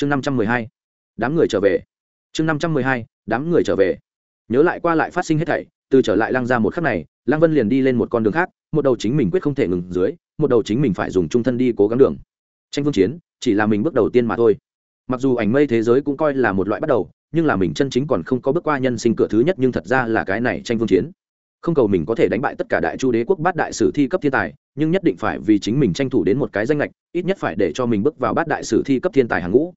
chương năm trăm mười hai. Đám người trở về. Chương năm trăm mười hai, đám người trở về. Nhớ lại qua lại phát sinh hết thảy, từ trở lại lăng ra một khắc này, lăng vân liền đi lên một con đường khác, một đầu chính mình quyết không thể ngừng dưới, một đầu chính mình phải dùng trung thân đi cố gắng đường. Tranh vương chiến, chỉ là mình bước đầu tiên mà thôi. Mặc dù ảnh mây thế giới cũng coi là một loại bắt đầu, nhưng là mình chân chính còn không có bước qua nhân sinh cửa thứ nhất, nhưng thật ra là cái này tranh vương chiến. Không cầu mình có thể đánh bại tất cả đại chu đế quốc bát đại sử thi cấp thiên tài, nhưng nhất định phải vì chính mình tranh thủ đến một cái danh lệch ít nhất phải để cho mình bước vào bát đại sử thi cấp thiên tài hàng ngũ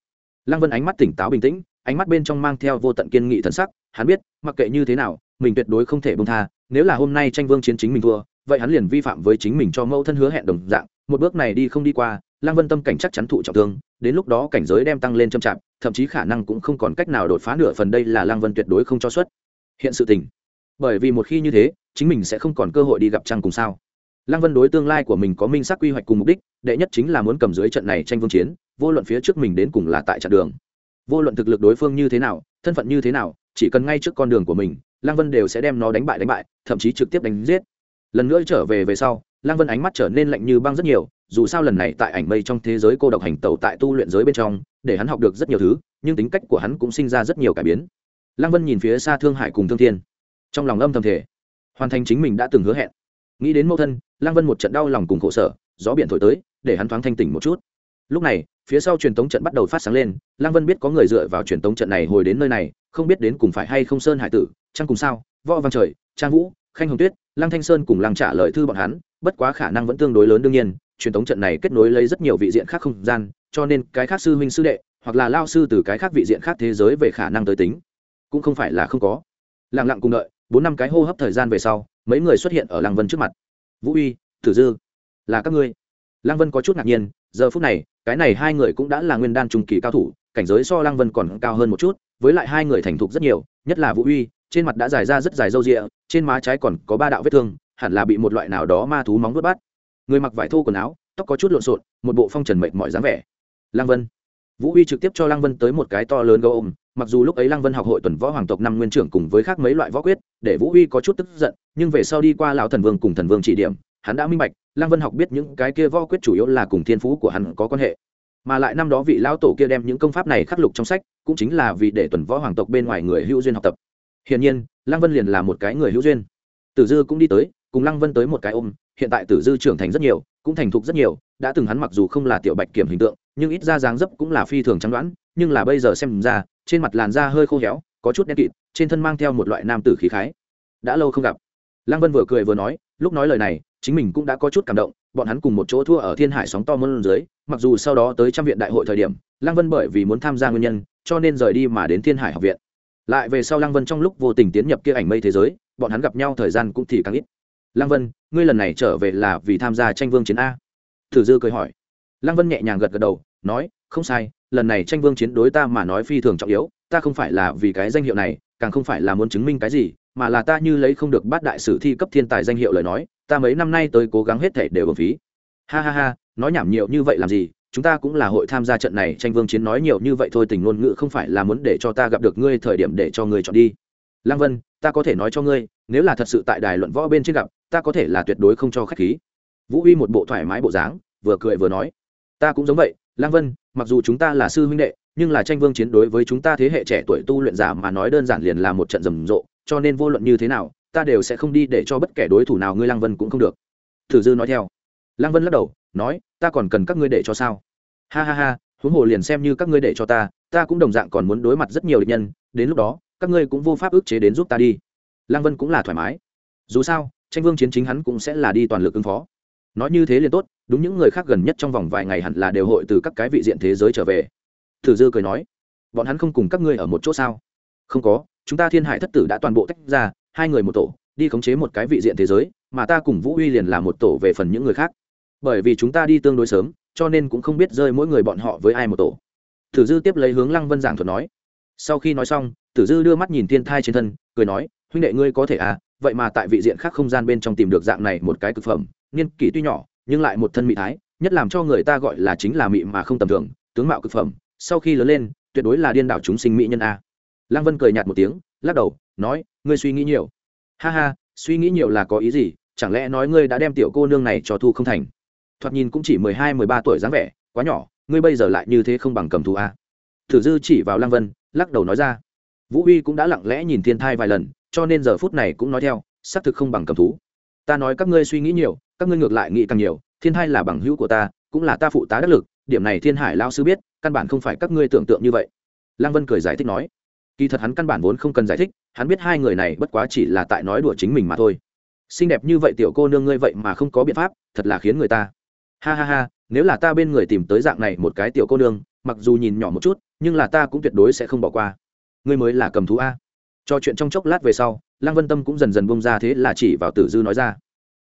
lăng vân ánh mắt tỉnh táo bình tĩnh, ánh mắt bên trong mang theo vô tận kiên nghị thần sắc, hắn biết, mặc kệ như thế nào, mình tuyệt đối không thể bông tha, nếu là hôm nay tranh vương chiến chính mình thua, vậy hắn liền vi phạm với chính mình cho mẫu thân hứa hẹn đồng dạng, một bước này đi không đi qua, lăng vân tâm cảnh chắc chắn thụ trọng thương, đến lúc đó cảnh giới đem tăng lên chậm chạp, thậm chí khả năng cũng không còn cách nào đột phá nửa phần đây là lăng vân tuyệt đối không cho xuất. Hiện sự tình. Bởi vì một khi như thế, chính mình sẽ không còn cơ hội đi gặp trăng cùng sao lăng vân đối tương lai của mình có minh xác quy hoạch cùng mục đích, đệ nhất chính là muốn cầm dưới trận này tranh vương chiến, vô luận phía trước mình đến cùng là tại trận đường. Vô luận thực lực đối phương như thế nào, thân phận như thế nào, chỉ cần ngay trước con đường của mình, lăng vân đều sẽ đem nó đánh bại đánh bại, thậm chí trực tiếp đánh giết. Lần nữa trở về về sau, lăng vân ánh mắt trở nên lạnh như băng rất nhiều, dù sao lần này tại ảnh mây trong thế giới cô độc hành tẩu tại tu luyện giới bên trong, để hắn học được rất nhiều thứ, nhưng tính cách của hắn cũng sinh ra rất nhiều cải biến. Lăng vân nhìn phía xa thương hải cùng thương thiên, trong lòng âm thầm thể hoàn thành chính mình đã từng hứa hẹn. Nghĩ đến mẫu thân lăng vân một trận đau lòng cùng khổ sở, gió biển thổi tới, để hắn thoáng thanh tỉnh một chút. Lúc này, phía sau truyền tống trận bắt đầu phát sáng lên, lăng vân biết có người dựa vào truyền tống trận này hồi đến nơi này, không biết đến cùng phải hay không sơn hải tử trang cùng sao, võ văn trời, trang vũ, khanh hồng tuyết, lăng thanh sơn cùng lăng trả lời thư bọn hắn, bất quá khả năng vẫn tương đối lớn đương nhiên, truyền tống trận này kết nối lấy rất nhiều vị diện khác không gian, cho nên cái khác sư huynh sư đệ, hoặc là lao sư từ cái khác vị diện khác thế giới về khả năng tới tính, cũng không phải là không có. Lặng lặng cùng đợi, bốn năm cái hô hấp thời gian về sau, mấy người xuất hiện ở lăng vân trước mặt vũ uy, tử dư, là các ngươi. Lăng vân có chút ngạc nhiên, giờ phút này, cái này hai người cũng đã là nguyên đan trung kỳ cao thủ, cảnh giới so lăng vân còn cao hơn một chút, với lại hai người thành thục rất nhiều, nhất là vũ uy, trên mặt đã dài ra rất dài râu rịa, trên má trái còn có ba đạo vết thương, hẳn là bị một loại nào đó ma thú móng vớt bắt. Người mặc vải thô quần áo, tóc có chút lộn xộn, một bộ phong trần mệt mỏi dáng vẻ. Lăng vân vũ uy trực tiếp cho lăng vân tới một cái to lớn gấu ôm, mặc dù lúc ấy lăng vân học hội tuần võ hoàng tộc năm nguyên trưởng cùng với khác mấy loại võ quyết, để vũ uy có chút tức giận, nhưng về sau đi qua lão thần vương cùng thần vương chỉ điểm, hắn đã minh bạch, lăng vân học biết những cái kia võ quyết chủ yếu là cùng thiên phú của hắn có quan hệ. Mà lại năm đó vị lão tổ kia đem những công pháp này khắc lục trong sách, cũng chính là vì để tuần võ hoàng tộc bên ngoài người hữu duyên học tập. Hiển nhiên, lăng vân liền là một cái người hữu duyên. Tử dư cũng đi tới, cùng lăng vân tới một cái ôm, hiện tại tử dư trưởng thành rất nhiều, cũng thành thục rất nhiều, đã từng hắn mặc dù không là tiểu bạch kiểm hình tượng nhưng ít ra dáng dấp cũng là phi thường trắng đoán, nhưng là bây giờ xem ra, trên mặt làn da hơi khô héo, có chút đen kịt, trên thân mang theo một loại nam tử khí khái. Đã lâu không gặp. Lăng vân vừa cười vừa nói, lúc nói lời này, chính mình cũng đã có chút cảm động, bọn hắn cùng một chỗ thua ở thiên hải sóng to mơn dưới, mặc dù sau đó tới trăm viện đại hội thời điểm, lăng vân bởi vì muốn tham gia nguyên nhân, cho nên rời đi mà đến thiên hải học viện. Lại về sau lăng vân trong lúc vô tình tiến nhập kia ảnh mây thế giới, bọn hắn gặp nhau thời gian cũng thì càng ít. Lăng vân, ngươi lần này trở về là vì tham gia tranh vương chiến a? Thử dư cười hỏi. Lăng vân nhẹ nhàng gật gật đầu nói, không sai, lần này tranh vương chiến đối ta mà nói phi thường trọng yếu, ta không phải là vì cái danh hiệu này, càng không phải là muốn chứng minh cái gì, mà là ta như lấy không được bát đại sử thi cấp thiên tài danh hiệu lời nói, ta mấy năm nay tới cố gắng hết thể đều ở phí. Ha ha ha, nói nhảm nhiều như vậy làm gì, chúng ta cũng là hội tham gia trận này, tranh vương chiến nói nhiều như vậy thôi, tình ngôn ngữ không phải là muốn để cho ta gặp được ngươi thời điểm để cho ngươi chọn đi. Lăng vân, ta có thể nói cho ngươi, nếu là thật sự tại đài luận võ bên trên gặp, ta có thể là tuyệt đối không cho khách khí. Vũ huy một bộ thoải mái bộ dáng, vừa cười vừa nói. Ta cũng giống vậy lăng vân, mặc dù chúng ta là sư huynh đệ, nhưng là tranh vương chiến đối với chúng ta thế hệ trẻ tuổi tu luyện giả mà nói đơn giản liền là một trận rầm rộ, cho nên vô luận như thế nào, ta đều sẽ không đi để cho bất kể đối thủ nào ngươi lăng vân cũng không được. Thử dư nói theo. Lăng vân lắc đầu, nói, ta còn cần các ngươi để cho sao? Ha ha ha, huống hồ liền xem như các ngươi để cho ta ta cũng đồng dạng còn muốn đối mặt rất nhiều địch nhân, đến lúc đó, các ngươi cũng vô pháp ức chế đến giúp ta đi. Lăng vân cũng là thoải mái. Dù sao, tranh vương chiến chính hắn cũng sẽ là đi toàn lực ứng phó nói như thế liền tốt, đúng những người khác gần nhất trong vòng vài ngày hẳn là đều hội từ các cái vị diện thế giới trở về. Thử dư cười nói, bọn hắn không cùng các ngươi ở một chỗ sao? Không có, chúng ta thiên hải thất tử đã toàn bộ tách ra, hai người một tổ, đi khống chế một cái vị diện thế giới, mà ta cùng vũ uy liền là một tổ về phần những người khác. Bởi vì chúng ta đi tương đối sớm, cho nên cũng không biết rơi mỗi người bọn họ với ai một tổ. Thử dư tiếp lấy hướng lăng vân giảng thuật nói. Sau khi nói xong tử dư đưa mắt nhìn thiên thai trên thân, cười nói, huynh đệ ngươi có thể à vậy mà tại vị diện khác không gian bên trong tìm được dạng này một cái cực phẩm niên kỷ tuy nhỏ, nhưng lại một thân mỹ thái, nhất làm cho người ta gọi là chính là mỹ mà không tầm thường, tướng mạo cực phẩm, sau khi lớn lên, tuyệt đối là điên đảo chúng sinh mỹ nhân a. Lăng vân cười nhạt một tiếng, lắc đầu, nói, ngươi suy nghĩ nhiều. Ha ha, suy nghĩ nhiều là có ý gì? Chẳng lẽ nói ngươi đã đem tiểu cô nương này cho thu không thành? Thoạt nhìn cũng chỉ mười hai, mười ba tuổi dáng vẻ, quá nhỏ, ngươi bây giờ lại như thế không bằng cầm thú a. Thử dư chỉ vào lăng vân, lắc đầu nói ra, vũ huy cũng đã lặng lẽ nhìn thiên thai vài lần, cho nên giờ phút này cũng nói theo, xác thực không bằng cầm thú. Ta nói các ngươi suy nghĩ nhiều các ngươi ngược lại nghĩ càng nhiều, thiên hai là bằng hữu của ta, cũng là ta phụ tá đắc lực, điểm này thiên hải lao sư biết, căn bản không phải các ngươi tưởng tượng như vậy. Lăng vân cười giải thích nói. Kỳ thật hắn căn bản vốn không cần giải thích, hắn biết hai người này bất quá chỉ là tại nói đùa chính mình mà thôi. Xinh đẹp như vậy tiểu cô nương ngươi vậy mà không có biện pháp, thật là khiến người ta. Ha ha ha, nếu là ta bên người tìm tới dạng này một cái tiểu cô nương, mặc dù nhìn nhỏ một chút, nhưng là ta cũng tuyệt đối sẽ không bỏ qua. Ngươi mới là cầm thú a. Cho chuyện trong chốc lát về sau, lăng vân tâm cũng dần dần bông ra thế là chỉ vào tử dư nói ra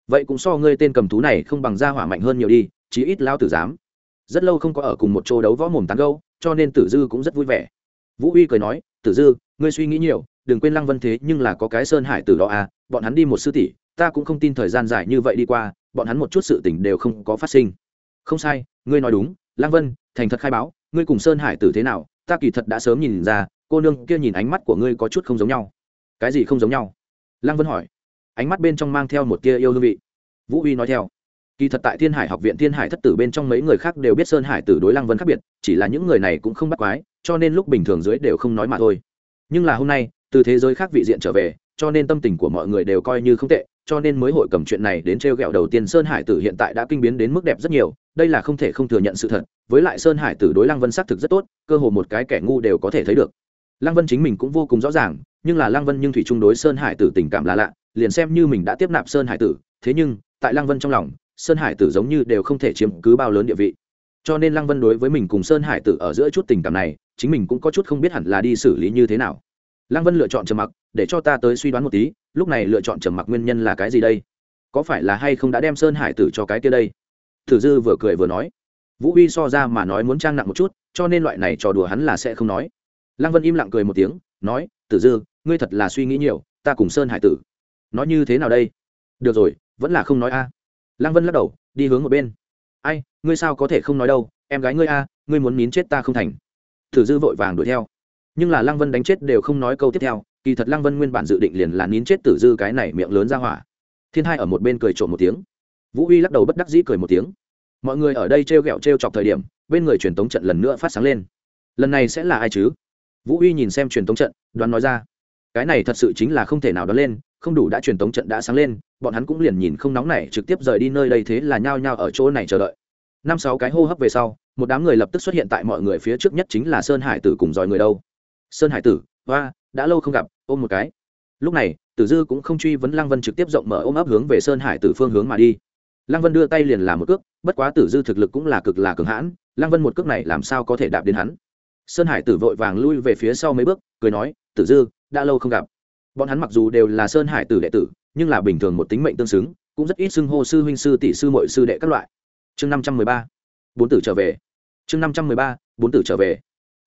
vậy cũng so ngươi tên cầm thú này không bằng ra hỏa mạnh hơn nhiều đi, chí ít lao tử dám. Rất lâu không có ở cùng một chỗ đấu võ mồm tán gâu cho nên tử dư cũng rất vui vẻ. Vũ uy cười nói, tử dư, ngươi suy nghĩ nhiều, đừng quên lăng vân thế nhưng là có cái sơn hải tử đó à bọn hắn đi một sư tỷ, ta cũng không tin thời gian dài như vậy đi qua, bọn hắn một chút sự tình đều không có phát sinh. Không sai, ngươi nói đúng, lăng vân, thành thật khai báo, ngươi cùng sơn hải tử thế nào, ta kỳ thật đã sớm nhìn ra, cô nương kia nhìn ánh mắt của ngươi có chút không giống nhau. Cái gì không giống nhau? Lăng vân hỏi ánh mắt bên trong mang theo một tia yêu hương vị. Vũ uy nói theo. Kỳ thật tại thiên hải học viện, thiên hải thất tử bên trong mấy người khác đều biết sơn hải tử đối lăng vân khác biệt, chỉ là những người này cũng không bắt quái, cho nên lúc bình thường dưới đều không nói mà thôi. Nhưng là hôm nay, từ thế giới khác vị diện trở về, cho nên tâm tình của mọi người đều coi như không tệ, cho nên mới hội cầm chuyện này đến t r e o g ẹ o đầu tiên sơn hải tử hiện tại đã kinh biến đến mức đẹp rất nhiều, đây là không thể không thừa nhận sự thật, với lại sơn hải tử đối lăng vân xác thực rất tốt, cơ hồ một cái kẻ ngu đều có thể thấy được. Lăng vân chính mình cũng vô cùng rõ ràng, nhưng là lăng vân nhưng thủy chung đối sơn hải tử tình cảm là lạ liền xem như mình đã tiếp nạp sơn hải tử, thế nhưng, tại lăng vân trong lòng, sơn hải tử giống như đều không thể chiếm cứ bao lớn địa vị. Cho nên lăng vân đối với mình cùng sơn hải tử ở giữa chút tình cảm này, chính mình cũng có chút không biết hẳn là đi xử lý như thế nào. Lăng vân lựa chọn trầm mặc, để cho ta tới suy đoán một tí, lúc này lựa chọn trầm mặc nguyên nhân là cái gì đây? Có phải là hay không đã đem sơn hải tử cho cái kia đây? Thử dư vừa cười vừa nói. Vũ huy so ra mà nói muốn trang nặng một chút, cho nên loại này trò đùa hắn là sẽ không nói. Lăng vân im lặng cười một tiếng, nói tử dư, ngươi thật là suy nghĩ nhiều, ta cùng sơn hải tử nói như thế nào đây? Được rồi, vẫn là không nói a. Lăng vân lắc đầu, đi hướng một bên. Ai, ngươi sao có thể không nói đâu? Em gái ngươi a, ngươi muốn nín chết ta không thành. Thử dư vội vàng đuổi theo. Nhưng là lăng vân đánh chết đều không nói câu tiếp theo, kỳ thật lăng vân nguyên bản dự định liền là nín chết tử dư cái này miệng lớn ra hỏa. Thiên hai ở một bên cười trộm một tiếng. Vũ uy lắc đầu bất đắc dĩ cười một tiếng. Mọi người ở đây t r e o g ẹ o t r e o chọc thời điểm, bên người truyền tống trận lần nữa phát sáng lên. Lần này sẽ là ai chứ? Vũ uy nhìn xem truyền tống trận, đoán nói ra cái này thật sự chính là không thể nào đó lên, không đủ đã truyền tống trận đã sáng lên, bọn hắn cũng liền nhìn không nóng này, trực tiếp rời đi nơi đây thế là nhao nhao ở chỗ này chờ đợi. Năm sáu cái hô hấp về sau, một đám người lập tức xuất hiện tại mọi người phía trước nhất chính là sơn hải tử cùng dòi người đâu. Sơn hải tử hoa đã lâu không gặp, ôm một cái. Lúc này, tử dư cũng không truy vấn lăng vân trực tiếp rộng mở ôm ấp hướng về sơn hải tử phương hướng mà đi. Lăng vân đưa tay liền làm một cước, bất quá tử dư thực lực cũng là cực là cường hãn, lăng vân một cước này làm sao có thể đạp đến hắn? Sơn hải tử vội vàng lui về phía sau mấy bước, cười nói, tử dư đã lâu không gặp. Bọn hắn mặc dù đều là sơn hải tử đệ tử, nhưng là bình thường một tính mệnh tương xứng, cũng rất ít xưng hô sư huynh, sư tỷ, sư mội sư đệ các loại. Chương năm trăm mười ba, bốn tử trở về. Chương năm trăm mười ba, bốn tử trở về.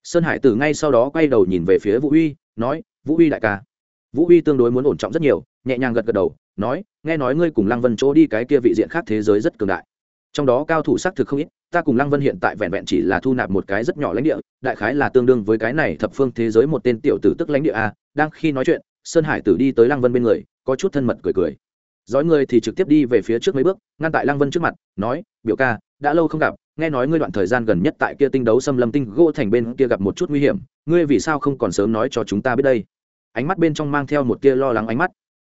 Sơn hải tử ngay sau đó quay đầu nhìn về phía vũ huy nói, vũ huy đại ca. Vũ huy tương đối muốn ổn trọng rất nhiều, nhẹ nhàng gật gật đầu, nói, nghe nói ngươi cùng lăng vân chỗ đi cái kia vị diện khác thế giới rất cường đại. Trong đó cao thủ xác thực không ít ta cùng lăng vân hiện tại vẹn vẹn chỉ là thu nạp một cái rất nhỏ lãnh địa, đại khái là tương đương với cái này thập phương thế giới một tên tiểu tử tức lãnh địa a. Đang khi nói chuyện, sơn hải tử đi tới lăng vân bên người, có chút thân mật cười cười. Dõi người thì trực tiếp đi về phía trước mấy bước, ngăn tại lăng vân trước mặt, nói, biểu ca, đã lâu không gặp, nghe nói ngươi đoạn thời gian gần nhất tại kia tinh đấu xâm lâm tinh gỗ thành bên kia gặp một chút nguy hiểm, ngươi vì sao không còn sớm nói cho chúng ta biết đây? Ánh mắt bên trong mang theo một kia lo lắng ánh mắt.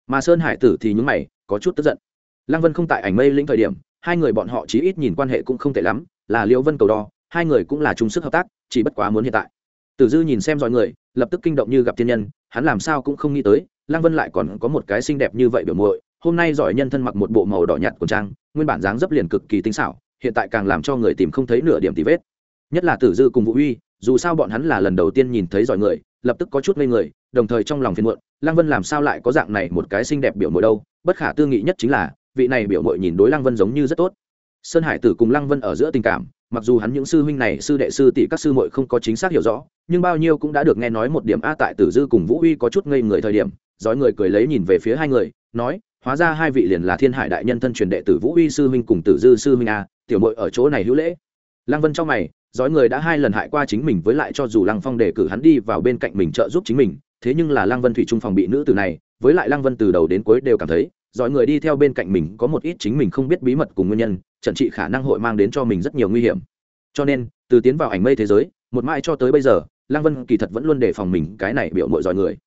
Mà sơn hải tử thì nhúng mày, có chút tức giận. Lăng vân không tại ảnh mây lĩnh thời điểm hai người bọn họ chí ít nhìn quan hệ cũng không tệ lắm, là liễu vân cầu đo, hai người cũng là chung sức hợp tác, chỉ bất quá muốn hiện tại. Tử dư nhìn xem giỏi người, lập tức kinh động như gặp thiên nhân, hắn làm sao cũng không nghĩ tới, lăng vân lại còn có một cái xinh đẹp như vậy biểu muội, hôm nay giỏi nhân thân mặc một bộ màu đỏ nhạt của trang, nguyên bản dáng dấp liền cực kỳ tinh xảo, hiện tại càng làm cho người tìm không thấy nửa điểm tì vết. Nhất là tử dư cùng vũ uy, dù sao bọn hắn là lần đầu tiên nhìn thấy giỏi người, lập tức có chút ngây người, đồng thời trong lòng phiền muộn, lăng vân làm sao lại có dạng này một cái xinh đẹp biểu mội đâu, bất khả tư nghị nhất chính là vị này biểu mội nhìn đối lăng vân giống như rất tốt. Sơn hải tử cùng lăng vân ở giữa tình cảm, mặc dù hắn những sư huynh này, sư đệ, sư tỷ các sư muội không có chính xác hiểu rõ, nhưng bao nhiêu cũng đã được nghe nói một điểm a tại tử dư cùng vũ uy có chút ngây người thời điểm, giói người cười lấy nhìn về phía hai người, nói, hóa ra hai vị liền là thiên hải đại nhân thân truyền đệ tử vũ uy sư huynh cùng tử dư sư huynh a, tiểu mội ở chỗ này hữu lễ. Lăng vân trong mày dõi người đã hai lần hại qua chính mình với lại cho dù lăng phong đề cử hắn đi vào bên cạnh mình trợ giúp chính mình, thế nhưng là lăng vân thủy trung phòng bị nữ tử này, với lại lăng vân từ đầu đến cuối đều cảm thấy dõi người đi theo bên cạnh mình có một ít chính mình không biết bí mật cùng nguyên nhân, trận trị khả năng hội mang đến cho mình rất nhiều nguy hiểm. Cho nên, từ tiến vào ảnh mây thế giới, một mãi cho tới bây giờ, lăng vân kỳ thật vẫn luôn đề phòng mình cái này biểu mội giỏi người.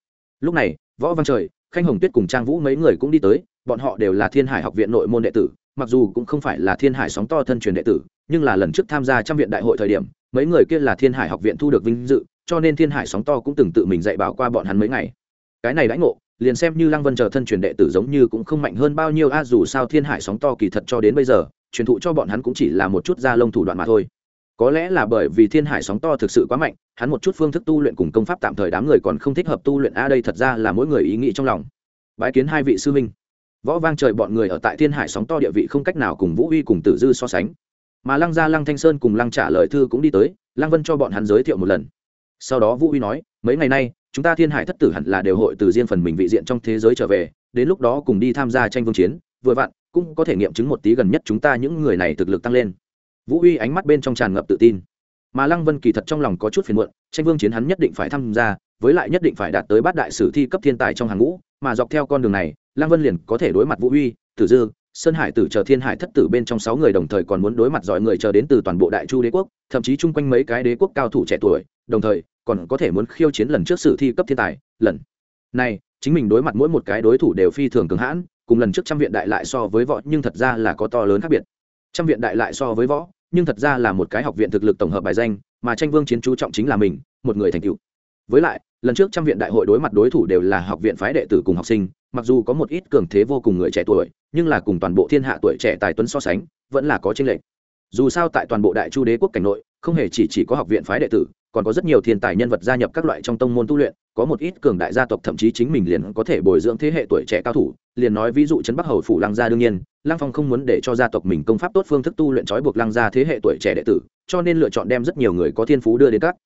Lúc này, võ văn trời, khanh hồng tuyết cùng trang vũ mấy người cũng đi tới, bọn họ đều là thiên hải học viện nội môn đệ tử, mặc dù cũng không phải là thiên hải sóng to thân truyền đệ tử, nhưng là lần trước tham gia trăm viện đại hội thời điểm, mấy người kia là thiên hải học viện thu được vinh dự, cho nên thiên hải sóng to cũng từng tự mình dạy bảo qua bọn hắn mấy ngày. Cái này đãi ngộ liền xem như lăng vân chờ thân truyền đệ tử giống như cũng không mạnh hơn bao nhiêu, a, dù sao thiên hải sóng to kỳ thật cho đến bây giờ, truyền thụ cho bọn hắn cũng chỉ là một chút da lông thủ đoạn mà thôi. Có lẽ là bởi vì thiên hải sóng to thực sự quá mạnh, hắn một chút phương thức tu luyện cùng công pháp tạm thời đám người còn không thích hợp tu luyện, a, đây thật ra là mỗi người ý nghĩ trong lòng. Bái kiến hai vị sư minh võ vang trời bọn người ở tại thiên hải sóng to địa vị không cách nào cùng vũ uy cùng tử dư so sánh. Mà lăng gia lăng thanh sơn cùng lăng trả lời thư cũng đi tới, lăng vân cho bọn hắn giới thiệu một lần. Sau đó vũ uy nói mấy ngày nay, chúng ta thiên hải thất tử hẳn là đều hội từ riêng phần mình vị diện trong thế giới trở về, đến lúc đó cùng đi tham gia tranh vương chiến, vừa vặn, cũng có thể nghiệm chứng một tí gần nhất chúng ta những người này thực lực tăng lên. Vũ uy ánh mắt bên trong tràn ngập tự tin. Mà lăng vân kỳ thật trong lòng có chút phiền muộn, tranh vương chiến hắn nhất định phải tham gia, với lại nhất định phải đạt tới bát đại sử thi cấp thiên tài trong hàng ngũ, mà dọc theo con đường này, lăng vân liền có thể đối mặt vũ uy, tử dư, sơn hải tử chờ thiên hải thất tử bên trong sáu người đồng thời còn muốn đối mặt giỏi người chờ đến từ toàn bộ đại chu đế quốc, thậm chí chung quanh mấy cái đế quốc cao thủ trẻ tuổi, đồng thời còn có thể muốn khiêu chiến lần trước sử thi cấp thiên tài, lần này, chính mình đối mặt mỗi một cái đối thủ đều phi thường cường hãn, cùng lần trước trăm viện đại lại so với võ, nhưng thật ra là có to lớn khác biệt. Trăm viện đại lại so với võ, nhưng thật ra là một cái học viện thực lực tổng hợp bài danh, mà tranh vương chiến chú trọng chính là mình, một người thành tựu. Với lại, lần trước trăm viện đại hội đối mặt đối thủ đều là học viện phái đệ tử cùng học sinh, mặc dù có một ít cường thế vô cùng người trẻ tuổi, nhưng là cùng toàn bộ thiên hạ tuổi trẻ tài tuấn so sánh, vẫn là có tranh lệch. Dù sao tại toàn bộ đại chu đế quốc cảnh nội không hề chỉ chỉ có học viện phái đệ tử, còn có rất nhiều thiên tài nhân vật gia nhập các loại trong tông môn tu luyện, có một ít cường đại gia tộc thậm chí chính mình liền có thể bồi dưỡng thế hệ tuổi trẻ cao thủ, liền nói ví dụ trấn bắc hầu phủ lăng gia đương nhiên, lăng phong không muốn để cho gia tộc mình công pháp tốt phương thức tu luyện trói buộc lăng gia thế hệ tuổi trẻ đệ tử, cho nên lựa chọn đem rất nhiều người có thiên phú đưa đến các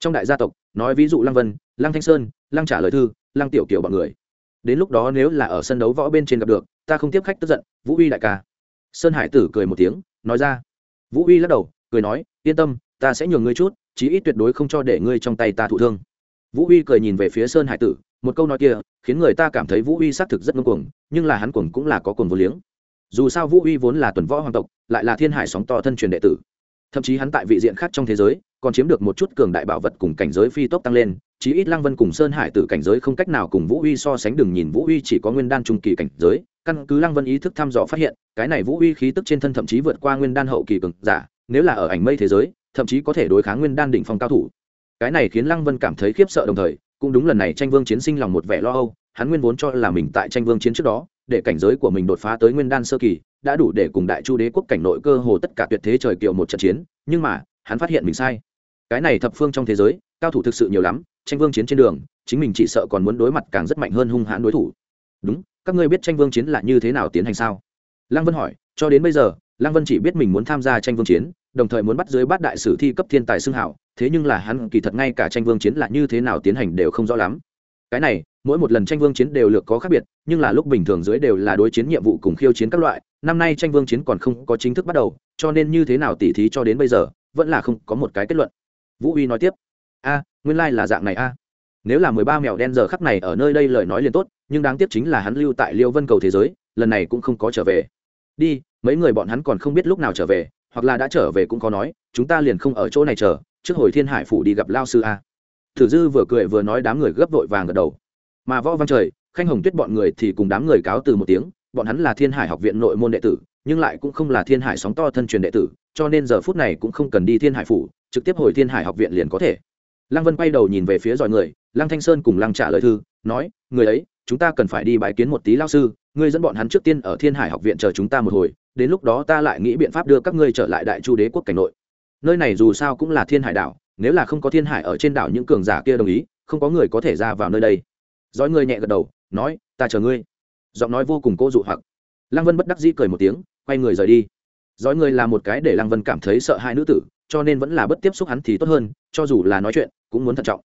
trong đại gia tộc, nói ví dụ lăng vân, lăng thanh sơn, lăng trả lời thư, lăng tiểu kiểu bọn người. Đến lúc đó nếu là ở sân đấu võ bên trên gặp được, ta không tiếp khách tức giận, vũ uy đại ca. Sơn hải tử cười một tiếng, nói ra. Vũ uy lắc đầu, cười nói, yên tâm ta sẽ nhường ngươi chút, chí ít tuyệt đối không cho để ngươi trong tay ta thụ thương. Vũ uy cười nhìn về phía sơn hải tử, một câu nói kia khiến người ta cảm thấy vũ uy xác thực rất ngông cuồng, nhưng là hắn cuồng cũng là có cuồng vô liếng. Dù sao vũ uy vốn là tuần võ hoàng tộc, lại là thiên hải sóng to thân truyền đệ tử. Thậm chí hắn tại vị diện khác trong thế giới, còn chiếm được một chút cường đại bảo vật cùng cảnh giới phi tốc tăng lên, chí ít lăng vân cùng sơn hải tử cảnh giới không cách nào cùng vũ uy so sánh đừng nhìn vũ uy chỉ có nguyên đan trung kỳ cảnh giới, căn cứ lăng vân ý thức thăm dò phát hiện, cái này vũ uy khí tức trên thân thậm chí vượt qua nguyên đan hậu kỳ cường giả, nếu là ở ảnh mây thế giới thậm chí có thể đối kháng nguyên đan đỉnh phong cao thủ. Cái này khiến lăng vân cảm thấy khiếp sợ đồng thời, cũng đúng lần này tranh vương chiến sinh lòng một vẻ lo âu, hắn nguyên vốn cho là mình tại tranh vương chiến trước đó, để cảnh giới của mình đột phá tới nguyên đan sơ kỳ, đã đủ để cùng đại chu đế quốc cảnh nội cơ hồ tất cả tuyệt thế trời kiều một trận chiến, nhưng mà, hắn phát hiện mình sai. Cái này thập phương trong thế giới, cao thủ thực sự nhiều lắm, tranh vương chiến trên đường, chính mình chỉ sợ còn muốn đối mặt càng rất mạnh hơn hung hãn đối thủ. Đúng, các ngươi biết tranh vương chiến là như thế nào tiến hành sao? Lăng vân hỏi, cho đến bây giờ, lăng vân chỉ biết mình muốn tham gia tranh vương chiến đồng thời muốn bắt dưới bát đại sử thi cấp thiên tài xưng hảo, thế nhưng là hắn kỳ thật ngay cả tranh vương chiến là như thế nào tiến hành đều không rõ lắm. Cái này, mỗi một lần tranh vương chiến đều lược có khác biệt, nhưng là lúc bình thường dưới đều là đối chiến nhiệm vụ cùng khiêu chiến các loại, năm nay tranh vương chiến còn không có chính thức bắt đầu, cho nên như thế nào tỉ thí cho đến bây giờ, vẫn là không có một cái kết luận. Vũ uy nói tiếp, a, nguyên lai、like、là dạng này a. Nếu là mười ba mèo đen giờ khắp này ở nơi đây lời nói liền tốt, nhưng đáng tiếc chính là hắn lưu tại liêu vân cầu thế giới, lần này cũng không có trở về. Đi, mấy người bọn hắn còn không biết lúc nào trở về hoặc là đã trở về cũng có nói, chúng ta liền không ở chỗ này chờ, trước hồi thiên hải phủ đi gặp lao sư a. Thử dư vừa cười vừa nói đám người gấp vội vàng gật đầu. Mà võ văn trời, khanh hồng tuyết bọn người thì cùng đám người cáo từ một tiếng, bọn hắn là thiên hải học viện nội môn đệ tử, nhưng lại cũng không là thiên hải sóng to thân truyền đệ tử, cho nên giờ phút này cũng không cần đi thiên hải phủ, trực tiếp hồi thiên hải học viện liền có thể. Lăng vân quay đầu nhìn về phía dòi người, lăng thanh sơn cùng lăng trả lời thư, nói, người ấy, chúng ta cần phải đi bãi kiến một tí lao sư, ngươi dẫn bọn hắn trước tiên ở thiên hải học viện chờ chúng ta một hồi đến lúc đó ta lại nghĩ biện pháp đưa các ngươi trở lại đại chu đế quốc cảnh nội. Nơi này dù sao cũng là thiên hải đảo, nếu là không có thiên hải ở trên đảo những cường giả kia đồng ý, không có người có thể ra vào nơi đây. Dõi ngươi nhẹ gật đầu, nói, ta chờ ngươi. Giọng nói vô cùng cô dụ hoặc. Lăng vân bất đắc dĩ cười một tiếng, quay người rời đi. Dõi ngươi là một cái để lăng vân cảm thấy sợ hai nữ tử, cho nên vẫn là bất tiếp xúc hắn thì tốt hơn, cho dù là nói chuyện, cũng muốn thận trọng.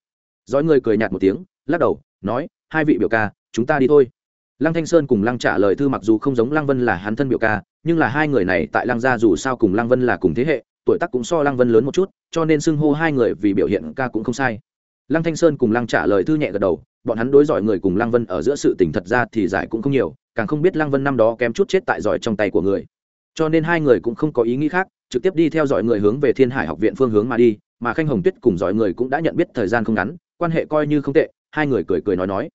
Dõi ngươi cười nhạt một tiếng, lắc đầu, nói, hai vị biểu ca, chúng ta đi thôi. Lăng thanh sơn cùng lăng trả lời thư mặc dù không giống lăng vân là hắn thân biểu ca nhưng là hai người này tại lăng gia dù sao cùng lăng vân là cùng thế hệ, tuổi tác cũng so lăng vân lớn một chút, cho nên xưng hô hai người vì biểu hiện ca cũng không sai. Lăng thanh sơn cùng lăng trả lời thư nhẹ gật đầu, bọn hắn đối giỏi người cùng lăng vân ở giữa sự tình thật ra thì giải cũng không nhiều, càng không biết lăng vân năm đó kém chút chết tại giỏi trong tay của người. Cho nên hai người cũng không có ý nghĩ khác, trực tiếp đi theo dõi người hướng về thiên hải học viện phương hướng mà đi, mà khanh hồng tuyết cùng giỏi người cũng đã nhận biết thời gian không ngắn, quan hệ coi như không tệ, hai người cười cười nói nói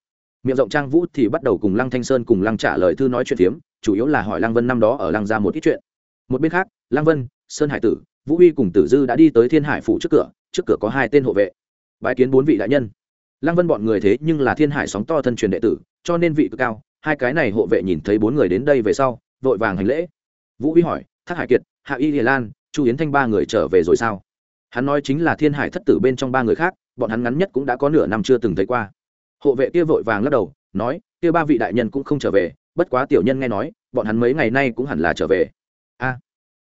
miệng rộng trang vũ thì bắt đầu cùng lăng thanh sơn cùng lăng trả lời thư nói chuyện phiếm, chủ yếu là hỏi lăng vân năm đó ở lăng ra một ít chuyện. Một bên khác, lăng vân, sơn hải tử, vũ uy cùng tử dư đã đi tới thiên hải phủ trước cửa trước cửa có hai tên hộ vệ. Bãi kiến bốn vị đại nhân. Lăng vân bọn người thế nhưng là thiên hải sóng to thân truyền đệ tử, cho nên vị cực cao, hai cái này hộ vệ nhìn thấy bốn người đến đây về sau, vội vàng hành lễ. Vũ uy hỏi, thác hải kiệt, hạ y hiền lan, chu yến thanh ba người trở về rồi sao? Hắn nói chính là thiên hải thất tử bên trong ba người khác, bọn hắn ngắn nhất cũng đã có nửa năm chưa từng thấy qua hộ vệ kia vội vàng lắc đầu, nói, kia ba vị đại nhân cũng không trở về, bất quá tiểu nhân nghe nói, bọn hắn mấy ngày nay cũng hẳn là trở về. A.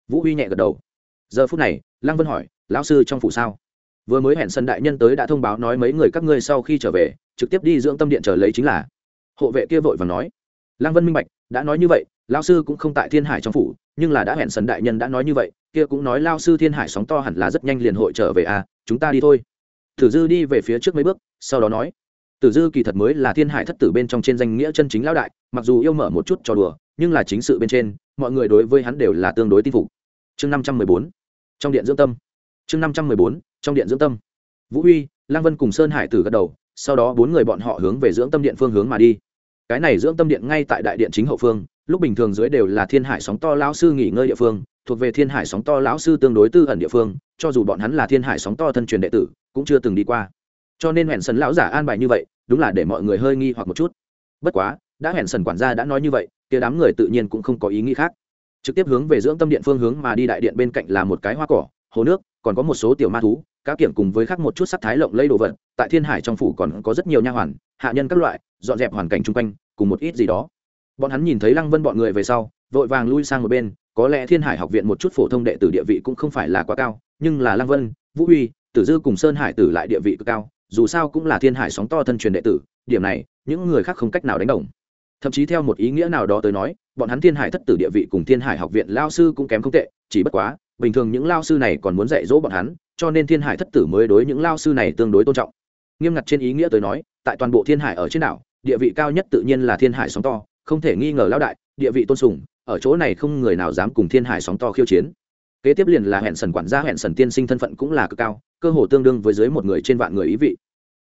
Vũ huy nhẹ gật đầu. Giờ phút này, lăng vân hỏi, lão sư trong phủ sao? Vừa mới hẹn sân đại nhân tới đã thông báo nói mấy người các ngươi sau khi trở về, trực tiếp đi dưỡng tâm điện chờ lấy chính là. Hộ vệ kia vội và nói. Lăng vân minh bạch, đã nói như vậy, lão sư cũng không tại thiên hải trong phủ, nhưng là đã hẹn sân đại nhân đã nói như vậy, kia cũng nói lao sư thiên hải sóng to hẳn là rất nhanh liền hội trở về à chúng ta đi thôi. Thử dư đi về phía trước mấy bước, sau đó nói tử dư kỳ thật mới là thiên hải thất tử bên trong trên danh nghĩa chân chính lão đại, mặc dù yêu mở một chút trò đùa, nhưng là chính sự bên trên, mọi người đối với hắn đều là tương đối tin phục. Chương năm trăm mười bốn, trong điện dưỡng tâm. Chương năm trăm mười bốn, trong điện dưỡng tâm. Vũ huy Lang vân cùng sơn hải tử gật đầu, sau đó bốn người bọn họ hướng về dưỡng tâm điện phương hướng mà đi. Cái này dưỡng tâm điện ngay tại đại điện chính hậu phương, lúc bình thường dưới đều là thiên hải sóng to lão sư nghỉ ngơi địa phương, thuộc về thiên hải sóng to lão sư tương đối tư ẩn địa phương, cho dù bọn hắn là thiên hải sóng to thân truyền đệ tử, cũng chưa từng đi qua cho nên hẹn sần lão giả an bài như vậy, đúng là để mọi người hơi nghi hoặc một chút. Bất quá, đã hẹn sần quản gia đã nói như vậy, kia đám người tự nhiên cũng không có ý nghĩ khác. Trực tiếp hướng về dưỡng tâm điện phương hướng mà đi đại điện bên cạnh là một cái hoa cỏ, hồ nước, còn có một số tiểu ma thú, cá kiểm cùng với khác một chút sắc thái lộng lây đồ vật, tại thiên hải trong phủ còn có rất nhiều nha hoàn, hạ nhân các loại, dọn dẹp hoàn cảnh chung quanh, cùng một ít gì đó. Bọn hắn nhìn thấy lăng vân bọn người về sau, vội vàng lui sang một bên, có lẽ thiên hải học viện một chút phổ thông đệ tử địa vị cũng không phải là quá cao, nhưng là lăng vân, vũ huy, tử dư cùng sơn hải tử lại địa vị cực cao dù sao cũng là thiên hải sóng to thân truyền đệ tử, điểm này, những người khác không cách nào đánh đồng. Thậm chí theo một ý nghĩa nào đó tới nói, bọn hắn thiên hải thất tử địa vị cùng thiên hải học viện lao sư cũng kém không tệ, chỉ bất quá, bình thường những lao sư này còn muốn dạy dỗ bọn hắn, cho nên thiên hải thất tử mới đối những lao sư này tương đối tôn trọng. Nghiêm ngặt trên ý nghĩa tới nói, tại toàn bộ thiên hải ở trên đảo, địa vị cao nhất tự nhiên là thiên hải sóng to, không thể nghi ngờ lao đại, địa vị tôn sùng, ở chỗ này không người nào dám cùng thiên hải sóng to khiêu chiến. Kế tiếp liền là hẹn sần quản gia hẹn sần tiên sinh thân phận cũng là cực cao, cơ hồ tương đương với dưới một người trên vạn người ý vị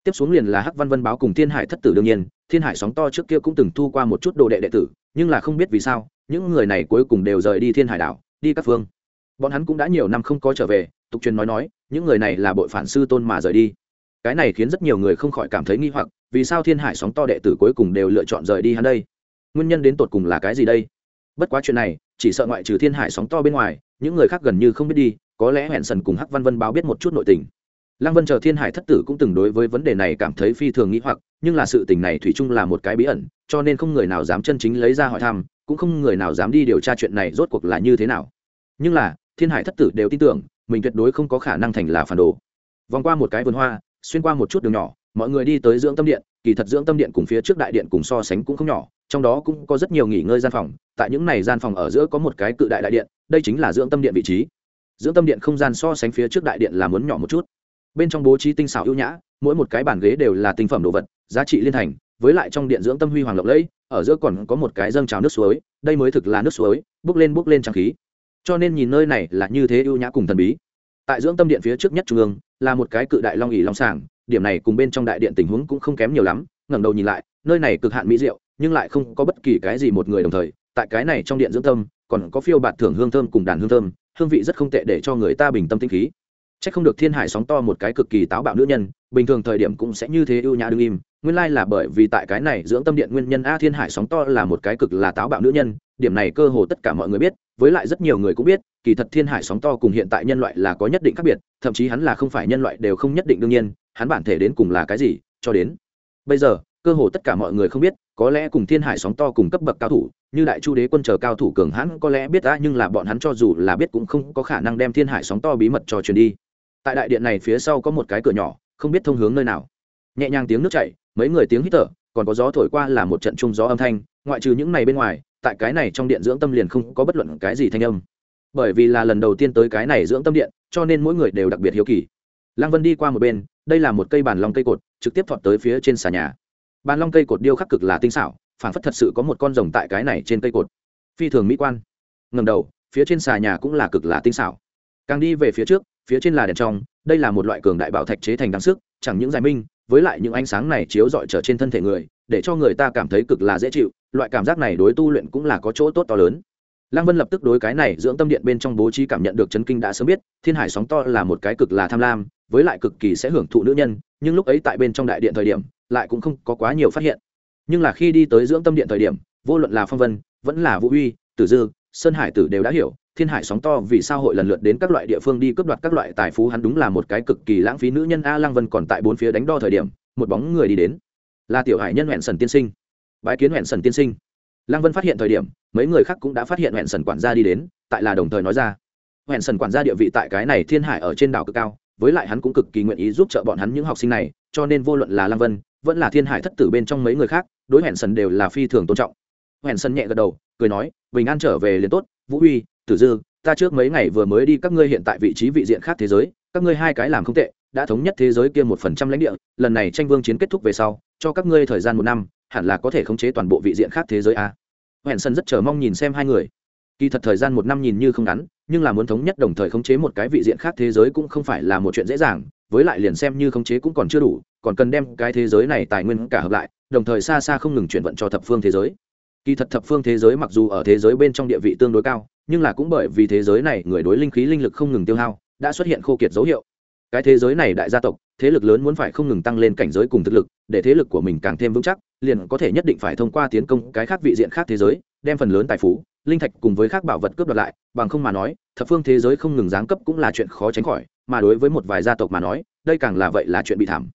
tiếp xuống liền là hắc văn vân báo cùng thiên hải thất tử đương nhiên, thiên hải sóng to trước kia cũng từng thu qua một chút đồ đệ đệ tử, nhưng là không biết vì sao, những người này cuối cùng đều rời đi thiên hải đảo, đi các phương. Bọn hắn cũng đã nhiều năm không có trở về, tục truyền nói nói, những người này là bội phản sư tôn mà rời đi. Cái này khiến rất nhiều người không khỏi cảm thấy nghi hoặc, vì sao thiên hải sóng to đệ tử cuối cùng đều lựa chọn rời đi hắn đây? Nguyên nhân đến tột cùng là cái gì đây? Bất quá chuyện này, chỉ sợ ngoại trừ thiên hải sóng to bên ngoài, những người khác gần như không biết đi, có lẽ hẹn sần cùng hắc văn vân báo biết một chút nội tình lăng vân chờ thiên hải thất tử cũng từng đối với vấn đề này cảm thấy phi thường nghĩ hoặc, nhưng là sự tình này thủy chung là một cái bí ẩn, cho nên không người nào dám chân chính lấy ra hỏi thăm, cũng không người nào dám đi điều tra chuyện này rốt cuộc là như thế nào. Nhưng là, thiên hải thất tử đều tin tưởng, mình tuyệt đối không có khả năng thành là phản đồ. Vòng qua một cái vườn hoa, xuyên qua một chút đường nhỏ, mọi người đi tới dưỡng tâm điện, kỳ thật dưỡng tâm điện cùng phía trước đại điện cùng so sánh cũng không nhỏ, trong đó cũng có rất nhiều nghỉ ngơi gian phòng, tại những này gian phòng ở giữa có một cái cự đại đại điện, đây chính là dưỡng tâm điện vị trí. Dưỡng tâm điện không gian so sánh phía trước đại điện là muốn nhỏ một chút bên trong bố trí tinh xảo ưu nhã, mỗi một cái bàn ghế đều là tinh phẩm đồ vật, giá trị liên thành, với lại trong điện dưỡng tâm huy hoàng lộng lẫy, ở giữa còn có một cái dâng trào nước suối, đây mới thực là nước suối bước lên bước lên trang khí. Cho nên nhìn nơi này là như thế ưu nhã cùng thần bí. Tại dưỡng tâm điện phía trước nhất trung ương, là một cái cự đại long ỉ long sàng, điểm này cùng bên trong đại điện tình huống cũng không kém nhiều lắm, ngẩng đầu nhìn lại, nơi này cực hạn mỹ diệu, nhưng lại không có bất kỳ cái gì một người đồng thời, tại cái này trong điện dưỡng tâm, còn có phiêu bạt thưởng hương thơm cùng đàn hương thơm, hương vị rất không tệ để cho người ta bình tâm tinh khí. Chắc không được Thiên Hải sóng to một cái cực kỳ táo bạo nữ nhân, bình thường thời điểm cũng sẽ như thế ưu nhã đứng im, nguyên lai là bởi vì tại cái này dưỡng tâm điện nguyên nhân a Thiên Hải sóng to là một cái cực là táo bạo nữ nhân, điểm này cơ hồ tất cả mọi người biết, với lại rất nhiều người cũng biết, kỳ thật Thiên Hải sóng to cùng hiện tại nhân loại là có nhất định khác biệt, thậm chí hắn là không phải nhân loại đều không nhất định đương nhiên, hắn bản thể đến cùng là cái gì, cho đến bây giờ, cơ hồ tất cả mọi người không biết, có lẽ cùng Thiên Hải sóng to cùng cấp bậc cao thủ, như Đại Chu Đế quân chờ cao thủ cường hãn có lẽ biết a nhưng là bọn hắn cho dù là biết cũng không có khả năng đem Thiên Hải sóng to bí mật cho truyền đi tại đại điện này phía sau có một cái cửa nhỏ, không biết thông hướng nơi nào. Nhẹ nhàng tiếng nước chảy, mấy người tiếng hít thở, còn có gió thổi qua là một trận chung gió âm thanh, ngoại trừ những này bên ngoài, tại cái này trong điện dưỡng tâm liền không có bất luận cái gì thanh âm. Bởi vì là lần đầu tiên tới cái này dưỡng tâm điện, cho nên mỗi người đều đặc biệt hiếu kỳ. Lăng vân đi qua một bên, đây là một cây bàn long cây cột, trực tiếp thọt tới phía trên xà nhà. Bàn long cây cột điêu khắc cực là tinh xảo phản phất thật sự có một con rồng tại cái này trên cây cột. Phi thường mỹ quan. Ngầm đầu, phía trên xà nhà cũng là cực là tinh xảo. Càng đi về phía trước phía trên là đèn trong, đây là một loại cường đại bảo thạch chế thành đáng sức, chẳng những giải minh, với lại những ánh sáng này chiếu rọi trở trên thân thể người, để cho người ta cảm thấy cực là dễ chịu, loại cảm giác này đối tu luyện cũng là có chỗ tốt to lớn. Lăng vân lập tức đối cái này dưỡng tâm điện bên trong bố trí cảm nhận được chấn kinh đã sớm biết, thiên hải sóng to là một cái cực là tham lam, với lại cực kỳ sẽ hưởng thụ nữ nhân, nhưng lúc ấy tại bên trong đại điện thời điểm, lại cũng không có quá nhiều phát hiện. Nhưng là khi đi tới dưỡng tâm điện thời điểm, vô luận là phong vân, vẫn là vũ uy tử dư, sơn hải tử đều đã hiểu thiên hải sóng to vì sao hội lần lượt đến các loại địa phương đi cướp đoạt các loại tài phú, hắn đúng là một cái cực kỳ lãng phí nữ nhân a lăng vân còn tại bốn phía đánh đo thời điểm, một bóng người đi đến. Là tiểu hải nhân huyện sần tiên sinh. Bái kiến huyện sần tiên sinh. Lăng vân phát hiện thời điểm, mấy người khác cũng đã phát hiện huyện sần quản gia đi đến, tại là đồng thời nói ra. Huyện sần quản gia địa vị tại cái này thiên hải ở trên đảo cực cao, với lại hắn cũng cực kỳ nguyện ý giúp trợ bọn hắn những học sinh này, cho nên vô luận là lăng vân, vẫn là thiên hải thất tử bên trong mấy người khác, đối huyện sần đều là phi thường tôn trọng. Huyện sần nhẹ gật đầu, cười nói, bình an trở về liền tốt, vũ huy tử dư, ta trước mấy ngày vừa mới đi các ngươi hiện tại vị trí vị diện khác thế giới, các ngươi hai cái làm không tệ, đã thống nhất thế giới kia một phần trăm lãnh địa, lần này tranh vương chiến kết thúc về sau, cho các ngươi thời gian một năm, hẳn là có thể khống chế toàn bộ vị diện khác thế giới a. Hẹn sân rất chờ mong nhìn xem hai người. Kỳ thật thời gian một năm nhìn như không ngắn, nhưng là muốn thống nhất đồng thời khống chế một cái vị diện khác thế giới cũng không phải là một chuyện dễ dàng, với lại liền xem như khống chế cũng còn chưa đủ, còn cần đem cái thế giới này tài nguyên cả hợp lại, đồng thời xa xa không ngừng chuyển vận cho thập phương thế giới. Kỳ thật thập phương thế giới mặc dù ở thế giới bên trong địa vị tương đối cao nhưng là cũng bởi vì thế giới này người đối linh khí linh lực không ngừng tiêu hao, đã xuất hiện khô kiệt dấu hiệu. Cái thế giới này đại gia tộc, thế lực lớn muốn phải không ngừng tăng lên cảnh giới cùng thực lực, để thế lực của mình càng thêm vững chắc, liền có thể nhất định phải thông qua tiến công cái khác vị diện khác thế giới, đem phần lớn tài phú, linh thạch cùng với các bảo vật cướp đoạt lại, bằng không mà nói, thập phương thế giới không ngừng giáng cấp cũng là chuyện khó tránh khỏi, mà đối với một vài gia tộc mà nói, đây càng là vậy là chuyện bị thảm.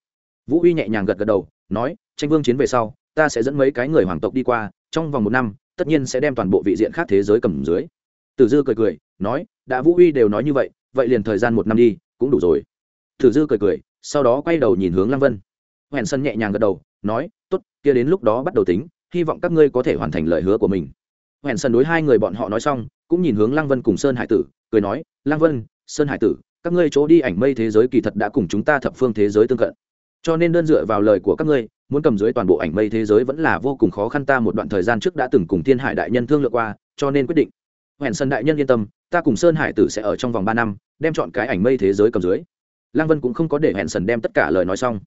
Vũ uy nhẹ nhàng gật gật đầu, nói, tranh vương chiến về sau, ta sẽ dẫn mấy cái người hoàng tộc đi qua, trong vòng một năm, tất nhiên sẽ đem toàn bộ vị diện khác thế giới cầm dưới tử dư cười cười, nói, đã vũ uy đều nói như vậy vậy liền thời gian một năm đi, cũng đủ rồi. Tử dư cười cười, sau đó quay đầu nhìn hướng lăng vân. Hoẹn sân nhẹ nhàng gật đầu, nói t ố t kia đến lúc đó bắt đầu tính, hy vọng các ngươi có thể hoàn thành lời hứa của mình. Hoẹn sân đối hai người bọn họ nói xong, cũng nhìn hướng lăng vân cùng sơn hải tử, cười nói, lăng vân, sơn hải tử, các ngươi chỗ đi ảnh mây thế giới kỳ thật đã cùng chúng ta thập phương thế giới tương cận. Cho nên đơn dựa vào lời của các ngươi, muốn cầm dưới toàn bộ ảnh mây thế giới vẫn là vô cùng khó khăn ta một đoạn thời gian trước đã từng cùng thiên hải đại nhân thương lượng qua, cho nên quyết định hẹn sân đại nhân yên tâm, ta cùng sơn hải tử sẽ ở trong vòng ba năm, đem chọn cái ảnh mây thế giới cầm dưới. Lăng vân cũng không có để hẹn sần đem tất cả lời nói xong.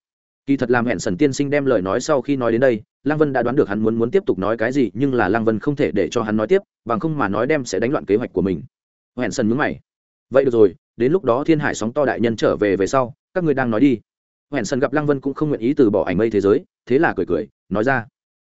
Kỳ thật làm hẹn sần tiên sinh đem lời nói sau khi nói đến đây, lăng vân đã đoán được hắn muốn muốn tiếp tục nói cái gì, nhưng là lăng vân không thể để cho hắn nói tiếp, bằng không mà nói đem sẽ đánh loạn kế hoạch của mình. Hẹn sần mướn mày. Vậy được rồi, đến lúc đó thiên hải sóng to đại nhân trở về về sau, các người đang nói đi. Hẹn sần gặp lăng vân cũng không nguyện ý từ bỏ ảnh mây thế giới, thế là cười cười, nói ra.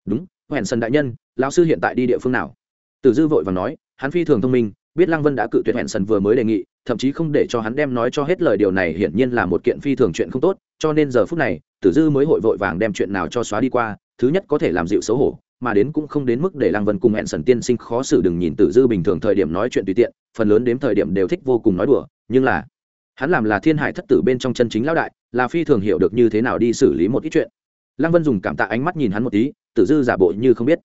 Đúng hẹn sần đại nhân, lão sư hiện tại đi địa phương nào? Tử dư vội và nói hắn phi thường thông minh, biết lăng vân đã cự tuyệt hẹn sần vừa mới đề nghị, thậm chí không để cho hắn đem nói cho hết lời điều này hiển nhiên là một kiện phi thường chuyện không tốt, cho nên giờ phút này, tử dư mới hội vội vàng đem chuyện nào cho xóa đi qua, thứ nhất có thể làm dịu xấu hổ, mà đến cũng không đến mức để lăng vân cùng hẹn sần tiên sinh khó xử đừng nhìn tử dư bình thường thời điểm nói chuyện tùy tiện, phần lớn đến thời điểm đều thích vô cùng nói đùa, nhưng là, hắn làm là thiên hải thất tử bên trong chân chính lão đại, là phi thường hiểu được như thế nào đi xử lý một ít chuyện. Lăng vân dùng cảm tạ ánh mắt nhìn hắn một tí, tử dư giả bộ như không biết.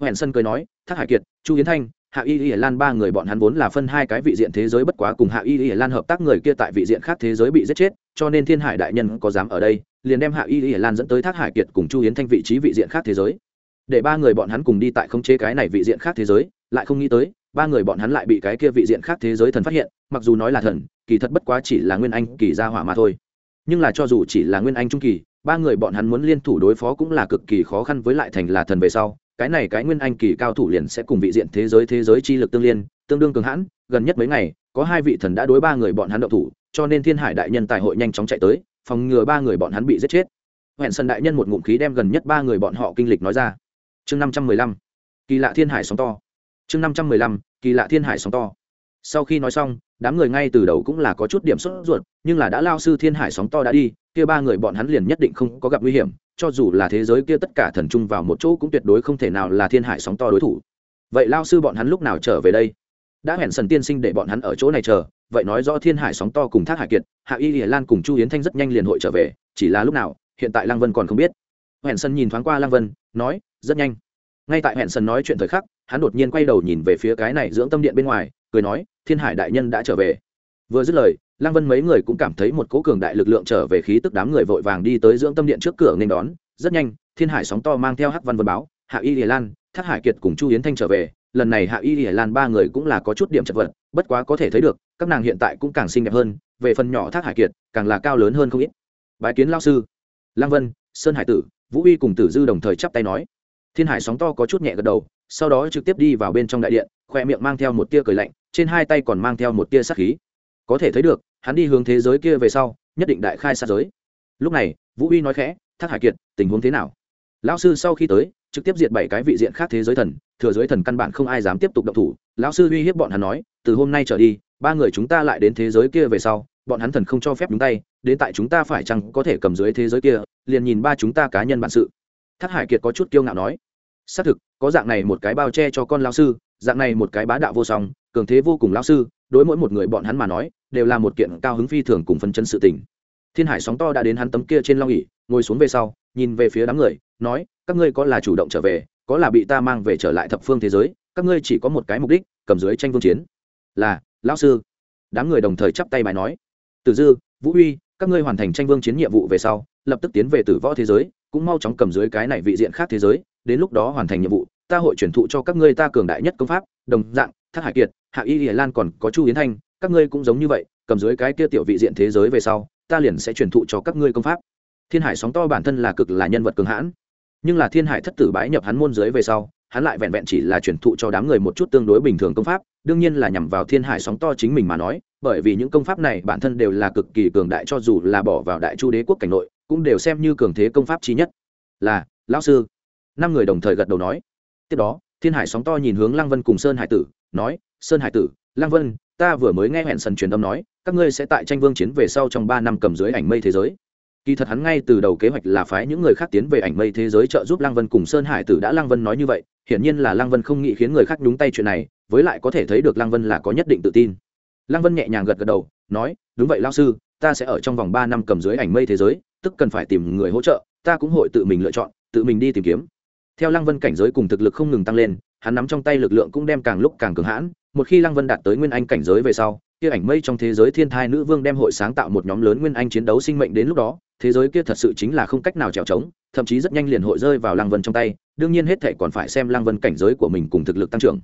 Hẹn sân cười nói, thác hải kiệt, chu yến thanh hạ y y lan ba người bọn hắn vốn là phân hai cái vị diện thế giới bất quá cùng hạ y y lan hợp tác người kia tại vị diện khác thế giới bị giết chết, cho nên thiên hải đại nhân có dám ở đây, liền đem hạ y y lan dẫn tới thác hải kiệt cùng chu yến thanh vị trí vị diện khác thế giới. Để ba người bọn hắn cùng đi tại không chế cái này vị diện khác thế giới, lại không nghĩ tới, ba người bọn hắn lại bị cái kia vị diện khác thế giới thần phát hiện, mặc dù nói là thần, kỳ thật bất quá chỉ là nguyên anh kỳ gia hỏa mà thôi. Nhưng là cho dù chỉ là nguyên anh trung kỳ, ba người bọn hắn muốn liên thủ đối phó cũng là cực kỳ khó khăn với lại thành là thần về sau cái này cái nguyên anh kỳ cao thủ liền sẽ cùng vị diện thế giới thế giới chi lực tương liên, tương đương cường hãn, gần nhất mấy ngày, có hai vị thần đã đối ba người bọn hắn đậu thủ, cho nên thiên hải đại nhân tài hội nhanh chóng chạy tới, phòng ngừa ba người bọn hắn bị giết chết. Hẹn sân đại nhân một ngụm khí đem gần nhất ba người bọn họ kinh lịch nói ra. Chương năm trăm mười lăm, kỳ lạ thiên hải sóng to. Chương năm trăm mười lăm, kỳ lạ thiên hải sóng to. Sau khi nói xong, đám người ngay từ đầu cũng là có chút điểm sốt ruột, nhưng là đã lao sư thiên hải sóng to đã đi, kia ba người bọn hắn liền nhất định không có gặp nguy hiểm cho dù là thế giới kia tất cả thần chung vào một chỗ cũng tuyệt đối không thể nào là thiên hải sóng to đối thủ. Vậy lao sư bọn hắn lúc nào trở về đây? Đã hẹn sần tiên sinh để bọn hắn ở chỗ này chờ, vậy nói rõ thiên hải sóng to cùng thác hải kiệt, hạ y hiển lan cùng chu hiến thanh rất nhanh liền hội trở về, chỉ là lúc nào, hiện tại lăng vân còn không biết. Hẹn sần nhìn thoáng qua lăng vân, nói, rất nhanh. Ngay tại hẹn sần nói chuyện thời khắc, hắn đột nhiên quay đầu nhìn về phía cái này dưỡng tâm điện bên ngoài, cười nói, thiên hải đại nhân đã trở về. Vừa dứt lời lăng vân mấy người cũng cảm thấy một cố cường đại lực lượng trở về khí tức đám người vội vàng đi tới dưỡng tâm điện trước cửa nên đón. Rất nhanh, thiên hải sóng to mang theo hắc văn vân báo, hạ y hiền lan, thác hải kiệt cùng chu yến thanh trở về. Lần này hạ y Lệ lan ba người cũng là có chút điểm chật vật, bất quá có thể thấy được, các nàng hiện tại cũng càng xinh đẹp hơn, về phần nhỏ thác hải kiệt, càng là cao lớn hơn không ít. Bái kiến lao sư. Lăng vân, sơn hải tử, vũ uy cùng tử dư đồng thời chắp tay nói. Thiên hải sóng to có chút nhẹ gật đầu, sau đó trực tiếp đi vào bên trong đại điện, khoe miệng mang theo một tia cười lạnh, trên hai tay còn mang theo một tia sắc khí. Có thể thấy được hắn đi hướng thế giới kia về sau, nhất định đại khai sát giới. Lúc này, vũ uy nói khẽ, thác hải kiệt, tình huống thế nào? Lão sư sau khi tới, trực tiếp diệt bảy cái vị diện khác thế giới thần, thừa giới thần căn bản không ai dám tiếp tục động thủ. Lão sư uy hiếp bọn hắn nói, từ hôm nay trở đi, ba người chúng ta lại đến thế giới kia về sau, bọn hắn thần không cho phép nhúng tay, đến tại chúng ta phải chăng có thể cầm dưới thế giới kia, liền nhìn ba chúng ta cá nhân bản sự. Thác hải kiệt có chút kiêu ngạo nói, xác thực, có dạng này một cái bao che cho con lão sư, dạng này một cái bá đạo vô song, cường thế vô cùng lão sư, đối mỗi một người bọn hắn mà nói đều là một kiện cao hứng phi thường cùng phân chân sự tình. Thiên hải sóng to đã đến hắn tấm kia trên long ỉ ngồi xuống về sau, nhìn về phía đám người, nói, các ngươi có là chủ động trở về, có là bị ta mang về trở lại thập phương thế giới, các ngươi chỉ có một cái mục đích, cầm dưới tranh vương chiến. Là, lão sư. Đám người đồng thời chắp tay bài nói, tử dư, vũ huy, các ngươi hoàn thành tranh vương chiến nhiệm vụ về sau, lập tức tiến về tử võ thế giới, cũng mau chóng cầm dưới cái này vị diện khác thế giới, đến lúc đó hoàn thành nhiệm vụ, ta hội truyền thụ cho các ngươi ta cường đại nhất công pháp, đồng dạng, thác hải kiệt, hạ y hiển lan còn có chu yến thanh các ngươi cũng giống như vậy, cầm dưới cái kia tiểu vị diện thế giới về sau, ta liền sẽ truyền thụ cho các ngươi công pháp. Thiên hải sóng to bản thân là cực là nhân vật cường hãn. Nhưng là thiên hải thất tử bái nhập hắn môn giới về sau, hắn lại vẹn vẹn chỉ là truyền thụ cho đám người một chút tương đối bình thường công pháp, đương nhiên là nhằm vào thiên hải sóng to chính mình mà nói, bởi vì những công pháp này bản thân đều là cực kỳ cường đại cho dù là bỏ vào đại chu đế quốc cảnh nội, cũng đều xem như cường thế công pháp chi nhất. Là, lão sư. Năm người đồng thời gật đầu nói. Tiếp đó, thiên hải sóng to nhìn hướng lăng vân cùng sơn hải tử, nói, sơn hải tử, lăng vân ta vừa mới nghe hẹn sần truyền âm nói, các ngươi sẽ tại tranh vương chiến về sau trong ba năm cầm dưới ảnh mây thế giới. Kỳ thật hắn ngay từ đầu kế hoạch là phái những người khác tiến về ảnh mây thế giới trợ giúp lăng vân cùng sơn hải tử đã lăng vân nói như vậy, hiển nhiên là lăng vân không nghĩ khiến người khác nhúng tay chuyện này, với lại có thể thấy được lăng vân là có nhất định tự tin. Lăng vân nhẹ nhàng gật gật đầu, nói, đúng vậy lao sư, ta sẽ ở trong vòng ba năm cầm dưới ảnh mây thế giới, tức cần phải tìm người hỗ trợ, ta cũng hội tự mình lựa chọn, tự mình đi tìm kiếm. Theo lăng vân cảnh giới cùng thực lực không ngừng tăng lên, hắn nắm trong tay lực lượng cũng đem càng lúc càng cường hãn một khi lăng vân đạt tới nguyên anh cảnh giới về sau, kia ảnh mây trong thế giới thiên thai nữ vương đem hội sáng tạo một nhóm lớn nguyên anh chiến đấu sinh mệnh đến lúc đó, thế giới kia thật sự chính là không cách nào trèo trống, thậm chí rất nhanh liền hội rơi vào lăng vân trong tay, đương nhiên hết thể còn phải xem lăng vân cảnh giới của mình cùng thực lực tăng trưởng.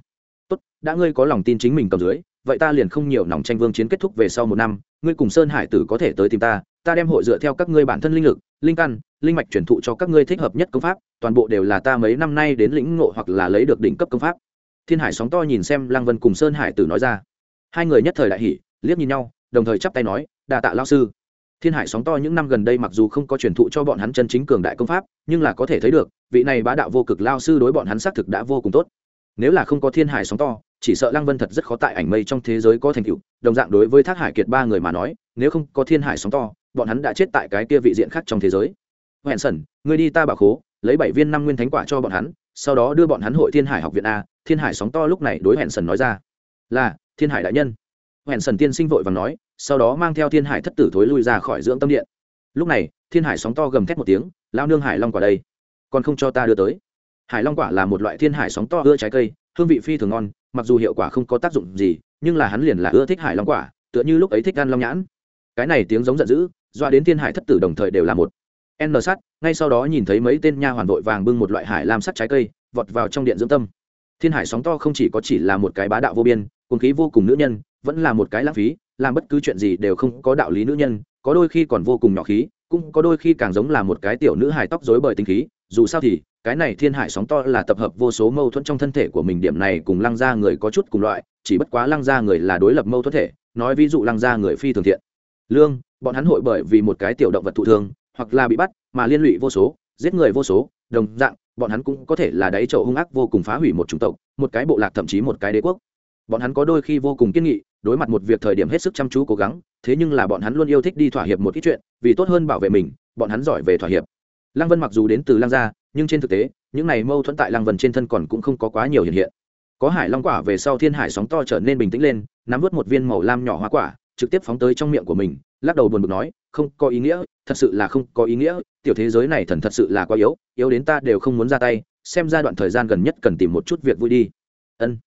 Tốt, đã ngươi có lòng tin chính mình cầm dưới, vậy ta liền không nhiều nòng tranh vương chiến kết thúc về sau một năm, ngươi cùng sơn hải tử có thể tới tìm ta ta đem hội dựa theo các ngươi bản thân linh lực, linh căn, linh mạch truyền thụ cho các ngươi thích hợp nhất công pháp, toàn bộ đều là ta mấy năm nay đến lĩnh ngộ hoặc là lấy được đỉnh cấp công pháp thiên hải sóng to nhìn xem lăng vân cùng sơn hải tử nói ra. Hai người nhất thời đại hỷ liếc nhìn nhau, đồng thời chắp tay nói đà tạ lao sư. Thiên hải sóng to những năm gần đây mặc dù không có truyền thụ cho bọn hắn chân chính cường đại công pháp, nhưng là có thể thấy được, vị này bá đạo vô cực lao sư đối bọn hắn xác thực đã vô cùng tốt. Nếu là không có thiên hải sóng to, chỉ sợ lăng vân thật rất khó tại ảnh mây trong thế giới có thành tựu. Đồng dạng đối với thác hải kiệt ba người mà nói, nếu không có thiên hải sóng to, bọn hắn đã chết tại cái kia vị diện khác trong thế giới. Hẹn sẩn người đi ta bảo khố, lấy bảy viên năm nguyên thánh quả cho bọn hắn sau đó đưa bọn hắn hội thiên hải học viện a, thiên hải sóng to lúc này đối hẹn sần nói ra, là, thiên hải đại nhân. Hẹn sần tiên sinh vội và nói, sau đó mang theo thiên hải thất tử thối lui ra khỏi dưỡng tâm điện. Lúc này, thiên hải sóng to gầm thét một tiếng lao nương hải long quả đây, còn không cho ta đưa tới. Hải long quả là một loại thiên hải sóng to ưa trái cây, hương vị phi thường ngon, mặc dù hiệu quả không có tác dụng gì, nhưng là hắn liền là ưa thích hải long quả, tựa như lúc ấy thích ăn long nhãn. Cái này tiếng giống giận dữ, doa đến thiên hải thất tử đồng thời đều là một n sắt, ngay sau đó nhìn thấy mấy tên nha hoàn vội vàng bưng một loại hải lam sắt trái cây, vọt vào trong điện dưỡng tâm. Thiên hải sóng to không chỉ có chỉ là một cái bá đạo vô biên cùng khí vô cùng nữ nhân, vẫn là một cái lãng phí, làm bất cứ chuyện gì đều không có đạo lý nữ nhân, có đôi khi còn vô cùng nhỏ khí, cũng có đôi khi càng giống là một cái tiểu nữ hài tóc rối bời tinh khí, dù sao thì, cái này thiên hải sóng to là tập hợp vô số mâu thuẫn trong thân thể của mình, điểm này cùng lăng ra người có chút cùng loại, chỉ bất quá lăng ra người là đối lập mâu thuẫn thể, nói ví dụ lăng ra người phi thường thiện. Lương, bọn hắn hội bởi vì một cái tiểu động vật thụ thương hoặc là bị bắt, mà liên lụy vô số, giết người vô số, đồng dạng, bọn hắn cũng có thể là đáy trậu hung ác vô cùng phá hủy một chủng tộc, một cái bộ lạc thậm chí một cái đế quốc. Bọn hắn có đôi khi vô cùng kiên nghị, đối mặt một việc thời điểm hết sức chăm chú cố gắng, thế nhưng là bọn hắn luôn yêu thích đi thỏa hiệp một ít chuyện, vì tốt hơn bảo vệ mình, bọn hắn giỏi về thỏa hiệp. Lăng vân mặc dù đến từ lăng gia, nhưng trên thực tế, những này mâu thuẫn tại lăng vân trên thân còn cũng không có quá nhiều hiện hiện. Có hải long quả về sau thiên hải sóng to trở nên bình tĩnh lên, nắm vớt một viên màu lam nhỏ hoa quả trực tiếp phóng tới trong miệng của mình, lắc đầu buồn bực nói, không có ý nghĩa, thật sự là không có ý nghĩa, tiểu thế giới này thần thật sự là quá yếu yếu đến ta đều không muốn ra tay, xem ra đoạn thời gian gần nhất cần tìm một chút việc vui đi. Ân,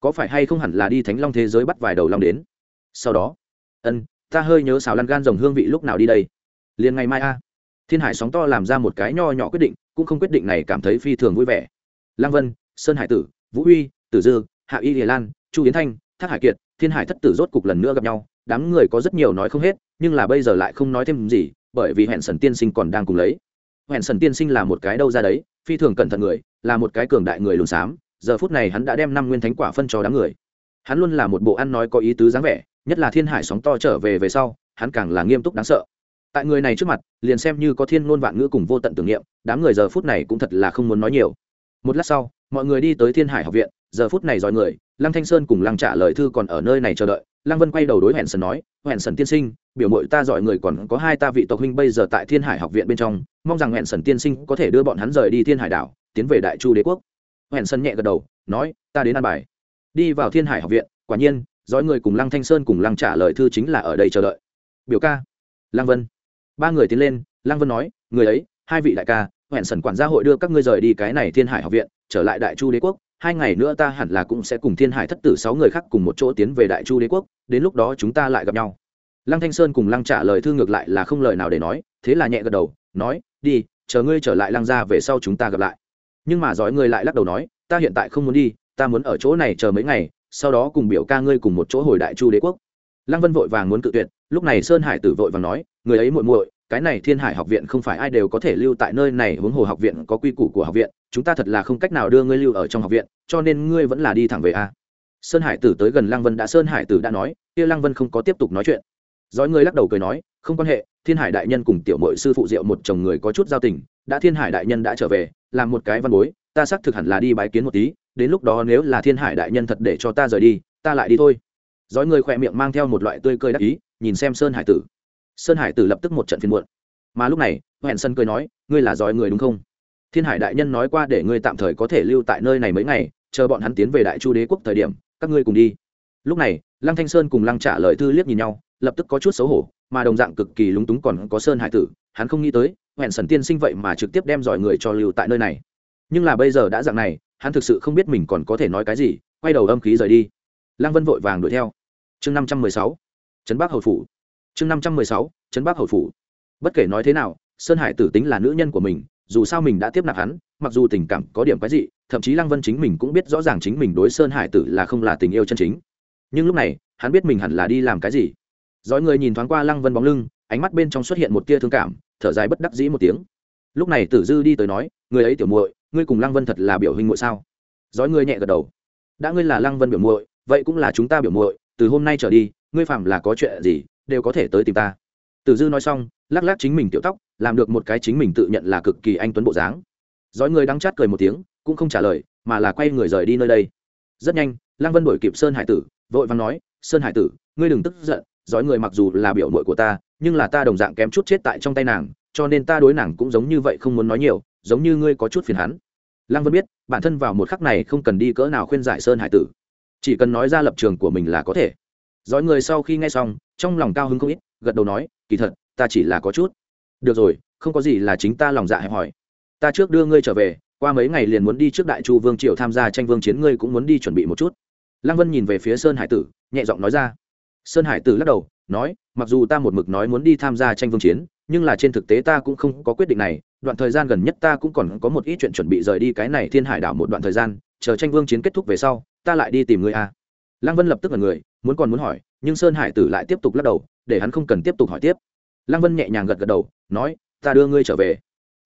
có phải hay không hẳn là đi thánh long thế giới bắt vài đầu long đến? Sau đó. Ân, ta hơi nhớ xào lăn gan rồng hương vị lúc nào đi đây. Liền ngày mai a. Thiên hải sóng to làm ra một cái nho nhỏ quyết định, cũng không quyết định này cảm thấy phi thường vui vẻ. Lăng vân, sơn hải tử, vũ huy, tử dư, hạ y hiền lan, chu yến thanh, thác hải kiệt, thiên hải thất tử rốt cục lần nữa gặp nhau đám người có rất nhiều nói không hết, nhưng là bây giờ lại không nói thêm gì, bởi vì hẹn sần tiên sinh còn đang cùng lấy. Hẹn sần tiên sinh là một cái đâu ra đấy, phi thường cẩn thận người, là một cái cường đại người lùn xám, giờ phút này hắn đã đem năm nguyên thánh quả phân cho đám người. Hắn luôn là một bộ ăn nói có ý tứ dáng vẻ, nhất là thiên hải sóng to trở về về sau, hắn càng là nghiêm túc đáng sợ. Tại người này trước mặt, liền xem như có thiên ngôn vạn ngữ cùng vô tận tưởng niệm, đám người giờ phút này cũng thật là không muốn nói nhiều. Một lát sau, mọi người đi tới thiên hải học viện giờ phút này dòi người, lăng thanh sơn cùng lăng trả lời thư còn ở nơi này chờ đợi. Lăng vân quay đầu đối hẹn sần nói, hẹn sần tiên sinh, biểu mội ta giỏi người còn có hai ta vị tộc huynh bây giờ tại thiên hải học viện bên trong, mong rằng hẹn sần tiên sinh có thể đưa bọn hắn rời đi thiên hải đảo, tiến về đại chu đế quốc. Hẹn sần nhẹ gật đầu, nói, ta đến ăn bài. Đi vào thiên hải học viện, quả nhiên dõi người cùng lăng thanh sơn cùng lăng trả lời thư chính là ở đây chờ đợi. Biểu ca. Lăng vân. Ba người tiến lên, lăng vân nói, người ấy, hai vị đại ca, hẹn sần quản gia hội đưa các ngươi rời đi cái này thiên hải học viện, trở lại đại chu đế quốc hai ngày nữa ta hẳn là cũng sẽ cùng thiên hải thất tử sáu người khác cùng một chỗ tiến về đại chu đế quốc, đến lúc đó chúng ta lại gặp nhau. Lăng thanh sơn cùng lăng trả lời thư ngược lại là không lời nào để nói, thế là nhẹ gật đầu, nói, đi, chờ ngươi trở lại lăng ra về sau chúng ta gặp lại. Nhưng mà giỏi ngươi lại lắc đầu nói, ta hiện tại không muốn đi, ta muốn ở chỗ này chờ mấy ngày, sau đó cùng biểu ca ngươi cùng một chỗ hồi đại chu đế quốc. Lăng vân vội vàng muốn cự tuyệt, lúc này sơn hải tử vội vàng nói, người ấy muội muội cái này thiên hải học viện không phải ai đều có thể lưu tại nơi này, huống hồ học viện có quy củ của học viện, chúng ta thật là không cách nào đưa ngươi lưu ở trong học viện, cho nên ngươi vẫn là đi thẳng về a. Sơn hải tử tới gần lăng vân đã, sơn hải tử đã nói, kia lăng vân không có tiếp tục nói chuyện. Dõi ngươi lắc đầu cười nói, không quan hệ, thiên hải đại nhân cùng tiểu mội sư phụ diệu một chồng người có chút giao tình, đã thiên hải đại nhân đã trở về, làm một cái văn bối, ta xác thực hẳn là đi bái kiến một tí, đến lúc đó nếu là thiên hải đại nhân thật để cho ta rời đi, ta lại đi thôi. Dõi người khỏe miệng mang theo một loại tươi cười đắc ý, nhìn xem sơn hải tử sơn hải tử lập tức một trận phiền muộn. Mà lúc này hẹn sân cười nói, ngươi là giỏi người đúng không? Thiên hải đại nhân nói qua để ngươi tạm thời có thể lưu tại nơi này mấy ngày, chờ bọn hắn tiến về đại chu đế quốc thời điểm, các ngươi cùng đi. Lúc này, lăng thanh sơn cùng lăng trả lời thư liếc nhìn nhau, lập tức có chút xấu hổ, mà đồng dạng cực kỳ lúng túng còn có sơn hải tử, hắn không nghĩ tới hẹn sần tiên sinh vậy mà trực tiếp đem giỏi người cho lưu tại nơi này. Nhưng là bây giờ đã dạng này, hắn thực sự không biết mình còn có thể nói cái gì, quay đầu âm khí rời đi. Lăng vân vội vàng đuổi theo. Chương năm trăm mười sáu, trấn bắc hầu phủ chương năm trăm mười sáu, trấn bắc hầu phủ. Bất kể nói thế nào, sơn hải tử tính là nữ nhân của mình, dù sao mình đã tiếp nạp hắn, mặc dù tình cảm có điểm cái gì thậm chí lăng vân chính mình cũng biết rõ ràng chính mình đối sơn hải tử là không là tình yêu chân chính. Nhưng lúc này, hắn biết mình hẳn là đi làm cái gì. Dõi người nhìn thoáng qua lăng vân bóng lưng, ánh mắt bên trong xuất hiện một tia thương cảm, thở dài bất đắc dĩ một tiếng. Lúc này tử dư đi tới nói, người ấy tiểu muội, ngươi cùng lăng vân thật là biểu hình muội sao? Dõi ngươi nhẹ gật đầu. Đã ngươi là lăng vân biểu muội, vậy cũng là chúng ta biểu muội, từ hôm nay trở đi, ngươi phạm là có chuyện gì đều có thể tới tìm ta. Tử dư nói xong, lắc lắc chính mình tiểu tóc, làm được một cái chính mình tự nhận là cực kỳ anh tuấn bộ dáng. Dõi người đắng chát cười một tiếng, cũng không trả lời, mà là quay người rời đi nơi đây. Rất nhanh, lăng vân đổi kịp sơn hải tử, vội vàng nói, sơn hải tử, ngươi đừng tức giận, dõi người mặc dù là biểu muội của ta, nhưng là ta đồng dạng kém chút chết tại trong tay nàng, cho nên ta đối nàng cũng giống như vậy không muốn nói nhiều, giống như ngươi có chút phiền hắn. Lăng vân biết, bản thân vào một khắc này không cần đi cỡ nào khuyên giải sơn hải tử. Chỉ cần nói ra lập trường của mình là có thể dõi người sau khi nghe xong, trong lòng cao hứng không ít, gật đầu nói, kỳ thật, ta chỉ là có chút. Được rồi, không có gì là chính ta lòng dạ hẹp hỏi ta trước đưa ngươi trở về, qua mấy ngày liền muốn đi trước đại chu vương triều tham gia tranh vương chiến, ngươi cũng muốn đi chuẩn bị một chút. Lăng vân nhìn về phía sơn hải tử, nhẹ giọng nói ra. Sơn hải tử lắc đầu, nói, mặc dù ta một mực nói muốn đi tham gia tranh vương chiến, nhưng là trên thực tế ta cũng không có quyết định này. Đoạn thời gian gần nhất ta cũng còn có một ít chuyện chuẩn bị rời đi cái này thiên hải đảo một đoạn thời gian, chờ tranh vương chiến kết thúc về sau, ta lại đi tìm ngươi a. Lăng vân lập tức là người muốn còn muốn hỏi, nhưng sơn hải tử lại tiếp tục lắc đầu, để hắn không cần tiếp tục hỏi tiếp. Lăng vân nhẹ nhàng gật gật đầu, nói, ta đưa ngươi trở về.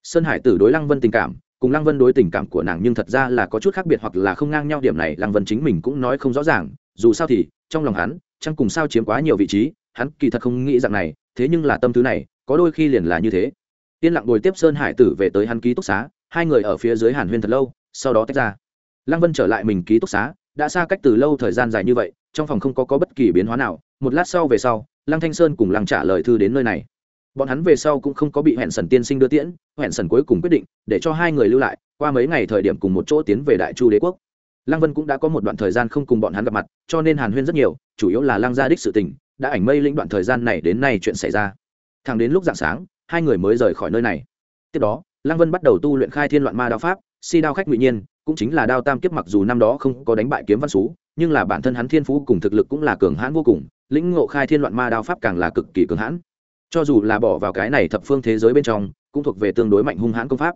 Sơn hải tử đối lăng vân tình cảm, cùng lăng vân đối tình cảm của nàng nhưng thật ra là có chút khác biệt hoặc là không ngang nhau, điểm này lăng vân chính mình cũng nói không rõ ràng, dù sao thì, trong lòng hắn chẳng cùng sao chiếm quá nhiều vị trí, hắn kỳ thật không nghĩ rằng này, thế nhưng là tâm thứ này, có đôi khi liền là như thế. Yên lặng ngồi tiếp sơn hải tử về tới hắn ký túc xá, hai người ở phía dưới hàn huyên thật lâu, sau đó tách ra. Lăng vân trở lại mình ký túc xá đã xa cách từ lâu thời gian dài như vậy trong phòng không có, có bất kỳ biến hóa nào. Một lát sau về sau lăng thanh sơn cùng lăng trả lời thư đến nơi này. Bọn hắn về sau cũng không có bị hẹn sần tiên sinh đưa tiễn hẹn sần cuối cùng quyết định để cho hai người lưu lại qua mấy ngày thời điểm cùng một chỗ tiến về đại chu đế quốc. Lăng vân cũng đã có một đoạn thời gian không cùng bọn hắn gặp mặt cho nên hàn huyên rất nhiều chủ yếu là lăng gia đích sự tình đã ảnh mây lĩnh đoạn thời gian này đến nay chuyện xảy ra. Thẳng đến lúc dạng sáng hai người mới rời khỏi nơi này. Tiếp đó lăng vân bắt đầu tu luyện khai thiên loạn ma đạo pháp si đao khách ngụy nhiên, cũng chính là đao tam kiếp mặc dù năm đó không có đánh bại kiếm văn xú, nhưng là bản thân hắn thiên phú cùng thực lực cũng là cường hãn vô cùng, lĩnh ngộ khai thiên loạn ma đao pháp càng là cực kỳ cường hãn. Cho dù là bỏ vào cái này thập phương thế giới bên trong, cũng thuộc về tương đối mạnh hung hãn công pháp.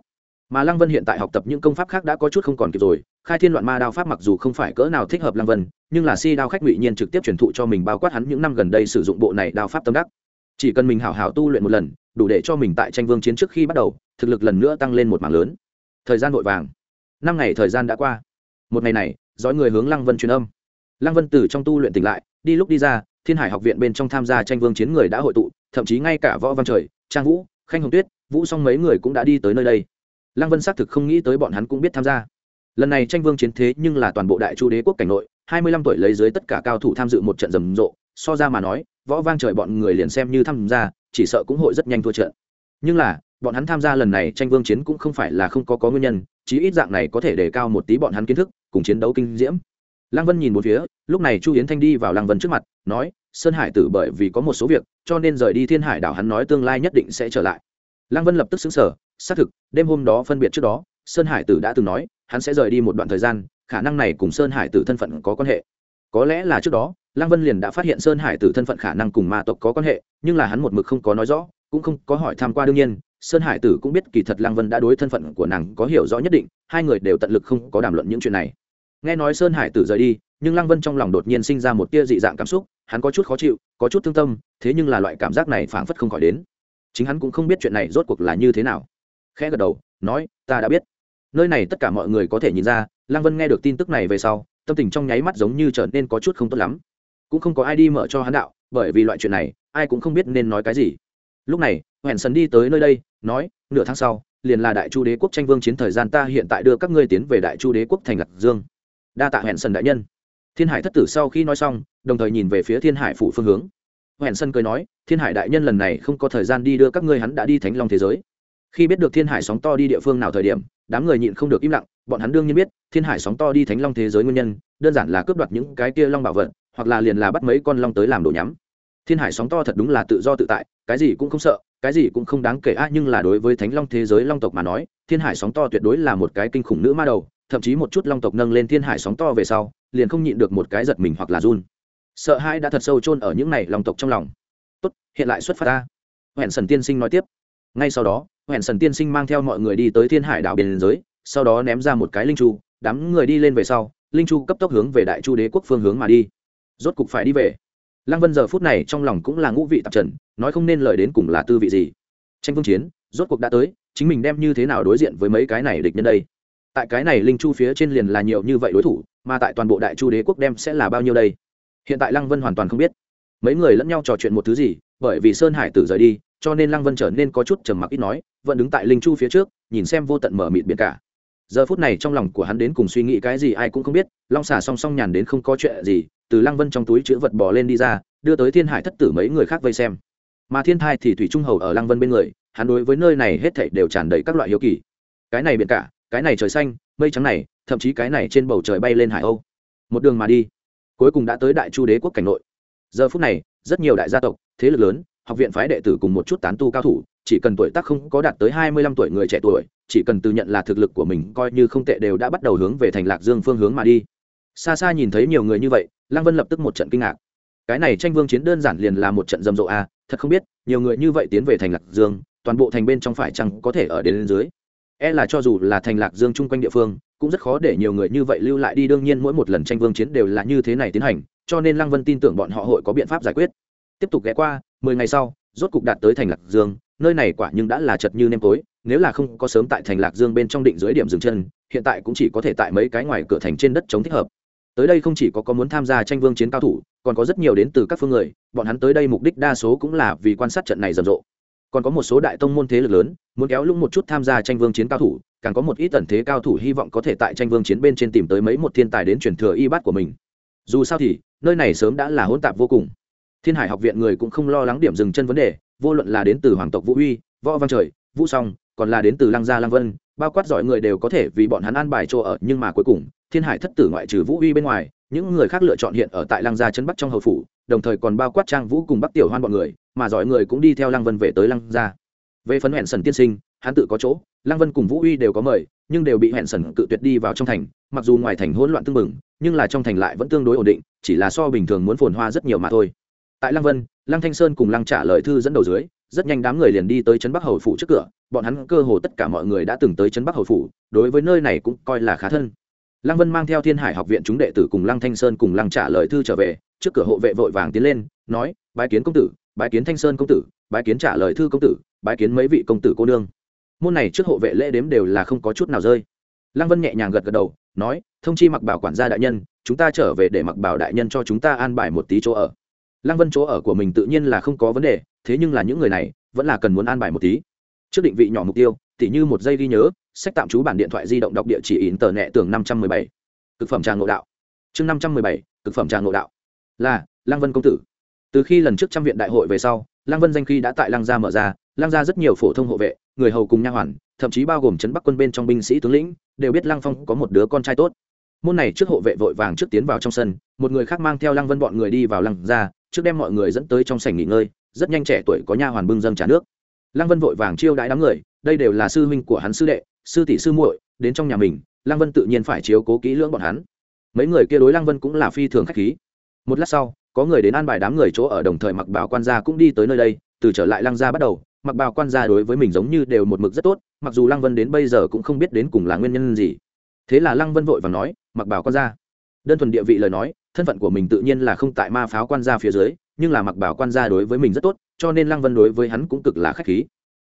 Mà lăng vân hiện tại học tập những công pháp khác đã có chút không còn kịp rồi, khai thiên loạn ma đao pháp mặc dù không phải cỡ nào thích hợp lăng vân, nhưng là si đao khách ngụy nhiên trực tiếp truyền thụ cho mình bao quát hắn những năm gần đây sử dụng bộ này đao pháp tâm đắc. Chỉ cần mình hào hào tu luyện một lần, đủ để cho mình tại tranh vương chiến trước khi bắt đầu, thực lực lần nữa tăng lên một mảng lớn thời gian vội vàng. Năm ngày thời gian đã qua. Một ngày này, dõi người hướng lăng vân truyền âm. Lăng vân từ trong tu luyện tỉnh lại, đi lúc đi ra, thiên hải học viện bên trong tham gia tranh vương chiến người đã hội tụ, thậm chí ngay cả võ văn trời, trang vũ, khanh hồng tuyết, vũ song mấy người cũng đã đi tới nơi đây. Lăng vân xác thực không nghĩ tới bọn hắn cũng biết tham gia. Lần này tranh vương chiến thế nhưng là toàn bộ đại chu đế quốc cảnh nội, hai mươi lăm tuổi lấy dưới tất cả cao thủ tham dự một trận rầm rộ, so ra mà nói, võ vang trời bọn người liền xem như tham gia, chỉ sợ cũng hội rất nhanh thua trận. Nhưng là bọn hắn tham gia lần này tranh vương chiến cũng không phải là không có có nguyên nhân, chí ít dạng này có thể đề cao một tí bọn hắn kiến thức, cùng chiến đấu kinh diễm. Lăng vân nhìn một phía, lúc này chu yến thanh đi vào lăng vân trước mặt, nói, sơn hải tử bởi vì có một số việc, cho nên rời đi thiên hải đảo hắn nói tương lai nhất định sẽ trở lại. Lăng vân lập tức xứng sở xác thực, đêm hôm đó phân biệt trước đó, sơn hải tử đã từng nói, hắn sẽ rời đi một đoạn thời gian, khả năng này cùng sơn hải tử thân phận có quan hệ. Có lẽ là trước đó, lăng vân liền đã phát hiện sơn hải tử thân phận khả năng cùng ma tộc có quan hệ, nhưng là hắn một mực không có nói rõ, cũng không có hỏi tham q u a đương nhiên sơn hải tử cũng biết kỳ thật lăng vân đã đối thân phận của nàng có hiểu rõ nhất định, hai người đều tận lực không có đàm luận những chuyện này. Nghe nói sơn hải tử rời đi, nhưng lăng vân trong lòng đột nhiên sinh ra một tia dị dạng cảm xúc, hắn có chút khó chịu, có chút thương tâm, thế nhưng là loại cảm giác này phảng phất không khỏi đến. Chính hắn cũng không biết chuyện này rốt cuộc là như thế nào. Khẽ gật đầu, nói, ta đã biết. Nơi này tất cả mọi người có thể nhìn ra, lăng vân nghe được tin tức này về sau, tâm tình trong nháy mắt giống như trở nên có chút không tốt lắm. Cũng không có ai đi mở cho hắn đạo, bởi vì loại chuyện này, ai cũng không biết nên nói cái gì. Lúc này hoẹn sần đi tới nơi đây, nói, nửa tháng sau, liền là đại chu đế quốc tranh vương chiến thời gian, ta hiện tại đưa các ngươi tiến về đại chu đế quốc thành lạc dương. Đa tạ hoẹn sần đại nhân. Thiên hải thất tử sau khi nói xong, đồng thời nhìn về phía thiên hải phủ phương hướng. Hoẹn sân cười nói, thiên hải đại nhân lần này không có thời gian đi đưa các ngươi, hắn đã đi thánh long thế giới. Khi biết được thiên hải sóng to đi địa phương nào thời điểm, đám người nhịn không được im lặng, bọn hắn đương nhiên biết, thiên hải sóng to đi thánh long thế giới nguyên nhân, đơn giản là cướp đoạt những cái kia long bảo vật, hoặc là liền là bắt mấy con long tới làm đồ nhắm. Thiên hải sóng to thật đúng là tự do tự tại, cái gì cũng không sợ cái gì cũng không đáng kể a, nhưng là đối với thánh long thế giới long tộc mà nói, thiên hải sóng to tuyệt đối là một cái kinh khủng nữ ma đầu, thậm chí một chút long tộc nâng lên thiên hải sóng to về sau, liền không nhịn được một cái giật mình hoặc là run. Sợ hãi đã thật sâu chôn ở những này long tộc trong lòng. Tốt, hiện lại xuất phát ta. Hoẹn sần tiên sinh nói tiếp. Ngay sau đó hoẹn sần tiên sinh mang theo mọi người đi tới thiên hải đảo biên giới, sau đó ném ra một cái linh chu, đám người đi lên về sau, linh chu cấp tốc hướng về đại chu đế quốc phương hướng mà đi. Rốt cục phải đi về lăng vân giờ phút này trong lòng cũng là ngũ vị tạp trần, nói không nên lời đến cùng là tư vị gì. Tranh vương chiến, rốt cuộc đã tới, chính mình đem như thế nào đối diện với mấy cái này địch nhân đây? Tại cái này linh chu phía trên liền là nhiều như vậy đối thủ, mà tại toàn bộ đại chu đế quốc đem sẽ là bao nhiêu đây? Hiện tại lăng vân hoàn toàn không biết. Mấy người lẫn nhau trò chuyện một thứ gì, bởi vì sơn hải tử rời đi, cho nên lăng vân trở nên có chút trầm mặc ít nói, vẫn đứng tại linh chu phía trước, nhìn xem vô tận mở mịt biển cả. Giờ phút này trong lòng của hắn đến cùng suy nghĩ cái gì ai cũng không biết, long xà song song nhàn đến không có chuyện gì từ lăng vân trong túi chữ vật bò lên đi ra, đưa tới thiên hải thất tử mấy người khác vây xem. Mà thiên thai thì thủy trung hầu ở lăng vân bên người, hắn đối với nơi này hết thảy đều tràn đầy các loại hiếu kỳ. Cái này biển cả, cái này trời xanh, mây trắng này, thậm chí cái này trên bầu trời bay lên hải âu. Một đường mà đi, cuối cùng đã tới đại chu đế quốc cảnh nội. Giờ phút này, rất nhiều đại gia tộc, thế lực lớn, học viện phái đệ tử cùng một chút tán tu cao thủ, chỉ cần tuổi tác không có đạt tới hai mươi lăm tuổi người trẻ tuổi, chỉ cần tự nhận là thực lực của mình coi như không tệ đều đã bắt đầu hướng về thành lạc dương phương hướng mà đi xa xa nhìn thấy nhiều người như vậy lăng vân lập tức một trận kinh ngạc. Cái này tranh vương chiến đơn giản liền là một trận rầm rộ a à, thật không biết nhiều người như vậy tiến về thành lạc dương toàn bộ thành bên trong phải chăng có thể ở đến, lên dưới. E là cho dù là thành lạc dương chung quanh địa phương cũng rất khó để nhiều người như vậy lưu lại đi. Đương nhiên mỗi một lần tranh vương chiến đều là như thế này tiến hành cho nên lăng vân tin tưởng bọn họ hội có biện pháp giải quyết. Tiếp tục ghé qua mười ngày sau rốt cục đạt tới thành lạc dương nơi này quả nhưng đã là chật như nêm tối nếu là không có sớm tại thành lạc dương bên trong định dưới điểm dừng chân hiện tại cũng chỉ có thể tại mấy cái ngoài cửa thành trên đất chống thích hợp tới đây không chỉ có có muốn tham gia tranh vương chiến cao thủ, còn có rất nhiều đến từ các phương người, bọn hắn tới đây mục đích đa số cũng là vì quan sát trận này rầm rộ. Còn có một số đại tông môn thế lực lớn, muốn kéo lũng một chút tham gia tranh vương chiến cao thủ, càng có một ít tần thế cao thủ hy vọng có thể tại tranh vương chiến bên trên tìm tới mấy một thiên tài đến truyền thừa y bát của mình. Dù sao thì, nơi này sớm đã là hỗn tạp vô cùng. Thiên hải học viện người cũng không lo lắng điểm dừng chân vấn đề, vô luận là đến từ hoàng tộc vũ uy, võ văn trời, vũ song còn là đến từ lăng gia lăng vân, bao quát giỏi người đều có thể vì bọn hắn an bài chỗ ở, nhưng mà cuối cùng, thiên hải thất tử ngoại trừ vũ uy bên ngoài, những người khác lựa chọn hiện ở tại lăng gia chân bắc trong hầu phủ, đồng thời còn bao quát trang vũ cùng bắc tiểu hoan bọn người, mà giỏi người cũng đi theo lăng vân về tới lăng gia. Về phấn hẹn sần tiên sinh, hắn tự có chỗ, lăng vân cùng vũ uy đều có mời, nhưng đều bị hẹn sần cự tuyệt đi vào trong thành, mặc dù ngoài thành hỗn loạn tương mừng nhưng là trong thành lại vẫn tương đối ổn định, chỉ là so bình thường muốn phồn hoa rất nhiều mà thôi. Tại lăng vân, lăng thanh sơn cùng lăng trả lời thư dẫn đầu dưới rất nhanh đám người liền đi tới trấn bắc hầu phủ trước cửa, bọn hắn cơ hồ tất cả mọi người đã từng tới trấn bắc hầu phủ, đối với nơi này cũng coi là khá thân. Lăng vân mang theo thiên hải học viện chúng đệ tử cùng lăng thanh sơn cùng lăng trả lời thư trở về, trước cửa hộ vệ vội vàng tiến lên, nói, bái kiến công tử, bái kiến thanh sơn công tử, bái kiến trả lời thư công tử, bái kiến mấy vị công tử cô nương. Môn này trước hộ vệ lễ đếm đều là không có chút nào rơi. Lăng vân nhẹ nhàng gật gật đầu, nói, thông chi mặc bảo quản gia đại nhân, chúng ta trở về để mặc bảo đại nhân cho chúng ta an bài một tí chỗ ở lăng vân chỗ ở của mình tự nhiên là không có vấn đề, thế nhưng là những người này vẫn là cần muốn an bài một tí. Trước định vị nhỏ mục tiêu, tỉ như một giây ghi nhớ, sách tạm trú bản điện thoại di động đọc địa chỉ in tờ nẹ tường năm trăm mười bảy. Thực phẩm trà ngộ đạo. Chương năm trăm mười bảy thực phẩm trà ngộ đạo. Là, lăng vân công tử. Từ khi lần trước trăm viện đại hội về sau, lăng vân danh khi đã tại lăng gia mở ra, lăng gia rất nhiều phổ thông hộ vệ, người hầu cùng nha hoàn, thậm chí bao gồm trấn bắc quân bên trong binh sĩ tướng lĩnh, đều biết lăng phong có một đứa con trai tốt. Môn này trước hộ vệ vội vàng trước tiến vào trong sân, một người khác mang theo lăng vân bọn người đi vào lăng gia trước đem mọi người dẫn tới trong sảnh nghỉ ngơi, rất nhanh trẻ tuổi có nha hoàn bưng dâng trà nước. Lăng vân vội vàng chiêu đãi đám người, đây đều là sư huynh của hắn sư đệ, sư tỷ sư muội, đến trong nhà mình, lăng vân tự nhiên phải chiếu cố kỹ lưỡng bọn hắn. Mấy người kia đối lăng vân cũng là phi thường khách khí. Một lát sau, có người đến an bài đám người chỗ ở đồng thời mặc bảo quan gia cũng đi tới nơi đây, từ trở lại lăng gia bắt đầu, mặc bảo quan gia đối với mình giống như đều một mực rất tốt, mặc dù lăng vân đến bây giờ cũng không biết đến cùng là nguyên nhân gì. Thế là lăng vân vội và nói, mặc bảo quan gia. Đơn thuần địa vị lời nói thân phận của mình tự nhiên là không tại ma pháo quan gia phía dưới, nhưng là mặc bảo quan gia đối với mình rất tốt, cho nên lăng vân đối với hắn cũng cực là khách khí.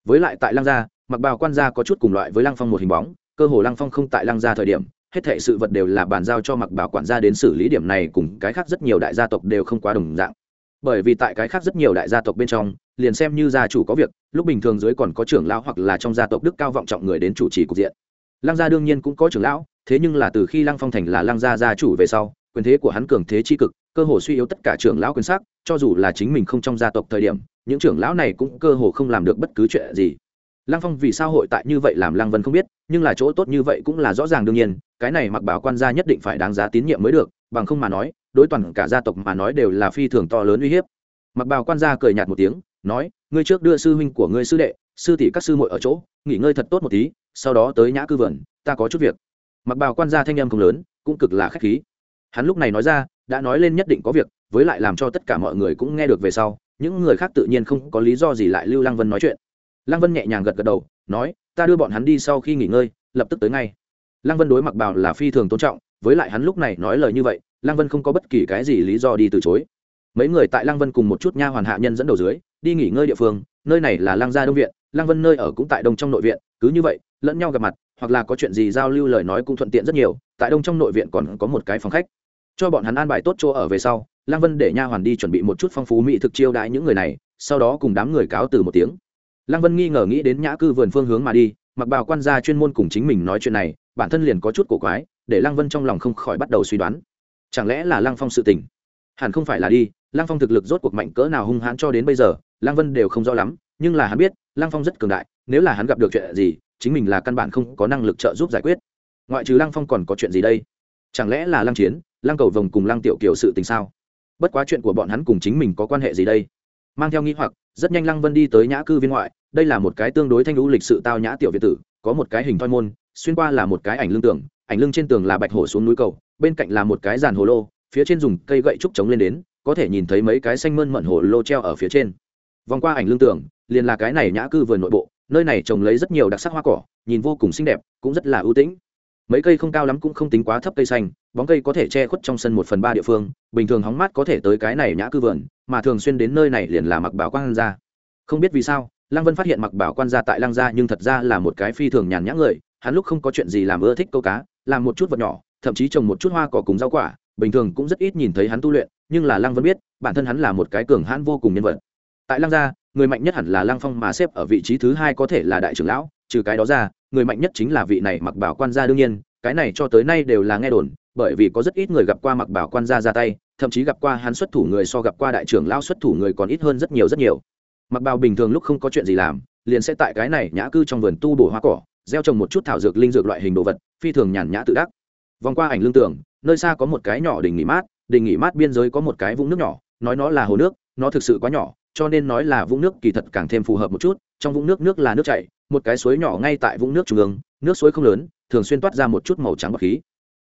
Với lại tại lăng gia, mặc bảo quan gia có chút cùng loại với lăng phong một hình bóng, cơ hồ lăng phong không tại lăng gia thời điểm, hết thệ sự vật đều là bàn giao cho mặc bảo quản gia đến xử lý điểm này cùng cái khác rất nhiều đại gia tộc đều không quá đồng dạng. Bởi vì tại cái khác rất nhiều đại gia tộc bên trong, liền xem như gia chủ có việc, lúc bình thường dưới còn có trưởng lão hoặc là trong gia tộc đức cao vọng trọng người đến chủ trì cục diện. Lăng gia đương nhiên cũng có trưởng lão, thế nhưng là từ khi lăng phong thành là lăng gia gia chủ về sau quyền thế của hắn cường thế chi cực, cơ hồ suy yếu tất cả trưởng lão quyền sắc, cho dù là chính mình không trong gia tộc thời điểm, những trưởng lão này cũng cơ hồ không làm được bất cứ chuyện gì. Lăng phong vì sao hội tại như vậy làm lăng vân không biết, nhưng là chỗ tốt như vậy cũng là rõ ràng đương nhiên, cái này mặc bảo quan gia nhất định phải đáng giá tín nhiệm mới được, bằng không mà nói, đối toàn cả gia tộc mà nói đều là phi thường to lớn uy hiếp. Mặc bảo quan gia cười nhạt một tiếng, nói, ngươi trước đưa sư huynh của ngươi sư đệ, sư tỷ các sư muội ở chỗ, nghỉ ngơi thật tốt một tí, sau đó tới nhã cư vườn, ta có chút việc. Mặc bảo quan gia thanh âm không lớn, cũng cực là khách khí hắn lúc này nói ra, đã nói lên nhất định có việc, với lại làm cho tất cả mọi người cũng nghe được về sau, những người khác tự nhiên không có lý do gì lại lưu lăng vân nói chuyện. Lăng vân nhẹ nhàng gật gật đầu, nói, ta đưa bọn hắn đi sau khi nghỉ ngơi, lập tức tới ngay. Lăng vân đối mặc bảo là phi thường tôn trọng, với lại hắn lúc này nói lời như vậy, lăng vân không có bất kỳ cái gì lý do đi từ chối. Mấy người tại lăng vân cùng một chút nha hoàn hạ nhân dẫn đầu dưới, đi nghỉ ngơi địa phương, nơi này là lăng gia đông viện, lăng vân nơi ở cũng tại đông trong nội viện, cứ như vậy, lẫn nhau gặp mặt, hoặc là có chuyện gì giao lưu lời nói cũng thuận tiện rất nhiều, tại đông trong nội viện còn có một cái phòng khách cho bọn hắn an bài tốt chỗ ở về sau, lăng vân để nha hoàn đi chuẩn bị một chút phong phú mỹ thực chiêu đãi những người này, sau đó cùng đám người cáo từ một tiếng. Lăng vân nghi ngờ nghĩ đến nhã cư vườn phương hướng mà đi, mặc bào quan gia chuyên môn cùng chính mình nói chuyện này, bản thân liền có chút cổ quái, để lăng vân trong lòng không khỏi bắt đầu suy đoán. Chẳng lẽ là lăng phong sự tình? Hẳn không phải là đi, lăng phong thực lực rốt cuộc mạnh cỡ nào hung hãn cho đến bây giờ, lăng vân đều không rõ lắm, nhưng là hắn biết, lăng phong rất cường đại, nếu là hắn gặp được chuyện gì, chính mình là căn bản không có năng lực trợ giúp giải quyết. Ngoại trừ lăng phong còn có chuyện gì đây? Chẳng lẽ là lăng chiến, lăng cầu vồng cùng lăng tiểu kiều sự tình sao? Bất quá chuyện của bọn hắn cùng chính mình có quan hệ gì đây? Mang theo nghĩ hoặc, rất nhanh lăng vân đi tới nhã cư viên ngoại, đây là một cái tương đối thanh lũ lịch sự tao nhã tiểu việt tử, có một cái hình thoi môn, xuyên qua là một cái ảnh lưng tường, ảnh lưng trên tường là bạch hổ xuống núi cầu, bên cạnh là một cái giàn hồ lô, phía trên dùng cây gậy trúc chống lên đến, có thể nhìn thấy mấy cái xanh mơn mận hồ lô treo ở phía trên. Vòng qua ảnh lưng tường, liền là cái này nhã cư vườn nội bộ, nơi này trồng lấy rất nhiều đặc sắc hoa cỏ, nhìn vô cùng xinh đẹp, cũng rất là ưu tĩnh mấy cây không cao lắm cũng không tính quá thấp cây xanh, bóng cây có thể che khuất trong sân một phần ba địa phương, bình thường hóng mát có thể tới cái này nhã cư vườn, mà thường xuyên đến nơi này liền là mặc bảo quan gia. Không biết vì sao, lăng vân phát hiện mặc bảo quan gia tại lăng gia nhưng thật ra là một cái phi thường nhàn nhã người, hắn lúc không có chuyện gì làm ưa thích câu cá, làm một chút vật nhỏ, thậm chí trồng một chút hoa cỏ cùng rau quả, bình thường cũng rất ít nhìn thấy hắn tu luyện, nhưng là lăng vân biết, bản thân hắn là một cái cường hãn vô cùng nhân vật. Tại lăng gia, người mạnh nhất hẳn là lăng phong mà xếp ở vị trí thứ hai có thể là đại trưởng lão, trừ cái đó ra người mạnh nhất chính là vị này mặc bảo quan gia đương nhiên, cái này cho tới nay đều là nghe đồn, bởi vì có rất ít người gặp qua mặc bảo quan gia ra tay, thậm chí gặp qua hắn xuất thủ người so gặp qua đại trưởng lao xuất thủ người còn ít hơn rất nhiều rất nhiều. Mặc bào bình thường lúc không có chuyện gì làm, liền sẽ tại cái này nhã cư trong vườn tu bổ hoa cỏ, gieo trồng một chút thảo dược linh dược loại hình đồ vật, phi thường nhàn nhã tự đắc. Vòng qua ảnh lương tưởng nơi xa có một cái nhỏ đình nghỉ mát, đình nghỉ mát biên giới có một cái vũng nước nhỏ, nói nó là hồ nước, nó thực sự quá nhỏ, cho nên nói là vũng nước kỳ thật càng thêm phù hợp một chút, trong vũng nước nước là nước chảy một cái suối nhỏ ngay tại vũng nước trung ương, nước suối không lớn, thường xuyên toát ra một chút màu trắng bọc khí.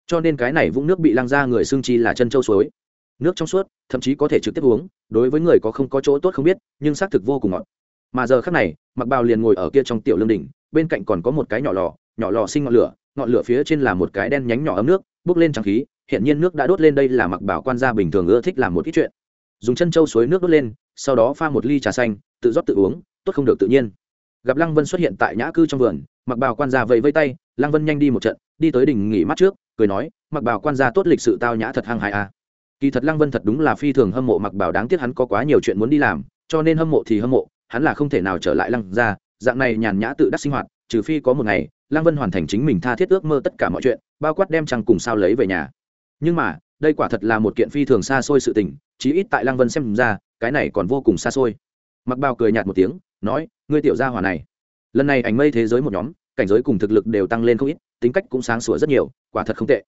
Cho nên cái này vũng nước bị lăng ra người xương chi là chân châu suối. Nước trong suốt, thậm chí có thể trực tiếp uống, đối với người có không có chỗ tốt không biết, nhưng xác thực vô cùng ngọt. Mà giờ khác này mặc bào liền ngồi ở kia trong tiểu lương đỉnh, bên cạnh còn có một cái nhỏ lò nhỏ lò sinh ngọn lửa ngọn lửa phía trên là một cái đen nhánh nhỏ ấm nước, bốc lên trắng khí hiện nhiên nước đã đốt lên đây là mặc bảo quan gia bình thường ưa thích làm một ít chuyện. Dùng chân trâu suối nước đốt lên, sau đó pha một ly trà xanh, tự rót tự uống, tốt không được tự nhiên gặp lăng vân xuất hiện tại nhã cư trong vườn mặc bào quan gia vẫy vây tay, lăng vân nhanh đi một trận, đi tới đỉnh nghỉ mắt trước, cười nói mặc bào quan gia tốt lịch sự tao nhã thật hăng hại a à. kỳ thật lăng vân thật đúng là phi thường hâm mộ mặc bảo, đáng tiếc hắn có quá nhiều chuyện muốn đi làm, cho nên hâm mộ thì hâm mộ, hắn là không thể nào trở lại lăng ra dạng này nhàn nhã tự đắc sinh hoạt, trừ phi có một ngày, lăng vân hoàn thành chính mình tha thiết ước mơ tất cả mọi chuyện, bao quát đem trăng cùng sao lấy về nhà. Nhưng mà, đây quả thật là một kiện phi thường xa xôi sự tình, chí ít tại lăng vân xem ra, cái này còn vô cùng xa xôi. Mặc bao cười nhạt một tiếng nói, ngươi tiểu gia hòa này. Lần này ảnh mây thế giới một nhóm, cảnh giới cùng thực lực đều tăng lên không ít, tính cách cũng sáng sủa rất nhiều, quả thật không tệ.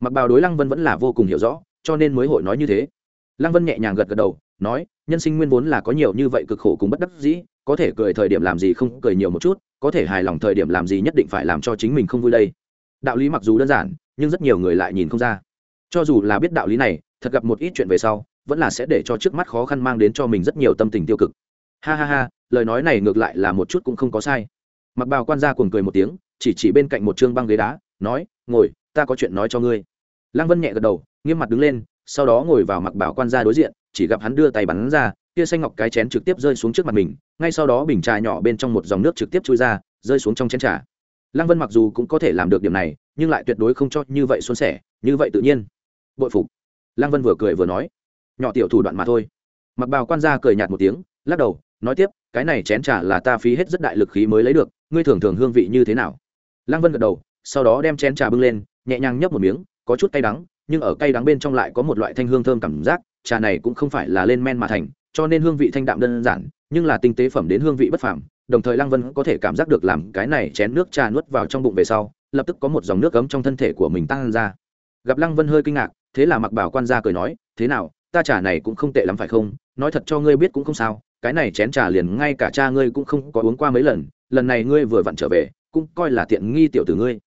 Mặc bào đối lăng vân vẫn là vô cùng hiểu rõ, cho nên mới hội nói như thế. Lăng vân nhẹ nhàng gật gật đầu, nói, nhân sinh nguyên vốn là có nhiều như vậy cực khổ cùng bất đắc dĩ, có thể cười thời điểm làm gì không cười nhiều một chút, có thể hài lòng thời điểm làm gì nhất định phải làm cho chính mình không vui đây. Đạo lý mặc dù đơn giản, nhưng rất nhiều người lại nhìn không ra. Cho dù là biết đạo lý này, thật gặp một ít chuyện về sau, vẫn là sẽ để cho trước mắt khó khăn mang đến cho mình rất nhiều tâm tình tiêu cực. Ha ha ha lời nói này ngược lại là một chút cũng không có sai. Mặc bào quan gia cuồng cười một tiếng, chỉ chỉ bên cạnh một chương băng ghế đá, nói, ngồi, ta có chuyện nói cho ngươi. Lăng vân nhẹ gật đầu, nghiêm mặt đứng lên, sau đó ngồi vào mặc bảo quan gia đối diện, chỉ gặp hắn đưa tay bắn ra kia xanh ngọc cái chén trực tiếp rơi xuống trước mặt mình, ngay sau đó bình trà nhỏ bên trong một dòng nước trực tiếp chui ra, rơi xuống trong chén trà. Lăng vân mặc dù cũng có thể làm được điểm này, nhưng lại tuyệt đối không cho như vậy xuân sẻ, như vậy tự nhiên. Bội phục. Lăng vân vừa cười vừa nói, nhỏ tiểu thủ đoạn mà thôi. Mặc bào quan gia cười nhạt một tiếng, lắc đầu nói tiếp, cái này chén trà là ta phí hết rất đại lực khí mới lấy được, ngươi thường thường hương vị như thế nào? Lăng vân gật đầu, sau đó đem chén trà bưng lên, nhẹ nhàng nhấp một miếng, có chút cay đắng, nhưng ở cay đắng bên trong lại có một loại thanh hương thơm cảm giác, trà này cũng không phải là lên men mà thành, cho nên hương vị thanh đạm đơn giản, nhưng là tinh tế phẩm đến hương vị bất phàm, đồng thời lăng vân có thể cảm giác được làm cái này chén nước trà nuốt vào trong bụng về sau, lập tức có một dòng nước ấm trong thân thể của mình tăng ra. Gặp lăng vân hơi kinh ngạc, thế là mặc bảo quan gia cười nói, thế nào, ta trà này cũng không tệ lắm phải không? Nói thật cho ngươi biết cũng không sao cái này chén trà liền ngay cả cha ngươi cũng không có uống qua mấy lần lần này ngươi vừa vặn trở về, cũng coi là tiện nghi tiểu tử ngươi.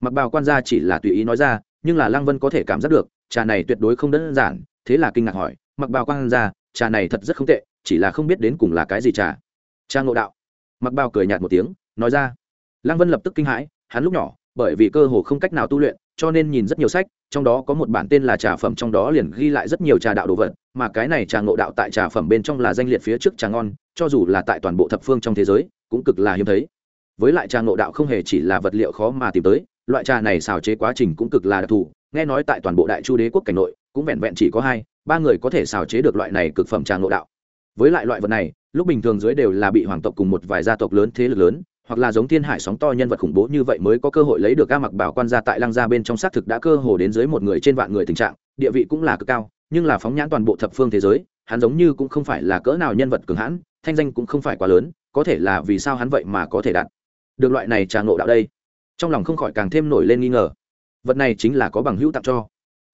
Mặc bảo quan gia chỉ là tùy ý nói ra, nhưng là lăng vân có thể cảm giác được, trà này tuyệt đối không đơn giản, thế là kinh ngạc hỏi, mặc bảo quan gia, trà này thật rất không tệ, chỉ là không biết đến cùng là cái gì trà. Cha ngộ đạo. Mặc bào cười nhạt một tiếng, nói ra. Lăng vân lập tức kinh hãi, hắn lúc nhỏ, bởi vì cơ hồ không cách nào tu luyện cho nên nhìn rất nhiều sách, trong đó có một bản tên là trà phẩm, trong đó liền ghi lại rất nhiều trà đạo đồ vật, mà cái này trà ngộ đạo tại trà phẩm bên trong là danh liệt phía trước trà ngon, cho dù là tại toàn bộ thập phương trong thế giới, cũng cực là hiếm thấy. Với lại trà ngộ đạo không hề chỉ là vật liệu khó mà tìm tới, loại trà này xào chế quá trình cũng cực là đặc thù, nghe nói tại toàn bộ đại chu đế quốc cảnh nội, cũng vẹn vẹn chỉ có hai, ba người có thể xào chế được loại này cực phẩm trà ngộ đạo. Với lại loại vật này, lúc bình thường dưới đều là bị hoàng tộc cùng một vài gia tộc lớn thế lực lớn hoặc là giống thiên hải sóng to nhân vật khủng bố như vậy mới có cơ hội lấy được ca mặc bảo quan gia tại lăng gia bên trong xác thực đã cơ hồ đến dưới một người trên vạn người tình trạng, địa vị cũng là cực cao, nhưng là phóng nhãn toàn bộ thập phương thế giới, hắn giống như cũng không phải là cỡ nào nhân vật cường hãn, thanh danh cũng không phải quá lớn, có thể là vì sao hắn vậy mà có thể đạt được loại này trà ngộ đạo đây. Trong lòng không khỏi càng thêm nổi lên nghi ngờ. Vật này chính là có bằng hữu tặng cho.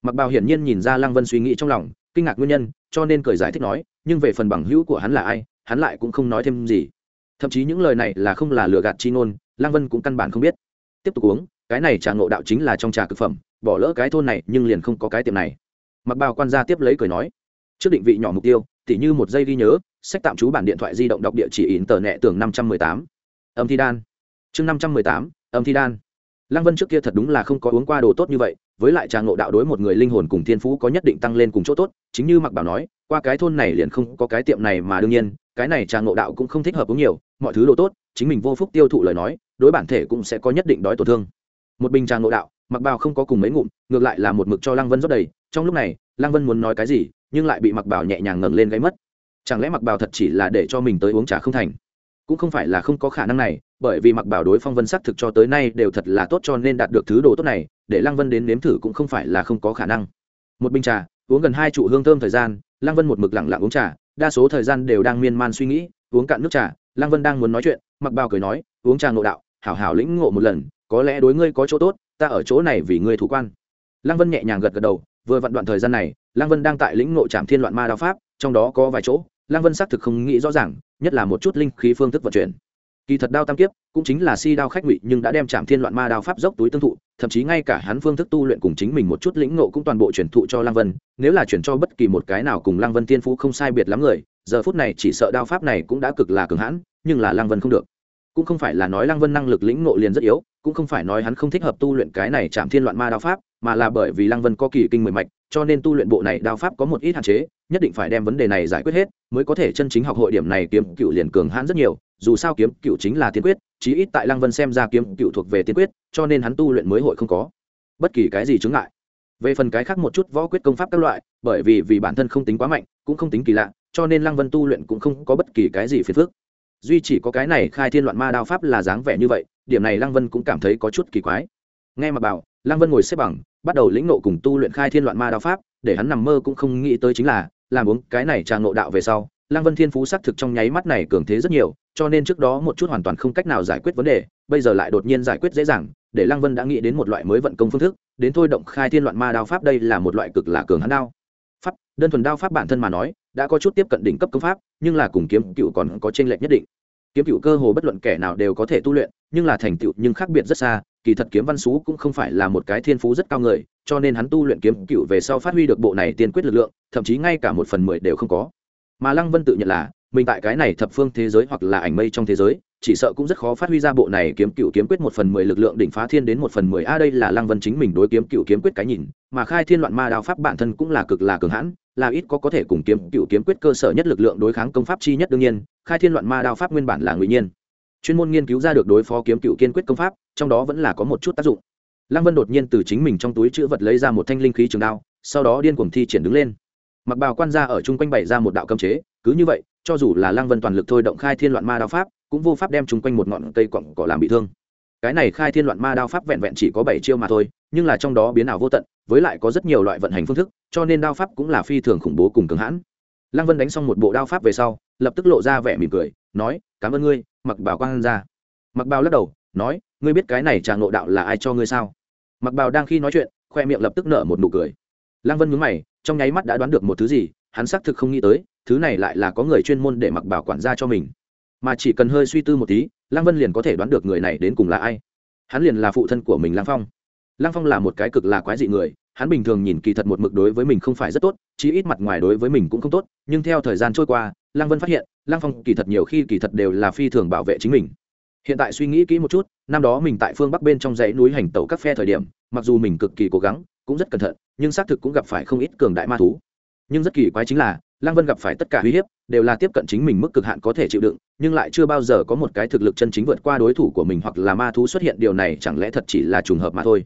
Mặc bào hiển nhiên nhìn ra lăng vân suy nghĩ trong lòng, kinh ngạc nguyên nhân, cho nên cười giải thích nói, nhưng về phần bằng hữu của hắn là ai, hắn lại cũng không nói thêm gì thậm chí những lời này là không là lừa gạt chi ngôn lăng vân cũng căn bản không biết. Tiếp tục uống, cái này trà ngộ đạo chính là trong trà cực phẩm, bỏ lỡ cái thôn này nhưng liền không có cái tiệm này. Mặc bào quan gia tiếp lấy cười nói, trước định vị nhỏ mục tiêu, tỉ như một giây ghi nhớ, sách tạm trú bản điện thoại di động đọc địa chỉ in tờ nẹ tường năm trăm mười tám. Âm thi đan. Chương năm trăm mười tám, âm thi đan. Lăng vân trước kia thật đúng là không có uống qua đồ tốt như vậy, với lại trà ngộ đạo đối một người linh hồn cùng thiên phú có nhất định tăng lên cùng chỗ tốt, chính như mặc bảo nói, qua cái thôn này liền không có cái tiệm này mà đương nhiên cái này trà ngộ đạo cũng không thích hợp uống nhiều, mọi thứ đồ tốt, chính mình vô phúc tiêu thụ lời nói, đối bản thể cũng sẽ có nhất định đói tổn thương. Một bình trà ngộ đạo, mặc bảo không có cùng mấy ngụm, ngược lại là một mực cho lăng vân rót đầy, trong lúc này, lăng vân muốn nói cái gì, nhưng lại bị mặc bảo nhẹ nhàng ngẩng lên gáy mất. Chẳng lẽ mặc bảo thật chỉ là để cho mình tới uống trà không thành? Cũng không phải là không có khả năng này, bởi vì mặc bảo đối phong vân xác thực cho tới nay đều thật là tốt cho nên đạt được thứ đồ tốt này, để lăng vân đến nếm thử cũng không phải là không có khả năng. Một bình trà, uống gần hai trụ hương thơm thời gian, lăng vân một mực lặng lặng uống trà đa số thời gian đều đang miên man suy nghĩ, uống cạn nước trà, lăng vân đang muốn nói chuyện, mặc bao cười nói, uống trà ngộ đạo, hảo hảo lĩnh ngộ một lần, có lẽ đối ngươi có chỗ tốt, ta ở chỗ này vì ngươi thủ quan. Lăng vân nhẹ nhàng gật gật đầu, vừa vặn đoạn thời gian này, lăng vân đang tại lĩnh ngộ trạm thiên loạn ma đao pháp, trong đó có vài chỗ, lăng vân xác thực không nghĩ rõ ràng, nhất là một chút linh khí phương thức vận chuyển kỳ thật đao tam kiếp cũng chính là si đao khách ngụy, nhưng đã đem trạm thiên loạn ma đao pháp dốc túi tương thụ, thậm chí ngay cả hắn phương thức tu luyện cùng chính mình một chút lĩnh ngộ cũng toàn bộ chuyển thụ cho lăng vân. Nếu là chuyển cho bất kỳ một cái nào cùng lăng vân tiên phú không sai biệt lắm người, giờ phút này chỉ sợ đao pháp này cũng đã cực là cường hãn, nhưng là lăng vân không được. Cũng không phải là nói lăng vân năng lực lĩnh ngộ liền rất yếu, cũng không phải nói hắn không thích hợp tu luyện cái này chạm thiên loạn ma đao pháp, mà là bởi vì lăng vân có kỳ kinh mười mạch, cho nên tu luyện bộ này đao pháp có một ít hạn chế, nhất định phải đem vấn đề này giải quyết hết, mới có thể chân chính học hội điểm này kiếm cựu liền cường hãn rất nhiều dù sao kiếm cựu chính là tiên quyết, chí ít tại lăng vân xem ra kiếm cựu thuộc về tiên quyết, cho nên hắn tu luyện mới hội không có bất kỳ cái gì chứng ngại. Về phần cái khác một chút võ quyết công pháp các loại, bởi vì vì bản thân không tính quá mạnh, cũng không tính kỳ lạ, cho nên lăng vân tu luyện cũng không có bất kỳ cái gì phiền phức. Duy chỉ có cái này khai thiên loạn ma đao pháp là dáng vẻ như vậy, điểm này lăng vân cũng cảm thấy có chút kỳ quái. Nghe mà bảo, lăng vân ngồi xếp bằng, bắt đầu lĩnh nộ cùng tu luyện khai thiên loạn ma đao pháp, để hắn nằm mơ cũng không nghĩ tới chính là, làm uống cái này trà ngộ đạo về sau, lăng vân thiên phú xác thực trong nháy mắt này cường thế rất nhiều cho nên trước đó một chút hoàn toàn không cách nào giải quyết vấn đề, bây giờ lại đột nhiên giải quyết dễ dàng, để lăng vân đã nghĩ đến một loại mới vận công phương thức, đến thôi động khai thiên loạn ma đao pháp đây là một loại cực là cường hắn đao. Pháp, đơn thuần đao pháp bản thân mà nói, đã có chút tiếp cận đỉnh cấp công pháp, nhưng là cùng kiếm cựu còn có t r ê n lệch nhất định. Kiếm cựu cơ hồ bất luận kẻ nào đều có thể tu luyện, nhưng là thành tựu nhưng khác biệt rất xa, kỳ thật kiếm văn xú cũng không phải là một cái thiên phú rất cao người, cho nên hắn tu luyện kiếm cựu về sau phát huy được bộ này tiên quyết lực lượng, thậm chí ngay cả một phần mười đều không có. Mà lăng vân tự nhận là mình tại cái này thập phương thế giới hoặc là ảnh mây trong thế giới, chỉ sợ cũng rất khó phát huy ra bộ này kiếm cựu kiếm quyết một phần mười lực lượng đỉnh phá thiên đến một phần mười. A, đây là lăng vân chính mình đối kiếm cựu kiếm quyết cái nhìn, mà khai thiên loạn ma đao pháp bản thân cũng là cực là cường hãn, là ít có có thể cùng kiếm cựu kiếm quyết cơ sở nhất lực lượng đối kháng công pháp chi nhất đương nhiên, khai thiên loạn ma đao pháp nguyên bản là ngụy nhiên. Chuyên môn nghiên cứu ra được đối phó kiếm cựu kiên quyết công pháp, trong đó vẫn là có một chút tác dụng. Lăng vân đột nhiên từ chính mình trong túi chữ vật lấy ra một thanh linh khí trường đao, sau đó điên cuồng thi triển đứng lên. Mặc bào quan ra ở chung quanh bày ra một đạo cấm chế, cứ như vậy cho dù là lăng vân toàn lực thôi động khai thiên loạn ma đao pháp, cũng vô pháp đem chúng quanh một ngọn cây cọng cỏ làm bị thương. Cái này khai thiên loạn ma đao pháp vẹn vẹn chỉ có bảy chiêu mà thôi, nhưng là trong đó biến ảo vô tận, với lại có rất nhiều loại vận hành phương thức, cho nên đao pháp cũng là phi thường khủng bố cùng cường hãn. Lăng vân đánh xong một bộ đao pháp về sau, lập tức lộ ra vẻ mỉm cười, nói, cảm ơn ngươi, mặc bảo quang ra mặc Bảo lắc đầu, nói, ngươi biết cái này trà ngộ đạo là ai cho ngươi sao? Mặc Bảo đang khi nói chuyện, khoe miệng lập tức nở một nụ cười. Lăng vân nhướng mày, trong nháy mắt đã đoán được một thứ gì, hắn xác thực không nghĩ tới thứ này lại là có người chuyên môn để mặc bảo quản gia cho mình. Mà chỉ cần hơi suy tư một tí, lăng vân liền có thể đoán được người này đến cùng là ai. Hắn liền là phụ thân của mình lăng phong. Lăng phong là một cái cực là quái dị người, hắn bình thường nhìn kỳ thật một mực đối với mình không phải rất tốt, chí ít mặt ngoài đối với mình cũng không tốt, nhưng theo thời gian trôi qua, lăng vân phát hiện, lăng phong kỳ thật nhiều khi kỳ thật đều là phi thường bảo vệ chính mình. Hiện tại suy nghĩ kỹ một chút, năm đó mình tại phương bắc bên trong dãy núi hành tẩu các phe thời điểm, mặc dù mình cực kỳ cố gắng, cũng rất cẩn thận, nhưng xác thực cũng gặp phải không ít cường đại ma thú nhưng rất kỳ quái chính là, lăng vân gặp phải tất cả uy hiếp, đều là tiếp cận chính mình mức cực hạn có thể chịu đựng, nhưng lại chưa bao giờ có một cái thực lực chân chính vượt qua đối thủ của mình hoặc là ma thú xuất hiện, điều này chẳng lẽ thật chỉ là trùng hợp mà thôi.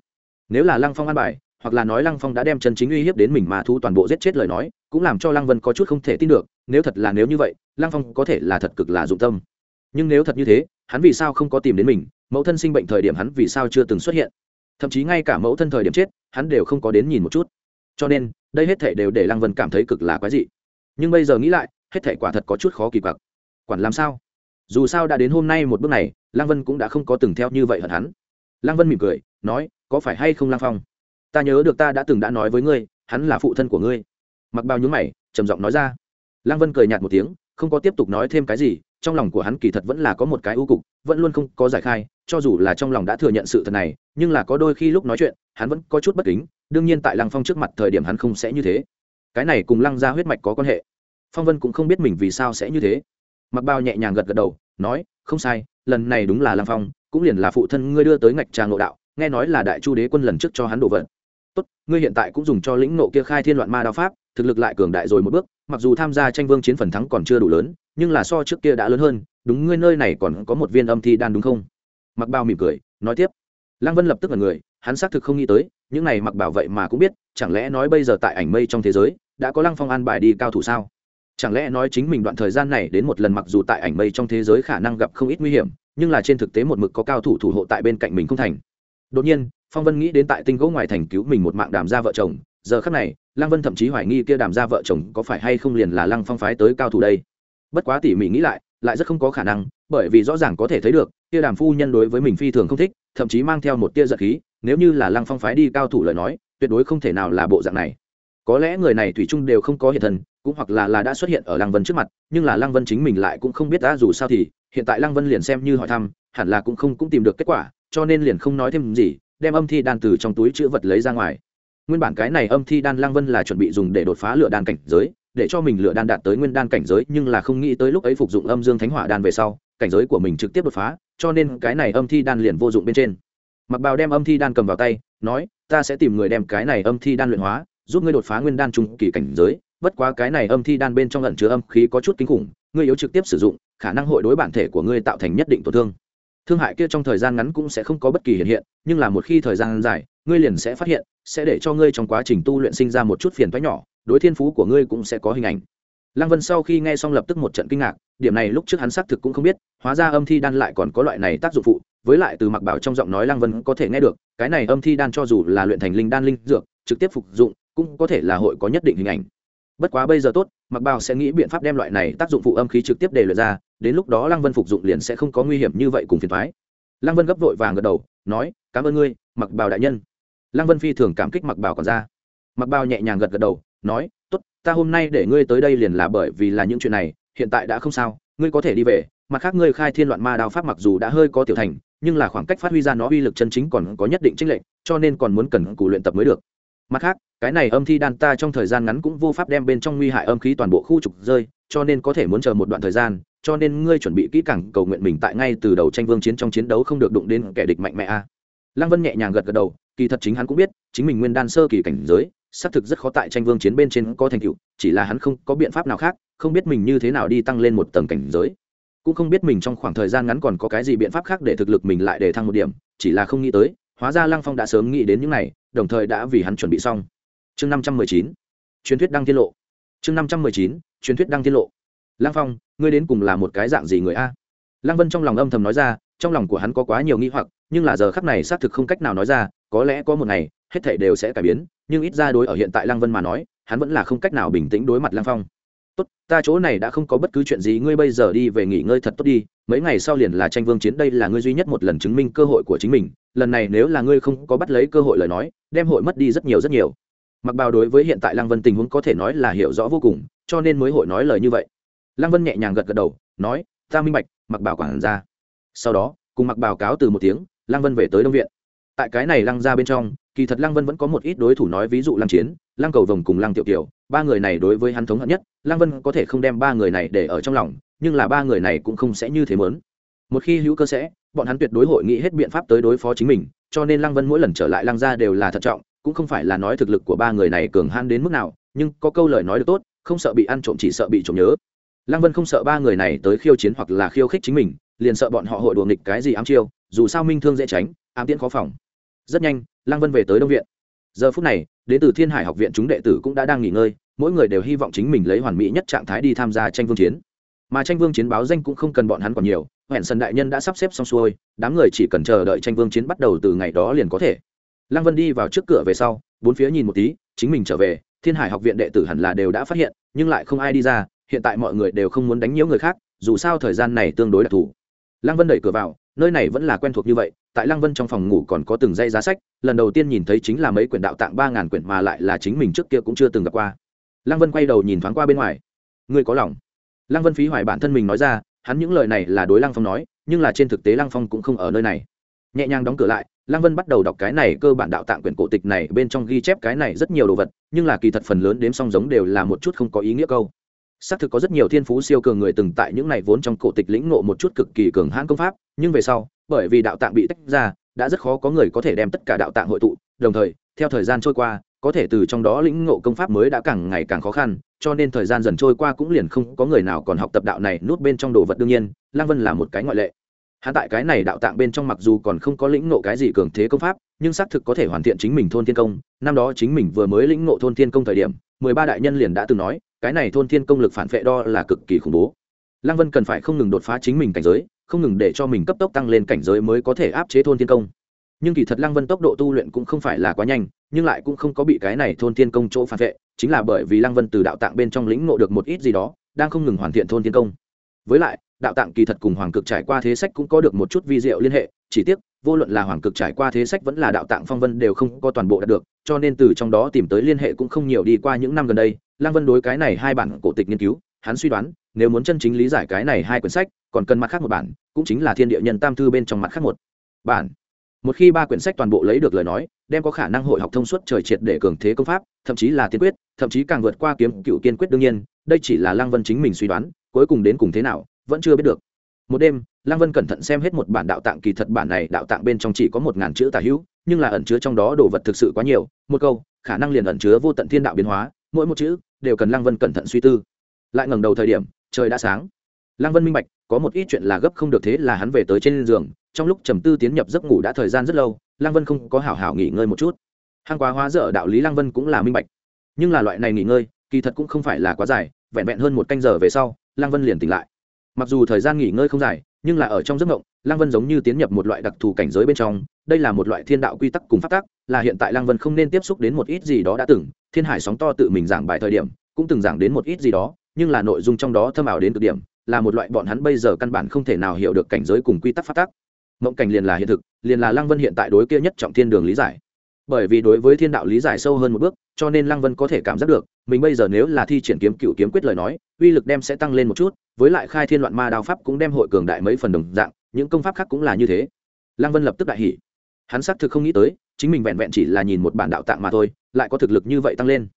Nếu là lăng phong an bài, hoặc là nói lăng phong đã đem chân chính uy hiếp đến mình ma thú toàn bộ giết chết lời nói, cũng làm cho lăng vân có chút không thể tin được, nếu thật là nếu như vậy, lăng phong có thể là thật cực là dụng tâm. Nhưng nếu thật như thế, hắn vì sao không có tìm đến mình, mẫu thân sinh bệnh thời điểm hắn vì sao chưa từng xuất hiện? Thậm chí ngay cả mẫu thân thời điểm chết, hắn đều không có đến nhìn một chút cho nên, đây hết thể đều để lăng vân cảm thấy cực là quái dị. Nhưng bây giờ nghĩ lại, hết thể quả thật có chút khó kỳ quặc. Quản làm sao? Dù sao đã đến hôm nay một bước này, lăng vân cũng đã không có từng theo như vậy hận hắn. Lăng vân mỉm cười, nói, có phải hay không lăng phong? Ta nhớ được ta đã từng đã nói với ngươi, hắn là phụ thân của ngươi. Mặc bao nhúng mày, trầm giọng nói ra. Lăng vân cười nhạt một tiếng, không có tiếp tục nói thêm cái gì, trong lòng của hắn kỳ thật vẫn là có một cái ưu cục vẫn luôn không có giải khai, cho dù là trong lòng đã thừa nhận sự thật này, nhưng là có đôi khi lúc nói chuyện, hắn vẫn có chút bất kính, đương nhiên tại lăng phong trước mặt thời điểm hắn không sẽ như thế. Cái này cùng lăng ra huyết mạch có quan hệ. Phong vân cũng không biết mình vì sao sẽ như thế. Mặc bao nhẹ nhàng gật gật đầu, nói, không sai, lần này đúng là lăng phong, cũng liền là phụ thân ngươi đưa tới ngạch tràng ngộ đạo, nghe nói là đại chu đế quân lần trước cho hắn đổ vận. Tốt, ngươi hiện tại cũng dùng cho lĩnh nộ kia khai thiên loạn ma đao pháp, thực lực lại cường đại rồi một bước, mặc dù tham gia tranh vương chiến phần thắng còn chưa đủ lớn, nhưng là so trước kia đã lớn hơn đúng ngươi nơi này còn có một viên âm thi đan đúng không? Mặc bao mỉm cười, nói tiếp. Lăng vân lập tức là người, hắn xác thực không nghĩ tới, những này mặc bảo vậy mà cũng biết, chẳng lẽ nói bây giờ tại ảnh mây trong thế giới, đã có lăng phong an bài đi cao thủ sao? Chẳng lẽ nói chính mình đoạn thời gian này đến một lần mặc dù tại ảnh mây trong thế giới khả năng gặp không ít nguy hiểm, nhưng là trên thực tế một mực có cao thủ thủ hộ tại bên cạnh mình không thành. Đột nhiên, phong vân nghĩ đến tại tinh gỗ ngoài thành cứu mình một mạng đàm gia vợ chồng, giờ khắc này, lăng vân thậm chí hoài nghi kia đàm gia vợ chồng có phải hay không liền là lăng phong phái tới cao thủ đây. Bất quá tỉ mỉ nghĩ lại lại rất không có khả năng, bởi vì rõ ràng có thể thấy được, kia đàm phu nhân đối với mình phi thường không thích, thậm chí mang theo một tia giật khí, nếu như là lăng phong phái đi cao thủ lời nói, tuyệt đối không thể nào là bộ dạng này. Có lẽ người này thủy chung đều không có hiện thân, cũng hoặc là là đã xuất hiện ở lăng vân trước mặt, nhưng là lăng vân chính mình lại cũng không biết đã dù sao thì, hiện tại lăng vân liền xem như hỏi thăm, hẳn là cũng không, cũng tìm được kết quả, cho nên liền không nói thêm gì, đem âm thi đan từ trong túi chữ vật lấy ra ngoài. Nguyên bản cái này âm thi đan lăng vân là chuẩn bị dùng để đột phá lửa đan cảnh giới để cho mình lửa đan đạt tới nguyên đan cảnh giới, nhưng là không nghĩ tới lúc ấy phục dụng âm dương thánh hỏa đan về sau, cảnh giới của mình trực tiếp đột phá, cho nên cái này âm thi đan liền vô dụng bên trên. Mặc bào đem âm thi đan cầm vào tay, nói, ta sẽ tìm người đem cái này âm thi đan luyện hóa, giúp ngươi đột phá nguyên đan trung kỳ cảnh giới. Bất quá cái này âm thi đan bên trong lẩn chứa âm khí có chút kinh khủng, ngươi yếu trực tiếp sử dụng, khả năng hội đối bản thể của ngươi tạo thành nhất định tổn thương. Thương hại kia trong thời gian ngắn cũng sẽ không có bất kỳ hiện hiện, nhưng là một khi thời gian dài, ngươi liền sẽ phát hiện, sẽ để cho ngươi trong quá trình tu luyện sinh ra một chút phiền toái nhỏ đối thiên phú của ngươi cũng sẽ có hình ảnh. Lăng vân sau khi nghe xong lập tức một trận kinh ngạc, điểm này lúc trước hắn xác thực cũng không biết, hóa ra âm thi đan lại còn có loại này tác dụng phụ, với lại từ mặc bảo trong giọng nói lăng vân có thể nghe được, cái này âm thi đan cho dù là luyện thành linh đan linh dược, trực tiếp phục dụng, cũng có thể là hội có nhất định hình ảnh. Bất quá bây giờ tốt, mặc bảo sẽ nghĩ biện pháp đem loại này tác dụng phụ âm khí trực tiếp để luyện ra, đến lúc đó lăng vân phục dụng liền sẽ không có nguy hiểm như vậy cùng phiền thoái lăng vân gấp vội vàng gật đầu, nói, cảm ơn ngươi, mặc bảo đại nhân. Lăng vân phi thường cảm kích mặc bảo còn ra. Mặc bảo nhẹ nhàng gật gật đầu nói, tốt, ta hôm nay để ngươi tới đây liền là bởi vì là những chuyện này, hiện tại đã không sao, ngươi có thể đi về, mặt khác ngươi khai thiên loạn ma đao pháp mặc dù đã hơi có tiểu thành, nhưng là khoảng cách phát huy ra nó uy lực chân chính còn có nhất định trích lệch, cho nên còn muốn cần cù luyện tập mới được. Mặt khác, cái này âm thi đan ta trong thời gian ngắn cũng vô pháp đem bên trong nguy hại âm khí toàn bộ khu trục rơi, cho nên có thể muốn chờ một đoạn thời gian, cho nên ngươi chuẩn bị kỹ càng cầu nguyện mình tại ngay từ đầu tranh vương chiến trong chiến đấu không được đụng đến kẻ địch mạnh mẽ a. Lăng vân nhẹ nhàng gật gật đầu, kỳ thật chính hắn cũng biết, chính mình nguyên đan sơ kỳ cảnh giới xác thực rất khó tại tranh vương chiến bên trên có thành tựu, chỉ là hắn không có biện pháp nào khác, không biết mình như thế nào đi tăng lên một tầng cảnh giới. Cũng không biết mình trong khoảng thời gian ngắn còn có cái gì biện pháp khác để thực lực mình lại để thăng một điểm, chỉ là không nghĩ tới, hóa ra lăng phong đã sớm nghĩ đến những này, đồng thời đã vì hắn chuẩn bị xong. Chương năm trăm mười chín, truyền thuyết đăng tiết lộ. Chương năm trăm mười chín, truyền thuyết đăng tiết lộ. Lăng phong, ngươi đến cùng là một cái dạng gì người a? Lăng vân trong lòng âm thầm nói ra, trong lòng của hắn có quá nhiều nghi hoặc, nhưng là giờ khắc này xác thực không cách nào nói ra, có lẽ có một ngày, hết thảy đều sẽ cải biến nhưng ít ra đối ở hiện tại lăng vân mà nói, hắn vẫn là không cách nào bình tĩnh đối mặt lăng phong. Tốt, ta chỗ này đã không có bất cứ chuyện gì, ngươi bây giờ đi về nghỉ ngơi thật tốt đi, mấy ngày sau liền là tranh vương chiến, đây là ngươi duy nhất một lần chứng minh cơ hội của chính mình, lần này nếu là ngươi không có bắt lấy cơ hội lời nói, đem hội mất đi rất nhiều rất nhiều. Mặc bào đối với hiện tại lăng vân tình huống có thể nói là hiểu rõ vô cùng, cho nên mới hội nói lời như vậy. Lăng vân nhẹ nhàng gật gật đầu, nói, ta minh bạch, mặc Bảo quản ra sau đó, cùng mặc bào cáo từ một tiếng, lăng vân về tới đông viện. Tại cái này lăng ra bên trong kỳ thật lăng vân vẫn có một ít đối thủ nói ví dụ lăng chiến, lăng cầu vồng cùng lăng tiểu kiều, ba người này đối với hắn thống hận nhất, lăng vân có thể không đem ba người này để ở trong lòng, nhưng là ba người này cũng không sẽ như thế mớn một khi hữu cơ sẽ, bọn hắn tuyệt đối hội nghị hết biện pháp tới đối phó chính mình, cho nên lăng vân mỗi lần trở lại lăng gia đều là thận trọng, cũng không phải là nói thực lực của ba người này cường han đến mức nào, nhưng có câu lời nói được tốt, không sợ bị ăn trộm chỉ sợ bị trộm nhớ. Lăng vân không sợ ba người này tới khiêu chiến hoặc là khiêu khích chính mình, liền sợ bọn họ hội đùa nghịch cái gì ám chiêu, dù sao minh thương dễ tránh, ám tiễn khó phòng. Rất nhanh lăng vân về tới đông viện. Giờ phút này, đến từ thiên hải học viện chúng đệ tử cũng đã đang nghỉ ngơi, mỗi người đều hy vọng chính mình lấy hoàn mỹ nhất trạng thái đi tham gia tranh vương chiến. Mà tranh vương chiến báo danh cũng không cần bọn hắn còn nhiều hẹn sân đại nhân đã sắp xếp xong xuôi, đám người chỉ cần chờ đợi tranh vương chiến bắt đầu từ ngày đó liền có thể. Lăng vân đi vào trước cửa về sau, bốn phía nhìn một tí, chính mình trở về, thiên hải học viện đệ tử hẳn là đều đã phát hiện, nhưng lại không ai đi ra, hiện tại mọi người đều không muốn đánh nhiễu người khác, dù sao thời gian này tương đối đặc thù. Lăng vân đẩy cửa vào nơi này vẫn là quen thuộc như vậy, tại lăng vân trong phòng ngủ còn có từng dây giá sách, lần đầu tiên nhìn thấy chính là mấy quyển đạo tạng ba ngàn quyển mà lại là chính mình trước kia cũng chưa từng gặp qua. Lăng vân quay đầu nhìn thoáng qua bên ngoài. Ngươi có lòng. Lăng vân phí hoài bản thân mình nói ra, hắn những lời này là đối lăng phong nói, nhưng là trên thực tế lăng phong cũng không ở nơi này. Nhẹ nhàng đóng cửa lại, lăng vân bắt đầu đọc cái này cơ bản đạo tạng quyển cổ tịch này, bên trong ghi chép cái này rất nhiều đồ vật, nhưng là kỳ thật phần lớn đếm song giống đều là một chút không có ý nghĩa câu xác thực có rất nhiều thiên phú siêu cường người từng tại những này vốn trong cổ tịch lĩnh ngộ một chút cực kỳ cường hãn công pháp, nhưng về sau, bởi vì đạo tạng bị tách ra, đã rất khó có người có thể đem tất cả đạo tạng hội tụ. Đồng thời, theo thời gian trôi qua, có thể từ trong đó lĩnh ngộ công pháp mới đã càng ngày càng khó khăn, cho nên thời gian dần trôi qua cũng liền không có người nào còn học tập đạo này nút bên trong đồ vật đương nhiên lang vân là một cái ngoại lệ. Hắn tại cái này đạo tạng bên trong mặc dù còn không có lĩnh ngộ cái gì cường thế công pháp, nhưng xác thực có thể hoàn thiện chính mình thôn thiên công. Năm đó chính mình vừa mới lĩnh ngộ thôn thiên công thời điểm, mười ba đại nhân liền đã từng nói cái này thôn thiên công lực phản vệ đo là cực kỳ khủng bố. Lăng vân cần phải không ngừng đột phá chính mình cảnh giới, không ngừng để cho mình cấp tốc tăng lên cảnh giới mới có thể áp chế thôn thiên công. Nhưng kỳ thật lăng vân tốc độ tu luyện cũng không phải là quá nhanh, nhưng lại cũng không có bị cái này thôn thiên công chỗ phản vệ, chính là bởi vì lăng vân từ đạo tạng bên trong lĩnh ngộ được một ít gì đó, đang không ngừng hoàn thiện thôn thiên công. Với lại, đạo tạng kỳ thật cùng hoàng cực trải qua thế sách cũng có được một chút vi diệu liên hệ, chỉ tiếc vô luận là hoàng cực trải qua thế sách vẫn là đạo tạng phong vân đều không có toàn bộ đạt được, cho nên từ trong đó tìm tới liên hệ cũng không nhiều đi qua những năm gần đây, lăng vân đối cái này hai bản cổ tịch nghiên cứu, hắn suy đoán, nếu muốn chân chính lý giải cái này hai quyển sách, còn cần mặt khác một bản, cũng chính là thiên địa nhân tam thư bên trong mặt khác một bản. Một khi ba quyển sách toàn bộ lấy được lời nói, đem có khả năng hội học thông suốt trời triệt để cường thế công pháp, thậm chí là tiên quyết, thậm chí càng vượt qua kiếm cựu kiên quyết đương nhiên, đây chỉ là lăng vân chính mình suy đoán, cuối cùng đến cùng thế nào, vẫn chưa biết được một đêm, lăng vân cẩn thận xem hết một bản đạo tạng, kỳ thật bản này đạo tạng bên trong chỉ có một ngàn chữ tả hữu, nhưng là ẩn chứa trong đó đồ vật thực sự quá nhiều. Một câu, khả năng liền ẩn chứa vô tận thiên đạo biến hóa, mỗi một chữ đều cần lăng vân cẩn thận suy tư. Lại ngẩng đầu thời điểm, trời đã sáng. Lăng vân minh bạch, có một ít chuyện là gấp không được thế là hắn về tới trên giường, trong lúc trầm tư tiến nhập giấc ngủ đã thời gian rất lâu, lăng vân không có hảo hảo nghỉ ngơi một chút. Hàng quá hóa dở đạo lý lăng vân cũng là minh bạch. Nhưng là loại này nghỉ ngơi, kỳ thật cũng không phải là quá dài, vẹn vẹn hơn một canh giờ về sau, lăng vân liền tỉnh lại mặc dù thời gian nghỉ ngơi không dài, nhưng là ở trong giấc mộng, lăng vân giống như tiến nhập một loại đặc thù cảnh giới bên trong. Đây là một loại thiên đạo quy tắc cùng phát tác là hiện tại lăng vân không nên tiếp xúc đến một ít gì đó đã từng. Thiên hải sóng to tự mình giảng bài thời điểm, cũng từng giảng đến một ít gì đó, nhưng là nội dung trong đó thâm ảo đến cực điểm, là một loại bọn hắn bây giờ căn bản không thể nào hiểu được cảnh giới cùng quy tắc phát tác mộng cảnh liền là hiện thực, liền là lăng vân hiện tại đối kia nhất trọng thiên đường lý giải. Bởi vì đối với thiên đạo lý giải sâu hơn một bước cho nên lăng vân có thể cảm giác được, mình bây giờ nếu là thi triển kiếm cựu kiếm quyết lời nói, uy lực đem sẽ tăng lên một chút, với lại khai thiên loạn ma đao pháp cũng đem hội cường đại mấy phần đồng dạng, những công pháp khác cũng là như thế. Lăng vân lập tức đại hỉ. Hắn xác thực không nghĩ tới, chính mình vẹn vẹn chỉ là nhìn một bản đạo tạng mà thôi, lại có thực lực như vậy tăng lên.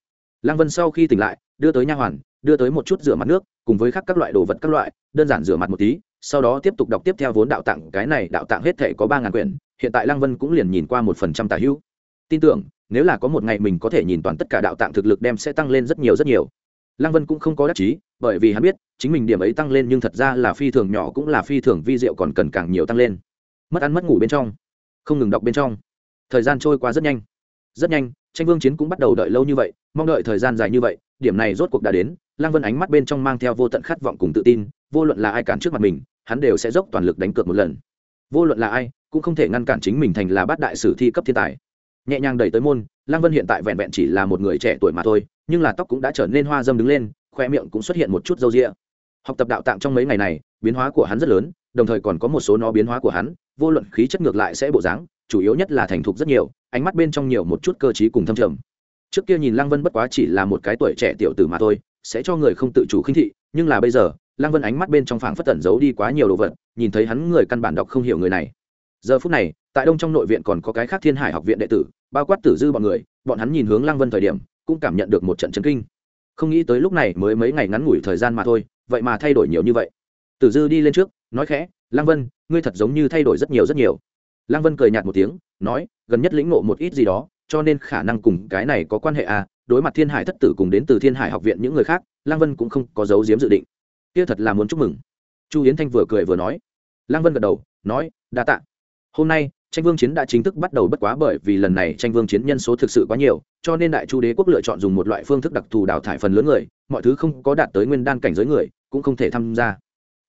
Lăng vân sau khi tỉnh lại, đưa tới nha hoàn, đưa tới một chút rửa mặt nước, cùng với khác các loại đồ vật các loại, đơn giản rửa mặt một tí, sau đó tiếp tục đọc tiếp theo vốn đạo tạng, cái này đạo tạng hết thể có ba ngàn quyển, hiện tại lăng vân cũng liền nhìn qua một phần trăm tả hữu. Tin tưởng nếu là có một ngày mình có thể nhìn toàn tất cả đạo tạng thực lực đem sẽ tăng lên rất nhiều rất nhiều. Lăng vân cũng không có đắc chí, bởi vì hắn biết, chính mình điểm ấy tăng lên nhưng thật ra là phi thường nhỏ cũng là phi thường vi diệu còn cần càng nhiều tăng lên. Mất ăn mất ngủ bên trong, không ngừng đọc bên trong. Thời gian trôi qua rất nhanh. Rất nhanh, tranh vương chiến cũng bắt đầu đợi lâu như vậy, mong đợi thời gian dài như vậy, điểm này rốt cuộc đã đến, lăng vân ánh mắt bên trong mang theo vô tận khát vọng cùng tự tin, vô luận là ai cản trước mặt mình, hắn đều sẽ dốc toàn lực đánh cược một lần. Vô luận là ai, cũng không thể ngăn cản chính mình thành là bát đại sử thi cấp thiên tài nhẹ nhàng đẩy tới môn, lăng vân hiện tại vẹn vẹn chỉ là một người trẻ tuổi mà thôi, nhưng là tóc cũng đã trở nên hoa dâm đứng lên khoe miệng cũng xuất hiện một chút râu rịa học tập đạo tạng trong mấy ngày này, biến hóa của hắn rất lớn, đồng thời còn có một số nó biến hóa của hắn, vô luận khí chất ngược lại sẽ bộ dáng, chủ yếu nhất là thành thục rất nhiều, ánh mắt bên trong nhiều một chút cơ t cùng thâm trầm. Trước kia nhìn lăng vân bất quá chỉ là một cái tuổi trẻ tiểu tử mà thôi, sẽ cho người không tự chủ khinh thị, nhưng là bây giờ, lăng vân ánh mắt bên trong phảng phất tẩn giấu đi quá nhiều đồ vật, nhìn thấy hắn người căn bản đọc không hiểu người này. Giờ phút này, tại đông trong nội viện còn có cái khác thiên hải học viện đệ tử bao quát tử dư bọn người, bọn hắn nhìn hướng lăng vân thời điểm, cũng cảm nhận được một trận chấn kinh. Không nghĩ tới lúc này mới mấy ngày ngắn ngủi thời gian mà thôi, vậy mà thay đổi nhiều như vậy. Tử dư đi lên trước, nói khẽ, lăng vân, ngươi thật giống như thay đổi rất nhiều rất nhiều. Lăng vân cười nhạt một tiếng, nói, gần nhất lĩnh ngộ một ít gì đó, cho nên khả năng cùng cái này có quan hệ à đối mặt thiên hải thất tử cùng đến từ thiên hải học viện những người khác, lăng vân cũng không có dấu diếm dự định. Kia thật là muốn chúc mừng. Chu yến thanh vừa cười vừa nói. Lăng vân gật đầu, nói, đa t ạ hôm nay tranh vương chiến đã chính thức bắt đầu bất quá bởi vì lần này tranh vương chiến nhân số thực sự quá nhiều, cho nên đại chu đế quốc lựa chọn dùng một loại phương thức đặc thù đào thải phần lớn người, mọi thứ không có đạt tới nguyên đan cảnh giới người, cũng không thể tham gia.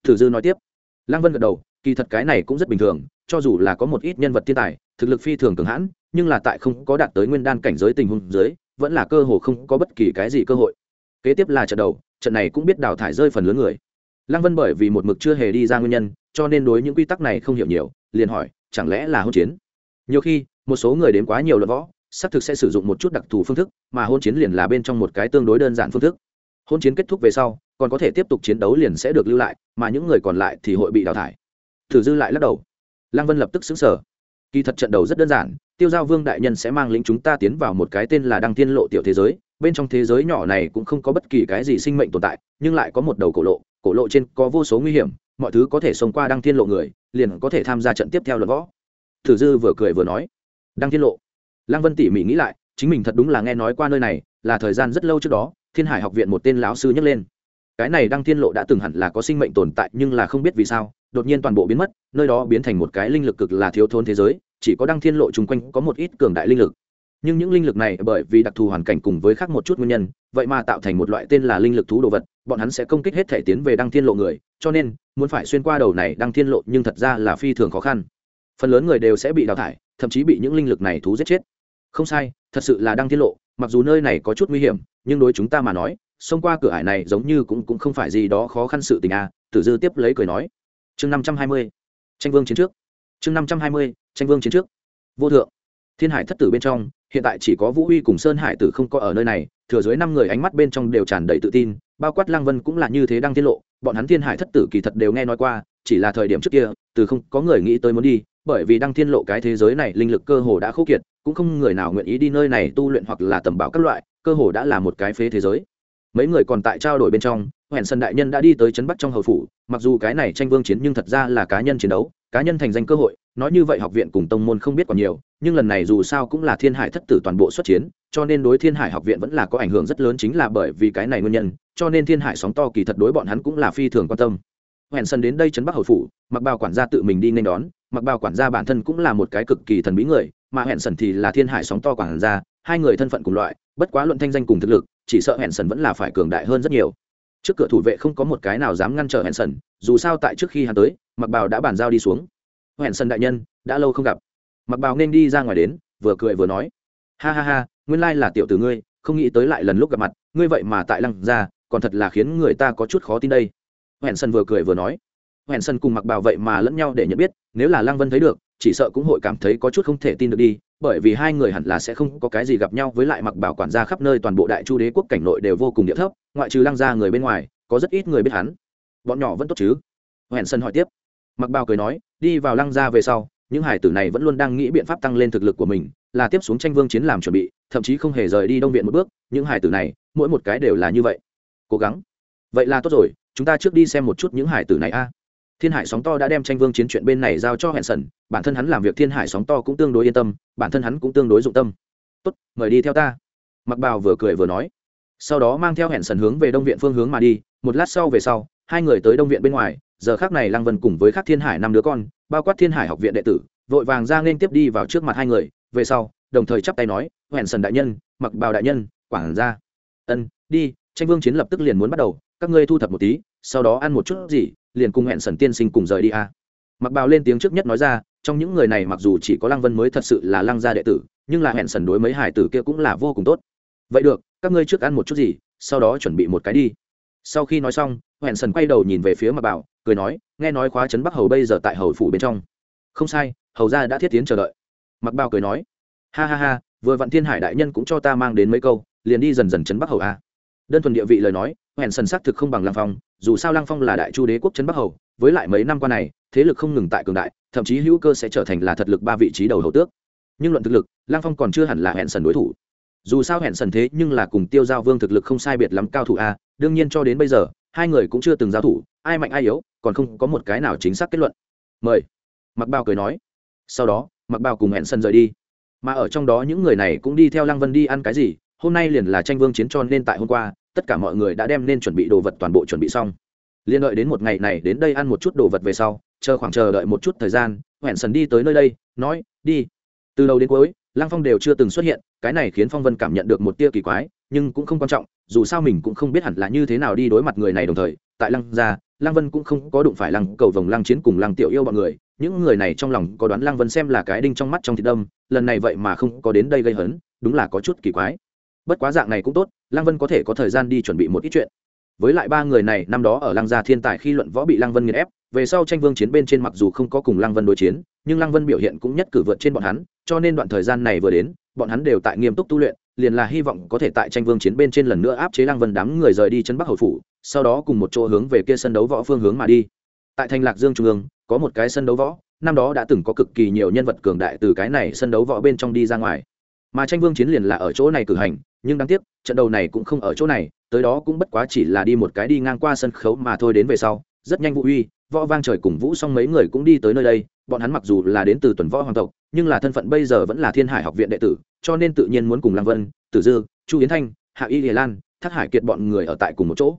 Thử dư nói tiếp. Lăng vân gật đầu, kỳ thật cái này cũng rất bình thường, cho dù là có một ít nhân vật thiên tài, thực lực phi thường cường hãn, nhưng là tại không có đạt tới nguyên đan cảnh giới tình huống dưới, vẫn là cơ hồ không có bất kỳ cái gì cơ hội. Kế tiếp là trận đầu, trận này cũng biết đào thải rơi phần lớn người. Lăng vân bởi vì một mực chưa hề đi ra nguyên nhân, cho nên đối những quy tắc này không hiểu nhiều, liền hỏi chẳng lẽ là hôn chiến? Nhiều khi, một số người đến quá nhiều luận võ, xác thực sẽ sử dụng một chút đặc thù phương thức, mà hôn chiến liền là bên trong một cái tương đối đơn giản phương thức. Hôn chiến kết thúc về sau, còn có thể tiếp tục chiến đấu liền sẽ được lưu lại, mà những người còn lại thì hội bị đào thải. Thử dư lại lắc đầu. Lăng vân lập tức xứng sở kỳ thật trận đầu rất đơn giản, tiêu giao vương đại nhân sẽ mang lính chúng ta tiến vào một cái tên là đăng tiên lộ tiểu thế giới, bên trong thế giới nhỏ này cũng không có bất kỳ cái gì sinh mệnh tồn tại, nhưng lại có một đầu cổ lộ cổ lộ trên có vô số nguy hiểm, mọi thứ có thể xông qua đăng tiên lộ người liền có thể tham gia trận tiếp theo luận võ. Thử dư vừa cười vừa nói, đăng Thiên lộ. Lăng vân tỉ mỉ nghĩ lại, chính mình thật đúng là nghe nói qua nơi này, là thời gian rất lâu trước đó, thiên hải học viện một tên lão sư nhắc lên. Cái này đăng Thiên lộ đã từng hẳn là có sinh mệnh tồn tại, nhưng là không biết vì sao, đột nhiên toàn bộ biến mất, nơi đó biến thành một cái linh lực cực là thiếu thốn thế giới, chỉ có đăng thiên lộ chung quanh có một ít cường đại linh lực. Nhưng những linh lực này, bởi vì đặc thù hoàn cảnh cùng với khác một chút nguyên nhân, vậy mà tạo thành một loại tên là linh lực thú đồ vật, bọn hắn sẽ công kích hết thể tiến về đăng thiên lộ người, cho nên muốn phải xuyên qua đầu này đăng thiên lộ nhưng thật ra là phi thường khó khăn. Phần lớn người đều sẽ bị đào thải, thậm chí bị những linh lực này thú giết chết. Không sai, thật sự là đăng thiên lộ, mặc dù nơi này có chút nguy hiểm, nhưng đối chúng ta mà nói, xông qua cửa ải này giống như cũng cũng không phải gì đó khó khăn sự tình à tử dư tiếp lấy cười nói. Chương năm trăm hai mươi, tranh vương chiến trước. Chương năm trăm hai mươi, tranh vương chiến trước. Vô thượng. Thiên hải thất tử bên trong hiện tại chỉ có vũ uy cùng sơn hải tử không có ở nơi này, thừa dưới năm người ánh mắt bên trong đều tràn đầy tự tin, bao quát lăng vân cũng là như thế đang tiết lộ, bọn hắn thiên hải thất tử kỳ thật đều nghe nói qua, chỉ là thời điểm trước kia, từ không có người nghĩ tới muốn đi, bởi vì đăng thiên lộ cái thế giới này linh lực cơ hồ đã khô kiệt, cũng không người nào nguyện ý đi nơi này tu luyện hoặc là tầm bảo các loại, cơ hồ đã là một cái phế thế giới. Mấy người còn tại trao đổi bên trong hoẹn sân đại nhân đã đi tới trấn bắc trong hầu phủ, mặc dù cái này tranh vương chiến nhưng thật ra là cá nhân chiến đấu, cá nhân thành danh cơ hội nói như vậy học viện cùng tông môn không biết còn nhiều, nhưng lần này dù sao cũng là thiên hải thất tử toàn bộ xuất chiến, cho nên đối thiên hải học viện vẫn là có ảnh hưởng rất lớn chính là bởi vì cái này nguyên nhân, cho nên thiên hải sóng to kỳ thật đối bọn hắn cũng là phi thường quan tâm. Hẹn sân đến đây trấn bắc hầu phủ, mặc bào quản gia tự mình đi nên đón, mặc bào quản gia bản thân cũng là một cái cực kỳ thần bí người, mà hẹn sần thì là thiên hải sóng to quản gia, hai người thân phận cùng loại, bất quá luận thanh danh cùng thực lực, chỉ sợ hẹn sần vẫn là phải cường đại hơn rất nhiều. Trước cửa thủ vệ không có một cái nào dám ngăn trở hẹn sần dù sao tại trước khi hắn tới, mặc bào đã bàn giao đi xuống hẹn sân đại nhân, đã lâu không gặp. Mặc bào nên đi ra ngoài đến, vừa cười vừa nói. Ha ha ha, nguyên lai là tiểu tử ngươi, không nghĩ tới lại lần lúc gặp mặt, ngươi vậy mà tại lăng ra còn thật là khiến người ta có chút khó tin đây. Hẹn sân vừa cười vừa nói. Hẹn sân cùng mặc bào vậy mà lẫn nhau để nhận biết, nếu là lăng vân thấy được, chỉ sợ cũng hội cảm thấy có chút không thể tin được đi, bởi vì hai người hẳn là sẽ không có cái gì gặp nhau với lại mặc bảo quản gia khắp nơi toàn bộ đại chu đế quốc cảnh nội đều vô cùng địa thấp, ngoại trừ lăng gia người bên ngoài, có rất ít người biết hắn. Bọn nhỏ vẫn tốt chứ? Hẹn sân hỏi tiếp mặc Bao cười nói, đi vào lăng gia về sau, những hải tử này vẫn luôn đang nghĩ biện pháp tăng lên thực lực của mình, là tiếp xuống tranh vương chiến làm chuẩn bị, thậm chí không hề rời đi đông viện một bước, những hải tử này, mỗi một cái đều là như vậy. Cố gắng. Vậy là tốt rồi, chúng ta trước đi xem một chút những hải tử này a. Thiên hải sóng to đã đem tranh vương chiến chuyện bên này giao cho hẹn sần bản thân hắn làm việc thiên hải sóng to cũng tương đối yên tâm, bản thân hắn cũng tương đối dụng tâm. Tốt, mời đi theo ta. Mặc bào vừa cười vừa nói. Sau đó mang theo hẹn sần hướng về đông viện phương hướng mà đi, một lát sau về sau, hai người tới đông viện bên ngoài giờ khác này lăng vân cùng với khác thiên hải năm đứa con, bao quát thiên hải học viện đệ tử, vội vàng ra nên tiếp đi vào trước mặt hai người, về sau, đồng thời chắp tay nói hoẹn sần đại nhân, mặc bào đại nhân quảng ra ân, đi, tranh vương chiến lập tức liền muốn bắt đầu, các ngươi thu thập một tí, sau đó ăn một chút gì, liền cùng hẹn sần tiên sinh cùng rời đi a. Mặc bào lên tiếng trước nhất nói ra, trong những người này mặc dù chỉ có lăng vân mới thật sự là lăng gia đệ tử, nhưng là hẹn sần đối mấy hải tử kia cũng là vô cùng tốt. Vậy được, các ngươi trước ăn một chút gì, sau đó chuẩn bị một cái đi. Sau khi nói xong hẹn sần quay đầu nhìn về phía mặc bảo cười nói, nghe nói khóa trấn bắc hầu bây giờ tại hầu phủ bên trong. Không sai, hầu gia đã thiết tiến chờ đợi. Mặc bao cười nói, ha ha ha, vừa vặn thiên hải đại nhân cũng cho ta mang đến mấy câu, liền đi dần dần trấn bắc hầu a. Đơn thuần địa vị lời nói hẹn sần xác thực không bằng lăng phong, dù sao lăng phong là đại chu đế quốc trấn bắc hầu, với lại mấy năm qua này, thế lực không ngừng tại cường đại, thậm chí hữu cơ sẽ trở thành là thật lực ba vị trí đầu hầu tước. Nhưng luận thực lực, lăng phong còn chưa hẳn là hẹn sần đối thủ. Dù sao hẹn sần thế nhưng là cùng tiêu giao vương thực lực không sai biệt lắm cao thủ a, đương nhiên cho đến bây giờ, hai người cũng chưa từng giao thủ ai mạnh ai yếu, còn không có một cái nào chính xác kết luận. Mời. Mặc bao cười nói. Sau đó mặc bao cùng hẹn sân rời đi. Mà ở trong đó những người này cũng đi theo lăng vân đi ăn cái gì, hôm nay liền là tranh vương chiến cho nên tại hôm qua, tất cả mọi người đã đem nên chuẩn bị đồ vật toàn bộ chuẩn bị xong. Liên đợi đến một ngày này đến đây ăn một chút đồ vật về sau, chờ khoảng chờ đợi một chút thời gian hẹn sần đi tới nơi đây, nói, đi. Từ đầu đến cuối, lăng phong đều chưa từng xuất hiện, cái này khiến phong vân cảm nhận được một tia kỳ quái, nhưng cũng không quan trọng, dù sao mình cũng không biết hẳn là như thế nào đi đối mặt người này đồng thời, tại lăng gia lăng vân cũng không có đụng phải lăng cầu vồng, lăng chiến cùng lăng tiểu yêu bọn người. Những người này trong lòng có đoán lăng vân xem là cái đinh trong mắt trong thịt đâm, lần này vậy mà không có đến đây gây hấn, đúng là có chút kỳ quái. Bất quá dạng này cũng tốt, lăng vân có thể có thời gian đi chuẩn bị một ít chuyện. Với lại ba người này, năm đó ở lăng gia thiên tài khi luận võ bị lăng vân nghiền ép, về sau tranh vương chiến bên trên mặc dù không có cùng lăng vân đối chiến, nhưng lăng vân biểu hiện cũng nhất cử vượt trên bọn hắn, cho nên đoạn thời gian này vừa đến, bọn hắn đều tại nghiêm túc tu luyện liền là hy vọng có thể tại tranh vương chiến bên trên lần nữa áp chế lăng vân đám người rời đi chân bắc hầu phủ, sau đó cùng một chỗ hướng về kia sân đấu võ phương hướng mà đi. Tại thành lạc dương trung ương, có một cái sân đấu võ, năm đó đã từng có cực kỳ nhiều nhân vật cường đại từ cái này sân đấu võ bên trong đi ra ngoài. Mà tranh vương chiến liền là ở chỗ này cử hành, nhưng đáng tiếc, trận đầu này cũng không ở chỗ này, tới đó cũng bất quá chỉ là đi một cái đi ngang qua sân khấu mà thôi đến về sau, rất nhanh vũ uy, võ vang trời cùng vũ xong mấy người cũng đi tới nơi đây bọn hắn mặc dù là đến từ tuần võ hoàng tộc nhưng là thân phận bây giờ vẫn là thiên hải học viện đệ tử cho nên tự nhiên muốn cùng lăng vân tử dư chu yến thanh hạ y hiền lan thác hải kiệt bọn người ở tại cùng một chỗ.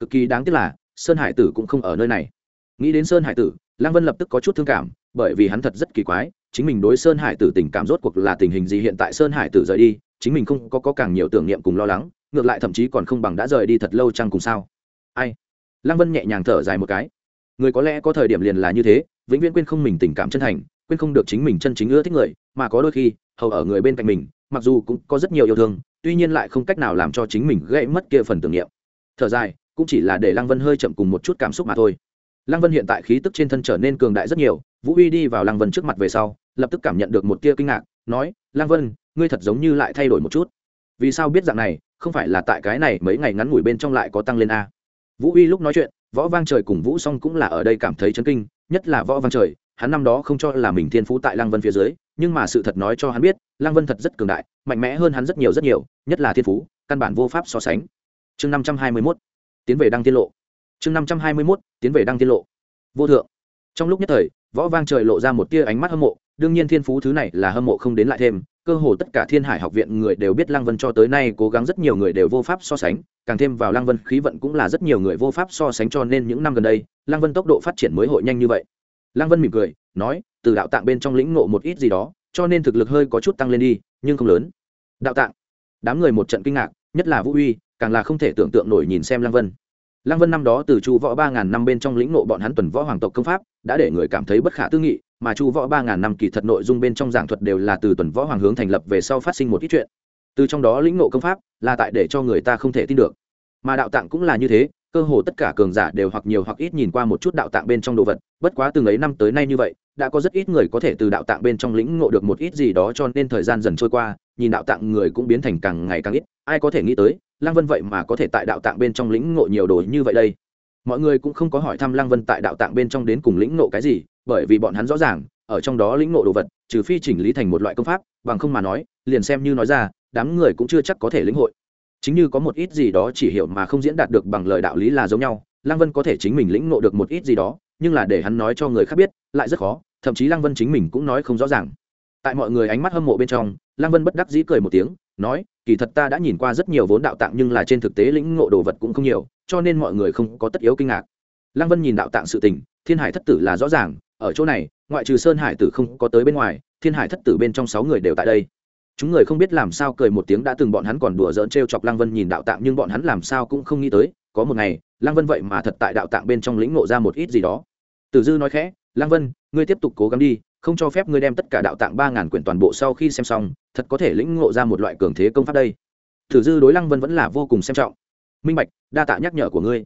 Cực kỳ đáng tiếc là sơn hải tử cũng không ở nơi này. Nghĩ đến sơn hải tử lăng vân lập tức có chút thương cảm bởi vì hắn thật rất kỳ quái chính mình đối sơn hải tử tình cảm rốt cuộc là tình hình gì hiện tại sơn hải tử rời đi chính mình không có, có càng nhiều tưởng niệm cùng lo lắng ngược lại thậm chí còn không bằng đã rời đi thật lâu chăng cùng sao. Ai? Lăng vân nhẹ nhàng thở dài một cái. Người có lẽ có thời điểm liền là như thế vĩnh viễn quên không mình tình cảm chân thành, quên không được chính mình chân chính ưa thích người, mà có đôi khi, hầu ở người bên cạnh mình, mặc dù cũng có rất nhiều yêu thương, tuy nhiên lại không cách nào làm cho chính mình gãy mất kia phần tưởng niệm. Thở dài, cũng chỉ là để lăng vân hơi chậm cùng một chút cảm xúc mà thôi. Lăng vân hiện tại khí tức trên thân trở nên cường đại rất nhiều, vũ uy đi vào lăng vân trước mặt về sau, lập tức cảm nhận được một tia kinh ngạc, nói, lăng vân, ngươi thật giống như lại thay đổi một chút. Vì sao biết dạng này, không phải là tại cái này mấy ngày ngắn ngủi bên trong lại có tăng lên a? Vũ uy lúc nói chuyện, võ vang trời cùng vũ song cũng là ở đây cảm thấy chấn kinh nhất là võ văn trời, hắn năm đó không cho là mình thiên phú tại lăng vân phía dưới, nhưng mà sự thật nói cho hắn biết, lăng vân thật rất cường đại, mạnh mẽ hơn hắn rất nhiều rất nhiều, nhất là thiên phú, căn bản vô pháp so sánh. Chương năm trăm hai mươi mốt, tiến về đăng tiết lộ. Chương năm trăm hai mươi mốt, tiến về đăng tiết lộ. Vô thượng. Trong lúc nhất thời, võ vang trời lộ ra một tia ánh mắt hâm mộ, đương nhiên thiên phú thứ này là hâm mộ không đến lại thêm cơ hồ tất cả thiên hải học viện người đều biết lăng vân cho tới nay cố gắng rất nhiều người đều vô pháp so sánh, càng thêm vào lăng vân khí vận cũng là rất nhiều người vô pháp so sánh cho nên những năm gần đây, lăng vân tốc độ phát triển mới hội nhanh như vậy. Lăng vân mỉm cười, nói, từ đạo tạng bên trong lĩnh ngộ một ít gì đó, cho nên thực lực hơi có chút tăng lên đi, nhưng không lớn. Đạo tạng, đám người một trận kinh ngạc, nhất là vũ uy, càng là không thể tưởng tượng nổi nhìn xem lăng vân. Lăng vân năm đó từ chu võ ba ngàn năm bên trong lĩnh ngộ bọn hắn tuần võ hoàng tộc công pháp, đã để người cảm thấy bất khả tư nghị mà chu võ ba ngàn năm kỳ thật nội dung bên trong giảng thuật đều là từ tuần võ hoàng hướng thành lập về sau phát sinh một ít chuyện. Từ trong đó lĩnh ngộ công pháp là tại để cho người ta không thể tin được. Mà đạo tạng cũng là như thế, cơ hồ tất cả cường giả đều hoặc nhiều hoặc ít nhìn qua một chút đạo tạng bên trong đồ vật, bất quá từng ấy năm tới nay như vậy, đã có rất ít người có thể từ đạo tạng bên trong lĩnh ngộ được một ít gì đó cho nên thời gian dần trôi qua, nhìn đạo tạng người cũng biến thành càng ngày càng ít, ai có thể nghĩ tới, lăng vân vậy mà có thể tại đạo tạng bên trong lĩnh ngộ nhiều đồ như vậy đây. Mọi người cũng không có hỏi thăm lăng vân tại đạo tạng bên trong đến cùng lĩnh ngộ cái gì bởi vì bọn hắn rõ ràng, ở trong đó lĩnh ngộ đồ vật, trừ phi chỉnh lý thành một loại công pháp, bằng không mà nói, liền xem như nói ra, đám người cũng chưa chắc có thể lĩnh hội. Chính như có một ít gì đó chỉ hiểu mà không diễn đạt được bằng lời đạo lý là giống nhau, lăng vân có thể chính mình lĩnh ngộ được một ít gì đó, nhưng là để hắn nói cho người khác biết, lại rất khó, thậm chí lăng vân chính mình cũng nói không rõ ràng. Tại mọi người ánh mắt hâm mộ bên trong, lăng vân bất đắc dĩ cười một tiếng, nói, kỳ thật ta đã nhìn qua rất nhiều vốn đạo tạng nhưng là trên thực tế lĩnh ngộ đồ vật cũng không nhiều, cho nên mọi người không có tất yếu kinh ngạc lăng vân nhìn đạo tạng sự tình, thiên hải thất tử là rõ ràng, ở chỗ này, ngoại trừ sơn hải tử không có tới bên ngoài, thiên hải thất tử bên trong sáu người đều tại đây. Chúng người không biết làm sao cười một tiếng đã từng bọn hắn còn đùa giỡn t r e o chọc lăng vân nhìn đạo tạng nhưng bọn hắn làm sao cũng không nghĩ tới, có một ngày, lăng vân vậy mà thật tại đạo tạng bên trong lĩnh ngộ ra một ít gì đó. Tử dư nói khẽ, lăng vân, ngươi tiếp tục cố gắng đi, không cho phép ngươi đem tất cả đạo tạng ba ngàn quyển toàn bộ sau khi xem xong, thật có thể lĩnh ngộ ra một loại cường thế công pháp đây. Tử dư đối lăng vân vẫn là vô cùng xem trọng. Minh bạch, đa tạ nhắc nhở của ngươi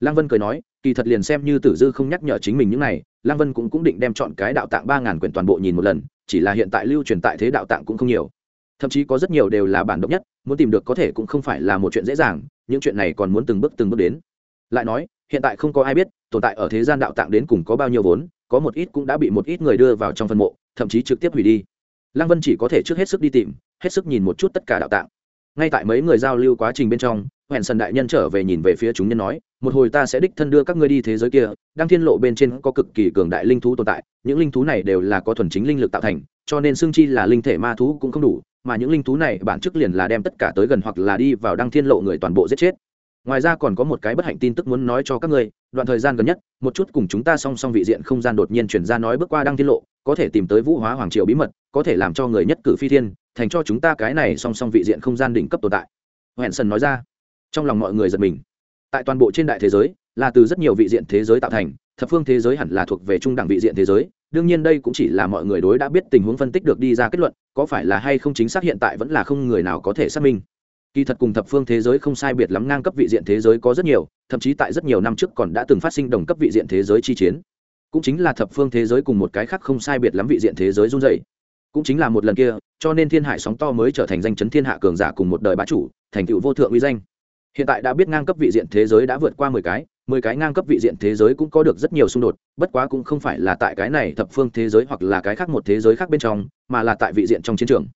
lăng vân cười nói, kỳ thật liền xem như tử dư không nhắc nhở chính mình những này, lăng vân cũng cũng định đem chọn cái đạo tạng ba ngàn quyển toàn bộ nhìn một lần, chỉ là hiện tại lưu truyền tại thế đạo tạng cũng không nhiều. Thậm chí có rất nhiều đều là bản độc nhất, muốn tìm được có thể cũng không phải là một chuyện dễ dàng, những chuyện này còn muốn từng bước từng bước đến. Lại nói, hiện tại không có ai biết, tồn tại ở thế gian đạo tạng đến cùng có bao nhiêu vốn, có một ít cũng đã bị một ít người đưa vào trong phân mộ, thậm chí trực tiếp hủy đi. Lăng vân chỉ có thể trước hết sức đi tìm, hết sức nhìn một chút tất cả đạo tạng. Ngay tại mấy người giao lưu quá trình bên trong hẹn sần đại nhân trở về nhìn về phía chúng nhân nói, một hồi ta sẽ đích thân đưa các ngươi đi thế giới kia đang thiên lộ bên trên có cực kỳ cường đại linh thú tồn tại, những linh thú này đều là có thuần chính linh lực tạo thành, cho nên xương chi là linh thể ma thú cũng không đủ, mà những linh thú này bản chức liền là đem tất cả tới gần hoặc là đi vào đăng thiên lộ người toàn bộ giết chết. Ngoài ra còn có một cái bất hạnh tin tức muốn nói cho các ngươi, đoạn thời gian gần nhất, một chút cùng chúng ta song song vị diện không gian đột nhiên chuyển ra nói bước qua đăng thiên lộ, có thể tìm tới vũ hóa hoàng triều bí mật, có thể làm cho người nhất cử phi thiên, thành cho chúng ta cái này song song vị diện không gian đỉnh cấp tồn tại. Hẹn sần nói ra trong lòng mọi người giật mình. Tại toàn bộ trên đại thế giới, là từ rất nhiều vị diện thế giới tạo thành, thập phương thế giới hẳn là thuộc về trung đẳng vị diện thế giới. Đương nhiên đây cũng chỉ là mọi người đối đã biết tình huống phân tích được đi ra kết luận, có phải là hay không chính xác hiện tại vẫn là không người nào có thể xác minh. Kỳ thật cùng thập phương thế giới không sai biệt lắm ngang cấp vị diện thế giới có rất nhiều, thậm chí tại rất nhiều năm trước còn đã từng phát sinh đồng cấp vị diện thế giới chi chiến. Cũng chính là thập phương thế giới cùng một cái khác không sai biệt lắm vị diện thế giới run dày cũng chính là một lần kia, cho nên thiên hải sóng to mới trở thành danh chấn thiên hạ cường giả cùng một đời bá chủ, thành tựu vô thượng uy danh hiện tại đã biết ngang cấp vị diện thế giới đã vượt qua mười cái mười cái ngang cấp vị diện thế giới cũng có được rất nhiều xung đột, bất quá cũng không phải là tại cái này thập phương thế giới hoặc là cái khác một thế giới khác bên trong, mà là tại vị diện trong chiến trường.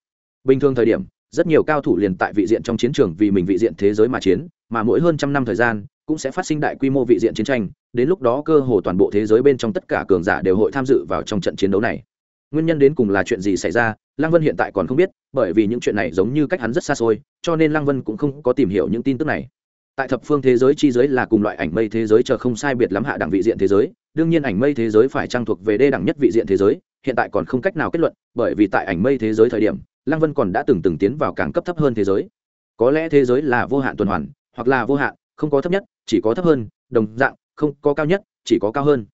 Bình thường thời điểm, rất nhiều cao thủ liền tại vị diện trong chiến trường vì mình vị diện thế giới mà chiến, mà mỗi hơn trăm năm thời gian, cũng sẽ phát sinh đại quy mô vị diện chiến tranh, đến lúc đó cơ hồ toàn bộ thế giới bên trong tất cả cường giả đều hội tham dự vào trong trận chiến đấu này nguyên nhân đến cùng là chuyện gì xảy ra, lăng vân hiện tại còn không biết, bởi vì những chuyện này giống như cách hắn rất xa xôi, cho nên lăng vân cũng không có tìm hiểu những tin tức này. Tại thập phương thế giới chi giới là cùng loại ảnh mây thế giới chờ không sai biệt lắm hạ đẳng vị diện thế giới, đương nhiên ảnh mây thế giới phải trang thuộc về đê đẳng nhất vị diện thế giới, hiện tại còn không cách nào kết luận, bởi vì tại ảnh mây thế giới thời điểm, lăng vân còn đã từng từng tiến vào càng cấp thấp hơn thế giới. Có lẽ thế giới là vô hạn tuần hoàn, hoặc là vô hạn, không có thấp nhất, chỉ có thấp hơn, đồng dạng, không có cao nhất, chỉ có cao hơn.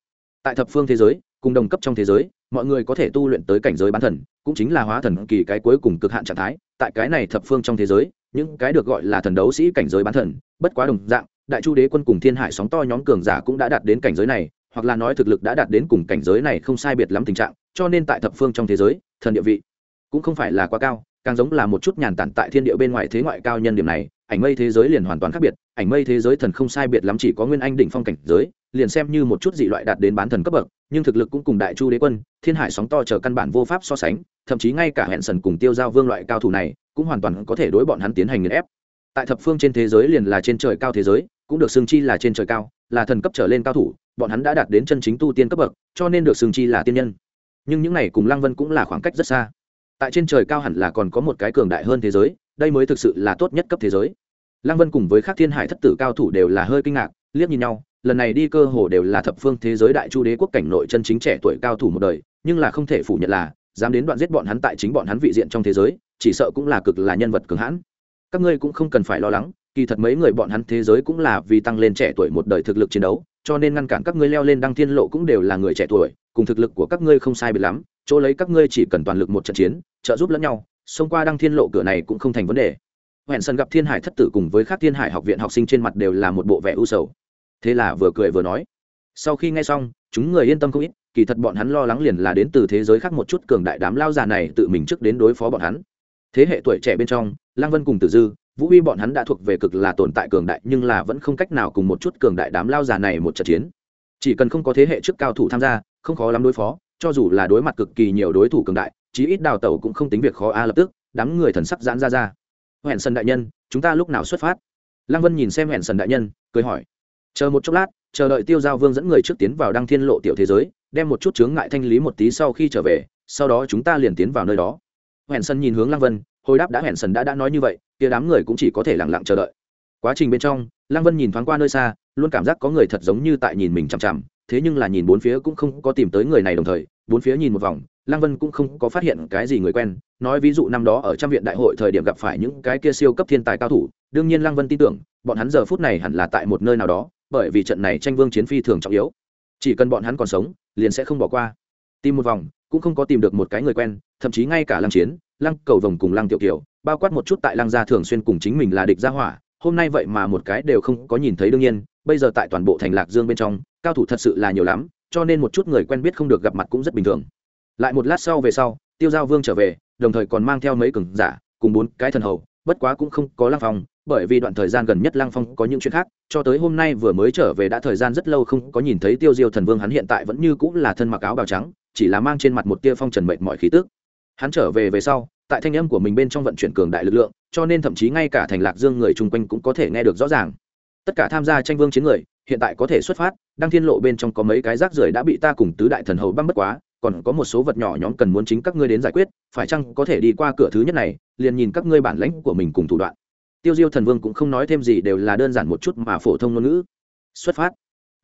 Tại thập phương thế giới, cùng đồng cấp trong thế giới mọi người có thể tu luyện tới cảnh giới bán thần, cũng chính là hóa thần kỳ cái cuối cùng cực hạn trạng thái, tại cái này thập phương trong thế giới, những cái được gọi là thần đấu sĩ cảnh giới bán thần, bất quá đồng dạng, đại chu đế quân cùng thiên hải sóng to nhóm cường giả cũng đã đạt đến cảnh giới này, hoặc là nói thực lực đã đạt đến cùng cảnh giới này không sai biệt lắm tình trạng, cho nên tại thập phương trong thế giới, thần địa vị cũng không phải là quá cao, càng giống là một chút nhàn tản tại thiên địa bên ngoài thế ngoại cao nhân điểm này, ảnh mây thế giới liền hoàn toàn khác biệt ảnh mây thế giới thần không sai biệt lắm chỉ có nguyên anh đỉnh phong cảnh giới, liền xem như một chút dị loại đạt đến bán thần cấp bậc, nhưng thực lực cũng cùng đại chu đế quân, thiên hải sóng to chờ căn bản vô pháp so sánh, thậm chí ngay cả hẹn sần cùng tiêu giao vương loại cao thủ này, cũng hoàn toàn có thể đối bọn hắn tiến hành nghiền ép. Tại thập phương trên thế giới liền là trên trời cao thế giới, cũng được xưng chi là trên trời cao, là thần cấp trở lên cao thủ, bọn hắn đã đạt đến chân chính tu tiên cấp bậc, cho nên được xưng chi là tiên nhân. Nhưng những này cùng lăng vân cũng là khoảng cách rất xa. Tại trên trời cao hẳn là còn có một cái cường đại hơn thế giới, đây mới thực sự là tốt nhất cấp thế giới lăng vân cùng với các thiên hải thất tử cao thủ đều là hơi kinh ngạc, liếc nhìn nhau, lần này đi cơ hồ đều là thập phương thế giới đại chu đế quốc cảnh nội chân chính trẻ tuổi cao thủ một đời, nhưng là không thể phủ nhận là, dám đến đoạn giết bọn hắn tại chính bọn hắn vị diện trong thế giới, chỉ sợ cũng là cực là nhân vật cường hãn. Các ngươi cũng không cần phải lo lắng, kỳ thật mấy người bọn hắn thế giới cũng là vì tăng lên trẻ tuổi một đời thực lực chiến đấu, cho nên ngăn cản các ngươi leo lên đăng thiên lộ cũng đều là người trẻ tuổi, cùng thực lực của các ngươi không sai biệt lắm, chỗ lấy các ngươi chỉ cần toàn lực một trận chiến, trợ giúp lẫn nhau, xông qua đăng thiên lộ cửa này cũng không thành vấn đề hẹn sân gặp thiên hải thất tử cùng với các thiên hải học viện học sinh trên mặt đều là một bộ vẻ u sầu. Thế là vừa cười vừa nói, sau khi nghe xong, chúng người yên tâm không ít, kỳ thật bọn hắn lo lắng liền là đến từ thế giới khác một chút cường đại đám lao già này tự mình trước đến đối phó bọn hắn. Thế hệ tuổi trẻ bên trong Lang vân cùng tử dư, vũ huy bọn hắn đã thuộc về cực là tồn tại cường đại nhưng là vẫn không cách nào cùng một chút cường đại đám lao già này một trận chiến. Chỉ cần không có thế hệ trước cao thủ tham gia, không khó lắm đối phó, cho dù là đối mặt cực kỳ nhiều đối thủ cường đại, chí ít đào tẩu cũng không tính việc khó a lập tức, đám người thần sắc giãn ra ra hẹn sần đại nhân, chúng ta lúc nào xuất phát? Lăng vân nhìn xem hẹn sần đại nhân, cười hỏi. Chờ một chốc lát, chờ đợi tiêu giao vương dẫn người trước tiến vào đăng thiên lộ tiểu thế giới, đem một chút chướng ngại thanh lý một tí sau khi trở về, sau đó chúng ta liền tiến vào nơi đó. Hẹn sần nhìn hướng lăng vân, hồi đáp đã hẹn sần đã đã nói như vậy, kia đám người cũng chỉ có thể lặng lặng chờ đợi. Quá trình bên trong, lăng vân nhìn thoáng qua nơi xa, luôn cảm giác có người thật giống như tại nhìn mình chằm chằm, thế nhưng là nhìn bốn phía cũng không có tìm tới người này đồng thời, bốn phía nhìn một vòng lăng vân cũng không có phát hiện cái gì người quen, nói ví dụ năm đó ở trăm viện đại hội thời điểm gặp phải những cái kia siêu cấp thiên tài cao thủ, đương nhiên lăng vân tin tưởng, bọn hắn giờ phút này hẳn là tại một nơi nào đó, bởi vì trận này tranh vương chiến phi thường trọng yếu. Chỉ cần bọn hắn còn sống, liền sẽ không bỏ qua. Tìm một vòng, cũng không có tìm được một cái người quen, thậm chí ngay cả lăng chiến, lăng cầu vồng cùng lăng tiểu kiều, bao quát một chút tại lăng gia thường xuyên cùng chính mình là địch gia hỏa, hôm nay vậy mà một cái đều không có nhìn thấy đương nhiên, bây giờ tại toàn bộ thành lạc dương bên trong, cao thủ thật sự là nhiều lắm, cho nên một chút người quen biết không được gặp mặt cũng rất bình thường lại một lát sau về sau, tiêu giao vương trở về, đồng thời còn mang theo mấy cường giả, cùng bốn cái thần hầu, bất quá cũng không có lăng phong, bởi vì đoạn thời gian gần nhất lăng phong có những chuyện khác, cho tới hôm nay vừa mới trở về đã thời gian rất lâu không có nhìn thấy tiêu diêu thần vương, hắn hiện tại vẫn như cũng là thân mặc áo bào trắng, chỉ là mang trên mặt một tia phong trần mệnh mọi khí tức. Hắn trở về về sau, tại thanh âm của mình bên trong vận chuyển cường đại lực lượng, cho nên thậm chí ngay cả thành lạc dương người chung quanh cũng có thể nghe được rõ ràng. Tất cả tham gia tranh vương chiến người, hiện tại có thể xuất phát, đăng thiên lộ bên trong có mấy cái rác rưởi đã bị ta cùng tứ đại thần hầu băng bất quá còn có một số vật nhỏ nhóm cần muốn chính các ngươi đến giải quyết, phải chăng có thể đi qua cửa thứ nhất này, liền nhìn các ngươi bản lãnh của mình cùng thủ đoạn. Tiêu diêu thần vương cũng không nói thêm gì, đều là đơn giản một chút mà phổ thông ngôn ngữ. Xuất phát.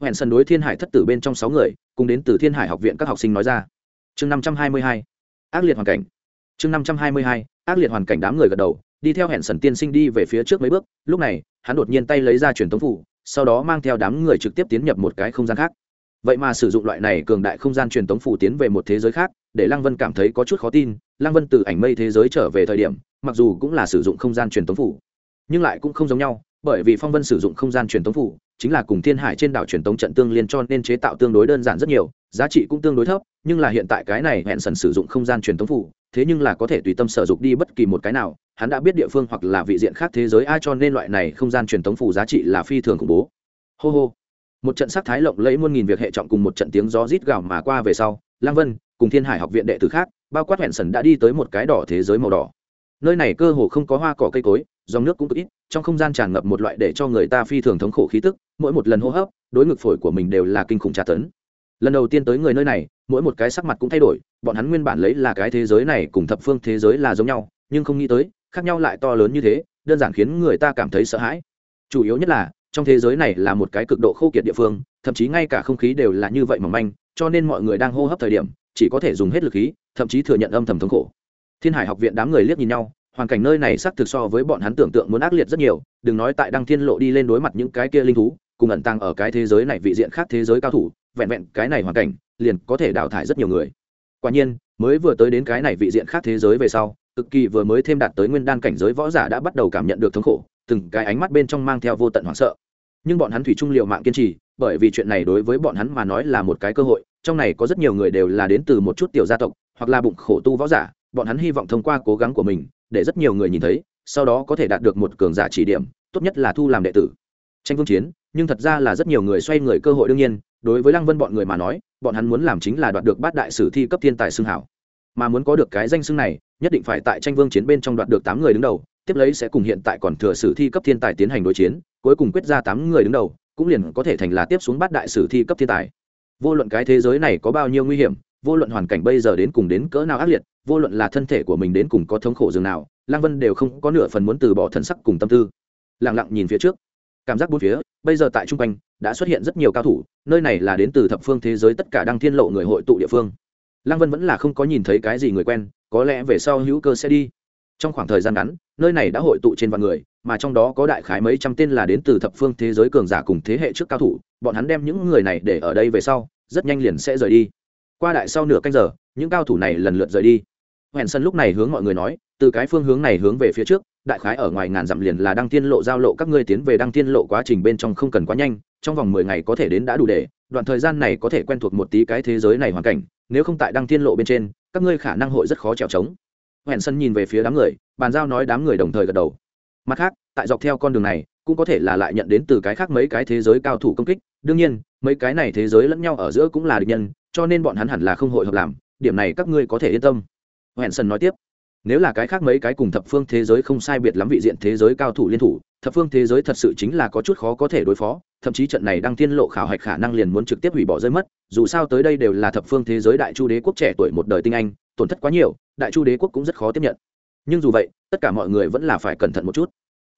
Hẹn sân đối thiên hải thất tử bên trong sáu người, cùng đến từ thiên hải học viện các học sinh nói ra. Chương năm trăm hai mươi hai. Ác liệt hoàn cảnh. Chương năm trăm hai mươi hai. Ác liệt hoàn cảnh đám người gật đầu, đi theo hẹn sần tiên sinh đi về phía trước mấy bước. Lúc này, hắn đột nhiên tay lấy ra truyền tống phủ, sau đó mang theo đám người trực tiếp tiến nhập một cái không gian khác vậy mà sử dụng loại này cường đại không gian truyền tống phủ tiến về một thế giới khác, để lăng vân cảm thấy có chút khó tin, lăng vân từ ảnh mây thế giới trở về thời điểm, mặc dù cũng là sử dụng không gian truyền tống phủ, nhưng lại cũng không giống nhau, bởi vì phong vân sử dụng không gian truyền tống phủ, chính là cùng thiên hải trên đảo truyền tống trận tương liên cho nên chế tạo tương đối đơn giản rất nhiều, giá trị cũng tương đối thấp, nhưng là hiện tại cái này hẹn sần sử dụng không gian truyền tống phủ, thế nhưng là có thể tùy tâm sở dụng đi bất kỳ một cái nào, hắn đã biết địa phương hoặc là vị diện khác thế giới, ai cho nên loại này không gian truyền tống phủ giá trị là phi thường khủng bố. Hô hô một trận sắc thái lộng lẫy muôn nghìn việc hệ trọng cùng một trận tiếng gió rít gào mà qua về sau lang vân cùng thiên hải học viện đệ tử khác, bao quát hẹn sần đã đi tới một cái đỏ thế giới màu đỏ. Nơi này cơ hồ không có hoa cỏ cây cối, dòng nước cũng cực ít, trong không gian tràn ngập một loại để cho người ta phi thường thống khổ khí tức, mỗi một lần hô hấp, đối ngực phổi của mình đều là kinh khủng tra tấn. Lần đầu tiên tới người nơi này, mỗi một cái sắc mặt cũng thay đổi, bọn hắn nguyên bản lấy là cái thế giới này cùng thập phương thế giới là giống nhau, nhưng không nghĩ tới, khác nhau lại to lớn như thế, đơn giản khiến người ta cảm thấy sợ hãi. Chủ yếu nhất là trong thế giới này là một cái cực độ khô kiệt địa phương, thậm chí ngay cả không khí đều là như vậy mỏng manh, cho nên mọi người đang hô hấp thời điểm, chỉ có thể dùng hết lực khí, thậm chí thừa nhận âm thầm thống khổ. Thiên hải học viện đám người liếc nhìn nhau, hoàn cảnh nơi này xác thực so với bọn hắn tưởng tượng muốn ác liệt rất nhiều, đừng nói tại đăng thiên lộ đi lên đối mặt những cái kia linh thú, cùng ẩn tăng ở cái thế giới này vị diện khác thế giới cao thủ, vẹn vẹn cái này hoàn cảnh, liền có thể đào thải rất nhiều người. Quả nhiên, mới vừa tới đến cái này vị diện khác thế giới về sau, cực kỳ vừa mới thêm đạt tới nguyên đan cảnh giới võ giả đã bắt đầu cảm nhận được thống khổ từng cái ánh mắt bên trong mang theo vô tận hoảng sợ. Nhưng bọn hắn thủy trung liệu mạng kiên trì, bởi vì chuyện này đối với bọn hắn mà nói là một cái cơ hội, trong này có rất nhiều người đều là đến từ một chút tiểu gia tộc, hoặc là bụng khổ tu võ giả, bọn hắn hy vọng thông qua cố gắng của mình, để rất nhiều người nhìn thấy, sau đó có thể đạt được một cường giả chỉ điểm, tốt nhất là thu làm đệ tử. Tranh vương chiến, nhưng thật ra là rất nhiều người xoay người cơ hội đương nhiên, đối với lăng vân bọn người mà nói, bọn hắn muốn làm chính là đoạt được bát đại sử thi cấp thiên tài xưng hảo. Mà muốn có được cái danh xưng này, nhất định phải tại tranh vương chiến bên trong đoạt được tám người đứng đầu tiếp lấy sẽ cùng hiện tại còn thừa sử thi cấp thiên tài tiến hành đối chiến, cuối cùng quyết ra tám người đứng đầu, cũng liền có thể thành là tiếp xuống bát đại sử thi cấp thiên tài. Vô luận cái thế giới này có bao nhiêu nguy hiểm, vô luận hoàn cảnh bây giờ đến cùng đến cỡ nào ác liệt, vô luận là thân thể của mình đến cùng có thống khổ dường nào, lăng vân đều không có nửa phần muốn từ bỏ thần sắc cùng tâm tư. Lẳng lặng nhìn phía trước. Cảm giác bốn phía, bây giờ tại trung quanh, đã xuất hiện rất nhiều cao thủ, nơi này là đến từ thập phương thế giới tất cả đăng thiên lộ người hội tụ địa phương. Lăng vân vẫn là không có nhìn thấy cái gì người quen, có lẽ về sau hữu cơ sẽ đi trong khoảng thời gian ngắn, nơi này đã hội tụ trên vạn người, mà trong đó có đại khái mấy trăm tên là đến từ thập phương thế giới cường giả cùng thế hệ trước cao thủ, bọn hắn đem những người này để ở đây về sau, rất nhanh liền sẽ rời đi. Qua đại sau nửa canh giờ, những cao thủ này lần lượt rời đi. Hẹn sân lúc này hướng mọi người nói, từ cái phương hướng này hướng về phía trước, đại khái ở ngoài ngàn dặm liền là đăng tiên lộ giao lộ, các ngươi tiến về đăng tiên lộ quá trình bên trong không cần quá nhanh, trong vòng mười ngày có thể đến đã đủ để, đoạn thời gian này có thể quen thuộc một tí cái thế giới này hoàn cảnh, nếu không tại đăng tiên lộ bên trên, các ngươi khả năng hội rất khó trèo trống. Hoẹn sân nhìn về phía đám người, bàn giao nói đám người đồng thời gật đầu. Mặt khác, tại dọc theo con đường này, cũng có thể là lại nhận đến từ cái khác mấy cái thế giới cao thủ công kích. Đương nhiên, mấy cái này thế giới lẫn nhau ở giữa cũng là địch nhân, cho nên bọn hắn hẳn là không hội hợp làm, điểm này các ngươi có thể yên tâm. Hoẹn sân nói tiếp, nếu là cái khác mấy cái cùng thập phương thế giới không sai biệt lắm vị diện thế giới cao thủ liên thủ, thập phương thế giới thật sự chính là có chút khó có thể đối phó, thậm chí trận này đang tiên lộ khảo hạch khả năng liền muốn trực tiếp hủy bỏ rơi mất, dù sao tới đây đều là thập phương thế giới đại chu đế quốc trẻ tuổi một đời tinh anh tổn thất quá nhiều, đại chu đế quốc cũng rất khó tiếp nhận. Nhưng dù vậy, tất cả mọi người vẫn là phải cẩn thận một chút.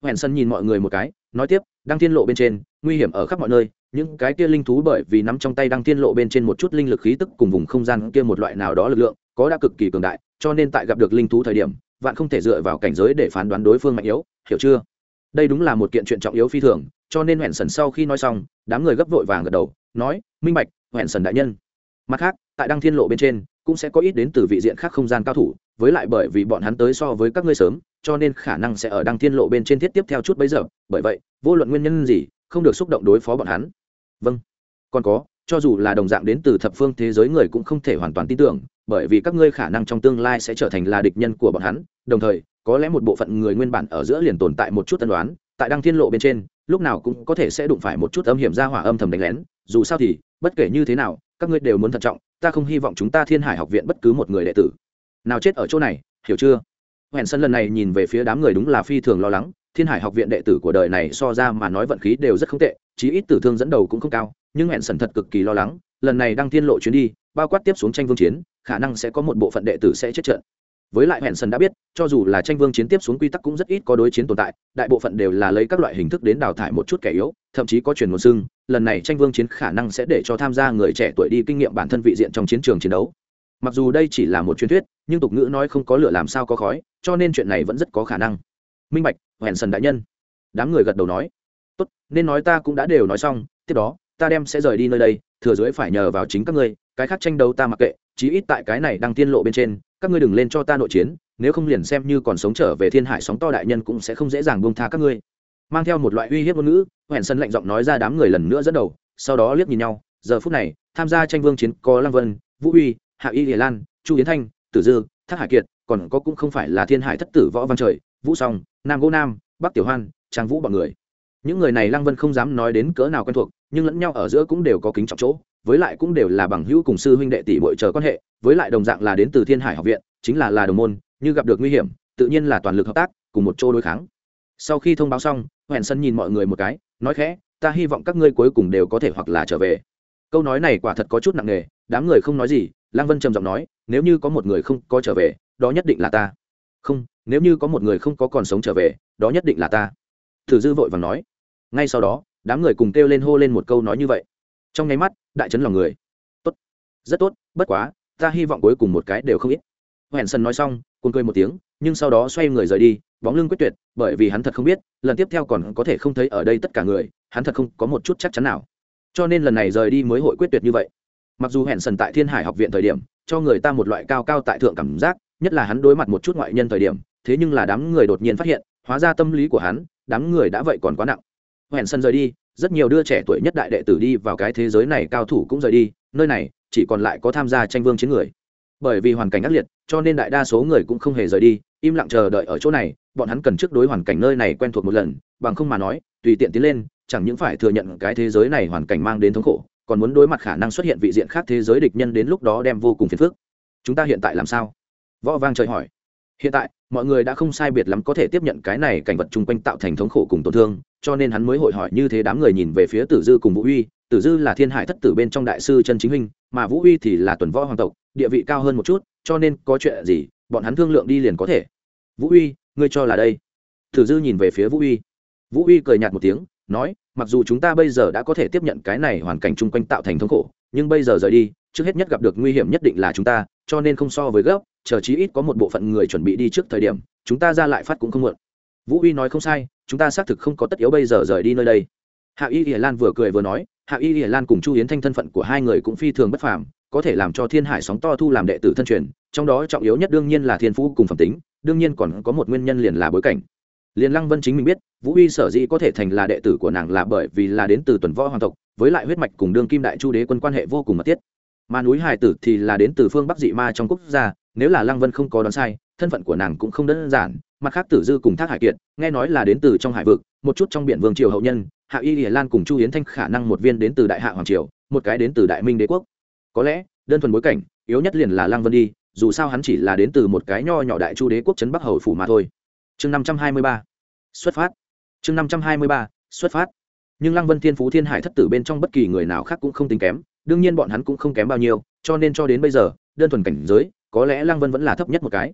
Hẹn sân nhìn mọi người một cái, nói tiếp, đăng tiên lộ bên trên, nguy hiểm ở khắp mọi nơi, những cái kia linh thú bởi vì nắm trong tay đăng tiên lộ bên trên một chút linh lực khí tức cùng vùng không gian kia một loại nào đó lực lượng, có đã cực kỳ cường đại, cho nên tại gặp được linh thú thời điểm, vạn không thể dựa vào cảnh giới để phán đoán đối phương mạnh yếu, hiểu chưa? Đây đúng là một kiện chuyện trọng yếu phi thường, cho nên hẹn sần sau khi nói xong, đám người gấp vội vàng gật đầu, nói, minh bạch hẹn sần đại nhân mặt khác, tại đăng thiên lộ bên trên, cũng sẽ có ít đến từ vị diện khác không gian cao thủ, với lại bởi vì bọn hắn tới so với các ngươi sớm, cho nên khả năng sẽ ở đăng thiên lộ bên trên thiết tiếp theo chút bấy giờ. Bởi vậy, vô luận nguyên nhân gì, không được xúc động đối phó bọn hắn. Vâng. Còn có, cho dù là đồng dạng đến từ thập phương thế giới người cũng không thể hoàn toàn tin tưởng, bởi vì các ngươi khả năng trong tương lai sẽ trở thành là địch nhân của bọn hắn. Đồng thời, có lẽ một bộ phận người nguyên bản ở giữa liền tồn tại một chút tân đoán tại đăng thiên lộ bên trên, lúc nào cũng có thể sẽ đụng phải một chút âm hiểm ra hỏa âm thầm đánh lén. Dù sao thì, bất kể như thế nào các ngươi đều muốn thận trọng, ta không hy vọng chúng ta thiên hải học viện bất cứ một người đệ tử. Nào chết ở chỗ này, hiểu chưa? Hẹn sân lần này nhìn về phía đám người đúng là phi thường lo lắng, thiên hải học viện đệ tử của đời này so ra mà nói vận khí đều rất không tệ, chí ít tử thương dẫn đầu cũng không cao, nhưng hẹn sần thật cực kỳ lo lắng, lần này đang tiên lộ chuyến đi, bao quát tiếp xuống tranh vương chiến, khả năng sẽ có một bộ phận đệ tử sẽ chết trận với lại hẹn sần đã biết, cho dù là tranh vương chiến tiếp xuống quy tắc cũng rất ít có đối chiến tồn tại, đại bộ phận đều là lấy các loại hình thức đến đào thải một chút kẻ yếu, thậm chí có truyền nguồn xưng, lần này tranh vương chiến khả năng sẽ để cho tham gia người trẻ tuổi đi kinh nghiệm bản thân vị diện trong chiến trường chiến đấu. Mặc dù đây chỉ là một truyền thuyết, nhưng tục ngữ nói không có lửa làm sao có khói, cho nên chuyện này vẫn rất có khả năng. Minh bạch hẹn sần đại nhân. Đám người gật đầu nói. Tốt, nên nói ta cũng đã đều nói xong, tiếp đó, ta đem sẽ rời đi nơi đây, thừa dưới phải nhờ vào chính các ngươi, cái khác tranh đấu ta mặc kệ, chí ít tại cái này đang tiên lộ bên trên các ngươi đừng lên cho ta nội chiến, nếu không liền xem như còn sống trở về thiên hải sóng to đại nhân cũng sẽ không dễ dàng buông tha các ngươi. Mang theo một loại uy hiếp ngôn ngữ hoẹn sân lạnh giọng nói ra đám người lần nữa dẫn đầu, sau đó liếc nhìn nhau, giờ phút này, tham gia tranh vương chiến có lăng vân, vũ uy, hạ y hiền lan, chu yến thanh, tử dư, thác hải kiệt, còn có cũng không phải là thiên hải thất tử võ văn trời, vũ song, nam gỗ nam, bắc tiểu hoan, trang vũ bọn người. Những người này lăng vân không dám nói đến cỡ nào quen thuộc, nhưng lẫn nhau ở giữa cũng đều có kính trọng chỗ với lại cũng đều là bằng hữu cùng sư huynh đệ tỷ bội chờ quan hệ, với lại đồng dạng là đến từ thiên hải học viện, chính là là đồng môn, như gặp được nguy hiểm, tự nhiên là toàn lực hợp tác, cùng một chỗ đối kháng. Sau khi thông báo xong hoẹn sân nhìn mọi người một cái, nói khẽ, ta hy vọng các ngươi cuối cùng đều có thể hoặc là trở về. Câu nói này quả thật có chút nặng nề, đám người không nói gì, lăng vân trầm giọng nói, nếu như có một người không có trở về, đó nhất định là ta. Không, nếu như có một người không có còn sống trở về, đó nhất định là ta. Thử dư vội vàng nói. Ngay sau đó, đám người cùng kêu lên hô lên một câu nói như vậy trong nháy mắt, đại chấn lòng người. Tốt. Rất tốt, bất quá, ta hy vọng cuối cùng một cái đều không ít. Hoẹn sân nói xong cuốn cười một tiếng, nhưng sau đó xoay người rời đi, bóng lưng quyết tuyệt, bởi vì hắn thật không biết, lần tiếp theo còn có thể không thấy ở đây tất cả người, hắn thật không có một chút chắc chắn nào. Cho nên lần này rời đi mới hội quyết tuyệt như vậy. Mặc dù hẹn sần tại thiên hải học viện thời điểm, cho người ta một loại cao cao tại thượng cảm giác, nhất là hắn đối mặt một chút ngoại nhân thời điểm, thế nhưng là đám người đột nhiên phát hiện, hóa ra tâm lý của hắn, đám người đã vậy còn quá nặng. Hẹn sần rời đi rất nhiều đứa trẻ tuổi nhất đại đệ tử đi vào cái thế giới này cao thủ cũng rời đi, nơi này chỉ còn lại có tham gia tranh vương chiến người. Bởi vì hoàn cảnh ác liệt, cho nên đại đa số người cũng không hề rời đi, im lặng chờ đợi ở chỗ này, bọn hắn cần trước đối hoàn cảnh nơi này quen thuộc một lần, bằng không mà nói, tùy tiện tiến lên, chẳng những phải thừa nhận cái thế giới này hoàn cảnh mang đến thống khổ, còn muốn đối mặt khả năng xuất hiện vị diện khác thế giới địch nhân đến lúc đó đem vô cùng phiền phức. Chúng ta hiện tại làm sao? Võ vang trời hỏi. Hiện tại mọi người đã không sai biệt lắm có thể tiếp nhận cái này cảnh vật chung quanh tạo thành thống khổ cùng tổn thương, cho nên hắn mới hội hỏi như thế đám người nhìn về phía tử dư cùng vũ uy. Tử dư là thiên hải thất tử bên trong đại sư chân chính huynh, mà vũ uy thì là tuần võ hoàng tộc, địa vị cao hơn một chút, cho nên có chuyện gì, bọn hắn thương lượng đi liền có thể. Vũ uy, ngươi cho là đây. Tử dư nhìn về phía vũ uy. Vũ uy cười nhạt một tiếng, nói, mặc dù chúng ta bây giờ đã có thể tiếp nhận cái này hoàn cảnh chung quanh tạo thành thống khổ, nhưng bây giờ rời đi, trước hết nhất gặp được nguy hiểm nhất định là chúng ta, cho nên không so với gấp chờ chí ít có một bộ phận người chuẩn bị đi trước thời điểm, chúng ta ra lại phát cũng không muộn. Vũ uy nói không sai, chúng ta xác thực không có tất yếu bây giờ rời đi nơi đây. Hạ y hiển lan vừa cười vừa nói, hạ y hiển lan cùng chu yến thanh thân phận của hai người cũng phi thường bất phàm, có thể làm cho thiên hải sóng to thu làm đệ tử thân truyền, trong đó trọng yếu nhất đương nhiên là thiên phú cùng phẩm tính, đương nhiên còn có một nguyên nhân liền là bối cảnh. Liền lăng vân chính mình biết, vũ uy sở dĩ có thể thành là đệ tử của nàng là bởi vì là đến từ tuần võ hoàng tộc, với lại huyết mạch cùng đương kim đại chu đế quân quan hệ vô cùng mật thiết. Mà núi hải tử thì là đến từ phương bắc dị ma trong quốc gia nếu là lăng vân không có đoán sai, thân phận của nàng cũng không đơn giản, mặt khác tử dư cùng thác hải kiệt, nghe nói là đến từ trong hải vực, một chút trong biển vương triều hậu nhân, hạ y hiển lan cùng chu hiến thanh khả năng một viên đến từ đại hạ hoàng triều, một cái đến từ đại minh đế quốc. Có lẽ, đơn thuần bối cảnh, yếu nhất liền là lăng vân đi, dù sao hắn chỉ là đến từ một cái nho nhỏ đại chu đế quốc trấn bắc hầu phủ mà thôi. Chương năm trăm hai mươi ba. Xuất phát. Chương năm trăm hai mươi ba. Xuất phát. Nhưng lăng vân thiên phú thiên hải thất tử bên trong bất kỳ người nào khác cũng không tính kém, đương nhiên bọn hắn cũng không kém bao nhiêu, cho nên cho đến bây giờ, đơn thuần cảnh giới có lẽ lăng vân vẫn là thấp nhất một cái.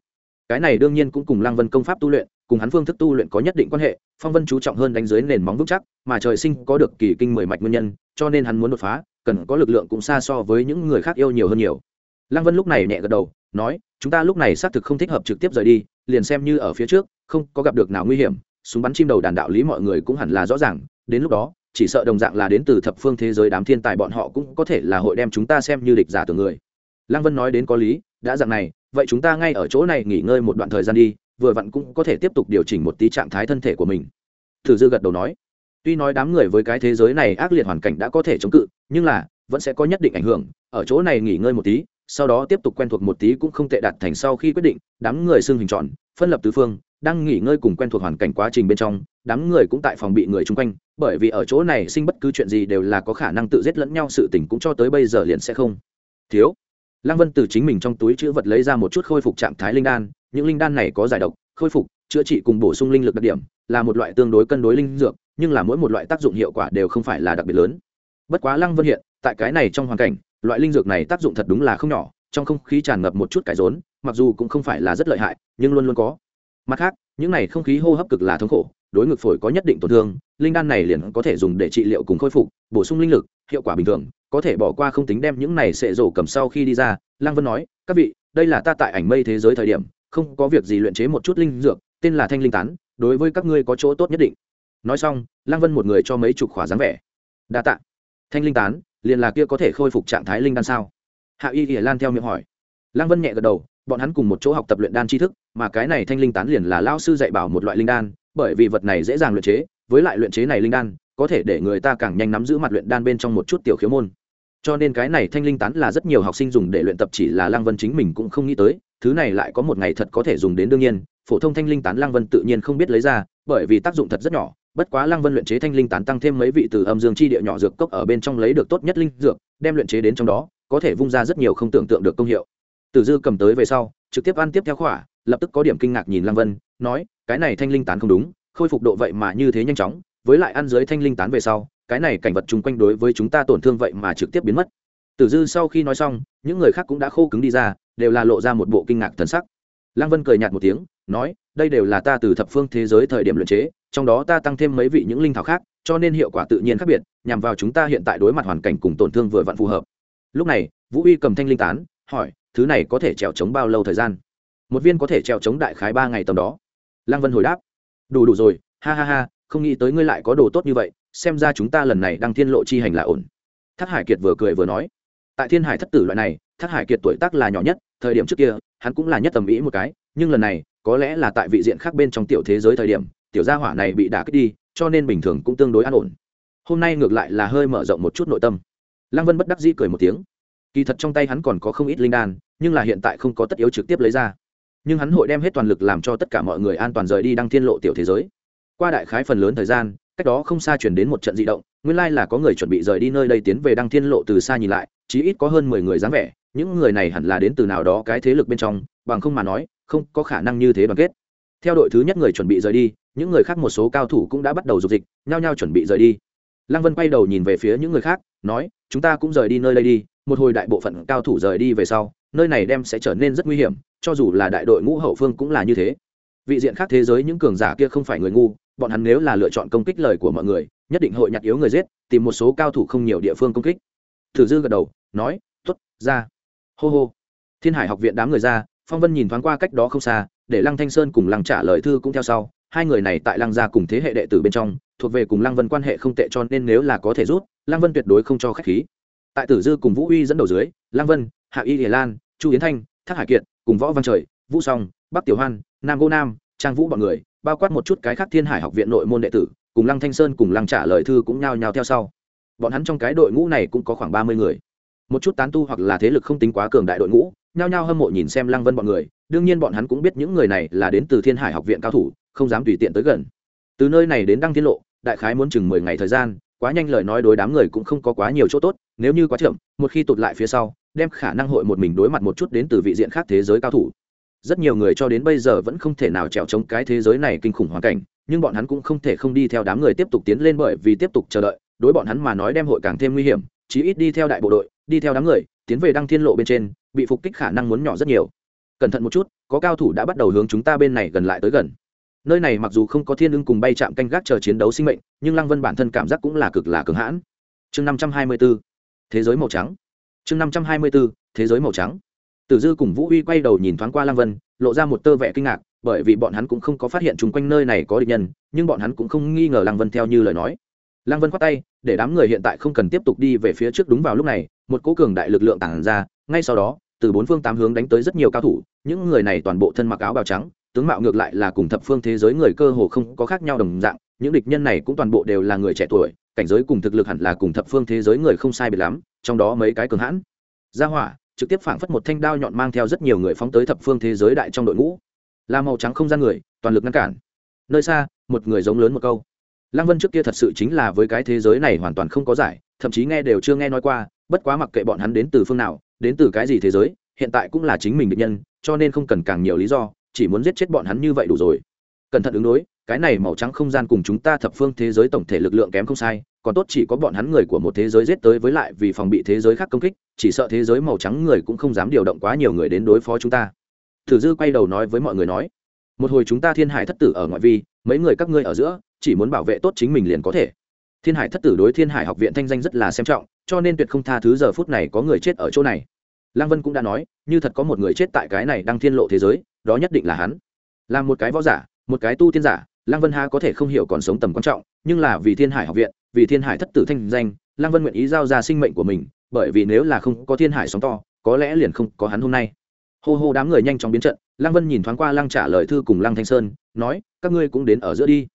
Cái này đương nhiên cũng cùng lăng vân công pháp tu luyện, cùng hắn phương thức tu luyện có nhất định quan hệ, phong vân chú trọng hơn đánh dưới nền móng vững chắc, mà trời sinh có được kỳ kinh mười mạch nguyên nhân, cho nên hắn muốn đột phá, cần có lực lượng cũng xa so với những người khác yêu nhiều hơn nhiều. Lăng vân lúc này nhẹ gật đầu, nói, chúng ta lúc này xác thực không thích hợp trực tiếp rời đi, liền xem như ở phía trước, không có gặp được nào nguy hiểm, súng bắn chim đầu đàn đạo lý mọi người cũng hẳn là rõ ràng, đến lúc đó, chỉ sợ đồng dạng là đến từ thập phương thế giới đám thiên tài bọn họ cũng có thể là hội đem chúng ta xem như địch giả từ người lăng vân nói đến có lý, đã dạng này, vậy chúng ta ngay ở chỗ này nghỉ ngơi một đoạn thời gian đi, vừa vặn cũng có thể tiếp tục điều chỉnh một tí trạng thái thân thể của mình. Thử dư gật đầu nói, tuy nói đám người với cái thế giới này ác liệt hoàn cảnh đã có thể chống cự, nhưng là, vẫn sẽ có nhất định ảnh hưởng, ở chỗ này nghỉ ngơi một tí, sau đó tiếp tục quen thuộc một tí cũng không tệ đạt thành sau khi quyết định, đám người xưng hình tròn, phân lập tứ phương, đang nghỉ ngơi cùng quen thuộc hoàn cảnh quá trình bên trong, đám người cũng tại phòng bị người chung quanh, bởi vì ở chỗ này sinh bất cứ chuyện gì đều là có khả năng tự giết lẫn nhau sự tình cũng cho tới bây giờ liền sẽ không. Thiếu lăng vân từ chính mình trong túi chữ vật lấy ra một chút khôi phục trạng thái linh đan, những linh đan này có giải độc, khôi phục, chữa trị cùng bổ sung linh lực đặc điểm, là một loại tương đối cân đối linh dược, nhưng là mỗi một loại tác dụng hiệu quả đều không phải là đặc biệt lớn. Bất quá lăng vân hiện, tại cái này trong hoàn cảnh, loại linh dược này tác dụng thật đúng là không nhỏ, trong không khí tràn ngập một chút cải rốn, mặc dù cũng không phải là rất lợi hại, nhưng luôn luôn có. Mặt khác, những này không khí hô hấp cực là thống khổ, đối ngực phổi có nhất định tổn thương, linh đan này liền có thể dùng để trị liệu cùng khôi phục, bổ sung linh lực hiệu quả bình thường, có thể bỏ qua không tính đem những này sệ rổ cầm sau khi đi ra. Lăng vân nói, các vị, đây là ta tại ảnh mây thế giới thời điểm, không có việc gì luyện chế một chút linh dược, tên là thanh linh tán, đối với các ngươi có chỗ tốt nhất định. Nói xong, lăng vân một người cho mấy chục khỏa dáng vẻ. Đa tạ. Thanh linh tán, liền là kia có thể khôi phục trạng thái linh đan sao? Hạ y ỉa lan theo miệng hỏi. Lăng vân nhẹ gật đầu, bọn hắn cùng một chỗ học tập luyện đan tri thức, mà cái này thanh linh tán liền là lao sư dạy bảo một loại linh đan, bởi vì vật này dễ dàng luyện chế, với lại luyện chế này linh đan có thể để người ta càng nhanh nắm giữ mặt luyện đan bên trong một chút tiểu khiếu môn. Cho nên cái này thanh linh tán là rất nhiều học sinh dùng để luyện tập chỉ là lăng vân chính mình cũng không nghĩ tới, thứ này lại có một ngày thật có thể dùng đến đương nhiên, phổ thông thanh linh tán lăng vân tự nhiên không biết lấy ra, bởi vì tác dụng thật rất nhỏ, bất quá lăng vân luyện chế thanh linh tán tăng thêm mấy vị từ âm dương chi địa nhỏ dược cốc ở bên trong lấy được tốt nhất linh dược, đem luyện chế đến trong đó, có thể vung ra rất nhiều không tưởng tượng được công hiệu. Tử dư cầm tới về sau, trực tiếp ăn tiếp theo khỏa, lập tức có điểm kinh ngạc nhìn lăng vân, nói, cái này thanh linh tán không đúng, khôi phục độ vậy mà như thế nhanh chóng với lại ăn dưới thanh linh tán về sau, cái này cảnh vật chung quanh đối với chúng ta tổn thương vậy mà trực tiếp biến mất. Tử dư sau khi nói xong, những người khác cũng đã khô cứng đi ra, đều là lộ ra một bộ kinh ngạc thần sắc. Lăng vân cười nhạt một tiếng, nói, đây đều là ta từ thập phương thế giới thời điểm luyện chế, trong đó ta tăng thêm mấy vị những linh thảo khác, cho nên hiệu quả tự nhiên khác biệt, nhằm vào chúng ta hiện tại đối mặt hoàn cảnh cùng tổn thương vừa vặn phù hợp. Lúc này, vũ uy cầm thanh linh tán, hỏi, thứ này có thể trèo chống bao lâu thời gian? Một viên có thể trèo chống đại khái ba ngày tầm đó. Lăng vân hồi đáp, đủ đủ rồi, ha ha ha không nghĩ tới ngươi lại có đồ tốt như vậy, xem ra chúng ta lần này đang thiên lộ chi hành là ổn. Thác hải kiệt vừa cười vừa nói. Tại thiên hải thất tử loại này, thác hải kiệt tuổi tác là nhỏ nhất, thời điểm trước kia, hắn cũng là nhất tầm ý một cái, nhưng lần này, có lẽ là tại vị diện khác bên trong tiểu thế giới thời điểm, tiểu gia hỏa này bị đả kích đi, cho nên bình thường cũng tương đối an ổn. Hôm nay ngược lại là hơi mở rộng một chút nội tâm. Lăng vân bất đắc dĩ cười một tiếng. Kỳ thật trong tay hắn còn có không ít linh đan, nhưng là hiện tại không có tất yếu trực tiếp lấy ra. Nhưng hắn hội đem hết toàn lực làm cho tất cả mọi người an toàn rời đi đăng thiên lộ tiểu thế giới qua đại khái phần lớn thời gian, cách đó không xa chuyển đến một trận di động, nguyên lai là có người chuẩn bị rời đi nơi đây tiến về đăng thiên lộ từ xa nhìn lại, chí ít có hơn mười người dáng vẻ, những người này hẳn là đến từ nào đó cái thế lực bên trong, bằng không mà nói, không có khả năng như thế đoàn kết. Theo đội thứ nhất người chuẩn bị rời đi, những người khác một số cao thủ cũng đã bắt đầu dục dịch, nhao nhao chuẩn bị rời đi. Lăng vân quay đầu nhìn về phía những người khác, nói, chúng ta cũng rời đi nơi đây đi, một hồi đại bộ phận cao thủ rời đi về sau, nơi này đem sẽ trở nên rất nguy hiểm, cho dù là đại đội ngũ hậu phương cũng là như thế vị diện khác thế giới những cường giả kia không phải người ngu, bọn hắn nếu là lựa chọn công kích lời của mọi người, nhất định hội nhặt yếu người giết, tìm một số cao thủ không nhiều địa phương công kích. Thử dư gật đầu, nói t ố t ra. Hô hô. Thiên hải học viện đám người ra, phong vân nhìn thoáng qua cách đó không xa, để lăng thanh sơn cùng lăng trả lời thư cũng theo sau. Hai người này tại lăng gia cùng thế hệ đệ tử bên trong, thuộc về cùng lăng vân quan hệ không tệ cho nên nếu là có thể rút, lăng vân tuyệt đối không cho k h á c h khí. Tại tử dư cùng vũ uy dẫn đầu dưới, lăng vân, hạ y hiền lan, chu yến thanh, thác hải kiệt, cùng võ văn trời, vũ song, bắc tiểu hoan nam gô nam, trang vũ b ọ n người, bao quát một chút cái khác thiên hải học viện nội môn đệ tử, cùng lăng thanh sơn cùng lăng trả lời thư cũng nhao nhao theo sau. Bọn hắn trong cái đội ngũ này cũng có khoảng ba mươi người. Một chút tán tu hoặc là thế lực không tính quá cường đại đội ngũ, nhao nhao hâm mộ nhìn xem lăng vân bọn người, đương nhiên bọn hắn cũng biết những người này là đến từ thiên hải học viện cao thủ, không dám tùy tiện tới gần. Từ nơi này đến đăng tiết lộ, đại khái muốn chừng mười ngày thời gian, quá nhanh lời nói đối đám người cũng không có quá nhiều chỗ tốt, nếu như quá chậm, một khi tụt lại phía sau, đem khả năng hội một mình đối mặt một chút đến từ vị diện khác thế giới cao thủ rất nhiều người cho đến bây giờ vẫn không thể nào trèo chống cái thế giới này kinh khủng hoàn cảnh, nhưng bọn hắn cũng không thể không đi theo đám người tiếp tục tiến lên bởi vì tiếp tục chờ đợi. Đối bọn hắn mà nói đem hội càng thêm nguy hiểm, chí ít đi theo đại bộ đội, đi theo đám người, tiến về đăng thiên lộ bên trên, bị phục kích khả năng muốn nhỏ rất nhiều. Cẩn thận một chút, có cao thủ đã bắt đầu hướng chúng ta bên này gần lại tới gần. Nơi này mặc dù không có thiên ưng cùng bay chạm canh gác chờ chiến đấu sinh mệnh, nhưng lăng vân bản thân cảm giác cũng là cực là cường hãn. Chương năm trăm hai mươi b ố thế giới màu trắng. Chương năm trăm hai mươi b ố thế giới màu trắng tử dư cùng vũ uy quay đầu nhìn thoáng qua lăng vân, lộ ra một tơ vẻ kinh ngạc, bởi vì bọn hắn cũng không có phát hiện chung quanh nơi này có địch nhân, nhưng bọn hắn cũng không nghi ngờ lăng vân theo như lời nói. Lăng vân khoát tay, để đám người hiện tại không cần tiếp tục đi về phía trước đúng vào lúc này, một cố cường đại lực lượng tản ra, ngay sau đó, từ bốn phương tám hướng đánh tới rất nhiều cao thủ, những người này toàn bộ thân mặc áo bào trắng, tướng mạo ngược lại là cùng thập phương thế giới người cơ hồ không có khác nhau đồng dạng, những địch nhân này cũng toàn bộ đều là người trẻ tuổi, cảnh giới cùng thực lực hẳn là cùng thập phương thế giới người không sai biệt lắm, trong đó mấy cái cường hãn. Gia hỏa trực tiếp phảng phất một thanh đao nhọn mang theo rất nhiều người phóng tới thập phương thế giới đại trong đội ngũ. Là màu trắng không gian người, toàn lực ngăn cản. Nơi xa, một người giống lớn một câu. Lăng vân trước kia thật sự chính là với cái thế giới này hoàn toàn không có giải, thậm chí nghe đều chưa nghe nói qua, bất quá mặc kệ bọn hắn đến từ phương nào, đến từ cái gì thế giới, hiện tại cũng là chính mình định nhân, cho nên không cần càng nhiều lý do, chỉ muốn giết chết bọn hắn như vậy đủ rồi. Cẩn thận ứng đối, cái này màu trắng không gian cùng chúng ta thập phương thế giới tổng thể lực lượng kém không sai còn tốt chỉ có bọn hắn người của một thế giới giết tới với lại vì phòng bị thế giới khác công kích, chỉ sợ thế giới màu trắng người cũng không dám điều động quá nhiều người đến đối phó chúng ta. Thử dư quay đầu nói với mọi người nói, một hồi chúng ta thiên hải thất tử ở ngoại vi, mấy người các ngươi ở giữa, chỉ muốn bảo vệ tốt chính mình liền có thể. Thiên hải thất tử đối thiên hải học viện thanh danh rất là xem trọng, cho nên tuyệt không tha thứ giờ phút này có người chết ở chỗ này. Lăng vân cũng đã nói, như thật có một người chết tại cái này đang thiên lộ thế giới, đó nhất định là hắn. Là một cái võ giả, một cái tu tiên giả, lăng vân ha có thể không hiểu còn sống tầm quan trọng, nhưng là vì thiên hải học viện vì thiên hải thất tử thanh danh, lăng vân nguyện ý giao ra sinh mệnh của mình, bởi vì nếu là không có thiên hải sóng to, có lẽ liền không có hắn hôm nay. Hô hô đám người nhanh chóng biến trận, lăng vân nhìn thoáng qua lăng trả lời thư cùng lăng thanh sơn, nói, các ngươi cũng đến ở giữa đi.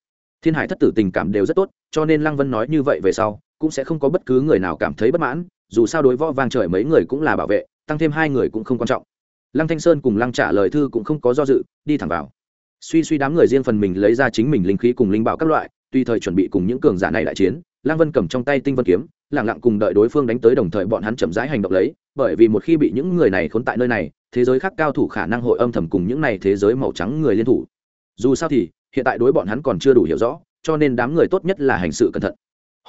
Thiên hải thất tử tình cảm đều rất tốt, cho nên lăng vân nói như vậy về sau, cũng sẽ không có bất cứ người nào cảm thấy bất mãn, dù sao đối võ vang trời mấy người cũng là bảo vệ, tăng thêm hai người cũng không quan trọng. Lăng thanh sơn cùng lăng trả lời thư cũng không có do dự, đi thẳng vào. Suy suy đám người riêng phần mình lấy ra chính mình linh khí cùng linh bảo các loại, tùy thời chuẩn bị cùng những cường giả này đại chiến lăng vân cầm trong tay tinh vân kiếm, lặng lặng cùng đợi đối phương đánh tới đồng thời bọn hắn chậm rãi hành động lấy, bởi vì một khi bị những người này khốn tại nơi này, thế giới khác cao thủ khả năng hội âm thầm cùng những này thế giới màu trắng người liên thủ. Dù sao thì, hiện tại đối bọn hắn còn chưa đủ hiểu rõ, cho nên đám người tốt nhất là hành sự cẩn thận.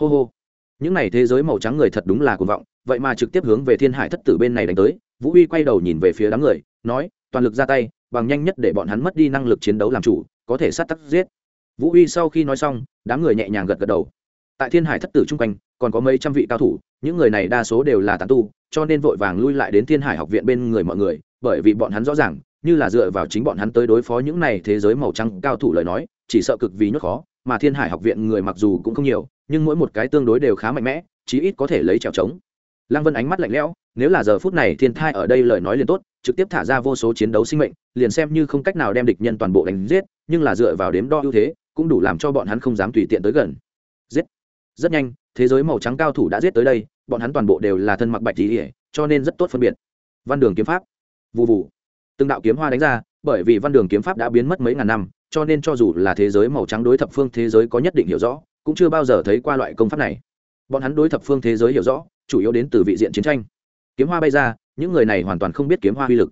Hô hô. Những này thế giới màu trắng người thật đúng là cuồng vọng, vậy mà trực tiếp hướng về thiên hải thất tử bên này đánh tới, vũ uy quay đầu nhìn về phía đám người, nói, toàn lực ra tay, bằng nhanh nhất để bọn hắn mất đi năng lực chiến đấu làm chủ, có thể sát tắc giết. Vũ uy sau khi nói xong, đám người nhẹ nhàng gật gật đầu tại thiên hải thất tử chung quanh, còn có mấy trăm vị cao thủ, những người này đa số đều là tán tu, cho nên vội vàng lui lại đến thiên hải học viện bên người mọi người, bởi vì bọn hắn rõ ràng, như là dựa vào chính bọn hắn tới đối phó những này thế giới màu trắng cao thủ lời nói, chỉ sợ cực vì nhốt khó, mà thiên hải học viện người mặc dù cũng không nhiều, nhưng mỗi một cái tương đối đều khá mạnh mẽ, chí ít có thể lấy trèo trống. Lăng vân ánh mắt lạnh lẽo, nếu là giờ phút này thiên thai ở đây lời nói liền tốt, trực tiếp thả ra vô số chiến đấu sinh mệnh, liền xem như không cách nào đem địch nhân toàn bộ đánh giết, nhưng là dựa vào đếm đo ưu thế, cũng đủ làm cho bọn hắn không dám tùy tiện tới gần. Giết! Rất nhanh, thế giới màu trắng cao thủ đã giết tới đây, bọn hắn toàn bộ đều là thân mặc bạch tỉ cho nên rất tốt phân biệt. Văn đường kiếm pháp. Vụ vụ từng đạo kiếm hoa đánh ra, bởi vì văn đường kiếm pháp đã biến mất mấy ngàn năm, cho nên cho dù là thế giới màu trắng đối thập phương thế giới có nhất định hiểu rõ, cũng chưa bao giờ thấy qua loại công pháp này. Bọn hắn đối thập phương thế giới hiểu rõ, chủ yếu đến từ vị diện chiến tranh. Kiếm hoa bay ra, những người này hoàn toàn không biết kiếm hoa uy lực.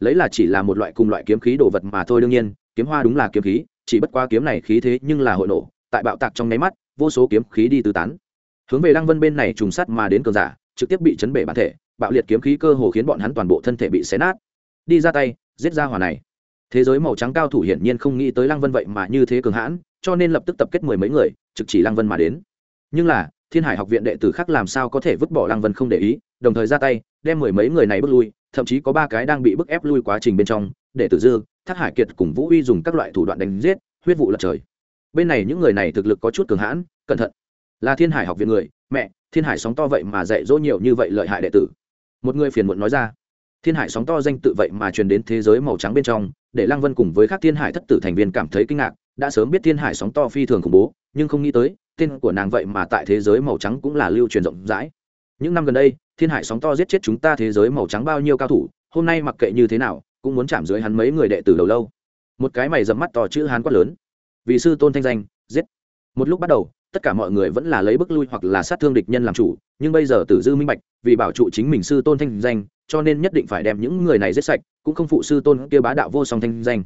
Lấy là chỉ là một loại cùng loại kiếm khí đồ vật mà thôi đương nhiên, kiếm hoa đúng là kiếm khí, chỉ bất qua kiếm này khí thế nhưng là hội nổ, tại bạo tạc trong nháy mắt vô số kiếm khí đi tứ tán. Hướng về lăng vân bên này trùng sắt mà đến cường giả, trực tiếp bị chấn bể bản thể, bạo liệt kiếm khí cơ hồ khiến bọn hắn toàn bộ thân thể bị xé nát. Đi ra tay, giết ra hỏa này. Thế giới màu trắng cao thủ hiển nhiên không nghĩ tới lăng vân vậy mà như thế cường hãn, cho nên lập tức tập kết mười mấy người, trực chỉ lăng vân mà đến. Nhưng là, thiên hải học viện đệ tử khác làm sao có thể vứt bỏ lăng vân không để ý, đồng thời ra tay, đem mười mấy người này bước lui, thậm chí có ba cái đang bị bức ép lui quá trình bên trong đệ tử dư, thác hải kiệt cùng vũ uy dùng các loại thủ đoạn đánh giết, huyết vụ lật trời bên này những người này thực lực có chút cường hãn, cẩn thận. Là thiên hải học viện người, mẹ, thiên hải sóng to vậy mà dạy dỗ nhiều như vậy lợi hại đệ tử. Một người phiền muộn nói ra. Thiên hải sóng to danh tự vậy mà truyền đến thế giới màu trắng bên trong, để lăng vân cùng với các thiên hải thất tử thành viên cảm thấy kinh ngạc, đã sớm biết thiên hải sóng to phi thường khủng bố, nhưng không nghĩ tới, tên của nàng vậy mà tại thế giới màu trắng cũng là lưu truyền rộng rãi. Những năm gần đây, thiên hải sóng to giết chết chúng ta thế giới màu trắng bao nhiêu cao thủ, hôm nay mặc kệ như thế nào, cũng muốn chạm dưới hắn mấy người đệ tử đầu lâu. Một cái mày dẫm mắt to chữ hán quát lớn vì sư tôn thanh danh, giết. Một lúc bắt đầu, tất cả mọi người vẫn là lấy bức lui hoặc là sát thương địch nhân làm chủ, nhưng bây giờ tử dư minh bạch, vì bảo trụ chính mình sư tôn thanh danh, cho nên nhất định phải đem những người này giết sạch, cũng không phụ sư tôn kia bá đạo vô song thanh danh.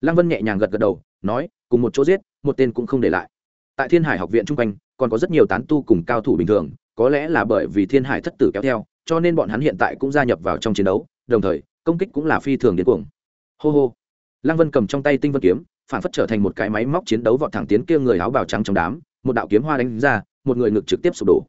Lăng vân nhẹ nhàng gật gật đầu, nói, cùng một chỗ giết, một tên cũng không để lại. Tại thiên hải học viện chung quanh, còn có rất nhiều tán tu cùng cao thủ bình thường, có lẽ là bởi vì thiên hải thất tử kéo theo, cho nên bọn hắn hiện tại cũng gia nhập vào trong chiến đấu, đồng thời, công kích cũng là phi thường điên cuồng. Hô hô. Lăng vân cầm trong tay tinh vân kiếm phản phất trở thành một cái máy móc chiến đấu vọt thẳng tiến kia người áo bào trắng trong đám, một đạo kiếm hoa đánh ra, một người ngực trực tiếp sụp đổ.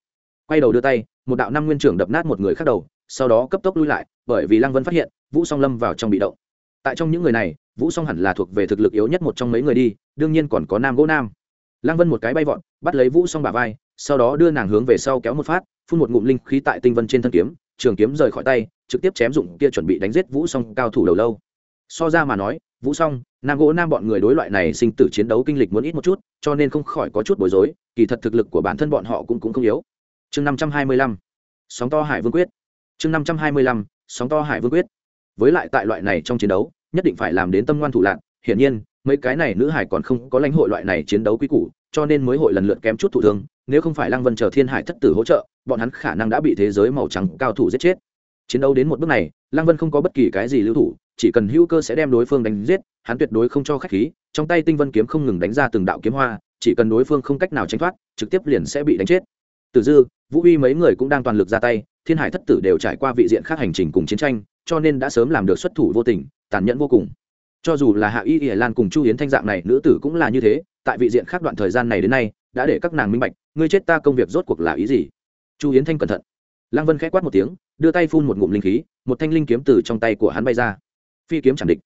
Quay đầu đưa tay, một đạo năm nguyên trưởng đập nát một người khác đầu, sau đó cấp tốc lui lại, bởi vì lăng vân phát hiện, vũ song lâm vào trong bị động. Tại trong những người này, vũ song hẳn là thuộc về thực lực yếu nhất một trong mấy người đi, đương nhiên còn có nam gỗ nam. Lăng vân một cái bay vọt, bắt lấy vũ song bà vai, sau đó đưa nàng hướng về sau kéo một phát, phun một ngụm linh khí tại tinh vân trên thân kiếm, trường kiếm rời khỏi tay, trực tiếp chém dụng kia chuẩn bị đánh giết vũ song cao thủ đầu lâu. So ra mà nói, vũ song nam gỗ nam bọn người đối loại này sinh tử chiến đấu kinh lịch muốn ít một chút, cho nên không khỏi có chút bối rối, kỳ thật thực lực của bản thân bọn họ cũng cũng không yếu. Chương năm trăm hai mươi lăm, sóng to hải vương quyết. Chương năm trăm hai mươi lăm, sóng to hải vương quyết. Với lại tại loại này trong chiến đấu, nhất định phải làm đến tâm ngoan thủ lạc hiển nhiên, mấy cái này nữ hải còn không có lãnh hội loại này chiến đấu quý củ, cho nên mới hội lần lượt kém chút thụ thương, nếu không phải lăng vân chờ thiên hải thất tử hỗ trợ, bọn hắn khả năng đã bị thế giới màu trắng cao thủ giết chết. Chiến đấu đến một bước này, lăng vân không có bất kỳ cái gì lưu thủ chỉ cần hữu cơ sẽ đem đối phương đánh giết, hắn tuyệt đối không cho khách khí, trong tay tinh vân kiếm không ngừng đánh ra từng đạo kiếm hoa, chỉ cần đối phương không cách nào tránh thoát, trực tiếp liền sẽ bị đánh chết. Từ dư, vũ uy mấy người cũng đang toàn lực ra tay, thiên hải thất tử đều trải qua vị diện khác hành trình cùng chiến tranh, cho nên đã sớm làm được xuất thủ vô tình, tàn nhẫn vô cùng. Cho dù là hạ y ỉa lan cùng chu hiến thanh dạng này nữ tử cũng là như thế, tại vị diện khác đoạn thời gian này đến nay, đã để các nàng minh bạch, ngươi chết ta công việc rốt cuộc là ý gì? Chu hiến thanh cẩn thận. Lăng vân k h ẽ quát một tiếng, đưa tay phun một ngụm linh khí, một thanh linh kiếm từ trong tay của hắn bay ra phi kiếm chẳng địch.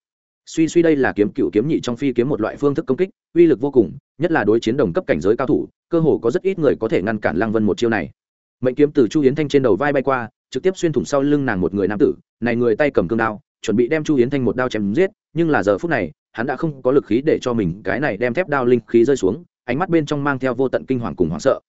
Suy suy đây là kiếm cựu kiếm nhị trong phi kiếm một loại phương thức công kích, uy lực vô cùng, nhất là đối chiến đồng cấp cảnh giới cao thủ, cơ hồ có rất ít người có thể ngăn cản lăng vân một chiêu này. Mệnh kiếm từ chu hiến thanh trên đầu vai bay qua, trực tiếp xuyên thủng sau lưng nàng một người nam tử, này người tay cầm cương đao, chuẩn bị đem chu hiến thanh một đao chém giết, nhưng là giờ phút này, hắn đã không có lực khí để cho mình cái này đem thép đao linh khí rơi xuống, ánh mắt bên trong mang theo vô tận kinh hoàng cùng hoảng sợ.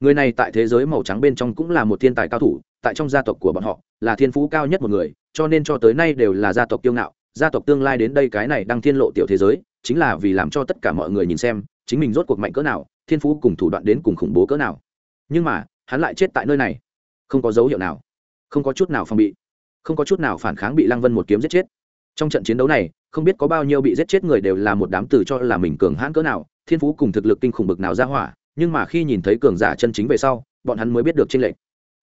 Người này tại thế giới màu trắng bên trong cũng là một thiên tài cao thủ, tại trong gia tộc của bọn họ, là thiên phú cao nhất một người, cho nên cho tới nay đều là gia tộc kiêu ngạo gia tộc tương lai đến đây cái này đang thiên lộ tiểu thế giới, chính là vì làm cho tất cả mọi người nhìn xem, chính mình rốt cuộc mạnh cỡ nào, thiên phú cùng thủ đoạn đến cùng khủng bố cỡ nào. Nhưng mà, hắn lại chết tại nơi này. Không có dấu hiệu nào. Không có chút nào phòng bị. Không có chút nào phản kháng bị lăng vân một kiếm giết chết. Trong trận chiến đấu này, không biết có bao nhiêu bị giết chết người đều là một đám từ cho là mình cường hãn cỡ nào, thiên phú cùng thực lực kinh khủng bực nào ra hỏa, nhưng mà khi nhìn thấy cường giả chân chính về sau, bọn hắn mới biết được tranh lệch.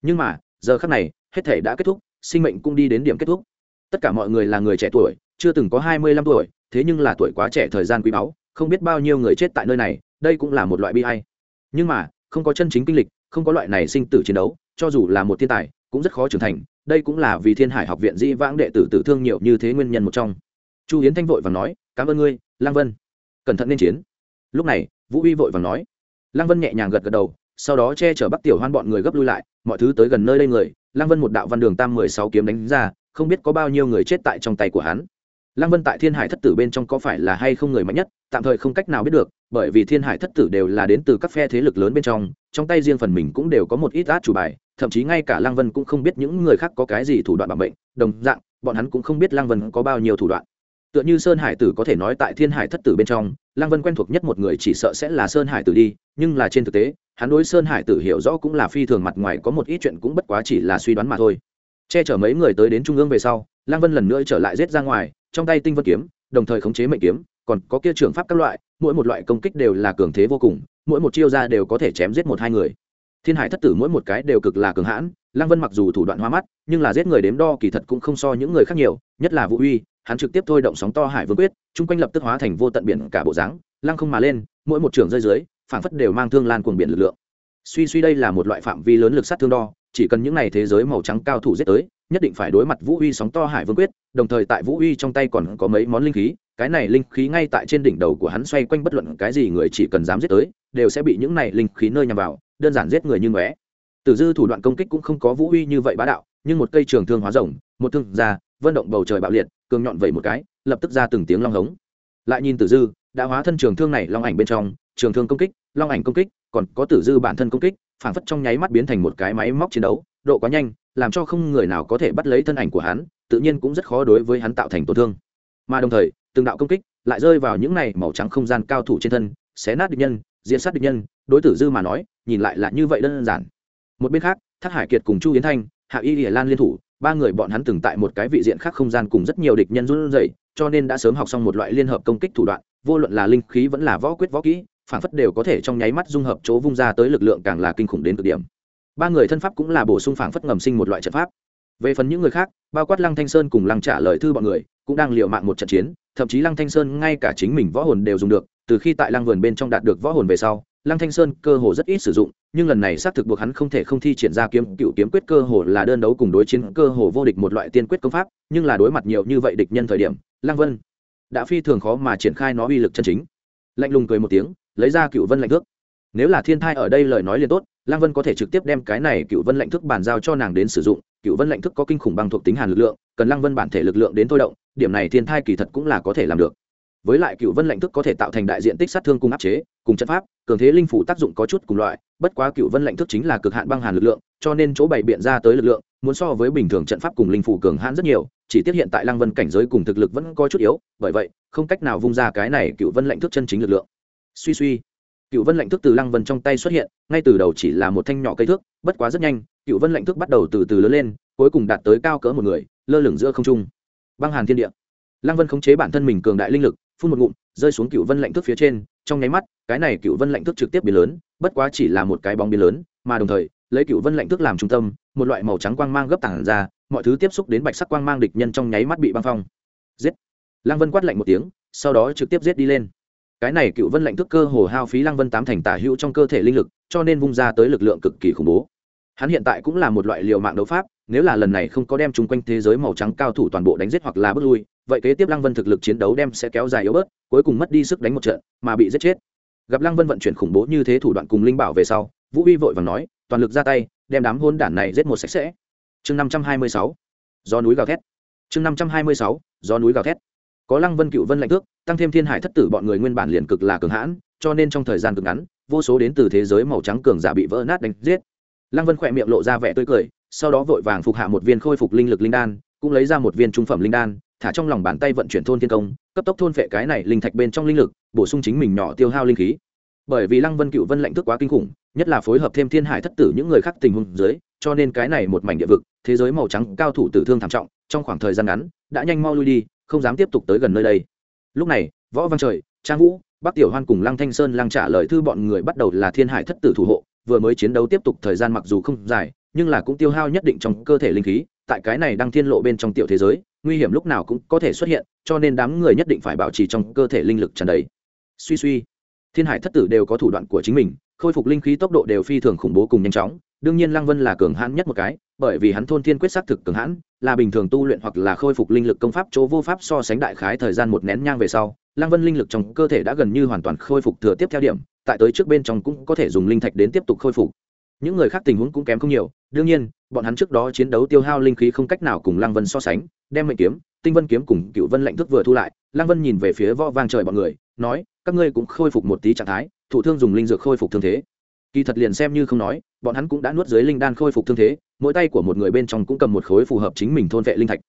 Nhưng mà, giờ khắc này, hết thể đã kết thúc, sinh mệnh cũng đi đến điểm kết thúc tất cả mọi người là người trẻ tuổi, chưa từng có hai mươi lăm tuổi, thế nhưng là tuổi quá trẻ thời gian quý báu, không biết bao nhiêu người chết tại nơi này, đây cũng là một loại bi hay nhưng mà, không có chân chính kinh lịch, không có loại này sinh tử chiến đấu, cho dù là một thiên tài, cũng rất khó trưởng thành, đây cũng là vì thiên hải học viện di vãng đệ tử tử thương nhiều như thế nguyên nhân một trong. Chu hiến thanh vội và nói, cảm ơn ngươi lang vân. Cẩn thận nên chiến. Lúc này, vũ uy vội và nói. Lang vân nhẹ nhàng gật gật đầu, sau đó che chở bắc tiểu hoan bọn người gấp lui lại, mọi thứ tới gần nơi đây người. Lang vân một đạo văn đường tam mười sáu kiếm đánh ra không biết có bao nhiêu người chết tại trong tay của hắn Lăng Vân tại Thiên Hải Thất Tử bên trong có phải là hay không người mạnh nhất, tạm thời không cách nào biết được, bởi vì Thiên Hải Thất Tử đều là đến từ các phe thế lực lớn bên trong, trong tay riêng phần mình cũng đều có một ít át chủ bài, thậm chí ngay cả Lăng Vân cũng không biết những người khác có cái gì thủ đoạn bảo mệnh, đồng dạng, bọn hắn cũng không biết Lăng Vân có bao nhiêu thủ đoạn. Tựa như Sơn Hải Tử có thể nói tại Thiên Hải Thất Tử bên trong, Lăng Vân quen thuộc nhất một người chỉ sợ sẽ là Sơn Hải Tử đi, nhưng là trên thực tế, hắn đối Sơn Hải Tử hiểu rõ cũng là phi thường mặt ngoài có một ít chuyện cũng bất quá chỉ là suy đoán mà thôi. Che chở mấy người tới đến trung ương về sau, lang Vân lần nữa trở lại giết ra ngoài, trong tay tinh vân kiếm, đồng thời khống chế mệnh kiếm còn có kia trường pháp các loại mỗi một loại công kích đều là cường thế vô cùng mỗi một chiêu ra đều có thể chém giết một hai người. Thiên hải thất tử mỗi một cái đều cực là cường hãn lang vân mặc dù thủ đoạn hoa mắt nhưng là giết người đếm đo kỳ thật cũng không so những người khác nhiều nhất là vũ uy hắn trực tiếp thôi động sóng to hải vương quyết chung quanh lập tức hóa thành vô tận biển cả bộ dáng lăng không mà lên mỗi một trường rơi dưới phảng phất đều mang thương lan cuồng biển lực lượng. Suy suy đây là một loại phạm vi lớn lực sát thương đo chỉ cần những n à y thế giới màu trắng cao thủ giết tới, nhất định phải đối mặt vũ uy sóng to hải vương quyết, đồng thời tại vũ uy trong tay còn có mấy món linh khí, cái này linh khí ngay tại trên đỉnh đầu của hắn xoay quanh bất luận cái gì người chỉ cần dám giết tới, đều sẽ bị những này linh khí nơi nhằm vào, đơn giản giết người như ngóe. Tử dư thủ đoạn công kích cũng không có vũ uy như vậy bá đạo, nhưng một cây trường thương hóa rồng, một thương ra vận động bầu trời bạo liệt, cường nhọn vẩy một cái, lập tức ra từng tiếng long hống. Lại nhìn tử dư, đã hóa thân trường thương này long ảnh bên trong, trường thương công kích, long ảnh công kích, còn có tử dư bản thân công kích phảng phất trong nháy mắt biến thành một cái máy móc chiến đấu, độ quá nhanh, làm cho không người nào có thể bắt lấy thân ảnh của hắn, tự nhiên cũng rất khó đối với hắn tạo thành tổn thương. Mà đồng thời, từng đạo công kích lại rơi vào những này màu trắng không gian cao thủ trên thân, xé nát địch nhân diễn sát địch nhân, đối tử dư mà nói, nhìn lại là như vậy đơn giản. Một bên khác, thác hải kiệt cùng chu yến thanh, hạ y hiển lan liên thủ, ba người bọn hắn từng tại một cái vị diện khác không gian cùng rất nhiều địch nhân run rẩy, cho nên đã sớm học xong một loại liên hợp công kích thủ đoạn, vô luận là linh khí vẫn là võ quyết võ kỹ phản phất đều có thể trong nháy mắt dung hợp chỗ vung ra tới lực lượng càng là kinh khủng đến cực điểm. Ba người thân pháp cũng là bổ sung phản phất ngầm sinh một loại trận pháp. Về phần những người khác, bao quát lăng thanh sơn cùng lăng trả lời thư bọn người, cũng đang liệu mạng một trận chiến, thậm chí lăng thanh sơn ngay cả chính mình võ hồn đều dùng được, từ khi tại lăng vườn bên trong đạt được võ hồn về sau, lăng thanh sơn cơ hồ rất ít sử dụng, nhưng lần này xác thực buộc hắn không thể không thi triển ra kiếm, cựu kiếm quyết cơ hồ là đơn đấu cùng đối chiến cơ hồ vô địch một loại tiên quyết công pháp, nhưng là đối mặt nhiều như vậy địch nhân thời điểm, lăng vân đã phi thường khó mà triển khai nó uy lực chân chính. Lạnh lùng cười một tiếng lấy ra cựu vân lạnh thước. Nếu là thiên thai ở đây lời nói liền tốt lang vân có thể trực tiếp đem cái này cựu vân lạnh thức bàn giao cho nàng đến sử dụng. Cựu vân lạnh thức có kinh khủng bằng thuộc tính hàn lực lượng, cần lang vân bản thể lực lượng đến thôi động, điểm này thiên thai kỳ thật cũng là có thể làm được. Với lại cựu vân lạnh thức có thể tạo thành đại diện tích sát thương cùng áp chế, cùng chất pháp, cường thế linh phủ tác dụng có chút cùng loại, bất quá cựu vân lạnh thức chính là cực hạn băng hàn lực lượng, cho nên chỗ bày biện ra tới lực lượng, muốn so với bình thường trận pháp cùng linh phủ cường hãn rất nhiều, chỉ tiếp hiện tại lang vân cảnh giới cùng thực lực vẫn có chút yếu, bởi vậy, không cách nào vung ra cái này cựu vân lạnh thức chân chính lực lượng suy suy. Cựu vân lạnh thức từ lăng vân trong tay xuất hiện, ngay từ đầu chỉ là một thanh nhỏ cây thước, bất quá rất nhanh, cựu vân lạnh thức bắt đầu từ từ lớn lên, cuối cùng đạt tới cao cỡ một người, lơ lửng giữa không trung. Băng hàn thiên địa. Lăng vân khống chế bản thân mình cường đại linh lực, phun một ngụm, rơi xuống cựu vân lạnh thức phía trên, trong nháy mắt, cái này cựu vân lạnh thức trực tiếp biến lớn, bất quá chỉ là một cái bóng biến lớn, mà đồng thời, lấy cựu vân lạnh thức làm trung tâm, một loại màu trắng quang mang gấp tảng ra, mọi thứ tiếp xúc đến bạch sắc quang mang địch nhân trong nháy mắt bị băng phong. Giết! Lăng vân quát lạnh một tiếng, sau đó trực tiếp giết đi lên cái này cựu vân lệnh thức cơ hồ hao phí lăng vân tám thành tả hữu trong cơ thể linh lực, cho nên vung ra tới lực lượng cực kỳ khủng bố. Hắn hiện tại cũng là một loại liều mạng đấu pháp, nếu là lần này không có đem chung quanh thế giới màu trắng cao thủ toàn bộ đánh giết hoặc là bước lui, vậy kế tiếp lăng vân thực lực chiến đấu đem sẽ kéo dài yếu bớt, cuối cùng mất đi sức đánh một trận, mà bị giết chết. Gặp lăng vân vận chuyển khủng bố như thế thủ đoạn cùng linh bảo về sau, vũ uy vội và nói, toàn lực ra tay, đem đám hôn đản này giết một sạch sẽ. Chương năm trăm hai mươi sáu, do núi gào thét. Chương năm trăm hai mươi sáu, do núi gào thét có lăng vân cựu vân lạnh tước tăng thêm thiên hải thất tử bọn người nguyên bản liền cực là cường hãn, cho nên trong thời gian cực ngắn, vô số đến từ thế giới màu trắng cường giả bị vỡ nát đánh giết. Lăng vân khỏe miệng lộ ra vẻ tươi cười, sau đó vội vàng phục hạ một viên khôi phục linh lực linh đan, cũng lấy ra một viên trung phẩm linh đan, thả trong lòng bàn tay vận chuyển thôn thiên công, cấp tốc thôn phệ cái này linh thạch bên trong linh lực, bổ sung chính mình nhỏ tiêu hao linh khí. Bởi vì lăng vân cựu vân lạnh thức quá kinh khủng, nhất là phối hợp thêm thiên hải thất tử những người khác tình huống dưới, cho nên cái này một mảnh địa vực, thế giới màu trắng cao thủ tử thương thảm trọng, trong khoảng thời gian ngắn, đã nhanh mau lui đi không dám tiếp tục tới gần nơi đây. Lúc này, võ văn trời, trang vũ, bắc tiểu hoan cùng lăng thanh sơn lăng trả lời thư bọn người bắt đầu là thiên hải thất tử thủ hộ, vừa mới chiến đấu tiếp tục thời gian mặc dù không dài, nhưng là cũng tiêu hao nhất định trong cơ thể linh khí, tại cái này đang thiên lộ bên trong tiểu thế giới, nguy hiểm lúc nào cũng có thể xuất hiện, cho nên đám người nhất định phải bảo trì trong cơ thể linh lực tràn đầy. Suy suy, thiên hải thất tử đều có thủ đoạn của chính mình, khôi phục linh khí tốc độ đều phi thường khủng bố cùng nhanh chóng, đương nhiên lăng vân là cường hãn nhất một cái bởi vì hắn thôn thiên quyết xác thực cường hãn, là bình thường tu luyện hoặc là khôi phục linh lực công pháp chỗ vô pháp so sánh đại khái thời gian một nén nhang về sau, lăng vân linh lực trong cơ thể đã gần như hoàn toàn khôi phục thừa tiếp theo điểm, tại tới trước bên trong cũng có thể dùng linh thạch đến tiếp tục khôi phục. Những người khác tình huống cũng kém không nhiều, đương nhiên, bọn hắn trước đó chiến đấu tiêu hao linh khí không cách nào cùng lăng vân so sánh, đem mệnh kiếm, tinh vân kiếm cùng cựu vân lạnh thức vừa thu lại, lăng vân nhìn về phía võ vang trời bọn người, nói, các ngươi cũng khôi phục một tí trạng thái, thủ thương dùng linh dược khôi phục thương thế kỳ thật liền xem như không nói, bọn hắn cũng đã nuốt dưới linh đan khôi phục thương thế, mỗi tay của một người bên trong cũng cầm một khối phù hợp chính mình thôn vệ linh thạch.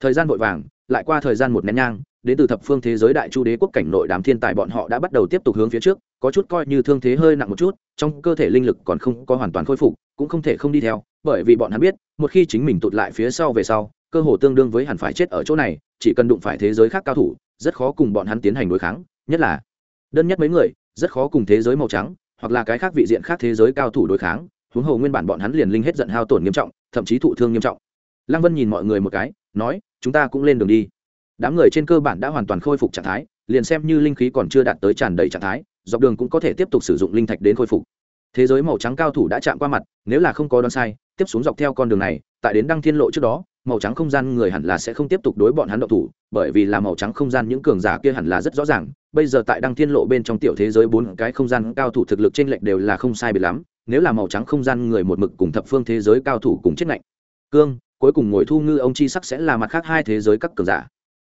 Thời gian vội vàng, lại qua thời gian một nén nhang, đến từ thập phương thế giới đại chu đế quốc cảnh nội đám thiên tài bọn họ đã bắt đầu tiếp tục hướng phía trước, có chút coi như thương thế hơi nặng một chút, trong cơ thể linh lực còn không có hoàn toàn khôi phục, cũng không thể không đi theo, bởi vì bọn hắn biết, một khi chính mình tụt lại phía sau về sau, cơ hồ tương đương với hẳn phải chết ở chỗ này, chỉ cần đụng phải thế giới khác cao thủ, rất khó cùng bọn hắn tiến hành đối kháng, nhất là đơn nhất mấy người, rất khó cùng thế giới màu trắng hoặc là cái khác vị diện khác thế giới cao thủ đối kháng, huống hồ nguyên bản bọn hắn liền linh hết giận hao tổn nghiêm trọng, thậm chí thụ thương nghiêm trọng. Lăng vân nhìn mọi người một cái, nói, chúng ta cũng lên đường đi. Đám người trên cơ bản đã hoàn toàn khôi phục trạng thái, liền xem như linh khí còn chưa đạt tới tràn đầy trạng thái, dọc đường cũng có thể tiếp tục sử dụng linh thạch đến khôi phục. Thế giới màu trắng cao thủ đã chạm qua mặt, nếu là không có đoán sai, tiếp xuống dọc theo con đường này, tại đến đăng thiên lộ trước đó màu trắng không gian người hẳn là sẽ không tiếp tục đối bọn hắn động thủ, bởi vì là màu trắng không gian những cường giả kia hẳn là rất rõ ràng. Bây giờ tại đăng thiên lộ bên trong tiểu thế giới bốn cái không gian cao thủ thực lực trên lệch đều là không sai biệt lắm, nếu là màu trắng không gian người một mực cùng thập phương thế giới cao thủ cùng chết lạnh cương, cuối cùng ngồi thu ngư ông chi sắc sẽ là mặt khác hai thế giới các cường giả.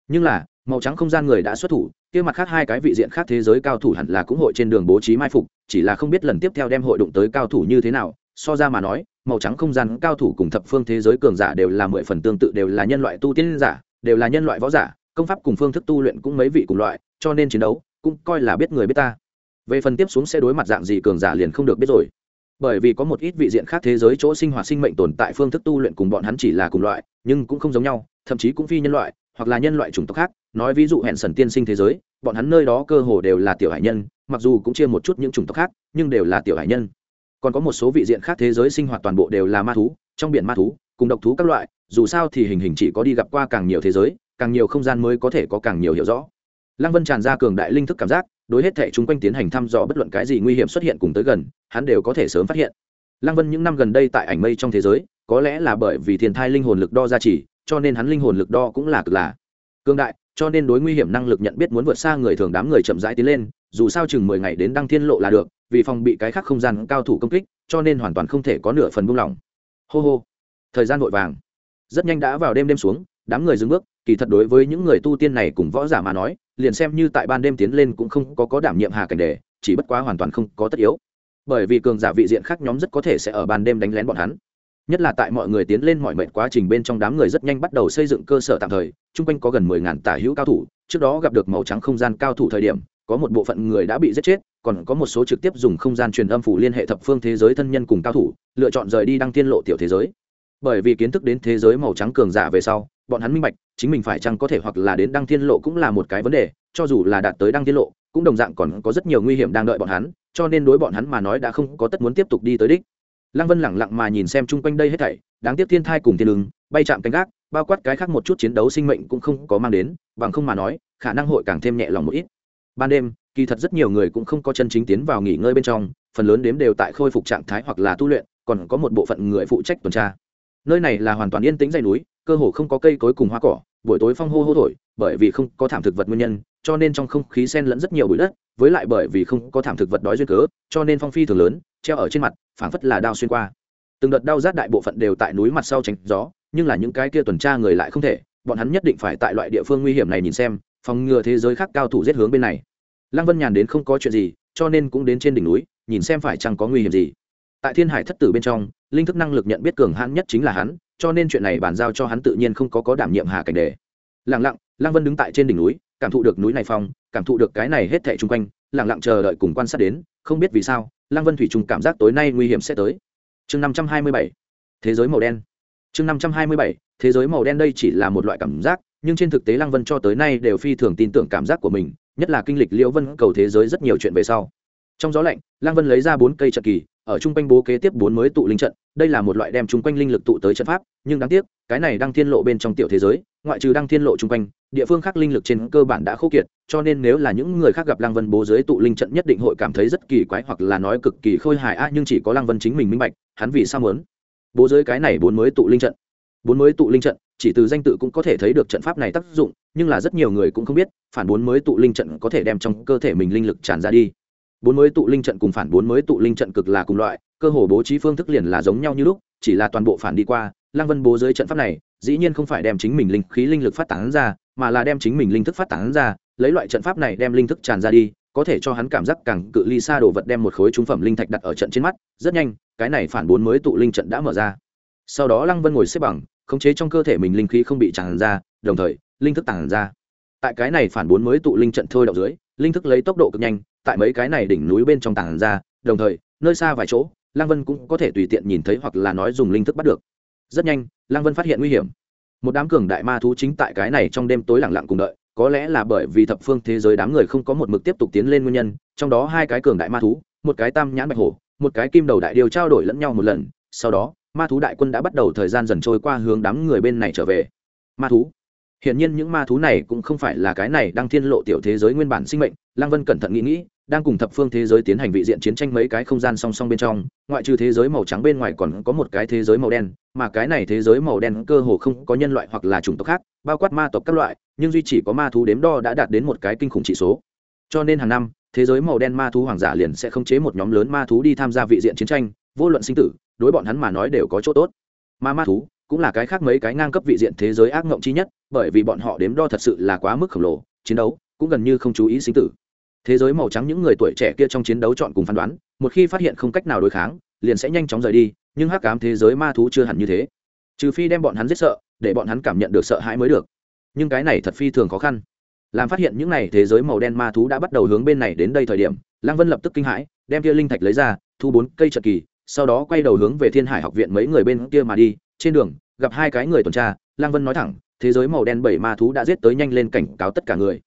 Nhưng là, màu trắng không gian người đã xuất thủ, kia mặt khác hai cái vị diện khác thế giới cao thủ hẳn là cũng hội trên đường bố trí mai phục, chỉ là không biết lần tiếp theo đem hội đụng tới cao thủ như thế nào so ra mà nói, màu trắng không gian cao thủ cùng thập phương thế giới cường giả đều là mười phần tương tự, đều là nhân loại tu tiên giả, đều là nhân loại võ giả, công pháp cùng phương thức tu luyện cũng mấy vị cùng loại, cho nên chiến đấu cũng coi là biết người biết ta. Về phần tiếp xuống sẽ đối mặt dạng gì cường giả liền không được biết rồi. Bởi vì có một ít vị diện khác thế giới chỗ sinh hoạt sinh mệnh tồn tại phương thức tu luyện cùng bọn hắn chỉ là cùng loại, nhưng cũng không giống nhau, thậm chí cũng phi nhân loại, hoặc là nhân loại chủng tộc khác. Nói ví dụ hẹn sần tiên sinh thế giới, bọn hắn nơi đó cơ hồ đều là tiểu hải nhân, mặc dù cũng chia một chút những chủng tộc khác, nhưng đều là tiểu hải nhân còn có một số vị diện khác thế giới sinh hoạt toàn bộ đều là ma thú, trong biển ma thú, cùng độc thú các loại, dù sao thì hình hình chỉ có đi gặp qua càng nhiều thế giới, càng nhiều không gian mới có thể có càng nhiều hiểu rõ. Lăng vân tràn ra cường đại linh thức cảm giác, đối hết thể chúng quanh tiến hành thăm dò bất luận cái gì nguy hiểm xuất hiện cùng tới gần, hắn đều có thể sớm phát hiện. Lăng vân những năm gần đây tại ảnh mây trong thế giới, có lẽ là bởi vì thiên thai linh hồn lực đo ra chỉ, cho nên hắn linh hồn lực đo cũng là cực là cương đại cho nên đối nguy hiểm năng lực nhận biết muốn vượt xa người thường đám người chậm rãi tiến lên, dù sao chừng mười ngày đến đăng thiên lộ là được, vì phòng bị cái khác không gian cao thủ công kích, cho nên hoàn toàn không thể có nửa phần buông lỏng. Hô hô. Thời gian vội vàng. Rất nhanh đã vào đêm đêm xuống, đám người dừng bước, kỳ thật đối với những người tu tiên này cùng võ giả mà nói, liền xem như tại ban đêm tiến lên cũng không có có đảm nhiệm hà cảnh đề, chỉ bất quá hoàn toàn không có tất yếu. Bởi vì cường giả vị diện khác nhóm rất có thể sẽ ở ban đêm đánh lén bọn hắn nhất là tại mọi người tiến lên mọi mệnh quá trình bên trong đám người rất nhanh bắt đầu xây dựng cơ sở tạm thời, chung quanh có gần mười ngàn tả hữu cao thủ, trước đó gặp được màu trắng không gian cao thủ thời điểm, có một bộ phận người đã bị giết chết, còn có một số trực tiếp dùng không gian truyền âm phủ liên hệ thập phương thế giới thân nhân cùng cao thủ, lựa chọn rời đi đăng tiên lộ tiểu thế giới. Bởi vì kiến thức đến thế giới màu trắng cường giả về sau, bọn hắn minh bạch, chính mình phải chăng có thể hoặc là đến đăng tiên lộ cũng là một cái vấn đề, cho dù là đạt tới đăng tiên lộ, cũng đồng dạng còn có rất nhiều nguy hiểm đang đợi bọn hắn, cho nên đối bọn hắn mà nói đã không có tất muốn tiếp tục đi tới đích lăng vân lẳng lặng mà nhìn xem chung quanh đây hết thảy, đáng tiếc thiên thai cùng thiên ứng, bay chạm cánh gác, bao quát cái khác một chút chiến đấu sinh mệnh cũng không có mang đến, bằng không mà nói, khả năng hội càng thêm nhẹ lòng một ít. Ban đêm, kỳ thật rất nhiều người cũng không có chân chính tiến vào nghỉ ngơi bên trong, phần lớn đếm đều tại khôi phục trạng thái hoặc là tu luyện, còn có một bộ phận người phụ trách tuần tra. Nơi này là hoàn toàn yên tĩnh dây núi, cơ hồ không có cây cối cùng hoa cỏ, buổi tối phong hô hô thổi, bởi vì không có thảm thực vật nguyên nhân, cho nên trong không khí sen lẫn rất nhiều bụi đất, với lại bởi vì không có thảm thực vật đói duyên cớ, cho nên phong phi thường lớn, treo ở trên mặt phảng phất là đao xuyên qua. Từng đợt đau rát đại bộ phận đều tại núi mặt sau tránh gió, nhưng là những cái kia tuần tra người lại không thể, bọn hắn nhất định phải tại loại địa phương nguy hiểm này nhìn xem, phòng ngừa thế giới khác cao thủ giết hướng bên này. Lăng vân nhàn đến không có chuyện gì, cho nên cũng đến trên đỉnh núi, nhìn xem phải chăng có nguy hiểm gì. Tại thiên hải thất tử bên trong, linh thức năng lực nhận biết cường hãn nhất chính là hắn, cho nên chuyện này bàn giao cho hắn tự nhiên không có có đảm nhiệm hà cảnh đề. Lặng lặng, lăng vân đứng tại trên đỉnh núi, cảm thụ được núi này phong, cảm thụ được cái này hết thảy chung quanh, lặng lặng chờ đợi cùng quan sát đến, không biết vì sao lăng vân thủy trùng cảm giác tối nay nguy hiểm sẽ tới. Chương năm trăm hai mươi bảy, thế giới màu đen. Chương năm trăm hai mươi bảy, thế giới màu đen đây chỉ là một loại cảm giác, nhưng trên thực tế lăng vân cho tới nay đều phi thường tin tưởng cảm giác của mình, nhất là kinh lịch liễu vân cầu thế giới rất nhiều chuyện về sau. Trong gió lạnh, lăng vân lấy ra bốn cây trận kỳ, ở chung quanh bố kế tiếp bốn mới tụ linh trận, đây là một loại đem chung quanh linh lực tụ tới trận pháp, nhưng đáng tiếc, cái này đang thiên lộ bên trong tiểu thế giới ngoại trừ đang thiên lộ chung quanh, địa phương khác linh lực trên cơ bản đã khô kiệt, cho nên nếu là những người khác gặp lăng vân bố giới tụ linh trận nhất định hội cảm thấy rất kỳ quái hoặc là nói cực kỳ khôi hài, a, nhưng chỉ có lăng vân chính mình minh bạch, hắn vì sao muốn bố giới cái này bốn mới tụ linh trận? Bốn mới tụ linh trận, chỉ từ danh tự cũng có thể thấy được trận pháp này tác dụng, nhưng là rất nhiều người cũng không biết, phản bốn mới tụ linh trận có thể đem trong cơ thể mình linh lực tràn ra đi. Bốn mới tụ linh trận cùng phản bốn mới tụ linh trận cực là cùng loại, cơ hồ bố trí phương thức liền là giống nhau như lúc, chỉ là toàn bộ phản đi qua, lăng vân bố giới trận pháp này dĩ nhiên không phải đem chính mình linh khí linh lực phát tán ra, mà là đem chính mình linh thức phát tán ra, lấy loại trận pháp này đem linh thức tràn ra đi, có thể cho hắn cảm giác càng cự ly xa đồ vật đem một khối trung phẩm linh thạch đặt ở trận trên mắt, rất nhanh, cái này phản bốn mới tụ linh trận đã mở ra. Sau đó lăng vân ngồi xếp bằng, khống chế trong cơ thể mình linh khí không bị tràn ra, đồng thời, linh thức tàn ra. Tại cái này phản bốn mới tụ linh trận thôi đậu dưới, linh thức lấy tốc độ cực nhanh, tại mấy cái này đỉnh núi bên trong tàn ra, đồng thời, nơi xa vài chỗ, lăng vân cũng có thể tùy tiện nhìn thấy hoặc là nói dùng linh thức bắt được rất nhanh lăng vân phát hiện nguy hiểm. Một đám cường đại ma thú chính tại cái này trong đêm tối lặng lặng cùng đợi có lẽ là bởi vì thập phương thế giới đám người không có một mực tiếp tục tiến lên nguyên nhân trong đó hai cái cường đại ma thú một cái tam nhãn bạch hổ một cái kim đầu đại điều trao đổi lẫn nhau một lần sau đó ma thú đại quân đã bắt đầu thời gian dần trôi qua hướng đám người bên này trở về. Ma thú. Hiển nhiên những ma thú này cũng không phải là cái này đang thiên lộ tiểu thế giới nguyên bản sinh mệnh, Lăng Vân cẩn thận nghĩ nghĩ, đang cùng thập phương thế giới tiến hành vị diện chiến tranh mấy cái không gian song song bên trong, ngoại trừ thế giới màu trắng bên ngoài còn có một cái thế giới màu đen, mà cái này thế giới màu đen cơ hồ không có nhân loại hoặc là chủng tộc khác, bao quát ma tộc các loại, nhưng duy chỉ có ma thú đếm đo đã đạt đến một cái kinh khủng chỉ số. Cho nên hàng năm, thế giới màu đen ma thú hoàng giả liền sẽ không chế một nhóm lớn ma thú đi tham gia vị diện chiến tranh, vô luận sinh tử, đối bọn hắn mà nói đều có chỗ tốt. Ma ma thú cũng là cái khác mấy cái ngang cấp vị diện thế giới ác ngộng chi nhất, bởi vì bọn họ đếm đo thật sự là quá mức khổng lồ, chiến đấu cũng gần như không chú ý sinh tử. Thế giới màu trắng những người tuổi trẻ kia trong chiến đấu chọn cùng phán đoán, một khi phát hiện không cách nào đối kháng, liền sẽ nhanh chóng rời đi, nhưng hắc ám thế giới ma thú chưa hẳn như thế. Trừ phi đem bọn hắn giết sợ, để bọn hắn cảm nhận được sợ hãi mới được. Nhưng cái này thật phi thường khó khăn. Làm phát hiện những này thế giới màu đen ma thú đã bắt đầu hướng bên này đến đây thời điểm, Lăng Vân lập tức kinh hãi, đem kia linh thạch lấy ra, thu bốn cây trợ kỳ, sau đó quay đầu hướng về Thiên Hải học viện mấy người bên kia mà đi, trên đường, gặp hai cái người tuần tra lang vân nói thẳng thế giới màu đen bảy ma thú đã giết tới nhanh lên cảnh cáo tất cả người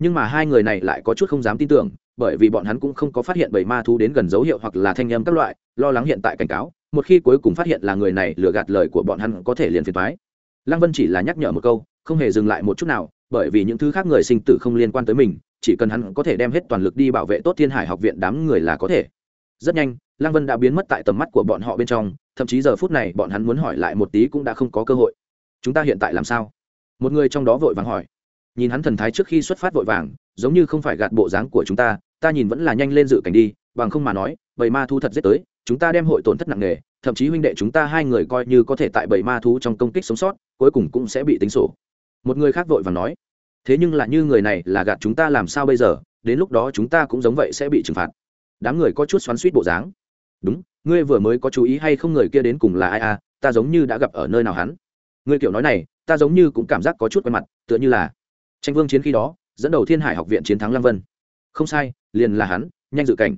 nhưng mà hai người này lại có chút không dám tin tưởng, bởi vì bọn hắn cũng không có phát hiện bảy ma thú đến gần dấu hiệu hoặc là thanh âm các loại, lo lắng hiện tại cảnh cáo, một khi cuối cùng phát hiện là người này lừa gạt lời của bọn hắn có thể liền phiền thoái lăng vân chỉ là nhắc nhở một câu, không hề dừng lại một chút nào, bởi vì những thứ khác người sinh tử không liên quan tới mình, chỉ cần hắn có thể đem hết toàn lực đi bảo vệ tốt thiên hải học viện đám người là có thể. Rất nhanh, lăng vân đã biến mất tại tầm mắt của bọn họ bên trong, thậm chí giờ phút này bọn hắn muốn hỏi lại một tí cũng đã không có cơ hội. Chúng ta hiện tại làm sao? Một người trong đó vội vàng hỏi nhìn hắn thần thái trước khi xuất phát vội vàng, giống như không phải gạt bộ dáng của chúng ta ta nhìn vẫn là nhanh lên dự cảnh đi, bằng không mà nói, bầy ma thu thật giết tới, chúng ta đem hội tổn thất nặng nề, thậm chí huynh đệ chúng ta hai người coi như có thể tại bầy ma thú trong công kích sống sót, cuối cùng cũng sẽ bị tính sổ. Một người khác vội vàng nói, thế nhưng là như người này là gạt chúng ta làm sao bây giờ, đến lúc đó chúng ta cũng giống vậy sẽ bị trừng phạt. Đám người có chút xoắn suýt bộ dáng. Đúng, ngươi vừa mới có chú ý hay không người kia đến cùng là ai à ta giống như đã gặp ở nơi nào hắn. Ngươi kiểu nói này, ta giống như cũng cảm giác có chút quen mặt, tựa như là tranh vương chiến khi đó, dẫn đầu thiên hải học viện chiến thắng lăng vân. Không sai, liền là hắn, nhanh dự cảnh.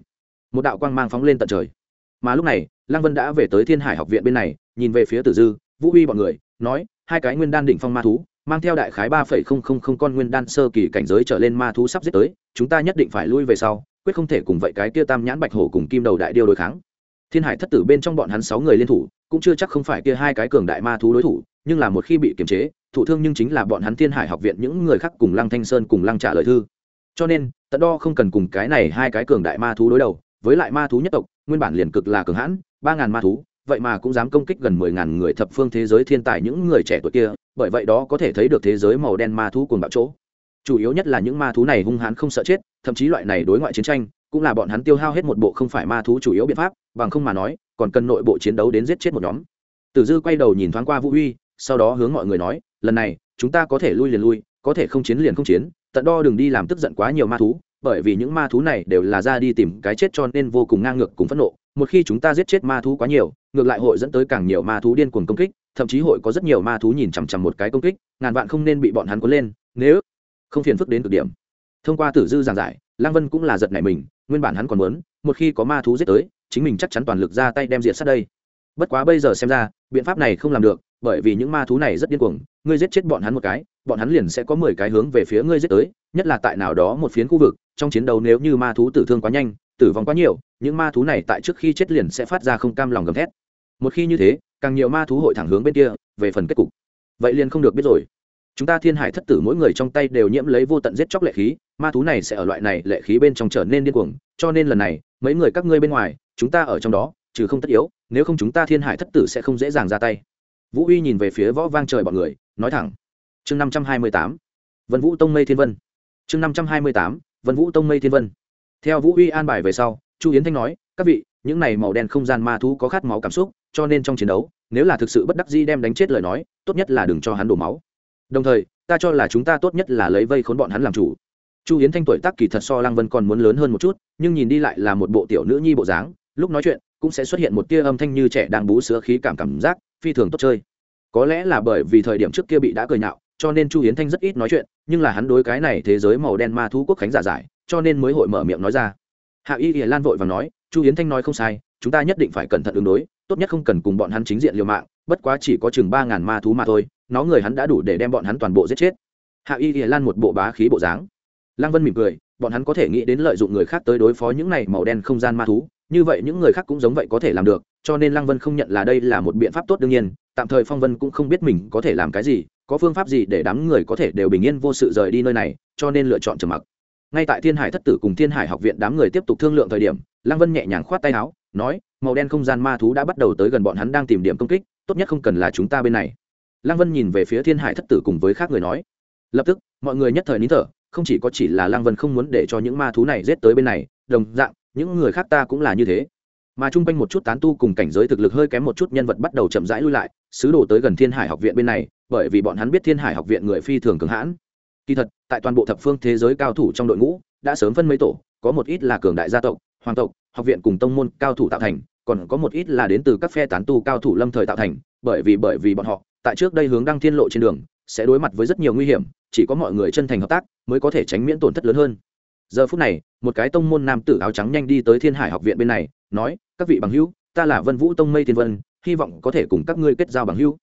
Một đạo quang mang phóng lên tận trời. Mà lúc này, lăng vân đã về tới thiên hải học viện bên này, nhìn về phía tử dư, vũ huy bọn người, nói, hai cái nguyên đan đỉnh phong ma thú, mang theo đại khái ba phẩy không không không con nguyên đan sơ kỳ cảnh giới trở lên ma thú sắp giết tới, chúng ta nhất định phải lui về sau, quyết không thể cùng vậy cái kia tam nhãn bạch hổ cùng kim đầu đại điêu đối kháng. Thiên hải thất tử bên trong bọn hắn sáu người liên thủ, cũng chưa chắc không phải kia hai cái cường đại ma thú đối thủ, nhưng là một khi bị kiềm chế thủ thương nhưng chính là bọn hắn thiên hải học viện những người khác cùng lăng thanh sơn cùng lăng trả lời thư. Cho nên, tận đo không cần cùng cái này hai cái cường đại ma thú đối đầu, với lại ma thú nhất tộc, nguyên bản liền cực là cường hãn, ba ngàn ma thú, vậy mà cũng dám công kích gần mười ngàn người thập phương thế giới thiên tài những người trẻ tuổi kia, bởi vậy đó có thể thấy được thế giới màu đen ma thú cùng bạo chỗ. Chủ yếu nhất là những ma thú này hung hãn không sợ chết, thậm chí loại này đối ngoại chiến tranh, cũng là bọn hắn tiêu hao hết một bộ không phải ma thú chủ yếu biện pháp, bằng không mà nói, còn cần nội bộ chiến đấu đến giết chết một nhóm. Tử dư quay đầu nhìn thoáng qua vũ huy, sau đó hướng mọi người nói lần này, chúng ta có thể lui liền lui, có thể không chiến liền không chiến, tận đo đừng đi làm tức giận quá nhiều ma thú, bởi vì những ma thú này đều là ra đi tìm cái chết cho nên vô cùng ngang ngược cùng phẫn nộ. Một khi chúng ta giết chết ma thú quá nhiều, ngược lại hội dẫn tới càng nhiều ma thú điên cuồng công kích, thậm chí hội có rất nhiều ma thú nhìn chằm chằm một cái công kích, ngàn vạn không nên bị bọn hắn cuốn lên. Nếu không phiền phức đến cực điểm. Thông qua tử dư giảng giải lang vân cũng là giật nảy mình, nguyên bản hắn còn muốn, một khi có ma thú giết tới, chính mình chắc chắn toàn lực ra tay đem diệt sát đây. Bất quá bây giờ xem ra, biện pháp này không làm được, bởi vì những ma thú này rất điên cuồng ngươi giết chết bọn hắn một cái, bọn hắn liền sẽ có mười cái hướng về phía ngươi giết tới, nhất là tại nào đó một phiến khu vực, trong chiến đấu nếu như ma thú tử thương quá nhanh, tử vong quá nhiều, những ma thú này tại trước khi chết liền sẽ phát ra không cam lòng gầm thét. Một khi như thế, càng nhiều ma thú hội thẳng hướng bên kia, về phần kết cục. Vậy liền không được biết rồi. Chúng ta thiên hải thất tử mỗi người trong tay đều nhiễm lấy vô tận giết chóc lệ khí, ma thú này sẽ ở loại này lệ khí bên trong trở nên điên cuồng, cho nên lần này, mấy người các ngươi bên ngoài, chúng ta ở trong đó, trừ không tất yếu, nếu không chúng ta thiên hải thất tử sẽ không dễ dàng ra tay. Vũ uy nhìn về phía võ vang trời bọn người nói thẳng. Chương năm trăm hai mươi tám, vân vũ tông mây thiên vân. Chương năm trăm hai mươi tám, vân vũ tông mây thiên vân. Theo vũ uy an bài về sau, chu yến thanh nói, các vị, những này màu đen không gian ma thú có khát máu cảm xúc, cho nên trong chiến đấu, nếu là thực sự bất đắc dĩ đem đánh chết lời nói, tốt nhất là đừng cho hắn đổ máu. Đồng thời, ta cho là chúng ta tốt nhất là lấy vây khốn bọn hắn làm chủ. Chu yến thanh tuổi tác kỳ thật so lăng vân còn muốn lớn hơn một chút, nhưng nhìn đi lại là một bộ tiểu nữ nhi bộ dáng, lúc nói chuyện, cũng sẽ xuất hiện một tia âm thanh như trẻ đang bú sữa khí cảm cảm giác, phi thường tốt chơi có lẽ là bởi vì thời điểm trước kia bị đã cười nhạo, cho nên chu Hiến thanh rất ít nói chuyện, nhưng là hắn đối cái này thế giới màu đen ma thú quốc khánh giả giải, cho nên mới hội mở miệng nói ra. Hạ y ỉa lan vội và nói, chu Hiến thanh nói không sai, chúng ta nhất định phải cẩn thận ứng đối, tốt nhất không cần cùng bọn hắn chính diện liều mạng, bất quá chỉ có chừng ba ngàn ma thú mà thôi, nó người hắn đã đủ để đem bọn hắn toàn bộ giết chết. Hạ y ỉa lan một bộ bá khí bộ dáng. Lăng vân mỉm cười, bọn hắn có thể nghĩ đến lợi dụng người khác tới đối phó những này màu đen không gian ma thú, như vậy những người khác cũng giống vậy có thể làm được, cho nên lăng vân không nhận là đây là một biện pháp tốt đương nhiên tạm thời phong vân cũng không biết mình có thể làm cái gì, có phương pháp gì để đám người có thể đều bình yên vô sự rời đi nơi này, cho nên lựa chọn trầm mặc. Ngay tại thiên hải thất tử cùng thiên hải học viện đám người tiếp tục thương lượng thời điểm, lăng vân nhẹ nhàng khoát tay áo, nói, màu đen không gian ma thú đã bắt đầu tới gần bọn hắn đang tìm điểm công kích, tốt nhất không cần là chúng ta bên này. Lăng vân nhìn về phía thiên hải thất tử cùng với khác người nói, lập tức, mọi người nhất thời nín thở, không chỉ có chỉ là lăng vân không muốn để cho những ma thú này rết tới bên này, đồng dạng, những người khác ta cũng là như thế mà chung quanh một chút tán tu cùng cảnh giới thực lực hơi kém một chút nhân vật bắt đầu chậm rãi lui lại, sứ đồ tới gần thiên hải học viện bên này, bởi vì bọn hắn biết thiên hải học viện người phi thường cường hãn. Kỳ thật, tại toàn bộ thập phương thế giới cao thủ trong đội ngũ, đã sớm phân mấy tổ, có một ít là cường đại gia tộc, hoàng tộc, học viện cùng tông môn cao thủ tạo thành, còn có một ít là đến từ các phe tán tu cao thủ lâm thời tạo thành, bởi vì bởi vì bọn họ, tại trước đây hướng đăng thiên lộ trên đường, sẽ đối mặt với rất nhiều nguy hiểm, chỉ có mọi người chân thành hợp tác, mới có thể tránh miễn tổn thất lớn hơn giờ phút này, một cái tông môn nam tử áo trắng nhanh đi tới thiên hải học viện bên này, nói, các vị bằng hữu, ta là vân vũ tông mây thiên vân, hy vọng có thể cùng các ngươi kết giao bằng hữu.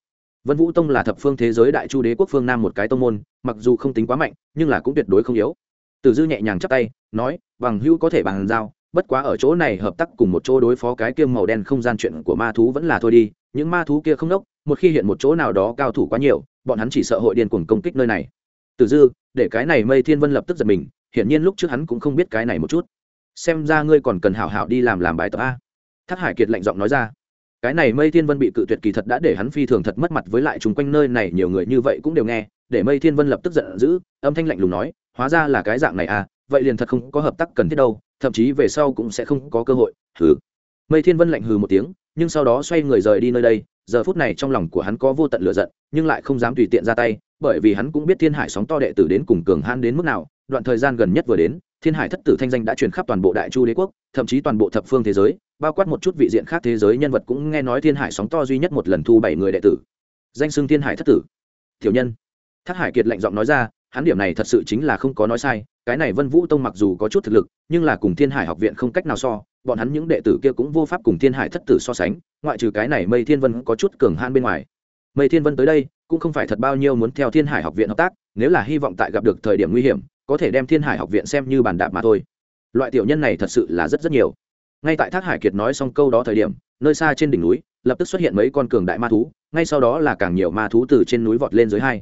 Vân vũ tông là thập phương thế giới đại chu đế quốc phương nam một cái tông môn, mặc dù không tính quá mạnh, nhưng là cũng tuyệt đối không yếu. Tử dư nhẹ nhàng chắp tay, nói, bằng hữu có thể bàn giao, bất quá ở chỗ này hợp tác cùng một chỗ đối phó cái kia màu đen không gian chuyện của ma thú vẫn là thôi đi, những ma thú kia không đốc, một khi hiện một chỗ nào đó cao thủ quá nhiều, bọn hắn chỉ sợ hội điên cuồng công kích nơi này. Tử dư để cái này mây thiên vân lập tức giật mình, hiển nhiên lúc trước hắn cũng không biết cái này một chút. Xem ra ngươi còn cần hảo hảo đi làm làm bài tập a. Thác hải kiệt lạnh giọng nói ra. Cái này mây thiên vân bị cự tuyệt kỳ thật đã để hắn phi thường thật mất mặt với lại chung quanh nơi này, nhiều người như vậy cũng đều nghe, để mây thiên vân lập tức giận dữ, âm thanh lạnh lùng nói, hóa ra là cái dạng này à vậy liền thật không có hợp tác cần thiết đâu, thậm chí về sau cũng sẽ không có cơ hội. Hừ. Mây thiên vân lạnh hừ một tiếng, nhưng sau đó xoay người rời đi nơi đây, giờ phút này trong lòng của hắn có vô tận lửa giận, nhưng lại không dám tùy tiện ra tay bởi vì hắn cũng biết thiên hải sóng to đệ tử đến cùng cường han đến mức nào, đoạn thời gian gần nhất vừa đến, thiên hải thất tử thanh danh đã truyền khắp toàn bộ đại chu đế quốc, thậm chí toàn bộ thập phương thế giới, bao quát một chút vị diện khác thế giới nhân vật cũng nghe nói thiên hải sóng to duy nhất một lần thu bảy người đệ tử. Danh xưng thiên hải thất tử. Tiểu nhân. Thác hải kiệt lạnh giọng nói ra, hắn điểm này thật sự chính là không có nói sai, cái này vân vũ tông mặc dù có chút thực lực, nhưng là cùng thiên hải học viện không cách nào so, bọn hắn những đệ tử kia cũng vô pháp cùng thiên hải thất tử so sánh, ngoại trừ cái này mây thiên vân có chút cường han bên ngoài mây thiên vân tới đây, cũng không phải thật bao nhiêu muốn theo thiên hải học viện hợp tác, nếu là hy vọng tại gặp được thời điểm nguy hiểm, có thể đem thiên hải học viện xem như bàn đạp mà thôi. Loại tiểu nhân này thật sự là rất rất nhiều. Ngay tại thác hải kiệt nói xong câu đó thời điểm, nơi xa trên đỉnh núi, lập tức xuất hiện mấy con cường đại ma thú, ngay sau đó là càng nhiều ma thú từ trên núi vọt lên dưới hai.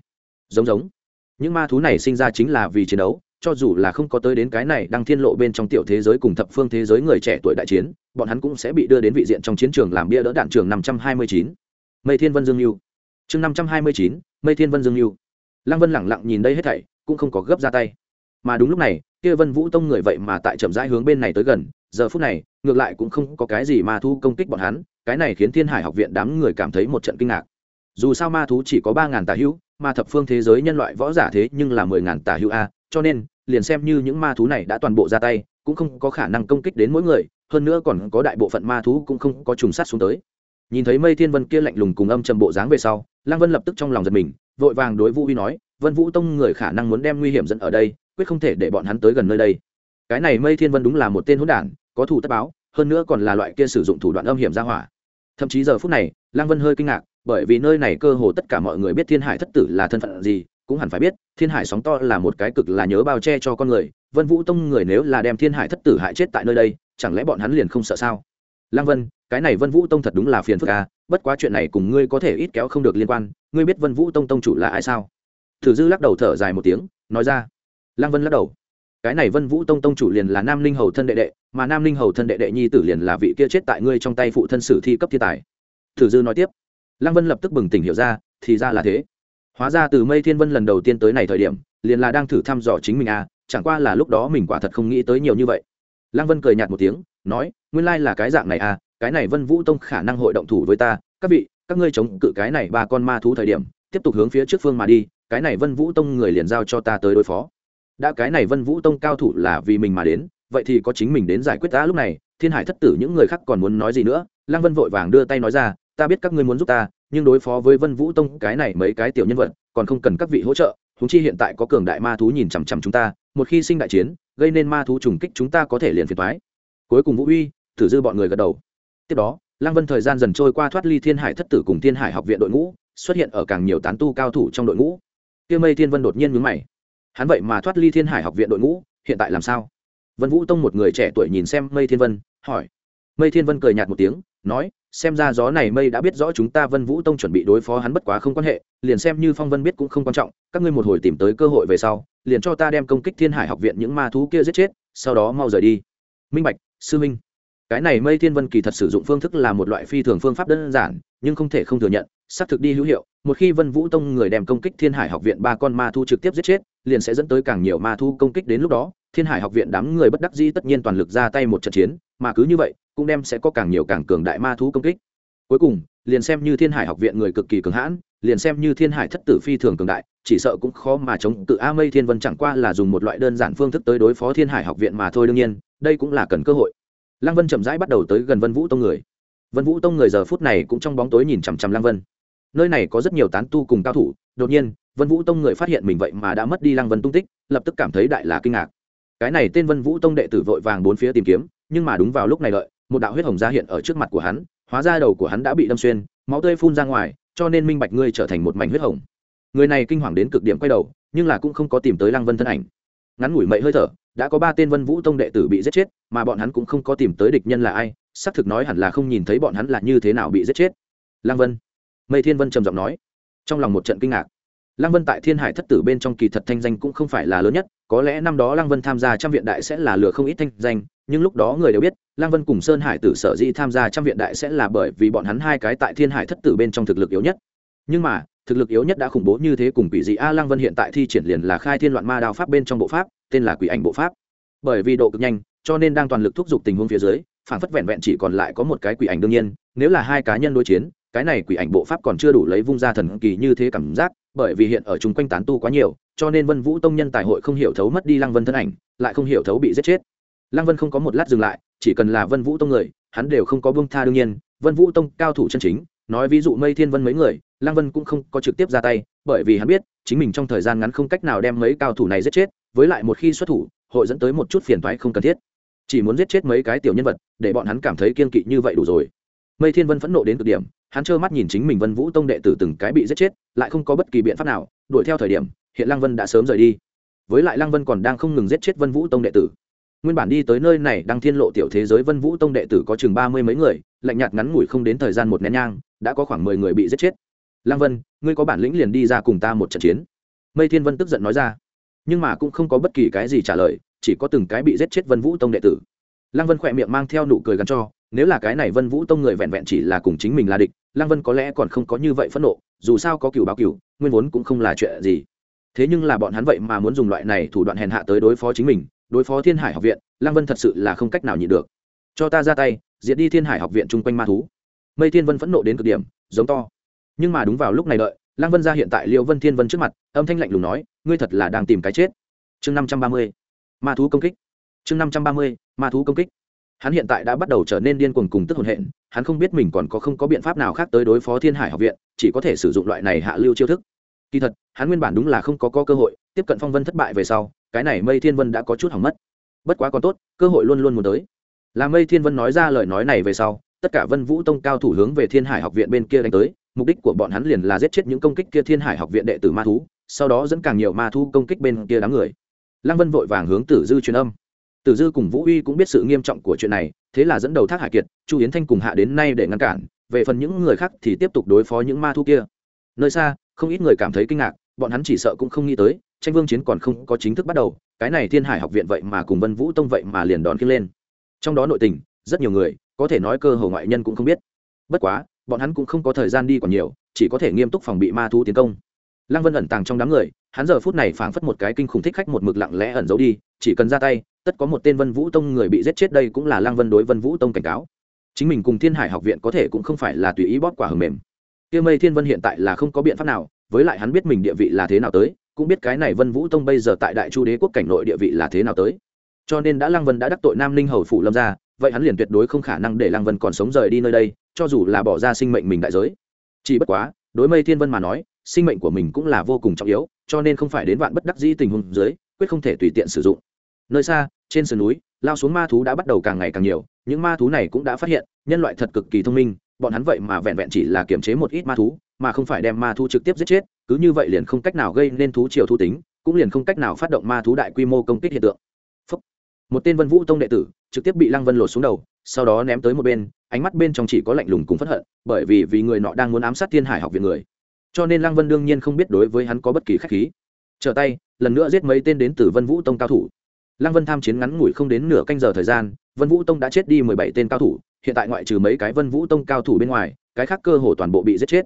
Giống giống. Những ma thú này sinh ra chính là vì chiến đấu, cho dù là không có tới đến cái này đang thiên lộ bên trong tiểu thế giới cùng thập phương thế giới người trẻ tuổi đại chiến, bọn hắn cũng sẽ bị đưa đến vị diện trong chiến trường làm bia đỡ đạn trường năm trăm hai mươi chín. Mây thiên vân dương lưu chương năm trăm hai mươi chín, mây thiên vân dương lưu lăng vân lẳng lặng nhìn đây hết thảy, cũng không có gấp ra tay. Mà đúng lúc này, kia vân vũ tông người vậy mà tại chậm rãi hướng bên này tới gần, giờ phút này, ngược lại cũng không có cái gì ma thú công kích bọn hắn, cái này khiến thiên hải học viện đám người cảm thấy một trận kinh ngạc. Dù sao ma thú chỉ có ba ngàn tà hữu, mà thập phương thế giới nhân loại võ giả thế nhưng là mười ngàn tà hữu a, cho nên, liền xem như những ma thú này đã toàn bộ ra tay, cũng không có khả năng công kích đến mỗi người, hơn nữa còn có đại bộ phận ma thú cũng không có trùng sát xuống tới nhìn thấy mây thiên vân kia lạnh lùng cùng âm trầm bộ dáng về sau lăng vân lập tức trong lòng giật mình, vội vàng đối vũ huy nói, vân vũ tông người khả năng muốn đem nguy hiểm dẫn ở đây, quyết không thể để bọn hắn tới gần nơi đây. Cái này mây thiên vân đúng là một tên hỗn đản, có thủ tất báo, hơn nữa còn là loại kia sử dụng thủ đoạn âm hiểm ra hỏa. Thậm chí giờ phút này lăng vân hơi kinh ngạc, bởi vì nơi này cơ hồ tất cả mọi người biết thiên hải thất tử là thân phận gì, cũng hẳn phải biết, thiên hải sóng to là một cái cực là nhớ bao che cho con người, vân vũ tông người nếu là đem thiên hải thất tử hại chết tại nơi đây, chẳng lẽ bọn hắn liền không sợ sao? Lăng vân cái này vân vũ tông thật đúng là phiền phức à bất quá chuyện này cùng ngươi có thể ít kéo không được liên quan, ngươi biết vân vũ tông tông chủ là ai sao? Thử dư lắc đầu thở dài một tiếng, nói ra. Lăng vân lắc đầu. Cái này vân vũ tông tông chủ liền là nam linh hầu thân đệ đệ, mà nam linh hầu thân đệ đệ nhi tử liền là vị kia chết tại ngươi trong tay phụ thân sử thi cấp thiên tài. Thử dư nói tiếp. Lăng vân lập tức bừng tỉnh hiểu ra, thì ra là thế. Hóa ra từ mây thiên vân lần đầu tiên tới này thời điểm, liền là đang thử thăm dò chính mình à chẳng qua là lúc đó mình quả thật không nghĩ tới nhiều như vậy. Lăng vân cười nhạt một tiếng, nói, nguyên lai là cái dạng này à cái này vân vũ tông khả năng hội động thủ với ta, các vị, các ngươi chống cự cái này ba con ma thú thời điểm, tiếp tục hướng phía trước phương mà đi, cái này vân vũ tông người liền giao cho ta tới đối phó. Đã cái này vân vũ tông cao thủ là vì mình mà đến, vậy thì có chính mình đến giải quyết ta lúc này, thiên hải thất tử những người khác còn muốn nói gì nữa, lăng vân vội vàng đưa tay nói ra, ta biết các ngươi muốn giúp ta, nhưng đối phó với vân vũ tông cái này mấy cái tiểu nhân vật, còn không cần các vị hỗ trợ húng chi hiện tại có cường đại ma thú nhìn chằm chằm chúng ta, một khi sinh đại chiến, gây nên ma thú trùng kích chúng ta có thể liền phiền thoái cuối cùng vũ uy, thử dư bọn người gật đầu tiếp đó, lăng vân thời gian dần trôi qua thoát ly thiên hải thất tử cùng thiên hải học viện đội ngũ, xuất hiện ở càng nhiều tán tu cao thủ trong đội ngũ. Kia mây thiên vân đột nhiên mướn mày. Hắn vậy mà thoát ly thiên hải học viện đội ngũ, hiện tại làm sao? Vân vũ tông một người trẻ tuổi nhìn xem mây thiên vân, hỏi. Mây thiên vân cười nhạt một tiếng, nói, xem ra gió này mây đã biết rõ chúng ta vân vũ tông chuẩn bị đối phó hắn bất quá không quan hệ, liền xem như phong vân biết cũng không quan trọng, các ngươi một hồi tìm tới cơ hội về sau, liền cho ta đem công kích thiên hải học viện những ma thú kia giết chết, sau đó mau rời đi. Minh bạch, sư minh cái này mây thiên vân kỳ thật sử dụng phương thức là một loại phi thường phương pháp đơn giản, nhưng không thể không thừa nhận, xác thực đi hữu hiệu. Một khi vân vũ tông người đem công kích thiên hải học viện ba con ma thu trực tiếp giết chết, liền sẽ dẫn tới càng nhiều ma thu công kích đến lúc đó. Thiên hải học viện đám người bất đắc dĩ tất nhiên toàn lực ra tay một trận chiến, mà cứ như vậy, cũng đem sẽ có càng nhiều càng cường đại ma thu công kích. Cuối cùng, liền xem như thiên hải học viện người cực kỳ cường hãn, liền xem như thiên hải thất tử phi thường cường đại, chỉ sợ cũng khó mà chống tự a mây thiên vân chẳng qua là dùng một loại đơn giản phương thức tới đối phó thiên hải học viện mà thôi đương nhiên, đây cũng là cần cơ hội lăng vân chậm rãi bắt đầu tới gần vân vũ tông người. Vân vũ tông người giờ phút này cũng trong bóng tối nhìn chằm chằm lăng vân. Nơi này có rất nhiều tán tu cùng cao thủ, đột nhiên, vân vũ tông người phát hiện mình vậy mà đã mất đi lăng vân tung tích, lập tức cảm thấy đại là kinh ngạc. Cái này tên vân vũ tông đệ tử vội vàng bốn phía tìm kiếm, nhưng mà đúng vào lúc này đợi, một đạo huyết hồng ra hiện ở trước mặt của hắn, hóa ra đầu của hắn đã bị đâm xuyên, máu tươi phun ra ngoài, cho nên minh bạch ngươi trở thành một mảnh huyết hồng. Người này kinh hoàng đến cực điểm quay đầu, nhưng là cũng không có tìm tới lăng vân thân ảnh ngắn ngủi mậy hơi thở, đã có ba tên vân vũ tông đệ tử bị giết chết, mà bọn hắn cũng không có tìm tới địch nhân là ai, xác thực nói hẳn là không nhìn thấy bọn hắn là như thế nào bị giết chết. Lăng vân. Mây thiên vân trầm giọng nói. Trong lòng một trận kinh ngạc. Lăng vân tại thiên hải thất tử bên trong kỳ thật thanh danh cũng không phải là lớn nhất, có lẽ năm đó lăng vân tham gia trăm viện đại sẽ là lừa không ít thanh danh, nhưng lúc đó người đều biết, lăng vân cùng sơn hải tử sở di tham gia trăm viện đại sẽ là bởi vì bọn hắn hai cái tại thiên hải thất tử bên trong thực lực yếu nhất. Nhưng mà thực lực yếu nhất đã khủng bố như thế cùng quỷ dị a lăng vân hiện tại thi triển liền là khai thiên loạn ma đao pháp bên trong bộ pháp, tên là quỷ ảnh bộ pháp. Bởi vì độ cực nhanh, cho nên đang toàn lực thúc giục tình huống phía dưới, phản phất vẹn vẹn chỉ còn lại có một cái quỷ ảnh đương nhiên, nếu là hai cá nhân đối chiến, cái này quỷ ảnh bộ pháp còn chưa đủ lấy vung ra thần kỳ như thế cảm giác, bởi vì hiện ở chung quanh tán tu quá nhiều, cho nên vân vũ tông nhân tài hội không hiểu thấu mất đi lăng vân thân ảnh, lại không hiểu thấu bị giết chết. Lăng vân không có một lát dừng lại, chỉ cần là vân vũ tông người, hắn đều không có bông tha đương nhiên. Vân vũ tông cao thủ chân chính, nói ví dụ mây thiên vân mấy người lăng vân cũng không có trực tiếp ra tay, bởi vì hắn biết, chính mình trong thời gian ngắn không cách nào đem mấy cao thủ này giết chết, với lại một khi xuất thủ, hội dẫn tới một chút phiền toái không cần thiết. Chỉ muốn giết chết mấy cái tiểu nhân vật, để bọn hắn cảm thấy kiên kỵ như vậy đủ rồi. Mây thiên vân phẫn nộ đến cực điểm, hắn trơ mắt nhìn chính mình vân vũ tông đệ tử từng cái bị giết chết, lại không có bất kỳ biện pháp nào, đuổi theo thời điểm, hiện lăng vân đã sớm rời đi. Với lại lăng vân còn đang không ngừng giết chết vân vũ tông đệ tử. Nguyên bản đi tới nơi này đang thiên lộ tiểu thế giới vân vũ tông đệ tử có chừng ba mươi mấy người, lạnh nhạt ngắn ngủi không đến thời gian một nén nhang, đã có khoảng mười người bị giết chết lăng vân, ngươi có bản lĩnh liền đi ra cùng ta một trận chiến. Mây thiên vân tức giận nói ra. Nhưng mà cũng không có bất kỳ cái gì trả lời, chỉ có từng cái bị giết chết vân vũ tông đệ tử. Lăng vân khỏe miệng mang theo nụ cười gắn cho, nếu là cái này vân vũ tông người vẹn vẹn chỉ là cùng chính mình là địch lăng vân có lẽ còn không có như vậy phẫn nộ, dù sao có cựu báo cựu nguyên vốn cũng không là chuyện gì. Thế nhưng là bọn hắn vậy mà muốn dùng loại này thủ đoạn hèn hạ tới đối phó chính mình, đối phó thiên hải học viện lăng vân thật sự là không cách nào nhịn được. Cho ta ra tay, diệt đi thiên hải học viện chung quanh ma thú. Mây thiên vân phẫn nộ đến cực điểm, giống to nhưng mà đúng vào lúc này đợi lăng vân ra hiện tại liệu vân thiên vân trước mặt âm thanh lạnh lùng nói ngươi thật là đang tìm cái chết. Chương năm trăm ba mươi ma thú công kích. Chương năm trăm ba mươi ma thú công kích. Hắn hiện tại đã bắt đầu trở nên điên cuồng cùng tức hồn hện hắn không biết mình còn có không có biện pháp nào khác tới đối phó thiên hải học viện chỉ có thể sử dụng loại này hạ lưu chiêu thức. Kỳ thật hắn nguyên bản đúng là không có, có cơ hội tiếp cận phong vân thất bại về sau cái này mây thiên vân đã có chút hỏng mất. Bất quá còn tốt cơ hội luôn luôn muốn tới. Là mây thiên vân nói ra lời nói này về sau tất cả vân vũ tông cao thủ hướng về thiên hải học viện bên kia đánh tới, mục đích của bọn hắn liền là giết chết những công kích kia thiên hải học viện đệ tử ma thú, sau đó dẫn càng nhiều ma thú công kích bên kia đám người. Lăng vân vội vàng hướng tử dư truyền âm. Tử dư cùng vũ uy cũng biết sự nghiêm trọng của chuyện này, thế là dẫn đầu thác hải kiệt, chu yến thanh cùng hạ đến nay để ngăn cản, về phần những người khác thì tiếp tục đối phó những ma thú kia. Nơi xa, không ít người cảm thấy kinh ngạc, bọn hắn chỉ sợ cũng không nghĩ tới, tranh vương chiến còn không có chính thức bắt đầu, cái này thiên hải học viện vậy mà cùng vân vũ tông vậy mà liền đón kia lên. Trong đó nội tình, rất nhiều người có thể nói cơ hồ ngoại nhân cũng không biết. Bất quá, bọn hắn cũng không có thời gian đi còn nhiều, chỉ có thể nghiêm túc phòng bị ma thú tiến công. Lăng vân ẩn tàng trong đám người, hắn giờ phút này phảng phất một cái kinh khủng thích khách một mực lặng lẽ ẩn giấu đi, chỉ cần ra tay, tất có một tên vân vũ tông người bị giết chết đây cũng là lăng vân đối vân vũ tông cảnh cáo. Chính mình cùng thiên hải học viện có thể cũng không phải là tùy ý bóp quả hầm mềm. Kia mây thiên vân hiện tại là không có biện pháp nào, với lại hắn biết mình địa vị là thế nào tới, cũng biết cái này vân vũ tông bây giờ tại đại chu đế quốc cảnh nội địa vị là thế nào tới. Cho nên đã lăng vân đã đắc tội nam ninh hầu phủ lâm ra vậy hắn liền tuyệt đối không khả năng để lăng vân còn sống rời đi nơi đây, cho dù là bỏ ra sinh mệnh mình đại giới. Chỉ bất quá, đối mây thiên vân mà nói, sinh mệnh của mình cũng là vô cùng trọng yếu, cho nên không phải đến vạn bất đắc dĩ tình huống dưới, quyết không thể tùy tiện sử dụng. Nơi xa, trên sườn núi, lao xuống ma thú đã bắt đầu càng ngày càng nhiều, những ma thú này cũng đã phát hiện, nhân loại thật cực kỳ thông minh, bọn hắn vậy mà vẹn vẹn chỉ là kiểm chế một ít ma thú, mà không phải đem ma thú trực tiếp giết chết, cứ như vậy liền không cách nào gây nên thú triều thú tính, cũng liền không cách nào phát động ma thú đại quy mô công kích hiện tượng. Phúc. một tên vân vũ tông đệ tử trực tiếp bị lăng vân lột xuống đầu, sau đó ném tới một bên, ánh mắt bên trong chỉ có lạnh lùng cùng phẫn hận, bởi vì vì người nọ đang muốn ám sát thiên hải học viện người. Cho nên lăng vân đương nhiên không biết đối với hắn có bất kỳ khách khí. Trở tay, lần nữa giết mấy tên đến từ vân vũ tông cao thủ. Lăng vân tham chiến ngắn ngủi không đến nửa canh giờ thời gian, vân vũ tông đã chết đi mười bảy tên cao thủ, hiện tại ngoại trừ mấy cái vân vũ tông cao thủ bên ngoài, cái khác cơ hồ toàn bộ bị giết chết.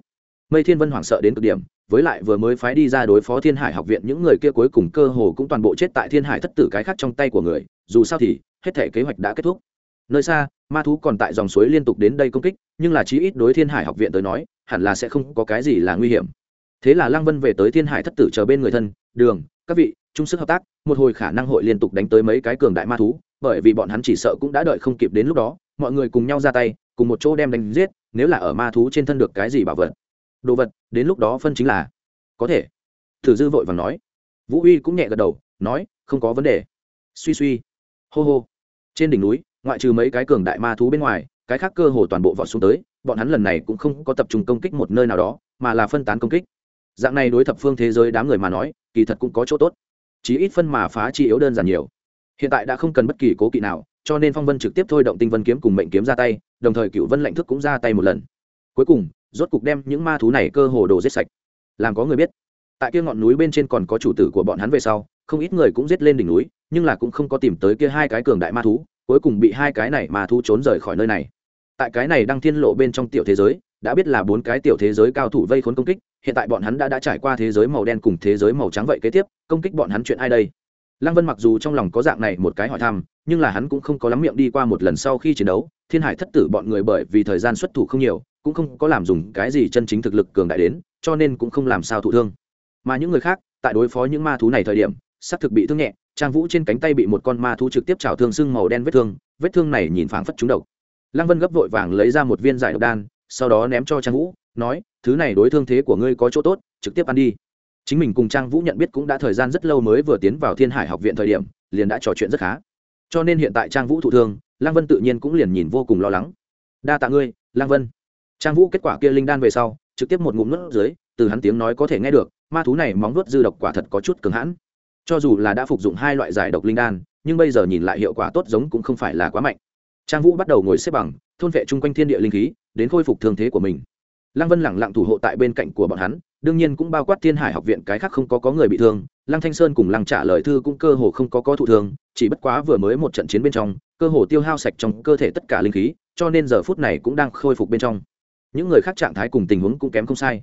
Mây thiên vân hoảng sợ đến cực điểm, với lại vừa mới phái đi ra đối phó thiên hải học viện những người kia cuối cùng cơ hồ cũng toàn bộ chết tại thiên hải thất tử cái khác trong tay của người, dù sao thì hết thể kế hoạch đã kết thúc. Nơi xa, ma thú còn tại dòng suối liên tục đến đây công kích, nhưng là chí ít đối thiên hải học viện tới nói, hẳn là sẽ không có cái gì là nguy hiểm. Thế là lăng vân về tới thiên hải thất tử chờ bên người thân, đường, các vị, chung sức hợp tác, một hồi khả năng hội liên tục đánh tới mấy cái cường đại ma thú, bởi vì bọn hắn chỉ sợ cũng đã đợi không kịp đến lúc đó, mọi người cùng nhau ra tay, cùng một chỗ đem đánh giết, nếu là ở ma thú trên thân được cái gì bảo vật, đồ vật, đến lúc đó phân chính là có thể. Thử dư vội vàng nói. Vũ uy cũng nhẹ gật đầu, nói, không có vấn đề. Suy suy. Hô hô trên đỉnh núi, ngoại trừ mấy cái cường đại ma thú bên ngoài, cái khác cơ hồ toàn bộ vọt xuống tới, bọn hắn lần này cũng không có tập trung công kích một nơi nào đó, mà là phân tán công kích. Dạng này đối thập phương thế giới đám người mà nói, kỳ thật cũng có chỗ tốt. Chí ít phân mà phá chi yếu đơn giản nhiều. Hiện tại đã không cần bất kỳ cố kỵ nào, cho nên phong vân trực tiếp thôi động tinh vân kiếm cùng mệnh kiếm ra tay, đồng thời cựu vân lệnh thức cũng ra tay một lần. Cuối cùng, rốt cục đem những ma thú này cơ hồ đồ giết sạch. Làm có người biết, tại kia ngọn núi bên trên còn có chủ tử của bọn hắn về sau, không ít người cũng giết lên đỉnh núi nhưng là cũng không có tìm tới kia hai cái cường đại ma thú, cuối cùng bị hai cái này ma thú trốn rời khỏi nơi này. Tại cái này đang thiên lộ bên trong tiểu thế giới, đã biết là bốn cái tiểu thế giới cao thủ vây khốn công kích, hiện tại bọn hắn đã đã trải qua thế giới màu đen cùng thế giới màu trắng vậy kế tiếp, công kích bọn hắn chuyện ai đây? Lăng vân mặc dù trong lòng có dạng này một cái hỏi thăm, nhưng là hắn cũng không có lắm miệng đi qua một lần sau khi chiến đấu, thiên hải thất tử bọn người bởi vì thời gian xuất thủ không nhiều, cũng không có làm dùng cái gì chân chính thực lực cường đại đến, cho nên cũng không làm sao thụ thương. Mà những người khác, tại đối phó những ma thú này thời điểm xác thực bị thương nhẹ trang vũ trên cánh tay bị một con ma thú trực tiếp trào thương sưng màu đen vết thương vết thương này nhìn phảng phất trúng độc. Lăng vân gấp vội vàng lấy ra một viên giải độc đan, sau đó ném cho trang vũ, nói, thứ này đối thương thế của ngươi có chỗ tốt, trực tiếp ăn đi. Chính mình cùng trang vũ nhận biết cũng đã thời gian rất lâu mới vừa tiến vào thiên hải học viện thời điểm, liền đã trò chuyện rất khá. Cho nên hiện tại trang vũ thụ thương, lăng vân tự nhiên cũng liền nhìn vô cùng lo lắng. Đa tạ ngươi, lăng vân. Trang vũ kết quả kia linh đan về sau, trực tiếp một ngụm nước dưới, từ hắn tiếng nói có thể nghe được, ma thú này móng nuốt dư độc quả thật có chút cứng hãn cho dù là đã phục dụng hai loại giải độc linh đan, nhưng bây giờ nhìn lại hiệu quả tốt giống cũng không phải là quá mạnh. Trang vũ bắt đầu ngồi xếp bằng, thôn vệ chung quanh thiên địa linh khí, đến khôi phục thương thế của mình. Lăng vân lẳng lặng thủ hộ tại bên cạnh của bọn hắn, đương nhiên cũng bao quát thiên hải học viện, cái khác không có có người bị thương. Lăng thanh sơn cùng lăng trả lời thư cũng cơ hồ không có có thụ thương, chỉ bất quá vừa mới một trận chiến bên trong, cơ hồ tiêu hao sạch trong cơ thể tất cả linh khí, cho nên giờ phút này cũng đang khôi phục bên trong. Những người khác trạng thái cùng tình huống cũng kém không sai.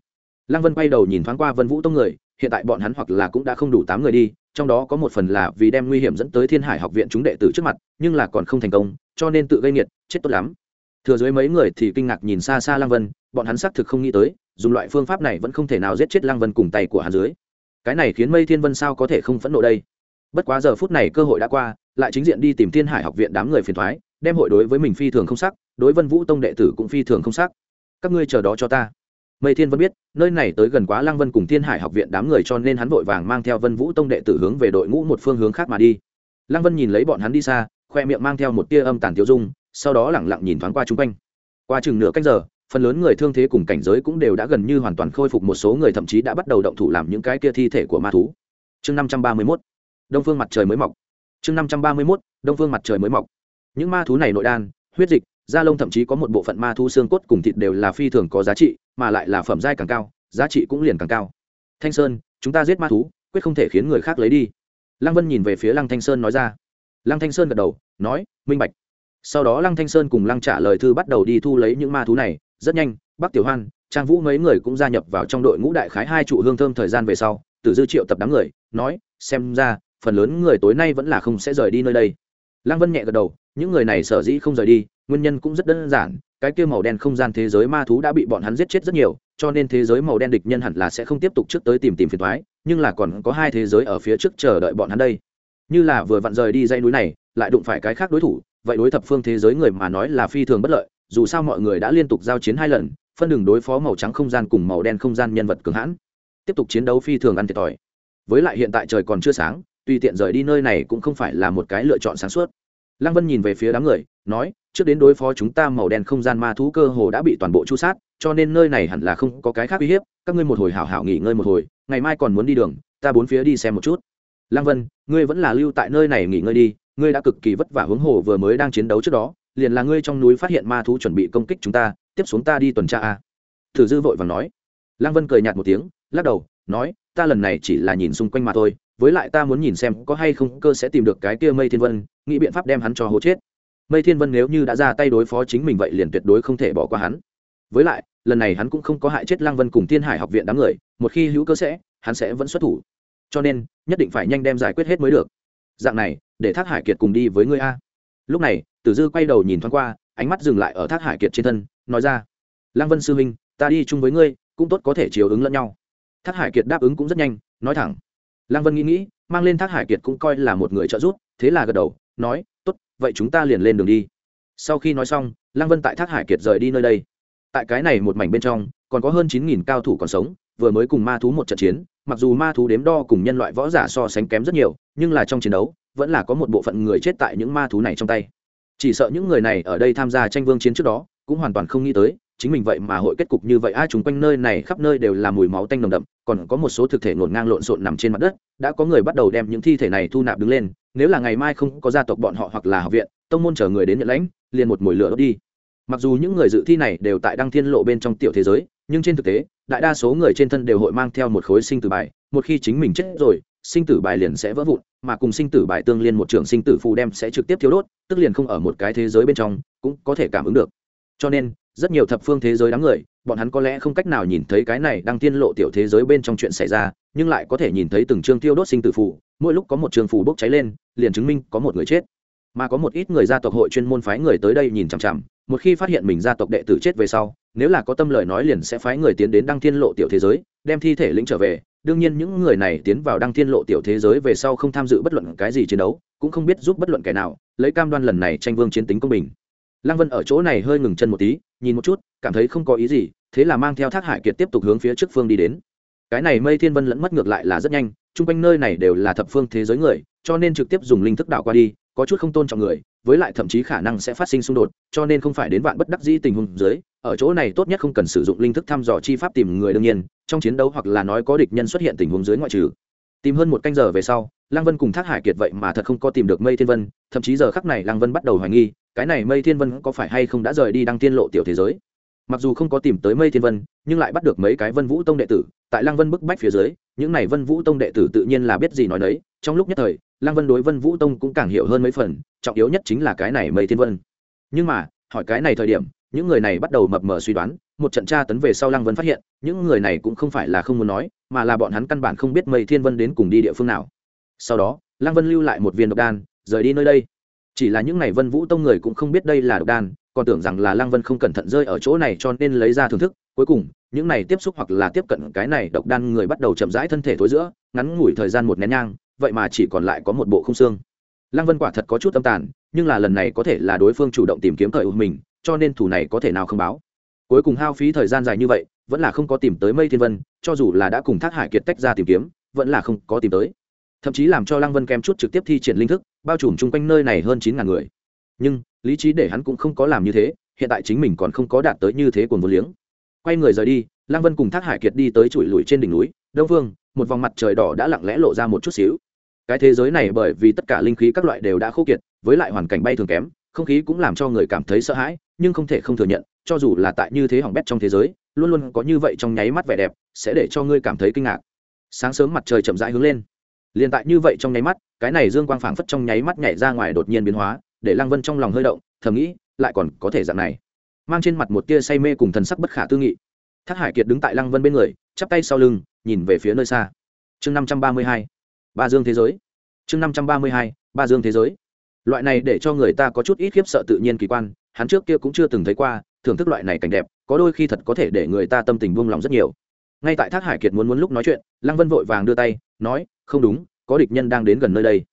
Lăng vân quay đầu nhìn thoáng qua vân vũ tông người, hiện tại bọn hắn hoặc là cũng đã không đủ tám người đi trong đó có một phần là vì đem nguy hiểm dẫn tới thiên hải học viện chúng đệ tử trước mặt, nhưng là còn không thành công, cho nên tự gây nghiệt, chết tốt lắm. Thừa dưới mấy người thì kinh ngạc nhìn xa xa Lang vân, bọn hắn xác thực không nghĩ tới, dùng loại phương pháp này vẫn không thể nào giết chết Lang vân cùng tay của hắn dưới. Cái này khiến mây thiên vân sao có thể không phẫn nộ đây? Bất quá giờ phút này cơ hội đã qua, lại chính diện đi tìm thiên hải học viện đám người phiền thoái đem hội đối với mình phi thường không sắc, đối vân vũ tông đệ tử cũng phi thường không sắc. Các ngươi chờ đó cho ta mây thiên vân biết, nơi này tới gần quá lăng vân cùng thiên hải học viện đám người cho nên hắn vội vàng mang theo vân vũ tông đệ tử hướng về đội ngũ một phương hướng khác mà đi. Lăng vân nhìn lấy bọn hắn đi xa, khoe miệng mang theo một tia âm tàn tiêu dung, sau đó lẳng lặng nhìn thoáng qua chung quanh. Qua chừng nửa cách giờ, phần lớn người thương thế cùng cảnh giới cũng đều đã gần như hoàn toàn khôi phục, một số người thậm chí đã bắt đầu động thủ làm những cái kia thi thể của ma thú. Chương năm trăm ba mươi mốt, đông phương mặt trời mới mọc. Chương năm trăm ba mươi mốt, đông phương mặt trời mới mọc. Những ma thú này nội đan, huyết dịch da lông thậm chí có một bộ phận ma thú xương cốt cùng thịt đều là phi thường có giá trị, mà lại là phẩm giai càng cao, giá trị cũng liền càng cao. Thanh sơn, chúng ta giết ma thú, quyết không thể khiến người khác lấy đi. Lăng vân nhìn về phía lăng thanh sơn nói ra. Lăng thanh sơn gật đầu, nói, minh bạch. Sau đó lăng thanh sơn cùng lăng trả lời thư bắt đầu đi thu lấy những ma thú này, rất nhanh, bắc tiểu hoan, trang vũ mấy người cũng gia nhập vào trong đội ngũ đại khái hai trụ hương thơm thời gian về sau, tử dư triệu tập đám người, nói, xem ra, phần lớn người tối nay vẫn là không sẽ rời đi nơi đây. Lăng vân nhẹ gật đầu những người này sở dĩ không rời đi, nguyên nhân cũng rất đơn giản, cái kia màu đen không gian thế giới ma thú đã bị bọn hắn giết chết rất nhiều, cho nên thế giới màu đen địch nhân hẳn là sẽ không tiếp tục trước tới tìm tìm phiền thoái nhưng là còn có hai thế giới ở phía trước chờ đợi bọn hắn đây. Như là vừa vặn rời đi dây núi này, lại đụng phải cái khác đối thủ, vậy đối thập phương thế giới người mà nói là phi thường bất lợi, dù sao mọi người đã liên tục giao chiến hai lần, phân đường đối phó màu trắng không gian cùng màu đen không gian nhân vật cường hãn, tiếp tục chiến đấu phi thường ăn thiệt thòi. Với lại hiện tại trời còn chưa sáng, tùy tiện rời đi nơi này cũng không phải là một cái lựa chọn sáng suốt lăng vân nhìn về phía đám người, nói, trước đến đối phó chúng ta màu đen không gian ma thú cơ hồ đã bị toàn bộ chu sát, cho nên nơi này hẳn là không có cái khác uy hiếp, các ngươi một hồi hảo hảo nghỉ ngơi một hồi, ngày mai còn muốn đi đường, ta bốn phía đi xem một chút. Lăng vân, ngươi vẫn là lưu tại nơi này nghỉ ngơi đi, ngươi đã cực kỳ vất vả hướng hồ vừa mới đang chiến đấu trước đó, liền là ngươi trong núi phát hiện ma thú chuẩn bị công kích chúng ta, tiếp xuống ta đi tuần tra a. Thử dư vội vàng nói. Lăng vân cười nhạt một tiếng, lắc đầu, nói, ta lần này chỉ là nhìn xung quanh mà thôi với lại ta muốn nhìn xem có hay không cơ sẽ tìm được cái kia mây thiên vân, nghĩ biện pháp đem hắn cho hố chết. Mây thiên vân nếu như đã ra tay đối phó chính mình vậy liền tuyệt đối không thể bỏ qua hắn. Với lại, lần này hắn cũng không có hại chết lăng vân cùng thiên hải học viện đám người, một khi hữu cơ sẽ, hắn sẽ vẫn xuất thủ. Cho nên, nhất định phải nhanh đem giải quyết hết mới được. Dạng này, để thác hải kiệt cùng đi với ngươi a. Lúc này, tử dư quay đầu nhìn thoáng qua, ánh mắt dừng lại ở thác hải kiệt trên thân, nói ra, lăng vân sư huynh, ta đi chung với ngươi, cũng tốt có thể chiều ứng lẫn nhau. Thác hải kiệt đáp ứng cũng rất nhanh, nói thẳng lăng vân nghĩ nghĩ, mang lên thác hải kiệt cũng coi là một người trợ giúp, thế là gật đầu, nói, tốt, vậy chúng ta liền lên đường đi. Sau khi nói xong, lăng vân tại thác hải kiệt rời đi nơi đây. Tại cái này một mảnh bên trong, còn có hơn chín nghìn cao thủ còn sống, vừa mới cùng ma thú một trận chiến, mặc dù ma thú đếm đo cùng nhân loại võ giả so sánh kém rất nhiều, nhưng là trong chiến đấu, vẫn là có một bộ phận người chết tại những ma thú này trong tay. Chỉ sợ những người này ở đây tham gia tranh vương chiến trước đó, cũng hoàn toàn không nghĩ tới chính mình vậy mà hội kết cục như vậy, ai chúng quanh nơi này khắp nơi đều là mùi máu tanh nồng đậm, còn có một số thực thể ngổn ngang lộn xộn nằm trên mặt đất, đã có người bắt đầu đem những thi thể này thu nạp đứng lên, nếu là ngày mai không có gia tộc bọn họ hoặc là học viện, tông môn chờ người đến nhận lãnh, liền một mồi lửa đốt đi. Mặc dù những người dự thi này đều tại đăng thiên lộ bên trong tiểu thế giới, nhưng trên thực tế, đại đa số người trên thân đều hội mang theo một khối sinh tử bài, một khi chính mình chết rồi, sinh tử bài liền sẽ vỡ vụn, mà cùng sinh tử bài tương liên một trường sinh tử phù đem sẽ trực tiếp thiếu đốt, tức liền không ở một cái thế giới bên trong cũng có thể cảm ứng được. Cho nên rất nhiều thập phương thế giới đám người, bọn hắn có lẽ không cách nào nhìn thấy cái này đang tiên lộ tiểu thế giới bên trong chuyện xảy ra, nhưng lại có thể nhìn thấy từng chương tiêu đốt sinh tử phù, mỗi lúc có một trường phù bốc cháy lên, liền chứng minh có một người chết. Mà có một ít người gia tộc hội chuyên môn phái người tới đây nhìn chằm chằm, một khi phát hiện mình gia tộc đệ tử chết về sau, nếu là có tâm lời nói liền sẽ phái người tiến đến đăng thiên lộ tiểu thế giới, đem thi thể lĩnh trở về. Đương nhiên những người này tiến vào đăng thiên lộ tiểu thế giới về sau không tham dự bất luận cái gì chiến đấu, cũng không biết giúp bất luận kẻ nào, lấy cam đoan lần này tranh vương chiến tính công bình lăng vân ở chỗ này hơi ngừng chân một tí, nhìn một chút, cảm thấy không có ý gì, thế là mang theo thác hải kiệt tiếp tục hướng phía trước phương đi đến. Cái này mây thiên vân lẫn mất ngược lại là rất nhanh, chung quanh nơi này đều là thập phương thế giới người, cho nên trực tiếp dùng linh thức đạo qua đi, có chút không tôn trọng người, với lại thậm chí khả năng sẽ phát sinh xung đột, cho nên không phải đến vạn bất đắc dĩ tình huống dưới, ở chỗ này tốt nhất không cần sử dụng linh thức thăm dò chi pháp tìm người đương nhiên, trong chiến đấu hoặc là nói có địch nhân xuất hiện tình huống dưới ngoại trừ. Tìm hơn một canh giờ về sau, lăng vân cùng thác hải kiệt vậy mà thật không có tìm được mây thiên vân, thậm chí giờ khắc này lăng vân bắt đầu hoài nghi cái này mây thiên vân có phải hay không đã rời đi đăng tiên lộ tiểu thế giới? Mặc dù không có tìm tới mây thiên vân, nhưng lại bắt được mấy cái vân vũ tông đệ tử, tại lăng vân bức bách phía dưới, những này vân vũ tông đệ tử tự nhiên là biết gì nói đấy trong lúc nhất thời, lăng vân đối vân vũ tông cũng càng hiểu hơn mấy phần, trọng yếu nhất chính là cái này mây thiên vân. Nhưng mà, hỏi cái này thời điểm, những người này bắt đầu mập mờ suy đoán, một trận tra tấn về sau lăng vân phát hiện, những người này cũng không phải là không muốn nói, mà là bọn hắn căn bản không biết mây thiên vân đến cùng đi địa phương nào. Sau đó, lăng vân lưu lại một viên độc đan, rời đi nơi đây chỉ là những ngày vân vũ tông người cũng không biết đây là độc đan, còn tưởng rằng là lăng vân không cẩn thận rơi ở chỗ này cho nên lấy ra thưởng thức. Cuối cùng, những này tiếp xúc hoặc là tiếp cận cái này độc đan người bắt đầu chậm rãi thân thể thối giữa, ngắn ngủi thời gian một nén nhang, vậy mà chỉ còn lại có một bộ không xương. Lăng vân quả thật có chút tâm tàn, nhưng là lần này có thể là đối phương chủ động tìm kiếm thời ưu mình, cho nên thủ này có thể nào không báo. Cuối cùng hao phí thời gian dài như vậy, vẫn là không có tìm tới mây thiên vân, cho dù là đã cùng thác hải kiệt tách ra tìm kiếm, vẫn là không có tìm tới thậm chí làm cho lăng vân kém chút trực tiếp thi triển linh thức, bao trùm chung quanh nơi này hơn chín ngàn người. Nhưng, lý trí để hắn cũng không có làm như thế, hiện tại chính mình còn không có đạt tới như thế cuồng vô liếng. Quay người rời đi, lăng vân cùng thác hải kiệt đi tới chùi lùi trên đỉnh núi, đông phương một vòng mặt trời đỏ đã lặng lẽ lộ ra một chút xíu. Cái thế giới này bởi vì tất cả linh khí các loại đều đã khô kiệt, với lại hoàn cảnh bay thường kém, không khí cũng làm cho người cảm thấy sợ hãi, nhưng không thể không thừa nhận, cho dù là tại như thế hỏng bét trong thế giới, luôn luôn có như vậy trong nháy mắt vẻ đẹp, sẽ để cho ngươi cảm thấy kinh ngạc. Sáng sớm mặt trời chậm rãi hướng lên liền tại như vậy trong nháy mắt, cái này dương quang phảng phất trong nháy mắt nhảy ra ngoài đột nhiên biến hóa, để lăng vân trong lòng hơi động, thầm nghĩ, lại còn có thể dạng này. Mang trên mặt một tia say mê cùng thần sắc bất khả tư nghị. Thác hải kiệt đứng tại lăng vân bên người, chắp tay sau lưng, nhìn về phía nơi xa. Chương năm trăm ba mươi hai, ba dương thế giới. Chương năm trăm ba mươi hai, ba dương thế giới. Loại này để cho người ta có chút ít khiếp sợ tự nhiên kỳ quan, hắn trước kia cũng chưa từng thấy qua, thưởng thức loại này cảnh đẹp, có đôi khi thật có thể để người ta tâm tình buông lòng rất nhiều. Ngay tại thác hải kiệt muốn muốn lúc nói chuyện, lăng vân vội vàng đưa tay, nói không đúng, có địch nhân đang đến gần nơi đây.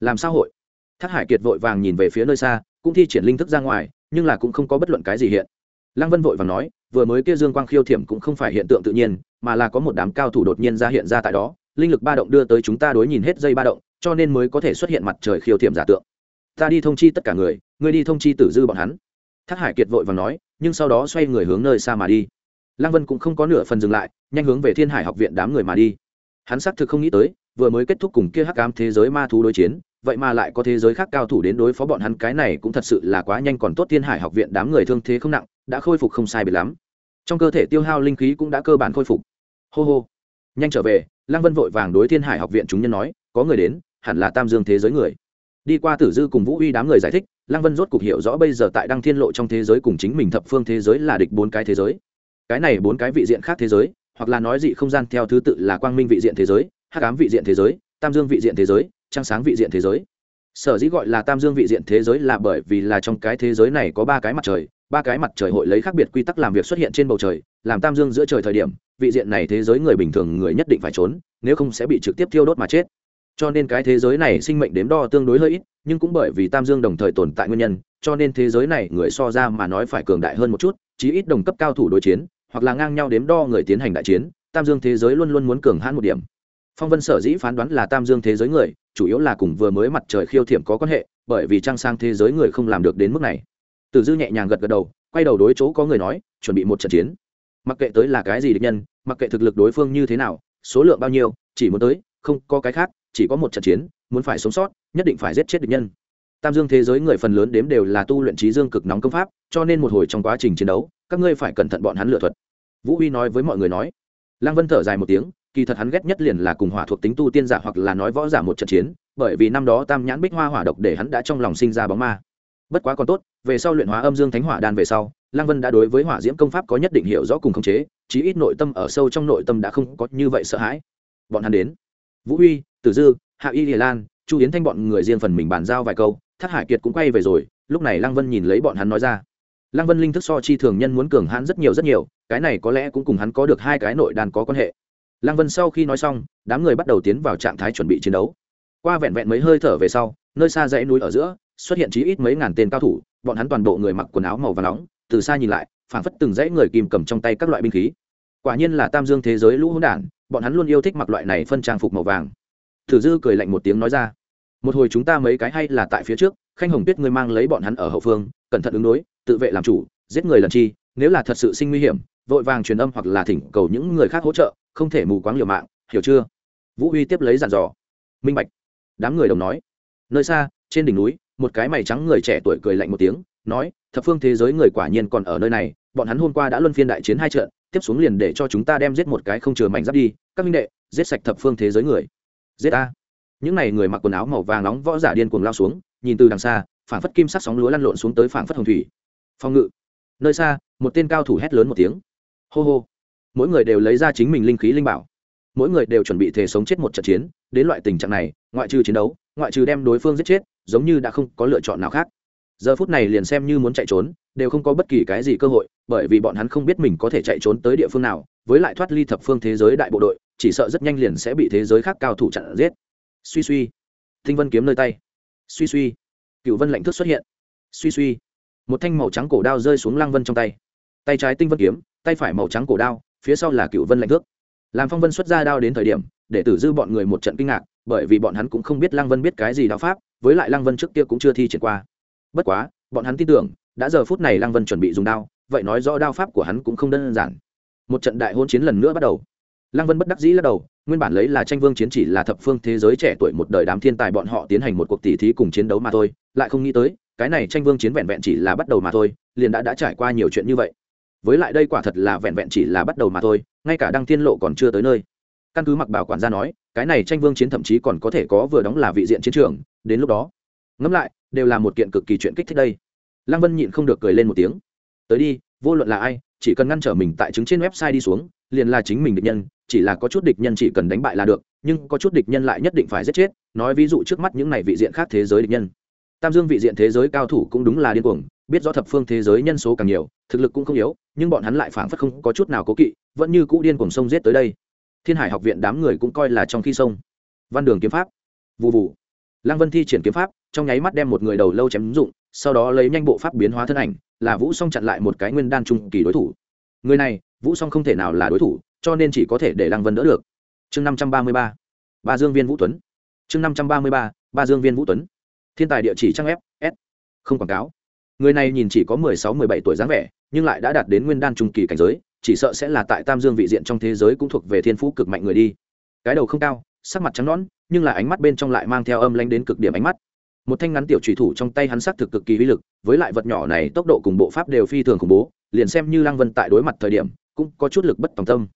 Làm sao hội? Thác hải kiệt vội vàng nhìn về phía nơi xa, cũng thi triển linh thức ra ngoài, nhưng là cũng không có bất luận cái gì hiện. Lăng vân vội vàng nói, vừa mới kia dương quang khiêu thiểm cũng không phải hiện tượng tự nhiên, mà là có một đám cao thủ đột nhiên ra hiện ra tại đó, linh lực ba động đưa tới chúng ta đối nhìn hết dây ba động, cho nên mới có thể xuất hiện mặt trời khiêu thiểm giả tượng. Ta đi thông chi tất cả người, ngươi đi thông chi tử dư bọn hắn. Thác hải kiệt vội vàng nói, nhưng sau đó xoay người hướng nơi xa mà đi. Lăng vân cũng không có nửa phần dừng lại, nhanh hướng về thiên hải học viện đám người mà đi. Hắn xác thực không nghĩ tới vừa mới kết thúc cùng kia hắc ám thế giới ma thú đối chiến, vậy mà lại có thế giới khác cao thủ đến đối phó bọn hắn, cái này cũng thật sự là quá nhanh, còn tốt thiên hải học viện đám người thương thế không nặng, đã khôi phục không sai biệt lắm. Trong cơ thể tiêu hao linh khí cũng đã cơ bản khôi phục. Hô hô. Nhanh trở về, lăng vân vội vàng đối thiên hải học viện chúng nhân nói, có người đến, hẳn là tam dương thế giới người. Đi qua tử dư cùng vũ uy đám người giải thích, lăng vân rốt cục hiểu rõ bây giờ tại đăng thiên lộ trong thế giới cùng chính mình thập phương thế giới là địch bốn cái thế giới. Cái này bốn cái vị diện khác thế giới, hoặc là nói dị không gian theo thứ tự là quang minh vị diện thế giới hắc ám vị diện thế giới, tam dương vị diện thế giới, trăng sáng vị diện thế giới. Sở dĩ gọi là tam dương vị diện thế giới là bởi vì là trong cái thế giới này có ba cái mặt trời, ba cái mặt trời hội lấy khác biệt quy tắc làm việc xuất hiện trên bầu trời, làm tam dương giữa trời thời điểm, vị diện này thế giới người bình thường người nhất định phải trốn, nếu không sẽ bị trực tiếp thiêu đốt mà chết. Cho nên cái thế giới này sinh mệnh đếm đo tương đối hơi ít, nhưng cũng bởi vì tam dương đồng thời tồn tại nguyên nhân, cho nên thế giới này người so ra mà nói phải cường đại hơn một chút, chí ít đồng cấp cao thủ đối chiến, hoặc là ngang nhau đếm đo người tiến hành đại chiến, tam dương thế giới luôn luôn muốn cường hãn một điểm phong vân sở dĩ phán đoán là tam dương thế giới người, chủ yếu là cùng vừa mới mặt trời khiêu thiểm có quan hệ, bởi vì trang sang thế giới người không làm được đến mức này. Tử dư nhẹ nhàng gật gật đầu, quay đầu đối chỗ có người nói, chuẩn bị một trận chiến. Mặc kệ tới là cái gì địch nhân, mặc kệ thực lực đối phương như thế nào, số lượng bao nhiêu, chỉ muốn tới, không có cái khác, chỉ có một trận chiến, muốn phải sống sót, nhất định phải giết chết địch nhân. Tam dương thế giới người phần lớn đếm đều là tu luyện trí dương cực nóng công pháp, cho nên một hồi trong quá trình chiến đấu, các ngươi phải cẩn thận bọn hắn lựa thuật. Vũ huy nói với mọi người nói. Lăng vân thở dài một tiếng kỳ thật hắn ghét nhất liền là cùng hỏa thuộc tính tu tiên giả hoặc là nói võ giả một trận chiến, bởi vì năm đó tam nhãn bích hoa hỏa độc để hắn đã trong lòng sinh ra bóng ma. Bất quá còn tốt, về sau luyện hóa âm dương thánh hỏa đan về sau, lăng vân đã đối với hỏa diễm công pháp có nhất định hiểu rõ cùng khống chế, chí ít nội tâm ở sâu trong nội tâm đã không có như vậy sợ hãi. Bọn hắn đến. Vũ huy, tử dư, hạ y hiền lan, chu yến thanh bọn người riêng phần mình bàn giao vài câu, thác hải kiệt cũng quay về rồi, lúc này lăng vân nhìn lấy bọn hắn nói ra. Lăng vân linh thức so chi thường nhân muốn cường hãn rất nhiều rất nhiều, cái này có lẽ cũng cùng hắn có được hai cái nội đàn có quan hệ lăng vân sau khi nói xong, đám người bắt đầu tiến vào trạng thái chuẩn bị chiến đấu. Qua vẹn vẹn mấy hơi thở về sau, nơi xa dãy núi ở giữa, xuất hiện chí ít mấy ngàn tên cao thủ, bọn hắn toàn bộ người mặc quần áo màu và nóng, từ xa nhìn lại, phảng phất từng dãy người kìm cầm trong tay các loại binh khí. Quả nhiên là tam dương thế giới lũ hỗn đản, bọn hắn luôn yêu thích mặc loại này phân trang phục màu vàng. Thử dư cười lạnh một tiếng nói ra, một hồi chúng ta mấy cái hay là tại phía trước, khanh hồng tuyết ngươi mang lấy bọn hắn ở hậu phương, cẩn thận ứng đối, tự vệ làm chủ, giết người lần chi, nếu là thật sự sinh nguy hiểm vội vàng truyền âm hoặc là thỉnh cầu những người khác hỗ trợ, không thể mù quáng liều mạng, hiểu chưa? Vũ huy tiếp lấy dàn dò. Minh bạch. Đám người đồng nói. Nơi xa, trên đỉnh núi, một cái mày trắng người trẻ tuổi cười lạnh một tiếng, nói, thập phương thế giới người quả nhiên còn ở nơi này, bọn hắn hôm qua đã luân phiên đại chiến hai trận, tiếp xuống liền để cho chúng ta đem giết một cái không chừa mảnh giáp đi, các minh đệ, giết sạch thập phương thế giới người. Giết ta? Những n à y người mặc quần áo màu vàng nóng võ giả điên cuồng lao xuống, nhìn từ đằng xa, phảng phất kim sắc sóng lúa lăn lộn xuống tới phảng phất hồng thủy. Phong ngự. Nơi xa, một tên cao thủ hét lớn một tiếng hô hô. Mỗi người đều lấy ra chính mình linh khí linh bảo. Mỗi người đều chuẩn bị thể sống chết một trận chiến. Đến loại tình trạng này, ngoại trừ chiến đấu, ngoại trừ đem đối phương giết chết, giống như đã không có lựa chọn nào khác. Giờ phút này liền xem như muốn chạy trốn, đều không có bất kỳ cái gì cơ hội, bởi vì bọn hắn không biết mình có thể chạy trốn tới địa phương nào. Với lại thoát ly thập phương thế giới đại bộ đội, chỉ sợ rất nhanh liền sẽ bị thế giới khác cao thủ chặn giết. Suy suy. Tinh vân kiếm nơi tay. Suy suy. Cựu vân lạnh thức xuất hiện. Suy suy. Một thanh màu trắng cổ đao rơi xuống lăng vân trong tay. Tay trái tinh vân kiếm tay phải màu trắng cổ đao, phía sau là cựu vân lạnh thước. Làm phong vân xuất ra đao đến thời điểm, để tử dư bọn người một trận kinh ngạc, bởi vì bọn hắn cũng không biết lăng vân biết cái gì đạo pháp, với lại lăng vân trước kia cũng chưa thi triển qua. Bất quá, bọn hắn tin tưởng, đã giờ phút này lăng vân chuẩn bị dùng đao, vậy nói rõ đao pháp của hắn cũng không đơn giản. Một trận đại hôn chiến lần nữa bắt đầu. Lăng vân bất đắc dĩ lắc đầu, nguyên bản lấy là tranh vương chiến chỉ là thập phương thế giới trẻ tuổi một đời đám thiên tài bọn họ tiến hành một cuộc tỉ thí cùng chiến đấu mà thôi, lại không nghĩ tới, cái này tranh vương chiến vẹn vẹn chỉ là bắt đầu mà thôi, liền đã đã trải qua nhiều chuyện như vậy với lại đây quả thật là vẹn vẹn chỉ là bắt đầu mà thôi, ngay cả đăng thiên lộ còn chưa tới nơi. Căn cứ mặc bảo quản gia nói, cái này tranh vương chiến thậm chí còn có thể có vừa đóng là vị diện chiến trường, đến lúc đó. Ngẫm lại, đều là một kiện cực kỳ chuyện kích thích đây. Lăng vân nhịn không được cười lên một tiếng. Tới đi, vô luận là ai, chỉ cần ngăn trở mình tại chứng trên website đi xuống, liền là chính mình địch nhân, chỉ là có chút địch nhân chỉ cần đánh bại là được, nhưng có chút địch nhân lại nhất định phải giết chết. Nói ví dụ trước mắt những này vị diện khác thế giới địch nhân. Tam dương vị diện thế giới cao thủ cũng đúng là điên cuồng biết rõ thập phương thế giới nhân số càng nhiều, thực lực cũng không yếu, nhưng bọn hắn lại phảng phất không có chút nào cố kỵ, vẫn như cũ điên cuồng sông giết tới đây. Thiên hải học viện đám người cũng coi là trong khi sông văn đường kiếm pháp. Vụ vụ lăng vân thi triển kiếm pháp, trong nháy mắt đem một người đầu lâu chém dụng, sau đó lấy nhanh bộ pháp biến hóa thân ảnh, là vũ song chặn lại một cái nguyên đan trung kỳ đối thủ. Người này, vũ song không thể nào là đối thủ, cho nên chỉ có thể để lăng vân đỡ được. Chương năm trăm ba mươi ba. Ba dương viên vũ tuấn. Chương năm trăm ba mươi ba. Ba dương viên vũ tuấn. Thiên tài địa chỉ trang web, s. Không quảng cáo người này nhìn chỉ có mười sáu, mười bảy tuổi dáng vẻ, nhưng lại đã đạt đến nguyên đan trung kỳ cảnh giới, chỉ sợ sẽ là tại tam dương vị diện trong thế giới cũng thuộc về thiên phú cực mạnh người đi. Cái đầu không cao, sắc mặt trắng nõn, nhưng là ánh mắt bên trong lại mang theo âm lanh đến cực điểm ánh mắt. Một thanh ngắn tiểu trùy thủ trong tay hắn sắc thực cực kỳ uy lực, với lại vật nhỏ này tốc độ cùng bộ pháp đều phi thường khủng bố, liền xem như lăng vân tại đối mặt thời điểm, cũng có chút lực bất tòng tâm.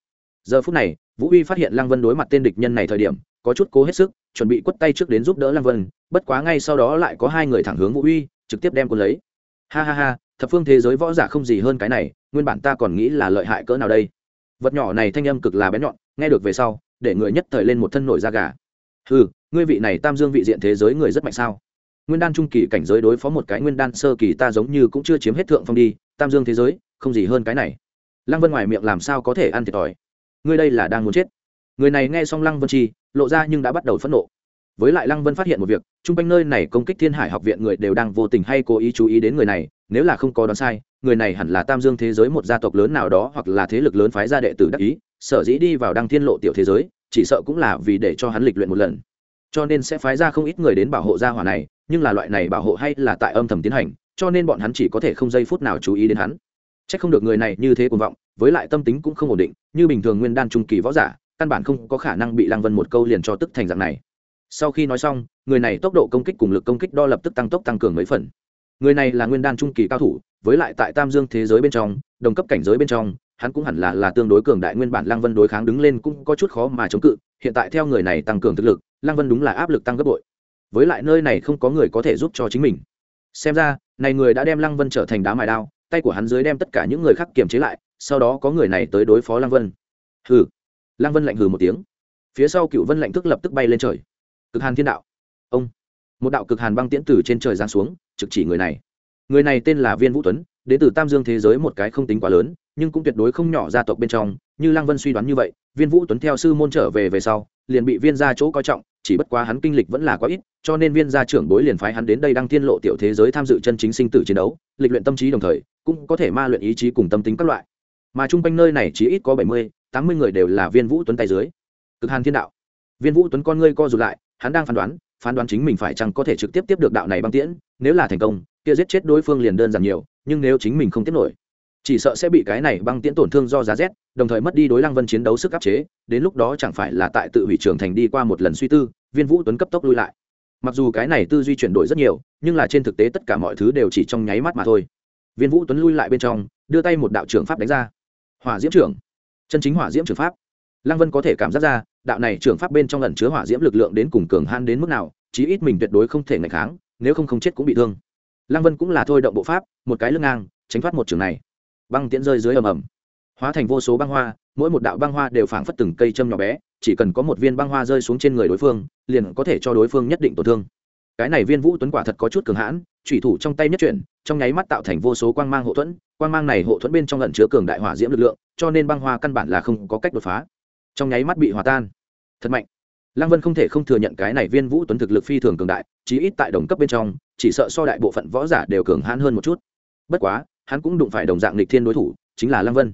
Giờ phút này, vũ uy phát hiện lăng vân đối mặt tên địch nhân này thời điểm, có chút cố hết sức, chuẩn bị quất tay trước đến giúp đỡ lăng vân, bất quá ngay sau đó lại có hai người thẳng hướng vũ uy, trực tiếp đem quân lấy ha ha ha, thập phương thế giới võ giả không gì hơn cái này, nguyên bản ta còn nghĩ là lợi hại cỡ nào đây. Vật nhỏ này thanh âm cực là bén nhọn, nghe được về sau, để người nhất thời lên một thân nổi da gà. Ừ ngươi vị này tam dương vị diện thế giới người rất mạnh sao? Nguyên đan trung kỳ cảnh giới đối phó một cái nguyên đan sơ kỳ ta giống như cũng chưa chiếm hết thượng phong đi, tam dương thế giới, không gì hơn cái này. Lăng vân ngoài miệng làm sao có thể ăn thiệt thòi? Ngươi đây là đang muốn chết. Người này nghe xong lăng vân chi, lộ ra nhưng đã bắt đầu phẫn nộ với lại lăng vân phát hiện một việc, chung quanh nơi này công kích thiên hải học viện người đều đang vô tình hay cố ý chú ý đến người này, nếu là không có đoán sai, người này hẳn là tam dương thế giới một gia tộc lớn nào đó hoặc là thế lực lớn phái gia đệ tử đắc ý, sở dĩ đi vào đăng thiên lộ tiểu thế giới, chỉ sợ cũng là vì để cho hắn lịch luyện một lần. Cho nên sẽ phái ra không ít người đến bảo hộ gia hỏa này, nhưng là loại này bảo hộ hay là tại âm thầm tiến hành, cho nên bọn hắn chỉ có thể không giây phút nào chú ý đến hắn. C h ắ c không được người này như thế cuồng vọng, với lại tâm tính cũng không ổn định, như bình thường nguyên đan trung kỳ võ giả, căn bản không có khả năng bị lăng vân một câu liền cho tức thành dạng này sau khi nói xong, người này tốc độ công kích cùng lực công kích đo lập tức tăng tốc tăng cường mấy phần. Người này là nguyên đan trung kỳ cao thủ, với lại tại tam dương thế giới bên trong, đồng cấp cảnh giới bên trong, hắn cũng hẳn là là tương đối cường đại, nguyên bản lăng vân đối kháng đứng lên cũng có chút khó mà chống cự, hiện tại theo người này tăng cường thực lực, lăng vân đúng là áp lực tăng gấp bội. Với lại nơi này không có người có thể giúp cho chính mình. Xem ra, này người đã đem lăng vân trở thành đá mài đao, tay của hắn dưới đem tất cả những người khác kiềm chế lại, sau đó có người này tới đối phó lăng vân. Hừ. Lăng vân lạnh hừ một tiếng. Phía sau cựu vân lạnh thức lập tức bay lên trời cực hàn thiên đạo. Ông. Một đạo cực hàn băng tiễn từ trên trời giáng xuống, trực chỉ người này. Người này tên là viên vũ tuấn, đến từ tam dương thế giới một cái không tính quá lớn, nhưng cũng tuyệt đối không nhỏ gia tộc bên trong, như lăng vân suy đoán như vậy, viên vũ tuấn theo sư môn trở về về sau, liền bị viên gia chỗ coi trọng, chỉ bất quá hắn kinh lịch vẫn là quá ít, cho nên viên gia trưởng bối liền phái hắn đến đây đăng thiên lộ tiểu thế giới tham dự chân chính sinh tử chiến đấu, lịch luyện tâm trí đồng thời, cũng có thể ma luyện ý chí cùng tâm tính các loại. Mà chung quanh nơi này chỉ ít có bảy mươi, tám mươi người đều là viên vũ tuấn tay dưới. Cực hàn thiên đạo. Viên vũ tuấn con ngươi co rụt lại hắn đang phán đoán phán đoán chính mình phải chăng có thể trực tiếp tiếp được đạo này băng tiễn, nếu là thành công, kia giết chết đối phương liền đơn giản nhiều, nhưng nếu chính mình không tiếp nổi, chỉ sợ sẽ bị cái này băng tiễn tổn thương do giá rét, đồng thời mất đi đối lăng vân chiến đấu sức áp chế, đến lúc đó chẳng phải là tại tự hủy trường thành đi qua một lần suy tư, viên vũ tuấn cấp tốc lui lại. Mặc dù cái này tư duy chuyển đổi rất nhiều, nhưng là trên thực tế tất cả mọi thứ đều chỉ trong nháy mắt mà thôi. Viên vũ tuấn lui lại bên trong, đưa tay một đạo trưởng pháp đánh ra. Hỏa diễm trưởng. Chân chính hỏa diễm trưởng pháp. Lăng vân có thể cảm giác ra đạo này trưởng pháp bên trong lần chứa hỏa diễm lực lượng đến cùng cường han đến mức nào, chí ít mình tuyệt đối không thể ngày kháng, nếu không không chết cũng bị thương. Lăng vân cũng là thôi động bộ pháp, một cái lưng ngang, tránh thoát một trường này. Băng tiễn rơi dưới ầm ầm. Hóa thành vô số băng hoa, mỗi một đạo băng hoa đều phảng phất từng cây châm nhỏ bé, chỉ cần có một viên băng hoa rơi xuống trên người đối phương, liền có thể cho đối phương nhất định tổn thương. Cái này viên vũ tuấn quả thật có chút cường hãn thủy thủ trong tay nhất chuyển, trong nháy mắt tạo thành vô số quang mang hộ thuẫn, quang mang này hộ thuẫn bên trong lẩn chứa cường đại hỏa diễm lực lượng, cho nên băng hoa căn bản là không có cách đột phá. Trong nháy mắt bị hòa tan thật mạnh. Lăng vân không thể không thừa nhận cái này viên vũ tuấn thực lực phi thường cường đại, chí ít tại đồng cấp bên trong, chỉ sợ so đại bộ phận võ giả đều cường hãn hơn một chút. Bất quá, hắn cũng đụng phải đồng dạng lịch thiên đối thủ, chính là lăng vân.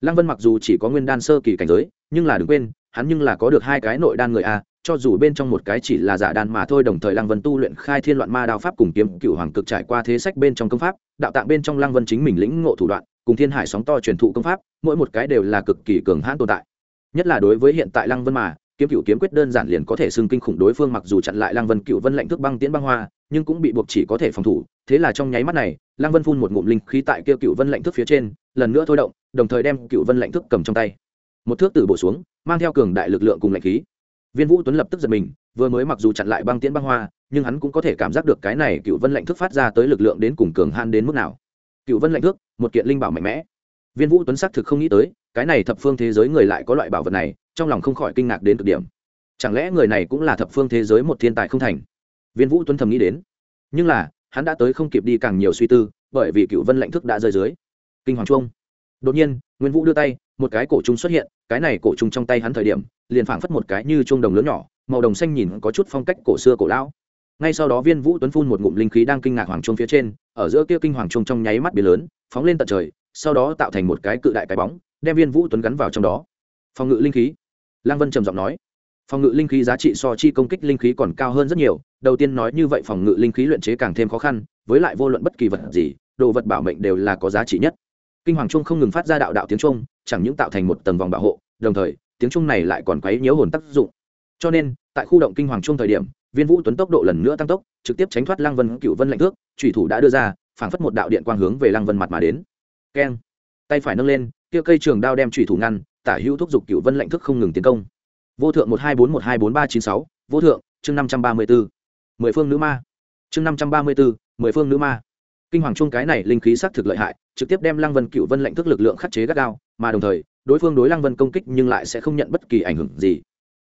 Lăng vân mặc dù chỉ có nguyên đan sơ kỳ cảnh giới, nhưng là đừng quên, hắn nhưng là có được hai cái nội đan người a, cho dù bên trong một cái chỉ là giả đan mà thôi, đồng thời lăng vân tu luyện khai thiên loạn ma đao pháp cùng kiếm cựu hoàng cực trải qua thế sách bên trong công pháp, đạo tạng bên trong lăng vân chính mình lĩnh ngộ thủ đoạn, cùng thiên hải sóng to truyền thụ công pháp, mỗi một cái đều là cực kỳ cường hãn tồn tại. Nhất là đối với hiện tại lăng vân mà kiếm cựu kiếm quyết đơn giản liền có thể xưng kinh khủng đối phương mặc dù chặn lại lăng vân cựu vân lệnh thức băng tiến băng hoa, nhưng cũng bị buộc chỉ có thể phòng thủ. Thế là trong nháy mắt này, lăng vân phun một ngụm linh khí tại kia cựu vân lệnh thức phía trên, lần nữa thôi động, đồng thời đem cựu vân lệnh thức cầm trong tay. Một thước tử bổ xuống, mang theo cường đại lực lượng cùng lệnh khí. Viên vũ tuấn lập tức giật mình, vừa mới mặc dù chặn lại băng tiễn băng hoa, nhưng hắn cũng có thể cảm giác được cái này cựu vân lệnh thức phát ra tới lực lượng đến cùng cường han đến mức nào. Cựu vân lệnh thức một kiện linh bảo mạnh mẽ. Viên vũ tuấn xác thực không nghĩ tới, cái này thập phương thế giới người lại có loại bảo vật này trong lòng không khỏi kinh ngạc đến cực điểm. Chẳng lẽ người này cũng là thập phương thế giới một thiên tài không thành? Viên vũ tuấn thầm nghĩ đến. Nhưng là, hắn đã tới không kịp đi càng nhiều suy tư, bởi vì cựu vân lệnh thức đã rơi dưới. Kinh hoàng trung đột nhiên, Nguyên vũ đưa tay, một cái cổ trung xuất hiện, cái này cổ trung trong tay hắn thời điểm, liền phảng phất một cái như chuông đồng lớn nhỏ, màu đồng xanh nhìn có chút phong cách cổ xưa cổ lão. Ngay sau đó viên vũ tuấn phun một ngụm linh khí đang kinh ngạc hoàng trung phía trên, ở giữa kia kinh hoàng trung trong nháy mắt biển lớn, phóng lên tận trời, sau đó tạo thành một cái cự đại cái bóng, đem viên vũ tuấn gắn vào trong đó. Phòng ngự linh khí lăng vân trầm giọng nói, phòng ngự linh khí giá trị so chi công kích linh khí còn cao hơn rất nhiều, đầu tiên nói như vậy phòng ngự linh khí luyện chế càng thêm khó khăn, với lại vô luận bất kỳ vật gì, đồ vật bảo mệnh đều là có giá trị nhất. Kinh hoàng trung không ngừng phát ra đạo đạo tiếng trung, chẳng những tạo thành một tầng vòng bảo hộ, đồng thời, tiếng trung này lại còn quấy nhiễu hồn tác dụng. Cho nên, tại khu động kinh hoàng trung thời điểm, viên vũ tuấn tốc độ lần nữa tăng tốc, trực tiếp tránh thoát lăng vân cựu vân lạnh thước thủy thủ đã đưa ra, phảng phất một đạo điện quang hướng về lăng vân mặt mà đến. Keng, tay phải nâng lên, kia cây trường đao đem thủy thủ ngăn tả hữu thúc giục cựu vân lệnh thức không ngừng tiến công. Vô thượng một hai bốn một hai bốn ba chín sáu, vô thượng, chương năm trăm ba mươi bốn. Mười phương nữ ma. Chương năm trăm ba mươi bốn, mười phương nữ ma. Kinh hoàng chung cái này linh khí xác thực lợi hại, trực tiếp đem lăng vân cựu vân lệnh thức lực lượng khắc chế gắt gao, mà đồng thời, đối phương đối lăng vân công kích nhưng lại sẽ không nhận bất kỳ ảnh hưởng gì.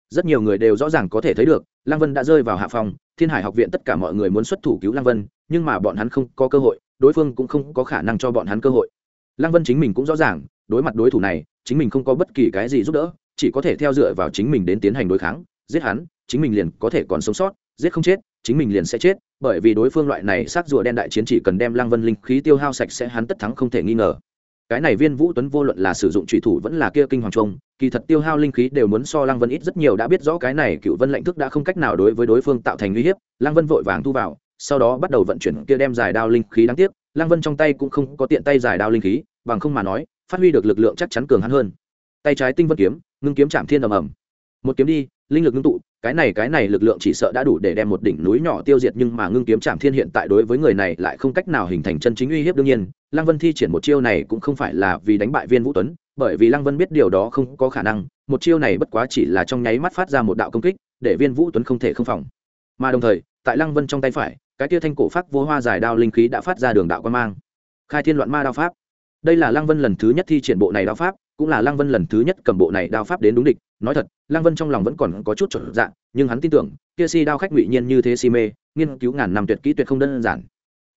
Rất nhiều người đều rõ ràng có thể thấy được, lăng vân đã rơi vào hạ phòng thiên hải học viện tất cả mọi người muốn xuất thủ cứu lăng vân, nhưng mà bọn hắn không có cơ hội, đối phương cũng không có khả năng cho bọn hắn cơ hội. Lăng vân chính mình cũng rõ ràng, đối mặt đối thủ này chính mình không có bất kỳ cái gì giúp đỡ, chỉ có thể theo dựa vào chính mình đến tiến hành đối kháng, giết hắn, chính mình liền có thể còn sống sót, giết không chết, chính mình liền sẽ chết, bởi vì đối phương loại này sát rùa đen đại chiến chỉ cần đem lăng vân linh khí tiêu hao sạch sẽ, hắn tất thắng không thể nghi ngờ. Cái này viên vũ tuấn vô luận là sử dụng trùy thủ vẫn là kia kinh hoàng trung kỳ thật tiêu hao linh khí đều muốn so lăng vân ít rất nhiều, đã biết rõ cái này cựu vân lệnh thức đã không cách nào đối với đối phương tạo thành uy hiếp, lăng vân vội vàng thu vào, sau đó bắt đầu vận chuyển kia đem giải đao linh khí đáng tiếc, lăng vân trong tay cũng không có tiện tay giải đao linh khí, bằng không mà nói phát huy được lực lượng chắc chắn cường hắn hơn. Tay trái tinh vân kiếm, ngưng kiếm chạm thiên ầm ầm. Một kiếm đi, linh lực ngưng tụ, cái này cái này lực lượng chỉ sợ đã đủ để đem một đỉnh núi nhỏ tiêu diệt nhưng mà ngưng kiếm chạm thiên hiện tại đối với người này lại không cách nào hình thành chân chính uy hiếp đương nhiên, lăng vân thi triển một chiêu này cũng không phải là vì đánh bại viên vũ tuấn, bởi vì lăng vân biết điều đó không có khả năng, một chiêu này bất quá chỉ là trong nháy mắt phát ra một đạo công kích, để viên vũ tuấn không thể không phòng. Mà đồng thời, tại lăng vân trong tay phải, cái tia thanh cổ phát vô hoa dài đao linh khí đã phát ra đường đạo quan mang. Khai thiên loạn ma đao pháp đây là lăng vân lần thứ nhất thi triển bộ này đao pháp, cũng là lăng vân lần thứ nhất cầm bộ này đao pháp đến đúng địch. Nói thật, lăng vân trong lòng vẫn còn có chút chuẩn dạng nhưng hắn tin tưởng, kia si đao khách ngụy nhiên như thế si mê, nghiên cứu ngàn năm tuyệt kỹ tuyệt không đơn giản.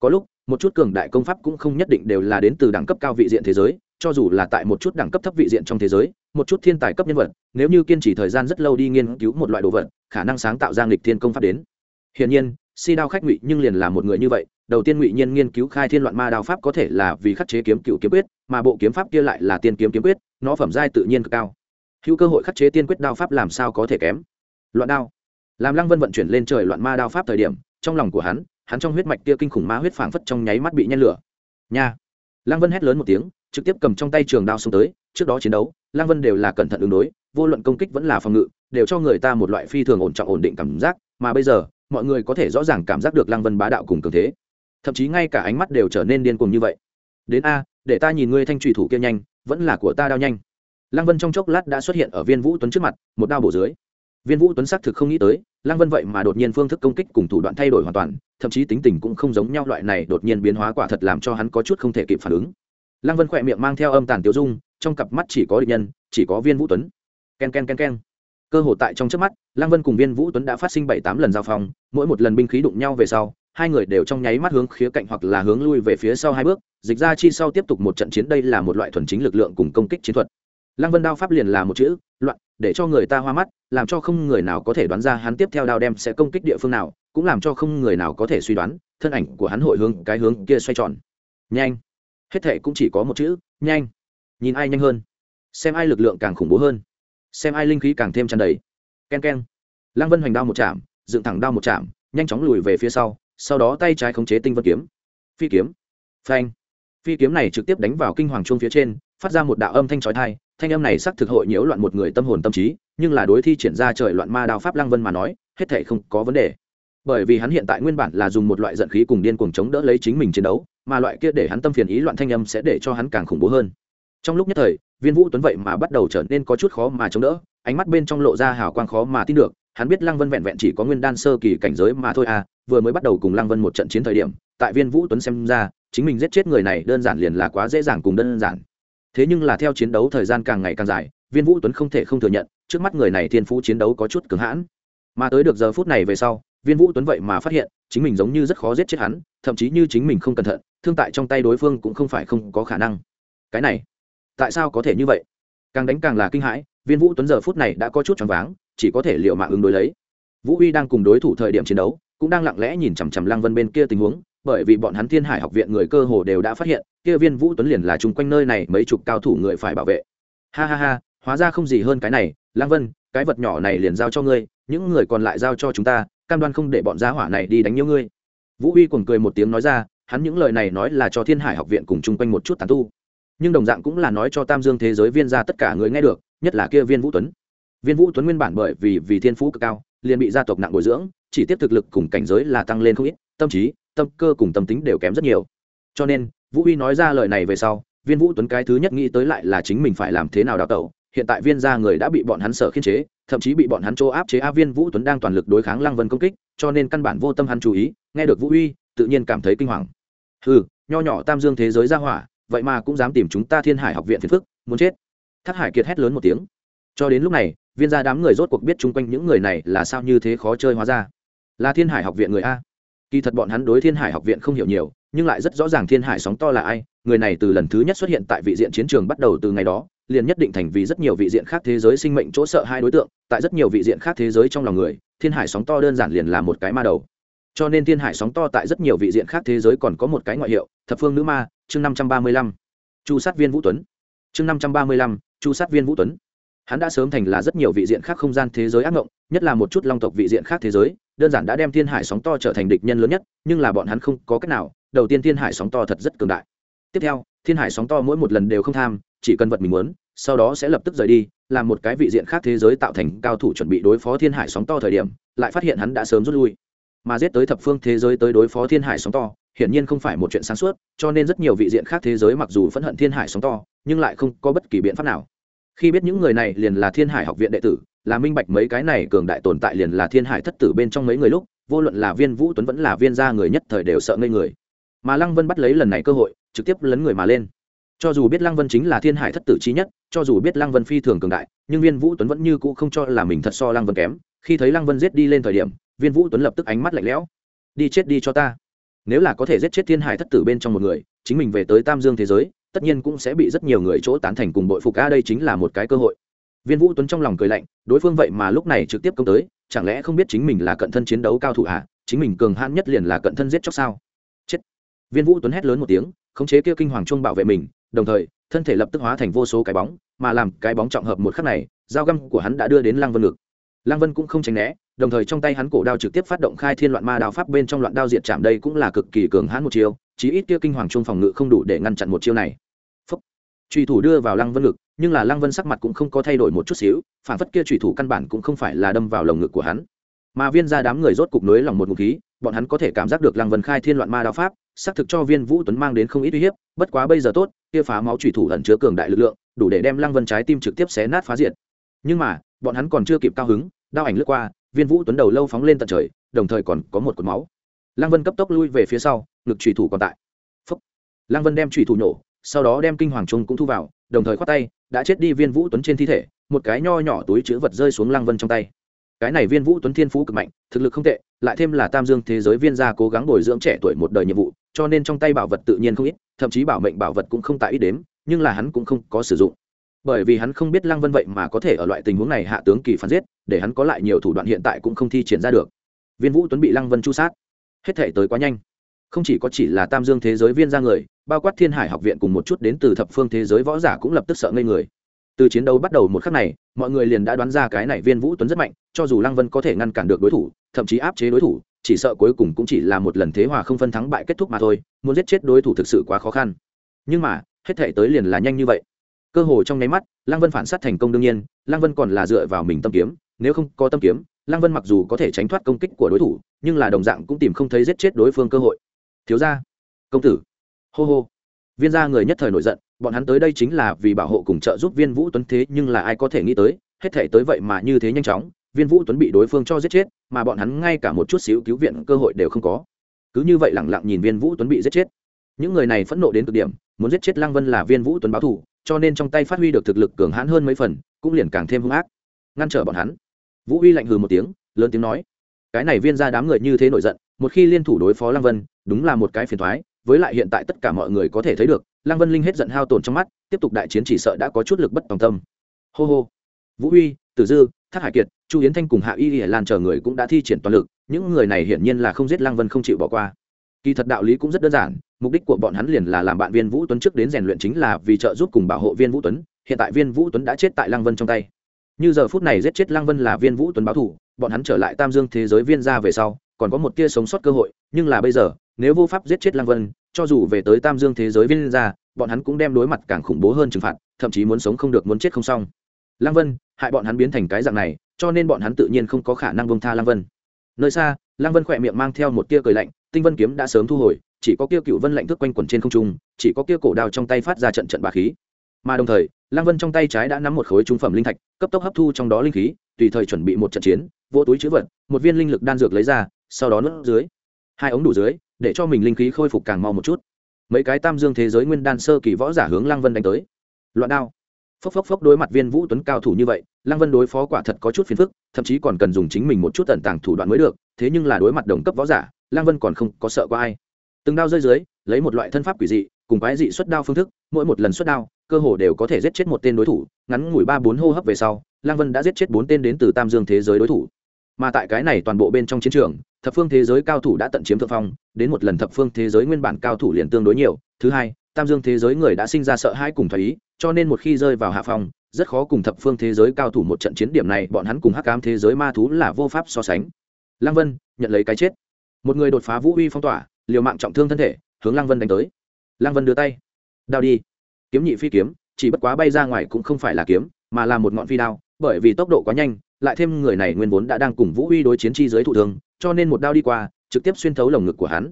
Có lúc, một chút cường đại công pháp cũng không nhất định đều là đến từ đẳng cấp cao vị diện thế giới, cho dù là tại một chút đẳng cấp thấp vị diện trong thế giới, một chút thiên tài cấp nhân vật, nếu như kiên trì thời gian rất lâu đi nghiên cứu một loại đồ vật, khả năng sáng tạo ra nghịch thiên công pháp đến. Hiển nhiên si đao khách ngụy nhưng liền là một người như vậy, đầu tiên ngụy nhiên nghiên cứu khai thiên loạn ma đao pháp có thể là vì khắc chế kiếm cựu kiếm quyết, mà bộ kiếm pháp kia lại là tiên kiếm kiếm quyết, nó phẩm giai tự nhiên cực cao. Hữu cơ hội khắc chế tiên quyết đao pháp làm sao có thể kém? Loạn đao. Làm lăng vân vận chuyển lên trời loạn ma đao pháp thời điểm, trong lòng của hắn hắn trong huyết mạch kia kinh khủng ma huyết phảng phất trong nháy mắt bị nhen lửa. Nha. Lăng vân hét lớn một tiếng, trực tiếp cầm trong tay trường đao xông tới, trước đó chiến đấu, lăng vân đều là cẩn thận ứng đối, vô luận công kích vẫn là phòng ngự, đều cho người ta một loại phi thường ổn trọng ổn định cảm giác, mà bây giờ mọi người có thể rõ ràng cảm giác được lăng vân bá đạo cùng cường thế. Thậm chí ngay cả ánh mắt đều trở nên điên cuồng như vậy. Đến a, để ta nhìn ngươi thanh trùy thủ kia nhanh, vẫn là của ta đao nhanh. Lăng vân trong chốc lát đã xuất hiện ở viên vũ tuấn trước mặt, một đao bổ dưới. Viên vũ tuấn xác thực không nghĩ tới, lăng vân vậy mà đột nhiên phương thức công kích cùng thủ đoạn thay đổi hoàn toàn, thậm chí tính tình cũng không giống nhau, loại này đột nhiên biến hóa quả thật làm cho hắn có chút không thể kịp phản ứng. Lăng vân khỏe miệng mang theo âm tàn tiêu dung, trong cặp mắt chỉ có định nhân, chỉ có viên vũ tuấn. K e n k e n k e n k e n cơ hội tại trong trước mắt, lăng vân cùng viên vũ tuấn đã phát sinh bảy tám lần giao phong, mỗi một lần binh khí đụng nhau về sau, hai người đều trong nháy mắt hướng khía cạnh hoặc là hướng lui về phía sau hai bước, dịch ra chi sau tiếp tục một trận chiến đây là một loại thuần chính lực lượng cùng công kích chiến thuật. Lăng vân đao pháp liền là một chữ, loạn, để cho người ta hoa mắt, làm cho không người nào có thể đoán ra hắn tiếp theo đao đem sẽ công kích địa phương nào, cũng làm cho không người nào có thể suy đoán, thân ảnh của hắn hội hướng cái hướng kia xoay tròn. Nhanh. Hết thệ cũng chỉ có một chữ, nhanh. Nhìn ai nhanh hơn, xem ai lực lượng càng khủng bố hơn xem ai linh khí càng thêm tràn đầy. Ken ken. Lăng vân hoành đao một chạm, dựng thẳng đao một chạm, nhanh chóng lùi về phía sau sau đó tay trái khống chế tinh vân kiếm. Phi kiếm. Phanh. Phi kiếm này trực tiếp đánh vào kinh hoàng chuông phía trên, phát ra một đạo âm thanh trói thai thanh âm này sắc thực hội nhiễu loạn một người tâm hồn tâm trí, nhưng là đối thi triển ra trời loạn ma đao pháp lăng vân mà nói, hết thể không có vấn đề. Bởi vì hắn hiện tại nguyên bản là dùng một loại giận khí cùng điên cuồng chống đỡ lấy chính mình chiến đấu, mà loại kia để hắn tâm phiền ý loạn thanh âm sẽ để cho hắn càng khủng bố hơn trong lúc nhất thời, viên vũ tuấn vậy mà bắt đầu trở nên có chút khó mà chống đỡ, ánh mắt bên trong lộ ra hào quang khó mà tin được, hắn biết lăng vân vẹn vẹn chỉ có nguyên đan sơ kỳ cảnh giới mà thôi à vừa mới bắt đầu cùng lăng vân một trận chiến thời điểm, tại viên vũ tuấn xem ra, chính mình giết chết người này đơn giản liền là quá dễ dàng cùng đơn giản. Thế nhưng là theo chiến đấu thời gian càng ngày càng dài, viên vũ tuấn không thể không thừa nhận, trước mắt người này thiên phú chiến đấu có chút cứng hãn. Mà tới được giờ phút này về sau, viên vũ tuấn vậy mà phát hiện, chính mình giống như rất khó giết chết hắn, thậm chí như chính mình không cẩn thận, thương tại trong tay đối phương cũng không phải không có khả năng. Cái này tại sao có thể như vậy? Càng đánh càng là kinh hãi, viên vũ tuấn giờ phút này đã có chút choáng váng, chỉ có thể liệu mạng ứng đối lấy. Vũ huy đang cùng đối thủ thời điểm chiến đấu, cũng đang lặng lẽ nhìn chằm chằm lăng vân bên kia tình huống, bởi vì bọn hắn thiên hải học viện người cơ hồ đều đã phát hiện, kia viên vũ tuấn liền là chung quanh nơi này mấy chục cao thủ người phải bảo vệ. Ha ha ha, hóa ra không gì hơn cái này, lăng vân, cái vật nhỏ này liền giao cho ngươi, những người còn lại giao cho chúng ta, cam đoan không để bọn gia hỏa này đi đánh nhiêu ngươi. Vũ huy còn cười một tiếng nói ra, hắn những lời này nói là cho thiên hải học viện cùng chung quanh một chút tàn tu nhưng đồng dạng cũng là nói cho tam dương thế giới viên ra tất cả người nghe được, nhất là kia viên vũ tuấn. Viên vũ tuấn nguyên bản bởi vì vì thiên phú cực cao, liền bị gia tộc nặng bồi dưỡng, chỉ tiếp thực lực cùng cảnh giới là tăng lên không ít, tâm trí, tâm cơ cùng tâm tính đều kém rất nhiều. Cho nên, vũ uy nói ra lời này về sau, viên vũ tuấn cái thứ nhất nghĩ tới lại là chính mình phải làm thế nào đào tẩu. Hiện tại viên gia người đã bị bọn hắn sở khiên chế, thậm chí bị bọn hắn chỗ áp chế. A, viên vũ tuấn đang toàn lực đối kháng lăng vân công kích, cho nên căn bản vô tâm hắn chú ý. Nghe được vũ uy tự nhiên cảm thấy kinh hoàng. Ừ nho nhỏ tam dương thế giới ra hỏa vậy mà cũng dám tìm chúng ta thiên hải học viện phiền phức, muốn chết. Thác hải kiệt hét lớn một tiếng. Cho đến lúc này, viên gia đám người rốt cuộc biết chung quanh những người này là sao như thế khó chơi hóa ra. Là thiên hải học viện người a. Kỳ thật bọn hắn đối thiên hải học viện không hiểu nhiều, nhưng lại rất rõ ràng thiên hải sóng to là ai. Người này từ lần thứ nhất xuất hiện tại vị diện chiến trường bắt đầu từ ngày đó, liền nhất định thành vì rất nhiều vị diện khác thế giới sinh mệnh chỗ sợ hai đối tượng. Tại rất nhiều vị diện khác thế giới trong lòng người, thiên hải sóng to đơn giản liền là một cái ma đầu. Cho nên thiên hải sóng to tại rất nhiều vị diện khác thế giới còn có một cái ngoại hiệu, thập phương nữ ma chương năm trăm ba mươi lăm chu sát viên vũ tuấn. Chương năm trăm ba mươi lăm chu sát viên vũ tuấn. Hắn đã sớm thành là rất nhiều vị diện khác không gian thế giới ác ngộng, nhất là một chút long tộc vị diện khác thế giới đơn giản đã đem thiên hải sóng to trở thành địch nhân lớn nhất nhưng là bọn hắn không có cách nào đầu tiên thiên hải sóng to thật rất cường đại. Tiếp theo thiên hải sóng to mỗi một lần đều không tham chỉ cần vật mình muốn sau đó sẽ lập tức rời đi làm một cái vị diện khác thế giới tạo thành cao thủ chuẩn bị đối phó thiên hải sóng to thời điểm lại phát hiện hắn đã sớm rút lui. Mà giết tới thập phương thế giới tới đối phó thiên hải sóng to hiển nhiên không phải một chuyện sáng suốt, cho nên rất nhiều vị diện khác thế giới mặc dù phẫn hận thiên hải sóng to, nhưng lại không có bất kỳ biện pháp nào. Khi biết những người này liền là thiên hải học viện đệ tử, là minh bạch mấy cái này cường đại tồn tại liền là thiên hải thất tử bên trong mấy người lúc, vô luận là viên vũ tuấn vẫn là viên gia người nhất thời đều sợ ngây người. Mà lăng vân bắt lấy lần này cơ hội, trực tiếp lấn người mà lên. Cho dù biết lăng vân chính là thiên hải thất tử chí nhất, cho dù biết lăng vân phi thường cường đại, nhưng viên vũ tuấn vẫn như cũ không cho là mình thật so lăng vân kém. Khi thấy lăng vân giết đi lên thời điểm, viên vũ tuấn lập tức ánh mắt lạnh lẽo. Đi chết đi cho ta nếu là có thể giết chết thiên hải thất tử bên trong một người, chính mình về tới tam dương thế giới, tất nhiên cũng sẽ bị rất nhiều người chỗ tán thành cùng bội phục. A, đây chính là một cái cơ hội. Viên vũ tuấn trong lòng cười lạnh, đối phương vậy mà lúc này trực tiếp công tới, chẳng lẽ không biết chính mình là cận thân chiến đấu cao thủ à? Chính mình cường hãn nhất liền là cận thân giết chóc sao? Chết. Viên vũ tuấn hét lớn một tiếng, khống chế kia kinh hoàng trung bảo vệ mình, đồng thời, thân thể lập tức hóa thành vô số cái bóng, mà làm cái bóng trọng hợp một khắc này, dao găm của hắn đã đưa đến lăng vân ngực. Lăng vân cũng không tránh né đồng thời trong tay hắn cổ đao trực tiếp phát động khai thiên loạn ma đao pháp bên trong loạn đao diệt chạm đây cũng là cực kỳ cường hãn một chiêu, chí ít kia kinh hoàng trung phòng ngự không đủ để ngăn chặn một chiêu này. Phúc. Trùy thủ đưa vào lăng vân ngực, nhưng là lăng vân sắc mặt cũng không có thay đổi một chút xíu, phản phất kia trùy thủ căn bản cũng không phải là đâm vào lồng ngực của hắn. Mà viên ra đám người rốt cục nối lòng một ngụ khí, bọn hắn có thể cảm giác được lăng vân khai thiên loạn ma đao pháp, xác thực cho viên vũ tuấn mang đến không ít uy hiếp, bất quá bây giờ tốt, kia phá máu trùy thủ ẩn chứa cường đại lực lượng, đủ để đem lăng vân trái tim trực tiếp xé nát phá diệt. Nhưng mà, bọn hắn còn chưa kịp cao hứng, đao ảnh lướt qua viên vũ tuấn đầu lâu phóng lên tận trời, đồng thời còn có một cột máu. Lăng vân cấp tốc lui về phía sau, ngực trùy thủ còn tại. Phúc. lăng vân đem trùy thủ nổ sau đó đem kinh hoàng trung cũng thu vào, đồng thời khoát tay, đã chết đi viên vũ tuấn trên thi thể, một cái nho nhỏ túi chữ vật rơi xuống lăng vân trong tay. Cái này viên vũ tuấn thiên phú cực mạnh, thực lực không tệ, lại thêm là tam dương thế giới viên gia cố gắng bồi dưỡng trẻ tuổi một đời nhiệm vụ, cho nên trong tay bảo vật tự nhiên không ít, thậm chí bảo mệnh bảo vật cũng không tại ít đếm, nhưng là hắn cũng không có sử dụng bởi vì hắn không biết lăng vân vậy mà có thể ở loại tình huống này hạ tướng kỳ phán giết, để hắn có lại nhiều thủ đoạn hiện tại cũng không thi triển ra được. Viên vũ tuấn bị lăng vân chu sát. Hết thể tới quá nhanh. Không chỉ có chỉ là tam dương thế giới viên ra người, bao quát thiên hải học viện cùng một chút đến từ thập phương thế giới võ giả cũng lập tức sợ ngây người. Từ chiến đấu bắt đầu một khắc này, mọi người liền đã đoán ra cái này viên vũ tuấn rất mạnh, cho dù lăng vân có thể ngăn cản được đối thủ, thậm chí áp chế đối thủ, chỉ sợ cuối cùng cũng chỉ là một lần thế hòa không phân thắng bại kết thúc mà thôi, muốn giết chết đối thủ thực sự quá khó khăn. Nhưng mà, hết thể tới liền là nhanh như vậy cơ hồ trong nháy mắt lăng vân phản s á t thành công đương nhiên lăng vân còn là dựa vào mình tâm kiếm nếu không có tâm kiếm lăng vân mặc dù có thể tránh thoát công kích của đối thủ nhưng là đồng dạng cũng tìm không thấy giết chết đối phương cơ hội. Thiếu gia, công tử hô hô. Viên gia người nhất thời nổi giận bọn hắn tới đây chính là vì bảo hộ cùng trợ giúp viên vũ tuấn thế nhưng là ai có thể nghĩ tới hết thể tới vậy mà như thế nhanh chóng viên vũ tuấn bị đối phương cho giết chết mà bọn hắn ngay cả một chút xíu cứu viện cơ hội đều không có. Cứ như vậy lẳng lặng nhìn viên vũ tuấn bị giết chết. Những người này phẫn nộ đến cực điểm muốn giết chết lăng vân là viên vũ tuấn báo thù cho nên trong tay phát huy được thực lực cường hãn hơn mấy phần cũng liền càng thêm hung ác. Ngăn trở bọn hắn. Vũ Huy lạnh hừ một tiếng lớn tiếng nói cái này viên ra đám người như thế nổi giận một khi liên thủ đối phó lăng vân đúng là một cái phiền thoái với lại hiện tại tất cả mọi người có thể thấy được lăng vân linh hết giận hao tổn trong mắt tiếp tục đại chiến chỉ sợ đã có chút lực bất tòng tâm. Hô hô. Vũ Huy, tử dư thác hải kiệt chu yến thanh cùng hạ y hiển lan chờ người cũng đã thi triển toàn lực những người này hiển nhiên là không giết lăng vân không chịu bỏ qua. Kỳ thật đạo lý cũng rất đơn giản mục đích của bọn hắn liền là làm bạn viên vũ tuấn trước đến rèn luyện chính là vì trợ giúp cùng bảo hộ viên vũ tuấn, hiện tại viên vũ tuấn đã chết tại lăng vân trong tay. Như giờ phút này giết chết lăng vân là viên vũ tuấn báo thủ bọn hắn trở lại tam dương thế giới viên ra về sau, còn có một tia sống sót cơ hội, nhưng là bây giờ, nếu vô pháp giết chết lăng vân, cho dù về tới tam dương thế giới viên ra bọn hắn cũng đem đối mặt càng khủng bố hơn trừng phạt, thậm chí muốn sống không được muốn chết không xong. Lăng vân, hại bọn hắn biến thành cái dạng này, cho nên bọn hắn tự nhiên không có khả năng bông tha lăng vân. Nơi xa, lăng vân khỏe miệng mang theo một tia cười lạnh, tinh vân kiếm đã sớm thu hồi chỉ có kia cựu vân lạnh thức quanh quẩn trên không trung, chỉ có kia cổ đao trong tay phát ra trận trận bà khí. Mà đồng thời, lăng vân trong tay trái đã nắm một khối trung phẩm linh thạch, cấp tốc hấp thu trong đó linh khí, tùy thời chuẩn bị một trận chiến, vô túi chữ vật, một viên linh lực đan dược lấy ra, sau đó nuốt dưới. Hai ống đủ dưới, để cho mình linh khí khôi phục càng mau một chút. Mấy cái tam dương thế giới nguyên đan sơ kỳ võ giả hướng lăng vân đánh tới. Loạn đao. Phốc phốc phốc đối mặt viên vũ tuấn cao thủ như vậy, lăng vân đối phó quả thật có chút phiền phức, thậm chí còn cần dùng chính mình một chút tận tàng thủ đoạn mới được, thế nhưng là đối mặt đồng cấp võ giả, lăng vân còn không có sợ có ai từng đao rơi dưới, lấy một loại thân pháp quỷ dị, cùng quái dị xuất đao phương thức, mỗi một lần xuất đao, cơ hồ đều có thể giết chết một tên đối thủ. Ngắn ngủi ba bốn hô hấp về sau, lang vân đã giết chết bốn tên đến từ tam dương thế giới đối thủ. Mà tại cái này toàn bộ bên trong chiến trường, thập phương thế giới cao thủ đã tận chiếm thượng phong, đến một lần thập phương thế giới nguyên bản cao thủ liền tương đối nhiều. Thứ hai, tam dương thế giới người đã sinh ra sợ hãi cùng thoái ý, cho nên một khi rơi vào hạ phong, rất khó cùng thập phương thế giới cao thủ một trận chiến điểm này, bọn hắn cùng hắc cám thế giới ma thú là vô pháp so sánh. Lăng vân, nhận lấy cái chết. Một người đột phá vũ uy phong tỏa liều mạng trọng thương thân thể, hướng lăng vân đánh tới. Lăng vân đưa tay. Đao đi. Kiếm nhị phi kiếm, chỉ bất quá bay ra ngoài cũng không phải là kiếm, mà là một ngọn phi đao, bởi vì tốc độ quá nhanh, lại thêm người này nguyên vốn đã đang cùng vũ uy đối chiến chi giới thụ thương, cho nên một đao đi qua, trực tiếp xuyên thấu lồng ngực của hắn.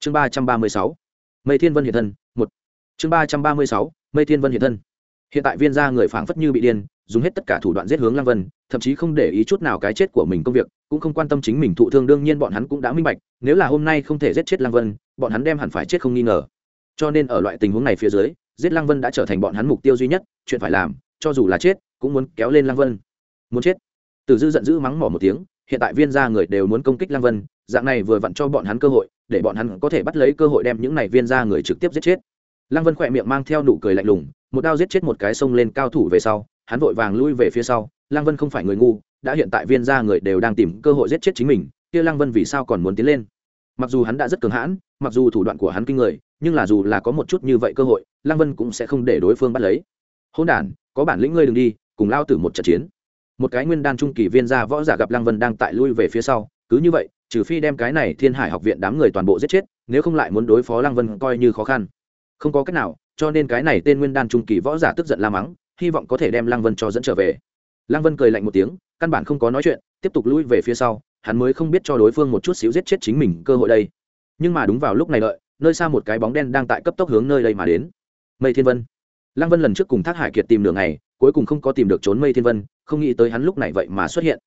Chương ba trăm ba mươi sáu. Mây thiên vân hiện thân, một. Chương ba trăm ba mươi sáu. Mây thiên vân hiện thân. Hiện tại viên gia người phảng phất như bị điên dùng hết tất cả thủ đoạn giết hướng lăng vân, thậm chí không để ý chút nào cái chết của mình công việc, cũng không quan tâm chính mình thụ thương, đương nhiên bọn hắn cũng đã minh bạch, nếu là hôm nay không thể giết chết lăng vân, bọn hắn đem hẳn phải chết không nghi ngờ. Cho nên ở loại tình huống này phía dưới, giết lăng vân đã trở thành bọn hắn mục tiêu duy nhất, chuyện phải làm, cho dù là chết, cũng muốn kéo lên lăng vân. Muốn chết. Từ dư giận dữ mắng mỏ một tiếng, hiện tại viên gia người đều muốn công kích lăng vân, dạng này vừa vặn cho bọn hắn cơ hội, để bọn hắn có thể bắt lấy cơ hội đem những này viên gia người trực tiếp giết chết. Lăng vân khỏe miệng mang theo nụ cười lạnh lùng, một đao giết chết một cái sông lên cao thủ về sau hắn vội vàng lui về phía sau, lăng vân không phải người ngu, đã hiện tại viên gia người đều đang tìm cơ hội giết chết chính mình, kia lăng vân vì sao còn muốn tiến lên? Mặc dù hắn đã rất cường hãn, mặc dù thủ đoạn của hắn kinh người, nhưng là dù là có một chút như vậy cơ hội, lăng vân cũng sẽ không để đối phương bắt lấy. Hôn đ có bản lĩnh ngươi đừng đi, cùng lao tử một trận chiến. Một cái nguyên đan trung kỳ viên gia võ giả gặp lăng vân đang tại lui về phía sau, cứ như vậy, trừ phi đem cái này thiên hải học viện đám người toàn bộ giết chết, nếu không lại muốn đối phó lăng vân coi như khó khăn. Không có cách nào, cho nên cái này tên nguyên đan trung kỳ võ giả tức giận la mắng hy vọng có thể đem lăng vân cho dẫn trở về. Lăng vân cười lạnh một tiếng, căn bản không có nói chuyện, tiếp tục lui về phía sau, hắn mới không biết cho đối phương một chút xíu giết chết chính mình cơ hội đây. Nhưng mà đúng vào lúc này đợi, nơi xa một cái bóng đen đang tại cấp tốc hướng nơi đây mà đến. Mây thiên vân. Lăng vân lần trước cùng thác hải kiệt tìm đường này cuối cùng không có tìm được trốn mây thiên vân, không nghĩ tới hắn lúc này vậy mà xuất hiện.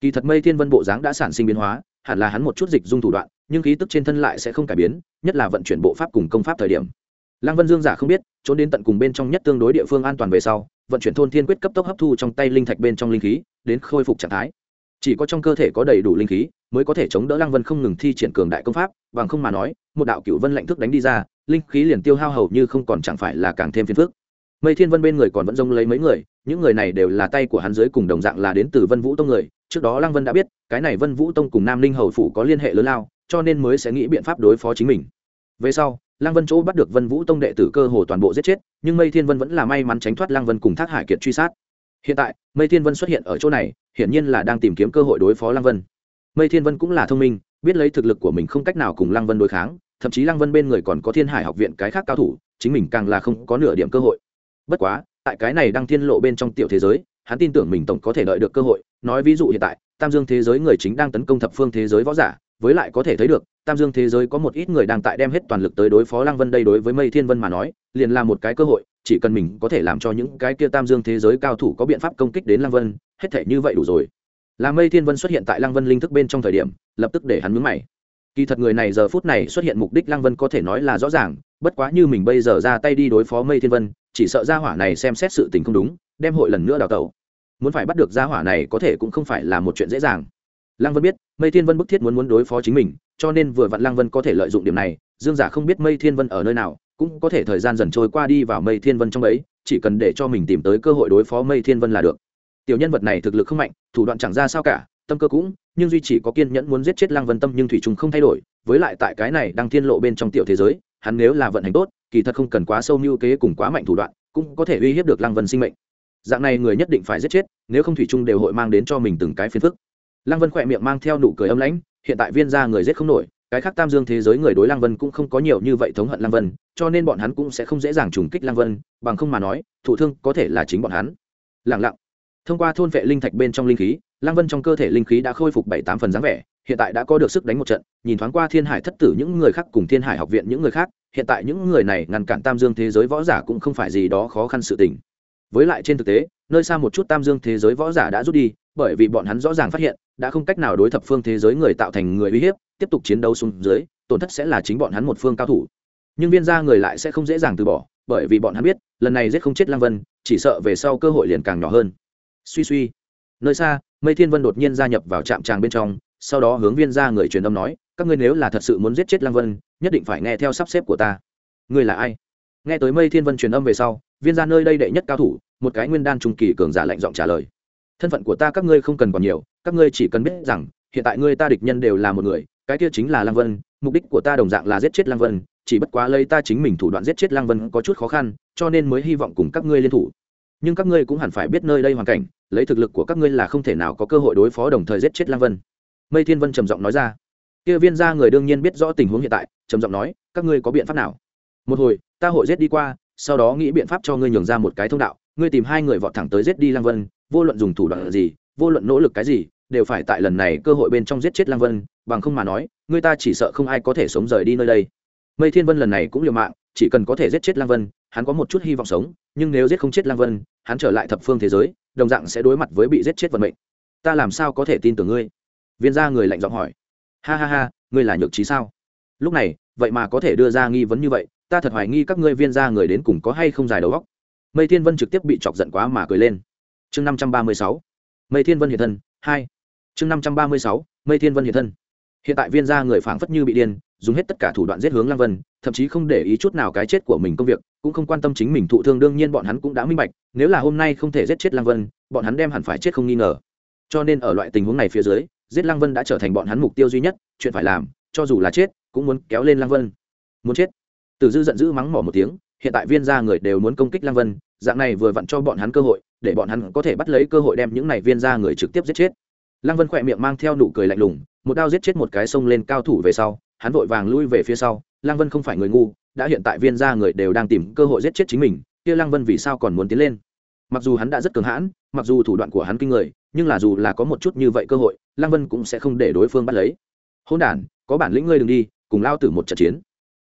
Kỳ thật mây thiên vân bộ dáng đã sản sinh biến hóa, hẳn là hắn một chút dịch dung thủ đoạn, nhưng khí tức trên thân lại sẽ không cải biến, nhất là vận chuyển bộ pháp cùng công pháp thời điểm. Lăng vân dương giả không biết, trốn đến tận cùng bên trong nhất tương đối địa phương an toàn về sau vận chuyển thôn thiên quyết cấp tốc hấp thu trong tay linh thạch bên trong linh khí, đến khôi phục trạng thái. Chỉ có trong cơ thể có đầy đủ linh khí, mới có thể chống đỡ lăng vân không ngừng thi triển cường đại công pháp, bằng không mà nói, một đạo cựu vân lạnh thức đánh đi ra, linh khí liền tiêu hao hầu như không còn chẳng phải là càng thêm phiền phức. Mây thiên vân bên người còn vẫn rông lấy mấy người, những người này đều là tay của hắn dưới cùng đồng dạng là đến từ vân vũ tông người. Trước đó lăng vân đã biết, cái này vân vũ tông cùng nam linh hầu phủ có liên hệ lớn lao, cho nên mới sẽ nghĩ biện pháp đối phó chính mình. Về sau lăng vân chỗ bắt được vân vũ tông đệ tử cơ hồ toàn bộ giết chết, nhưng mây thiên vân vẫn là may mắn tránh thoát lăng vân cùng thác hải kiệt truy sát. Hiện tại, mây thiên vân xuất hiện ở chỗ này, hiển nhiên là đang tìm kiếm cơ hội đối phó lăng vân. Mây thiên vân cũng là thông minh, biết lấy thực lực của mình không cách nào cùng lăng vân đối kháng, thậm chí lăng vân bên người còn có thiên hải học viện cái khác cao thủ, chính mình càng là không có nửa điểm cơ hội. Bất quá, tại cái này đang thiên lộ bên trong tiểu thế giới, hắn tin tưởng mình tổng có thể đợi được cơ hội, nói ví dụ hiện tại, tam dương thế giới người chính đang tấn công thập phương thế giới võ giả với lại có thể thấy được, tam dương thế giới có một ít người đang tại đem hết toàn lực tới đối phó lăng vân đây đối với mây thiên vân mà nói, liền là một cái cơ hội, chỉ cần mình có thể làm cho những cái kia tam dương thế giới cao thủ có biện pháp công kích đến lăng vân, hết thể như vậy đủ rồi. Là mây thiên vân xuất hiện tại lăng vân linh thức bên trong thời điểm, lập tức để hắn mướn mày. Kỳ thật người này giờ phút này xuất hiện mục đích lăng vân có thể nói là rõ ràng, bất quá như mình bây giờ ra tay đi đối phó mây thiên vân, chỉ sợ gia hỏa này xem xét sự tình không đúng, đem hội lần nữa đào tẩu. Muốn phải bắt được gia hỏa này có thể cũng không phải là một chuyện dễ dàng lăng vân biết, mây thiên vân bức thiết muốn muốn đối phó chính mình, cho nên vừa vặn lăng vân có thể lợi dụng điểm này. Dương giả không biết mây thiên vân ở nơi nào, cũng có thể thời gian dần trôi qua đi vào mây thiên vân trong ấy chỉ cần để cho mình tìm tới cơ hội đối phó mây thiên vân là được. Tiểu nhân vật này thực lực không mạnh, thủ đoạn chẳng ra sao cả, tâm cơ cũng, nhưng duy chỉ có kiên nhẫn muốn giết chết lăng vân tâm nhưng thủy trùng không thay đổi. Với lại tại cái này đang thiên lộ bên trong tiểu thế giới, hắn nếu là vận hành tốt, kỳ thật không cần quá sâu mưu kế cùng quá mạnh thủ đoạn, cũng có thể uy hiếp được lăng vân sinh mệnh. Dạng này người nhất định phải giết chết, nếu không thủy trung đều hội mang đến cho mình từng cái phiền phức lăng vân khỏe miệng mang theo nụ cười âm lãnh, hiện tại viên gia người giết không nổi, cái khác tam dương thế giới người đối lăng vân cũng không có nhiều như vậy thống hận lăng vân, cho nên bọn hắn cũng sẽ không dễ dàng trùng kích lăng vân, bằng không mà nói thủ thương có thể là chính bọn hắn. Lẳng lặng. Thông qua thôn vệ linh thạch bên trong linh khí, lăng vân trong cơ thể linh khí đã khôi phục bảy tám phần dáng vẻ, hiện tại đã có được sức đánh một trận, nhìn thoáng qua thiên hải thất tử những người khác cùng thiên hải học viện những người khác, hiện tại những người này ngăn cản tam dương thế giới võ giả cũng không phải gì đó khó khăn sự tình. Với lại trên thực tế, nơi xa một chút tam dương thế giới võ giả đã rút đi bởi vì bọn hắn rõ ràng phát hiện, đã không cách nào đối thập phương thế giới người tạo thành người uy hiếp, tiếp tục chiến đấu xuống dưới, tổn thất sẽ là chính bọn hắn một phương cao thủ. Nhưng viên gia người lại sẽ không dễ dàng từ bỏ, bởi vì bọn hắn biết, lần này giết không chết lang vân, chỉ sợ về sau cơ hội liền càng nhỏ hơn. Suy suy. Nơi xa, mây thiên vân đột nhiên gia nhập vào trạm tràng bên trong, sau đó hướng viên gia người truyền âm nói, các ngươi nếu là thật sự muốn giết chết lang vân, nhất định phải nghe theo sắp xếp của ta. Ngươi là ai? Nghe tới mây thiên vân truyền âm về sau, viên gia nơi đây đệ nhất cao thủ, một cái nguyên đan trung kỳ cường giả lạnh giọng trả lời thân phận của ta các ngươi không cần còn nhiều, các ngươi chỉ cần biết rằng, hiện tại ngươi ta địch nhân đều là một người, cái kia chính là lăng vân, mục đích của ta đồng dạng là giết chết lăng vân, chỉ bất quá lấy ta chính mình thủ đoạn giết chết lăng vân có chút khó khăn, cho nên mới hy vọng cùng các ngươi liên thủ. Nhưng các ngươi cũng hẳn phải biết nơi đây hoàn cảnh, lấy thực lực của các ngươi là không thể nào có cơ hội đối phó đồng thời giết chết lăng vân. Mây thiên vân trầm giọng nói ra. Kia viên gia người đương nhiên biết rõ tình huống hiện tại, trầm giọng nói, các ngươi có biện pháp nào? Một hồi, ta hội giết đi qua, sau đó nghĩ biện pháp cho ngươi nhường ra một cái thông đạo ngươi tìm hai người vọt thẳng tới giết đi lăng vân vô luận dùng thủ đoạn gì vô luận nỗ lực cái gì đều phải tại lần này cơ hội bên trong giết chết lăng vân bằng không mà nói người ta chỉ sợ không ai có thể sống rời đi nơi đây. Mây thiên vân lần này cũng liều mạng chỉ cần có thể giết chết lăng vân hắn có một chút hy vọng sống nhưng nếu giết không chết lăng vân hắn trở lại thập phương thế giới đồng dạng sẽ đối mặt với bị giết chết vận mệnh. Ta làm sao có thể tin tưởng ngươi? Viên gia người lạnh giọng hỏi. Ha ha ha ngươi là nhược trí sao? Lúc này vậy mà có thể đưa ra nghi vấn như vậy ta thật hoài nghi các ngươi viên gia người đến cùng có hay không dài đầu óc, mây thiên vân trực tiếp bị chọc giận quá mà cười lên. Chương năm trăm ba mươi sáu, mây thiên vân hiện thân, hai. Chương năm trăm ba mươi sáu, mây thiên vân hiện thân. Hiện tại viên gia người phảng phất như bị điên, dùng hết tất cả thủ đoạn giết hướng lăng vân, thậm chí không để ý chút nào cái chết của mình công việc, cũng không quan tâm chính mình thụ thương, đương nhiên bọn hắn cũng đã minh bạch, nếu là hôm nay không thể giết chết lăng vân, bọn hắn đem hẳn phải chết không nghi ngờ. Cho nên ở loại tình huống này phía dưới, giết lăng vân đã trở thành bọn hắn mục tiêu duy nhất, chuyện phải làm, cho dù là chết, cũng muốn kéo lên lăng vân. Muốn chết. Từ dư giận dữ mắng mỏ một tiếng, hiện tại viên gia người đều muốn công kích lăng vân dạng này vừa vặn cho bọn hắn cơ hội, để bọn hắn có thể bắt lấy cơ hội đem những này viên gia người trực tiếp giết chết. Lăng vân khỏe miệng mang theo nụ cười lạnh lùng, một đao giết chết một cái sông lên cao thủ về sau, hắn vội vàng lui về phía sau. Lăng vân không phải người ngu, đã hiện tại viên gia người đều đang tìm cơ hội giết chết chính mình, kia lăng vân vì sao còn muốn tiến lên? Mặc dù hắn đã rất cường hãn, mặc dù thủ đoạn của hắn kinh người, nhưng là dù là có một chút như vậy cơ hội, lăng vân cũng sẽ không để đối phương bắt lấy. Hôn đ có bản lĩnh ngươi đừng đi, cùng lao tử một trận chiến.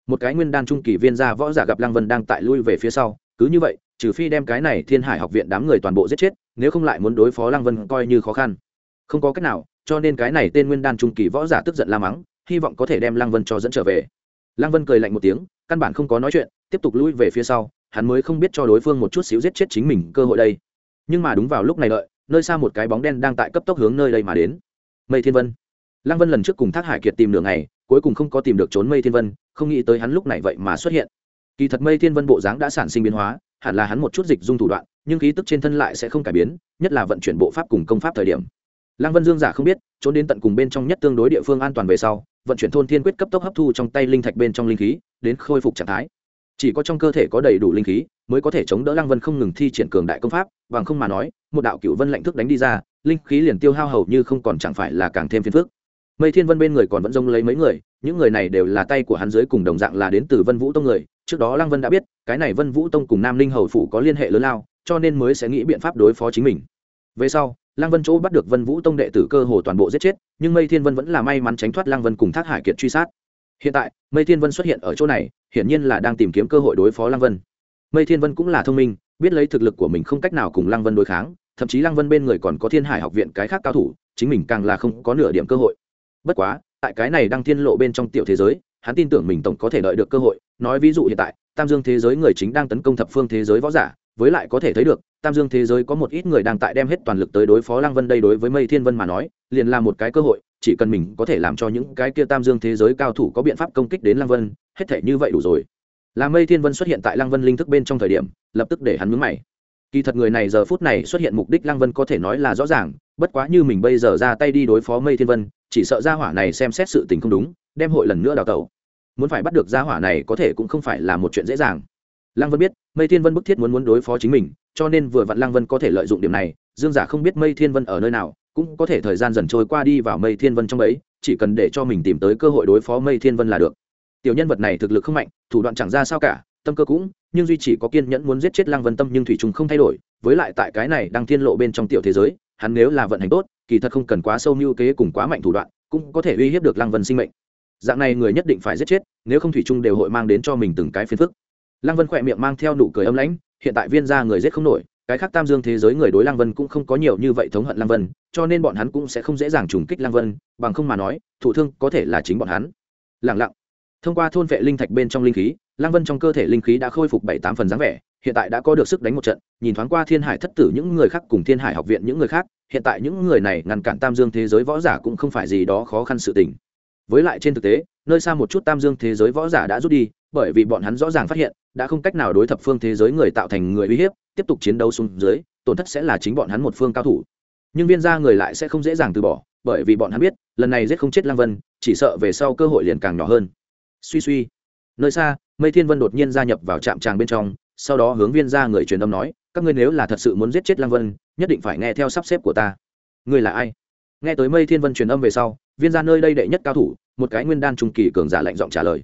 Một cái nguyên đan trung kỳ viên gia võ giả gặp lăng vân đang tại lui về phía sau, cứ như vậy trừ phi đem cái này thiên hải học viện đám người toàn bộ giết chết, nếu không lại muốn đối phó lăng vân coi như khó khăn. Không có cách nào, cho nên cái này tên nguyên đan trung kỳ võ giả tức giận la mắng, hy vọng có thể đem lăng vân cho dẫn trở về. Lăng vân cười lạnh một tiếng, căn bản không có nói chuyện, tiếp tục lui về phía sau, hắn mới không biết cho đối phương một chút xíu giết chết chính mình cơ hội đây. Nhưng mà đúng vào lúc này đợi, nơi xa một cái bóng đen đang tại cấp tốc hướng nơi đây mà đến. Mây thiên vân. Lăng vân lần trước cùng thác hải kiệt tìm đường này cuối cùng không có tìm được trốn mây thiên vân, không nghĩ tới hắn lúc này vậy mà xuất hiện. Kỳ thật mây thiên vân bộ dáng đã sản sinh biến hóa hẳn là hắn một chút dịch dung thủ đoạn, nhưng khí tức trên thân lại sẽ không cải biến, nhất là vận chuyển bộ pháp cùng công pháp thời điểm. Lăng vân dương giả không biết, trốn đến tận cùng bên trong nhất tương đối địa phương an toàn về sau, vận chuyển thôn thiên quyết cấp tốc hấp thu trong tay linh thạch bên trong linh khí, đến khôi phục trạng thái. Chỉ có trong cơ thể có đầy đủ linh khí, mới có thể chống đỡ lăng vân không ngừng thi triển cường đại công pháp, bằng không mà nói, một đạo cựu vân lạnh thức đánh đi ra, linh khí liền tiêu hao hầu như không còn chẳng phải là càng thêm phiền phức. Mây thiên vân bên người còn vẫn rông lấy mấy người, những người này đều là tay của hắn dưới cùng đồng dạng là đến từ vân vũ tông người trước đó lăng vân đã biết, cái này vân vũ tông cùng nam ninh hầu phủ có liên hệ lớn lao, cho nên mới sẽ nghĩ biện pháp đối phó chính mình. Về sau, lăng vân chỗ bắt được vân vũ tông đệ tử cơ hồ toàn bộ giết chết, nhưng mây thiên vân vẫn là may mắn tránh thoát lăng vân cùng thác hải kiệt truy sát. Hiện tại, mây thiên vân xuất hiện ở chỗ này, hiển nhiên là đang tìm kiếm cơ hội đối phó lăng vân. Mây thiên vân cũng là thông minh, biết lấy thực lực của mình không cách nào cùng lăng vân đối kháng, thậm chí lăng vân bên người còn có thiên hải học viện cái khác cao thủ, chính mình càng là không có nửa điểm cơ hội. Bất quá, tại cái này đang thiên lộ bên trong tiểu thế giới hắn tin tưởng mình tổng có thể đợi được cơ hội. Nói ví dụ hiện tại, tam dương thế giới người chính đang tấn công thập phương thế giới võ giả, với lại có thể thấy được, tam dương thế giới có một ít người đang tại đem hết toàn lực tới đối phó lăng vân đây đối với mây thiên vân mà nói, liền là một cái cơ hội, chỉ cần mình có thể làm cho những cái kia tam dương thế giới cao thủ có biện pháp công kích đến lăng vân, hết thể như vậy đủ rồi. Là mây thiên vân xuất hiện tại lăng vân linh thức bên trong thời điểm, lập tức để hắn mướn mày. Kỳ thật người này giờ phút này xuất hiện mục đích lăng vân có thể nói là rõ ràng, bất quá như mình bây giờ ra tay đi đối phó mây thiên vân, chỉ sợ ra hỏa này xem xét sự tình không đúng đem hội lần nữa đào tẩu. Muốn phải bắt được gia hỏa này có thể cũng không phải là một chuyện dễ dàng. Lăng vân biết, mây thiên vân bức thiết muốn muốn đối phó chính mình, cho nên vừa vặn lăng vân có thể lợi dụng điểm này, dương giả không biết mây thiên vân ở nơi nào, cũng có thể thời gian dần trôi qua đi vào mây thiên vân trong ấy chỉ cần để cho mình tìm tới cơ hội đối phó mây thiên vân là được. Tiểu nhân vật này thực lực không mạnh, thủ đoạn chẳng ra sao cả, tâm cơ cũng, nhưng duy chỉ có kiên nhẫn muốn giết chết lăng vân tâm nhưng thủy trùng không thay đổi, với lại tại cái này đang thiên lộ bên trong tiểu thế giới, hắn nếu là vận hành tốt, kỳ thật không cần quá sâu mưu kế cùng quá mạnh thủ đoạn, cũng có thể uy hiếp được lăng vân sinh mệnh dạng này người nhất định phải giết chết, nếu không thủy trung đều hội mang đến cho mình từng cái phiền phức. Lăng vân khỏe miệng mang theo nụ cười âm lãnh, hiện tại viên gia người giết không nổi, cái khác tam dương thế giới người đối lăng vân cũng không có nhiều như vậy thống hận lăng vân, cho nên bọn hắn cũng sẽ không dễ dàng trùng kích lăng vân, bằng không mà nói thủ thương có thể là chính bọn hắn. Lẳng lặng. Thông qua thôn vệ linh thạch bên trong linh khí, lăng vân trong cơ thể linh khí đã khôi phục bảy tám phần dáng vẻ, hiện tại đã có được sức đánh một trận, nhìn thoáng qua thiên hải thất tử những người khác cùng thiên hải học viện những người khác, hiện tại những người này ngăn cản tam dương thế giới võ giả cũng không phải gì đó khó khăn sự tình với lại trên thực tế, nơi xa một chút tam dương thế giới võ giả đã rút đi, bởi vì bọn hắn rõ ràng phát hiện, đã không cách nào đối thập phương thế giới người tạo thành người uy hiếp, tiếp tục chiến đấu xuống dưới, tổn thất sẽ là chính bọn hắn một phương cao thủ. Nhưng viên gia người lại sẽ không dễ dàng từ bỏ, bởi vì bọn hắn biết, lần này giết không chết lang vân, chỉ sợ về sau cơ hội liền càng nhỏ hơn. Suy suy. Nơi xa, mây thiên vân đột nhiên gia nhập vào trạm tràng bên trong, sau đó hướng viên gia người truyền âm nói, các ngươi nếu là thật sự muốn giết chết lang vân, nhất định phải nghe theo sắp xếp của ta. Ngươi là ai? Nghe tới mây thiên vân truyền âm về sau viên gia nơi đây đệ nhất cao thủ, một cái nguyên đan trung kỳ cường giả lạnh giọng trả lời.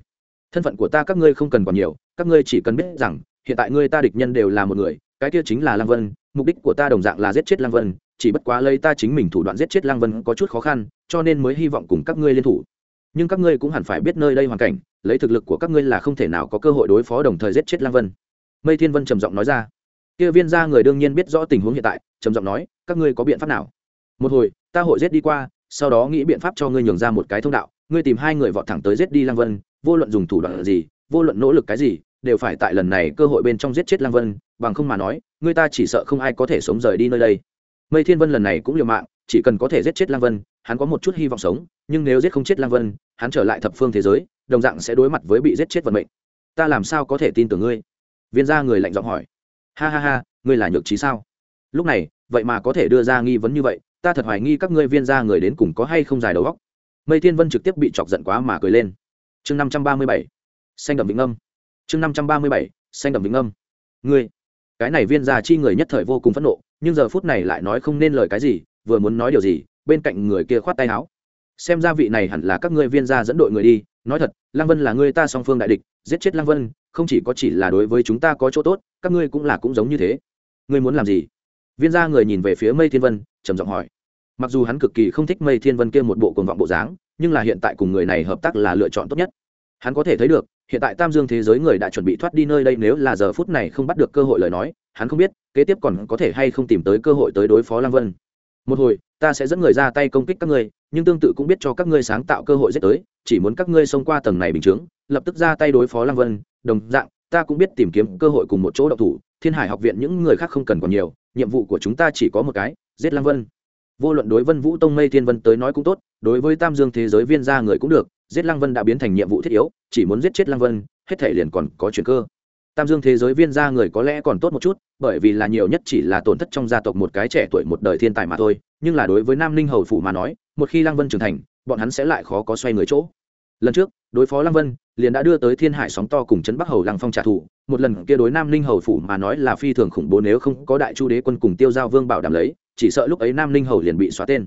Thân phận của ta các ngươi không cần còn nhiều, các ngươi chỉ cần biết rằng, hiện tại ngươi ta địch nhân đều là một người, cái kia chính là lăng vân, mục đích của ta đồng dạng là giết chết lăng vân, chỉ bất quá lấy ta chính mình thủ đoạn giết chết lăng vân có chút khó khăn, cho nên mới hy vọng cùng các ngươi liên thủ. Nhưng các ngươi cũng hẳn phải biết nơi đây hoàn cảnh, lấy thực lực của các ngươi là không thể nào có cơ hội đối phó đồng thời giết chết lăng vân. Mây thiên vân trầm giọng nói ra. Kia viên gia người đương nhiên biết rõ tình huống hiện tại, trầm giọng nói, các ngươi có biện pháp nào? Một hồi, ta hội giết đi qua sau đó nghĩ biện pháp cho ngươi nhường ra một cái thông đạo, ngươi tìm hai người vọt thẳng tới giết đi lăng vân, vô luận dùng thủ đoạn gì, vô luận nỗ lực cái gì, đều phải tại lần này cơ hội bên trong giết chết lăng vân, bằng không mà nói, ngươi ta chỉ sợ không ai có thể sống rời đi nơi đây. Mây thiên vân lần này cũng liều mạng, chỉ cần có thể giết chết lăng vân, hắn có một chút hy vọng sống, nhưng nếu giết không chết lăng vân, hắn trở lại thập phương thế giới, đồng dạng sẽ đối mặt với bị giết chết vận mệnh. Ta làm sao có thể tin tưởng ngươi? Viên gia người lạnh giọng hỏi. Ha ha ha, ngươi là nhược trí sao? Lúc này, vậy mà có thể đưa ra nghi vấn như vậy ta thật hoài nghi các ngươi viên gia người đến cùng có hay không dài đầu góc mây thiên vân trực tiếp bị chọc giận quá mà cười lên. Chương năm trăm ba mươi bảy, xanh đậm vĩnh âm. Chương năm trăm ba mươi bảy, xanh đậm vĩnh âm. Ngươi, cái này viên gia chi người nhất thời vô cùng phẫn nộ, nhưng giờ phút này lại nói không nên lời cái gì, vừa muốn nói điều gì, bên cạnh người kia khoát tay áo. Xem ra vị này hẳn là các ngươi viên gia dẫn đội người đi, nói thật, lăng vân là ngươi ta song phương đại địch, giết chết lăng vân, không chỉ có chỉ là đối với chúng ta có chỗ tốt, các ngươi cũng là cũng giống như thế. Ngươi muốn làm gì? Viên gia người nhìn về phía mây thiên vân, trầm giọng hỏi. Mặc dù hắn cực kỳ không thích mây thiên vân kia một bộ cuồng vọng bộ dáng, nhưng là hiện tại cùng người này hợp tác là lựa chọn tốt nhất. Hắn có thể thấy được, hiện tại tam dương thế giới người đã chuẩn bị thoát đi nơi đây, nếu là giờ phút này không bắt được cơ hội lời nói, hắn không biết, kế tiếp còn có thể hay không tìm tới cơ hội tới đối phó lăng vân. Một hồi, ta sẽ dẫn người ra tay công kích các ngươi, nhưng tương tự cũng biết cho các ngươi sáng tạo cơ hội dễ tới, chỉ muốn các ngươi xông qua tầng này bình chướng, lập tức ra tay đối phó lăng vân. Đồng dạng, ta cũng biết tìm kiếm cơ hội cùng một chỗ độc thủ thiên hải học viện những người khác không cần còn nhiều, nhiệm vụ của chúng ta chỉ có một cái, giết lăng vân. Vô luận đối vân vũ tông, mây thiên vân tới nói cũng tốt, đối với tam dương thế giới viên gia người cũng được, giết lăng vân đã biến thành nhiệm vụ thiết yếu, chỉ muốn giết chết lăng vân, hết thể liền còn có chuyện cơ. Tam dương thế giới viên gia người có lẽ còn tốt một chút, bởi vì là nhiều nhất chỉ là tổn thất trong gia tộc một cái trẻ tuổi một đời thiên tài mà thôi, nhưng là đối với nam ninh hầu phủ mà nói, một khi lăng vân trưởng thành, bọn hắn sẽ lại khó có xoay người chỗ. Lần trước, đối phó lăng vân liền đã đưa tới thiên hải sóng to cùng Trấn bắc hầu lăng phong trả thù. Một lần kia đối nam ninh hầu phủ mà nói là phi thường khủng bố nếu không có đại chu đế quân cùng tiêu giao vương bảo đảm lấy, chỉ sợ lúc ấy nam ninh hầu liền bị xóa tên.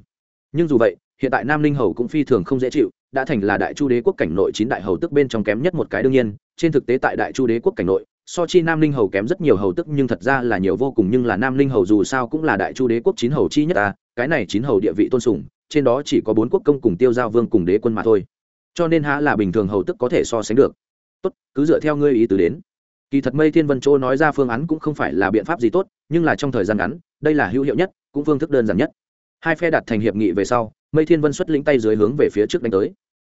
Nhưng dù vậy, hiện tại nam ninh hầu cũng phi thường không dễ chịu, đã thành là đại chu đế quốc cảnh nội chín đại hầu tức bên trong kém nhất một cái đương nhiên. Trên thực tế tại đại chu đế quốc cảnh nội, so chi nam ninh hầu kém rất nhiều hầu tức, nhưng thật ra là nhiều vô cùng, nhưng là nam ninh hầu dù sao cũng là đại chu đế quốc chín hầu chi nhất ta, cái này chín hầu địa vị tôn sùng, trên đó chỉ có bốn quốc công cùng tiêu giao vương cùng đế quân mà thôi cho nên há là bình thường hầu tức có thể so sánh được. Tốt, cứ dựa theo ngươi ý tứ đến. Kỳ thật mây thiên vân Châu nói ra phương án cũng không phải là biện pháp gì tốt, nhưng là trong thời gian ngắn, đây là hữu hiệu nhất, cũng phương thức đơn giản nhất. Hai phe đặt thành hiệp nghị về sau, mây thiên vân xuất lĩnh tay dưới hướng về phía trước đánh tới.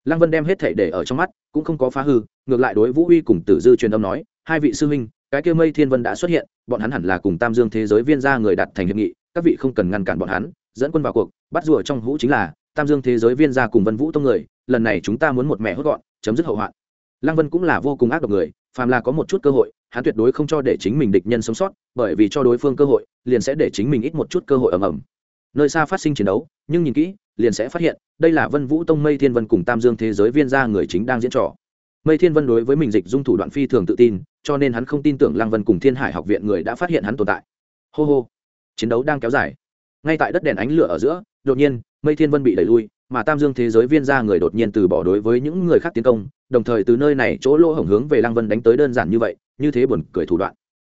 Lăng vân đem hết thể để ở trong mắt, cũng không có phá hư, ngược lại đối vũ uy cùng tử dư truyền âm nói, hai vị sư huynh, cái kia mây thiên vân đã xuất hiện, bọn hắn hẳn là cùng tam dương thế giới viên gia người đặt thành hiệp nghị, các vị không cần ngăn cản bọn hắn, dẫn quân vào cuộc, bắt rùa trong hũ chính là, tam dương thế giới viên gia cùng vân vũ tông người lần này chúng ta muốn một mẹ hốt gọn, chấm dứt hậu hoạn. Lăng vân cũng là vô cùng ác độc người, phàm là có một chút cơ hội, hắn tuyệt đối không cho để chính mình địch nhân sống sót, bởi vì cho đối phương cơ hội, liền sẽ để chính mình ít một chút cơ hội ầm ầm. Nơi xa phát sinh chiến đấu, nhưng nhìn kỹ, liền sẽ phát hiện, đây là vân vũ tông mây thiên vân cùng tam dương thế giới viên gia người chính đang diễn trò. Mây thiên vân đối với mình dịch dung thủ đoạn phi thường tự tin, cho nên hắn không tin tưởng lăng vân cùng thiên hải học viện người đã phát hiện hắn tồn tại. Hô hô, chiến đấu đang kéo dài. Ngay tại đất đèn ánh lửa ở giữa, đột nhiên, mây thiên vân bị đẩy lui mà tam dương thế giới viên ra người đột nhiên từ bỏ đối với những người khác tiến công, đồng thời từ nơi này chỗ lỗ hổng hướng về lăng vân đánh tới đơn giản như vậy, như thế buồn cười thủ đoạn.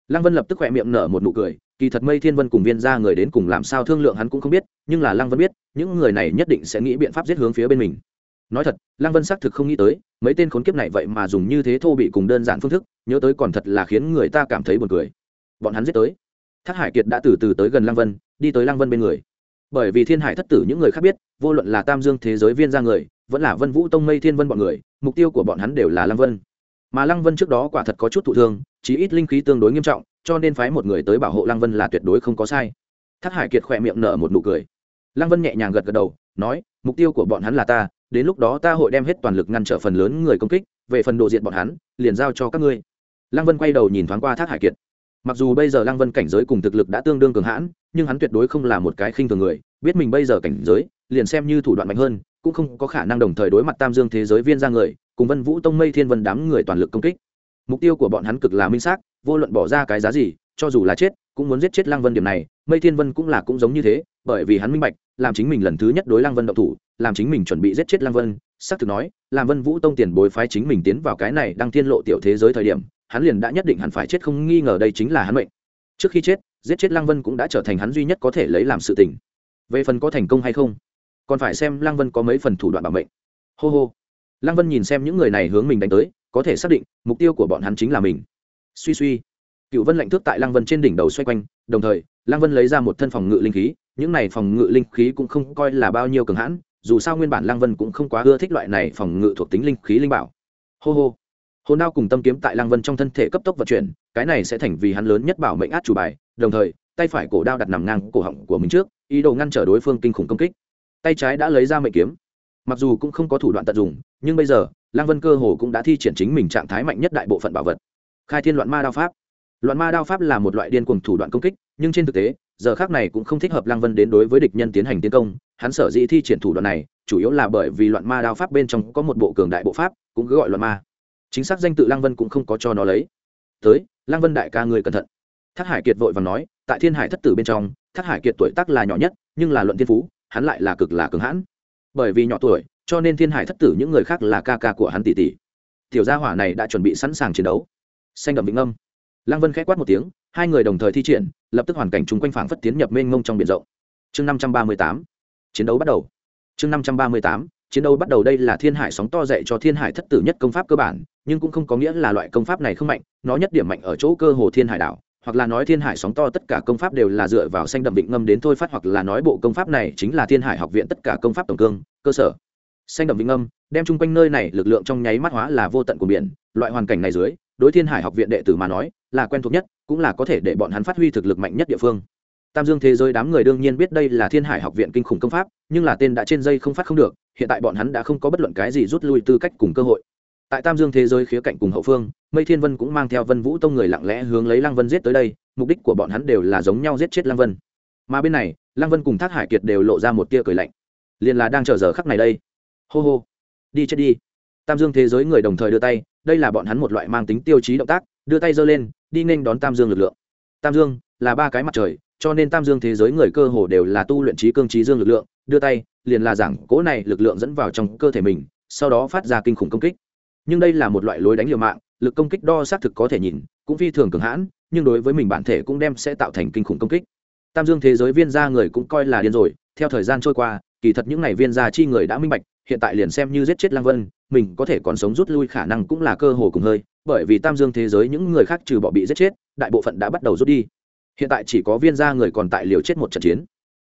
Lăng vân lập tức khỏe miệng nở một nụ cười, kỳ thật mây thiên vân cùng viên ra người đến cùng làm sao thương lượng hắn cũng không biết, nhưng là lăng vân biết, những người này nhất định sẽ nghĩ biện pháp giết hướng phía bên mình. Nói thật, lăng vân xác thực không nghĩ tới, mấy tên khốn kiếp này vậy mà dùng như thế thô bị cùng đơn giản phương thức, nhớ tới còn thật là khiến người ta cảm thấy buồn cười. Bọn hắn giết tới. Thác hải kiệt đã từ từ tới gần lăng vân, đi tới lăng vân bên người bởi vì thiên hải thất tử những người khác biết, vô luận là tam dương thế giới viên ra người, vẫn là vân vũ tông mây thiên vân bọn người, mục tiêu của bọn hắn đều là lăng vân. Mà lăng vân trước đó quả thật có chút thụ thương, chí ít linh khí tương đối nghiêm trọng, cho nên phái một người tới bảo hộ lăng vân là tuyệt đối không có sai. Thác hải kiệt khỏe miệng nở một nụ cười. Lăng vân nhẹ nhàng gật gật đầu, nói, mục tiêu của bọn hắn là ta, đến lúc đó ta hội đem hết toàn lực ngăn trở phần lớn người công kích, về phần độ diện bọn hắn, liền giao cho các ngươi. Lăng vân quay đầu nhìn thoáng qua thác hải kiệt. Mặc dù bây giờ lăng vân cảnh giới cùng thực lực đã tương đương cường hãn nhưng hắn tuyệt đối không là một cái khinh thường người, biết mình bây giờ cảnh giới, liền xem như thủ đoạn mạnh hơn, cũng không có khả năng đồng thời đối mặt tam dương thế giới viên ra người, cùng vân vũ tông mây thiên vân đám người toàn lực công kích. Mục tiêu của bọn hắn cực là minh xác, vô luận bỏ ra cái giá gì, cho dù là chết, cũng muốn giết chết lăng vân điểm này, mây thiên vân cũng là cũng giống như thế, bởi vì hắn minh bạch, làm chính mình lần thứ nhất đối lăng vân động thủ, làm chính mình chuẩn bị giết chết lăng vân, xác thực nói, làm vân vũ tông tiền bối phái chính mình tiến vào cái này đang thiên lộ tiểu thế giới thời điểm, hắn liền đã nhất định hẳn phải chết không nghi ngờ đây chính là hắn mệnh. Trước khi chết giết chết lăng vân cũng đã trở thành hắn duy nhất có thể lấy làm sự tình. Về phần có thành công hay không, còn phải xem lăng vân có mấy phần thủ đoạn bảo mệnh. Hô hô. Lăng vân nhìn xem những người này hướng mình đánh tới, có thể xác định, mục tiêu của bọn hắn chính là mình. Suy suy. Cựu vân lạnh thước tại lăng vân trên đỉnh đầu xoay quanh, đồng thời, lăng vân lấy ra một thân phòng ngự linh khí, những này phòng ngự linh khí cũng không coi là bao nhiêu cường hãn, dù sao nguyên bản lăng vân cũng không quá ưa thích loại này phòng ngự thuộc tính linh khí linh bảo. Hô hô. Hồn đao cùng tâm kiếm tại lăng vân trong thân thể cấp tốc vận chuyển, cái này sẽ thành vì hắn lớn nhất bảo mệnh át chủ bài đồng thời, tay phải cổ đao đặt nằm ngang cổ họng của mình trước, ý đồ ngăn trở đối phương kinh khủng công kích. Tay trái đã lấy ra mệnh kiếm. Mặc dù cũng không có thủ đoạn tận dụng, nhưng bây giờ, lăng vân cơ hồ cũng đã thi triển chính mình trạng thái mạnh nhất đại bộ phận bảo vật. Khai thiên loạn ma đao pháp. Loạn ma đao pháp là một loại điên cuồng thủ đoạn công kích, nhưng trên thực tế, giờ khác này cũng không thích hợp lăng vân đến đối với địch nhân tiến hành tiến công. Hắn sở dĩ thi triển thủ đoạn này, chủ yếu là bởi vì loạn ma đao pháp bên trong có một bộ cường đại bộ pháp, cũng cứ gọi loạn ma. Chính xác danh tự lăng vân cũng không có cho nó lấy. Tới, lăng vân đại ca người cẩn thận thác hải kiệt vội và nói, tại thiên hải thất tử bên trong, thác hải kiệt tuổi tác là nhỏ nhất, nhưng là luận thiên phú, hắn lại là cực là cường hãn. Bởi vì nhỏ tuổi, cho nên thiên hải thất tử những người khác là ca ca của hắn tỷ tỷ. Tiểu gia hỏa này đã chuẩn bị sẵn sàng chiến đấu. Xanh đậm vĩnh âm lăng vân k h ẽ quát một tiếng, hai người đồng thời thi triển, lập tức hoàn cảnh chung quanh phảng phất tiến nhập mênh mông trong biển rộng. Chương năm trăm ba mươi tám, chiến đấu bắt đầu. Chương năm trăm ba mươi tám, chiến đấu bắt đầu đây là thiên hải sóng to dạy cho thiên hải thất tử nhất công pháp cơ bản, nhưng cũng không có nghĩa là loại công pháp này không mạnh, nó nhất điểm mạnh ở chỗ cơ hồ thiên hải đảo hoặc là nói thiên hải sóng to, tất cả công pháp đều là dựa vào xanh đậm vịnh ngâm đến thôi phát, hoặc là nói bộ công pháp này chính là thiên hải học viện tất cả công pháp tổng cương, cơ sở. Xanh đậm vịnh ngâm, đem chung quanh nơi này lực lượng trong nháy mắt hóa là vô tận của biển, loại hoàn cảnh này dưới, đối thiên hải học viện đệ tử mà nói, là quen thuộc nhất, cũng là có thể để bọn hắn phát huy thực lực mạnh nhất địa phương. Tam dương thế giới đám người đương nhiên biết đây là thiên hải học viện kinh khủng công pháp, nhưng là tên đã trên dây không phát không được, hiện tại bọn hắn đã không có bất luận cái gì rút lui tư cách cùng cơ hội tại tam dương thế giới khía cạnh cùng hậu phương, mây thiên vân cũng mang theo vân vũ tông người lặng lẽ hướng lấy lăng vân giết tới đây, mục đích của bọn hắn đều là giống nhau giết chết lăng vân. Mà bên này, lăng vân cùng thác hải kiệt đều lộ ra một tia cười lạnh. Liền là đang chờ giờ khắc này đây. Hô hô. Đi chết đi. Tam dương thế giới người đồng thời đưa tay, đây là bọn hắn một loại mang tính tiêu chí động tác, đưa tay giơ lên, đi nên đón tam dương lực lượng. Tam dương là ba cái mặt trời, cho nên tam dương thế giới người cơ hồ đều là tu luyện trí cương trí dương lực lượng, đưa tay, liền là giảng cố này lực lượng dẫn vào trong cơ thể mình, sau đó phát ra kinh khủng công kích nhưng đây là một loại lối đánh liều mạng, lực công kích đo xác thực có thể nhìn, cũng phi thường cường hãn, nhưng đối với mình bản thể cũng đem sẽ tạo thành kinh khủng công kích. Tam dương thế giới viên gia người cũng coi là điên rồi, theo thời gian trôi qua, kỳ thật những ngày viên gia chi người đã minh bạch, hiện tại liền xem như giết chết lang vân, mình có thể còn sống rút lui khả năng cũng là cơ hồ cùng hơi, bởi vì tam dương thế giới những người khác trừ bỏ bị giết chết, đại bộ phận đã bắt đầu rút đi. Hiện tại chỉ có viên gia người còn tại liều chết một trận chiến.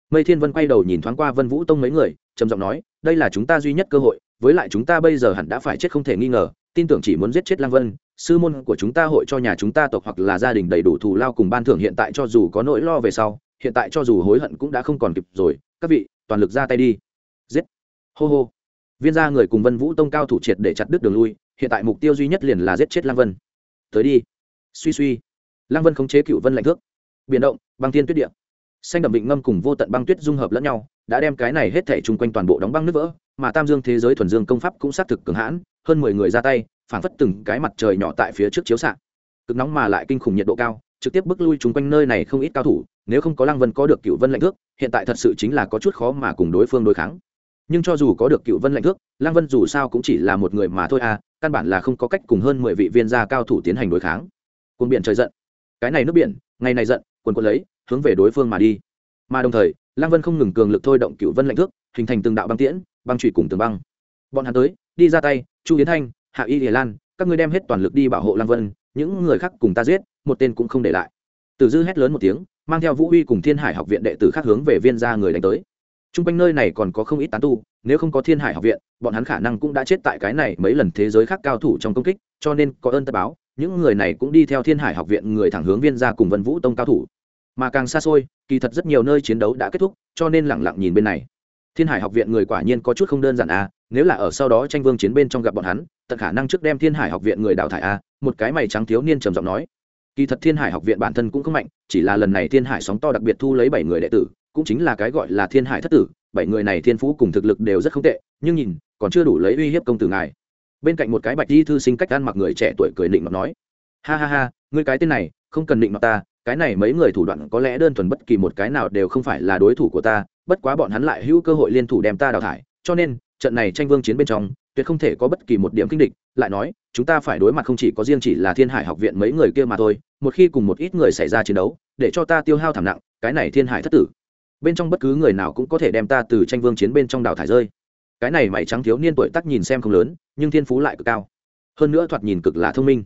Mây thiên vân quay đầu nhìn thoáng qua vân vũ tông mấy người, trầm giọng nói đây là chúng ta duy nhất cơ hội, với lại chúng ta bây giờ hẳn đã phải chết không thể nghi ngờ, tin tưởng chỉ muốn giết chết lang vân, sư môn của chúng ta hội cho nhà chúng ta tộc hoặc là gia đình đầy đủ thù lao cùng ban thưởng hiện tại cho dù có nỗi lo về sau, hiện tại cho dù hối hận cũng đã không còn kịp rồi, các vị, toàn lực ra tay đi. Giết. Hô hô. Viên gia người cùng vân vũ tông cao thủ triệt để chặt đứt đường lui, hiện tại mục tiêu duy nhất liền là giết chết lang vân. Tới đi. Suy suy. Lang vân khống chế cựu vân lạnh thước. Biển động, băng thiên tuyết địa. Xanh đậm định ngâm cùng vô tận băng tuyết dung hợp lẫn nhau đã đem cái này hết thảy chung quanh toàn bộ đóng băng nước vỡ, mà tam dương thế giới thuần dương công pháp cũng sát thực cường hãn, hơn mười người ra tay, phảng phất từng cái mặt trời nhỏ tại phía trước chiếu xạ. Cực nóng mà lại kinh khủng nhiệt độ cao, trực tiếp bước lui chúng quanh nơi này không ít cao thủ, nếu không có lăng vân có được cựu vân lạnh thước, hiện tại thật sự chính là có chút khó mà cùng đối phương đối kháng. Nhưng cho dù có được cựu vân lệnh thước, lăng vân dù sao cũng chỉ là một người mà thôi à căn bản là không có cách cùng hơn mười vị viên gia cao thủ tiến hành đối kháng. Cuồn biển trời giận. Cái này nước biển, ngày này giận quần quần lấy, hướng về đối phương mà đi. Mà đồng thời lăng vân không ngừng cường lực thôi động cựu vân lệnh thước, hình thành từng đạo băng tiễn, băng trụy cùng tường băng. Bọn hắn tới, đi ra tay, chu yến thanh, hạ y hiền lan, các ngươi đem hết toàn lực đi bảo hộ lăng vân, những người khác cùng ta giết, một tên cũng không để lại. Tử dư hét lớn một tiếng, mang theo vũ uy cùng thiên hải học viện đệ tử khác hướng về viên gia người đánh tới. T r u n g quanh nơi này còn có không ít tán tu, nếu không có thiên hải học viện, bọn hắn khả năng cũng đã chết tại cái này mấy lần thế giới khác cao thủ trong công kích, cho nên có ơn tất báo, những người này cũng đi theo thiên hải học viện người thẳng hướng viên gia cùng vân vũ tông cao thủ mà càng xa xôi, kỳ thật rất nhiều nơi chiến đấu đã kết thúc, cho nên lẳng lặng nhìn bên này. Thiên hải học viện người quả nhiên có chút không đơn giản à nếu là ở sau đó tranh vương chiến bên trong gặp bọn hắn, tận khả năng trước đem thiên hải học viện người đào thải à một cái mày trắng thiếu niên trầm giọng nói. Kỳ thật thiên hải học viện bản thân cũng không mạnh, chỉ là lần này thiên hải sóng to đặc biệt thu lấy bảy người đệ tử, cũng chính là cái gọi là thiên hải thất tử, bảy người này thiên phú cùng thực lực đều rất không tệ, nhưng nhìn, còn chưa đủ lấy uy hiếp công tử ngài. Bên cạnh một cái bạch di thư sinh cách ăn mặc người trẻ tuổi cười định mặc nói. Ha ha ha, ngươi cái tên này, không cần định mặt ta cái này mấy người thủ đoạn có lẽ đơn thuần bất kỳ một cái nào đều không phải là đối thủ của ta, bất quá bọn hắn lại hữu cơ hội liên thủ đem ta đào thải, cho nên, trận này tranh vương chiến bên trong, tuyệt không thể có bất kỳ một điểm kinh địch, lại nói, chúng ta phải đối mặt không chỉ có riêng chỉ là thiên hải học viện mấy người kia mà thôi, một khi cùng một ít người xảy ra chiến đấu, để cho ta tiêu hao thảm nặng, cái này thiên hải thất tử. Bên trong bất cứ người nào cũng có thể đem ta từ tranh vương chiến bên trong đào thải rơi. Cái này mày trắng thiếu niên tuổi tắc nhìn xem không lớn, nhưng thiên phú lại cực cao. Hơn nữa thoạt nhìn cực là thông minh.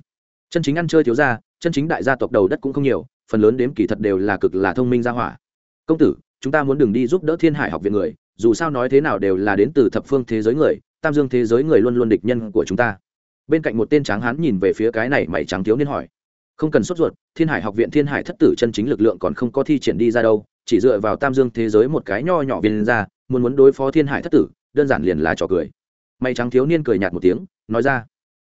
Chân chính ăn chơi thiếu gia, chân chính đại gia tộc đầu đất cũng không nhiều phần lớn đếm kỳ thật đều là cực là thông minh gia hỏa. Công tử, chúng ta muốn đừng đi giúp đỡ thiên hải học viện người, dù sao nói thế nào đều là đến từ thập phương thế giới người, tam dương thế giới người luôn luôn địch nhân của chúng ta. Bên cạnh một tên tráng hán nhìn về phía cái này mày trắng thiếu niên hỏi. Không cần sốt ruột, thiên hải học viện thiên hải thất tử chân chính lực lượng còn không có thi triển đi ra đâu, chỉ dựa vào tam dương thế giới một cái nho nhỏ viên ra, muốn muốn đối phó thiên hải thất tử, đơn giản liền là trò cười. Mày trắng thiếu niên cười nhạt một tiếng, nói ra.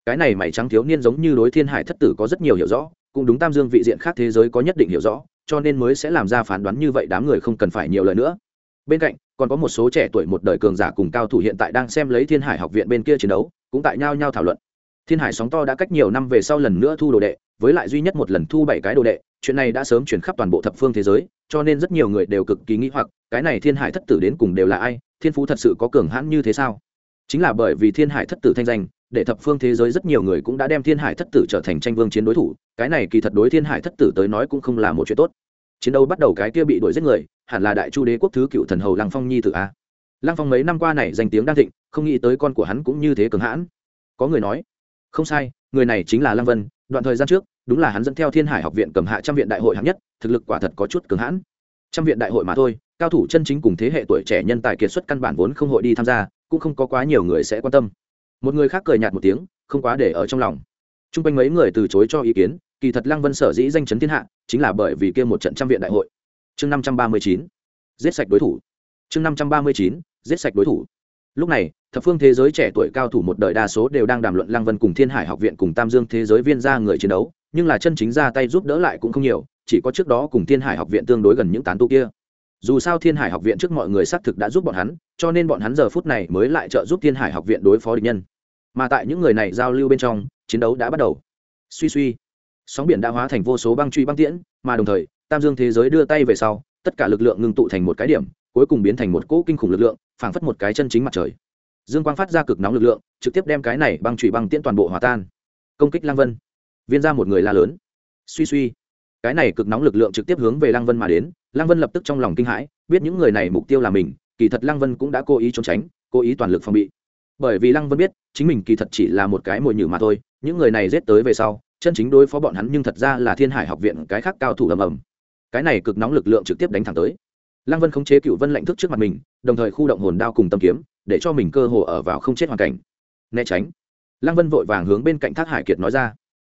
Cái này mày trắng thiếu niên giống như đối thiên hải thất tử có rất nhiều hiểu rõ cũng đúng tam dương vị diện khác thế giới có nhất định hiểu rõ, cho nên mới sẽ làm ra phán đoán như vậy đám người không cần phải nhiều lời nữa. Bên cạnh, còn có một số trẻ tuổi một đời cường giả cùng cao thủ hiện tại đang xem lấy thiên hải học viện bên kia chiến đấu, cũng tại nhau nhau thảo luận. Thiên hải sóng to đã cách nhiều năm về sau lần nữa thu đồ đệ, với lại duy nhất một lần thu bảy cái đồ đệ, chuyện này đã sớm chuyển khắp toàn bộ thập phương thế giới, cho nên rất nhiều người đều cực kỳ nghĩ hoặc, cái này thiên hải thất tử đến cùng đều là ai, thiên phú thật sự có cường hãn như thế sao? Chính là bởi vì thiên hải thất tử thanh danh để thập phương thế giới rất nhiều người cũng đã đem thiên hải thất tử trở thành tranh vương chiến đối thủ, cái này kỳ thật đối thiên hải thất tử tới nói cũng không là một chuyện tốt. Chiến đấu bắt đầu cái kia bị đuổi giết người, hẳn là đại chu đế quốc thứ cựu thần hầu lăng phong nhi tử a. Lăng phong mấy năm qua này danh tiếng đang thịnh, không nghĩ tới con của hắn cũng như thế cường hãn. Có người nói, không sai, người này chính là lăng vân, đoạn thời gian trước, đúng là hắn dẫn theo thiên hải học viện cầm hạ trăm viện đại hội hạng nhất, thực lực quả thật có chút cường hãn. Trăm viện đại hội mà thôi, cao thủ chân chính cùng thế hệ tuổi trẻ nhân tài kiệt xuất căn bản vốn không hội đi tham gia, cũng không có quá nhiều người sẽ quan tâm một người khác cười nhạt một tiếng, không quá để ở trong lòng. T r u n g quanh mấy người từ chối cho ý kiến, kỳ thật lăng vân sở dĩ danh chấn thiên hạ, chính là bởi vì kia một trận trăm viện đại hội. Chương năm trăm ba mươi chín, giết sạch đối thủ. Chương năm trăm ba mươi chín, giết sạch đối thủ. Lúc này, thập phương thế giới trẻ tuổi cao thủ một đời đa số đều đang đàm luận lăng vân cùng thiên hải học viện cùng tam dương thế giới viên ra người chiến đấu, nhưng là chân chính ra tay giúp đỡ lại cũng không nhiều, chỉ có trước đó cùng thiên hải học viện tương đối gần những tán tu kia. Dù sao thiên hải học viện trước mọi người xác thực đã giúp bọn hắn, cho nên bọn hắn giờ phút này mới lại trợ giúp thiên hải học viện đối phó địch nhân mà tại những người này giao lưu bên trong, chiến đấu đã bắt đầu. Suy suy, sóng biển đã hóa thành vô số băng truy băng tiễn, mà đồng thời, tam dương thế giới đưa tay về sau, tất cả lực lượng ngưng tụ thành một cái điểm, cuối cùng biến thành một cỗ kinh khủng lực lượng, phảng phất một cái chân chính mặt trời. Dương quang phát ra cực nóng lực lượng, trực tiếp đem cái này băng truy băng tiễn toàn bộ hòa tan. Công kích lang vân. Viên ra một người la lớn. Suy suy, cái này cực nóng lực lượng trực tiếp hướng về lang vân mà đến lang vân lập tức trong lòng kinh hãi, biết những người này mục tiêu là mình, kỳ thật lang vân cũng đã cố ý trốn tránh, cố ý toàn lực phòng bị bởi vì lăng vân biết, chính mình kỳ thật chỉ là một cái mồi nhử mà thôi, những người này rết tới về sau, chân chính đối phó bọn hắn nhưng thật ra là thiên hải học viện cái khác cao thủ ầm ầm. Cái này cực nóng lực lượng trực tiếp đánh thẳng tới. Lăng vân khống chế cựu vân lạnh thức trước mặt mình, đồng thời khu động hồn đao cùng tâm kiếm, để cho mình cơ hồ ở vào không chết hoàn cảnh. Né tránh. Lăng vân vội vàng hướng bên cạnh thác hải kiệt nói ra.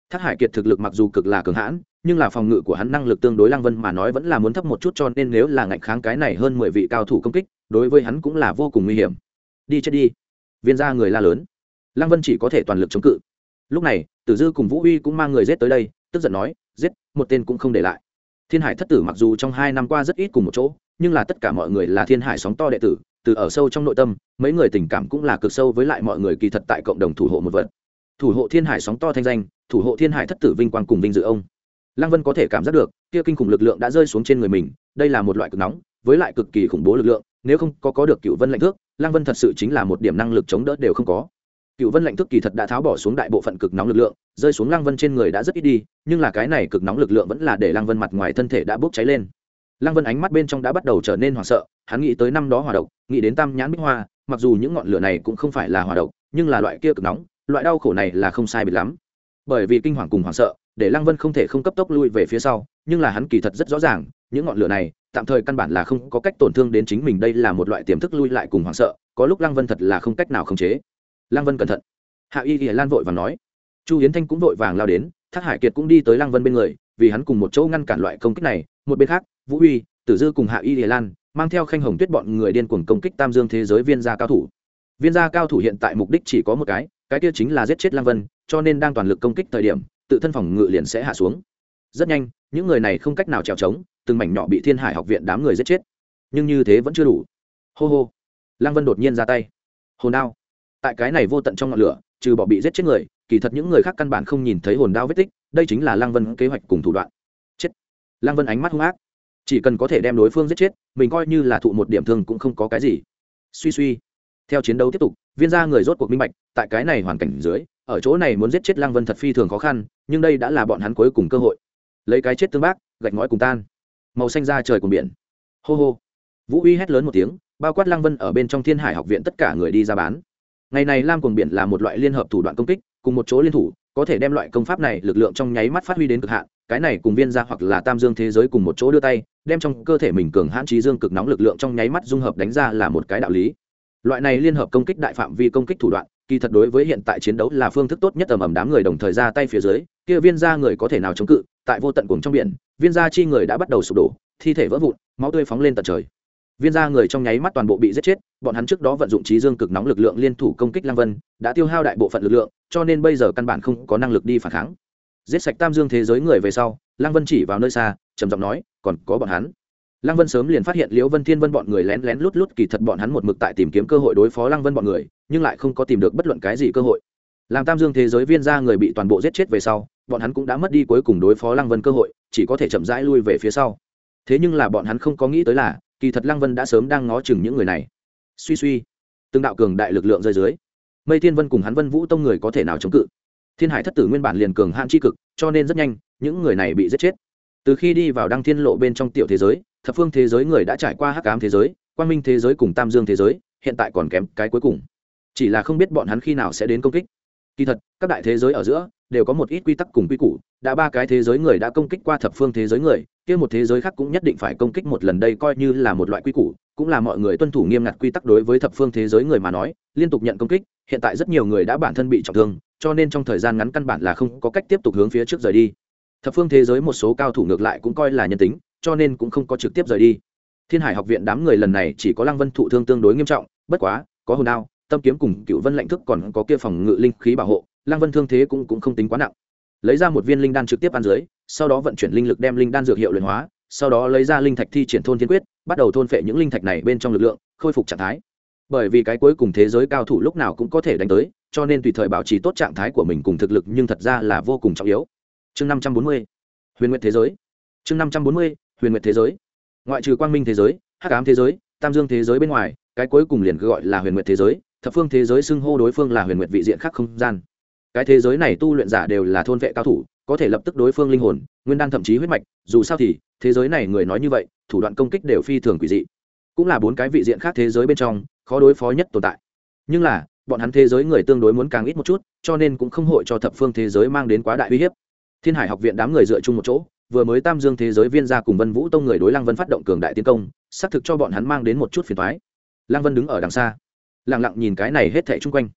Thác hải kiệt thực lực mặc dù cực là cường hãn, nhưng là phòng ngự của hắn năng lực tương đối lăng vân mà nói vẫn là muốn thấp một chút cho nên nếu là ngạnh kháng cái này hơn mười vị cao thủ công kích, đối với hắn cũng là vô cùng nguy hiểm. Đi chết đi viên ra người la lớn. Lăng vân chỉ có thể toàn lực chống cự. Lúc này, tử dư cùng vũ uy cũng mang người giết tới đây, tức giận nói, giết, một tên cũng không để lại. Thiên hải thất tử mặc dù trong hai năm qua rất ít cùng một chỗ, nhưng là tất cả mọi người là thiên hải sóng to đệ tử, từ ở sâu trong nội tâm, mấy người tình cảm cũng là cực sâu với lại mọi người kỳ thật tại cộng đồng thủ hộ một vật. Thủ hộ thiên hải sóng to thanh danh, thủ hộ thiên hải thất tử vinh quang cùng vinh dự ông. Lăng vân có thể cảm giác được, kia kinh khủng lực lượng đã rơi xuống trên người mình, đây là một loại cực nóng, với lại cực kỳ khủng bố lực lượng, nếu không có có được cựu vân lệnh thước lăng vân thật sự chính là một điểm năng lực chống đỡ đều không có. Cựu vân lệnh tức kỳ thật đã tháo bỏ xuống đại bộ phận cực nóng lực lượng, rơi xuống lăng vân trên người đã rất ít đi, nhưng là cái này cực nóng lực lượng vẫn là để lăng vân mặt ngoài thân thể đã bốc cháy lên. Lăng vân ánh mắt bên trong đã bắt đầu trở nên hoảng sợ, hắn nghĩ tới năm đó hỏa độc, nghĩ đến tam nhãn bích hoa, mặc dù những ngọn lửa này cũng không phải là hỏa độc, nhưng là loại kia cực nóng, loại đau khổ này là không sai biệt lắm. Bởi vì kinh hoàng cùng hoảng sợ, để lăng vân không thể không cấp tốc lui về phía sau, nhưng là hắn kỳ thật rất rõ ràng, những ngọn lửa này tạm thời căn bản là không có cách tổn thương đến chính mình. Đây là một loại tiềm thức lui lại cùng hoảng sợ. Có lúc lăng vân thật là không cách nào khống chế. Lăng vân cẩn thận. Hạ y hiền lan vội và nói. Chu hiến thanh cũng vội vàng lao đến. Thác hải kiệt cũng đi tới lăng vân bên người, vì hắn cùng một chỗ ngăn cản loại công kích này. Một bên khác, vũ uy tử dư cùng hạ y hiền lan mang theo khanh hồng tuyết bọn người điên cuồng công kích tam dương thế giới viên gia cao thủ. Viên gia cao thủ hiện tại mục đích chỉ có một cái cái kia chính là giết chết lăng vân, cho nên đang toàn lực công kích thời điểm, tự thân phòng ngự liền sẽ hạ xuống. Rất nhanh, những người này không cách nào trèo trống từng mảnh nhỏ bị thiên hải học viện đám người giết chết. Nhưng như thế vẫn chưa đủ. Hô hô. Lăng vân đột nhiên ra tay. Hồn đao. Tại cái này vô tận trong ngọn lửa, trừ bỏ bị giết chết người, kỳ thật những người khác căn bản không nhìn thấy hồn đao vết tích, đây chính là lăng vân kế hoạch cùng thủ đoạn. Chết. Lăng vân ánh mắt hung ác. Chỉ cần có thể đem đối phương giết chết, mình coi như là thụ một điểm thương cũng không có cái gì. Suy suy. Theo chiến đấu tiếp tục, viên gia người rốt cuộc minh bạch, tại cái này hoàn cảnh dưới, ở chỗ này muốn giết chết lăng vân thật phi thường khó khăn, nhưng đây đã là bọn hắn cuối cùng cơ hội. Lấy cái chết tương bác, gạch ngói cùng tan màu xanh ra trời cùng biển. Hô hô. Vũ uy hét lớn một tiếng, bao quát lăng vân ở bên trong thiên hải học viện tất cả người đi ra bán. Ngày này lam cùng biển là một loại liên hợp thủ đoạn công kích, cùng một chỗ liên thủ, có thể đem loại công pháp này lực lượng trong nháy mắt phát huy đến cực hạn, cái này cùng viên ra hoặc là tam dương thế giới cùng một chỗ đưa tay, đem trong cơ thể mình cường hãn trí dương cực nóng lực lượng trong nháy mắt dung hợp đánh ra là một cái đạo lý. Loại này liên hợp công kích đại phạm vi công kích thủ đoạn, kỳ thật đối với hiện tại chiến đấu là phương thức tốt nhất ầm ầm đám người đồng thời ra tay phía dưới, kia viên ra người có thể nào chống cự tại vô tận cuồng trong biển, viên gia chi người đã bắt đầu sụp đổ, thi thể vỡ vụn, máu tươi phóng lên tận trời. Viên gia người trong nháy mắt toàn bộ bị giết chết, bọn hắn trước đó vận dụng trí dương cực nóng lực lượng liên thủ công kích lăng vân, đã tiêu hao đại bộ phận lực lượng, cho nên bây giờ căn bản không có năng lực đi phản kháng. Giết sạch tam dương thế giới người về sau, lăng vân chỉ vào nơi xa, trầm giọng nói, còn có bọn hắn. Lăng vân sớm liền phát hiện liễu vân thiên vân bọn người lén lén lút lút, kỳ thật bọn hắn một mực tại tìm kiếm cơ hội đối phó lăng vân bọn người, nhưng lại không có tìm được bất luận cái gì cơ hội. Làm tam dương thế giới viên gia người bị toàn bộ giết chết về sau bọn hắn cũng đã mất đi cuối cùng đối phó lăng vân cơ hội, chỉ có thể chậm rãi lui về phía sau. Thế nhưng là bọn hắn không có nghĩ tới là, kỳ thật lăng vân đã sớm đang ngó chừng những người này. Suy suy, từng đạo cường đại lực lượng rơi dưới. Mây thiên vân cùng hắn vân vũ tông người có thể nào chống cự? Thiên hải thất tử nguyên bản liền cường hạn c cực, cho nên rất nhanh, những người này bị giết chết. Từ khi đi vào đăng thiên lộ bên trong tiểu thế giới, thập phương thế giới người đã trải qua hắc ám thế giới, quang minh thế giới cùng tam dương thế giới, hiện tại còn kém cái cuối cùng. Chỉ là không biết bọn hắn khi nào sẽ đến công kích. Kỳ thật, các đại thế giới ở giữa đều có một ít quy tắc cùng quy củ, đã ba cái thế giới người đã công kích qua thập phương thế giới người, kia một thế giới khác cũng nhất định phải công kích một lần đây coi như là một loại quy củ, cũng là mọi người tuân thủ nghiêm ngặt quy tắc đối với thập phương thế giới người mà nói, liên tục nhận công kích, hiện tại rất nhiều người đã bản thân bị trọng thương, cho nên trong thời gian ngắn căn bản là không có cách tiếp tục hướng phía trước rời đi. Thập phương thế giới một số cao thủ ngược lại cũng coi là nhân tính, cho nên cũng không có trực tiếp rời đi. Thiên hải học viện đám người lần này chỉ có lăng vân thụ thương tương đối nghiêm trọng, bất quá, có hồn đao, tâm kiếm cùng cựu vân lạnh thức còn có kia phòng ngự linh khí bảo hộ lăng vân thương thế cũng, cũng không tính quá nặng. Lấy ra một viên linh đan trực tiếp ăn dưới sau đó vận chuyển linh lực đem linh đan dược hiệu luyện hóa sau đó lấy ra linh thạch thi triển thôn thiên quyết bắt đầu thôn phệ những linh thạch này bên trong lực lượng khôi phục trạng thái. Bởi vì cái cuối cùng thế giới cao thủ lúc nào cũng có thể đánh tới cho nên tùy thời bảo trì tốt trạng thái của mình cùng thực lực nhưng thật ra là vô cùng trọng yếu. Chương năm trăm bốn mươi huyền nguyện thế giới. Chương năm trăm bốn mươi huyền nguyện thế giới. Ngoại trừ quang minh thế giới hắc ám thế giới tam dương thế giới bên ngoài cái cuối cùng liền gọi là huyền nguyện thế giới thập phương thế giới xưng hô đối phương là huyền nguyện vị diện khác không gian cái thế giới này tu luyện giả đều là thôn vệ cao thủ, có thể lập tức đối phương linh hồn, nguyên đan thậm chí huyết mạch, dù sao thì, thế giới này người nói như vậy, thủ đoạn công kích đều phi thường quỷ dị. Cũng là bốn cái vị diện khác thế giới bên trong, khó đối phó nhất tồn tại. Nhưng là, bọn hắn thế giới người tương đối muốn càng ít một chút, cho nên cũng không hội cho thập phương thế giới mang đến quá đại uy hiếp. Thiên hải học viện đám người dựa chung một chỗ, vừa mới tam dương thế giới viên gia cùng vân vũ tông người đối lăng vân phát động cường đại tiến công, xác thực cho bọn hắn mang đến một chút phiền thoái lăng vân đứng ở đằng xa lẳng lặng nhìn cái này hết thảy chung quanh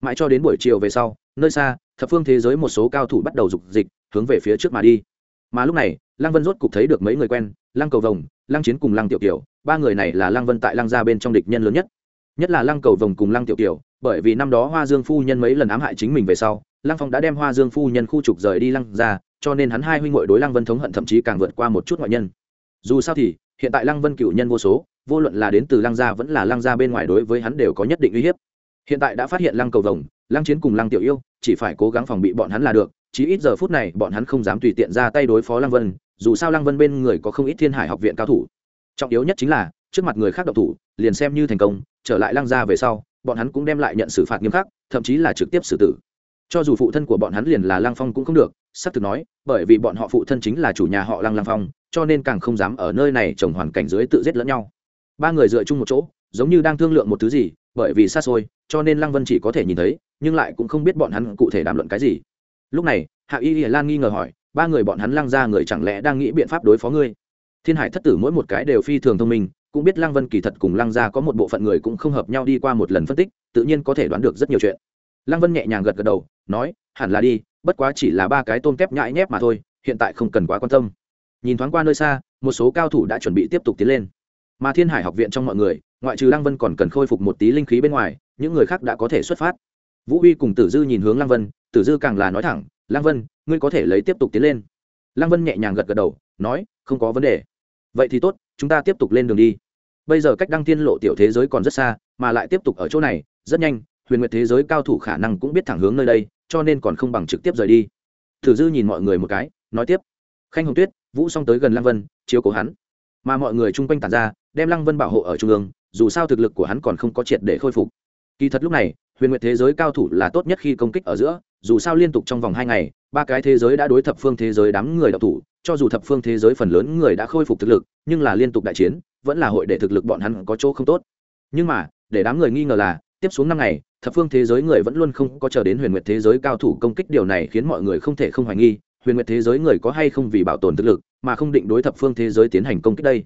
mãi cho đến buổi chiều về sau, nơi xa, thập phương thế giới một số cao thủ bắt đầu dục dịch, hướng về phía trước mà đi. Mà lúc này, lăng vân rốt cục thấy được mấy người quen, lăng cầu vồng, lăng chiến cùng lăng tiểu kiều. Ba người này là lăng vân tại lăng gia bên trong địch nhân lớn nhất. Nhất là lăng cầu vồng cùng lăng tiểu kiều, bởi vì năm đó hoa dương phu nhân mấy lần ám hại chính mình về sau, lăng phong đã đem hoa dương phu nhân khu trục rời đi lăng gia, cho nên hắn hai huynh hội đối lăng vân thống hận thậm chí càng vượt qua một chút ngoại nhân. Dù sao thì, hiện tại lăng vân cựu nhân vô số, vô luận là đến từ lăng gia vẫn là lăng gia bên ngoài đối với hắn đều có nhất định uy hiếp hiện tại đã phát hiện lăng cầu vồng, lăng chiến cùng lăng tiểu yêu, chỉ phải cố gắng phòng bị bọn hắn là được Chỉ ít giờ phút này bọn hắn không dám tùy tiện ra tay đối phó lăng vân, dù sao lăng vân bên người có không ít thiên hải học viện cao thủ. Trọng yếu nhất chính là, trước mặt người khác độc thủ, liền xem như thành công, trở lại lăng gia về sau, bọn hắn cũng đem lại nhận xử phạt nghiêm khắc, thậm chí là trực tiếp xử tử. Cho dù phụ thân của bọn hắn liền là lăng phong cũng không được sắp thực nói, bởi vì bọn họ phụ thân chính là chủ nhà họ lăng lăng phong, cho nên càng không dám ở nơi này trồng hoàn cảnh dưới tự giết lẫn nhau. Ba người dựa chung một chỗ giống như đang thương lượng một thứ gì, bởi vì xa xôi, cho nên lăng vân chỉ có thể nhìn thấy, nhưng lại cũng không biết bọn hắn cụ thể đàm luận cái gì. Lúc này, hạ y y lan nghi ngờ hỏi, ba người bọn hắn lăng ra người chẳng lẽ đang nghĩ biện pháp đối phó ngươi? Thiên hải thất tử mỗi một cái đều phi thường thông minh, cũng biết lăng vân kỳ thật cùng lăng ra có một bộ phận người cũng không hợp nhau đi qua một lần phân tích, tự nhiên có thể đoán được rất nhiều chuyện. Lăng vân nhẹ nhàng gật gật đầu, nói, hẳn là đi, bất quá chỉ là ba cái tôm kép nhãi nhép mà thôi, hiện tại không cần quá quan tâm. Nhìn thoáng qua nơi xa, một số cao thủ đã chuẩn bị tiếp tục tiến lên. Mà thiên hải học viện trong mọi người ngoại trừ lăng vân còn cần khôi phục một tí linh khí bên ngoài, những người khác đã có thể xuất phát. Vũ Huy cùng tử dư nhìn hướng lăng vân, tử dư càng là nói thẳng, lăng vân, ngươi có thể lấy tiếp tục tiến lên. Lăng vân nhẹ nhàng gật gật đầu, nói, không có vấn đề. Vậy thì tốt, chúng ta tiếp tục lên đường đi. Bây giờ cách đăng tiên lộ tiểu thế giới còn rất xa, mà lại tiếp tục ở chỗ này, rất nhanh, huyền nguyệt thế giới cao thủ khả năng cũng biết thẳng hướng nơi đây, cho nên còn không bằng trực tiếp rời đi. Thử dư nhìn mọi người một cái, nói tiếp, khanh hồng tuyết, vũ xong tới gần lăng vân, chiếu cố hắn. Mà mọi người chung quanh tàn ra, đem lăng vân bảo hộ ở trung ương dù sao thực lực của hắn còn không có triệt để khôi phục. Kỳ thật lúc này, huyền nguyệt thế giới cao thủ là tốt nhất khi công kích ở giữa, dù sao liên tục trong vòng hai ngày, ba cái thế giới đã đối thập phương thế giới đám người đạo thủ, cho dù thập phương thế giới phần lớn người đã khôi phục thực lực, nhưng là liên tục đại chiến, vẫn là hội để thực lực bọn hắn có chỗ không tốt. Nhưng mà, để đám người nghi ngờ là, tiếp xuống năm ngày, thập phương thế giới người vẫn luôn không có chờ đến huyền nguyệt thế giới cao thủ công kích điều này khiến mọi người không thể không hoài nghi, huyền nguyệt thế giới người có hay không vì bảo tồn thực lực, mà không định đối thập phương thế giới tiến hành công kích đây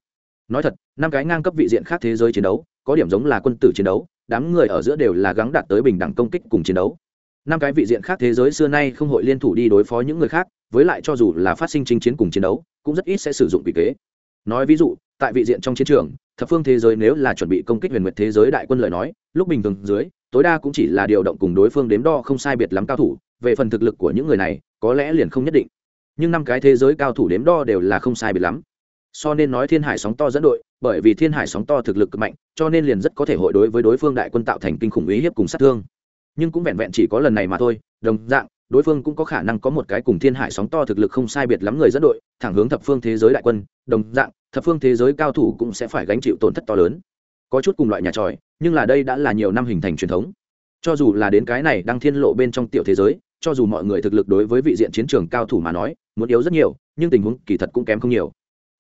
nói thật, năm cái ngang cấp vị diện khác thế giới chiến đấu, có điểm giống là quân tử chiến đấu, đám người ở giữa đều là gắng đạt tới bình đẳng công kích cùng chiến đấu. Năm cái vị diện khác thế giới xưa nay không hội liên thủ đi đối phó những người khác, với lại cho dù là phát sinh chinh chiến cùng chiến đấu, cũng rất ít sẽ sử dụng vị kế. Nói ví dụ, tại vị diện trong chiến trường, thập phương thế giới nếu là chuẩn bị công kích huyền nguyệt thế giới đại quân lời nói, lúc bình thường dưới, tối đa cũng chỉ là điều động cùng đối phương đếm đo không sai biệt lắm cao thủ, về phần thực lực của những người này, có lẽ liền không nhất định. Nhưng năm cái thế giới cao thủ đếm đo đều là không sai biệt lắm so nên nói thiên hải sóng to dẫn đội, bởi vì thiên hải sóng to thực lực cực mạnh, cho nên liền rất có thể hội đối với đối phương đại quân tạo thành kinh khủng ý hiếp cùng sát thương. Nhưng cũng vẹn vẹn chỉ có lần này mà thôi, đồng dạng, đối phương cũng có khả năng có một cái cùng thiên hải sóng to thực lực không sai biệt lắm người dẫn đội, thẳng hướng thập phương thế giới đại quân, đồng dạng, thập phương thế giới cao thủ cũng sẽ phải gánh chịu tổn thất to lớn. Có chút cùng loại nhà tròi, nhưng là đây đã là nhiều năm hình thành truyền thống. Cho dù là đến cái này đang thiên lộ bên trong tiểu thế giới, cho dù mọi người thực lực đối với vị diện chiến trường cao thủ mà nói, muốn yếu rất nhiều, nhưng tình huống kỳ thật cũng kém không nhiều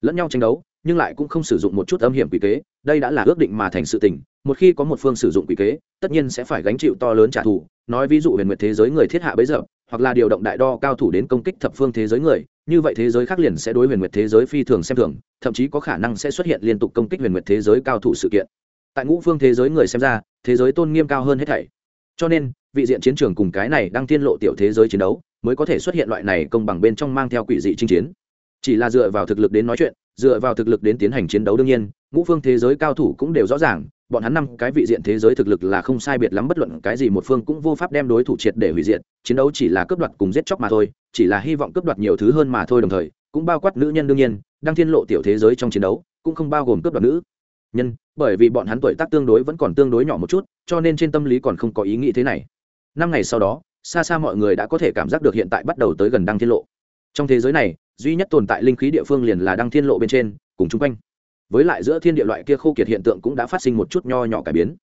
lẫn nhau tranh đấu, nhưng lại cũng không sử dụng một chút âm hiểm quỷ kế, đây đã là ước định mà thành sự tình, một khi có một phương sử dụng quỷ kế, tất nhiên sẽ phải gánh chịu to lớn trả thù. Nói ví dụ huyền nguyệt thế giới người thiết hạ bấy giờ, hoặc là điều động đại đo cao thủ đến công kích thập phương thế giới người, như vậy thế giới khác liền sẽ đối huyền nguyệt thế giới phi thường xem thường, thậm chí có khả năng sẽ xuất hiện liên tục công kích huyền nguyệt thế giới cao thủ sự kiện. Tại ngũ phương thế giới người xem ra, thế giới tôn nghiêm cao hơn hết thảy. Cho nên, vị diện chiến trường cùng cái này đang tiên lộ tiểu thế giới chiến đấu, mới có thể xuất hiện loại này công bằng bên trong mang theo quỷ dị chinh chiến chỉ là dựa vào thực lực đến nói chuyện, dựa vào thực lực đến tiến hành chiến đấu đương nhiên, ngũ phương thế giới cao thủ cũng đều rõ ràng, bọn hắn năm cái vị diện thế giới thực lực là không sai biệt lắm, bất luận cái gì một phương cũng vô pháp đem đối thủ triệt để hủy diệt, chiến đấu chỉ là cướp đoạt cùng giết chóc mà thôi, chỉ là hy vọng cướp đoạt nhiều thứ hơn mà thôi đồng thời, cũng bao quát nữ nhân đương nhiên, đang thiên lộ tiểu thế giới trong chiến đấu, cũng không bao gồm cướp đoạt nữ. Nhân, bởi vì bọn hắn tuổi tác tương đối vẫn còn tương đối nhỏ một chút, cho nên trên tâm lý còn không có ý nghĩ thế này. Năm ngày sau đó, xa xa mọi người đã có thể cảm giác được hiện tại bắt đầu tới gần đăng thiên lộ. Trong thế giới này duy nhất tồn tại linh khí địa phương liền là đăng thiên lộ bên trên, cùng chung quanh. Với lại giữa thiên địa loại kia khô kiệt hiện tượng cũng đã phát sinh một chút nho nhỏ cải biến.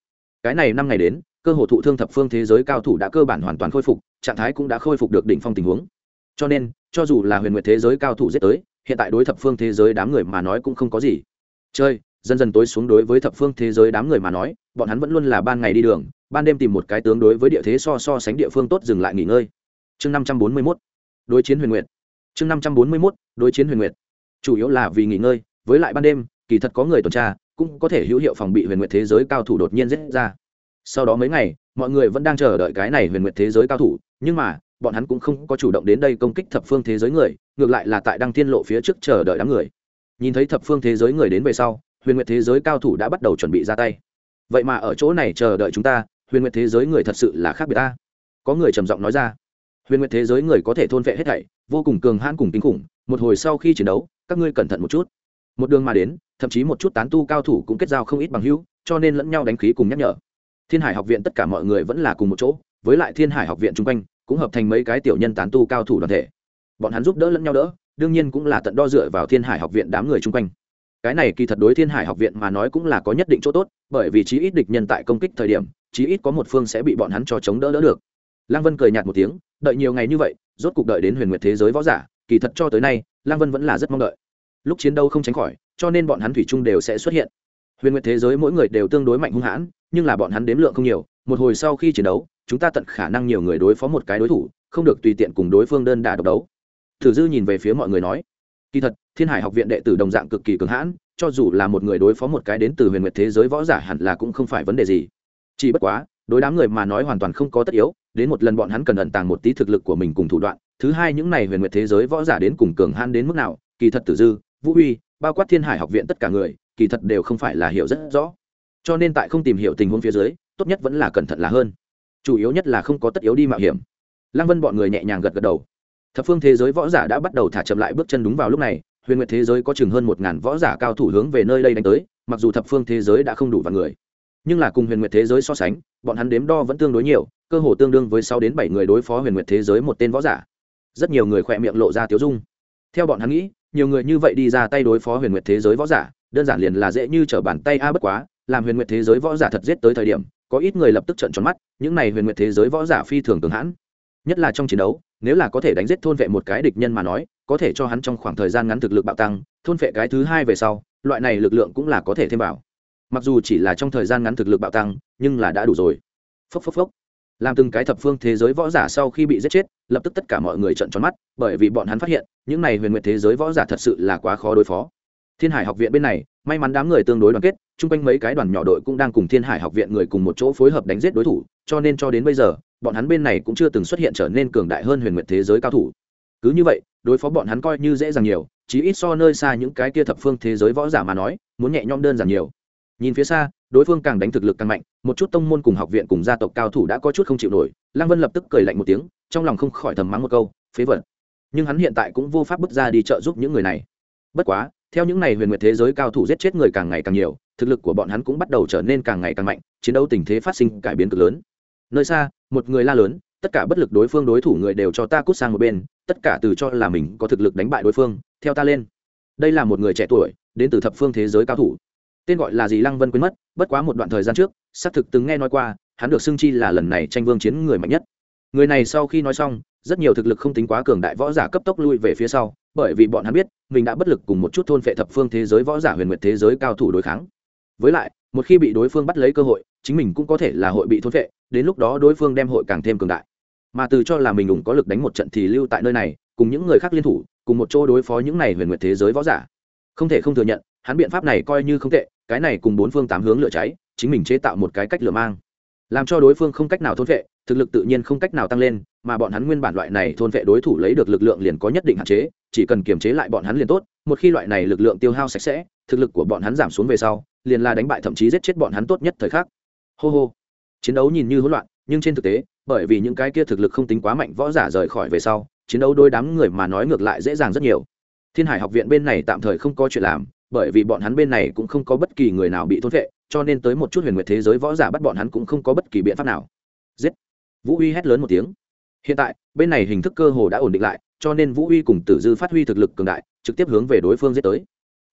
Cái này năm ngày đến, cơ hồ thụ thương thập phương thế giới cao thủ đã cơ bản hoàn toàn khôi phục, trạng thái cũng đã khôi phục được đỉnh phong tình huống. Cho nên, cho dù là huyền nguyệt thế giới cao thủ giết tới, hiện tại đối thập phương thế giới đám người mà nói cũng không có gì. Chơi, dần dần tối xuống đối với thập phương thế giới đám người mà nói, bọn hắn vẫn luôn là ban ngày đi đường, ban đêm tìm một cái tướng đối với địa thế so so sánh địa phương tốt dừng lại nghỉ ngơi. Chương năm trăm bốn mươi mốt, đối chiến huyền nguyệt chương năm trăm bốn mươi mốt, đối chiến huyền nguyệt. Chủ yếu là vì nghỉ ngơi, với lại ban đêm, kỳ thật có người tuần tra, cũng có thể hữu hiệu phòng bị huyền nguyệt thế giới cao thủ đột nhiên giết ra. Sau đó mấy ngày, mọi người vẫn đang chờ đợi cái này huyền nguyệt thế giới cao thủ, nhưng mà, bọn hắn cũng không có chủ động đến đây công kích thập phương thế giới người, ngược lại là tại đăng tiên lộ phía trước chờ đợi đám người. Nhìn thấy thập phương thế giới người đến về sau, huyền nguyệt thế giới cao thủ đã bắt đầu chuẩn bị ra tay. Vậy mà ở chỗ này chờ đợi chúng ta, huyền nguyệt thế giới người thật sự là khác biệt ta. Có người trầm giọng nói ra huyền nguyệt thế giới người có thể thôn vệ hết thảy, vô cùng cường hãn cùng kinh khủng, một hồi sau khi chiến đấu, các ngươi cẩn thận một chút. Một đường mà đến, thậm chí một chút tán tu cao thủ cũng kết giao không ít bằng hữu, cho nên lẫn nhau đánh khí cùng nhắc nhở. Thiên hải học viện tất cả mọi người vẫn là cùng một chỗ, với lại thiên hải học viện chung quanh, cũng hợp thành mấy cái tiểu nhân tán tu cao thủ đoàn thể. Bọn hắn giúp đỡ lẫn nhau đỡ, đương nhiên cũng là tận đo dựa vào thiên hải học viện đám người chung quanh. Cái này kỳ thật đối thiên hải học viện mà nói cũng là có nhất định chỗ tốt, bởi vì chí ít địch nhân tại công kích thời điểm, chí ít có một phương sẽ bị bọn hắn cho chống đỡ đỡ được. Lăng vân cười nhạt một tiếng đợi nhiều ngày như vậy, rốt cuộc đợi đến huyền nguyệt thế giới võ giả, kỳ thật cho tới nay lang vân vẫn là rất mong đợi. Lúc chiến đấu không tránh khỏi, cho nên bọn hắn thủy chung đều sẽ xuất hiện. Huyền nguyệt thế giới mỗi người đều tương đối mạnh hung hãn, nhưng là bọn hắn đếm lượng không nhiều, một hồi sau khi chiến đấu, chúng ta tận khả năng nhiều người đối phó một cái đối thủ, không được tùy tiện cùng đối phương đơn đà độc đấu. Thử dư nhìn về phía mọi người nói, kỳ thật, thiên hải học viện đệ tử đồng dạng cực kỳ cường hãn, cho dù là một người đối phó một cái đến từ huyền nguyệt thế giới võ giả hẳn là cũng không phải vấn đề gì. Chỉ bất quá đối đám người mà nói hoàn toàn không có tất yếu, đến một lần bọn hắn cần ẩn tàng một tí thực lực của mình cùng thủ đoạn, thứ hai những này huyền nguyệt thế giới võ giả đến cùng cường han đến mức nào, kỳ thật tử dư, vũ huy, bao quát thiên hải học viện tất cả người, kỳ thật đều không phải là hiểu rất rõ. Cho nên tại không tìm hiểu tình huống phía dưới, tốt nhất vẫn là cẩn thận là hơn. Chủ yếu nhất là không có tất yếu đi mạo hiểm. Lăng vân bọn người nhẹ nhàng gật gật đầu. Thập phương thế giới võ giả đã bắt đầu thả chậm lại bước chân đúng vào lúc này, huyền nguyệt thế giới có chừng hơn một ngàn võ giả cao thủ hướng về nơi đây đánh tới, mặc dù thập phương thế giới đã không đủ vào người. Nhưng là cùng huyền nguyệt thế giới so sánh bọn hắn đếm đo vẫn tương đối nhiều, cơ hồ tương đương với sáu đến bảy người đối phó huyền nguyệt thế giới một tên võ giả. Rất nhiều người khỏe miệng lộ ra tiếu dung. Theo bọn hắn nghĩ, nhiều người như vậy đi ra tay đối phó huyền nguyệt thế giới võ giả, đơn giản liền là dễ như trở bàn tay a bất quá, làm huyền nguyệt thế giới võ giả thật giết tới thời điểm, có ít người lập tức trận tròn mắt, những này huyền nguyệt thế giới võ giả phi thường cường hãn. Nhất là trong chiến đấu, nếu là có thể đánh giết thôn vệ một cái địch nhân mà nói, có thể cho hắn trong khoảng thời gian ngắn thực lực bạo tăng, thôn vệ cái thứ hai về sau, loại này lực lượng cũng là có thể thêm vào mặc dù chỉ là trong thời gian ngắn thực lực bạo tăng, nhưng là đã đủ rồi. Phốc phốc phốc. Làm từng cái thập phương thế giới võ giả sau khi bị giết chết, lập tức tất cả mọi người trận tròn mắt, bởi vì bọn hắn phát hiện, những này huyền nguyệt thế giới võ giả thật sự là quá khó đối phó. Thiên hải học viện bên này, may mắn đám người tương đối đoàn kết, chung quanh mấy cái đoàn nhỏ đội cũng đang cùng thiên hải học viện người cùng một chỗ phối hợp đánh giết đối thủ, cho nên cho đến bây giờ, bọn hắn bên này cũng chưa từng xuất hiện trở nên cường đại hơn huyền nguyệt thế giới cao thủ. Cứ như vậy, đối phó bọn hắn coi như dễ dàng nhiều, chí ít so nơi xa những cái kia thập phương thế giới võ giả mà nói, muốn nhẹ nhõm đơn giản nhiều nhìn phía xa, đối phương càng đánh thực lực càng mạnh, một chút tông môn cùng học viện cùng gia tộc cao thủ đã có chút không chịu nổi, lăng vân lập tức cười lạnh một tiếng, trong lòng không khỏi thầm mắng một câu, phế vật. Nhưng hắn hiện tại cũng vô pháp bước ra đi trợ giúp những người này. Bất quá, theo những ngày huyền nguyệt thế giới cao thủ giết chết người càng ngày càng nhiều, thực lực của bọn hắn cũng bắt đầu trở nên càng ngày càng mạnh, chiến đấu tình thế phát sinh cải biến cực lớn. Nơi xa, một người la lớn, tất cả bất lực đối phương đối thủ người đều cho ta cút sang một bên, tất cả từ cho là mình có thực lực đánh bại đối phương, theo ta lên. Đây là một người trẻ tuổi, đến từ thập phương thế giới cao thủ tên gọi là gì lăng vân quên mất, bất quá một đoạn thời gian trước, xác thực từng nghe nói qua, hắn được xưng chi là lần này tranh vương chiến người mạnh nhất. Người này sau khi nói xong, rất nhiều thực lực không tính quá cường đại võ giả cấp tốc lui về phía sau, bởi vì bọn hắn biết, mình đã bất lực cùng một chút thôn phệ thập phương thế giới võ giả huyền nguyệt thế giới cao thủ đối kháng. Với lại, một khi bị đối phương bắt lấy cơ hội, chính mình cũng có thể là hội bị thôn phệ, đến lúc đó đối phương đem hội càng thêm cường đại. Mà từ cho là mình đủng có lực đánh một trận thì lưu tại nơi này, cùng những người khác liên thủ, cùng một chỗ đối phó những này huyền nguyệt thế giới võ giả. Không thể không thừa nhận hắn biện pháp này coi như không tệ, cái này cùng bốn phương tám hướng lửa cháy, chính mình chế tạo một cái cách lửa mang. Làm cho đối phương không cách nào thôn vệ, thực lực tự nhiên không cách nào tăng lên, mà bọn hắn nguyên bản loại này thôn vệ đối thủ lấy được lực lượng liền có nhất định hạn chế, chỉ cần kiềm chế lại bọn hắn liền tốt, một khi loại này lực lượng tiêu hao sạch sẽ, thực lực của bọn hắn giảm xuống về sau, liền là đánh bại thậm chí giết chết bọn hắn tốt nhất thời khắc. Hô hô. Chiến đấu nhìn như hỗn loạn, nhưng trên thực tế, bởi vì những cái kia thực lực không tính quá mạnh võ giả rời khỏi về sau, chiến đấu đôi đám người mà nói ngược lại dễ dàng rất nhiều. Thiên hải học viện bên này tạm thời không có chuyện làm bởi vì bọn hắn bên này cũng không có bất kỳ người nào bị thôn vệ cho nên tới một chút huyền nguyệt thế giới võ giả bắt bọn hắn cũng không có bất kỳ biện pháp nào. Giết! Vũ uy hét lớn một tiếng. Hiện tại, bên này hình thức cơ hồ đã ổn định lại, cho nên vũ uy cùng tử dư phát huy thực lực cường đại, trực tiếp hướng về đối phương giết tới.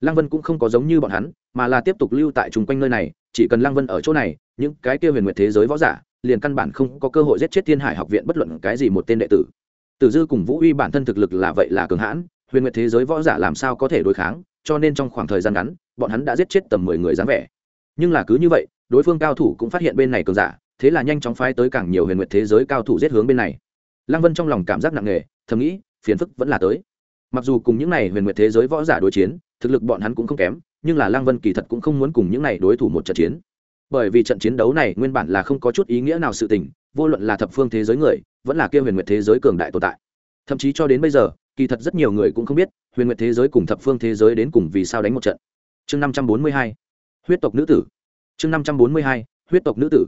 Lăng vân cũng không có giống như bọn hắn, mà là tiếp tục lưu tại chung quanh nơi này, chỉ cần lăng vân ở chỗ này, những cái kia huyền nguyệt thế giới võ giả, liền căn bản không có cơ hội giết chết thiên hải học viện bất luận cái gì một tên đệ tử. Tử dư cùng vũ uy bản thân thực lực là vậy là cường hãn, huyền nguyệt thế giới võ giả làm sao có thể đối kháng cho nên trong khoảng thời gian ngắn, bọn hắn đã giết chết tầm mười người dáng vẻ. Nhưng là cứ như vậy, đối phương cao thủ cũng phát hiện bên này cường giả, thế là nhanh chóng phái tới càng nhiều huyền nguyệt thế giới cao thủ giết hướng bên này. Lăng vân trong lòng cảm giác nặng nề, thầm nghĩ, phiền phức vẫn là tới. Mặc dù cùng những n à y huyền nguyệt thế giới võ giả đối chiến, thực lực bọn hắn cũng không kém, nhưng là lăng vân kỳ thật cũng không muốn cùng những n à y đối thủ một trận chiến. Bởi vì trận chiến đấu này nguyên bản là không có chút ý nghĩa nào sự tình, vô luận là thập phương thế giới người, vẫn là kêu huyền nguyệt thế giới cường đại tồn tại. Thậm chí cho đến bây giờ kỳ thật rất nhiều người cũng không biết, huyền nguyệt thế giới cùng thập phương thế giới đến cùng vì sao đánh một trận. Chương năm trăm bốn mươi hai, huyết tộc nữ tử. Chương năm trăm bốn mươi hai, huyết tộc nữ tử.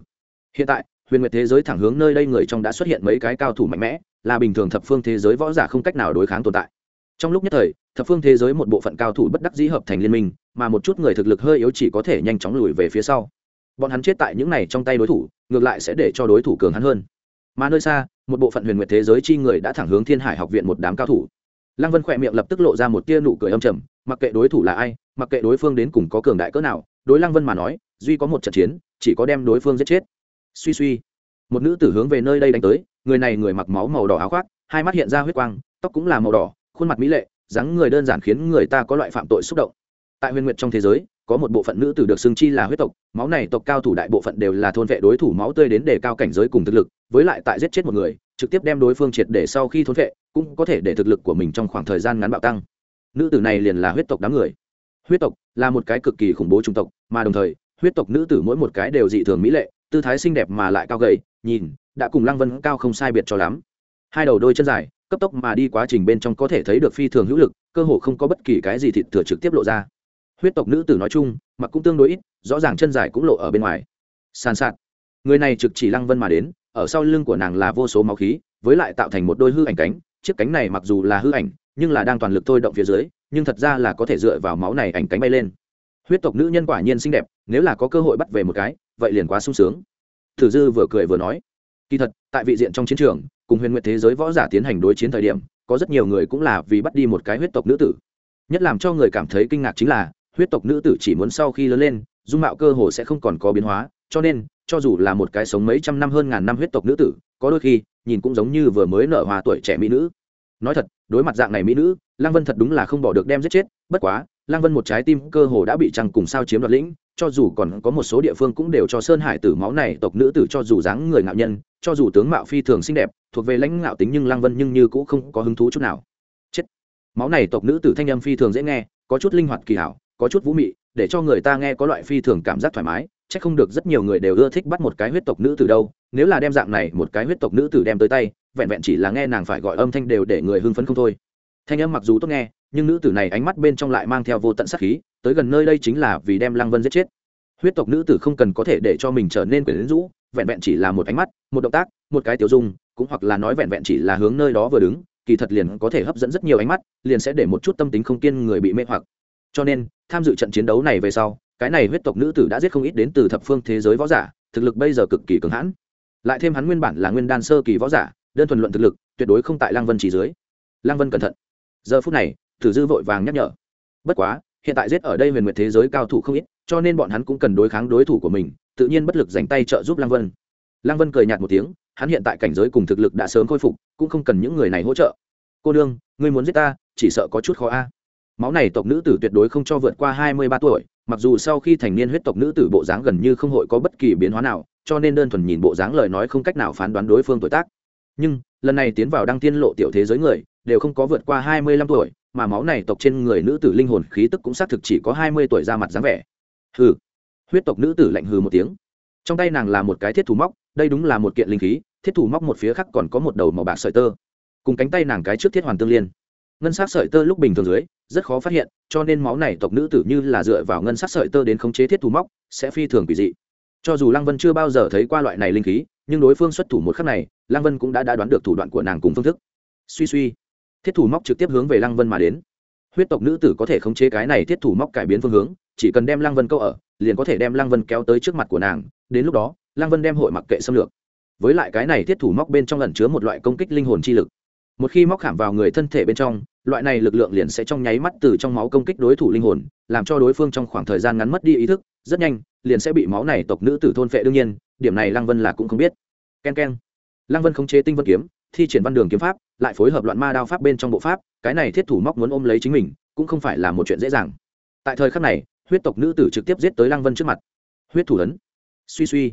Hiện tại, huyền nguyệt thế giới thẳng hướng nơi đây người trong đã xuất hiện mấy cái cao thủ mạnh mẽ, là bình thường thập phương thế giới võ giả không cách nào đối kháng tồn tại. Trong lúc nhất thời, thập phương thế giới một bộ phận cao thủ bất đắc dĩ hợp thành liên minh, mà một chút người thực lực hơi yếu chỉ có thể nhanh chóng lùi về phía sau. Bọn hắn chết tại những này trong tay đối thủ, ngược lại sẽ để cho đối thủ cường hắn hơn. Mà nơi xa, một bộ phận huyền nguyệt thế giới chi người đã thẳng hướng thiên hải học viện một đám cao thủ lăng vân khỏe miệng lập tức lộ ra một tia nụ cười âm trầm, mặc kệ đối thủ là ai, mặc kệ đối phương đến cùng có cường đại cỡ nào, đối lăng vân mà nói, duy có một trận chiến, chỉ có đem đối phương giết chết. Suy suy, một nữ tử hướng về nơi đây đánh tới, người này người mặc máu màu đỏ áo khoác, hai mắt hiện ra huyết quang, tóc cũng là màu đỏ, khuôn mặt mỹ lệ, dáng người đơn giản khiến người ta có loại phạm tội xúc động. Tại huyền nguyệt trong thế giới, có một bộ phận nữ tử được xưng chi là huyết tộc, máu này tộc cao thủ đại bộ phận đều là thôn vệ đối thủ máu tươi đến để cao cảnh giới cùng thực lực, với lại tại giết chết một người trực tiếp đem đối phương triệt để sau khi thốn vệ, cũng có thể để thực lực của mình trong khoảng thời gian ngắn bạo tăng. Nữ tử này liền là huyết tộc đám người. Huyết tộc là một cái cực kỳ khủng bố trung tộc, mà đồng thời, huyết tộc nữ tử mỗi một cái đều dị thường mỹ lệ, tư thái xinh đẹp mà lại cao gầy, nhìn, đã cùng lăng vân cao không sai biệt cho lắm. Hai đầu đôi chân dài, cấp tốc mà đi quá trình bên trong có thể thấy được phi thường hữu lực, cơ hồ không có bất kỳ cái gì thịt thừa trực tiếp lộ ra. Huyết tộc nữ tử nói chung, mặc cũng tương đối ít, rõ ràng chân dài cũng lộ ở bên ngoài. Sàn sạt. Người này trực chỉ lăng vân mà đến ở sau lưng của nàng là vô số máu khí, với lại tạo thành một đôi hư ảnh cánh. Chiếc cánh này mặc dù là hư ảnh, nhưng là đang toàn lực thôi động phía dưới, nhưng thật ra là có thể dựa vào máu này ảnh cánh bay lên. Huyết tộc nữ nhân quả nhiên xinh đẹp, nếu là có cơ hội bắt về một cái, vậy liền quá sung sướng. Thử dư vừa cười vừa nói, kỳ thật, tại vị diện trong chiến trường, cùng huyền nguyện thế giới võ giả tiến hành đối chiến thời điểm, có rất nhiều người cũng là vì bắt đi một cái huyết tộc nữ tử. Nhất làm cho người cảm thấy kinh ngạc chính là, huyết tộc nữ tử chỉ muốn sau khi lớn lên, dung mạo cơ hồ sẽ không còn có biến hóa, cho nên cho dù là một cái sống mấy trăm năm hơn ngàn năm huyết tộc nữ tử, có đôi khi, nhìn cũng giống như vừa mới nở hoa tuổi trẻ mỹ nữ. Nói thật, đối mặt dạng này mỹ nữ, lăng vân thật đúng là không bỏ được đem giết chết, bất quá, lăng vân một trái tim cơ hồ đã bị trăng cùng sao chiếm đoạt lĩnh, cho dù còn có một số địa phương cũng đều cho sơn hải tử máu này, tộc nữ tử cho dù dáng người ngạo nhân, cho dù tướng mạo phi thường xinh đẹp, thuộc về lãnh ngạo tính nhưng lăng vân nhưng như cũng không có hứng thú chút nào. Chết. Máu này tộc nữ tử thanh âm phi thường dễ nghe, có chút linh hoạt kỳ hảo, có chút vũ mị, để cho người ta nghe có loại phi thường cảm giác thoải mái chắc không được rất nhiều người đều ưa thích bắt một cái huyết tộc nữ từ đâu, nếu là đem dạng này một cái huyết tộc nữ tử đem tới tay, vẹn vẹn chỉ là nghe nàng phải gọi âm thanh đều để người hưng phấn không thôi. Thanh âm mặc dù tốt nghe, nhưng nữ tử này ánh mắt bên trong lại mang theo vô tận sát khí, tới gần nơi đây chính là vì đem lăng vân giết chết. Huyết tộc nữ tử không cần có thể để cho mình trở nên quyển rũ, vẹn vẹn chỉ là một ánh mắt, một động tác, một cái tiểu dung, cũng hoặc là nói vẹn vẹn chỉ là hướng nơi đó vừa đứng, kỳ thật liền có thể hấp dẫn rất nhiều ánh mắt, liền sẽ để một chút tâm tính không kiên người bị mê hoặc. Cho nên, tham dự trận chiến đấu này về sau cái này huyết tộc nữ tử đã giết không ít đến từ thập phương thế giới võ giả, thực lực bây giờ cực kỳ cường hãn. Lại thêm hắn nguyên bản là nguyên đan sơ kỳ võ giả, đơn thuần luận thực lực, tuyệt đối không tại lang vân chỉ dưới. Lang vân cẩn thận. Giờ phút này, tử dư vội vàng nhắc nhở. Bất quá, hiện tại giết ở đây huyền nguyệt thế giới cao thủ không ít, cho nên bọn hắn cũng cần đối kháng đối thủ của mình, tự nhiên bất lực dành tay trợ giúp lang vân. Lang vân cười nhạt một tiếng, hắn hiện tại cảnh giới cùng thực lực đã sớm khôi phục, cũng không cần những người này hỗ trợ. Cô đương ngươi muốn giết ta, chỉ sợ có chút khó a. Máu này tộc nữ tử tuyệt đối không cho vượt qua hai mươi ba tuổi mặc dù sau khi thành niên huyết tộc nữ tử bộ dáng gần như không hội có bất kỳ biến hóa nào, cho nên đơn thuần nhìn bộ dáng lời nói không cách nào phán đoán đối phương tuổi tác. Nhưng, lần này tiến vào đăng tiên lộ tiểu thế giới người, đều không có vượt qua hai mươi lăm tuổi, mà máu này tộc trên người nữ tử linh hồn khí tức cũng xác thực chỉ có hai mươi tuổi ra mặt dáng vẻ. Hừ. Huyết tộc nữ tử lạnh hừ một tiếng. Trong tay nàng là một cái thiết thủ móc, đây đúng là một kiện linh khí, thiết thủ móc một phía khác còn có một đầu màu bạc sợi tơ. Cùng cánh tay nàng cái trước thiết hoàn tương liên. Ngân sắc sợi tơ lúc bình thường dưới rất khó phát hiện cho nên máu này tộc nữ tử như là dựa vào ngân sắc sợi tơ đến khống chế thiết thủ móc sẽ phi thường quỷ dị. Cho dù lăng vân chưa bao giờ thấy qua loại này linh khí nhưng đối phương xuất thủ một khắc này lăng vân cũng đã, đã đoán được thủ đoạn của nàng cùng phương thức. Suy suy thiết thủ móc trực tiếp hướng về lăng vân mà đến. Huyết tộc nữ tử có thể khống chế cái này thiết thủ móc cải biến phương hướng chỉ cần đem lăng vân câu ở liền có thể đem lăng vân kéo tới trước mặt của nàng. Đến lúc đó lăng vân đem hội mặc kệ xâm lược. Với lại cái này thiết thủ móc bên trong lẩn chứa một loại công kích linh hồn chi lực. Một khi móc khảm vào người thân thể bên trong loại này lực lượng liền sẽ trong nháy mắt từ trong máu công kích đối thủ linh hồn, làm cho đối phương trong khoảng thời gian ngắn mất đi ý thức, rất nhanh, liền sẽ bị máu này tộc nữ tử thôn phệ đương nhiên, điểm này lăng vân là cũng không biết. K e n k e n lăng vân khống chế tinh vân kiếm, thi triển văn đường kiếm pháp, lại phối hợp loạn ma đao pháp bên trong bộ pháp, cái này thiết thủ móc muốn ôm lấy chính mình, cũng không phải là một chuyện dễ dàng. Tại thời khắc này, huyết tộc nữ tử trực tiếp giết tới lăng vân trước mặt. Huyết thủ ấn. Suy suy.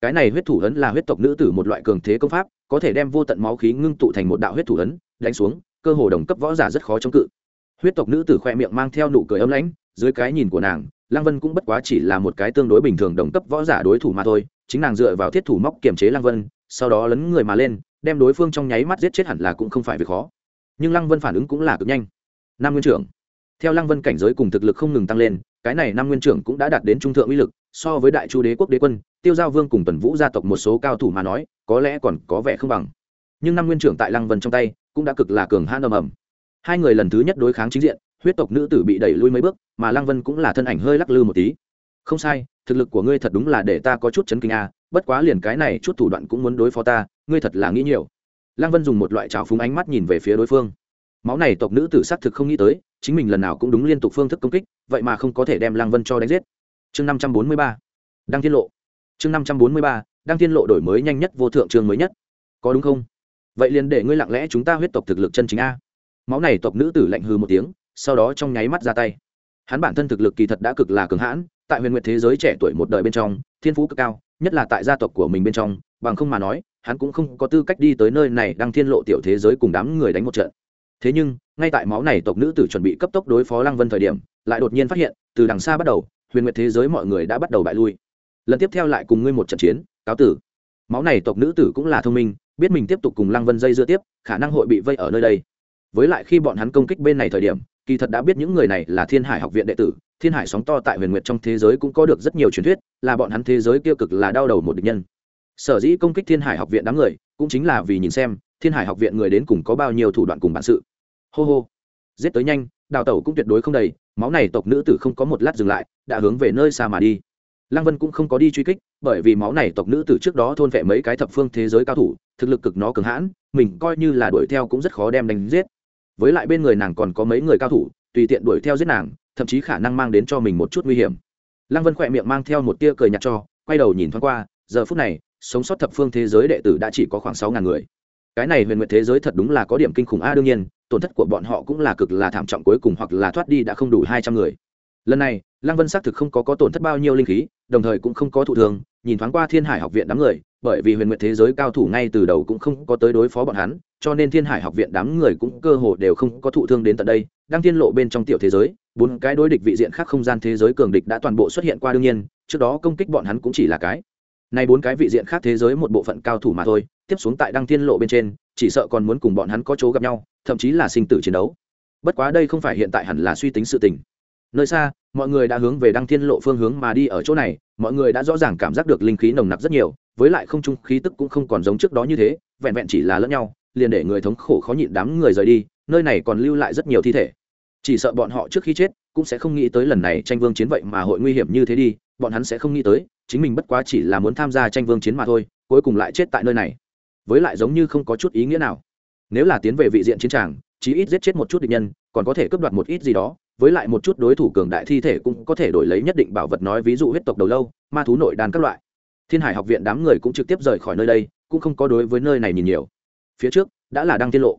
Cái này huyết thủ ấn là huyết tộc nữ tử một loại cường thế công pháp, có thể đem vô tận máu khí ngưng tụ thành một đạo huyết thủ ấn, đánh xuống cơ hồ đồng cấp võ giả rất khó chống cự. Huyết tộc nữ tử khoe miệng mang theo nụ cười ấm lãnh, dưới cái nhìn của nàng, lăng vân cũng bất quá chỉ là một cái tương đối bình thường đồng cấp võ giả đối thủ mà thôi, chính nàng dựa vào thiết thủ móc kiềm chế lăng vân, sau đó lấn người mà lên, đem đối phương trong nháy mắt giết chết hẳn là cũng không phải việc khó. Nhưng lăng vân phản ứng cũng là cực nhanh. Nam nguyên trưởng. Theo lăng vân cảnh giới cùng thực lực không ngừng tăng lên, cái này nam nguyên trưởng cũng đã đạt đến trung thượng uy lực, so với đại chu đế quốc đế quân, tiêu giao vương cùng tuần vũ gia tộc một số cao thủ mà nói, có lẽ còn có vẻ không bằng. Nhưng năm nguyên trưởng tại lăng vân trong tay cũng đã cực là cường hãn ầm ầm. Hai người lần thứ nhất đối kháng chính diện, huyết tộc nữ tử bị đẩy lui mấy bước, mà lăng vân cũng là thân ảnh hơi lắc lư một tí. Không sai, thực lực của ngươi thật đúng là để ta có chút chấn kinh a, bất quá liền cái này chút thủ đoạn cũng muốn đối phó ta, ngươi thật là nghĩ nhiều. Lăng vân dùng một loại trào phúng ánh mắt nhìn về phía đối phương. Máu này tộc nữ tử xác thực không nghĩ tới, chính mình lần nào cũng đúng liên tục phương thức công kích, vậy mà không có thể đem lăng vân cho đánh giết. Chương năm trăm bốn mươi ba. Đăng thiên lộ. Chương năm trăm bốn mươi ba. Đăng thiên lộ đổi mới nhanh nhất, vô thượng trường mới nhất. Có đúng không? Vậy liền để ngươi lặng lẽ chúng ta huyết tộc thực lực chân chính a. Máu này tộc nữ tử lạnh hư một tiếng, sau đó trong nháy mắt ra tay. Hắn bản thân thực lực kỳ thật đã cực là cường hãn, tại huyền nguyệt thế giới trẻ tuổi một đời bên trong, thiên phú cực cao, nhất là tại gia tộc của mình bên trong, bằng không mà nói, hắn cũng không có tư cách đi tới nơi này đang thiên lộ tiểu thế giới cùng đám người đánh một trận. Thế nhưng, ngay tại máu này tộc nữ tử chuẩn bị cấp tốc đối phó lăng vân thời điểm, lại đột nhiên phát hiện, từ đằng xa bắt đầu, huyền nguyệt thế giới mọi người đã bắt đầu bại lui. Lần tiếp theo lại cùng ngươi một trận chiến, cáo tử. Máu này tộc nữ tử cũng là thông minh biết mình tiếp tục cùng lăng vân dây dưa tiếp, khả năng hội bị vây ở nơi đây. Với lại khi bọn hắn công kích bên này thời điểm, kỳ thật đã biết những người này là thiên hải học viện đệ tử, thiên hải sóng to tại huyền nguyệt trong thế giới cũng có được rất nhiều truyền thuyết, là bọn hắn thế giới tiêu cực là đau đầu một địch nhân. Sở dĩ công kích thiên hải học viện đám người, cũng chính là vì nhìn xem, thiên hải học viện người đến cùng có bao nhiêu thủ đoạn cùng bản sự. Hô hô. Giết tới nhanh, đào tẩu cũng tuyệt đối không đầy, máu này tộc nữ tử không có một lát dừng lại, đã hướng về nơi xa mà đi lăng vân cũng không có đi truy kích, bởi vì máu này tộc nữ tử trước đó thôn vệ mấy cái thập phương thế giới cao thủ, thực lực cực nó cường hãn, mình coi như là đuổi theo cũng rất khó đem đánh giết. Với lại bên người nàng còn có mấy người cao thủ, tùy tiện đuổi theo giết nàng, thậm chí khả năng mang đến cho mình một chút nguy hiểm. Lăng vân khỏe miệng mang theo một tia cười nhạt cho, quay đầu nhìn thoáng qua, giờ phút này, sống sót thập phương thế giới đệ tử đã chỉ có khoảng sáu ngàn người. Cái này huyền nguyệt thế giới thật đúng là có điểm kinh khủng a, đương nhiên, tổn thất của bọn họ cũng là cực là thảm trọng, cuối cùng hoặc là thoát đi đã không đủ hai trăm người lần này lăng vân xác thực không có, có tổn thất bao nhiêu linh khí đồng thời cũng không có thụ thường nhìn thoáng qua thiên hải học viện đám người bởi vì huyền nguyện thế giới cao thủ ngay từ đầu cũng không có tới đối phó bọn hắn cho nên thiên hải học viện đám người cũng cơ hồ đều không có thụ thương đến tận đây. Đang thiên lộ bên trong tiểu thế giới bốn cái đối địch vị diện khác không gian thế giới cường địch đã toàn bộ xuất hiện qua đương nhiên trước đó công kích bọn hắn cũng chỉ là cái. Nay bốn cái vị diện khác thế giới một bộ phận cao thủ mà thôi tiếp xuống tại đăng thiên lộ bên trên chỉ sợ còn muốn cùng bọn hắn có chỗ gặp nhau thậm chí là sinh tử chiến đấu. Bất quá đây không phải hiện tại hẳn là suy tính sự tình nơi xa, mọi người đã hướng về đăng thiên lộ phương hướng mà đi ở chỗ này, mọi người đã rõ ràng cảm giác được linh khí nồng nặc rất nhiều, với lại không trung khí tức cũng không còn giống trước đó như thế, vẹn vẹn chỉ là lẫn nhau, liền để người thống khổ khó nhịn đám người rời đi, nơi này còn lưu lại rất nhiều thi thể. Chỉ sợ bọn họ trước khi chết cũng sẽ không nghĩ tới lần này tranh vương chiến vậy mà hội nguy hiểm như thế đi, bọn hắn sẽ không nghĩ tới, chính mình bất quá chỉ là muốn tham gia tranh vương chiến mà thôi, cuối cùng lại chết tại nơi này. Với lại giống như không có chút ý nghĩa nào. Nếu là tiến về vị diện chiến tràng, chí ít giết chết một chút địch nhân, còn có thể cướp đoạt một ít gì đó với lại một chút đối thủ cường đại thi thể cũng có thể đổi lấy nhất định bảo vật nói ví dụ huyết tộc đầu lâu, ma thú nội đàn các loại. Thiên hải học viện đám người cũng trực tiếp rời khỏi nơi đây, cũng không có đối với nơi này nhìn nhiều. Phía trước, đã là đăng thiên lộ.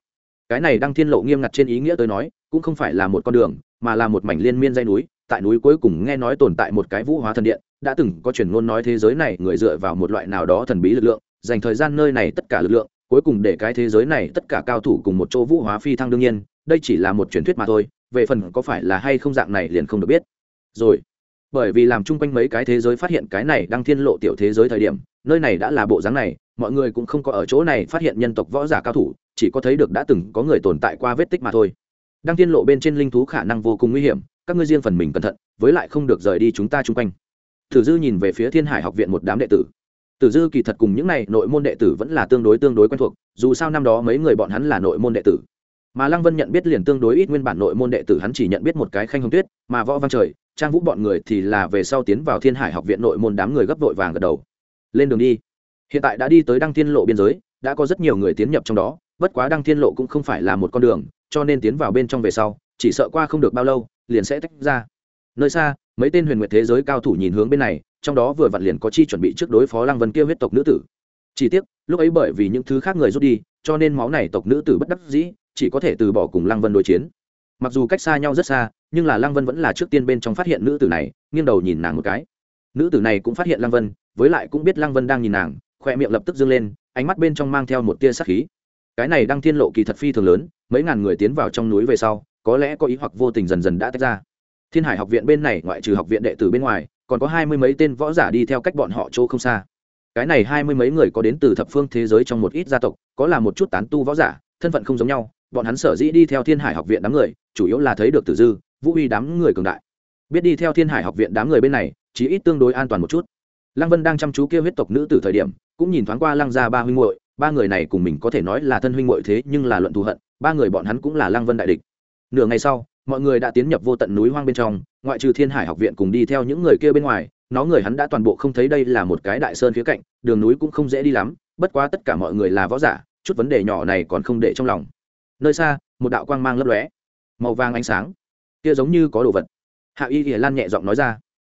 Cái này đăng thiên lộ nghiêm ngặt trên ý nghĩa tới nói, cũng không phải là một con đường, mà là một mảnh liên miên dây núi, tại núi cuối cùng nghe nói tồn tại một cái vũ hóa thần điện, đã từng có truyền ngôn nói thế giới này người dựa vào một loại nào đó thần bí lực lượng, dành thời gian nơi này tất cả lực lượng, cuối cùng để cái thế giới này tất cả cao thủ cùng một chỗ vũ hóa phi thăng đương nhiên, đây chỉ là một truyền thuyết mà thôi về phần có phải là hay không dạng này liền không được biết. Rồi, bởi vì làm chung quanh mấy cái thế giới phát hiện cái này đang thiên lộ tiểu thế giới thời điểm, nơi này đã là bộ dáng này, mọi người cũng không có ở chỗ này phát hiện nhân tộc võ giả cao thủ, chỉ có thấy được đã từng có người tồn tại qua vết tích mà thôi. Đang thiên lộ bên trên linh thú khả năng vô cùng nguy hiểm, các ngươi riêng phần mình cẩn thận, với lại không được rời đi chúng ta chung quanh. Thử dư nhìn về phía thiên hải học viện một đám đệ tử. Tử dư kỳ thật cùng những này nội môn đệ tử vẫn là tương đối tương đối quen thuộc, dù sao năm đó mấy người bọn hắn là nội môn đệ tử mà lăng vân nhận biết liền tương đối ít nguyên bản nội môn đệ tử hắn chỉ nhận biết một cái khanh hồng tuyết, mà võ văn trời, trang vũ bọn người thì là về sau tiến vào thiên hải học viện nội môn đám người gấp vội vàng gật đầu. Lên đường đi. Hiện tại đã đi tới đăng thiên lộ biên giới, đã có rất nhiều người tiến nhập trong đó, bất quá đăng thiên lộ cũng không phải là một con đường, cho nên tiến vào bên trong về sau, chỉ sợ qua không được bao lâu, liền sẽ tách ra. Nơi xa, mấy tên huyền nguyệt thế giới cao thủ nhìn hướng bên này, trong đó vừa vặn liền có chi chuẩn bị trước đối phó lăng vân kia huyết tộc nữ tử. Chỉ tiếc, lúc ấy bởi vì những thứ khác người rút đi, cho nên máu này tộc nữ tử bất đắc dĩ chỉ có thể từ bỏ cùng lăng vân đối chiến. Mặc dù cách xa nhau rất xa, nhưng là lăng vân vẫn là trước tiên bên trong phát hiện nữ tử này, nghiêng đầu nhìn nàng một cái. Nữ tử này cũng phát hiện lăng vân, với lại cũng biết lăng vân đang nhìn nàng, khoe miệng lập tức dâng lên, ánh mắt bên trong mang theo một tia sắc khí. Cái này đang thiên lộ kỳ thật phi thường lớn, mấy ngàn người tiến vào trong núi về sau, có lẽ có ý hoặc vô tình dần dần đã tách ra. Thiên hải học viện bên này ngoại trừ học viện đệ tử bên ngoài, còn có hai mươi mấy tên võ giả đi theo cách bọn họ chỗ không xa. Cái này hai mươi mấy người có đến từ thập phương thế giới trong một ít gia tộc, có là một chút tán tu võ giả, thân phận không giống nhau bọn hắn sở dĩ đi theo thiên hải học viện đám người, chủ yếu là thấy được tử dư, vũ huy đám người cường đại. Biết đi theo thiên hải học viện đám người bên này chỉ ít tương đối an toàn một chút. Lăng vân đang chăm chú kêu huyết tộc nữ từ thời điểm, cũng nhìn thoáng qua lăng gia ba huynh muội, ba người này cùng mình có thể nói là thân huynh muội thế nhưng là luận thù hận, ba người bọn hắn cũng là lăng vân đại địch. Nửa ngày sau, mọi người đã tiến nhập vô tận núi hoang bên trong, ngoại trừ thiên hải học viện cùng đi theo những người kia bên ngoài, nó người hắn đã toàn bộ không thấy đây là một cái đại sơn phía cạnh, đường núi cũng không dễ đi lắm, bất quá tất cả mọi người là võ giả, chút vấn đề nhỏ này còn không để trong lòng nơi xa, một đạo quang mang lấp lóe, màu vàng ánh sáng, kia giống như có đồ vật. Hạ y thì lan nhẹ giọng nói ra.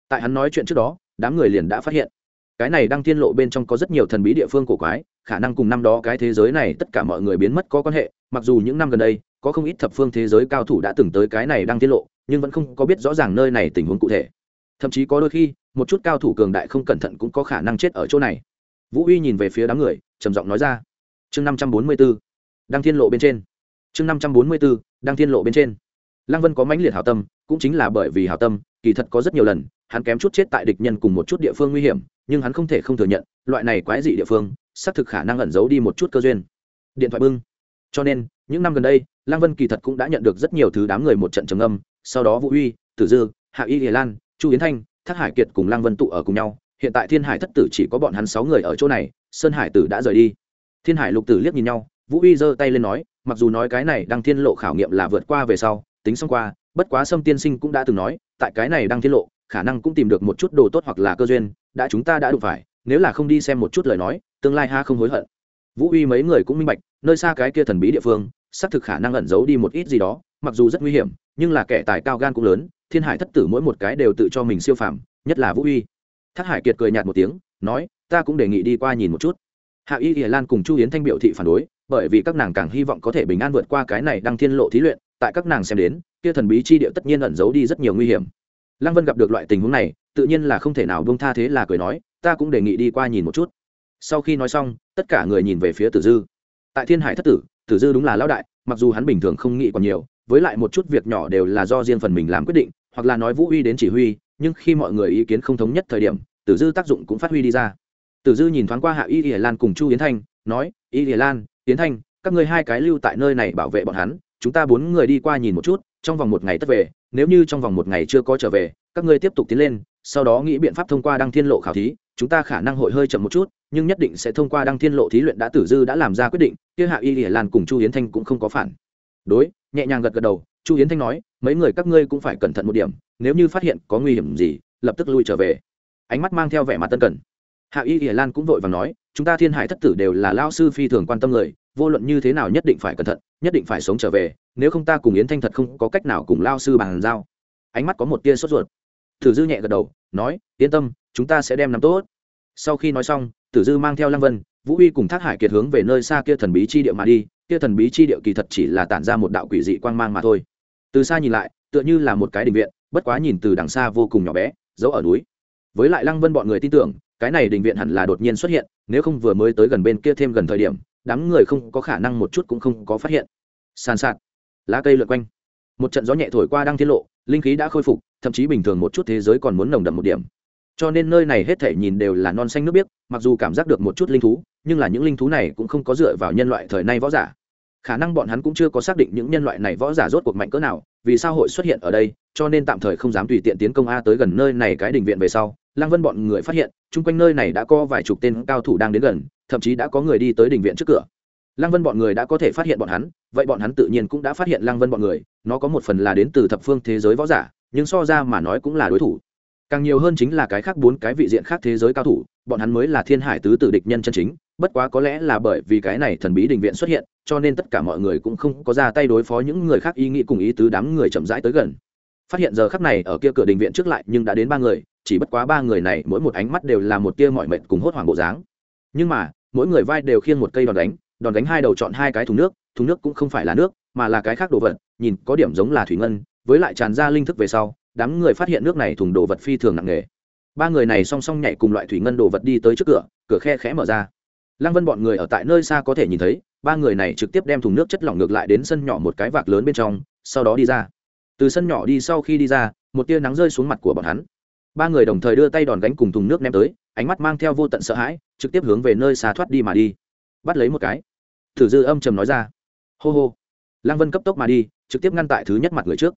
Tại hắn nói chuyện trước đó, đám người liền đã phát hiện. Cái này đang tiên lộ bên trong có rất nhiều thần bí địa phương cổ quái, khả năng cùng năm đó cái thế giới này tất cả mọi người biến mất có quan hệ, mặc dù những năm gần đây, có không ít thập phương thế giới cao thủ đã từng tới cái này đang tiết lộ, nhưng vẫn không có biết rõ ràng nơi này tình huống cụ thể. Thậm chí có đôi khi, một chút cao thủ cường đại không cẩn thận cũng có khả năng chết ở chỗ này. Vũ uy nhìn về phía đám người, trầm giọng nói ra. Chương năm trăm bốn mươi b ố đăng thiên lộ bên trên chương năm trăm bốn mươi bốn, đăng thiên lộ bên trên. Lăng vân có mãnh liệt hảo tâm cũng chính là bởi vì hảo tâm kỳ thật có rất nhiều lần hắn kém chút chết tại địch nhân cùng một chút địa phương nguy hiểm nhưng hắn không thể không thừa nhận loại này quái dị địa phương xác thực khả năng ẩn giấu đi một chút cơ duyên. Điện thoại bưng. Cho nên những năm gần đây lăng vân kỳ thật cũng đã nhận được rất nhiều thứ đám người một trận trầm âm sau đó vũ uy tử dư hạ y hiền lan chu yến thanh thác hải kiệt cùng lăng vân tụ ở cùng nhau. Hiện tại thiên hải thất tử chỉ có bọn hắn sáu người ở chỗ này sơn hải tử đã rời đi. Thiên hải lục tử liếc nhìn nhau vũ uy giơ tay lên nói, mặc dù nói cái này đang thiên lộ khảo nghiệm là vượt qua về sau, tính xong qua, bất quá sâm tiên sinh cũng đã từng nói, tại cái này đang thiên lộ, khả năng cũng tìm được một chút đồ tốt hoặc là cơ duyên, đã chúng ta đã đụng phải, nếu là không đi xem một chút lời nói, tương lai ha không hối hận. Vũ uy mấy người cũng minh bạch, nơi xa cái kia thần bí địa phương, xác thực khả năng ẩn giấu đi một ít gì đó, mặc dù rất nguy hiểm, nhưng là kẻ tài cao gan cũng lớn, thiên hải thất tử mỗi một cái đều tự cho mình siêu phàm, nhất là vũ uy. Thác hải kiệt cười nhạt một tiếng, nói, ta cũng đề nghị đi qua nhìn một chút hạ y ỉa lan cùng chu Yến thanh biểu thị phản đối, bởi vì các nàng càng hy vọng có thể bình an vượt qua cái này đang thiên lộ thí luyện, tại các nàng xem đến, kia thần bí chi địa tất nhiên ẩn giấu đi rất nhiều nguy hiểm. Lăng vân gặp được loại tình huống này, tự nhiên là không thể nào bông tha thế là cười nói, ta cũng đề nghị đi qua nhìn một chút. Sau khi nói xong, tất cả người nhìn về phía tử dư. Tại thiên hải thất tử tử dư đúng là lão đại, mặc dù hắn bình thường không nghĩ còn nhiều, với lại một chút việc nhỏ đều là do riêng phần mình làm quyết định, hoặc là nói vũ uy đến chỉ huy, nhưng khi mọi người ý kiến không thống nhất thời điểm, tử dư tác dụng cũng phát huy đi ra tử dư nhìn thoáng qua hạ y ỉa lan cùng chu yến thanh, nói, y ỉa lan, yến thanh, các ngươi hai cái lưu tại nơi này bảo vệ bọn hắn, chúng ta bốn người đi qua nhìn một chút, trong vòng một ngày tất về, nếu như trong vòng một ngày chưa có trở về, các ngươi tiếp tục tiến lên, sau đó nghĩ biện pháp thông qua đăng thiên lộ khảo thí, chúng ta khả năng hội hơi chậm một chút, nhưng nhất định sẽ thông qua đăng thiên lộ thí luyện đã tử dư đã làm ra quyết định, kia hạ y ỉa lan cùng chu Yến thanh cũng không có phản. Đối, nhẹ nhàng gật gật đầu, chu Yến thanh nói, mấy người các ngươi cũng phải cẩn thận một điểm, nếu như phát hiện có nguy hiểm gì, lập tức lui trở về. Ánh mắt mang theo vẻ mặt tân cần hạ y ỉa lan cũng vội và nói, chúng ta thiên hải thất tử đều là lao sư phi thường quan tâm người, vô luận như thế nào nhất định phải cẩn thận, nhất định phải sống trở về, nếu không ta cùng yến thanh thật không có cách nào cùng lao sư bàn giao. Ánh mắt có một tia sốt ruột. Tử dư nhẹ gật đầu, nói, yên tâm, chúng ta sẽ đem nắm tốt. Sau khi nói xong tử dư mang theo lăng vân, vũ uy cùng thác hải kiệt hướng về nơi xa kia thần bí chi địa mà đi. Kia thần bí chi địa kỳ thật chỉ là tản ra một đạo quỷ dị quang mang mà thôi. Từ xa nhìn lại, tựa như là một cái đình viện, bất quá nhìn từ đằng xa vô cùng nhỏ bé giấu ở núi. Với lại lăng vân bọn người tin tưởng cái này đình viện hẳn là đột nhiên xuất hiện, nếu không vừa mới tới gần bên kia thêm gần thời điểm, đám người không có khả năng một chút cũng không có phát hiện. Sàn sạt, lá cây lượn quanh. Một trận gió nhẹ thổi qua đang tiết lộ, linh khí đã khôi phục, thậm chí bình thường một chút thế giới còn muốn nồng đậm một điểm. Cho nên nơi này hết thể nhìn đều là non xanh nước biếc, mặc dù cảm giác được một chút linh thú, nhưng là những linh thú này cũng không có dựa vào nhân loại thời nay võ giả. Khả năng bọn hắn cũng chưa có xác định những nhân loại này võ giả rốt cuộc mạnh cỡ nào, vì sao hội xuất hiện ở đây cho nên tạm thời không dám tùy tiện tiến công a tới gần nơi này cái đình viện về sau, lăng vân bọn người phát hiện, chung quanh nơi này đã có vài chục tên cao thủ đang đến gần, thậm chí đã có người đi tới đình viện trước cửa. Lăng vân bọn người đã có thể phát hiện bọn hắn, vậy bọn hắn tự nhiên cũng đã phát hiện lăng vân bọn người, nó có một phần là đến từ thập phương thế giới võ giả, nhưng so ra mà nói cũng là đối thủ. Càng nhiều hơn chính là cái khác bốn cái vị diện khác thế giới cao thủ, bọn hắn mới là thiên hải tứ tử địch nhân chân chính, bất quá có lẽ là bởi vì cái này thần bí đình viện xuất hiện, cho nên tất cả mọi người cũng không có ra tay đối phó những người khác ý nghĩ cùng ý tứ đám người chậm rãi tới gần phát hiện giờ khắc này ở kia cửa đình viện trước lại nhưng đã đến ba người, chỉ bất quá ba người này mỗi một ánh mắt đều là một tia mọi mệnh cùng hốt hoảng bộ dáng. Nhưng mà, mỗi người vai đều khiêng một cây đòn đánh đòn đánh hai đầu chọn hai cái thùng nước thùng nước cũng không phải là nước, mà là cái khác đồ vật, nhìn có điểm giống là thủy ngân, với lại tràn ra linh thức về sau, đám người phát hiện nước này thùng đồ vật phi thường nặng nề. Ba người này song song nhảy cùng loại thủy ngân đồ vật đi tới trước cửa cửa khe khẽ mở ra. Lăng vân bọn người ở tại nơi xa có thể nhìn thấy, ba người này trực tiếp đem thùng nước chất lỏng ngược lại đến sân nhỏ một cái vạc lớn bên trong, sau đó đi ra từ sân nhỏ đi sau khi đi ra, một tia nắng rơi xuống mặt của bọn hắn. Ba người đồng thời đưa tay đòn gánh cùng thùng nước ném tới, ánh mắt mang theo vô tận sợ hãi, trực tiếp hướng về nơi xa thoát đi mà đi. Bắt lấy một cái. Thử dư âm trầm nói ra. Hô hô. Lăng vân cấp tốc mà đi, trực tiếp ngăn tại thứ nhất mặt người trước.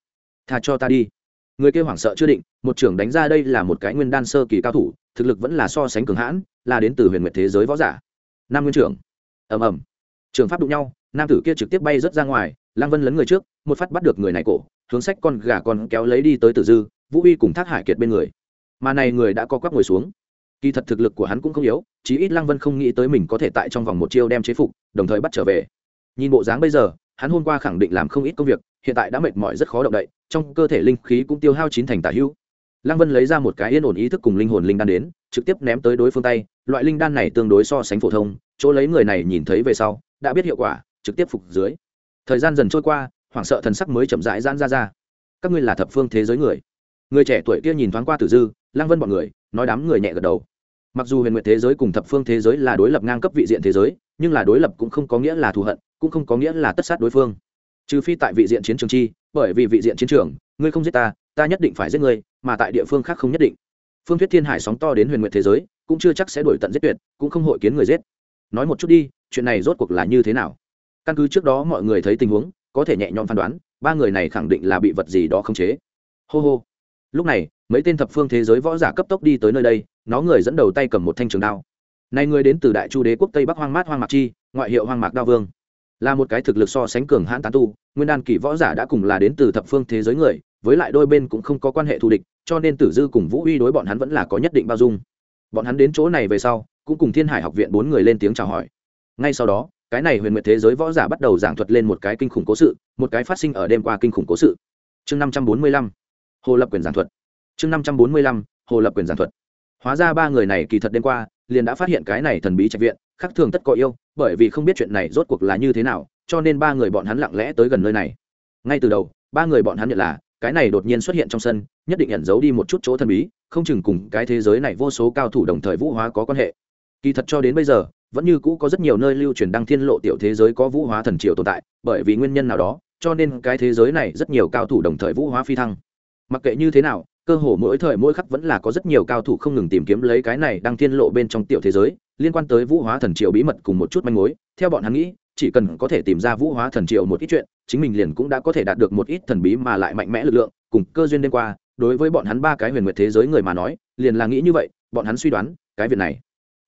Thà cho ta đi. Người kêu hoảng sợ chưa định, một trưởng đánh ra đây là một cái nguyên đan sơ kỳ cao thủ, thực lực vẫn là so sánh cường hãn, là đến từ huyền nguyệt thế giới võ giả. Nam nguyên trưởng. Ầm ầm. Trường pháp đụng nhau, nam tử kia trực tiếp bay rớt ra ngoài, lăng vân lấn người trước, một phát bắt được người này cổ hướng sách con gà con kéo lấy đi tới tử dư, vũ uy cùng thác hải kiệt bên người. Mà này người đã co quắp ngồi xuống. Kỳ thật thực lực của hắn cũng không yếu, chí ít lăng vân không nghĩ tới mình có thể tại trong vòng một chiêu đem chế phục, đồng thời bắt trở về. Nhìn bộ dáng bây giờ, hắn hôm qua khẳng định làm không ít công việc, hiện tại đã mệt mỏi rất khó động đậy, trong cơ thể linh khí cũng tiêu hao chín thành tả hữu lăng vân lấy ra một cái yên ổn ý thức cùng linh hồn linh đan đến, trực tiếp ném tới đối phương tay, loại linh đan này tương đối so sánh phổ thông, chỗ lấy người này nhìn thấy về sau, đã biết hiệu quả, trực tiếp phục dưới. Thời gian dần trôi qua hoảng sợ thần sắc mới chậm rãi giãn ra ra. Các ngươi là thập phương thế giới người. Người trẻ tuổi kia nhìn thoáng qua tử dư, lăng vân bọn người, nói đám người nhẹ gật đầu. Mặc dù huyền nguyện thế giới cùng thập phương thế giới là đối lập ngang cấp vị diện thế giới, nhưng là đối lập cũng không có nghĩa là thù hận, cũng không có nghĩa là tất sát đối phương. Trừ phi tại vị diện chiến trường chi, bởi vì vị diện chiến trường, ngươi không giết ta ta nhất định phải giết ngươi, mà tại địa phương khác không nhất định. Phương thuyết thiên hải sóng to đến huyền nguyện thế giới, cũng chưa chắc sẽ đổi tận giết tuyệt, cũng không hội kiến người giết. Nói một chút đi, chuyện này rốt cuộc là như thế nào? Căn cứ trước đó mọi người thấy tình huống có thể nhẹ nhõm phán đoán, ba người này khẳng định là bị vật gì đó khống chế. Hô hô. Lúc này, mấy tên thập phương thế giới võ giả cấp tốc đi tới nơi đây, nó người dẫn đầu tay cầm một thanh trường đao. Này người đến từ đại chu đế quốc tây bắc hoang mát hoang mạc chi, ngoại hiệu hoang mạc đao vương. Là một cái thực lực so sánh cường hãn tán tu, nguyên đan kỳ võ giả đã cùng là đến từ thập phương thế giới người, với lại đôi bên cũng không có quan hệ thù địch, cho nên tử dư cùng vũ uy đối bọn hắn vẫn là có nhất định bao dung. Bọn hắn đến chỗ này về sau, cũng cùng thiên hải học viện bốn người lên tiếng chào hỏi. Ngay sau đó cái này huyền nguyệt thế giới võ giả bắt đầu giảng thuật lên một cái kinh khủng cố sự, một cái phát sinh ở đêm qua kinh khủng cố sự. Chương năm trăm bốn mươi lăm, hồ lập quyền giảng thuật. Chương năm trăm bốn mươi lăm, hồ lập quyền giảng thuật. Hóa ra ba người này kỳ thật đêm qua liền đã phát hiện cái này thần bí trạch viện khắc thường tất có yêu, bởi vì không biết chuyện này rốt cuộc là như thế nào, cho nên ba người bọn hắn lặng lẽ tới gần nơi này. Ngay từ đầu, ba người bọn hắn nhận là, cái này đột nhiên xuất hiện trong sân, nhất định ẩn giấu đi một chút chỗ thần bí, không chừng cùng cái thế giới này vô số cao thủ đồng thời vũ hóa có quan hệ. Kỳ thật cho đến bây giờ vẫn như cũ có rất nhiều nơi lưu truyền đăng thiên lộ tiểu thế giới có vũ hóa thần triều tồn tại, bởi vì nguyên nhân nào đó, cho nên cái thế giới này rất nhiều cao thủ đồng thời vũ hóa phi thăng. Mặc kệ như thế nào, cơ hồ mỗi thời mỗi khắc vẫn là có rất nhiều cao thủ không ngừng tìm kiếm lấy cái này đang thiên lộ bên trong tiểu thế giới, liên quan tới vũ hóa thần triều bí mật cùng một chút manh mối. Theo bọn hắn nghĩ, chỉ cần có thể tìm ra vũ hóa thần triều một ít chuyện, chính mình liền cũng đã có thể đạt được một ít thần bí mà lại mạnh mẽ lực lượng, cùng cơ duyên đêm qua. Đối với bọn hắn ba cái huyền nguyệt thế giới người mà nói, liền là nghĩ như vậy, bọn hắn suy đoán, cái việc này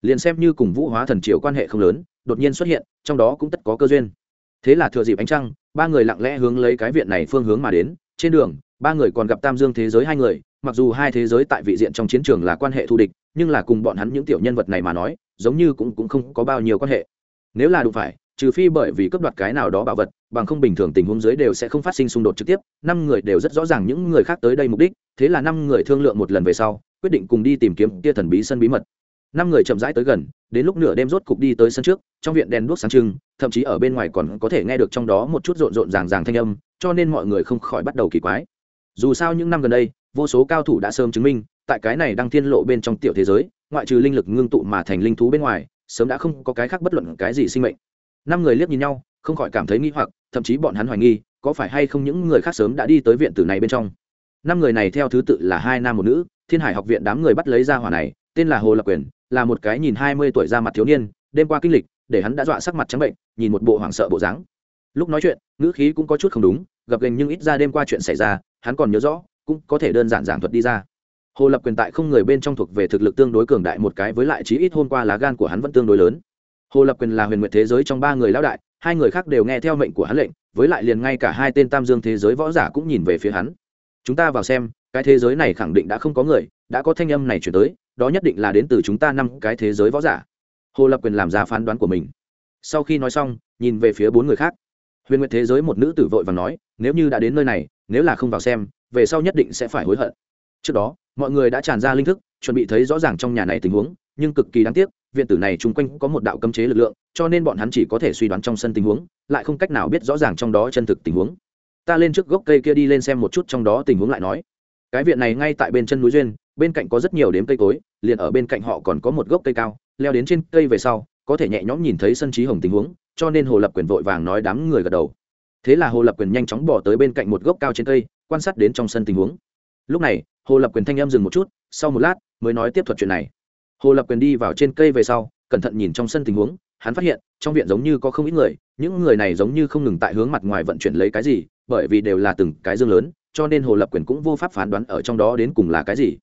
liền xem như cùng vũ hóa thần triều quan hệ không lớn, đột nhiên xuất hiện, trong đó cũng tất có cơ duyên. Thế là thừa dịp ánh trăng, ba người lặng lẽ hướng lấy cái viện này phương hướng mà đến. Trên đường, ba người còn gặp tam dương thế giới hai người, mặc dù hai thế giới tại vị diện trong chiến trường là quan hệ thù địch, nhưng là cùng bọn hắn những tiểu nhân vật này mà nói, giống như cũng cũng không có bao nhiêu quan hệ. Nếu là đủ phải, trừ phi bởi vì cướp đoạt cái nào đó bảo vật, bằng không bình thường tình huống dưới đều sẽ không phát sinh xung đột trực tiếp, năm người đều rất rõ ràng những người khác tới đây mục đích, thế là năm người thương lượng một lần về sau, quyết định cùng đi tìm kiếm kia thần bí sân bí mật năm người chậm rãi tới gần, đến lúc nửa đêm rốt cục đi tới sân trước, trong viện đèn đuốc sáng trưng, thậm chí ở bên ngoài còn có thể nghe được trong đó một chút rộn rộn ràng ràng thanh âm, cho nên mọi người không khỏi bắt đầu kỳ quái. Dù sao những năm gần đây, vô số cao thủ đã sớm chứng minh, tại cái này đang thiên lộ bên trong tiểu thế giới, ngoại trừ linh lực ngưng tụ mà thành linh thú bên ngoài, sớm đã không có cái khác bất luận cái gì sinh mệnh. Năm người liếc nhìn nhau, không khỏi cảm thấy nghi hoặc, thậm chí bọn hắn hoài nghi, có phải hay không những người khác sớm đã đi tới viện tử này bên trong. Năm người này theo thứ tự là hai nam một nữ, thiên hải học viện đám người bắt lấy ra hỏa này, tên là hồ Lạc quyền là một cái nhìn hai mươi tuổi ra mặt thiếu niên, đêm qua kinh lịch, để hắn đã dọa sắc mặt trắng bệnh, nhìn một bộ hoảng sợ bộ dáng. Lúc nói chuyện, ngữ khí cũng có chút không đúng gập gành nhưng ít ra đêm qua chuyện xảy ra, hắn còn nhớ rõ, cũng có thể đơn giản giảng thuật đi ra. Hồ lập quyền tại không người bên trong thuộc về thực lực tương đối cường đại một cái với lại chí ít hôm qua lá gan của hắn vẫn tương đối lớn. Hồ lập quyền là huyền nguyệt thế giới trong ba người lão đại, hai người khác đều nghe theo mệnh của hắn lệnh, với lại liền ngay cả hai tên tam dương thế giới võ giả cũng nhìn về phía hắn. Chúng ta vào xem, cái thế giới này khẳng định đã không có người, đã có thanh âm này chuyển tới đó nhất định là đến từ chúng ta năm cái thế giới võ giả. Hồ lập quyền làm ra phán đoán của mình. Sau khi nói xong, nhìn về phía bốn người khác. Huyền nguyệt thế giới một nữ tử vội và nói, nếu như đã đến nơi này, nếu là không vào xem, về sau nhất định sẽ phải hối hận. Trước đó, mọi người đã tràn ra linh thức, chuẩn bị thấy rõ ràng trong nhà này tình huống, nhưng cực kỳ đáng tiếc, viện tử này chung quanh có một đạo cấm chế lực lượng, cho nên bọn hắn chỉ có thể suy đoán trong sân tình huống, lại không cách nào biết rõ ràng trong đó chân thực tình huống. Ta lên trước gốc cây kia đi lên xem một chút trong đó tình huống lại nói. Cái viện này ngay tại bên chân núi duyên, bên cạnh có rất nhiều đếm cây cối liền ở bên cạnh họ còn có một gốc cây cao, leo đến trên cây về sau, có thể nhẹ nhõm nhìn thấy sân trí hồng tình huống, cho nên hồ lập quyền vội vàng nói đám người gật đầu. Thế là hồ lập quyền nhanh chóng bỏ tới bên cạnh một gốc cao trên cây, quan sát đến trong sân tình huống. Lúc này, hồ lập quyền thanh em dừng một chút, sau một lát, mới nói tiếp thuật chuyện này. Hồ lập quyền đi vào trên cây về sau, cẩn thận nhìn trong sân tình huống, hắn phát hiện, trong viện giống như có không ít người, những người này giống như không ngừng tại hướng mặt ngoài vận chuyển lấy cái gì, bởi vì đều là từng cái dương lớn, cho nên hồ lập quyền cũng vô pháp phán đoán ở trong đó đến cùng là cái gì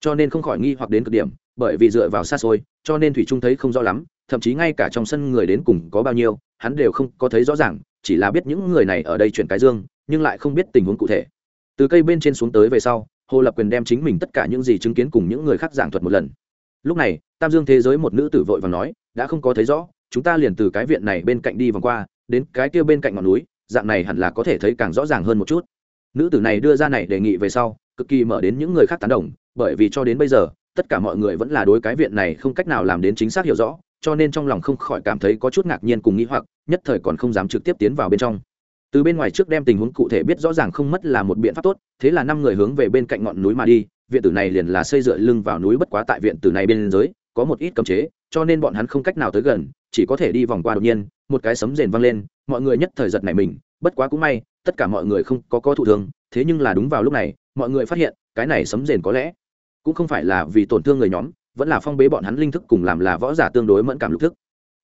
cho nên không khỏi nghi hoặc đến cực điểm, bởi vì dựa vào xa xôi, cho nên thủy trung thấy không rõ lắm, thậm chí ngay cả trong sân người đến cùng có bao nhiêu, hắn đều không có thấy rõ ràng, chỉ là biết những người này ở đây chuyển cái dương, nhưng lại không biết tình huống cụ thể. Từ cây bên trên xuống tới về sau, hồ lập quyền đem chính mình tất cả những gì chứng kiến cùng những người khác giảng thuật một lần. Lúc này, tam dương thế giới một nữ tử vội và nói, đã không có thấy rõ, chúng ta liền từ cái viện này bên cạnh đi vòng qua, đến cái kia bên cạnh ngọn núi, dạng này hẳn là có thể thấy càng rõ ràng hơn một chút. Nữ tử này đưa ra này đề nghị về sau, cực kỳ mở đến những người khác tán đồng bởi vì cho đến bây giờ, tất cả mọi người vẫn là đối cái viện này không cách nào làm đến chính xác hiểu rõ, cho nên trong lòng không khỏi cảm thấy có chút ngạc nhiên cùng nghĩ hoặc, nhất thời còn không dám trực tiếp tiến vào bên trong. Từ bên ngoài trước đem tình huống cụ thể biết rõ ràng không mất là một biện pháp tốt, thế là năm người hướng về bên cạnh ngọn núi mà đi, viện tử này liền là xây dựa lưng vào núi bất quá tại viện tử này bên dưới, có một ít cấm chế, cho nên bọn hắn không cách nào tới gần, chỉ có thể đi vòng qua đột nhiên, một cái sấm rền vang lên, mọi người nhất thời giật này mình, bất quá cũng may, tất cả mọi người không có có thụ thương, thế nhưng là đúng vào lúc này, mọi người phát hiện, cái này sấm rền có lẽ cũng không phải là vì tổn thương người nhóm, vẫn là phong bế bọn hắn linh thức cùng làm là võ giả tương đối mẫn cảm lục thức.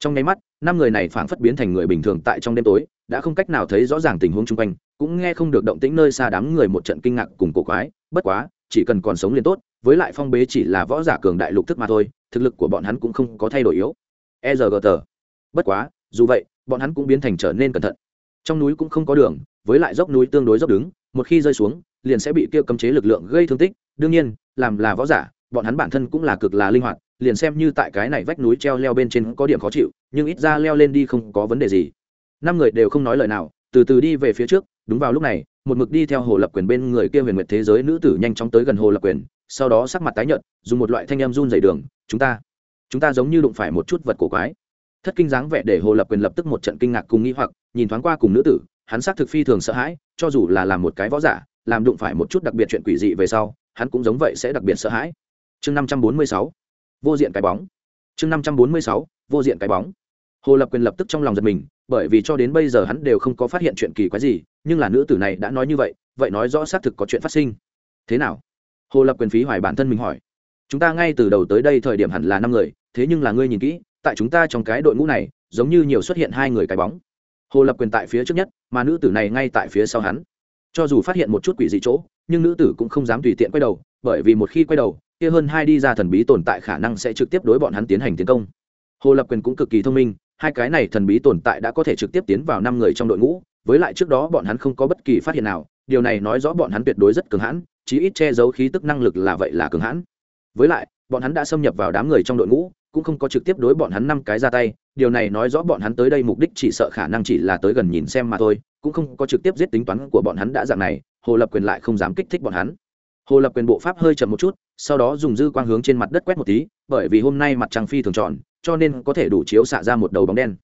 Trong nháy mắt, năm người này phảng phất biến thành người bình thường tại trong đêm tối, đã không cách nào thấy rõ ràng tình huống chung quanh, cũng nghe không được động tĩnh nơi xa đám người một trận kinh ngạc cùng cổ quái, bất quá, chỉ cần còn sống liền tốt, với lại phong bế chỉ là võ giả cường đại lục thức mà thôi, thực lực của bọn hắn cũng không có thay đổi yếu. E g tờ bất quá, dù vậy, bọn hắn cũng biến thành trở nên cẩn thận. Trong núi cũng không có đường, với lại dốc núi tương đối dốc đứng, một khi rơi xuống, liền sẽ bị kia cấm chế lực lượng gây thương tích đương nhiên, làm là võ giả, bọn hắn bản thân cũng là cực là linh hoạt, liền xem như tại cái này vách núi treo leo bên trên có điểm khó chịu, nhưng ít ra leo lên đi không có vấn đề gì. Năm người đều không nói lời nào, từ từ đi về phía trước, đúng vào lúc này, một mực đi theo hồ lập quyền bên người kia huyền nguyệt thế giới nữ tử nhanh chóng tới gần hồ lập quyền, sau đó sắc mặt tái nhợt, dùng một loại thanh em run dày đường, chúng ta chúng ta giống như đụng phải một chút vật cổ quái. Thất kinh dáng vẻ để hồ lập quyền lập tức một trận kinh ngạc cùng nghĩ hoặc, nhìn thoáng qua cùng nữ tử, hắn xác thực phi thường sợ hãi, cho dù là làm một cái võ giả, làm đụng phải một chút đặc biệt chuyện quỷ dị về sau hắn cũng giống vậy sẽ đặc biệt sợ hãi. Chương năm trăm bốn mươi sáu, vô diện cái bóng. Chương năm trăm bốn mươi sáu, vô diện cái bóng. Hồ lập quyền lập tức trong lòng giật mình, bởi vì cho đến bây giờ hắn đều không có phát hiện chuyện kỳ quái gì, nhưng là nữ tử này đã nói như vậy vậy nói rõ xác thực có chuyện phát sinh. Thế nào? Hồ lập quyền phí hoài bản thân mình hỏi. Chúng ta ngay từ đầu tới đây thời điểm hẳn là năm người, thế nhưng là ngươi nhìn kỹ, tại chúng ta trong cái đội ngũ này, giống như nhiều xuất hiện hai người cái bóng. Hồ lập quyền tại phía trước nhất, mà nữ tử này ngay tại phía sau hắn. Cho dù phát hiện một chút quỷ dị chỗ nhưng nữ tử cũng không dám tùy tiện quay đầu, bởi vì một khi quay đầu, kia hơn hai đi ra thần bí tồn tại khả năng sẽ trực tiếp đối bọn hắn tiến hành tiến công. Hồ lập quyền cũng cực kỳ thông minh, hai cái này thần bí tồn tại đã có thể trực tiếp tiến vào năm người trong đội ngũ, với lại trước đó bọn hắn không có bất kỳ phát hiện nào, điều này nói rõ bọn hắn tuyệt đối rất cường hãn, chí ít che giấu khí tức năng lực là vậy là cường hãn. Với lại, bọn hắn đã xâm nhập vào đám người trong đội ngũ, cũng không có trực tiếp đối bọn hắn năm cái ra tay, điều này nói rõ bọn hắn tới đây mục đích chỉ sợ khả năng chỉ là tới gần nhìn xem mà thôi, cũng không có trực tiếp giết tính toán của bọn hắn đã dạng này hồ lập quyền lại không dám kích thích bọn hắn. Hồ lập quyền bộ pháp hơi chậm một chút, sau đó dùng dư quang hướng trên mặt đất quét một tí, bởi vì hôm nay mặt trăng phi thường tròn, cho nên có thể đủ chiếu xạ ra một đầu bóng đen.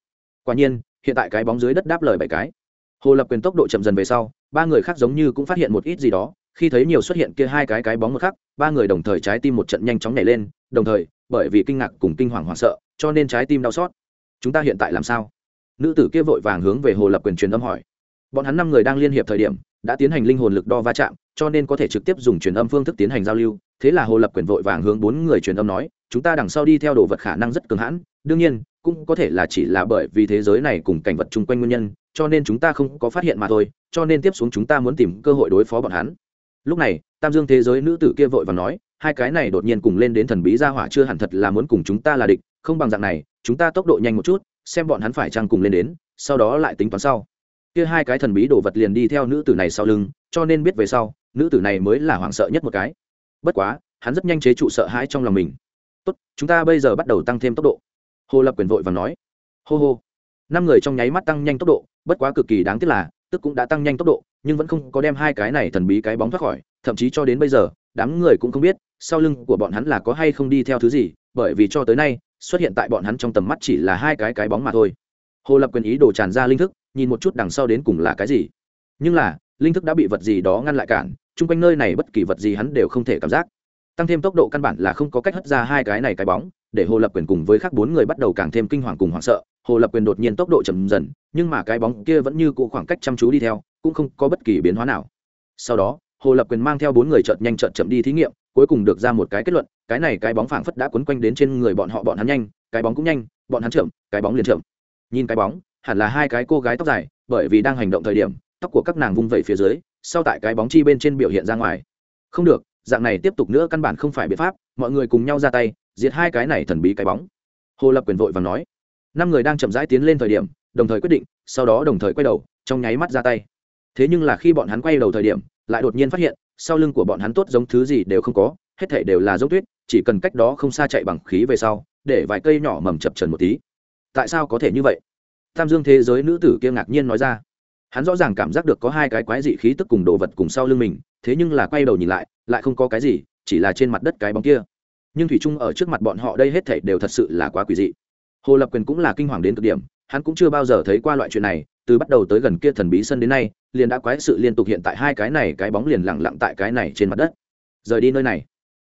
Quả nhiên, hiện tại cái bóng dưới đất đáp lời bảy cái. Hồ lập quyền tốc độ chậm dần về sau, ba người khác giống như cũng phát hiện một ít gì đó, khi thấy nhiều xuất hiện kia hai cái cái bóng một khắc, ba người đồng thời trái tim một trận nhanh chóng nhảy lên, đồng thời, bởi vì kinh ngạc cùng kinh hoàng hoảng sợ, cho nên trái tim đau xót. Chúng ta hiện tại làm sao? Nữ tử kia vội vàng hướng về hồ lập quyền truyền âm hỏi. Bọn hắn năm người đang liên hiệp thời điểm đã tiến hành linh hồn lực đo va chạm, cho nên có thể trực tiếp dùng truyền âm phương thức tiến hành giao lưu. Thế là hồ lập quyền vội vàng hướng bốn người truyền âm nói, chúng ta đằng sau đi theo đồ vật khả năng rất cường hãn, đương nhiên, cũng có thể là chỉ là bởi vì thế giới này cùng cảnh vật chung quanh nguyên nhân, cho nên chúng ta không có phát hiện mà thôi, cho nên tiếp xuống chúng ta muốn tìm cơ hội đối phó bọn hắn. Lúc này, tam dương thế giới nữ tử kia vội và nói, hai cái này đột nhiên cùng lên đến thần bí gia hỏa chưa hẳn thật là muốn cùng chúng ta là địch, không bằng dạng này, chúng ta tốc độ nhanh một chút, xem bọn hắn phải chăng cùng lên đến, sau đó lại tính toán sau kia hai cái thần bí đồ vật liền đi theo nữ tử này sau lưng, cho nên biết về sau, nữ tử này mới là hoảng sợ nhất một cái. Bất quá, hắn rất nhanh chế trụ sợ hãi trong lòng mình. Tốt, chúng ta bây giờ bắt đầu tăng thêm tốc độ. Hồ lập quyền vội và nói. Hô hô. Năm người trong nháy mắt tăng nhanh tốc độ, bất quá cực kỳ đáng tiếc là, tức cũng đã tăng nhanh tốc độ, nhưng vẫn không có đem hai cái này thần bí cái bóng thoát khỏi, thậm chí cho đến bây giờ, đám người cũng không biết, sau lưng của bọn hắn là có hay không đi theo thứ gì, bởi vì cho tới nay, xuất hiện tại bọn hắn trong tầm mắt chỉ là hai cái cái bóng mà thôi. Hồ lập quyền ý đồ tràn ra linh thức nhìn một chút đằng sau đến cùng là cái gì. Nhưng là, linh thức đã bị vật gì đó ngăn lại cản, chung quanh nơi này bất kỳ vật gì hắn đều không thể cảm giác. Tăng thêm tốc độ căn bản là không có cách hất ra hai cái này cái bóng, để hồ lập quyền cùng với khác bốn người bắt đầu càng thêm kinh hoàng cùng hoảng sợ. Hồ lập quyền đột nhiên tốc độ chậm dần, nhưng mà cái bóng kia vẫn như cụ khoảng cách chăm chú đi theo, cũng không có bất kỳ biến hóa nào. Sau đó, hồ lập quyền mang theo bốn người chợt nhanh chợt chậm đi thí nghiệm, cuối cùng được ra một cái kết luận, cái này cái bóng phảng phất đã quấn quanh đến trên người bọn họ bọn hắn nhanh, cái bóng cũng nhanh, bọn hắn chậm, cái bóng liền chậm. Nhìn cái bóng hẳn là hai cái cô gái tóc dài, bởi vì đang hành động thời điểm, tóc của các nàng vung vẩy phía dưới, sau tại cái bóng chi bên trên biểu hiện ra ngoài. Không được, dạng này tiếp tục nữa căn bản không phải biện pháp, mọi người cùng nhau ra tay, diệt hai cái này thần bí cái bóng. Hồ lập quyền vội và nói. Năm người đang chậm rãi tiến lên thời điểm, đồng thời quyết định, sau đó đồng thời quay đầu, trong nháy mắt ra tay. Thế nhưng là khi bọn hắn quay đầu thời điểm, lại đột nhiên phát hiện, sau lưng của bọn hắn tốt giống thứ gì đều không có, hết thể đều là giống tuyết, chỉ cần cách đó không xa chạy bằng khí về sau, để vài cây nhỏ mầm chập trần một tí. Tại sao có thể như vậy? Tam dương thế giới nữ tử kia ngạc nhiên nói ra. Hắn rõ ràng cảm giác được có hai cái quái dị khí tức cùng đồ vật cùng sau lưng mình, thế nhưng là quay đầu nhìn lại lại không có cái gì, chỉ là trên mặt đất cái bóng kia. Nhưng thủy trung ở trước mặt bọn họ đây hết thảy đều thật sự là quá quỷ dị. Hồ lập quyền cũng là kinh hoàng đến cực điểm, hắn cũng chưa bao giờ thấy qua loại chuyện này, từ bắt đầu tới gần kia thần bí sân đến nay, liền đã quái sự liên tục hiện tại hai cái này, cái bóng liền lẳng lặng tại cái này trên mặt đất. Rời đi nơi này.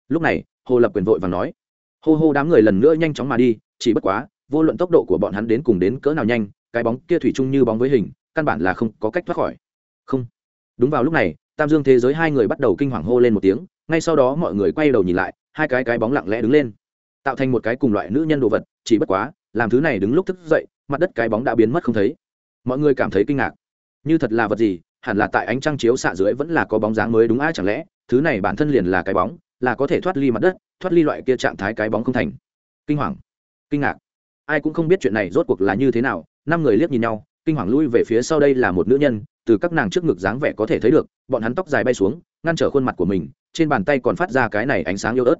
Lúc này, hồ lập quyền vội và nói, hô hô, đám người lần nữa nhanh chóng mà đi, chỉ bất quá, vô luận tốc độ của bọn hắn đến cùng đến cỡ nào nhanh cái bóng kia thủy chung như bóng với hình, căn bản là không có cách thoát khỏi. Không. Đúng vào lúc này, tam dương thế giới hai người bắt đầu kinh hoàng hô lên một tiếng, ngay sau đó mọi người quay đầu nhìn lại, hai cái cái bóng lặng lẽ đứng lên. Tạo thành một cái cùng loại nữ nhân đồ vật, chỉ bất quá, làm thứ này đứng lúc thức dậy, mặt đất cái bóng đã biến mất không thấy. Mọi người cảm thấy kinh ngạc. Như thật là vật gì, hẳn là tại ánh trăng chiếu xạ dưới vẫn là có bóng dáng mới đúng ai chẳng lẽ, thứ này bản thân liền là cái bóng, là có thể thoát ly mặt đất, thoát ly loại kia trạng thái cái bóng không thành. Kinh hoàng. Kinh ngạc. Ai cũng không biết chuyện này rốt cuộc là như thế nào năm người liếc nhìn nhau, kinh hoàng lui về phía sau đây là một nữ nhân, từ các nàng trước ngực dáng vẻ có thể thấy được, bọn hắn tóc dài bay xuống, ngăn trở khuôn mặt của mình, trên bàn tay còn phát ra cái này ánh sáng yêu ớt.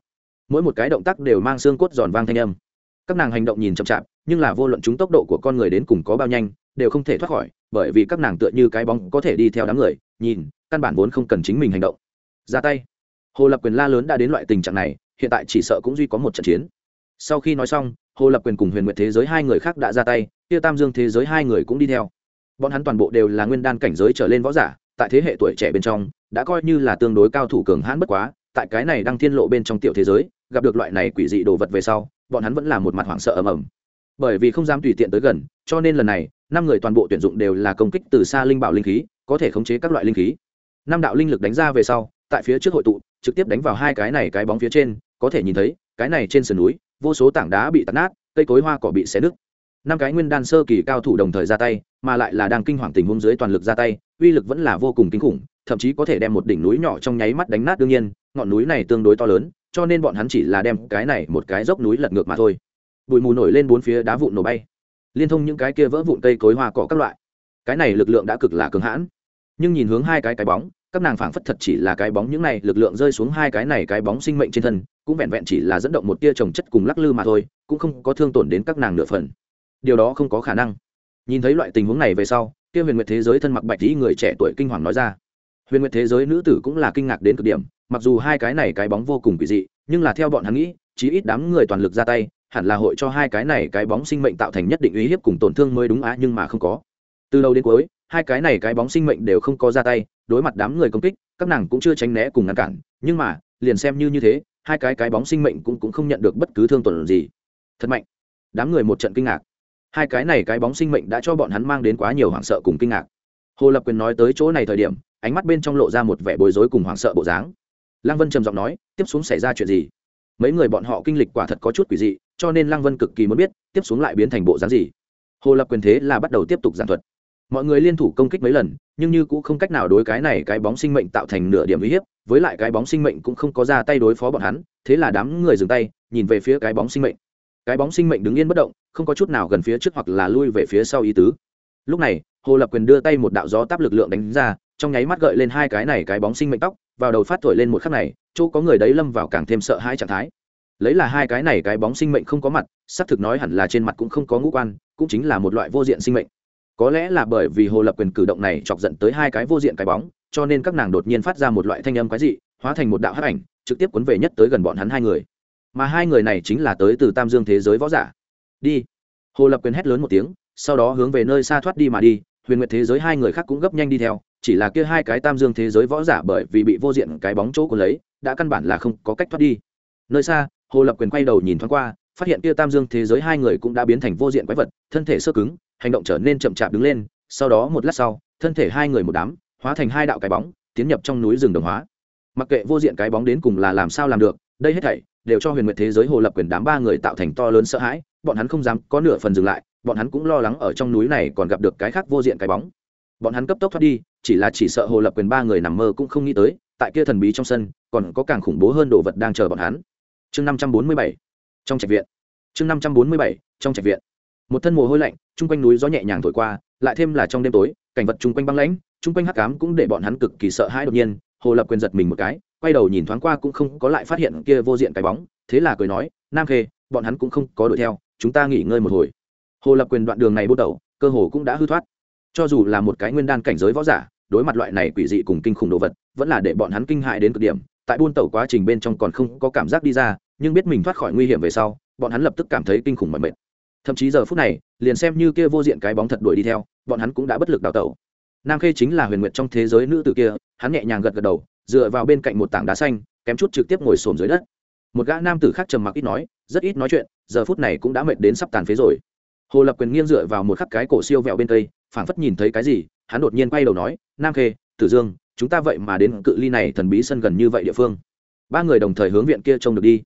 Mỗi một cái động tác đều mang xương cốt giòn vang thanh âm. Các nàng hành động nhìn chậm chạp, nhưng là vô luận chúng tốc độ của con người đến cùng có bao nhanh, đều không thể thoát khỏi, bởi vì các nàng tựa như cái bóng có thể đi theo đám người, nhìn, căn bản vốn không cần chính mình hành động. Ra tay. Hồ lập quyền la lớn đã đến loại tình trạng này, hiện tại chỉ sợ cũng duy có một trận chiến. Sau khi nói xong, hồ lập quyền cùng huyền nguyệt thế giới hai người khác đã ra tay tiêu tam dương thế giới hai người cũng đi theo. Bọn hắn toàn bộ đều là nguyên đan cảnh giới trở lên võ giả, tại thế hệ tuổi trẻ bên trong, đã coi như là tương đối cao thủ cường hãn bất quá, tại cái này đang thiên lộ bên trong tiểu thế giới, gặp được loại này quỷ dị đồ vật về sau, bọn hắn vẫn là một mặt hoảng sợ ầm ầm. Bởi vì không dám tùy tiện tới gần, cho nên lần này, năm người toàn bộ tuyển dụng đều là công kích từ xa linh bảo linh khí, có thể khống chế các loại linh khí. Năm đạo linh lực đánh ra về sau, tại phía trước hội tụ, trực tiếp đánh vào hai cái này cái bóng phía trên, có thể nhìn thấy, cái này trên sườn núi, vô số tảng đá bị tạt nát, cây cối hoa cỏ bị xé nứt năm cái nguyên đan sơ kỳ cao thủ đồng thời ra tay, mà lại là đang kinh hoàng tình huống dưới toàn lực ra tay, uy lực vẫn là vô cùng kinh khủng, thậm chí có thể đem một đỉnh núi nhỏ trong nháy mắt đánh nát đương nhiên, ngọn núi này tương đối to lớn, cho nên bọn hắn chỉ là đem cái này một cái dốc núi lật ngược mà thôi. Bụi mù nổi lên bốn phía đá vụn nổ bay, liên thông những cái kia vỡ vụn cây cối hoa cỏ các loại. Cái này lực lượng đã cực là cứng hãn. Nhưng nhìn hướng hai cái cái bóng, các nàng phảng phất thật chỉ là cái bóng những này, lực lượng rơi xuống hai cái này cái bóng sinh mệnh trên thân, cũng vẹn vẹn chỉ là dẫn động một tia trồng chất cùng lắc lư mà thôi, cũng không có thương tổn đến các nàng nửa phần điều đó không có khả năng. Nhìn thấy loại tình huống này về sau, kia huyền nguyệt thế giới thân mặc bạch tí người trẻ tuổi kinh hoàng nói ra. Huyền nguyệt thế giới nữ tử cũng là kinh ngạc đến cực điểm, mặc dù hai cái này cái bóng vô cùng kỳ dị, nhưng là theo bọn hắn nghĩ, chí ít đám người toàn lực ra tay, hẳn là hội cho hai cái này cái bóng sinh mệnh tạo thành nhất định uy hiếp cùng tổn thương mới đúng á, nhưng mà không có. Từ đầu đến cuối, hai cái này cái bóng sinh mệnh đều không có ra tay, đối mặt đám người công kích, các nàng cũng chưa tránh né cùng ngăn cản, nhưng mà, liền xem như như thế, hai cái cái bóng sinh mệnh cũng cũng không nhận được bất cứ thương tổn gì. Thật mạnh. Đám người một trận kinh ngạc hai cái này cái bóng sinh mệnh đã cho bọn hắn mang đến quá nhiều hoảng sợ cùng kinh ngạc. Hồ lập quyền nói tới chỗ này thời điểm, ánh mắt bên trong lộ ra một vẻ bối rối cùng hoảng sợ bộ dáng. Lăng vân trầm giọng nói, tiếp xuống xảy ra chuyện gì? Mấy người bọn họ kinh lịch quả thật có chút quỷ dị, cho nên lăng vân cực kỳ muốn biết, tiếp xuống lại biến thành bộ dáng gì. Hồ lập quyền thế là bắt đầu tiếp tục giảng thuật. Mọi người liên thủ công kích mấy lần, nhưng như cũng không cách nào đối cái này cái bóng sinh mệnh tạo thành nửa điểm uy hiếp, với lại cái bóng sinh mệnh cũng không có ra tay đối phó bọn hắn, thế là đám người dừng tay, nhìn về phía cái bóng sinh mệnh cái bóng sinh mệnh đứng yên bất động, không có chút nào gần phía trước hoặc là lui về phía sau ý tứ. Lúc này, hồ lập quyền đưa tay một đạo gió táp lực lượng đánh ra, trong nháy mắt gợi lên hai cái này cái bóng sinh mệnh tóc, vào đầu phát thổi lên một khắc này, chỗ có người đấy lâm vào càng thêm sợ hai trạng thái. Lấy là hai cái này cái bóng sinh mệnh không có mặt, xác thực nói hẳn là trên mặt cũng không có ngũ quan, cũng chính là một loại vô diện sinh mệnh. Có lẽ là bởi vì hồ lập quyền cử động này chọc giận tới hai cái vô diện cái bóng, cho nên các nàng đột nhiên phát ra một loại thanh âm quái dị, hóa thành một đạo hắc ảnh, trực tiếp cuốn về nhất tới gần bọn hắn hai người mà hai người này chính là tới từ tam dương thế giới võ giả. Đi. Hồ lập quyền hét lớn một tiếng, sau đó hướng về nơi xa thoát đi mà đi, huyền nguyệt thế giới hai người khác cũng gấp nhanh đi theo, chỉ là kia hai cái tam dương thế giới võ giả bởi vì bị vô diện cái bóng chỗ của lấy, đã căn bản là không có cách thoát đi. Nơi xa, hồ lập quyền quay đầu nhìn thoáng qua, phát hiện kia tam dương thế giới hai người cũng đã biến thành vô diện quái vật, thân thể sơ cứng, hành động trở nên chậm chạp đứng lên, sau đó một lát sau, thân thể hai người một đám, hóa thành hai đạo cái bóng, tiến nhập trong núi rừng đồng hóa. Mặc kệ vô diện cái bóng đến cùng là làm sao làm được, đây hết thảy đều cho huyền nguyệt thế giới hồ lập quyền đám ba người tạo thành to lớn sợ hãi, bọn hắn không dám có nửa phần dừng lại, bọn hắn cũng lo lắng ở trong núi này còn gặp được cái khác vô diện cái bóng. Bọn hắn cấp tốc thoát đi, chỉ là chỉ sợ hồ lập quyền ba người nằm mơ cũng không nghĩ tới, tại kia thần bí trong sân, còn có càng khủng bố hơn đồ vật đang chờ bọn hắn. Chương năm trăm bốn mươi bảy, trong trạch viện. Chương năm trăm bốn mươi bảy, trong trạch viện. Một thân mồ hôi lạnh, chung quanh núi gió nhẹ nhàng thổi qua, lại thêm là trong đêm tối, cảnh vật chung quanh băng lãnh, chung quanh hắc cám cũng để bọn hắn cực kỳ sợ hãi đột nhiên hồ lập quyền giật mình một cái, quay đầu nhìn thoáng qua cũng không có lại phát hiện kia vô diện cái bóng, thế là cười nói, nam khê, bọn hắn cũng không có đuổi theo, chúng ta nghỉ ngơi một hồi. Hồ lập quyền đoạn đường này bút đầu, cơ hồ cũng đã hư thoát. Cho dù là một cái nguyên đan cảnh giới võ giả, đối mặt loại này quỷ dị cùng kinh khủng đồ vật, vẫn là để bọn hắn kinh hại đến cực điểm. Tại buôn tẩu quá trình bên trong còn không có cảm giác đi ra, nhưng biết mình thoát khỏi nguy hiểm về sau, bọn hắn lập tức cảm thấy kinh khủng mệt mệt. Thậm chí giờ phút này, liền xem như kia vô diện cái bóng thật đuổi đi theo, bọn hắn cũng đã bất lực đào tẩu nam khê chính là huyền nguyệt trong thế giới nữ tử kia, hắn nhẹ nhàng gật gật đầu, dựa vào bên cạnh một tảng đá xanh, kém chút trực tiếp ngồi xổm dưới đất. Một gã nam tử khác trầm mặc ít nói, rất ít nói chuyện, giờ phút này cũng đã mệt đến sắp tàn phế rồi. Hồ lập quyền nghiêng dựa vào một khắc cái cổ siêu vẹo bên tây phảng phất nhìn thấy cái gì, hắn đột nhiên quay đầu nói, nam khê, tử dương, chúng ta vậy mà đến cự ly này thần bí sân gần như vậy địa phương. Ba người đồng thời hướng viện kia trông được đi.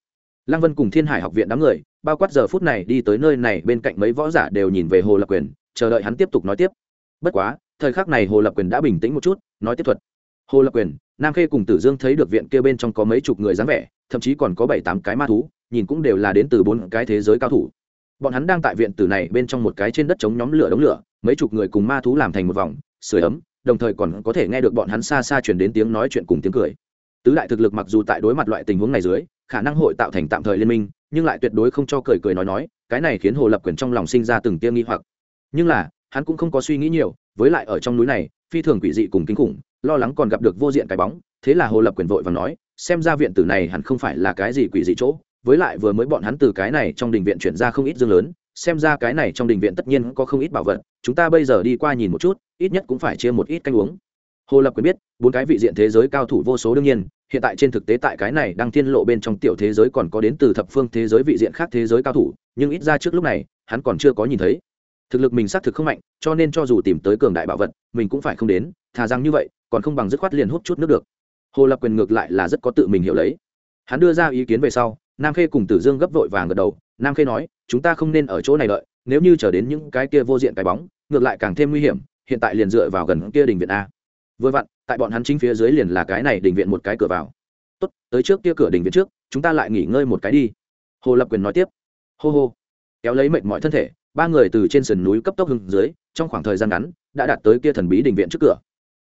Lăng vân cùng thiên hải học viện đám người, bao quát giờ phút này đi tới nơi này, bên cạnh mấy võ giả đều nhìn về hồ lập quyền, chờ đợi hắn tiếp tục nói tiếp. Bất quá thời khắc này hồ lập quyền đã bình tĩnh một chút, nói tiếp thuật. Hồ lập quyền, nam khê cùng tử dương thấy được viện kia bên trong có mấy chục người dáng vẻ, thậm chí còn có bảy tám cái ma thú, nhìn cũng đều là đến từ bốn cái thế giới cao thủ. Bọn hắn đang tại viện tử này bên trong một cái trên đất chống nhóm lửa đống lửa, mấy chục người cùng ma thú làm thành một vòng sửa ấm, đồng thời còn có thể nghe được bọn hắn xa xa chuyển đến tiếng nói chuyện cùng tiếng cười. Tứ đại thực lực mặc dù tại đối mặt loại tình huống này dưới, khả năng hội tạo thành tạm thời liên minh, nhưng lại tuyệt đối không cho cười cười nói nói, cái này khiến hồ lập quyền trong lòng sinh ra từng tia nghi hoặc. Nhưng là, hắn cũng không có suy nghĩ nhiều với lại ở trong núi này, phi thường quỷ dị cùng kinh khủng, lo lắng còn gặp được vô diện cái bóng, thế là hồ lập quyền vội và nói, xem ra viện tử này hẳn không phải là cái gì quỷ dị chỗ. Với lại vừa mới bọn hắn từ cái này trong đình viện chuyển ra không ít dương lớn, xem ra cái này trong đình viện tất nhiên có không ít bảo vật, chúng ta bây giờ đi qua nhìn một chút, ít nhất cũng phải chia một ít canh uống. Hồ lập quyền biết, bốn cái vị diện thế giới cao thủ vô số đương nhiên, hiện tại trên thực tế tại cái này đang thiên lộ bên trong tiểu thế giới còn có đến từ thập phương thế giới vị diện khác thế giới cao thủ, nhưng ít ra trước lúc này, hắn còn chưa có nhìn thấy thực lực mình xác thực không mạnh, cho nên cho dù tìm tới cường đại bảo vật, mình cũng phải không đến, thà rằng như vậy, còn không bằng dứt khoát liền hút chút nước được. Hồ lập quyền ngược lại là rất có tự mình hiểu lấy. Hắn đưa ra ý kiến về sau, nam khê cùng tử dương gấp vội vàng gật đầu, nam khê nói, chúng ta không nên ở chỗ này đợi, nếu như chờ đến những cái kia vô diện cái bóng, ngược lại càng thêm nguy hiểm, hiện tại liền dựa vào gần kia đình viện a. Vừa vặn, tại bọn hắn chính phía dưới liền là cái này đình viện một cái cửa vào. Tốt, tới trước kia cửa đình viện trước, chúng ta lại nghỉ ngơi một cái đi. Hồ lập quyền nói tiếp. Hô hô. Kéo lấy mệnh mọi thân thể ba người từ trên sườn núi cấp tốc hướng dưới, trong khoảng thời gian ngắn, đã đạt tới kia thần bí đình viện trước cửa.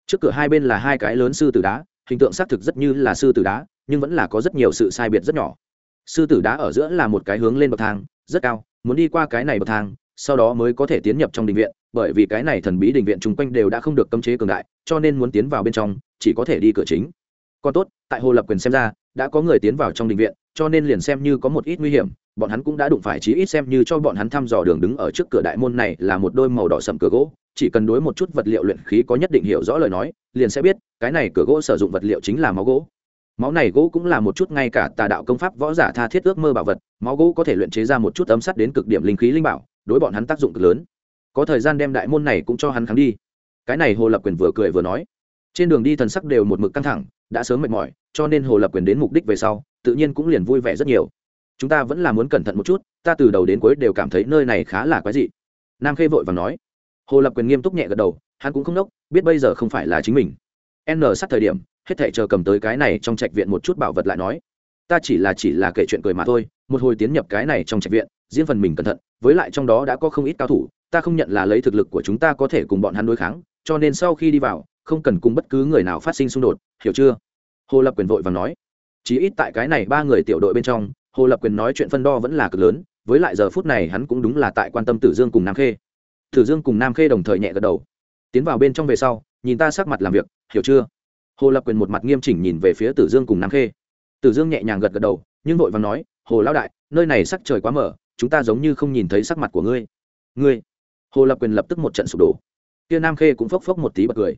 Trước cửa hai bên là hai cái lớn sư tử đá, hình tượng xác thực rất như là sư tử đá, nhưng vẫn là có rất nhiều sự sai biệt rất nhỏ. Sư tử đá ở giữa là một cái hướng lên bậc thang, rất cao, muốn đi qua cái này bậc thang, sau đó mới có thể tiến nhập trong đình viện, bởi vì cái này thần bí đình viện chung quanh đều đã không được cấm chế cường đại, cho nên muốn tiến vào bên trong, chỉ có thể đi cửa chính. Còn tốt, tại hồ lập quyền xem ra đã có người tiến vào trong đình viện, cho nên liền xem như có một ít nguy hiểm, bọn hắn cũng đã đụng phải chí ít xem như cho bọn hắn thăm dò đường đứng ở trước cửa đại môn này là một đôi màu đỏ sậm cửa gỗ, chỉ cần đối một chút vật liệu luyện khí có nhất định hiểu rõ lời nói, liền sẽ biết, cái này cửa gỗ sử dụng vật liệu chính là máu gỗ. Máu này gỗ cũng là một chút ngay cả tà đạo công pháp võ giả tha thiết ước mơ bảo vật, máu gỗ có thể luyện chế ra một chút ấm sắt đến cực điểm linh khí linh bảo, đối bọn hắn tác dụng cực lớn. Có thời gian đem đại môn này cũng cho hắn kháng đi. Cái này hồ lập quyền vừa cười vừa nói. Trên đường đi thần sắc đều một mực căng thẳng đã sớm mệt mỏi, cho nên hồ lập quyền đến mục đích về sau, tự nhiên cũng liền vui vẻ rất nhiều. Chúng ta vẫn là muốn cẩn thận một chút, ta từ đầu đến cuối đều cảm thấy nơi này khá là quái dị. Nam khê vội và nói. Hồ lập quyền nghiêm túc nhẹ gật đầu, hắn cũng không đốc biết bây giờ không phải là chính mình. N sát thời điểm, hết thể chờ cầm tới cái này trong trạch viện một chút bảo vật lại nói. Ta chỉ là chỉ là kể chuyện cười mà thôi, một hồi tiến nhập cái này trong trạch viện riêng phần mình cẩn thận, với lại trong đó đã có không ít cao thủ, ta không nhận là lấy thực lực của chúng ta có thể cùng bọn hắn đối kháng, cho nên sau khi đi vào không cần cùng bất cứ người nào phát sinh xung đột, hiểu chưa? Hồ lập quyền vội và nói. Chí ít tại cái này ba người tiểu đội bên trong, hồ lập quyền nói chuyện phân đo vẫn là cực lớn, với lại giờ phút này hắn cũng đúng là tại quan tâm tử dương cùng nam khê. Tử dương cùng nam khê đồng thời nhẹ gật đầu. Tiến vào bên trong về sau, nhìn ta sắc mặt làm việc, hiểu chưa? Hồ lập quyền một mặt nghiêm chỉnh nhìn về phía tử dương cùng nam khê. Tử dương nhẹ nhàng gật gật đầu, nhưng vội và nói, hồ lão đại, nơi này sắc trời quá mở, chúng ta giống như không nhìn thấy sắc mặt của ngươi. Ngươi? Hồ lập quyền lập tức một trận sụp đổ. Kia nam khê cũng phốc phốc một tí bật cười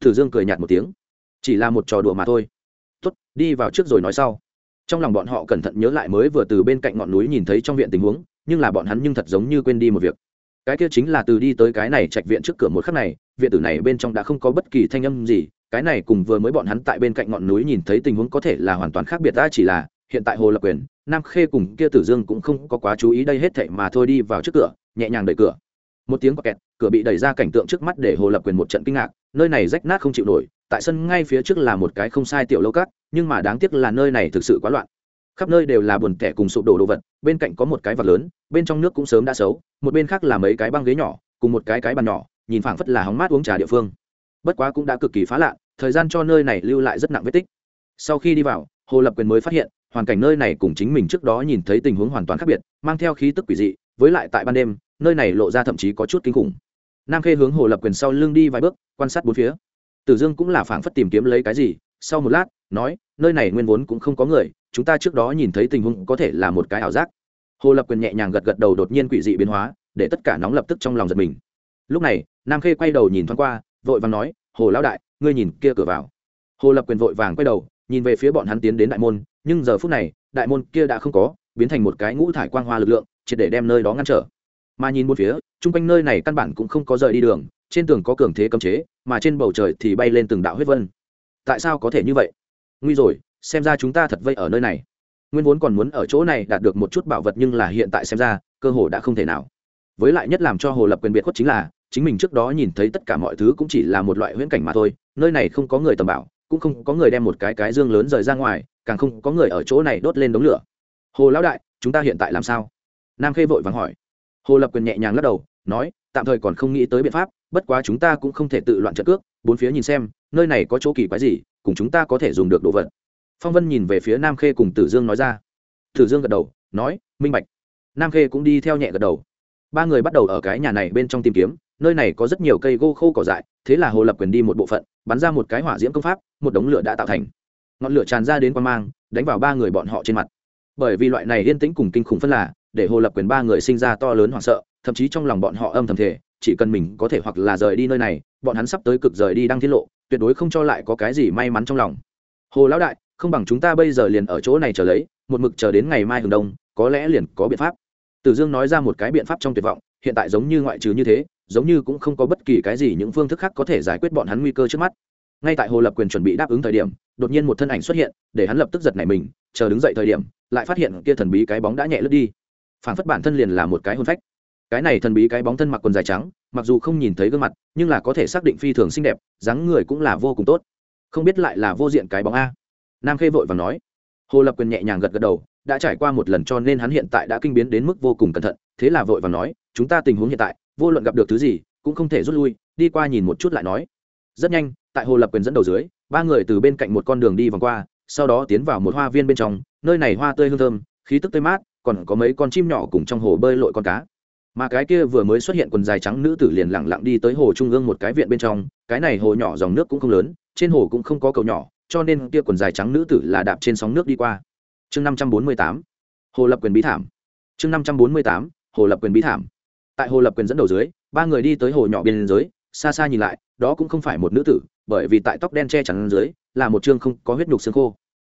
tử dương cười nhạt một tiếng. Chỉ là một trò đùa mà thôi. Tốt, đi vào trước rồi nói sau. Trong lòng bọn họ cẩn thận nhớ lại mới vừa từ bên cạnh ngọn núi nhìn thấy trong viện tình huống, nhưng là bọn hắn nhưng thật giống như quên đi một việc. Cái kia chính là từ đi tới cái này trạch viện trước cửa một khắc này, viện tử này bên trong đã không có bất kỳ thanh âm gì, cái này cùng vừa mới bọn hắn tại bên cạnh ngọn núi nhìn thấy tình huống có thể là hoàn toàn khác biệt, ta chỉ là, hiện tại hồ lập quyền, nam khê cùng kia tử dương cũng không có quá chú ý đây hết thảy mà thôi đi vào trước cửa, nhẹ nhàng đẩy cửa một tiếng kẹt, cửa bị đẩy ra cảnh tượng trước mắt để hồ lập quyền một trận kinh ngạc, nơi này rách nát không chịu nổi, tại sân ngay phía trước là một cái không sai tiểu lâu cát, nhưng mà đáng tiếc là nơi này thực sự quá loạn. Khắp nơi đều là buồn tẻ cùng sụp đổ đồ vật, bên cạnh có một cái vật lớn, bên trong nước cũng sớm đã xấu, một bên khác là mấy cái băng ghế nhỏ, cùng một cái cái bàn nhỏ, nhìn phảng phất là hóng mát uống trà địa phương. Bất quá cũng đã cực kỳ phá lạ, thời gian cho nơi này lưu lại rất nặng vết tích. Sau khi đi vào, hồ lập quyền mới phát hiện, hoàn cảnh nơi này cùng chính mình trước đó nhìn thấy tình huống hoàn toàn khác biệt, mang theo khí tức quỷ dị, với lại tại ban đêm nơi này lộ ra thậm chí có chút kinh khủng. Nam khê hướng hồ lập quyền sau lưng đi vài bước, quan sát bốn phía. Tử dương cũng là phảng phất tìm kiếm lấy cái gì, sau một lát, nói, nơi này nguyên vốn cũng không có người, chúng ta trước đó nhìn thấy tình huống có thể là một cái ảo giác. Hồ lập quyền nhẹ nhàng gật gật đầu đột nhiên quỷ dị biến hóa, để tất cả nóng lập tức trong lòng giật mình. Lúc này, nam khê quay đầu nhìn thoáng qua, vội vàng nói, hồ lão đại, ngươi nhìn kia cửa vào. Hồ lập quyền vội vàng quay đầu, nhìn về phía bọn hắn tiến đến đại môn, nhưng giờ phút này, đại môn kia đã không có, biến thành một cái ngũ thải quang hoa lực lượng, triệt để đem nơi đó ngăn trở mà nhìn một phía, chung quanh nơi này căn bản cũng không có rời đi đường, trên tường có cường thế cấm chế, mà trên bầu trời thì bay lên từng đạo huyết vân. Tại sao có thể như vậy? Nguy rồi, xem ra chúng ta thật vây ở nơi này. Nguyên vốn còn muốn ở chỗ này đạt được một chút bảo vật nhưng là hiện tại xem ra, cơ hồ đã không thể nào. Với lại nhất làm cho hồ lập quyền biệt khuất chính là, chính mình trước đó nhìn thấy tất cả mọi thứ cũng chỉ là một loại huyễn cảnh mà thôi, nơi này không có người tầm bảo, cũng không có người đem một cái cái dương lớn rời ra ngoài, càng không có người ở chỗ này đốt lên đống lửa. Hồ lão đại, chúng ta hiện tại làm sao? Nam khê vội vàng hỏi hồ lập quyền nhẹ nhàng lắc đầu, nói, tạm thời còn không nghĩ tới biện pháp, bất quá chúng ta cũng không thể tự loạn trận cước, bốn phía nhìn xem, nơi này có chỗ kỳ quái gì, cùng chúng ta có thể dùng được đồ vật. Phong vân nhìn về phía nam khê cùng tử dương nói ra. Tử dương gật đầu, nói, minh bạch. Nam khê cũng đi theo nhẹ gật đầu. Ba người bắt đầu ở cái nhà này bên trong tìm kiếm, nơi này có rất nhiều cây gỗ khô cỏ dại, thế là hồ lập quyền đi một bộ phận, bắn ra một cái hỏa diễm công pháp, một đống lửa đã tạo thành. Ngọn lửa tràn ra đến quan mang, đánh vào ba người bọn họ trên mặt. Bởi vì loại này yên tĩnh cùng kinh khủng phân là để hồ lập quyền ba người sinh ra to lớn hoảng sợ, thậm chí trong lòng bọn họ âm thầm thể chỉ cần mình có thể hoặc là rời đi nơi này, bọn hắn sắp tới cực rời đi đang tiết lộ, tuyệt đối không cho lại có cái gì may mắn trong lòng. Hồ lão đại, không bằng chúng ta bây giờ liền ở chỗ này chờ lấy, một mực chờ đến ngày mai hừng đông, có lẽ liền có biện pháp. Tử dương nói ra một cái biện pháp trong tuyệt vọng, hiện tại giống như ngoại trừ như thế, giống như cũng không có bất kỳ cái gì những phương thức khác có thể giải quyết bọn hắn nguy cơ trước mắt. Ngay tại hồ lập quyền chuẩn bị đáp ứng thời điểm, đột nhiên một thân ảnh xuất hiện, để hắn lập tức giật nảy mình, chờ đứng dậy thời điểm, lại phát hiện kia thần bí cái bóng đã nhẹ lướt đi phản phất bản thân liền là một cái hôn phách. Cái này thần bí cái bóng thân mặc quần dài trắng, mặc dù không nhìn thấy gương mặt, nhưng là có thể xác định phi thường xinh đẹp, dáng người cũng là vô cùng tốt. Không biết lại là vô diện cái bóng a. Nam khê vội và nói. Hồ lập quyền nhẹ nhàng gật gật đầu, đã trải qua một lần cho nên hắn hiện tại đã kinh biến đến mức vô cùng cẩn thận, thế là vội và nói, chúng ta tình huống hiện tại, vô luận gặp được thứ gì, cũng không thể rút lui, đi qua nhìn một chút lại nói. Rất nhanh, tại hồ lập quyền dẫn đầu dưới, ba người từ bên cạnh một con đường đi vòng qua, sau đó tiến vào một hoa viên bên trong, nơi này hoa tươi hương thơm, khí tức tươi mát còn có mấy con chim nhỏ cùng trong hồ bơi lội con cá. Mà cái kia vừa mới xuất hiện quần dài trắng nữ tử liền lẳng lặng đi tới hồ trung ương một cái viện bên trong, cái này hồ nhỏ dòng nước cũng không lớn, trên hồ cũng không có cầu nhỏ, cho nên kia quần dài trắng nữ tử là đạp trên sóng nước đi qua. Chương năm trăm bốn mươi tám, hồ lập quyền bí thảm. Chương năm trăm bốn mươi tám, hồ lập quyền bí thảm. Tại hồ lập quyền dẫn đầu dưới, ba người đi tới hồ nhỏ bên dưới, xa xa nhìn lại, đó cũng không phải một nữ tử, bởi vì tại tóc đen che chắn dưới, là một chương không có huyết nhục xương khô.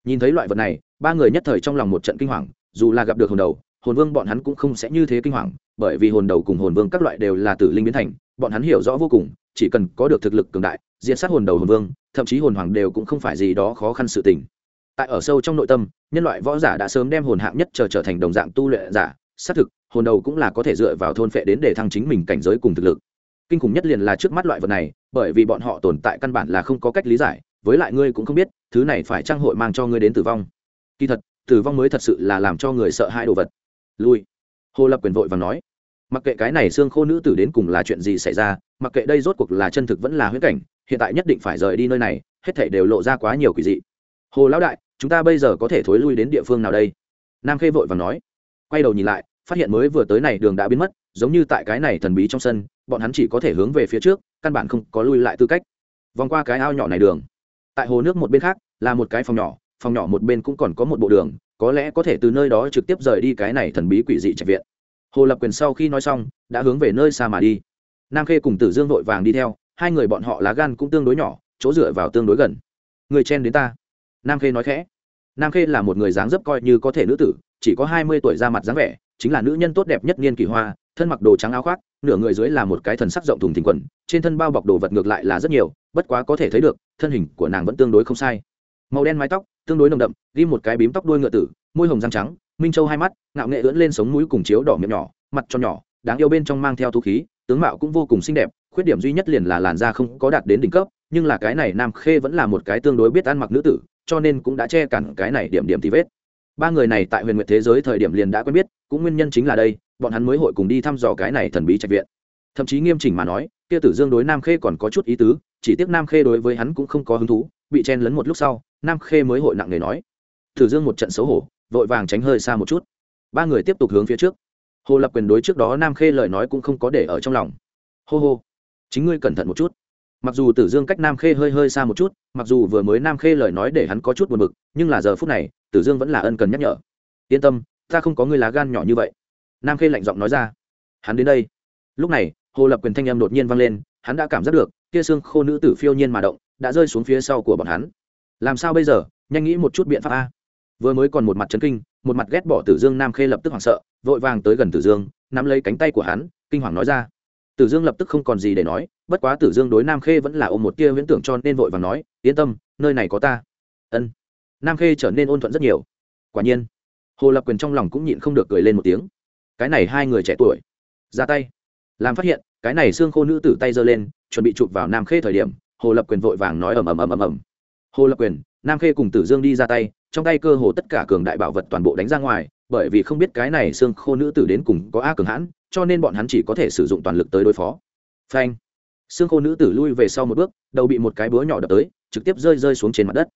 Nhìn thấy loại vật này, ba người nhất thời trong lòng một trận kinh hoàng dù là gặp được hồn đầu, hồn vương bọn hắn cũng không sẽ như thế kinh hoàng, bởi vì hồn đầu cùng hồn vương các loại đều là tử linh biến thành, bọn hắn hiểu rõ vô cùng, chỉ cần có được thực lực cường đại diện sát hồn đầu hồn vương, thậm chí hồn hoàng đều cũng không phải gì đó khó khăn sự tình. Tại ở sâu trong nội tâm, nhân loại võ giả đã sớm đem hồn hạng nhất chờ trở thành đồng dạng tu luyện giả, xác thực, hồn đầu cũng là có thể dựa vào thôn phệ đến để thăng chính mình cảnh giới cùng thực lực. Kinh khủng nhất liền là trước mắt loại vật này, bởi vì bọn họ tồn tại căn bản là không có cách lý giải, với lại ngươi cũng không biết, thứ này phải trang hội mang cho ngươi đến tử vong. Kỳ thật tử vong mới thật sự là làm cho người sợ hãi đồ vật. Lui. Hồ lập quyền vội và nói, mặc kệ cái này xương khô nữ tử đến cùng là chuyện gì xảy ra, mặc kệ đây rốt cuộc là chân thực vẫn là huyễn cảnh, hiện tại nhất định phải rời đi nơi này, hết thảy đều lộ ra quá nhiều quỷ dị. Hồ lão đại, chúng ta bây giờ có thể thối lui đến địa phương nào đây? Nam khê vội và nói. Quay đầu nhìn lại, phát hiện mới vừa tới này đường đã biến mất, giống như tại cái này thần bí trong sân, bọn hắn chỉ có thể hướng về phía trước, căn bản không có lui lại tư cách. Vòng qua cái ao nhỏ này đường, tại hồ nước một bên khác, là một cái phòng nhỏ phòng nhỏ một bên cũng còn có một bộ đường, có lẽ có thể từ nơi đó trực tiếp rời đi cái này thần bí quỷ dị trạch viện. Hồ lập quyền sau khi nói xong, đã hướng về nơi xa mà đi. Nam khê cùng tử dương vội vàng đi theo, hai người bọn họ lá gan cũng tương đối nhỏ, chỗ dựa vào tương đối gần. Người chen đến ta. Nam khê nói khẽ. Nam khê là một người dáng dấp coi như có thể nữ tử, chỉ có hai mươi tuổi ra mặt dáng vẻ, chính là nữ nhân tốt đẹp nhất niên kỳ hoa, thân mặc đồ trắng áo khoác, nửa người dưới là một cái thần sắc rộng thùng thình quần, trên thân bao bọc đồ vật ngược lại là rất nhiều, bất quá có thể thấy được, thân hình của nàng vẫn tương đối không sai. Màu đen mái tóc tương đối nồng đậm ghi một cái bím tóc đuôi ngựa tử, môi hồng răng trắng, minh châu hai mắt, ngạo nghệ ưỡn lên sống mũi cùng chiếu đỏ miệng nhỏ, mặt cho nhỏ, đáng yêu bên trong mang theo thu khí, tướng mạo cũng vô cùng xinh đẹp, khuyết điểm duy nhất liền là làn da không có đạt đến đỉnh cấp, nhưng là cái này nam khê vẫn là một cái tương đối biết ăn mặc nữ tử, cho nên cũng đã che cản cái này điểm điểm thì vết. Ba người này tại huyền nguyệt thế giới thời điểm liền đã quen biết, cũng nguyên nhân chính là đây, bọn hắn mới hội cùng đi thăm dò cái này thần bí trạch viện. Thậm chí nghiêm chỉnh mà nói, kia tử dương đối nam khê còn có chút ý tứ, chỉ tiếc nam khê đối với hắn cũng không có hứng thú, bị chen lấn một lúc sau nam khê mới hội nặng nề nói. Tử dương một trận xấu hổ, vội vàng tránh hơi xa một chút. Ba người tiếp tục hướng phía trước. Hồ lập quyền đối trước đó nam khê lời nói cũng không có để ở trong lòng. Hô hô, chính ngươi cẩn thận một chút. Mặc dù tử dương cách nam khê hơi hơi xa một chút, mặc dù vừa mới nam khê lời nói để hắn có chút buồn bực, nhưng là giờ phút này, tử dương vẫn là ân cần nhắc nhở. Yên tâm, ta không có ngươi lá gan nhỏ như vậy. Nam khê lạnh giọng nói ra. Hắn đến đây. Lúc này, hồ lập quyền thanh âm đột nhiên vang lên, hắn đã cảm giác được, kia xương khô nữ tử phiêu nhiên mà động, đã rơi xuống phía sau của bọn hắn làm sao bây giờ? Nhanh nghĩ một chút biện pháp a. Vừa mới còn một mặt chấn kinh, một mặt ghét bỏ tử dương nam khê lập tức hoảng sợ, vội vàng tới gần tử dương, nắm lấy cánh tay của hắn, kinh hoàng nói ra. Tử dương lập tức không còn gì để nói, bất quá tử dương đối nam khê vẫn là ôm một tia viễn tưởng cho nên vội vàng nói, yên tâm, nơi này có ta. Ân. Nam khê trở nên ôn thuận rất nhiều. Quả nhiên, hồ lập quyền trong lòng cũng nhịn không được cười lên một tiếng. Cái này hai người trẻ tuổi. Ra tay. Làm phát hiện, cái này xương khô nữ tử tay giơ lên, chuẩn bị chụp vào nam khê thời điểm, hồ lập quyền vội vàng nói ầm ầm ầm ầm ầm hồ lập quyền, nam khê cùng tử dương đi ra tay, trong tay cơ hồ tất cả cường đại bảo vật toàn bộ đánh ra ngoài, bởi vì không biết cái này xương khô nữ tử đến cùng có a cường hãn, cho nên bọn hắn chỉ có thể sử dụng toàn lực tới đối phó. Phanh! Xương khô nữ tử lui về sau một bước, đầu bị một cái búa nhỏ đập tới, trực tiếp rơi rơi xuống trên mặt đất.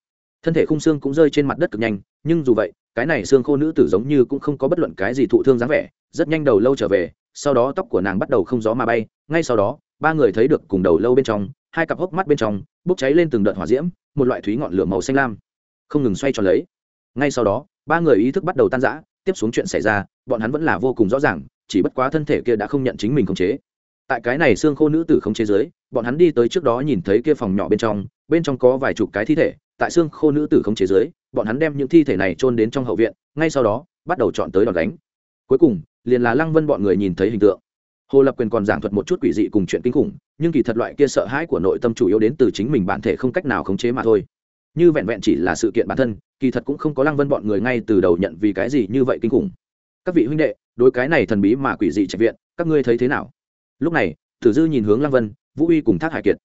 Thân thể khung xương cũng rơi trên mặt đất cực nhanh, nhưng dù vậy, cái này xương khô nữ tử giống như cũng không có bất luận cái gì thụ thương dáng vẻ, rất nhanh đầu lâu trở về, sau đó tóc của nàng bắt đầu không gió mà bay, ngay sau đó, ba người thấy được cùng đầu lâu bên trong, hai cặp hốc mắt bên trong bốc cháy lên từng đợt hỏa diễm, một loại thúy ngọn lửa màu xanh lam. Không ngừng xoay tròn lấy. Ngay sau đó, ba người ý thức bắt đầu tan rã, tiếp xuống chuyện xảy ra, bọn hắn vẫn là vô cùng rõ ràng, chỉ bất quá thân thể kia đã không nhận chính mình khống chế. Tại cái này xương khô nữ tử không chế giới bọn hắn đi tới trước đó nhìn thấy kia phòng nhỏ bên trong bên trong có vài chục cái thi thể, tại xương khô nữ tử không chế giới bọn hắn đem những thi thể này chôn đến trong hậu viện, ngay sau đó, bắt đầu chọn tới đòn đánh. Cuối cùng, liền là lăng vân bọn người nhìn thấy hình tượng hồ lập quyền còn giảng thuật một chút quỷ dị cùng chuyện kinh khủng, nhưng kỳ thật loại kia sợ hãi của nội tâm chủ yếu đến từ chính mình bản thể không cách nào khống chế mà thôi. Như vẹn vẹn chỉ là sự kiện bản thân, kỳ thật cũng không có lăng vân bọn người ngay từ đầu nhận vì cái gì như vậy kinh khủng. Các vị huynh đệ, đối cái này thần bí mà quỷ dị trạch viện, các ngươi thấy thế nào? Lúc này, tử dư nhìn hướng lăng vân, vũ uy cùng thác hải kiệt.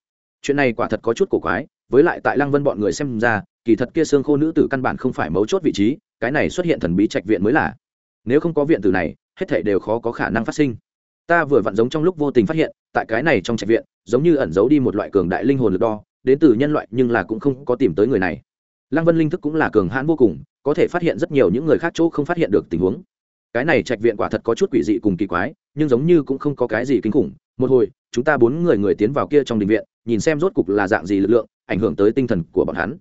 Chuyện này quả thật có chút cổ quái, với lại tại lăng vân bọn người xem ra, kỳ thật kia xương khô nữ tử căn bản không phải mấu chốt vị trí, cái này xuất hiện thần bí trạch viện mới là. Nếu không có viện tử này, hết thể đều khó có khả năng phát sinh ta vừa vặn giống trong lúc vô tình phát hiện, tại cái này trong trạch viện, giống như ẩn giấu đi một loại cường đại linh hồn lực đo, đến từ nhân loại nhưng là cũng không có tìm tới người này. Lăng vân linh thức cũng là cường hãn vô cùng, có thể phát hiện rất nhiều những người khác chỗ không phát hiện được tình huống. Cái này trạch viện quả thật có chút quỷ dị cùng kỳ quái, nhưng giống như cũng không có cái gì kinh khủng. Một hồi, chúng ta bốn người người tiến vào kia trong đình viện, nhìn xem rốt cục là dạng gì lực lượng, ảnh hưởng tới tinh thần của bọn hắn.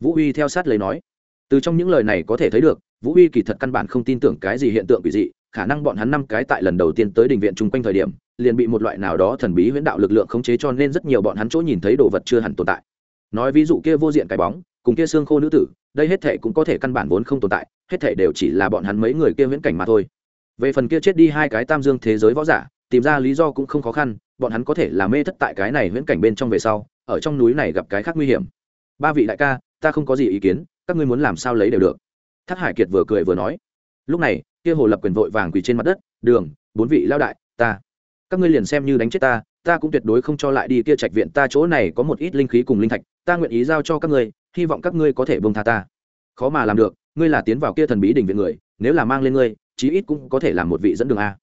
Vũ huy theo sát lấy nói. Từ trong những lời này có thể thấy được, vũ huy kỳ thật căn bản không tin tưởng cái gì hiện tượng quỷ dị khả năng bọn hắn năm cái tại lần đầu tiên tới đình viện chung quanh thời điểm, liền bị một loại nào đó thần bí huyễn đạo lực lượng khống chế cho nên rất nhiều bọn hắn chỗ nhìn thấy đồ vật chưa hẳn tồn tại. Nói ví dụ kia vô diện cái bóng, cùng kia xương khô nữ tử, đây hết thể cũng có thể căn bản vốn không tồn tại, hết thể đều chỉ là bọn hắn mấy người kia huyễn cảnh mà thôi. Về phần kia chết đi hai cái tam dương thế giới võ giả, tìm ra lý do cũng không khó khăn, bọn hắn có thể là mê thất tại cái này huyễn cảnh bên trong về sau, ở trong núi này gặp cái khác nguy hiểm. Ba vị đại ca, ta không có gì ý kiến, các ngươi muốn làm sao lấy đều được. Thác hải kiệt vừa cười vừa nói. Lúc này kia hồ lập quyền vội vàng quỳ trên mặt đất, đường, bốn vị lao đại, ta, các ngươi liền xem như đánh chết ta ta cũng tuyệt đối không cho lại đi kia trạch viện, ta chỗ này có một ít linh khí cùng linh thạch, ta nguyện ý giao cho các ngươi, hy vọng các ngươi có thể bông tha ta. Khó mà làm được, ngươi là tiến vào kia thần bí đỉnh viện người, nếu là mang lên ngươi, chí ít cũng có thể làm một vị dẫn đường a.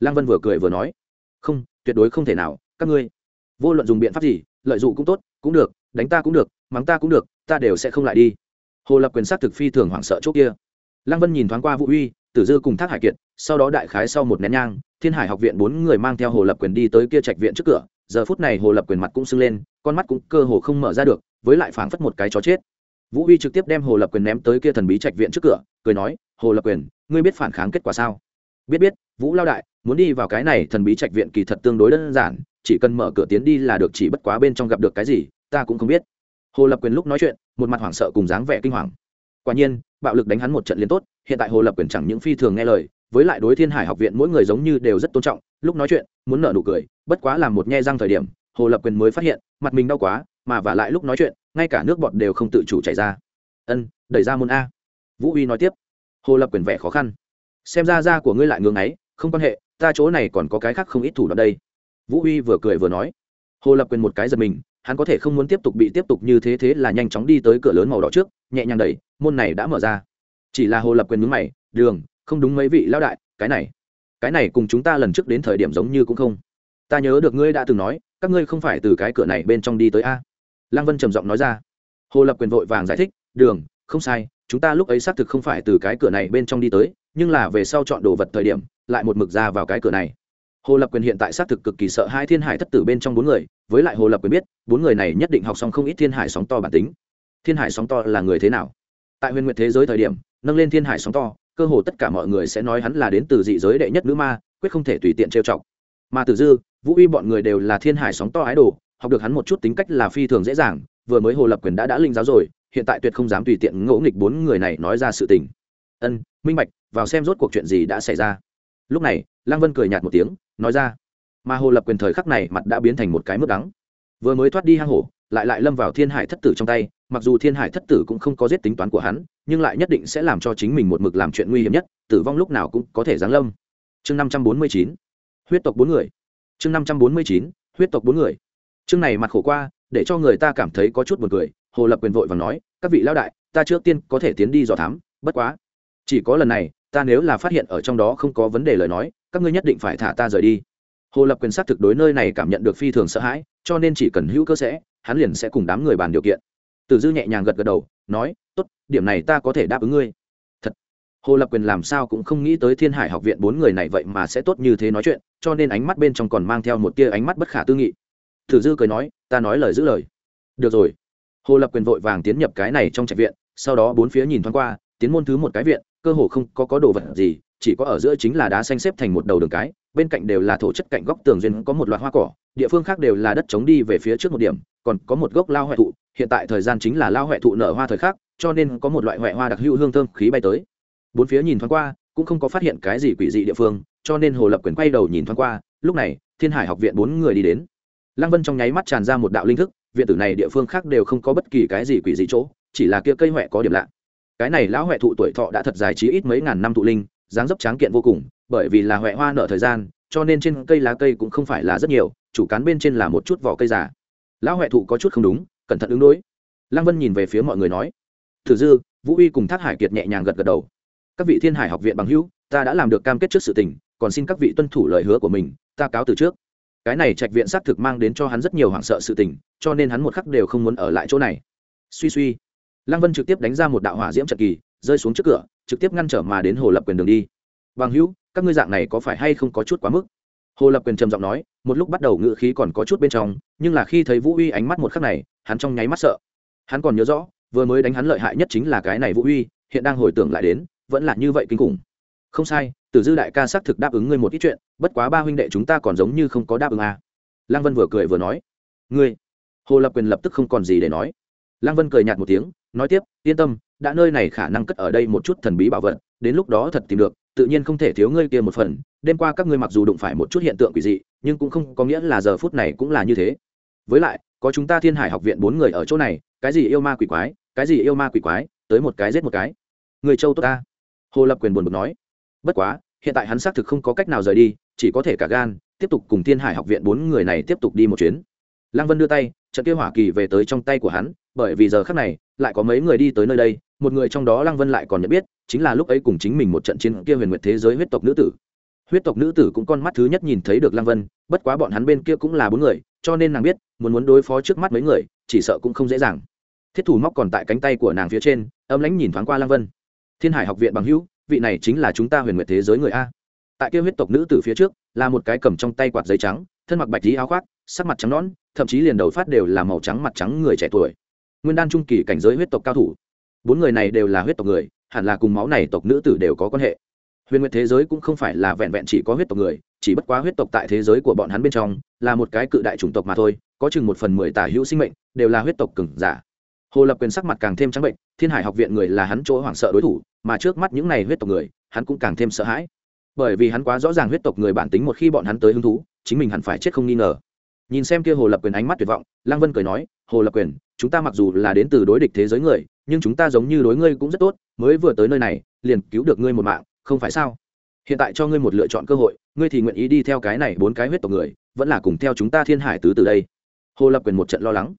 Lăng vân vừa cười vừa nói, không, tuyệt đối không thể nào, các ngươi, vô luận dùng biện pháp gì, lợi dụng cũng tốt, cũng được, đánh ta cũng được, mắng ta cũng được, ta đều sẽ không lại đi. Hồ lập quyền sát thực phi thường hoảng sợ chỗ kia. Lăng vân nhìn thoáng qua vũ uy tử dư cùng thác hải kiệt, sau đó đại khái sau một nén nhang, thiên hải học viện bốn người mang theo hồ lập quyền đi tới kia trạch viện trước cửa. Giờ phút này hồ lập quyền mặt cũng sưng lên, con mắt cũng cơ hồ không mở ra được, với lại phảng phất một cái chó chết. Vũ huy trực tiếp đem hồ lập quyền ném tới kia thần bí trạch viện trước cửa, cười nói, hồ lập quyền, ngươi biết phản kháng kết quả sao? Biết biết, vũ lao đại, muốn đi vào cái này thần bí trạch viện kỳ thật tương đối đơn giản, chỉ cần mở cửa tiến đi là được, chỉ bất quá bên trong gặp được cái gì, ta cũng không biết. Hồ lập quyền lúc nói chuyện, một mặt hoảng sợ cùng dáng vẻ kinh hoàng. Quả nhiên bạo lực đánh hắn một trận liên tốt, hiện tại hồ lập quyền chẳng những phi thường nghe lời, với lại đối thiên hải học viện mỗi người giống như đều rất tôn trọng, lúc nói chuyện, muốn nở nụ cười, bất quá làm một nhe răng thời điểm, hồ lập quyền mới phát hiện, mặt mình đau quá, mà vả lại lúc nói chuyện, ngay cả nước bọt đều không tự chủ chảy ra. Ân, đẩy ra môn a. Vũ uy nói tiếp. Hồ lập quyền vẻ khó khăn. Xem ra da của ngươi lại ngưng ấy không quan hệ, ta chỗ này còn có cái khác không ít thủ đoạn đây. Vũ uy vừa cười vừa nói. Hồ lập quyền một cái giật mình, hắn có thể không muốn tiếp tục bị tiếp tục như thế thế là nhanh chóng đi tới cửa lớn màu đỏ trước, nhẹ nhàng đẩy môn này đã mở ra. Chỉ là hồ lập quyền mướn mày, đường, không đúng mấy vị lão đại, cái này cái này cùng chúng ta lần trước đến thời điểm giống như cũng không. Ta nhớ được ngươi đã từng nói, các ngươi không phải từ cái cửa này bên trong đi tới a. Lăng vân trầm giọng nói ra. Hồ lập quyền vội vàng giải thích, đường, không sai, chúng ta lúc ấy xác thực không phải từ cái cửa này bên trong đi tới, nhưng là về sau chọn đồ vật thời điểm, lại một mực ra vào cái cửa này. Hồ lập quyền hiện tại xác thực cực kỳ sợ hai thiên hải thất tử bên trong bốn người, với lại hồ lập quyền biết, bốn người này nhất định học xong không ít thiên hải sóng to bản tính. Thiên hải sóng to là người thế nào? Tại huyền nguyệt thế giới thời điểm, nâng lên thiên hải sóng to, cơ hồ tất cả mọi người sẽ nói hắn là đến từ dị giới đệ nhất nữ ma, quyết không thể tùy tiện trêu chọc. Mà tử dư, vũ uy bọn người đều là thiên hải sóng to ái đồ, học được hắn một chút tính cách là phi thường dễ dàng, vừa mới hồ lập quyền đã đã linh giáo rồi, hiện tại tuyệt không dám tùy tiện ngỗ nghịch bốn người này nói ra sự tình. Ân, minh bạch, vào xem rốt cuộc chuyện gì đã xảy ra. Lúc này, lăng vân cười nhạt một tiếng, nói ra. Mà hồ lập quyền thời khắc này mặt đã biến thành một cái mức đắng. Vừa mới thoát đi hang hổ lại lại lâm vào thiên hải thất tử trong tay, mặc dù thiên hải thất tử cũng không có giết tính toán của hắn, nhưng lại nhất định sẽ làm cho chính mình một mực làm chuyện nguy hiểm nhất, tử vong lúc nào cũng có thể giáng lâm. Chương năm trăm bốn mươi chín, huyết tộc bốn người. Chương năm trăm bốn mươi chín, huyết tộc bốn người. Chương này mặt khổ qua, để cho người ta cảm thấy có chút buồn cười, hồ lập quyền vội và nói, các vị lão đại, ta trước tiên có thể tiến đi dò thám, bất quá, chỉ có lần này, ta nếu là phát hiện ở trong đó không có vấn đề lời nói, các ngươi nhất định phải thả ta rời đi hồ lập quyền xác thực đối nơi này cảm nhận được phi thường sợ hãi, cho nên chỉ cần hữu cơ sẽ, hắn liền sẽ cùng đám người bàn điều kiện. Tử dư nhẹ nhàng gật gật đầu, nói, tốt, điểm này ta có thể đáp ứng ngươi. Thật. Hồ lập quyền làm sao cũng không nghĩ tới thiên hải học viện bốn người này vậy mà sẽ tốt như thế nói chuyện, cho nên ánh mắt bên trong còn mang theo một tia ánh mắt bất khả tư nghị. Tử dư cười nói, ta nói lời giữ lời. Được rồi. Hồ lập quyền vội vàng tiến nhập cái này trong trạch viện, sau đó bốn phía nhìn thoáng qua, tiến môn thứ một cái viện, cơ hồ không có có đồ vật gì, chỉ có ở giữa chính là đá xanh xếp thành một đầu đường cái bên cạnh đều là thổ chất cạnh góc tường duyên, có một loạt hoa cỏ, địa phương khác đều là đất trống đi về phía trước một điểm, còn có một gốc lao huệ thụ, hiện tại thời gian chính là lao huệ thụ nở hoa thời khắc, cho nên có một loại huệ hoa đặc hữu hương thơm khí bay tới. Bốn phía nhìn thoáng qua, cũng không có phát hiện cái gì quỷ dị địa phương, cho nên hồ lập quyền quay đầu nhìn thoáng qua, lúc này, thiên hải học viện bốn người đi đến. Lăng vân trong nháy mắt tràn ra một đạo linh thức, viện tử này địa phương khác đều không có bất kỳ cái gì quỷ dị chỗ, chỉ là kia cây huệ có điểm lạ. Cái này lão huệ thụ tuổi thọ đã thật dài trí ít mấy ngàn năm thụ linh, dáng dấp tráng kiện vô cùng bởi vì là huệ hoa nở thời gian, cho nên trên cây lá cây cũng không phải là rất nhiều, chủ cán bên trên là một chút vỏ cây già. Lão huệ thụ có chút không đúng, cẩn thận ứng đối. Lăng vân nhìn về phía mọi người nói, thử dư, vũ uy cùng thác hải kiệt nhẹ nhàng gật gật đầu. Các vị thiên hải học viện bằng hữu, ta đã làm được cam kết trước sự tình, còn xin các vị tuân thủ lời hứa của mình, ta cáo từ trước. Cái này trạch viện xác thực mang đến cho hắn rất nhiều hoảng sợ sự tình, cho nên hắn một khắc đều không muốn ở lại chỗ này. Suy suy. Lăng vân trực tiếp đánh ra một đạo hỏa diễm trận kỳ, rơi xuống trước cửa, trực tiếp ngăn trở mà đến hồ lập quyền đường đi. Bằng hữu các ngươi dạng này có phải hay không có chút quá mức? Hồ lập quyền trầm giọng nói, một lúc bắt đầu ngự khí còn có chút bên trong, nhưng là khi thấy vũ uy ánh mắt một khắc này, hắn trong nháy mắt sợ. Hắn còn nhớ rõ, vừa mới đánh hắn lợi hại nhất chính là cái này vũ uy, hiện đang hồi tưởng lại đến, vẫn là như vậy kinh khủng. Không sai, tử dư đại ca xác thực đáp ứng ngươi một ít chuyện, bất quá ba huynh đệ chúng ta còn giống như không có đáp ứng à. lăng vân vừa cười vừa nói, ngươi. Hồ lập quyền lập tức không còn gì để nói. Lăng vân cười nhạt một tiếng, nói tiếp, yên tâm, đã nơi này khả năng cất ở đây một chút thần bí bảo vật, đến lúc đó thật tìm được tự nhiên không thể thiếu ngươi kia một phần. Đêm qua các ngươi mặc dù đụng phải một chút hiện tượng quỷ dị, nhưng cũng không có nghĩa là giờ phút này cũng là như thế. Với lại, có chúng ta thiên hải học viện bốn người ở chỗ này, cái gì yêu ma quỷ quái, cái gì yêu ma quỷ quái, tới một cái giết một cái. Người châu tốt ta. Hồ lập quyền buồn bực nói. Bất quá, hiện tại hắn xác thực không có cách nào rời đi, chỉ có thể cả gan, tiếp tục cùng thiên hải học viện bốn người này tiếp tục đi một chuyến. Lăng vân đưa tay, trận kia hỏa kỳ về tới trong tay của hắn, bởi vì giờ khác này, lại có mấy người đi tới nơi đây một người trong đó lăng vân lại còn nhận biết, chính là lúc ấy cùng chính mình một trận chiến kia huyền nguyệt thế giới huyết tộc nữ tử. Huyết tộc nữ tử cũng con mắt thứ nhất nhìn thấy được lăng vân, bất quá bọn hắn bên kia cũng là bốn người, cho nên nàng biết, muốn muốn đối phó trước mắt mấy người, chỉ sợ cũng không dễ dàng. Thiết thủ móc còn tại cánh tay của nàng phía trên, âm lãnh nhìn thoáng qua lăng vân. Thiên hải học viện bằng hữu, vị này chính là chúng ta huyền nguyệt thế giới người a. Tại kia huyết tộc nữ tử phía trước, là một cái cầm trong tay quạt giấy trắng, thân mặc bạch tí áo khoác, sắc mặt trắng nõn, thậm chí liền đầu phát đều là màu trắng mặt trắng người trẻ tuổi. Nguyên đan trung kỳ cảnh giới huyết tộc cao thủ bốn người này đều là huyết tộc người, hẳn là cùng máu này tộc nữ tử đều có quan hệ. Huyền nguyệt thế giới cũng không phải là vẹn vẹn chỉ có huyết tộc người, chỉ bất quá huyết tộc tại thế giới của bọn hắn bên trong, là một cái cự đại chủng tộc mà thôi, có chừng một phần mười tả hữu sinh mệnh, đều là huyết tộc cừng giả. Hồ lập quyền sắc mặt càng thêm trắng bệnh, thiên hải học viện người là hắn chỗ hoảng sợ đối thủ, mà trước mắt những này huyết tộc người, hắn cũng càng thêm sợ hãi. Bởi vì hắn quá rõ ràng huyết tộc người bản tính một khi bọn hắn tới hứng thú, chính mình hẳn phải chết không nghi ngờ. Nhìn xem kia hồ lập quyền ánh mắt tuyệt vọng Lang vân cười nói, hồ lập quyền, chúng ta mặc dù là đến từ đối địch thế giới người nhưng chúng ta giống như đối ngươi cũng rất tốt, mới vừa tới nơi này, liền cứu được ngươi một mạng, không phải sao? Hiện tại cho ngươi một lựa chọn cơ hội, ngươi thì nguyện ý đi theo cái này bốn cái huyết tộc người, vẫn là cùng theo chúng ta thiên hải tứ từ đây. Hồ lập quyền một trận lo lắng.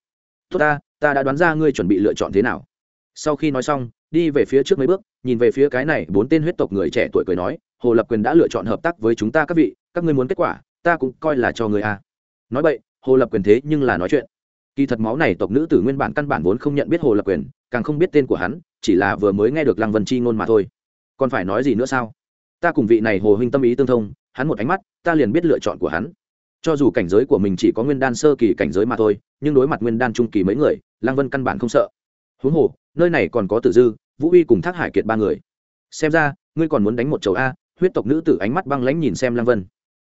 Tốt ta ta đã đoán ra ngươi chuẩn bị lựa chọn thế nào. Sau khi nói xong, đi về phía trước mấy bước, nhìn về phía cái này bốn tên huyết tộc người trẻ tuổi cười nói, hồ lập quyền đã lựa chọn hợp tác với chúng ta các vị, các ngươi muốn kết quả, ta cũng coi là cho người a. Nói vậy hồ lập quyền thế nhưng là nói chuyện. Kỳ thật máu này tộc nữ tử nguyên bản căn bản vốn không nhận biết hồ lập quyền càng không biết tên của hắn, chỉ là vừa mới nghe được lăng vân chi ngôn mà thôi. Còn phải nói gì nữa sao? Ta cùng vị này hồ huynh tâm ý tương thông, hắn một ánh mắt, ta liền biết lựa chọn của hắn. Cho dù cảnh giới của mình chỉ có nguyên đan sơ kỳ cảnh giới mà thôi, nhưng đối mặt nguyên đan trung kỳ mấy người, lăng vân căn bản không sợ. Huống hồ, nơi này còn có tử dư, vũ uy cùng thác hải kiệt ba người. Xem ra, ngươi còn muốn đánh một chầu a, huyết tộc nữ tử ánh mắt băng lãnh nhìn xem lăng vân.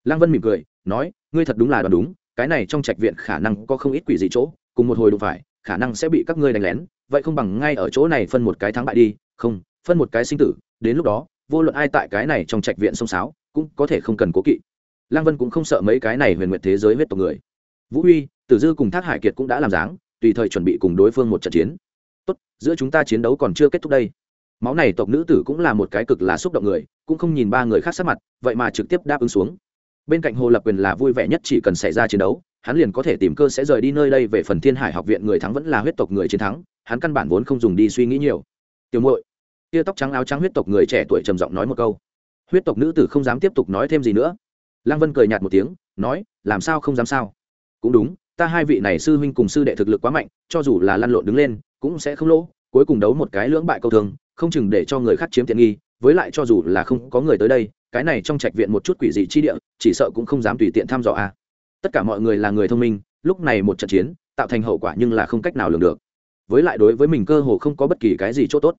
Lăng vân mỉm cười, nói, ngươi thật đúng là đoán đúng, cái này trong trạch viện khả năng có không ít quỷ dị chỗ, cùng một hồi đụng phải, khả năng sẽ bị các ngươi đánh lén vậy không bằng ngay ở chỗ này phân một cái thắng bại đi, không, phân một cái sinh tử, đến lúc đó, vô luận ai tại cái này trong trạch viện sông sáo, cũng có thể không cần cố kỵ. Lăng vân cũng không sợ mấy cái này huyền nguyện thế giới huyết tộc người. Vũ huy, tử dư cùng thác hải kiệt cũng đã làm dáng, tùy thời chuẩn bị cùng đối phương một trận chiến. Tốt, giữa chúng ta chiến đấu còn chưa kết thúc đây. Máu này tộc nữ tử cũng là một cái cực là xúc động người, cũng không nhìn ba người khác sát mặt, vậy mà trực tiếp đáp ứng xuống. Bên cạnh hồ lập quyền là vui vẻ nhất chỉ cần xảy ra chiến đấu, hắn liền có thể tìm cơ sẽ rời đi nơi đây về phần thiên hải học viện người thắng vẫn là huyết tộc người chiến thắng hắn căn bản vốn không dùng đi suy nghĩ nhiều. Tiểu muội. Tia tóc trắng áo trắng huyết tộc người trẻ tuổi trầm giọng nói một câu. Huyết tộc nữ tử không dám tiếp tục nói thêm gì nữa. Lăng vân cười nhạt một tiếng, nói, làm sao không dám sao? Cũng đúng, ta hai vị này sư huynh cùng sư đệ thực lực quá mạnh, cho dù là lăn lộn đứng lên, cũng sẽ không lỗ, cuối cùng đấu một cái lưỡng bại câu thường, không chừng để cho người khác chiếm tiện nghi, với lại cho dù là không có người tới đây, cái này trong trạch viện một chút quỷ dị chi địa, chỉ sợ cũng không dám tùy tiện thăm dò a à. tất cả mọi người là người thông minh, lúc này một trận chiến, tạo thành hậu quả nhưng là không cách nào lường được với lại đối với mình cơ hồ không có bất kỳ cái gì chỗ tốt.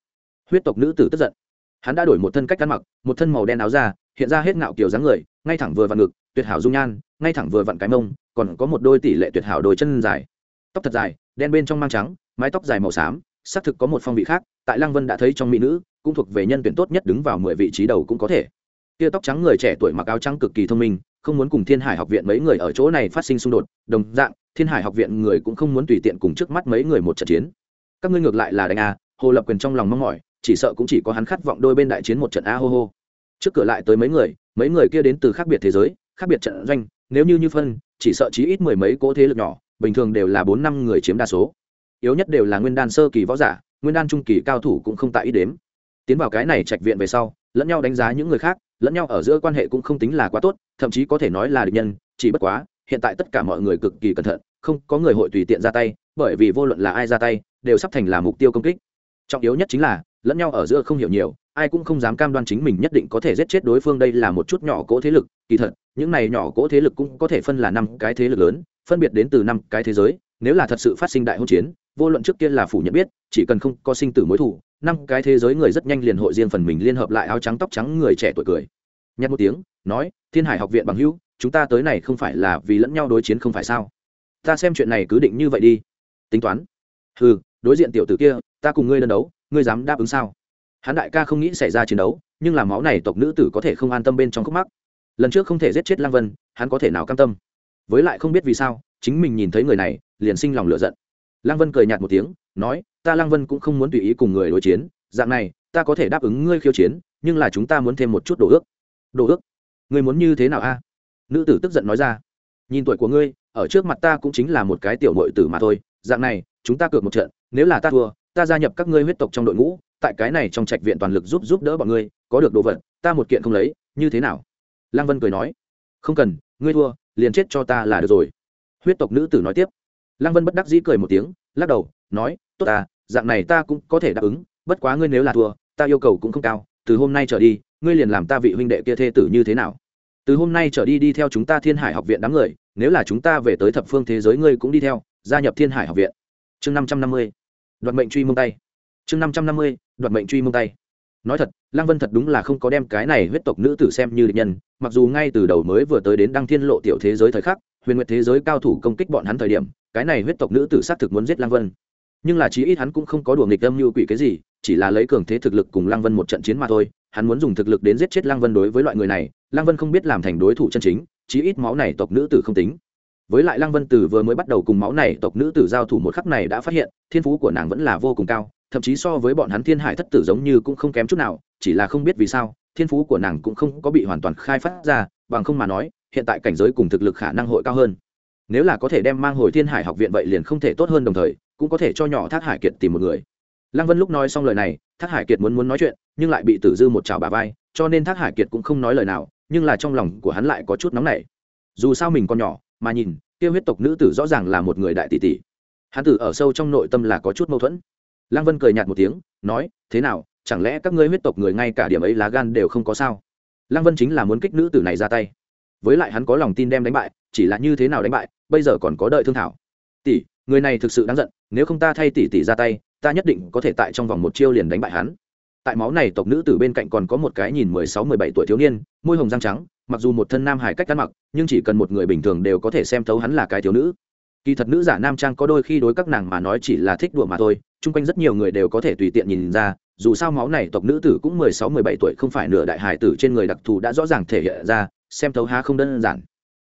huyết tộc nữ tử tức giận. Hắn đã đổi một thân cách ăn mặc, một thân màu đen áo ra hiện ra hết ngạo kiểu dáng người, ngay thẳng vừa vặn ngực, tuyệt hảo dung nhan, ngay thẳng vừa vặn cái mông, còn có một đôi tỷ lệ tuyệt hảo đôi chân dài. Tóc thật dài, đen bên trong mang trắng, mái tóc dài màu xám, xác thực có một phong vị khác, tại lăng vân đã thấy trong mỹ nữ, cũng thuộc về nhân tuyển tốt nhất đứng vào mười vị trí đầu cũng có thể. Tia tóc trắng người trẻ tuổi mặc áo trắng cực kỳ thông minh, không muốn cùng thiên hải học viện mấy người ở chỗ này phát sinh xung đột, đồng dạng, thiên hải học viện người cũng không muốn tùy tiện cùng trước mắt mấy người một trận chiến các ngươi ngược lại là đánh a, hồ lập quyền trong lòng mong mỏi, chỉ sợ cũng chỉ có hắn khát vọng đôi bên đại chiến một trận a hô hô. Trước cửa lại tới mấy người mấy người kia đến từ khác biệt thế giới, khác biệt trận doanh, nếu như như phân, chỉ sợ chí ít mười mấy cỗ thế lực nhỏ, bình thường đều là bốn năm người chiếm đa số. Yếu nhất đều là nguyên đan sơ kỳ võ giả, nguyên đan trung kỳ cao thủ cũng không tại ít đếm. Tiến vào cái này trạch viện về sau, lẫn nhau đánh giá những người khác, lẫn nhau ở giữa quan hệ cũng không tính là quá tốt, thậm chí có thể nói là địch nhân, chỉ bất quá, hiện tại tất cả mọi người cực kỳ cẩn thận, không có người hội tùy tiện ra tay, bởi vì vô luận là ai ra tay đều sắp thành là mục tiêu công kích. Trọng yếu nhất chính là, lẫn nhau ở giữa không hiểu nhiều, ai cũng không dám cam đoan chính mình nhất định có thể giết chết đối phương, đây là một chút nhỏ cỗ thế lực, kỳ thật, những này nhỏ cỗ thế lực cũng có thể phân là năm cái thế lực lớn, phân biệt đến từ năm cái thế giới, nếu là thật sự phát sinh đại hỗn chiến, vô luận trước kia là phủ nhận biết, chỉ cần không có sinh tử mối thủ năm cái thế giới người rất nhanh liền hội riêng phần mình liên hợp lại áo trắng tóc trắng người trẻ tuổi cười. Nhắc một tiếng, nói, thiên hải học viện bằng hữu, chúng ta tới này không phải là vì lẫn nhau đối chiến không phải sao? Ta xem chuyện này cứ định như vậy đi. Tính toán. Ừ đối diện tiểu tử kia, ta cùng ngươi đơn đấu, ngươi dám đáp ứng sao? Hắn đại ca không nghĩ xảy ra chiến đấu, nhưng làm máu này tộc nữ tử có thể không an tâm bên trong khúc mắc. Lần trước không thể giết chết lăng vân, hắn có thể nào cam tâm? Với lại không biết vì sao, chính mình nhìn thấy người này, liền sinh lòng lựa giận. Lăng vân cười nhạt một tiếng, nói, ta lăng vân cũng không muốn tùy ý cùng người đối chiến, dạng này, ta có thể đáp ứng ngươi khiêu chiến, nhưng là chúng ta muốn thêm một chút đồ ước. Đồ ước? Ngươi muốn như thế nào a? Nữ tử tức giận nói ra. Nhìn tuổi của ngươi, ở trước mặt ta cũng chính là một cái tiểu mội tử mà thôi, dạng này, chúng ta cược một trận nếu là ta thua, ta gia nhập các ngươi huyết tộc trong đội ngũ, tại cái này trong trạch viện toàn lực giúp giúp đỡ bọn ngươi, có được đồ vật, ta một kiện không lấy, như thế nào? Lăng vân cười nói. Không cần, ngươi thua, liền chết cho ta là được rồi. Huyết tộc nữ tử nói tiếp. Lăng vân bất đắc dĩ cười một tiếng, lắc đầu, nói, tốt ta, dạng này ta cũng có thể đáp ứng, bất quá ngươi nếu là thua, ta yêu cầu cũng không cao, từ hôm nay trở đi, ngươi liền làm ta vị huynh đệ kia thê tử như thế nào? Từ hôm nay trở đi đi theo chúng ta thiên hải học viện đám người, nếu là chúng ta về tới thập phương thế giới ngươi cũng đi theo, gia nhập thiên hải học viện chương năm trăm năm mươi, đoạt mệnh truy mông tay. Chương năm trăm năm mươi, đoạt mệnh truy mông tay. Nói thật, lăng vân thật đúng là không có đem cái này huyết tộc nữ tử xem như địch nhân, mặc dù ngay từ đầu mới vừa tới đến đăng thiên lộ tiểu thế giới thời khắc, huyền nguyệt thế giới cao thủ công kích bọn hắn thời điểm, cái này huyết tộc nữ tử xác thực muốn giết lăng vân. Nhưng là chí ít hắn cũng không có đùa nghịch âm như quỷ cái gì, chỉ là lấy cường thế thực lực cùng lăng vân một trận chiến mà thôi. Hắn muốn dùng thực lực đến giết chết lăng vân đối với loại người này, lăng vân không biết làm thành đối thủ chân chính, chí ít máu này tộc nữ tử không tính với lại lăng vân tử vừa mới bắt đầu cùng máu này tộc nữ tử giao thủ một khắc này đã phát hiện, thiên phú của nàng vẫn là vô cùng cao, thậm chí so với bọn hắn thiên hải thất tử giống như cũng không kém chút nào, chỉ là không biết vì sao, thiên phú của nàng cũng không có bị hoàn toàn khai phát ra, bằng không mà nói, hiện tại cảnh giới cùng thực lực khả năng hội cao hơn. Nếu là có thể đem mang hồi thiên hải học viện vậy liền không thể tốt hơn đồng thời, cũng có thể cho nhỏ thác hải kiệt tìm một người. Lăng vân lúc nói xong lời này, thác hải kiệt muốn muốn nói chuyện, nhưng lại bị tử dư một chảo bà vai, cho nên thác hải kiệt cũng không nói lời nào, nhưng là trong lòng của hắn lại có chút nóng nảy. Dù sao mình còn nhỏ mà nhìn, tiêu huyết tộc nữ tử rõ ràng là một người đại tỷ tỷ. Hắn tử ở sâu trong nội tâm là có chút mâu thuẫn. Lăng vân cười nhạt một tiếng, nói, thế nào, chẳng lẽ các ngươi huyết tộc người ngay cả điểm ấy lá gan đều không có sao? Lăng vân chính là muốn kích nữ tử này ra tay. Với lại hắn có lòng tin đem đánh bại, chỉ là như thế nào đánh bại, bây giờ còn có đợi thương thảo. Tỷ, người này thực sự đáng giận, nếu không ta thay tỷ tỷ ra tay, ta nhất định có thể tại trong vòng một chiêu liền đánh bại hắn. Tại máu này tộc nữ tử bên cạnh còn có một cái nhìn mười sáu, mười bảy tuổi thiếu niên, môi hồng răng trắng mặc dù một thân nam hải cách ăn mặc, nhưng chỉ cần một người bình thường đều có thể xem thấu hắn là cái thiếu nữ. Kỳ thật nữ giả nam trang có đôi khi đối các nàng mà nói chỉ là thích đùa mà thôi, chung quanh rất nhiều người đều có thể tùy tiện nhìn ra, dù sao máu này tộc nữ tử cũng mười sáu, mười bảy tuổi không phải nửa đại hải tử trên người đặc thù đã rõ ràng thể hiện ra, xem thấu há không đơn giản.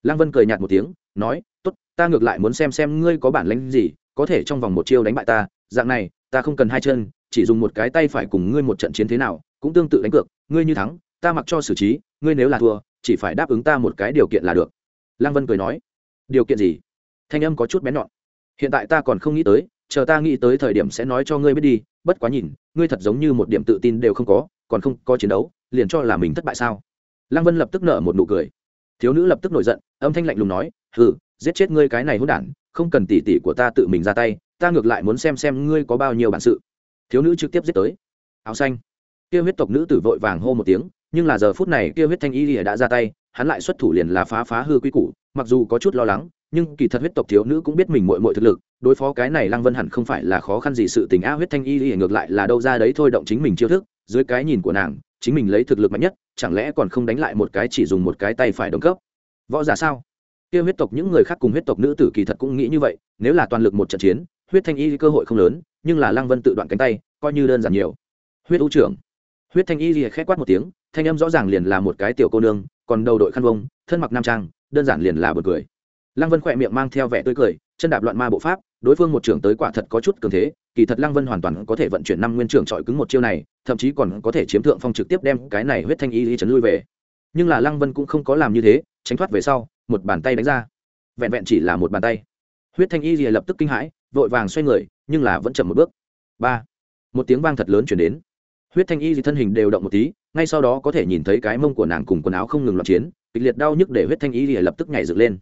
Lăng vân cười nhạt một tiếng, nói, tốt, ta ngược lại muốn xem xem ngươi có bản lĩnh gì, có thể trong vòng một chiêu đánh bại ta. Dạng này, ta không cần hai chân, chỉ dùng một cái tay phải cùng ngươi một trận chiến thế nào, cũng tương tự đánh cược. Ngươi như thắng, ta mặc cho xử trí, ngươi nếu là thua chỉ phải đáp ứng ta một cái điều kiện là được. Lăng vân cười nói, điều kiện gì? Thanh âm có chút bén nhọn. Hiện tại ta còn không nghĩ tới, chờ ta nghĩ tới thời điểm sẽ nói cho ngươi biết đi, bất quá nhìn, ngươi thật giống như một điểm tự tin đều không có, còn không có chiến đấu, liền cho là mình thất bại sao? Lăng vân lập tức nở một nụ cười. Thiếu nữ lập tức nổi giận, âm thanh lạnh lùng nói, hừ, giết chết ngươi cái này hôn đản, không cần tỉ tỉ của ta tự mình ra tay, ta ngược lại muốn xem xem ngươi có bao nhiêu bản sự. Thiếu nữ trực tiếp giết tới. Áo xanh. Kia huyết tộc nữ tử vội vàng hô một tiếng nhưng là giờ phút này kia huyết thanh y lìa đã ra tay, hắn lại xuất thủ liền là phá phá hư quy củ, mặc dù có chút lo lắng, nhưng kỳ thật huyết tộc thiếu nữ cũng biết mình mội mội thực lực, đối phó cái này lăng vân hẳn không phải là khó khăn gì sự tình a huyết thanh y lìa ngược lại là đâu ra đấy thôi động chính mình chiêu thức, dưới cái nhìn của nàng, chính mình lấy thực lực mạnh nhất, chẳng lẽ còn không đánh lại một cái chỉ dùng một cái tay phải đồng cấp? Võ giả sao? Kia huyết tộc những người khác cùng huyết tộc nữ tử kỳ thật cũng nghĩ như vậy, nếu là toàn lực một trận chiến, huyết thanh y cơ hội không lớn, nhưng là lăng vân tự đoạn cánh tay, coi như đơn giản nhiều. Huyết ưu trưởng. Huyết thanh y khẽ quát một tiếng thanh âm rõ ràng liền là một cái tiểu cô nương, còn đầu đội khăn vông, thân mặc nam trang, đơn giản liền là bật cười. Lăng vân khỏe miệng mang theo vẻ tươi cười, chân đạp loạn ma bộ pháp, đối phương một trưởng tới quả thật có chút cường thế, kỳ thật lăng vân hoàn toàn có thể vận chuyển năm nguyên trưởng trọi cứng một chiêu này, thậm chí còn có thể chiếm thượng phong trực tiếp đem cái này huyết thanh y lý chấn lui về. Nhưng là lăng vân cũng không có làm như thế, tránh thoát về sau, một bàn tay đánh ra. Vẹn vẹn chỉ là một bàn tay. Huyết thanh y lìa lập tức kinh hãi, vội vàng xoay người, nhưng là vẫn chậm một bước. Ba. Một tiếng vang thật lớn chuyển đến huyết thanh y thì thân hình đều động một tí, ngay sau đó có thể nhìn thấy cái mông của nàng cùng quần áo không ngừng loạn chiến, kịch liệt đau nhức để huyết thanh y thì lập tức nhảy dựng lên.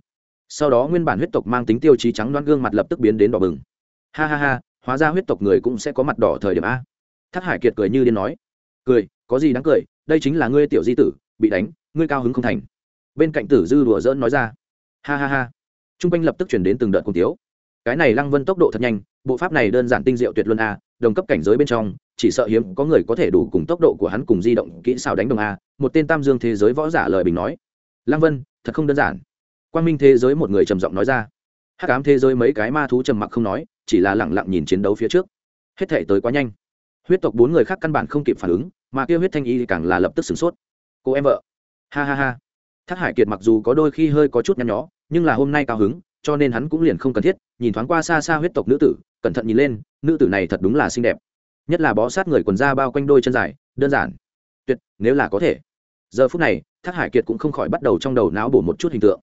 Sau đó nguyên bản huyết tộc mang tính tiêu chí trắng đoán gương mặt lập tức biến đến đỏ bừng. Ha ha ha, hóa ra huyết tộc người cũng sẽ có mặt đỏ thời điểm a. Thác hải kiệt cười như điên nói. Cười, có gì đáng cười, đây chính là ngươi tiểu di tử, bị đánh, ngươi cao hứng không thành. Bên cạnh tử dư đùa dỡn nói ra. Ha ha ha. T r u n g quanh lập tức chuyển đến từng đợt cùng tiếu cái này lăng vân tốc độ thật nhanh, bộ pháp này đơn giản tinh diệu tuyệt luân a, đồng cấp cảnh giới bên trong, chỉ sợ hiếm có người có thể đủ cùng tốc độ của hắn cùng di động kỹ xảo đánh đồng a, một tên tam dương thế giới võ giả lời bình nói. Lăng vân, thật không đơn giản. Quan minh thế giới một người trầm giọng nói ra. Hắc ám thế giới mấy cái ma thú trầm mặc không nói, chỉ là lẳng lặng nhìn chiến đấu phía trước. Hết thể tới quá nhanh. Huyết tộc bốn người khác căn bản không kịp phản ứng, mà kêu huyết thanh y càng là lập tức sửng sốt. Cô em vợ. Ha ha ha. Thác hải kiệt mặc dù có đôi khi hơi có chút nhăn nhó, nhưng là hôm nay cao hứng cho nên hắn cũng liền không cần thiết, nhìn thoáng qua xa xa huyết tộc nữ tử, cẩn thận nhìn lên, nữ tử này thật đúng là xinh đẹp. Nhất là bó sát người quần da bao quanh đôi chân dài, đơn giản. Tuyệt, nếu là có thể. Giờ phút này, thác hải kiệt cũng không khỏi bắt đầu trong đầu não bổ một chút hình tượng.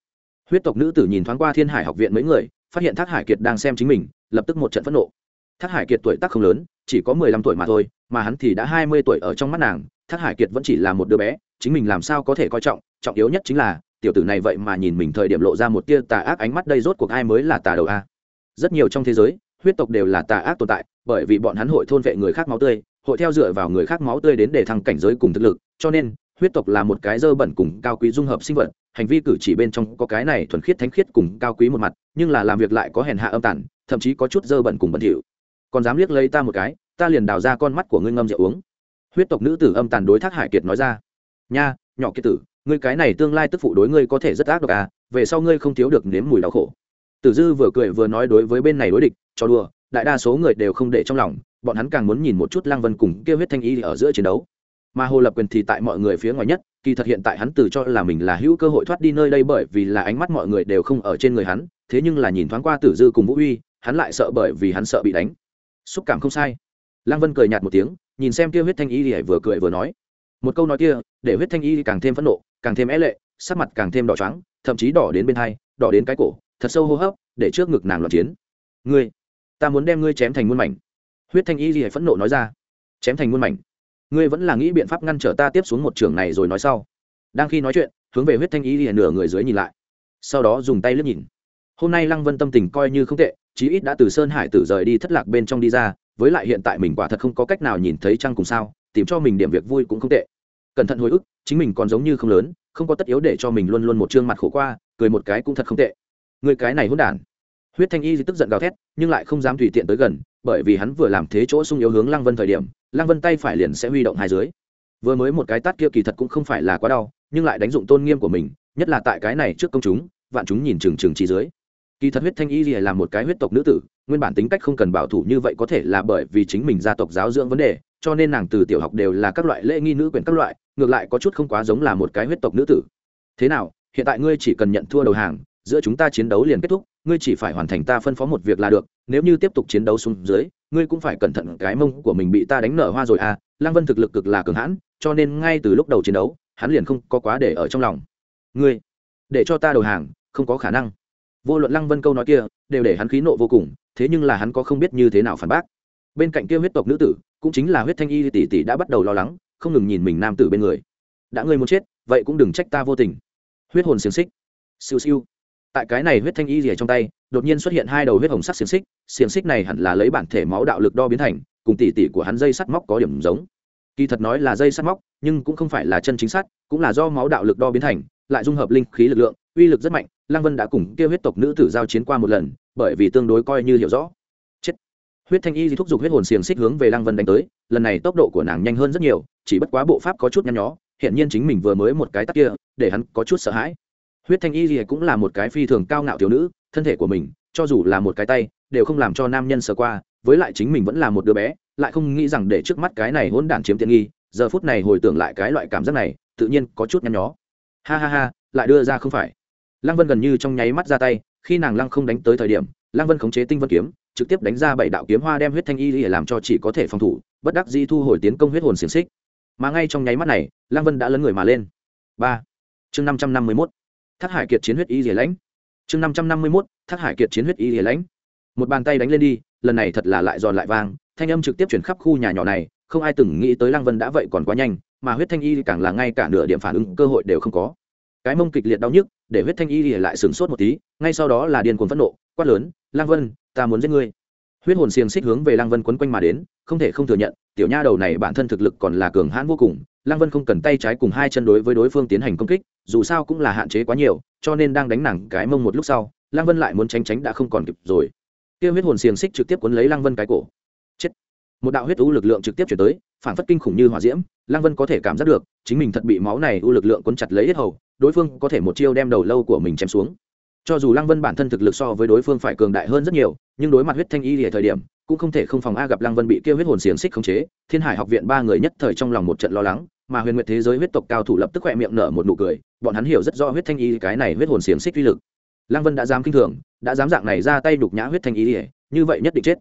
Huyết tộc nữ tử nhìn thoáng qua thiên hải học viện mấy người, phát hiện thác hải kiệt đang xem chính mình, lập tức một trận phẫn nộ. Thác hải kiệt tuổi tác không lớn, chỉ có mười lăm tuổi mà thôi, mà hắn thì đã hai mươi tuổi ở trong mắt nàng. Thác hải kiệt vẫn chỉ là một đứa bé, chính mình làm sao có thể coi trọng trọng yếu nhất chính là tiểu tử này vậy mà nhìn mình thời điểm lộ ra một tia tà ác ánh mắt, đây rốt cuộc ai mới là tà đầu a? Rất nhiều trong thế giới, huyết tộc đều là tà ác tồn tại, bởi vì bọn hắn hội thôn vệ người khác máu tươi, hội theo dựa vào người khác máu tươi đến để thăng cảnh giới cùng thực lực, cho nên, huyết tộc là một cái dơ bẩn cùng cao quý dung hợp sinh vật, hành vi cử chỉ bên trong có cái này thuần khiết thánh khiết cùng cao quý một mặt, nhưng là làm việc lại có hèn hạ âm tản thậm chí có chút dơ bẩn cùng bẩn thỉu. Còn dám liếc lấy ta một cái, ta liền đào ra con mắt của ngươi ngâm rượu uống. Huyết tộc nữ tử âm tàn đối thác hải kiệt nói ra, nha, nhỏ kiệt tử ngươi cái này tương lai tức phụ đối ngươi có thể rất ác độc à về sau ngươi không thiếu được nếm mùi đau khổ. Tử dư vừa cười vừa nói đối với bên này đối địch, cho đùa, đại đa số người đều không để trong lòng, bọn hắn càng muốn nhìn một chút lang vân cùng kêu huyết thanh y ở giữa chiến đấu. Mà hồ lập quyền thì tại mọi người phía ngoài nhất, kỳ thật hiện tại hắn từ cho là mình là hữu cơ hội thoát đi nơi đây bởi vì là ánh mắt mọi người đều không ở trên người hắn, thế nhưng là nhìn thoáng qua tử dư cùng vũ uy, hắn lại sợ bởi vì hắn sợ bị đánh. Xúc cảm không sai. Lăng vân cười nhạt một tiếng, nhìn xem kia huyết thanh y thì vừa cười vừa nói. Một câu nói kia, để huyết thanh y càng thêm phẫn nộ càng thêm é lệ, sắc mặt càng thêm đỏ trắng thậm chí đỏ đến bên hai, đỏ đến cái cổ, thật sâu hô hấp, để trước ngực nàng loạn chiến. Ngươi, ta muốn đem ngươi chém thành muôn mảnh. Huyết thanh y gì phẫn nộ nói ra. Chém thành muôn mảnh? Ngươi vẫn là nghĩ biện pháp ngăn trở ta tiếp xuống một trường này rồi nói sau. Đang khi nói chuyện, hướng về huyết thanh y gì nửa người dưới nhìn lại. Sau đó dùng tay lướt nhìn. Hôm nay lăng vân tâm tình coi như không tệ, chí ít đã từ sơn hải tử rời đi thất lạc bên trong đi ra, với lại hiện tại mình quả thật không có cách nào nhìn thấy trăng cùng sao, tìm cho mình điểm việc vui cũng không tệ cẩn thận hồi ức, chính mình còn giống như không lớn, không có tất yếu để cho mình luôn luôn một trương mặt khổ qua, cười một cái cũng thật không tệ. Người cái này hỗn đản. Huyết thanh y tức giận gào thét, nhưng lại không dám tùy tiện tới gần, bởi vì hắn vừa làm thế chỗ sung yếu hướng lăng vân thời điểm, lăng vân tay phải liền sẽ huy động hai dưới. Vừa mới một cái tát kia kỳ thật cũng không phải là quá đau, nhưng lại đánh dụng tôn nghiêm của mình, nhất là tại cái này trước công chúng, vạn chúng nhìn trừng trừng chỉ dưới. Kỳ thật huyết thanh y gì là một cái huyết tộc nữ tử, nguyên bản tính cách không cần bảo thủ như vậy có thể là bởi vì chính mình gia tộc giáo dưỡng vấn đề, cho nên nàng từ tiểu học đều là các loại lễ nghi nữ quyền các loại ngược lại có chút không quá giống là một cái huyết tộc nữ tử. Thế nào, hiện tại ngươi chỉ cần nhận thua đầu hàng, giữa chúng ta chiến đấu liền kết thúc, ngươi chỉ phải hoàn thành ta phân phó một việc là được, nếu như tiếp tục chiến đấu xuống dưới, ngươi cũng phải cẩn thận cái mông của mình bị ta đánh nở hoa rồi à lăng vân thực lực cực là cường hãn, cho nên ngay từ lúc đầu chiến đấu, hắn liền không có quá để ở trong lòng. Ngươi, để cho ta đầu hàng, không có khả năng. Vô luận lăng vân câu nói kia, đều để hắn khí nộ vô cùng, thế nhưng là hắn có không biết như thế nào phản bác. Bên cạnh kia huyết tộc nữ tử, cũng chính là huyết thanh y tỷ tỷ đã bắt đầu lo lắng không ngừng nhìn mình nam tử bên người. Đã ngươi muốn chết, vậy cũng đừng trách ta vô tình. Huyết hồn xiềng xích. Siêu siêu. Tại cái này huyết thanh y rìa trong tay, đột nhiên xuất hiện hai đầu huyết hồng sắc xiềng xích. Xiềng xích này hẳn là lấy bản thể máu đạo lực đo biến thành, cùng tỷ tỷ của hắn dây sắt móc có điểm giống. Kỳ thật nói là dây sắt móc, nhưng cũng không phải là chân chính sắt, cũng là do máu đạo lực đo biến thành, lại dung hợp linh khí lực lượng, uy lực rất mạnh. Lăng vân đã cùng kêu huyết tộc nữ tử giao chiến qua một lần, bởi vì tương đối coi như hiểu rõ. Chết. Huyết thanh y thì thúc giục huyết hồn xiềng xích hướng về lăng vân đánh tới, lần này tốc độ của nàng nhanh hơn rất nhiều chỉ bất quá bộ pháp có chút nhăn nhó hiện nhiên chính mình vừa mới một cái tắt kia, để hắn có chút sợ hãi. Huyết thanh y gì cũng là một cái phi thường cao ngạo thiếu nữ, thân thể của mình, cho dù là một cái tay, đều không làm cho nam nhân sờ qua, với lại chính mình vẫn là một đứa bé, lại không nghĩ rằng để trước mắt cái này hỗn đản chiếm tiện nghi, giờ phút này hồi tưởng lại cái loại cảm giác này, tự nhiên có chút nhăn nhó. Ha ha ha, lại đưa ra không phải. Lăng vân gần như trong nháy mắt ra tay, khi nàng lăng không đánh tới thời điểm, lăng vân khống chế tinh vân kiếm, trực tiếp đánh ra bảy đạo kiếm hoa đem huyết thanh y để làm cho chỉ có thể phòng thủ, bất đắc dĩ thu hồi tiến công huyết hồn xiềng xích mà ngay trong nháy mắt này, lăng vân đã lấn người mà lên. Ba. Chương năm trăm năm mươi mốt. Thác hải kiệt chiến huyết y rỉa lãnh. Chương năm trăm năm mươi mốt. Thác hải kiệt chiến huyết y rỉa lãnh. Một bàn tay đánh lên đi, lần này thật là lại giòn lại vang, thanh âm trực tiếp chuyển khắp khu nhà nhỏ này, không ai từng nghĩ tới lăng vân đã vậy còn quá nhanh, mà huyết thanh y càng là ngay cả nửa điểm phản ứng, cơ hội đều không có. Cái mông kịch liệt đau nhức, để huyết thanh y lại sửng sốt một tí, ngay sau đó là điên cuồng phẫn nộ, quát lớn, lăng vân, ta muốn giết ngươi huyết hồn xiềng xích hướng về lăng vân quấn quanh mà đến, không thể không thừa nhận, tiểu nha đầu này bản thân thực lực còn là cường hãn vô cùng. Lăng vân không cần tay trái cùng hai chân đối với đối phương tiến hành công kích, dù sao cũng là hạn chế quá nhiều, cho nên đang đánh nặng cái mông một lúc sau, lăng vân lại muốn tránh tránh đã không còn kịp rồi. Kia huyết hồn xiềng xích trực tiếp cuốn lấy lăng vân cái cổ. Chết! Một đạo huyết u lực lượng trực tiếp chuyển tới, phản phất kinh khủng như hỏa diễm, lăng vân có thể cảm giác được, chính mình thật bị máu này u lực lượng cuốn chặt lấy hết hầu, đối phương có thể một chiêu đem đầu lâu của mình chém xuống cho dù lăng vân bản thân thực lực so với đối phương phải cường đại hơn rất nhiều, nhưng đối mặt huyết thanh y ở thời điểm, cũng không thể không phòng a gặp lăng vân bị kêu huyết hồn xiềng xích khống chế, thiên hải học viện ba người nhất thời trong lòng một trận lo lắng, mà huyền nguyệt thế giới huyết tộc cao thủ lập tức khỏe miệng nở một nụ cười, bọn hắn hiểu rất rõ huyết thanh y cái này huyết hồn xiềng xích uy lực. Lăng vân đã dám kinh thường, đã dám dạng này ra tay đục nhã huyết thanh y như vậy nhất định chết.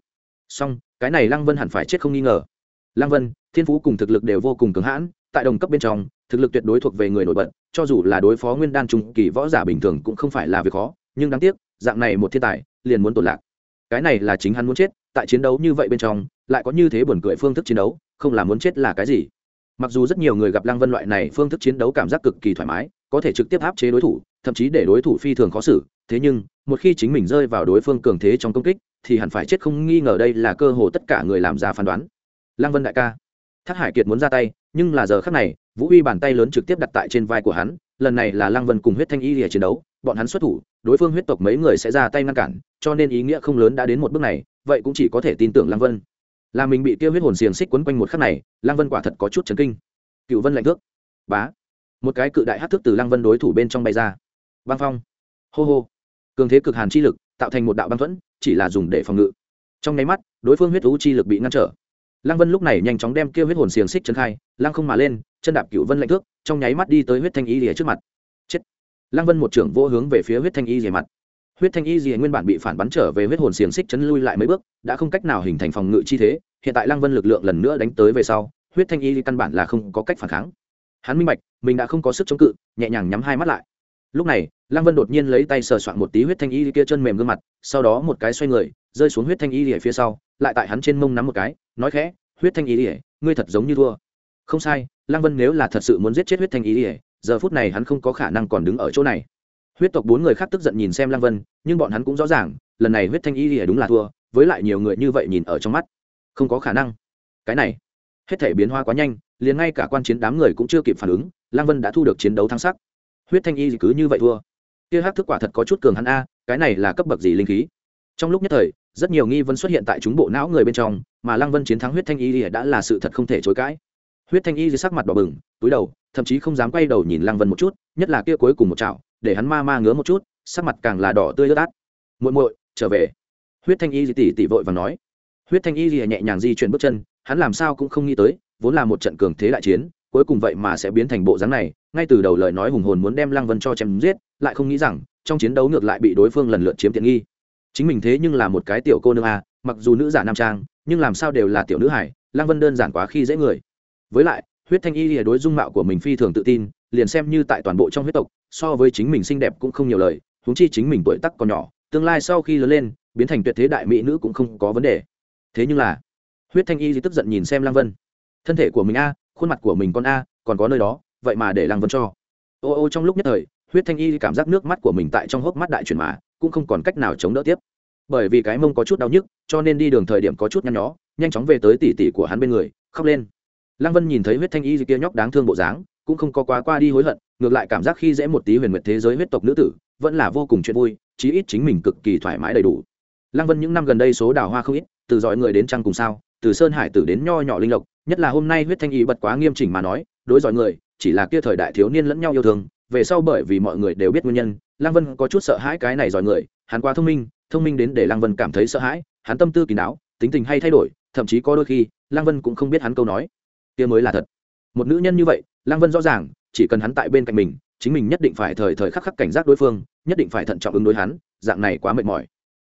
Song cái này lăng vân hẳn phải chết không nghi ngờ. Lăng vân, thiên phú cùng thực lực đều vô cùng cứng hãn, tại đồng cấp bên trong thực lực tuyệt đối thuộc về người nổi bật, cho dù là đối phó nguyên đan trung kỳ võ giả bình thường cũng không phải là việc khó, nhưng đáng tiếc, dạng này một thiên tài, liền muốn tổn lạc. Cái này là chính hắn muốn chết, tại chiến đấu như vậy bên trong, lại có như thế buồn cười phương thức chiến đấu, không là muốn chết là cái gì. Mặc dù rất nhiều người gặp lăng vân loại này phương thức chiến đấu cảm giác cực kỳ thoải mái, có thể trực tiếp áp chế đối thủ, thậm chí để đối thủ phi thường khó xử, thế nhưng, một khi chính mình rơi vào đối phương cường thế trong công kích, thì hẳn phải chết không nghi ngờ đây là cơ hồ tất cả người làm ra phán đoán. Lăng vân đại ca, thác hải kiệt muốn ra tay, nhưng là giờ khác này vũ uy bàn tay lớn trực tiếp đặt tại trên vai của hắn, lần này là lăng vân cùng huyết thanh y lìa chiến đấu, bọn hắn xuất thủ, đối phương huyết tộc mấy người sẽ ra tay ngăn cản, cho nên ý nghĩa không lớn đã đến một bước này, vậy cũng chỉ có thể tin tưởng lăng vân. Là mình bị tiêu huyết hồn xiềng xích quấn quanh một khắc này, lăng vân quả thật có chút chấn kinh. Cựu vân lạnh thước. Bá. Một cái cự đại hát thước từ lăng vân đối thủ bên trong bay ra. Băng phong. Hô hô. Cường thế cực hàn chi lực, tạo thành một đạo băng thuẫn, chỉ là dùng để phòng ngự. Trong nháy mắt, đối phương huyết thú chi lực bị ngăn trở. Lăng vân lúc này nhanh chóng đem kêu huyết hồn xiềng xích trấn khai, lăng không mà lên chân đạp cựu vân lạnh thước, trong nháy mắt đi tới huyết thanh y rìa trước mặt. Chết. Lăng vân một trưởng vô hướng về phía huyết thanh y rìa mặt. Huyết thanh y rìa nguyên bản bị phản bắn trở về huyết hồn xiềng xích chấn lui lại mấy bước, đã không cách nào hình thành phòng ngự chi thế, hiện tại lăng vân lực lượng lần nữa đánh tới về sau, huyết thanh y căn bản là không có cách phản kháng. Hắn minh bạch, mình đã không có sức chống cự, nhẹ nhàng nhắm hai mắt lại. Lúc này, lăng vân đột nhiên lấy tay sờ soạn một tí huyết thanh y kia chân mềm gương mặt, sau đó một cái xoay người, rơi xuống huyết thanh y ở phía sau, lại tại hắn trên mông nắm một cái, nói khẽ, huyết thanh y ngươi thật giống như thua không sai, lăng vân nếu là thật sự muốn giết chết huyết thanh y giờ phút này hắn không có khả năng còn đứng ở chỗ này. Huyết tộc bốn người khác tức giận nhìn xem lăng vân, nhưng bọn hắn cũng rõ ràng, lần này huyết thanh y đúng là thua, với lại nhiều người như vậy nhìn ở trong mắt. Không có khả năng. Cái này, hết thể biến hoa quá nhanh, liền ngay cả quan chiến đám người cũng chưa kịp phản ứng, lăng vân đã thu được chiến đấu thắng sắc. Huyết thanh y cứ như vậy thua. Kia hát thức quả thật có chút cường hắn a, cái này là cấp bậc gì linh khí? Trong lúc nhất thời, rất nhiều nghi vấn xuất hiện tại chúng bộ não người bên trong, mà lăng vân chiến thắng huyết thanh y đã là sự thật không thể chối cãi huyết thanh y dưới sắc mặt đỏ bừng, túi đầu, thậm chí không dám quay đầu nhìn lăng vân một chút, nhất là kia cuối cùng một chảo, để hắn ma ma ngứa một chút, sắc mặt càng là đỏ tươi ướt át. Muội muội, trở về. Huyết thanh y tỉ tỉ vội và nói. Huyết thanh y nhẹ nhàng di chuyển bước chân, hắn làm sao cũng không nghĩ tới, vốn là một trận cường thế đại chiến, cuối cùng vậy mà sẽ biến thành bộ dáng này, ngay từ đầu lời nói hùng hồn muốn đem lăng vân cho chém giết, lại không nghĩ rằng, trong chiến đấu ngược lại bị đối phương lần lượt chiếm tiện nghi. Chính mình thế nhưng là một cái tiểu cô nương a, mặc dù nữ giả nam trang, nhưng làm sao đều là tiểu nữ hải lăng vân đơn giản quá khi dễ người với lại, huyết thanh y lìa đối dung mạo của mình phi thường tự tin, liền xem như tại toàn bộ trong huyết tộc, so với chính mình xinh đẹp cũng không nhiều lời húng chi chính mình tuổi tắc còn nhỏ, tương lai sau khi lớn lên, biến thành tuyệt thế đại mỹ nữ cũng không có vấn đề. Thế nhưng là, huyết thanh y tức giận nhìn xem lăng vân. Thân thể của mình a, khuôn mặt của mình con a, còn có nơi đó, vậy mà để lăng vân cho. Ô ô, trong lúc nhất thời, huyết thanh y cảm giác nước mắt của mình tại trong hốc mắt đại chuyển mà, cũng không còn cách nào chống đỡ tiếp. Bởi vì cái mông có chút đau nhức, cho nên đi đường thời điểm có chút nhăn nhó, nhanh chóng về tới tỉ tỉ của hắn bên người, khóc lên lăng vân nhìn thấy huyết thanh y kia nhóc đáng thương bộ dáng, cũng không có quá qua đi hối hận, ngược lại cảm giác khi dễ một tí huyền nguyệt thế giới huyết tộc nữ tử, vẫn là vô cùng chuyện vui, chí ít chính mình cực kỳ thoải mái đầy đủ. Lăng vân những năm gần đây số đào hoa không ít, từ giỏi người đến trăng cùng sao, từ sơn hải tử đến nho nhỏ linh lộc, nhất là hôm nay huyết thanh y bật quá nghiêm chỉnh mà nói, đối giỏi người, chỉ là kia thời đại thiếu niên lẫn nhau yêu thương, về sau bởi vì mọi người đều biết nguyên nhân, lăng vân có chút sợ hãi cái này giỏi người, hắn quá thông minh thông minh đến để lăng vân cảm thấy sợ hãi, hắn tâm tư kỳ não, tính tình hay thay đổi, thậm chí có đôi khi, lăng vân cũng không biết hắn câu nói kia mới là thật. Một nữ nhân như vậy, lăng vân rõ ràng, chỉ cần hắn tại bên cạnh mình, chính mình nhất định phải thời thời khắc khắc cảnh giác đối phương, nhất định phải thận trọng ứng đối hắn, dạng này quá mệt mỏi.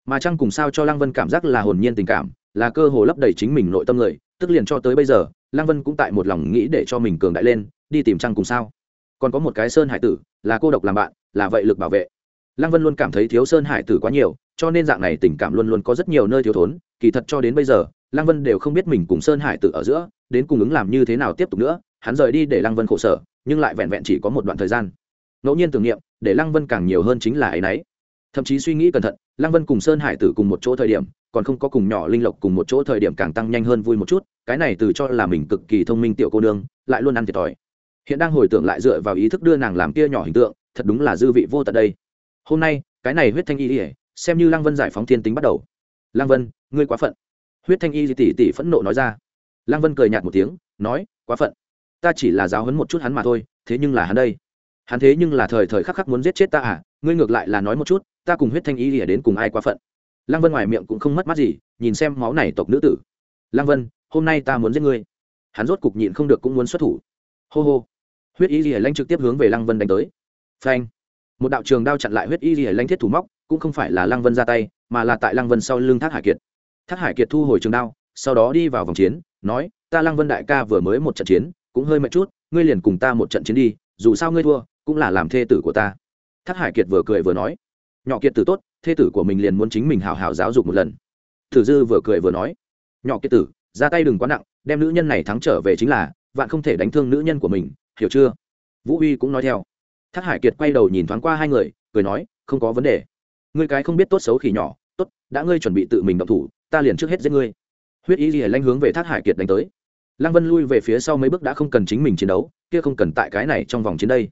Mà chăng cùng sao cho lăng vân cảm giác là hồn nhiên tình cảm, là cơ hồ lấp đầy chính mình nội tâm người, tức liền cho tới bây giờ, lăng vân cũng tại một lòng nghĩ để cho mình cường đại lên, đi tìm chăng cùng sao. Còn có một cái sơn hải tử, là cô độc làm bạn, là vậy lực bảo vệ. Lăng vân luôn cảm thấy thiếu sơn hải tử quá nhiều, cho nên dạng này tình cảm luôn luôn có rất nhiều nơi thiếu thốn, kỳ thật cho đến bây giờ, lăng vân đều không biết mình cùng sơn hải tử ở giữa đến cung ứng làm như thế nào tiếp tục nữa, hắn rời đi để lăng vân khổ sở, nhưng lại vẹn vẹn chỉ có một đoạn thời gian. Ngẫu nhiên tưởng niệm, để lăng vân càng nhiều hơn chính là ấ y n ấ y thậm chí suy nghĩ cẩn thận, lăng vân cùng sơn hải tử cùng một chỗ thời điểm, còn không có cùng nhỏ linh lộc cùng một chỗ thời điểm càng tăng nhanh hơn vui một chút, cái này từ cho là mình cực kỳ thông minh tiểu cô nương, lại luôn ăn thiệt thòi. Hiện đang hồi tưởng lại dựa vào ý thức đưa nàng làm kia nhỏ hình tượng, thật đúng là dư vị vô tận đây. Hôm nay, cái này huyết thanh y ỉa xem như lăng vân giải phóng thiên tính bắt đầu. Lăng vân, ngươi quá phận. Huyết thanh y tỷ tỷ phẫn nộ nói ra lăng vân cười nhạt một tiếng, nói, quá phận. Ta chỉ là giáo hấn một chút hắn mà thôi, thế nhưng là hắn đây. Hắn thế nhưng là thời thời khắc khắc muốn giết chết ta à? Ngươi ngược lại là nói một chút, ta cùng huyết thanh y lìa đến cùng ai quá phận? Lăng vân ngoài miệng cũng không mất mắt gì, nhìn xem máu này tộc nữ tử. Lăng vân, hôm nay ta muốn giết ngươi. Hắn rốt cục nhịn không được cũng muốn xuất thủ. Hô hô. Huyết y lìa lanh trực tiếp hướng về lăng vân đánh tới. Phanh. Một đạo trường đao chặn lại huyết y lìa lanh thiết thủ móc, cũng không phải là lăng vân ra tay, mà là tại lăng vân sau lưng thác hải kiệt. Thác hải kiệt thu hồi trường đao, sau đó đi vào vòng chiến nói, ta lăng vân đại ca vừa mới một trận chiến, cũng hơi mệt chút, ngươi liền cùng ta một trận chiến đi, dù sao ngươi thua, cũng là làm thê tử của ta. Thác hải kiệt vừa cười vừa nói, nhỏ kiệt tử tốt, thê tử của mình liền muốn chính mình hào hào giáo dục một lần. Thử dư vừa cười vừa nói, nhỏ kiệt tử, ra tay đừng quá nặng, đem nữ nhân này thắng trở về chính là, vạn không thể đánh thương nữ nhân của mình, hiểu chưa? Vũ uy cũng nói theo. Thác hải kiệt quay đầu nhìn thoáng qua hai người, cười nói, không có vấn đề. Ngươi cái không biết tốt xấu khỉ nhỏ, tốt, đã ngươi chuẩn bị tự mình động thủ, ta liền trước hết giết ngươi huyết ý lìa lanh hướng về thác hải kiệt đánh tới. Lăng vân lui về phía sau mấy bước đã không cần chính mình chiến đấu, kia không cần tại cái này trong vòng chiến đây.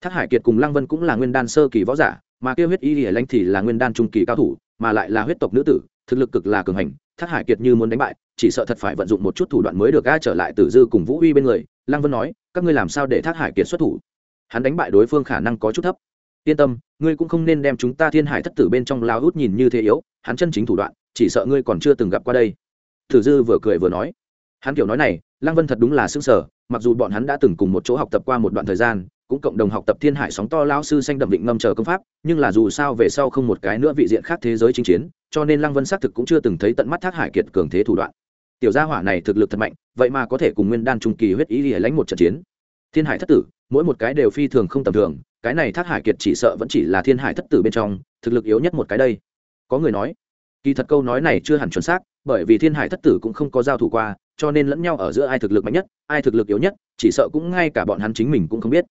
Thác hải kiệt cùng lăng vân cũng là nguyên đan sơ kỳ võ giả, mà kia huyết y lìa lanh thì là nguyên đan trung kỳ cao thủ, mà lại là huyết tộc nữ tử, thực lực cực là cường hành, thác hải kiệt như muốn đánh bại, chỉ sợ thật phải vận dụng một chút thủ đoạn mới được ga trở lại tử dư cùng vũ uy bên người. Lăng vân nói, các ngươi làm sao để thác hải kiệt xuất thủ? Hắn đánh bại đối phương khả năng có chút thấp. Yên tâm, ngươi cũng không nên đem chúng ta thiên hải thất tử bên trong lao hút nhìn như thế yếu, hắn chân chính thủ đoạn, chỉ sợ ngươi còn chưa từng gặp qua đây tử dư vừa cười vừa nói. Hắn kiểu nói này lăng vân thật đúng là sững sờ, mặc dù bọn hắn đã từng cùng một chỗ học tập qua một đoạn thời gian cũng cộng đồng học tập thiên hải sóng to lão sư xanh đậm định ngâm chờ công pháp nhưng là dù sao về sau không một cái nữa vị diện khác thế giới chính chiến cho nên lăng vân xác thực cũng chưa từng thấy tận mắt thác hải kiệt cường thế thủ đoạn. Tiểu gia hỏa này thực lực thật mạnh vậy mà có thể cùng nguyên đan trung kỳ huyết ý liễu lãnh một trận chiến. Thiên hải thất tử mỗi một cái đều phi thường không tầm thường cái này thác hải kiệt chỉ sợ vẫn chỉ là thiên hải thất tử bên trong thực lực yếu nhất một cái đây. Có người nói kỳ thật câu nói này chưa hẳn chuẩn xác, bởi vì thiên hải thất tử cũng không có giao thủ qua, cho nên lẫn nhau ở giữa ai thực lực mạnh nhất, ai thực lực yếu nhất, chỉ sợ cũng ngay cả bọn hắn chính mình cũng không biết.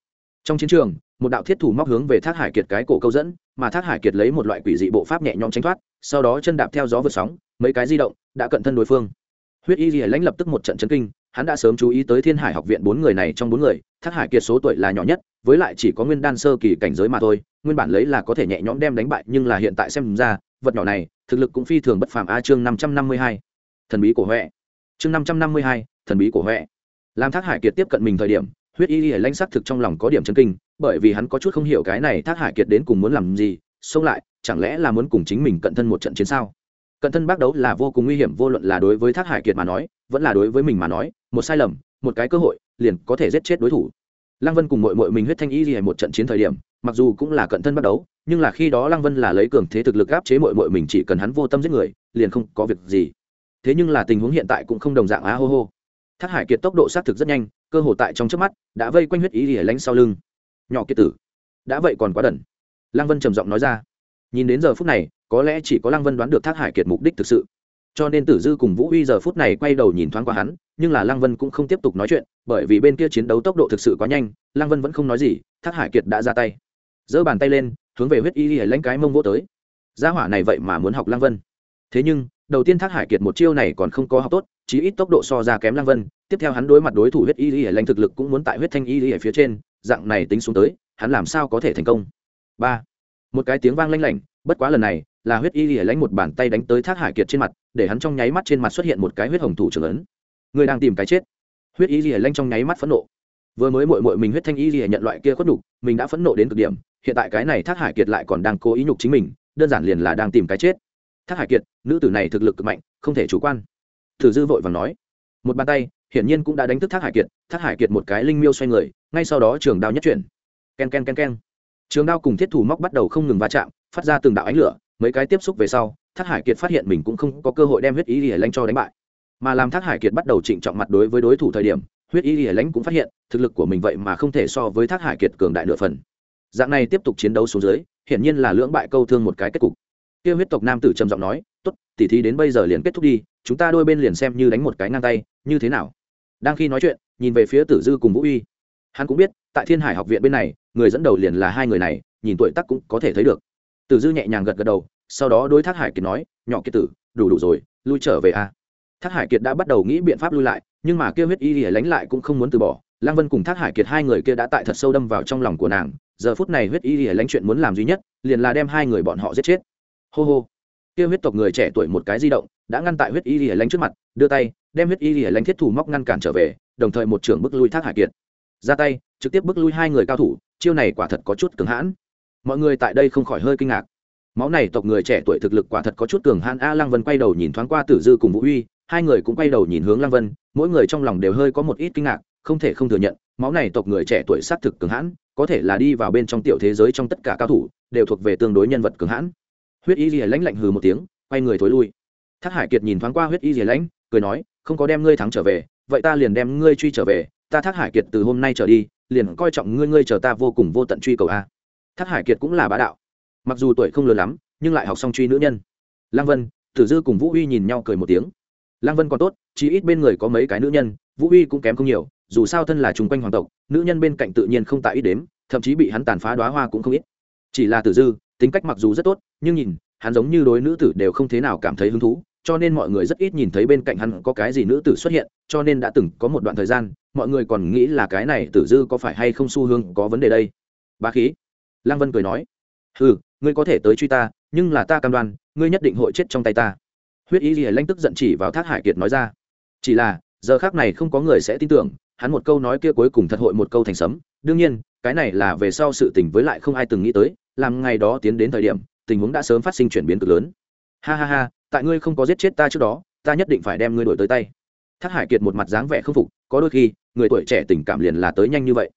Trong chiến trường, một đạo thiết thủ móc hướng về thác hải kiệt cái cổ câu dẫn, mà thác hải kiệt lấy một loại quỷ dị bộ pháp nhẹ nhõm tránh thoát, sau đó chân đạp theo gió vượt sóng, mấy cái di động đã cận thân đối phương. Huyết y lìa lãnh lập tức một trận chấn kinh, hắn đã sớm chú ý tới thiên hải học viện bốn người này trong bốn người, thác hải kiệt số tuổi là nhỏ nhất với lại chỉ có nguyên đan sơ kỳ cảnh giới mà thôi, nguyên bản lấy là có thể nhẹ nhõm đem đánh bại, nhưng là hiện tại xem ra, vật nhỏ này, thực lực cũng phi thường bất phàm. A, chương năm trăm năm mươi hai, thần bí của huệ. Chương năm trăm năm mươi hai, thần bí của huệ. Làm thác hải kiệt tiếp cận mình thời điểm, huyết y y lãnh sắc thực trong lòng có điểm chân kinh, bởi vì hắn có chút không hiểu cái này thác hải kiệt đến cùng muốn làm gì, xông lại, chẳng lẽ là muốn cùng chính mình cận thân một trận chiến sao? Cận thân bác đấu là vô cùng nguy hiểm, vô luận là đối với thác hải kiệt mà nói, vẫn là đối với mình mà nói, một sai lầm, một cái cơ hội, liền có thể giết chết đối thủ lăng vân cùng mội mội mình huyết thanh y gì một trận chiến thời điểm, mặc dù cũng là cận thân bắt đấu nhưng là khi đó lăng vân là lấy cường thế thực lực áp chế mội mội mình chỉ cần hắn vô tâm giết người, liền không có việc gì. Thế nhưng là tình huống hiện tại cũng không đồng dạng á hô hô. Thác hải kiệt tốc độ xác thực rất nhanh, cơ hồ tại trong trước mắt, đã vây quanh huyết ý ỉa lánh sau lưng. Nhỏ kiệt tử, đã vậy còn quá đần. Lăng vân trầm giọng nói ra. Nhìn đến giờ phút này, có lẽ chỉ có lăng vân đoán được thác hải kiệt mục đích thực sự cho nên tử dư cùng vũ uy giờ phút này quay đầu nhìn thoáng qua hắn, nhưng là lăng vân cũng không tiếp tục nói chuyện, bởi vì bên kia chiến đấu tốc độ thực sự quá nhanh, lăng vân vẫn không nói gì, thác hải kiệt đã ra tay. Giơ bàn tay lên, hướng về huyết y y lãnh cái mông vô tới. Gia hỏa này vậy mà muốn học lăng vân. Thế nhưng, đầu tiên thác hải kiệt một chiêu này còn không có học tốt, chí ít tốc độ so ra kém lăng vân, tiếp theo hắn đối mặt đối thủ huyết y y lãnh thực lực cũng muốn tại huyết thanh y y ở phía trên, dạng này tính xuống tới, hắn làm sao có thể thành công? Ba. Một cái tiếng vang lanh lảnh, bất quá lần này là huyết y lìa lánh một bàn tay đánh tới thác hải kiệt trên mặt, để hắn trong nháy mắt trên mặt xuất hiện một cái huyết hồng thủ trưởng ấn. Người đang tìm cái chết. Huyết y lìa lanh trong nháy mắt phẫn nộ. Vừa mới mội mội mình huyết thanh y lìa nhận loại kia khuất nhục, mình đã phẫn nộ đến cực điểm, hiện tại cái này thác hải kiệt lại còn đang cố ý nhục chính mình, đơn giản liền là đang tìm cái chết. Thác hải kiệt, nữ tử này thực lực cực mạnh, không thể chủ quan. Thử dư vội và nói. Một bàn tay, hiển nhiên cũng đã đánh thức thác hải kiệt, thác hải kiệt một cái linh miêu xoay người, ngay sau đó trường đao nhất chuyển. K e n k e n k e n k e n trường đao cùng thiết thủ móc bắt đầu không ngừng va chạm, phát ra từng đạo ánh lửa mấy cái tiếp xúc về sau, thác hải kiệt phát hiện mình cũng không có cơ hội đem huyết ý ỉa lanh cho đánh bại. Mà làm thác hải kiệt bắt đầu trịnh trọng mặt đối với đối thủ thời điểm, huyết ý ỉa lãnh cũng phát hiện, thực lực của mình vậy mà không thể so với thác hải kiệt cường đại nửa phần. Dạng này tiếp tục chiến đấu xuống dưới, hiển nhiên là lưỡng bại câu thương một cái kết cục. Kia huyết tộc nam tử trầm giọng nói, tốt, tỉ thí đến bây giờ liền kết thúc đi, chúng ta đôi bên liền xem như đánh một cái ngang tay, như thế nào? Đang khi nói chuyện, nhìn về phía tử dư cùng vũ uy. Hắn cũng biết, tại thiên hải học viện bên này, người dẫn đầu liền là hai người này, nhìn tuổi tác cũng có thể thấy được. Tử dư nhẹ nhàng gật gật đầu sau đó đối thác hải kiệt nói, nhỏ kiệt tử, đủ đủ rồi, lui trở về a. Thác hải kiệt đã bắt đầu nghĩ biện pháp lui lại, nhưng mà kia huyết y lìa lánh lại cũng không muốn từ bỏ. Lăng vân cùng thác hải kiệt hai người kia đã tại thật sâu đâm vào trong lòng của nàng. Giờ phút này huyết y lìa lánh chuyện muốn làm duy nhất, liền là đem hai người bọn họ giết chết. Hô hô. Kia huyết tộc người trẻ tuổi một cái di động, đã ngăn tại huyết y lìa lánh trước mặt, đưa tay, đem huyết y lìa lánh thiết thủ móc ngăn cản trở về, đồng thời một trưởng bức lui thác hải kiệt. Ra tay, trực tiếp bức lui hai người cao thủ, chiêu này quả thật có chút cứng hãn. Mọi người tại đây không khỏi hơi kinh ngạc máu này tộc người trẻ tuổi thực lực quả thật có chút cường hãn. A lăng vân quay đầu nhìn thoáng qua tử dư cùng vũ uy hai người cũng quay đầu nhìn hướng lăng vân, mỗi người trong lòng đều hơi có một ít kinh ngạc, không thể không thừa nhận, máu này tộc người trẻ tuổi xác thực cường hãn, có thể là đi vào bên trong tiểu thế giới trong tất cả cao thủ, đều thuộc về tương đối nhân vật cường hãn. Huyết y rìa lãnh lạnh hừ một tiếng, quay người thối lui. Thác hải kiệt nhìn thoáng qua huyết y rìa lãnh cười nói, không có đem ngươi thắng trở về, vậy ta liền đem ngươi truy trở về, ta thác hải kiệt từ hôm nay trở đi, liền coi trọng ngươi ngươi chờ ta vô cùng vô tận truy cầu a. Thác hải kiệt cũng là bá đạo mặc dù tuổi không lớn lắm, nhưng lại học xong truy nữ nhân. Lăng vân, tử dư cùng vũ uy nhìn nhau cười một tiếng. Lăng vân còn tốt chỉ ít bên người có mấy cái nữ nhân, vũ uy cũng kém không nhiều, dù sao thân là chung quanh hoàng tộc, nữ nhân bên cạnh tự nhiên không tại ít đếm, thậm chí bị hắn tàn phá đoá hoa cũng không ít. Chỉ là tử dư, tính cách mặc dù rất tốt, nhưng nhìn, hắn giống như đối nữ tử đều không thế nào cảm thấy hứng thú, cho nên mọi người rất ít nhìn thấy bên cạnh hắn có cái gì nữ tử xuất hiện, cho nên đã từng có một đoạn thời gian, mọi người còn nghĩ là cái này tử dư có phải hay không xu hướng có vấn đề đây. Ba khí. Lăng vân cười nói ừ ngươi có thể tới truy ta, nhưng là ta cam đoan, ngươi nhất định hội chết trong tay ta. Huyết y lìa lanh tức giận chỉ vào thác hải kiệt nói ra. Chỉ là, giờ khác này không có người sẽ tin tưởng, hắn một câu nói kia cuối cùng thật hội một câu thành sấm. Đương nhiên, cái này là về sau sự tình với lại không ai từng nghĩ tới, làm ngày đó tiến đến thời điểm, tình huống đã sớm phát sinh chuyển biến cực lớn. Ha ha ha, tại ngươi không có giết chết ta trước đó, ta nhất định phải đem ngươi đổi tới tay. Thác hải kiệt một mặt dáng vẻ không phục, có đôi khi, người tuổi trẻ tình cảm liền là tới nhanh như vậy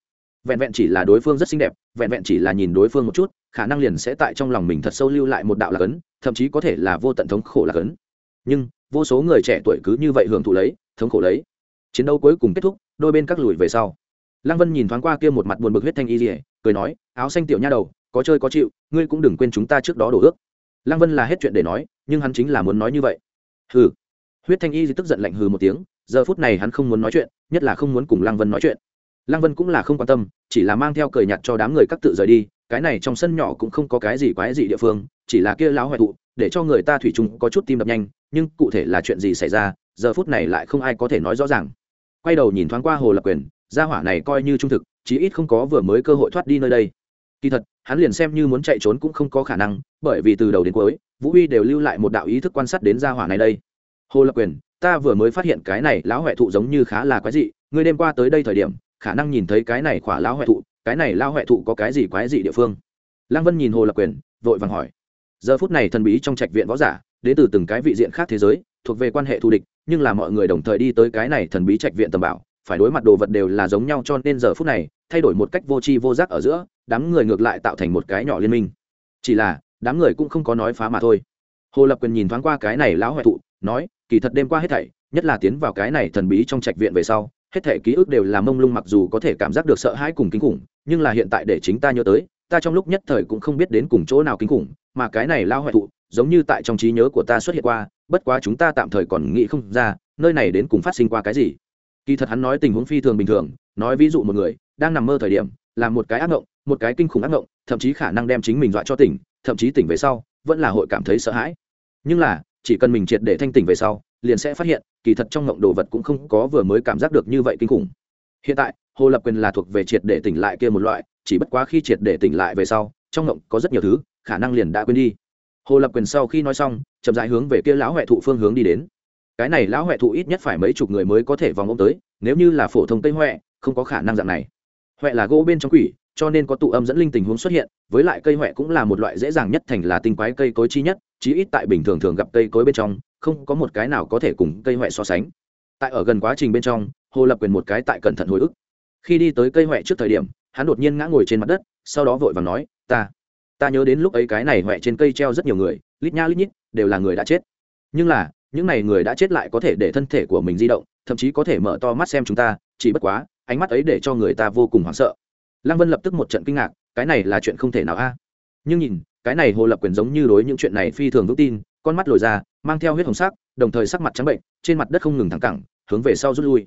vẹn vẹn chỉ là đối phương rất xinh đẹp, vẹn vẹn chỉ là nhìn đối phương một chút, khả năng liền sẽ tại trong lòng mình thật sâu lưu lại một đạo lạc ấn, thậm chí có thể là vô tận thống khổ lạc ấn. Nhưng, vô số người trẻ tuổi cứ như vậy hưởng thụ lấy, thống khổ lấy. Chiến đấu cuối cùng kết thúc, đôi bên các lùi về sau. Lăng vân nhìn thoáng qua kia một mặt buồn bực huyết thanh y dỉa cười nói, áo xanh tiểu nha đầu, có chơi có chịu, ngươi cũng đừng quên chúng ta trước đó đổ ước. Lăng vân là hết chuyện để nói, nhưng hắn chính là muốn nói như vậy. Hừ. Huyết thanh y tức giận lạnh hừ một tiếng, giờ phút này hắn không muốn nói chuyện, nhất là không muốn cùng lăng vân nói chuyện lăng vân cũng là không quan tâm, chỉ là mang theo cười nhặt cho đám người các tự rời đi, cái này trong sân nhỏ cũng không có cái gì quái gì địa phương, chỉ là kia lão hoại thụ, để cho người ta thủy chung có chút tim đập nhanh, nhưng cụ thể là chuyện gì xảy ra, giờ phút này lại không ai có thể nói rõ ràng. Quay đầu nhìn thoáng qua hồ lập quyền, gia hỏa này coi như trung thực, chí ít không có vừa mới cơ hội thoát đi nơi đây. Kỳ thật, hắn liền xem như muốn chạy trốn cũng không có khả năng, bởi vì từ đầu đến cuối, vũ uy đều lưu lại một đạo ý thức quan sát đến gia hỏa này đây. Hồ lập quyền, ta vừa mới phát hiện cái này lão huệ thụ giống như khá là quái dị ngươi đêm qua tới đây thời điểm khả năng nhìn thấy cái này khỏa lão huệ thụ, cái này lao huệ thụ có cái gì quái gì địa phương? Lăng vân nhìn hồ lập quyền, vội vàng hỏi. Giờ phút này thần bí trong trạch viện võ giả, đến từ từng cái vị diện khác thế giới, thuộc về quan hệ thù địch, nhưng là mọi người đồng thời đi tới cái này thần bí trạch viện tầm bảo, phải đối mặt đồ vật đều là giống nhau cho nên giờ phút này, thay đổi một cách vô tri vô giác ở giữa, đám người ngược lại tạo thành một cái nhỏ liên minh. Chỉ là, đám người cũng không có nói phá mà thôi. Hồ lập quyền nhìn thoáng qua cái này lão huệ thụ, nói, kỳ thật đêm qua hết thảy, nhất là tiến vào cái này thần bí trong trạch viện về sau hết thể ký ức đều là mông lung mặc dù có thể cảm giác được sợ hãi cùng kinh khủng, nhưng là hiện tại để chính ta nhớ tới, ta trong lúc nhất thời cũng không biết đến cùng chỗ nào kinh khủng, mà cái này lao hoại thụ, giống như tại trong trí nhớ của ta xuất hiện qua, bất quá chúng ta tạm thời còn nghĩ không ra, nơi này đến cùng phát sinh qua cái gì. Kỳ thật hắn nói tình huống phi thường bình thường, nói ví dụ một người, đang nằm mơ thời điểm, làm một cái ác ngộng, một cái kinh khủng ác ngộng, thậm chí khả năng đem chính mình dọa cho tỉnh, thậm chí tỉnh về sau, vẫn là hội cảm thấy sợ hãi. Nhưng là, chỉ cần mình triệt để thanh tỉnh về sau liền sẽ phát hiện, kỳ thật trong ngộng đồ vật cũng không có vừa mới cảm giác được như vậy kinh khủng. Hiện tại, hồ lập quyền là thuộc về triệt để tỉnh lại kia một loại, chỉ bất quá khi triệt để tỉnh lại về sau, trong ngộng có rất nhiều thứ, khả năng liền đã quên đi. Hồ lập quyền sau khi nói xong, chậm rãi hướng về kia lão huệ thụ phương hướng đi đến. Cái này lão huệ thụ ít nhất phải mấy chục người mới có thể vòng ôm tới, nếu như là phổ thông tây huệ không có khả năng dạng này. Huệ là gỗ bên trong quỷ, cho nên có tụ âm dẫn linh tình huống xuất hiện, với lại cây huệ cũng là một loại dễ dàng nhất thành là tinh quái cây cối chi nhất, chí ít tại bình thường thường gặp cây cối bên trong không có một cái nào có thể cùng cây huệ so sánh. Tại ở gần quá trình bên trong, hồ lập quyền một cái tại cẩn thận hồi ức. Khi đi tới cây huệ trước thời điểm, hắn đột nhiên ngã ngồi trên mặt đất, sau đó vội và nói, ta ta nhớ đến lúc ấy cái này huệ trên cây treo rất nhiều người, lít nha lít nhít, đều là người đã chết. Nhưng là, những n à y người đã chết lại có thể để thân thể của mình di động, thậm chí có thể mở to mắt xem chúng ta, chỉ bất quá, ánh mắt ấy để cho người ta vô cùng hoảng sợ. Lăng vân lập tức một trận kinh ngạc, cái này là chuyện không thể nào a. Nhưng nhìn, cái này hồ lập quyền giống như đối những chuyện này phi thường vững tin con mắt lồi ra, mang theo huyết hồng sắc, đồng thời sắc mặt trắng bệnh, trên mặt đất không ngừng thẳng cẳng, hướng về sau rút lui.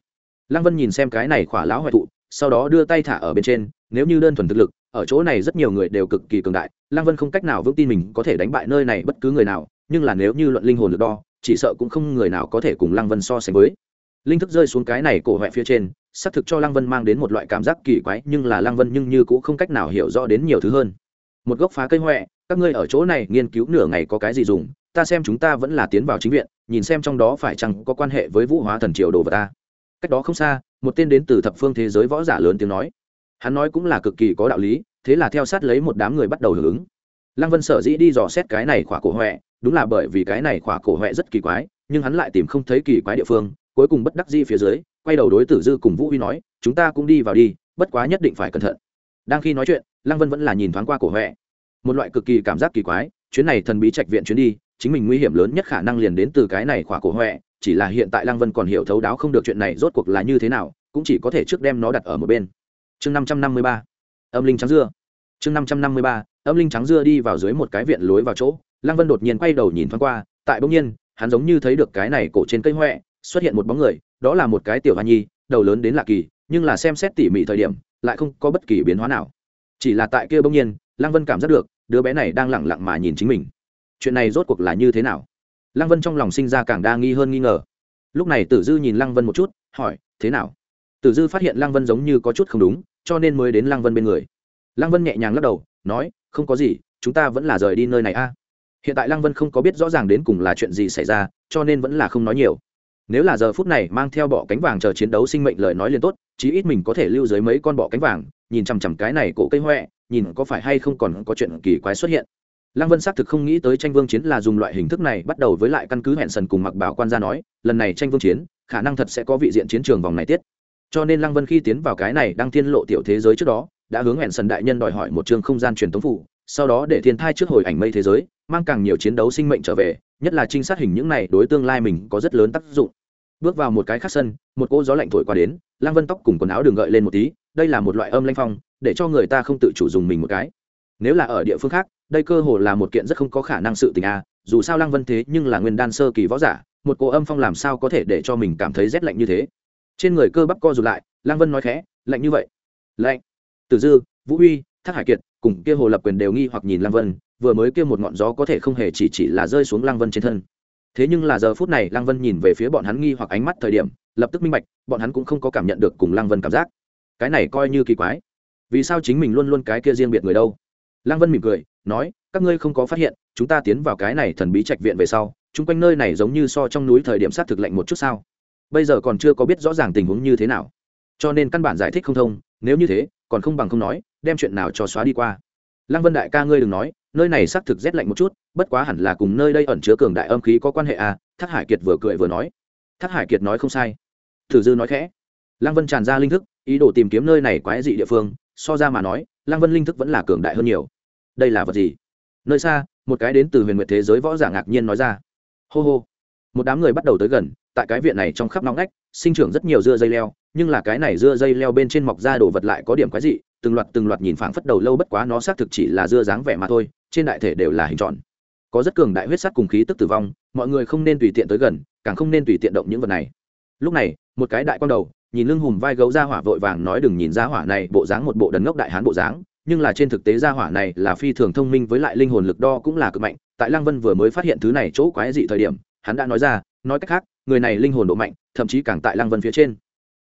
Lăng vân nhìn xem cái này khỏa lão hoại thụ, sau đó đưa tay thả ở bên trên, nếu như đơn thuần thực lực, ở chỗ này rất nhiều người đều cực kỳ cường đại, lăng vân không cách nào vững tin mình có thể đánh bại nơi này bất cứ người nào, nhưng là nếu như luận linh hồn được đo, chỉ sợ cũng không người nào có thể cùng lăng vân so sánh với. Linh thức rơi xuống cái này cổ hoại phía trên, xác thực cho lăng vân mang đến một loại cảm giác kỳ quái, nhưng là lăng vân nhưng như cũng không cách nào hiểu rõ đến nhiều thứ hơn. Một gốc phá cây huệ các ngươi ở chỗ này nghiên cứu nửa ngày có cái gì dùng ta xem chúng ta vẫn là tiến vào chính viện, nhìn xem trong đó phải chăng có quan hệ với vũ hóa thần triều đồ vật ta. Cách đó không xa, một tên đến từ thập phương thế giới võ giả lớn tiếng nói. Hắn nói cũng là cực kỳ có đạo lý, thế là theo sát lấy một đám người bắt đầu hưởng ứng. Lăng vân sở dĩ đi dò xét cái này khỏa cổ huệ đúng là bởi vì cái này khỏa cổ huệ rất kỳ quái, nhưng hắn lại tìm không thấy kỳ quái địa phương, cuối cùng bất đắc di phía dưới, quay đầu đối tử dư cùng vũ huy nói, chúng ta cũng đi vào đi, bất quá nhất định phải cẩn thận. Đang khi nói chuyện, lăng vân vẫn là nhìn thoáng qua cổ huệ một loại cực kỳ cảm giác kỳ quái, chuyến này thần bí trạch viện chuyến đi chính mình nguy hiểm lớn nhất khả năng liền đến từ cái này khỏa cổ huệ chỉ là hiện tại lăng vân còn hiểu thấu đáo không được chuyện này rốt cuộc là như thế nào, cũng chỉ có thể trước đem nó đặt ở một bên. Chương năm trăm năm mươi ba, âm linh trắng dưa. Chương năm trăm năm mươi ba, âm linh trắng dưa đi vào dưới một cái viện lối vào chỗ, lăng vân đột nhiên quay đầu nhìn thoáng qua, tại bỗng nhiên, hắn giống như thấy được cái này cổ trên cây huệ xuất hiện một bóng người, đó là một cái tiểu hoa nhi, đầu lớn đến lạ kỳ, nhưng là xem xét tỉ mỉ thời điểm, lại không có bất kỳ biến hóa nào. Chỉ là tại kia bỗng nhiên, lăng vân cảm giác được, đứa bé này đang lẳng lặng mà nhìn chính mình chuyện này rốt cuộc là như thế nào? Lăng vân trong lòng sinh ra càng đa nghi hơn nghi ngờ. Lúc này tử dư nhìn lăng vân một chút, hỏi, thế nào? Tử dư phát hiện lăng vân giống như có chút không đúng, cho nên mới đến lăng vân bên người. Lăng vân nhẹ nhàng lắc đầu, nói, không có gì, chúng ta vẫn là rời đi nơi này a. Hiện tại lăng vân không có biết rõ ràng đến cùng là chuyện gì xảy ra, cho nên vẫn là không nói nhiều. Nếu là giờ phút này mang theo bọ cánh vàng chờ chiến đấu sinh mệnh lời nói liền tốt, chí ít mình có thể lưu dưới mấy con bọ cánh vàng, nhìn chằm chằm cái này cổ cây huệ nhìn có phải hay không còn có chuyện kỳ quái xuất hiện lăng vân xác thực không nghĩ tới tranh vương chiến là dùng loại hình thức này, bắt đầu với lại căn cứ hẹn sần cùng mặc bảo quan gia nói, lần này tranh vương chiến, khả năng thật sẽ có vị diện chiến trường vòng này tiết. Cho nên lăng vân khi tiến vào cái này đang tiên lộ tiểu thế giới trước đó, đã hướng hẹn sần đại nhân đòi hỏi một chương không gian truyền tống phủ, sau đó để thiên thai trước hồi ảnh mây thế giới, mang càng nhiều chiến đấu sinh mệnh trở về, nhất là trinh sát hình những này đối tương lai mình có rất lớn tác dụng. Bước vào một cái khác sân, một cô gió lạnh thổi qua đến, lăng vân tóc cùng quần áo đường gợi lên một tí, đây là một loại âm lanh phong, để cho người ta không tự chủ dùng mình một cái. Nếu là ở địa phương khác đây cơ hồ là một kiện rất không có khả năng sự tình a, dù sao lăng vân thế nhưng là nguyên đan sơ kỳ võ giả, một cô âm phong làm sao có thể để cho mình cảm thấy rét lạnh như thế? Trên người cơ bắp co rụt lại, lăng vân nói khẽ, lạnh như vậy? Lạnh. Tử dư, vũ huy, thác hải kiệt cùng kia hồ lập quyền đều nghi hoặc nhìn lăng vân, vừa mới kia một ngọn gió có thể không hề chỉ chỉ là rơi xuống lăng vân trên thân. Thế nhưng là giờ phút này lăng vân nhìn về phía bọn hắn nghi hoặc ánh mắt thời điểm, lập tức minh bạch, bọn hắn cũng không có cảm nhận được cùng lăng vân cảm giác. Cái này coi như kỳ quái. Vì sao chính mình luôn luôn cái kia riêng biệt người đâu? Lăng vân mỉm cười nói, các ngươi không có phát hiện, chúng ta tiến vào cái này thần bí trạch viện về sau, chung quanh nơi này giống như so trong núi thời điểm sát thực lạnh một chút sao? Bây giờ còn chưa có biết rõ ràng tình huống như thế nào. Cho nên căn bản giải thích không thông, nếu như thế, còn không bằng không nói, đem chuyện nào cho xóa đi qua. Lăng vân đại ca ngươi đừng nói, nơi này xác thực rét lạnh một chút, bất quá hẳn là cùng nơi đây ẩn chứa cường đại âm khí có quan hệ à thác hải kiệt vừa cười vừa nói. Thác hải kiệt nói không sai. Thử dư nói khẽ. Lăng vân tràn ra linh thức, ý đồ tìm kiếm nơi này quái dị địa phương, so ra mà nói, lăng vân linh thức vẫn là cường đại hơn nhiều đây là vật gì? Nơi xa, một cái đến từ huyền nguyệt thế giới võ giả ngạc nhiên nói ra. Hô hô. Một đám người bắt đầu tới gần, tại cái viện này trong khắp nóng ngách, sinh trưởng rất nhiều dưa dây leo, nhưng là cái này dưa dây leo bên trên mọc ra đồ vật lại có điểm quái dị, từng loạt từng loạt nhìn phảng phất đầu lâu bất quá nó xác thực chỉ là dưa dáng vẻ mà thôi, trên đại thể đều là hình tròn. Có rất cường đại huyết sắc cùng khí tức tử vong, mọi người không nên tùy tiện tới gần, càng không nên tùy tiện động những vật này. Lúc này, một cái đại quan đầu, nhìn lưng hùm vai gấu ra hỏa vội vàng nói đừng nhìn ra hỏa này bộ dáng một bộ đần ngốc đại hán bộ dáng nhưng là trên thực tế gia hỏa này là phi thường thông minh với lại linh hồn lực đo cũng là cực mạnh. Tại lăng vân vừa mới phát hiện thứ này chỗ quái dị thời điểm, hắn đã nói ra, nói cách khác, người này linh hồn độ mạnh, thậm chí càng tại lăng vân phía trên.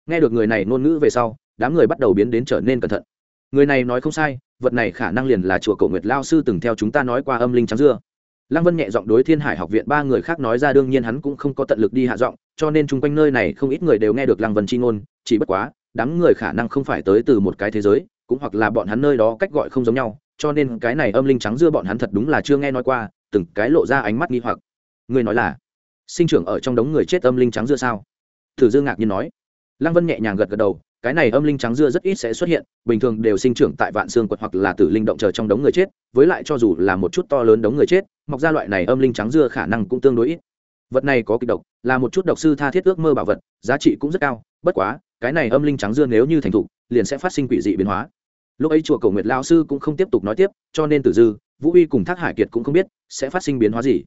Nghe được người này ngôn ngữ về sau, đám người bắt đầu biến đến trở nên cẩn thận. Người này nói không sai, vật này khả năng liền là chùa cổ nguyệt lao sư từng theo chúng ta nói qua âm linh trắng dưa. Lăng vân nhẹ giọng đối thiên hải học viện ba người khác nói ra, đương nhiên hắn cũng không có tận lực đi hạ giọng, cho nên chung quanh nơi này không ít người đều nghe được lăng vân c h i ngôn, chỉ bất quá, đám người khả năng không phải tới từ một cái thế giới cũng hoặc là bọn hắn nơi đó cách gọi không giống nhau, cho nên cái này âm linh trắng dưa bọn hắn thật đúng là chưa nghe nói qua, từng cái lộ ra ánh mắt nghi hoặc. Người nói là, sinh trưởng ở trong đống người chết âm linh trắng dưa sao? Thử dương ngạc nhiên nói. Lăng vân nhẹ nhàng gật gật đầu, cái này âm linh trắng dưa rất ít sẽ xuất hiện, bình thường đều sinh trưởng tại vạn xương quật hoặc là tử linh động chờ trong đống người chết, với lại cho dù là một chút to lớn đống người chết, mọc ra loại này âm linh trắng dưa khả năng cũng tương đối ít. Vật này có kịch độc, là một chút độc sư tha thiết ước mơ bảo vật, giá trị cũng rất cao, bất quá, cái này âm linh trắng dưa nếu như thành thục, liền sẽ phát sinh quỷ dị biến hóa lúc ấy chùa cầu nguyệt lao sư cũng không tiếp tục nói tiếp, cho nên tử dư, vũ uy cùng thác hải kiệt cũng không biết sẽ phát sinh biến hóa gì.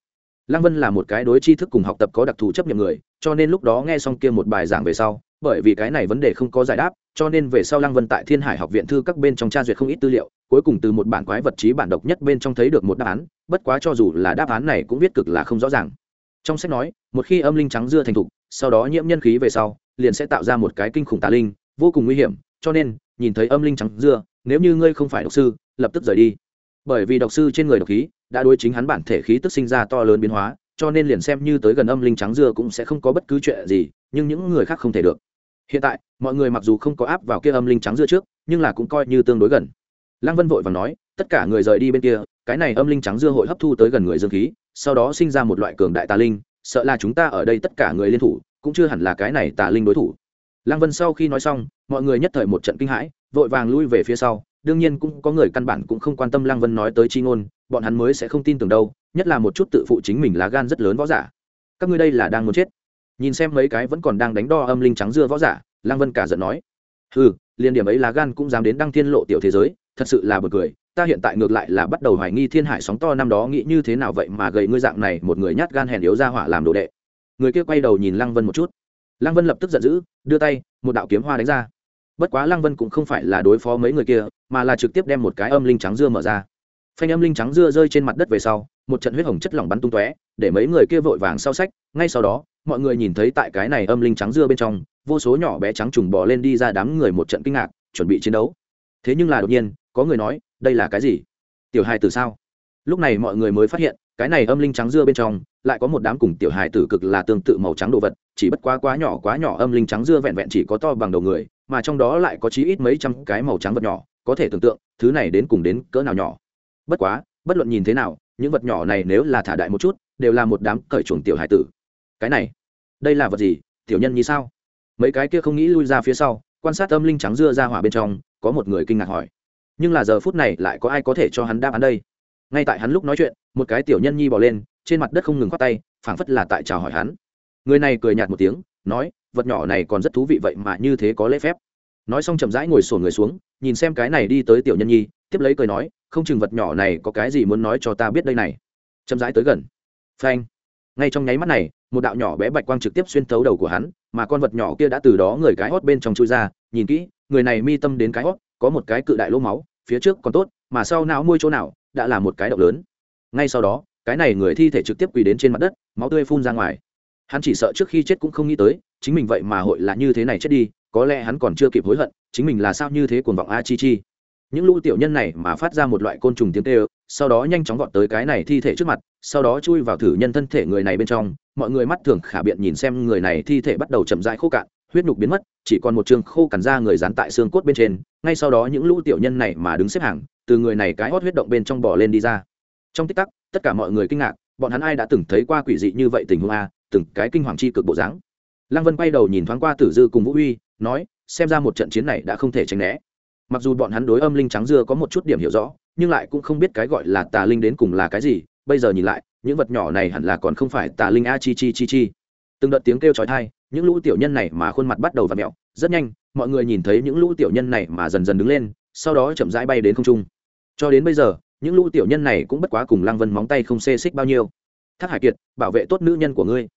Lăng vân là một cái đối tri thức cùng học tập có đặc thù chấp nhận người, cho nên lúc đó nghe xong kia một bài giảng về sau, bởi vì cái này vấn đề không có giải đáp, cho nên về sau lăng vân tại thiên hải học viện thư các bên trong tra duyệt không ít tư liệu, cuối cùng từ một bản quái vật trí bản độc nhất bên trong thấy được một đáp án, bất quá cho dù là đáp án này cũng viết cực là không rõ ràng. Trong sách nói, một khi âm linh trắng dưa thành thục, sau đó nhiễm nhân khí về sau, liền sẽ tạo ra một cái kinh khủng tà linh, vô cùng nguy hiểm, cho nên, nhìn thấy âm linh trắng dưa nếu như ngươi không phải độc sư, lập tức rời đi. Bởi vì độc sư trên người độc khí đã đối chính hắn bản thể khí tức sinh ra to lớn biến hóa, cho nên liền xem như tới gần âm linh trắng dưa cũng sẽ không có bất cứ chuyện gì, nhưng những người khác không thể được. Hiện tại, mọi người mặc dù không có áp vào kia âm linh trắng dưa trước, nhưng là cũng coi như tương đối gần. Lăng vân vội và nói, tất cả người rời đi bên kia, cái này âm linh trắng dưa hội hấp thu tới gần người dương khí, sau đó sinh ra một loại cường đại tà linh, sợ là chúng ta ở đây tất cả người liên thủ, cũng chưa hẳn là cái này tà linh đối thủ. Lăng vân sau khi nói xong, mọi người nhất thời một trận kinh hãi vội vàng lui về phía sau, đương nhiên cũng có người căn bản cũng không quan tâm lăng vân nói tới chi ngôn, bọn hắn mới sẽ không tin tưởng đâu, nhất là một chút tự phụ chính mình lá gan rất lớn võ giả. Các ngươi đây là đang muốn chết. Nhìn xem mấy cái vẫn còn đang đánh đo âm linh trắng dưa võ giả, lăng vân cả giận nói. Ừ liên điểm ấy là gan cũng dám đến đăng thiên lộ tiểu thế giới, thật sự là bực cười. Ta hiện tại ngược lại là bắt đầu hoài nghi thiên hải sóng to năm đó nghĩ như thế nào vậy mà gầy ngươi dạng này một người nhát gan hèn yếu ra hỏa làm đồ đệ. Người kia quay đầu nhìn lăng vân một chút. Lăng vân lập tức giận dữ, đưa tay, một đạo kiếm hoa đánh ra bất quá lăng vân cũng không phải là đối phó mấy người kia, mà là trực tiếp đem một cái âm linh trắng dưa mở ra. Phanh âm linh trắng dưa rơi trên mặt đất về sau, một trận huyết hồng chất lỏng bắn tung tóe, để mấy người kia vội vàng sau sách, ngay sau đó, mọi người nhìn thấy tại cái này âm linh trắng dưa bên trong, vô số nhỏ bé trắng trùng bỏ lên đi ra đám người một trận kinh ngạc, chuẩn bị chiến đấu. Thế nhưng là đột nhiên, có người nói, đây là cái gì? Tiểu hài từ sao? Lúc này mọi người mới phát hiện, cái này âm linh trắng dưa bên trong, lại có một đám cùng tiểu hài tử cực là tương tự màu trắng đồ vật, chỉ bất quá quá nhỏ quá nhỏ âm linh trắng dưa vẹn vẹn chỉ có to bằng đầu người mà trong đó lại có chí ít mấy trăm cái màu trắng vật nhỏ, có thể tưởng tượng, thứ này đến cùng đến cỡ nào nhỏ. Bất quá, bất luận nhìn thế nào, những vật nhỏ này nếu là thả đại một chút, đều là một đám cởi chuồng tiểu hải tử. Cái này, đây là vật gì, tiểu nhân như sao? Mấy cái kia không nghĩ lui ra phía sau, quan sát âm linh trắng dưa ra hỏa bên trong, có một người kinh ngạc hỏi. Nhưng là giờ phút này lại có ai có thể cho hắn đáp án đây? Ngay tại hắn lúc nói chuyện, một cái tiểu nhân nhi bỏ lên, trên mặt đất không ngừng khoác tay, phảng phất là tại chào hỏi hắn. Người này cười nhạt một tiếng, nói vật nhỏ này còn rất thú vị vậy mà như thế có lễ phép. Nói xong chậm rãi ngồi sổn người xuống, nhìn xem cái này đi tới tiểu nhân nhi, tiếp lấy cười nói, không chừng vật nhỏ này có cái gì muốn nói cho ta biết đây này. Chậm rãi tới gần. Phanh. Ngay trong nháy mắt này, một đạo nhỏ bé bạch quang trực tiếp xuyên thấu đầu của hắn, mà con vật nhỏ kia đã từ đó người cái hót bên trong chui ra, nhìn kỹ, người này mi tâm đến cái hót, có một cái cự đại lỗ máu, phía trước còn tốt, mà sau não môi chỗ nào, đã là một cái động lớn. Ngay sau đó, cái này người thi thể trực tiếp quỳ đến trên mặt đất, máu tươi phun ra ngoài hắn chỉ sợ trước khi chết cũng không nghĩ tới, chính mình vậy mà hội là như thế này chết đi, có lẽ hắn còn chưa kịp hối hận, chính mình là sao như thế cuồng vọng a chi chi. Những lũ tiểu nhân này mà phát ra một loại côn trùng tiếng tê ơ sau đó nhanh chóng gọn tới cái này thi thể trước mặt, sau đó chui vào thử nhân thân thể người này bên trong, mọi người mắt thường khả biện nhìn xem người này thi thể bắt đầu chậm rãi khô cạn, huyết nhục biến mất, chỉ còn một trường khô cằn ra người dán tại xương cốt bên trên, ngay sau đó những lũ tiểu nhân này mà đứng xếp hàng, từ người này cái hót huyết động bên trong bỏ lên đi ra. Trong tích tắc, tất cả mọi người kinh ngạc, bọn hắn ai đã từng thấy qua quỷ dị như vậy tình huống a? Từng cái kinh hoàng chi cực bộ dáng. Lăng vân quay đầu nhìn thoáng qua tử dư cùng vũ uy, nói, xem ra một trận chiến này đã không thể tránh né. Mặc dù bọn hắn đối âm linh trắng dưa có một chút điểm hiểu rõ, nhưng lại cũng không biết cái gọi là tà linh đến cùng là cái gì. Bây giờ nhìn lại, những vật nhỏ này hẳn là còn không phải tà linh a chi chi chi chi. Từng đợt tiếng kêu trói thai những lũ tiểu nhân này mà khuôn mặt bắt đầu vặn ặ mẹo rất nhanh, mọi người nhìn thấy những lũ tiểu nhân này mà dần dần đứng lên, sau đó chậm rãi bay đến không trung. Cho đến bây giờ, những lũ tiểu nhân này cũng bất quá cùng lăng vân móng tay không xê xích bao nhiêu. Thác hải kiệt, bảo vệ tốt nữ nhân của ngươi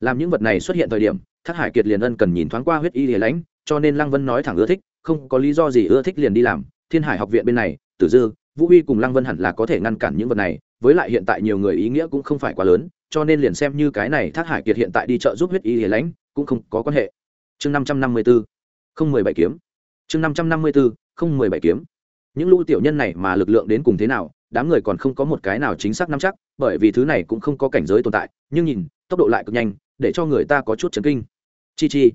làm những vật này xuất hiện thời điểm, thác hải kiệt liền ân cần nhìn thoáng qua huyết y hiền lãnh, cho nên lăng vân nói thẳng ưa thích, không có lý do gì ưa thích liền đi làm. Thiên hải học viện bên này, tử dư, vũ huy cùng lăng vân hẳn là có thể ngăn cản những vật này, với lại hiện tại nhiều người ý nghĩa cũng không phải quá lớn, cho nên liền xem như cái này thác hải kiệt hiện tại đi chợ giúp huyết y hiền lãnh, cũng không có quan hệ. Chương năm trăm năm mươi bốn không mười bảy kiếm. Chương năm trăm năm mươi bốn không mười bảy kiếm. Những lũ tiểu nhân này mà lực lượng đến cùng thế nào, đám người còn không có một cái nào chính xác nắm chắc, bởi vì thứ này cũng không có cảnh giới tồn tại, nhưng nhìn, tốc độ lại cực nhanh để cho người ta có chút chấn kinh. Chi chi.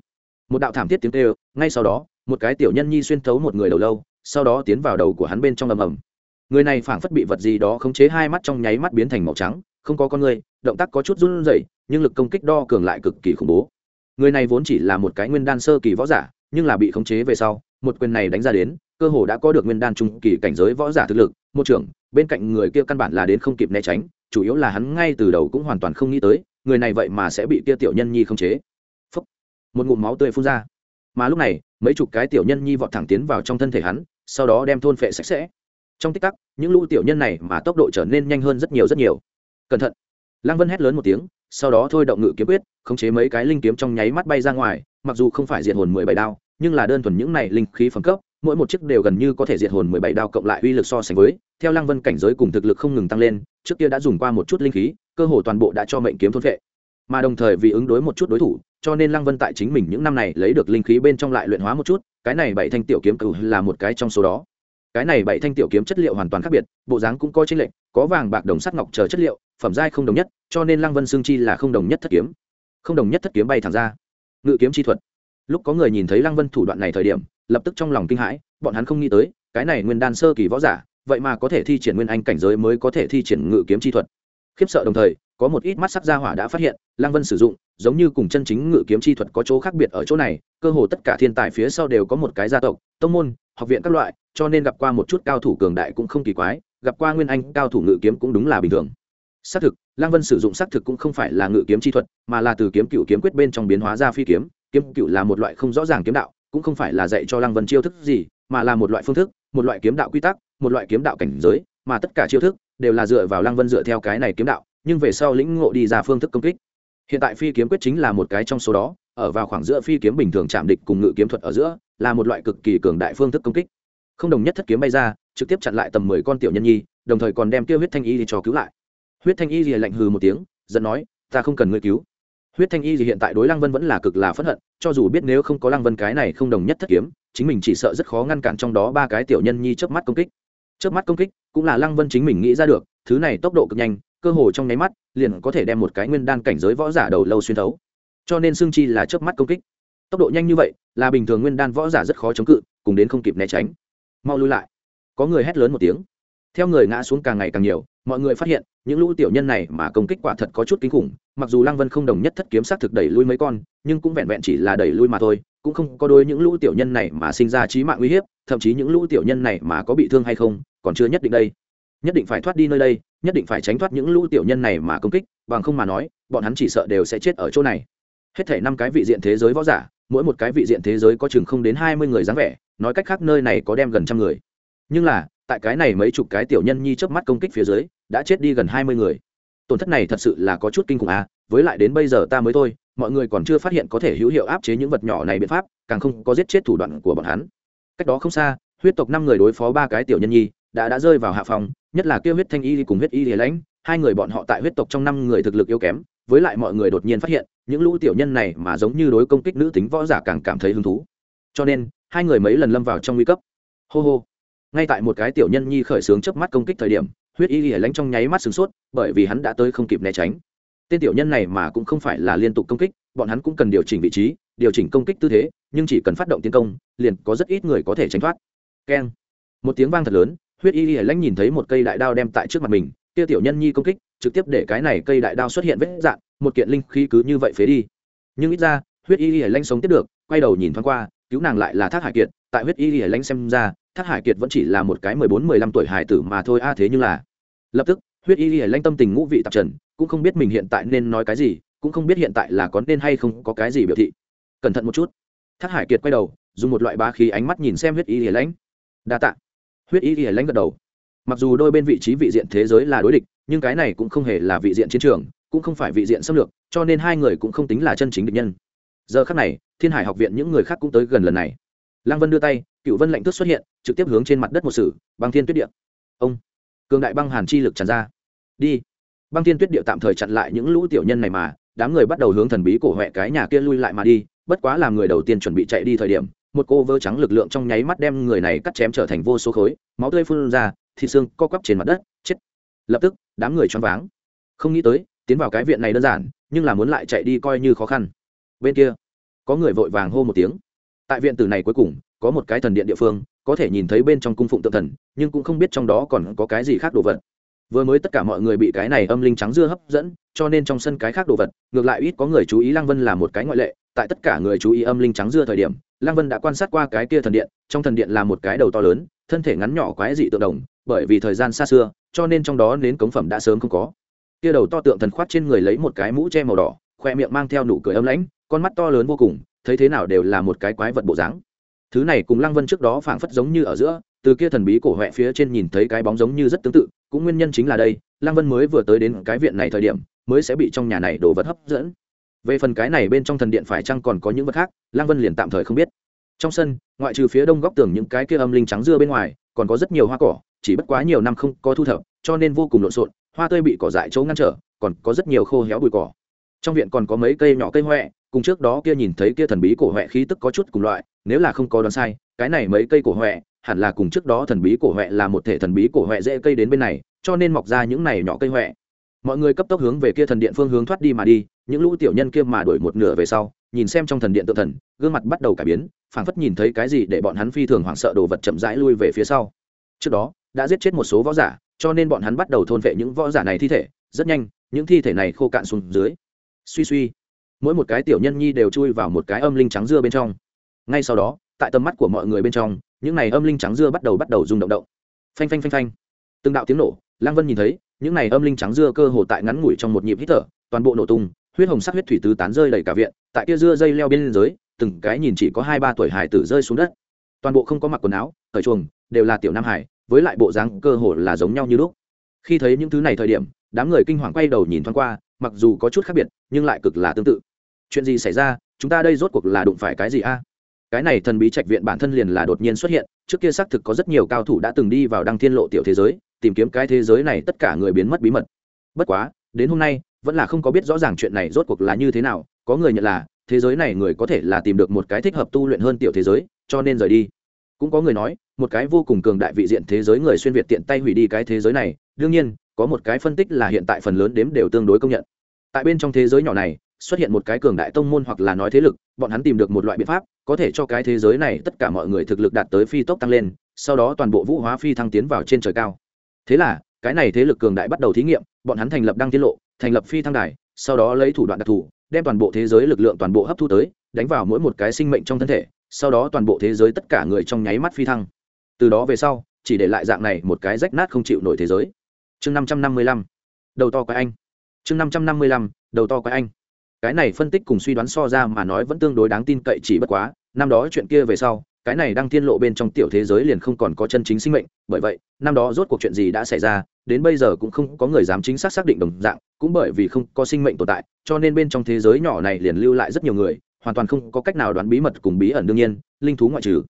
Một đạo thảm thiết tiếng kêu, ngay sau đó, một cái tiểu nhân nhi xuyên thấu một người đầu lâu, sau đó tiến vào đầu của hắn bên trong ầm ầm. Người này phảng phất bị vật gì đó khống chế hai mắt trong nháy mắt biến thành màu trắng, không có con người, động tác có chút run rẩy, nhưng lực công kích đo cường lại cực kỳ khủng bố. Người này vốn chỉ là một cái nguyên đan sơ kỳ võ giả, nhưng là bị khống chế về sau, một quyền này đánh ra đến, cơ hồ đã có được nguyên đan trung kỳ cảnh giới võ giả thực lực. Một trưởng, bên cạnh người kia căn bản là đến không kịp né tránh, chủ yếu là hắn ngay từ đầu cũng hoàn toàn không nghĩ tới người này vậy mà sẽ bị kia tiểu nhân nhi không chế. Phúc. một ngụm máu tươi phun ra. Mà lúc này, mấy chục cái tiểu nhân nhi vọt thẳng tiến vào trong thân thể hắn, sau đó đem thôn phệ sạch sẽ. Trong tích tắc, những lũ tiểu nhân này mà tốc độ trở nên nhanh hơn rất nhiều rất nhiều. Cẩn thận. Lăng vân hét lớn một tiếng, sau đó thôi động ngự kiếm quyết, khống chế mấy cái linh kiếm trong nháy mắt bay ra ngoài, mặc dù không phải diệt hồn mười bảy đao, nhưng là đơn thuần những này linh khí phẩm cấp mỗi một chiếc đều gần như có thể diệt hồn mười bảy đao cộng lại uy lực so sánh với, theo lăng vân cảnh giới cùng thực lực không ngừng tăng lên, trước kia đã dùng qua một chút linh khí, cơ hồ toàn bộ đã cho mệnh kiếm thôn vệ. Mà đồng thời vì ứng đối một chút đối thủ, cho nên lăng vân tại chính mình những năm này lấy được linh khí bên trong lại luyện hóa một chút, cái này bảy thanh tiểu kiếm cừu là một cái trong số đó. Cái này bảy thanh tiểu kiếm chất liệu hoàn toàn khác biệt, bộ dáng cũng có chênh lệch, có vàng, bạc, đồng, sắt, ngọc chờ chất liệu, phẩm giai không đồng nhất, cho nên lăng vân xương chi là không đồng nhất thất kiếm. Không đồng nhất thất kiếm bay thẳng ra. Ngự kiếm chi thuật. Lúc có người nhìn thấy lăng vân thủ đoạn này thời điểm lập tức trong lòng kinh hãi, bọn hắn không nghĩ tới, cái này nguyên đan sơ kỳ võ giả, vậy mà có thể thi triển nguyên anh cảnh giới mới có thể thi triển ngự kiếm chi thuật. Khiếp sợ đồng thời, có một ít mắt sắc gia hỏa đã phát hiện, lăng vân sử dụng, giống như cùng chân chính ngự kiếm chi thuật có chỗ khác biệt ở chỗ này, cơ hồ tất cả thiên tài phía sau đều có một cái gia tộc, tông môn, học viện các loại, cho nên gặp qua một chút cao thủ cường đại cũng không kỳ quái, gặp qua nguyên anh cao thủ ngự kiếm cũng đúng là bình thường. Xác thực, lăng vân sử dụng xác thực cũng không phải là ngự kiếm chi thuật, mà là từ kiếm cựu kiếm quyết bên trong biến hóa ra phi kiếm kiếm cựu là một loại không rõ ràng kiếm đạo cũng không phải là dạy cho lăng vân chiêu thức gì, mà là một loại phương thức, một loại kiếm đạo quy tắc, một loại kiếm đạo cảnh giới, mà tất cả chiêu thức đều là dựa vào lăng vân dựa theo cái này kiếm đạo, nhưng về sau lĩnh ngộ đi ra phương thức công kích. Hiện tại phi kiếm quyết chính là một cái trong số đó, ở vào khoảng giữa phi kiếm bình thường chạm địch cùng ngự kiếm thuật ở giữa, là một loại cực kỳ cường đại phương thức công kích. Không đồng nhất thất kiếm bay ra, trực tiếp chặn lại tầm mười con tiểu nhân nhi, đồng thời còn đem tiêu huyết thanh y cho cứu lại. Huyết thanh y lạnh hừ một tiếng, giận nói, ta không cần ngươi cứu huyết thanh y thì hiện tại đối lăng vân vẫn là cực là phẫn hận, cho dù biết nếu không có lăng vân cái này không đồng nhất thất kiếm, chính mình chỉ sợ rất khó ngăn cản trong đó ba cái tiểu nhân nhi chớp mắt công kích. Chớp mắt công kích, cũng là lăng vân chính mình nghĩ ra được, thứ này tốc độ cực nhanh, cơ hồ trong nháy mắt, liền có thể đem một cái nguyên đan cảnh giới võ giả đầu lâu xuyên thấu. Cho nên xương chi là chớp mắt công kích. Tốc độ nhanh như vậy, là bình thường nguyên đan võ giả rất khó chống cự, cùng đến không kịp né tránh. Mau lui lại. Có người hét lớn một tiếng theo người ngã xuống càng ngày càng nhiều, mọi người phát hiện, những lũ tiểu nhân này mà công kích quả thật có chút kinh khủng, mặc dù lăng vân không đồng nhất thất kiếm sát thực đẩy lui mấy con, nhưng cũng vẹn vẹn chỉ là đẩy lui mà thôi, cũng không có đôi những lũ tiểu nhân này mà sinh ra trí mạng uy hiếp, thậm chí những lũ tiểu nhân này mà có bị thương hay không, còn chưa nhất định đây. Nhất định phải thoát đi nơi đây, nhất định phải tránh thoát những lũ tiểu nhân này mà công kích, bằng không mà nói, bọn hắn chỉ sợ đều sẽ chết ở chỗ này. Hết thể năm cái vị diện thế giới võ giả, mỗi một cái vị diện thế giới có chừng không đến hai mươi người dáng vẻ, nói cách khác nơi này có đem gần trăm người. Nhưng là tại cái này mấy chục cái tiểu nhân nhi chớp mắt công kích phía dưới, đã chết đi gần hai mươi người. Tổn thất này thật sự là có chút kinh khủng à với lại đến bây giờ ta mới thôi, mọi người còn chưa phát hiện có thể hữu hiệu áp chế những vật nhỏ này biện pháp, càng không có giết chết thủ đoạn của bọn hắn. Cách đó không xa, huyết tộc năm người đối phó ba cái tiểu nhân nhi, đã đã rơi vào hạ phòng, nhất là kêu huyết thanh y cùng huyết y lìa lãnh, hai người bọn họ tại huyết tộc trong năm người thực lực yếu kém, với lại mọi người đột nhiên phát hiện, những lũ tiểu nhân này mà giống như đối công kích nữ tính võ giả càng cảm thấy hứng thú. Cho nên, hai người mấy lần lâm vào trong nguy cấp. Hô hô ngay tại một cái tiểu nhân nhi khởi xướng chớp mắt công kích thời điểm, huyết y lìa lánh trong nháy mắt sửng sốt, bởi vì hắn đã tới không kịp né tránh. Tên tiểu nhân này mà cũng không phải là liên tục công kích, bọn hắn cũng cần điều chỉnh vị trí, điều chỉnh công kích tư thế, nhưng chỉ cần phát động tiến công, liền có rất ít người có thể tránh thoát. Keng. Một tiếng vang thật lớn, huyết y lìa lánh nhìn thấy một cây đại đao đem tại trước mặt mình, kia tiểu nhân nhi công kích, trực tiếp để cái này cây đại đao xuất hiện vết dạn một kiện linh khí cứ như vậy phế đi. Nhưng ít ra, huyết y lìa lánh sống tiếp được, quay đầu nhìn thoáng qua, cứu nàng lại là thác hải kiệt, tại huyết y lìa lánh xem ra thác hải kiệt vẫn chỉ là một cái mười bốn, mười lăm tuổi hải tử mà thôi, a, thế nhưng là lập tức, huyết y lìa lanh tâm tình ngũ vị tạp trần, cũng không biết mình hiện tại nên nói cái gì, cũng không biết hiện tại là có nên hay không có cái gì biểu thị. Cẩn thận một chút. Thác hải kiệt quay đầu, dùng một loại ba khí ánh mắt nhìn xem huyết y lìa lãnh đa t ạ huyết y lìa lãnh gật đầu. Mặc dù đôi bên vị trí vị diện thế giới là đối địch, nhưng cái này cũng không hề là vị diện chiến trường, cũng không phải vị diện xâm lược, cho nên hai người cũng không tính là chân chính địch nhân. Giờ khác này, thiên hải học viện những người khác cũng tới gần lần này. Lăng vân đưa tay cựu vân lạnh tước xuất hiện, trực tiếp hướng trên mặt đất một sử băng thiên tuyết địa. Ông, cường đại băng hàn chi lực tràn ra. Đi. Băng thiên tuyết địa tạm thời chặn lại những lũ tiểu nhân này mà, đám người bắt đầu hướng thần bí cổ huệ cái nhà kia lui lại mà đi, bất quá làm người đầu tiên chuẩn bị chạy đi thời điểm, một cô vơ trắng lực lượng trong nháy mắt đem người này cắt chém trở thành vô số khối, máu tươi phun ra, thịt xương co quắp trên mặt đất, chết. Lập tức, đám người choáng váng. Không nghĩ tới, tiến vào cái viện này đơn giản, nhưng là muốn lại chạy đi coi như khó khăn. Bên kia, có người vội vàng hô một tiếng tại viện tử này cuối cùng, có một cái thần điện địa phương, có thể nhìn thấy bên trong cung phụng tượng thần, nhưng cũng không biết trong đó còn có cái gì khác đồ vật. Vừa mới tất cả mọi người bị cái này âm linh trắng dưa hấp dẫn, cho nên trong sân cái khác đồ vật, ngược lại ít có người chú ý lăng vân là một cái ngoại lệ, tại tất cả người chú ý âm linh trắng dưa thời điểm, lăng vân đã quan sát qua cái kia thần điện, trong thần điện là một cái đầu to lớn, thân thể ngắn nhỏ quái dị tượng đồng, bởi vì thời gian xa xưa, cho nên trong đó nến cống phẩm đã sớm không có. Kia đầu to tượng thần khoát trên người lấy một cái mũ che màu đỏ, khoe miệng mang theo nụ cười âm lãnh, con mắt to lớn vô cùng thấy thế nào đều là một cái quái vật bộ dáng. Thứ này cùng lăng vân trước đó phảng phất giống như ở giữa, từ kia thần bí cổ huệ phía trên nhìn thấy cái bóng giống như rất tương tự, cũng nguyên nhân chính là đây, lăng vân mới vừa tới đến cái viện này thời điểm, mới sẽ bị trong nhà này đồ vật hấp dẫn. Về phần cái này bên trong thần điện phải chăng còn có những vật khác, lăng vân liền tạm thời không biết. Trong sân, ngoại trừ phía đông góc tường những cái kia âm linh trắng dưa bên ngoài, còn có rất nhiều hoa cỏ, chỉ bất quá nhiều năm không có thu thập, cho nên vô cùng lộn xộn, hoa tươi bị cỏ dại chỗ ngăn trở, còn có rất nhiều khô héo bụi cỏ. Trong viện còn có mấy cây nhỏ cây huệ cùng trước đó kia nhìn thấy kia thần bí cổ huệ khí tức có chút cùng loại, nếu là không có đoán sai, cái này mấy cây cổ huệ hẳn là cùng trước đó thần bí cổ huệ là một thể thần bí cổ huệ dễ cây đến bên này, cho nên mọc ra những này nhỏ cây huệ mọi người cấp tốc hướng về kia thần điện phương hướng thoát đi mà đi, những lũ tiểu nhân kia mà đuổi một nửa về sau, nhìn xem trong thần điện tự thần, gương mặt bắt đầu cải biến, phảng phất nhìn thấy cái gì để bọn hắn phi thường hoảng sợ đồ vật chậm rãi lui về phía sau. Trước đó, đã giết chết một số võ giả, cho nên bọn hắn bắt đầu thôn vệ những võ giả này thi thể, rất nhanh, những thi thể này khô cạn xuống dưới. Suy suy mỗi một cái tiểu nhân nhi đều chui vào một cái âm linh trắng dưa bên trong. Ngay sau đó, tại tầm mắt của mọi người bên trong, những này âm linh trắng dưa bắt đầu bắt đầu rung động động. Phanh phanh phanh phanh. Từng đạo tiếng nổ, lăng vân nhìn thấy, những này âm linh trắng dưa cơ hồ tại ngắn ngủi trong một nhịp hít thở, toàn bộ nổ tung, huyết hồng sắc huyết thủy tứ tán rơi đầy cả viện, tại kia dưa dây leo bên dưới, từng cái nhìn chỉ có hai ba tuổi hải tử rơi xuống đất. Toàn bộ không có mặc quần áo ở chuồng, đều là tiểu nam hải, với lại bộ dáng cơ hồ là giống nhau như lúc. Khi thấy những thứ này thời điểm, đám người kinh hoàng quay đầu nhìn thoáng qua, mặc dù có chút khác biệt, nhưng lại cực là tương tự chuyện gì xảy ra, chúng ta đây rốt cuộc là đụng phải cái gì a? Cái này thần bí trạch viện bản thân liền là đột nhiên xuất hiện, trước kia xác thực có rất nhiều cao thủ đã từng đi vào đăng thiên lộ tiểu thế giới, tìm kiếm cái thế giới này tất cả người biến mất bí mật. Bất quá, đến hôm nay, vẫn là không có biết rõ ràng chuyện này rốt cuộc là như thế nào, có người nhận là, thế giới này người có thể là tìm được một cái thích hợp tu luyện hơn tiểu thế giới, cho nên rời đi. Cũng có người nói, một cái vô cùng cường đại vị diện thế giới người xuyên việt tiện tay hủy đi cái thế giới này, đương nhiên, có một cái phân tích là hiện tại phần lớn đếm đều tương đối công nhận. Tại bên trong thế giới nhỏ này xuất hiện một cái cường đại tông môn hoặc là nói thế lực, bọn hắn tìm được một loại biện pháp, có thể cho cái thế giới này tất cả mọi người thực lực đạt tới phi tốc tăng lên, sau đó toàn bộ vũ hóa phi thăng tiến vào trên trời cao. Thế là, cái này thế lực cường đại bắt đầu thí nghiệm, bọn hắn thành lập đăng tiết lộ, thành lập phi thăng đài, sau đó lấy thủ đoạn đặc thù, đem toàn bộ thế giới lực lượng toàn bộ hấp thu tới, đánh vào mỗi một cái sinh mệnh trong thân thể, sau đó toàn bộ thế giới tất cả người trong nháy mắt phi thăng. Từ đó về sau, chỉ để lại dạng này một cái rách nát không chịu nổi thế giới. Chương năm trăm năm mươi lăm, đầu to quái anh. Chương năm trăm năm mươi lăm, đầu to quái anh cái này phân tích cùng suy đoán so ra mà nói vẫn tương đối đáng tin cậy chỉ bất quá, năm đó chuyện kia về sau, cái này đang tiên lộ bên trong tiểu thế giới liền không còn có chân chính sinh mệnh, bởi vậy, năm đó rốt cuộc chuyện gì đã xảy ra, đến bây giờ cũng không có người dám chính xác xác định đồng dạng, cũng bởi vì không có sinh mệnh tồn tại, cho nên bên trong thế giới nhỏ này liền lưu lại rất nhiều người, hoàn toàn không có cách nào đoán bí mật cùng bí ẩn đương nhiên, linh thú ngoại trừ.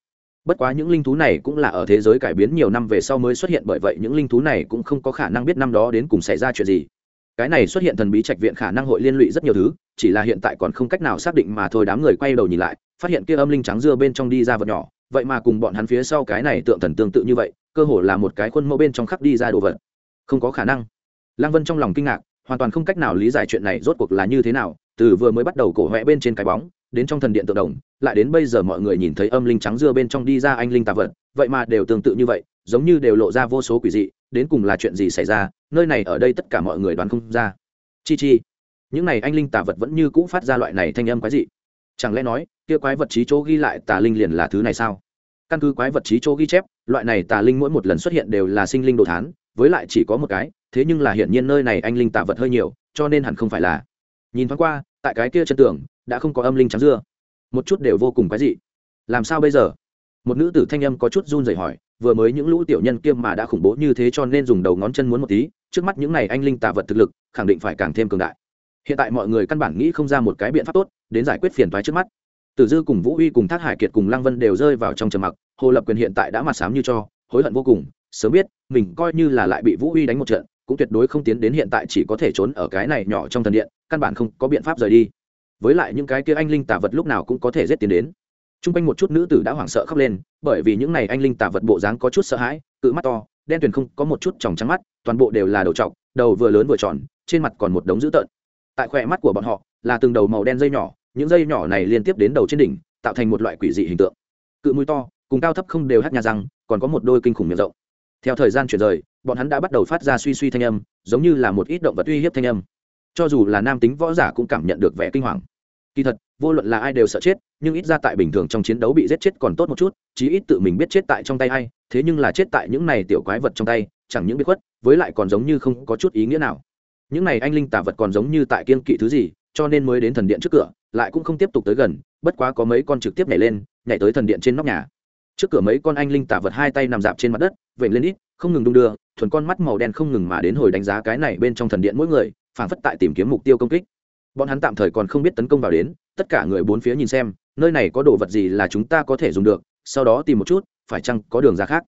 Bất quá những linh thú này cũng là ở thế giới cải biến nhiều năm về sau mới xuất hiện, bởi vậy những linh thú này cũng không có khả năng biết năm đó đến cùng xảy ra chuyện gì cái này xuất hiện thần bí trạch viện khả năng hội liên lụy rất nhiều thứ, chỉ là hiện tại còn không cách nào xác định mà thôi, đám người quay đầu nhìn lại, phát hiện kia âm linh trắng dưa bên trong đi ra vật nhỏ. Vậy mà cùng bọn hắn phía sau cái này tượng thần tương tự như vậy, cơ hồ là một cái khuôn mẫu bên trong khắc đi ra đồ vật. Không có khả năng. Lăng vân trong lòng kinh ngạc, hoàn toàn không cách nào lý giải chuyện này rốt cuộc là như thế nào, từ vừa mới bắt đầu cổ vẽ bên trên cái bóng, đến trong thần điện tự động lại đến bây giờ mọi người nhìn thấy âm linh trắng dưa bên trong đi ra anh linh tà vật, vậy mà đều tương tự như vậy, giống như đều lộ ra vô số quỷ dị đến cùng là chuyện gì xảy ra, nơi này ở đây tất cả mọi người đoán không ra. Chi chi, những này anh linh tà vật vẫn như cũ phát ra loại này thanh âm quái dị. Chẳng lẽ nói, kia quái vật trí chỗ ghi lại tà linh liền là thứ này sao? Căn cứ quái vật trí chỗ ghi chép, loại này tà linh mỗi một lần xuất hiện đều là sinh linh đồ thán, với lại chỉ có một cái, thế nhưng là hiển nhiên nơi này anh linh tà vật hơi nhiều, cho nên hẳn không phải là. Nhìn thoáng qua, tại cái kia chân tường, đã không có âm linh trắng dưa. Một chút đều vô cùng quái dị. Làm sao bây giờ? Một nữ tử thanh âm có chút run rẩy hỏi vừa mới những lũ tiểu nhân kia mà đã khủng bố như thế cho nên dùng đầu ngón chân muốn một tí, trước mắt những này anh linh tà vật thực lực, khẳng định phải càng thêm cường đại. Hiện tại mọi người căn bản nghĩ không ra một cái biện pháp tốt đến giải quyết phiền toái trước mắt. Tử dư cùng vũ uy cùng thác hải kiệt cùng lăng vân đều rơi vào trong trầm mặc, hồ lập quyền hiện tại đã mặt sám như cho, hối hận vô cùng, sớm biết, mình coi như là lại bị vũ uy đánh một trận, cũng tuyệt đối không tiến đến hiện tại chỉ có thể trốn ở cái này nhỏ trong thần điện, căn bản không có biện pháp rời đi. Với lại những cái kia anh linh tà vật lúc nào cũng có thể giết tiến đến t r u n g quanh một chút nữ tử đã hoảng sợ khóc lên, bởi vì những này anh linh tả vật bộ dáng có chút sợ hãi, cự mắt to, đen tuyền không, có một chút tròng trắng mắt, toàn bộ đều là đầu trọc, đầu vừa lớn vừa tròn, trên mặt còn một đống dữ tợn. Tại khỏe mắt của bọn họ, là từng đầu màu đen dây nhỏ, những dây nhỏ này liên tiếp đến đầu trên đỉnh, tạo thành một loại quỷ dị hình tượng. Cự mũi to, cùng cao thấp không đều hát nhà răng, còn có một đôi kinh khủng miệng rộng. Theo thời gian chuyển rời, bọn hắn đã bắt đầu phát ra suy suy thanh âm, giống như là một ít động vật uy hiếp thanh âm. Cho dù là nam tính võ giả cũng cảm nhận được vẻ kinh hoàng. Kỳ thật vô luận là ai đều sợ chết, nhưng ít ra tại bình thường trong chiến đấu bị giết chết còn tốt một chút, chí ít tự mình biết chết tại trong tay ai, thế nhưng là chết tại những này tiểu quái vật trong tay, chẳng những biết khuất, với lại còn giống như không có chút ý nghĩa nào. Những này anh linh tả vật còn giống như tại kiên kỵ thứ gì, cho nên mới đến thần điện trước cửa, lại cũng không tiếp tục tới gần, bất quá có mấy con trực tiếp nhảy lên, nhảy tới thần điện trên nóc nhà. Trước cửa mấy con anh linh tả vật hai tay nằm dạp trên mặt đất, vểnh lên ít, không ngừng đung đưa, thuần con mắt màu đen không ngừng mà đến hồi đánh giá cái này bên trong thần điện mỗi người phản phất tại tìm kiếm mục tiêu công kích bọn hắn tạm thời còn không biết tấn công vào đến, tất cả người bốn phía nhìn xem, nơi này có đồ vật gì là chúng ta có thể dùng được, sau đó tìm một chút, phải chăng có đường ra khác?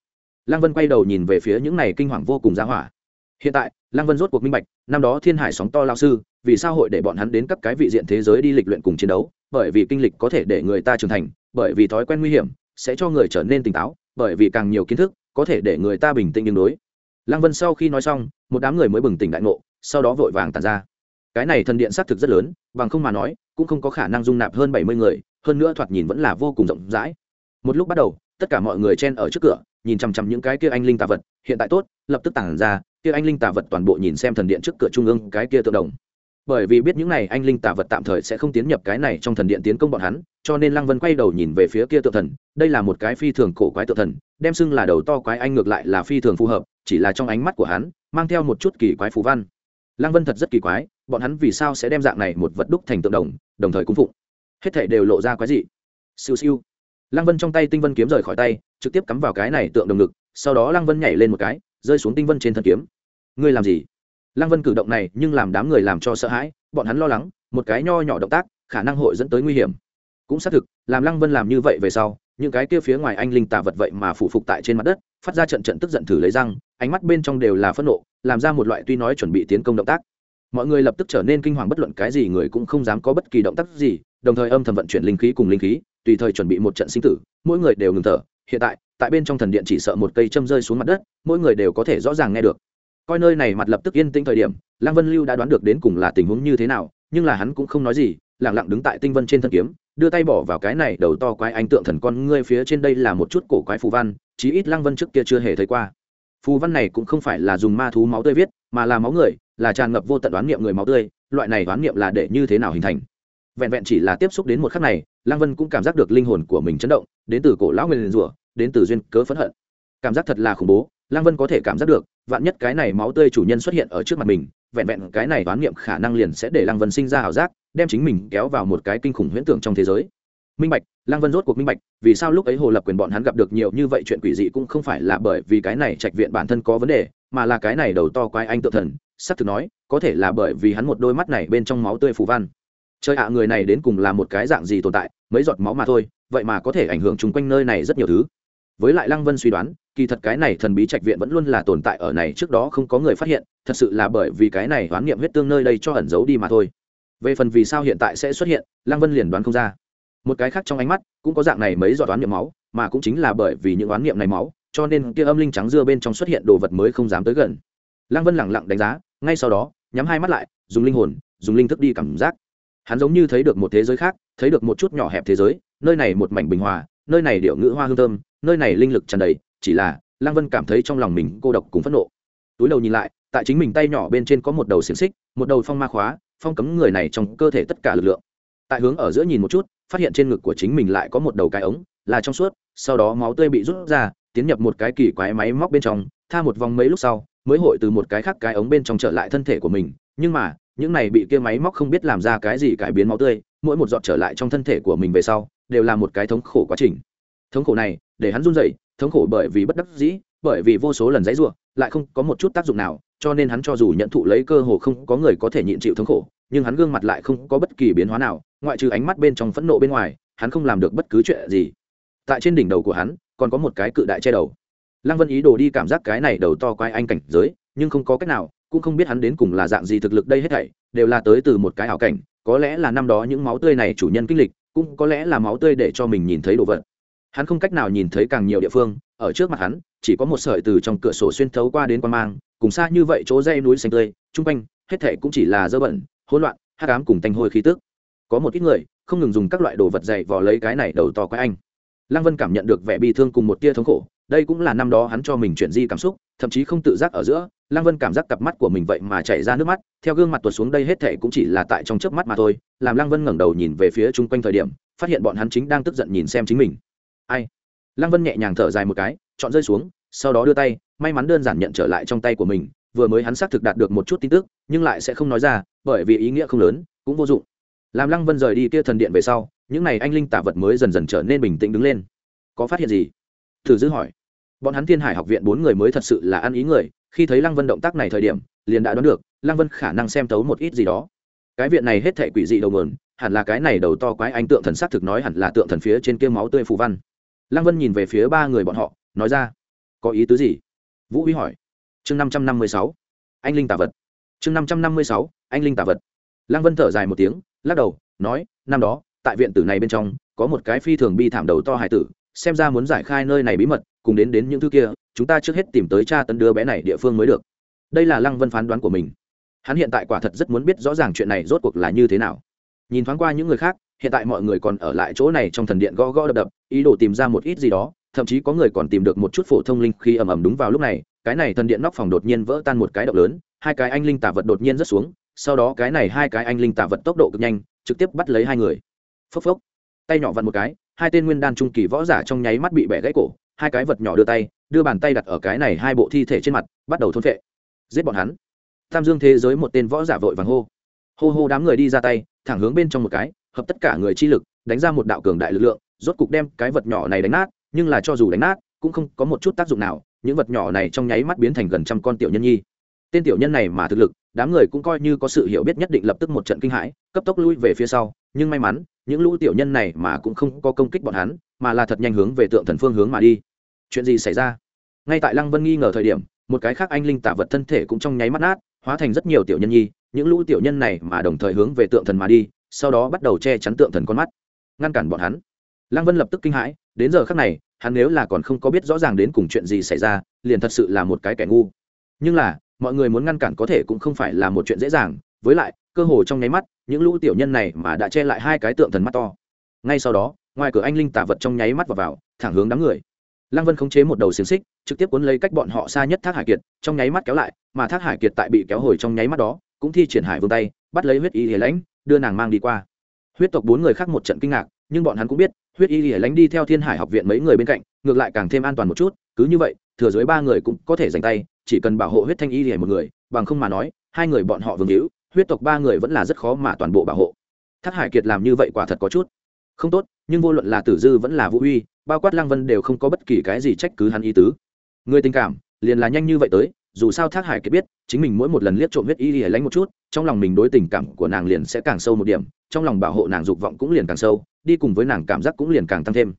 Lăng vân quay đầu nhìn về phía những này kinh hoàng vô cùng ra hỏa. Hiện tại, lăng vân rốt cuộc minh bạch, năm đó thiên hải sóng to lao sư, vì sao hội để bọn hắn đến các cái vị diện thế giới đi lịch luyện cùng chiến đấu? Bởi vì kinh lịch có thể để người ta trưởng thành, bởi vì thói quen nguy hiểm, sẽ cho người trở nên tỉnh táo, bởi vì càng nhiều kiến thức, có thể để người ta bình tĩnh tương đối. Lăng vân sau khi nói xong, một đám người mới bừng tỉnh đại ngộ, sau đó vội vàng tàn ra cái này thần điện xác thực rất lớn, bằng không mà nói, cũng không có khả năng dung nạp hơn bảy mươi người, hơn nữa thoạt nhìn vẫn là vô cùng rộng rãi. Một lúc bắt đầu, tất cả mọi người chen ở trước cửa, nhìn chằm chằm những cái kia anh linh tà vật, hiện tại tốt, lập tức tản ra, kia anh linh tà vật toàn bộ nhìn xem thần điện trước cửa trung ương cái kia tượng đồng. Bởi vì biết những này anh linh tà vật tạm thời sẽ không tiến nhập cái này trong thần điện tiến công bọn hắn, cho nên lăng vân quay đầu nhìn về phía kia tượng thần, đây là một cái phi thường cổ quái tượng thần, đem xưng là đầu to quái anh ngược lại là phi thường phù hợp, chỉ là trong ánh mắt của hắn, mang theo một chút kỳ quái phù văn. Lăng vân thật rất kỳ quái bọn hắn vì sao sẽ đem dạng này một vật đúc thành tượng đồng đồng thời cung phụng. Hết thể đều lộ ra quái dị. Siêu siêu. Lăng vân trong tay tinh vân kiếm rời khỏi tay, trực tiếp cắm vào cái này tượng đồng ngực, sau đó lăng vân nhảy lên một cái, rơi xuống tinh vân trên thân kiếm. Ngươi làm gì? Lăng vân cử động này nhưng làm đám người làm cho sợ hãi, bọn hắn lo lắng, một cái nho nhỏ động tác, khả năng hội dẫn tới nguy hiểm. Cũng xác thực, làm lăng vân làm như vậy về sau, những cái kia phía ngoài anh linh tà vật vậy mà phụ phục tại trên mặt đất, phát ra trận trận tức giận thử lấy răng, ánh mắt bên trong đều là phẫn nộ, làm ra một loại tuy nói chuẩn bị tiến công động tác mọi người lập tức trở nên kinh hoàng bất luận cái gì, người cũng không dám có bất kỳ động tác gì, đồng thời âm thầm vận chuyển linh khí cùng linh khí, tùy thời chuẩn bị một trận sinh tử, mỗi người đều ngừng thở. Hiện tại tại bên trong thần điện chỉ sợ một cây châm rơi xuống mặt đất, mỗi người đều có thể rõ ràng nghe được. Coi nơi này mặt lập tức yên tĩnh thời điểm, lăng vân lưu đã đoán được đến cùng là tình huống như thế nào, nhưng là hắn cũng không nói gì lẳng lặng đứng tại tinh vân trên thân kiếm, đưa tay bỏ vào cái này đầu to quái anh tượng thần con ngươi phía trên đây là một chút cổ quái phù văn, chí ít lăng vân trước kia chưa hề thấy qua. Phù văn này cũng không phải là dùng ma thú máu tươi viết, mà là máu người là tràn ngập vô tận đoán niệm người máu tươi, loại này đoán niệm là để như thế nào hình thành? Vẹn vẹn chỉ là tiếp xúc đến một khắc này, lăng vân cũng cảm giác được linh hồn của mình chấn động, đến từ cổ lão nguyên rủa, đến từ duyên cớ phẫn hận. Cảm giác thật là khủng bố, lăng vân có thể cảm giác được, vạn nhất cái này máu tươi chủ nhân xuất hiện ở trước mặt mình, vẹn vẹn cái này đoán niệm khả năng liền sẽ để lăng vân sinh ra ảo giác, đem chính mình kéo vào một cái kinh khủng huyễn tưởng trong thế giới. Minh bạch, lăng vân rốt cuộc minh bạch, vì sao lúc ấy hồ lập quyền bọn hắn gặp được nhiều như vậy chuyện quỷ dị cũng không phải là bởi vì cái này trạch viện bản thân có vấn đề mà là cái này đầu to quái anh tự thần, sắp thực nói, có thể là bởi vì hắn một đôi mắt này bên trong máu tươi phù văn. Chơi ạ, người này đến cùng là một cái dạng gì tồn tại, mấy giọt máu mà thôi, vậy mà có thể ảnh hưởng chung quanh nơi này rất nhiều thứ. Với lại lăng vân suy đoán, kỳ thật cái này thần bí trạch viện vẫn luôn là tồn tại ở này trước đó không có người phát hiện, thật sự là bởi vì cái này hoán niệm huyết tương nơi đây cho ẩn giấu đi mà thôi. Về phần vì sao hiện tại sẽ xuất hiện, lăng vân liền đoán không ra. Một cái khác trong ánh mắt, cũng có dạng này mấy giọt oán niệm máu, mà cũng chính là bởi vì những oán niệm này máu cho nên kia âm linh trắng dưa bên trong xuất hiện đồ vật mới không dám tới gần. Lăng vân lẳng lặng đánh giá, ngay sau đó, nhắm hai mắt lại, dùng linh hồn, dùng linh thức đi cảm giác. Hắn giống như thấy được một thế giới khác, thấy được một chút nhỏ hẹp thế giới, nơi này một mảnh bình hòa, nơi này điệu ngữ hoa hương thơm, nơi này linh lực tràn đầy, chỉ là lăng vân cảm thấy trong lòng mình cô độc cùng phẫn nộ. Túi đầu nhìn lại, tại chính mình tay nhỏ bên trên có một đầu xiềng xích, một đầu phong ma khóa, phong cấm người này trong cơ thể tất cả lực lượng. Tại hướng ở giữa nhìn một chút, phát hiện trên ngực của chính mình lại có một đầu cái ống, là trong suốt, sau đó máu tươi bị rút ra tiến nhập một cái kỳ quái máy móc bên trong, tha một vòng mấy lúc sau, mới hội từ một cái khác cái ống bên trong trở lại thân thể của mình. Nhưng mà, những này bị kia máy móc không biết làm ra cái gì cải biến máu tươi, mỗi một giọt trở lại trong thân thể của mình về sau, đều là một cái thống khổ quá trình. Thống khổ này, để hắn run rẩy, thống khổ bởi vì bất đắc dĩ, bởi vì vô số lần dãy ruộng lại không có một chút tác dụng nào, cho nên hắn cho dù nhận thụ lấy cơ hồ không có người có thể nhịn chịu thống khổ, nhưng hắn gương mặt lại không có bất kỳ biến hóa nào, ngoại trừ ánh mắt bên trong phẫn nộ bên ngoài, hắn không làm được bất cứ chuyện gì. Tại trên đỉnh đầu của hắn còn có một cái cự đại che đầu. Lăng vân ý đồ đi cảm giác cái này đầu to quái anh cảnh giới, nhưng không có cách nào, cũng không biết hắn đến cùng là dạng gì thực lực đây hết thảy, đều là tới từ một cái ảo cảnh, có lẽ là năm đó những máu tươi này chủ nhân kinh lịch, cũng có lẽ là máu tươi để cho mình nhìn thấy đồ vật. Hắn không cách nào nhìn thấy càng nhiều địa phương, ở trước mặt hắn, chỉ có một sợi từ trong cửa sổ xuyên thấu qua đến quan mang, cùng xa như vậy chỗ dây núi xanh tươi, chung quanh, hết thảy cũng chỉ là dơ bẩn, hỗn loạn, hắc ám cùng tanh hôi khí tức. Có một ít người, không ngừng dùng các loại đồ vật dày vò lấy cái này đầu to quái anh lăng vân cảm nhận được vẻ bi thương cùng một tia thống khổ, đây cũng là năm đó hắn cho mình chuyển di cảm xúc, thậm chí không tự giác ở giữa, lăng vân cảm giác cặp mắt của mình vậy mà chảy ra nước mắt, theo gương mặt tuột xuống đây hết thảy cũng chỉ là tại trong chớp mắt mà thôi, làm lăng vân ngẩng đầu nhìn về phía chung quanh thời điểm, phát hiện bọn hắn chính đang tức giận nhìn xem chính mình. Ai? Lăng vân nhẹ nhàng thở dài một cái, chọn rơi xuống, sau đó đưa tay, may mắn đơn giản nhận trở lại trong tay của mình, vừa mới hắn xác thực đạt được một chút tin tức, nhưng lại sẽ không nói ra, bởi vì ý nghĩa không lớn, cũng vô dụng. Làm lăng vân rời đi kia thần điện về sau những n à y anh linh tả vật mới dần dần trở nên bình tĩnh đứng lên. Có phát hiện gì? Thử dư hỏi. Bọn hắn thiên hải học viện bốn người mới thật sự là ăn ý người, khi thấy lăng vân động tác này thời điểm, liền đã đoán được, lăng vân khả năng xem tấu một ít gì đó. Cái viện này hết thệ quỷ dị đầu mườn hẳn là cái này đầu to quái anh tượng thần s á c thực nói hẳn là tượng thần phía trên kia máu tươi phù văn. Lăng vân nhìn về phía ba người bọn họ, nói ra, có ý tứ gì? Vũ huy hỏi. Chương năm trăm năm mươi sáu, anh linh tả vật. Chương năm trăm năm mươi sáu, anh linh tả vật. Lăng vân thở dài một tiếng, lắc đầu, nói, năm đó tại viện tử này bên trong, có một cái phi thường bi thảm đầu to hải tử, xem ra muốn giải khai nơi này bí mật, cùng đến đến những thứ kia, chúng ta trước hết tìm tới cha tấn đứa bé này địa phương mới được. Đây là lăng vân phán đoán của mình. Hắn hiện tại quả thật rất muốn biết rõ ràng chuyện này rốt cuộc là như thế nào. Nhìn thoáng qua những người khác, hiện tại mọi người còn ở lại chỗ này trong thần điện gõ gõ đập đập, ý đồ tìm ra một ít gì đó, thậm chí có người còn tìm được một chút phổ thông linh khi ầm ầm đúng vào lúc này, cái này thần điện nóc phòng đột nhiên vỡ tan một cái động lớn, hai cái anh linh tả vật đột nhiên rớt xuống, sau đó cái này hai cái anh linh tả vật tốc độ cực nhanh, trực tiếp bắt lấy hai người phốc phốc. Tay nhỏ vặn một cái, hai tên nguyên đan trung kỳ võ giả trong nháy mắt bị bẻ gãy cổ, hai cái vật nhỏ đưa tay, đưa bàn tay đặt ở cái này hai bộ thi thể trên mặt, bắt đầu thôn phệ. Giết bọn hắn. Tam dương thế giới một tên võ giả vội vàng hô. Hô hô đám người đi ra tay, thẳng hướng bên trong một cái, hợp tất cả người chi lực, đánh ra một đạo cường đại lực lượng, rốt cục đem cái vật nhỏ này đánh nát, nhưng là cho dù đánh nát, cũng không có một chút tác dụng nào, những vật nhỏ này trong nháy mắt biến thành gần trăm con tiểu nhân nhi. Tên tiểu nhân này mà thực lực, đám người cũng coi như có sự hiểu biết nhất định lập tức một trận kinh hãi, cấp tốc lui về phía sau, nhưng may mắn những lũ tiểu nhân này mà cũng không có công kích bọn hắn, mà là thật nhanh hướng về tượng thần phương hướng mà đi. Chuyện gì xảy ra? Ngay tại lăng vân nghi ngờ thời điểm, một cái khác anh linh tả vật thân thể cũng trong nháy mắt nát, hóa thành rất nhiều tiểu nhân nhi, những lũ tiểu nhân này mà đồng thời hướng về tượng thần mà đi, sau đó bắt đầu che chắn tượng thần con mắt, ngăn cản bọn hắn. Lăng vân lập tức kinh hãi, đến giờ khác này, hắn nếu là còn không có biết rõ ràng đến cùng chuyện gì xảy ra, liền thật sự là một cái kẻ ngu. Nhưng là, mọi người muốn ngăn cản có thể cũng không phải là một chuyện dễ dàng với lại cơ hồ trong nháy mắt những lũ tiểu nhân này mà đã che lại hai cái tượng thần mắt to. Ngay sau đó ngoài cửa anh linh tả vật trong nháy mắt vào, vào thẳng hướng đám người. Lăng vân khống chế một đầu xiềng xích trực tiếp cuốn lấy cách bọn họ xa nhất thác hải kiệt trong nháy mắt kéo lại mà thác hải kiệt tại bị kéo hồi trong nháy mắt đó cũng thi triển hải vương tay bắt lấy huyết y hề lãnh đưa nàng mang đi qua. Huyết tộc bốn người khác một trận kinh ngạc nhưng bọn hắn cũng biết huyết y hề lãnh đi theo thiên hải học viện mấy người bên cạnh ngược lại càng thêm an toàn một chút cứ như vậy thừa dưới ba người cũng có thể giành tay chỉ cần bảo hộ huyết thanh y hề một người bằng không mà nói hai người bọn họ vương hữu huyết tộc ba người vẫn là rất khó mà toàn bộ bảo hộ. Thác hải kiệt làm như vậy quả thật có chút. Không tốt, nhưng vô luận là tử dư vẫn là vũ uy, bao quát lăng vân đều không có bất kỳ cái gì trách cứ hắn ý tứ. Người tình cảm, liền là nhanh như vậy tới, dù sao thác hải kiệt biết, chính mình mỗi một lần liếc trộm huyết y lìa lánh một chút, trong lòng mình đối tình cảm của nàng liền sẽ càng sâu một điểm, trong lòng bảo hộ nàng dục vọng cũng liền càng sâu, đi cùng với nàng cảm giác cũng liền càng tăng thêm.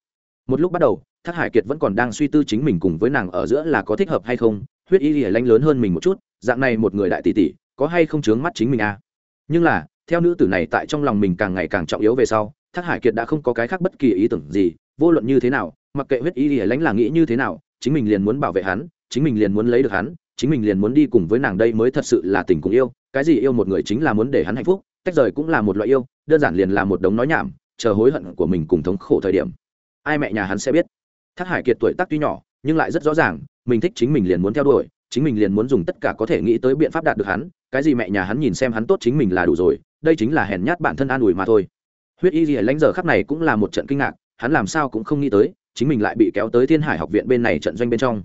Một lúc bắt đầu, thác hải kiệt vẫn còn đang suy tư chính mình cùng với nàng ở giữa là có thích hợp hay không, huyết y lìa lánh lớn hơn mình một chút, dạng này một người đại tỷ tỷ có hay không chướng mắt chính mình à? Nhưng là, theo nữ tử này tại trong lòng mình càng ngày càng trọng yếu về sau, thác hải kiệt đã không có cái khác bất kỳ ý tưởng gì, vô luận như thế nào, mặc kệ huyết y lìa lãnh là nghĩ như thế nào, chính mình liền muốn bảo vệ hắn, chính mình liền muốn lấy được hắn, chính mình liền muốn đi cùng với nàng đây mới thật sự là tình cùng yêu, cái gì yêu một người chính là muốn để hắn hạnh phúc, tách rời cũng là một loại yêu, đơn giản liền là một đống nói nhảm, chờ hối hận của mình cùng thống khổ thời điểm. Ai mẹ nhà hắn sẽ biết. Thác hải kiệt tuổi tác tuy nhỏ, nhưng lại rất rõ ràng, mình thích chính mình liền muốn theo đuổi chính mình liền muốn dùng tất cả có thể nghĩ tới biện pháp đạt được hắn, cái gì mẹ nhà hắn nhìn xem hắn tốt chính mình là đủ rồi, đây chính là hèn nhát bản thân an ủi mà thôi. Huyết y gì lãnh giờ khắc này cũng là một trận kinh ngạc, hắn làm sao cũng không nghĩ tới, chính mình lại bị kéo tới thiên hải học viện bên này trận doanh bên trong.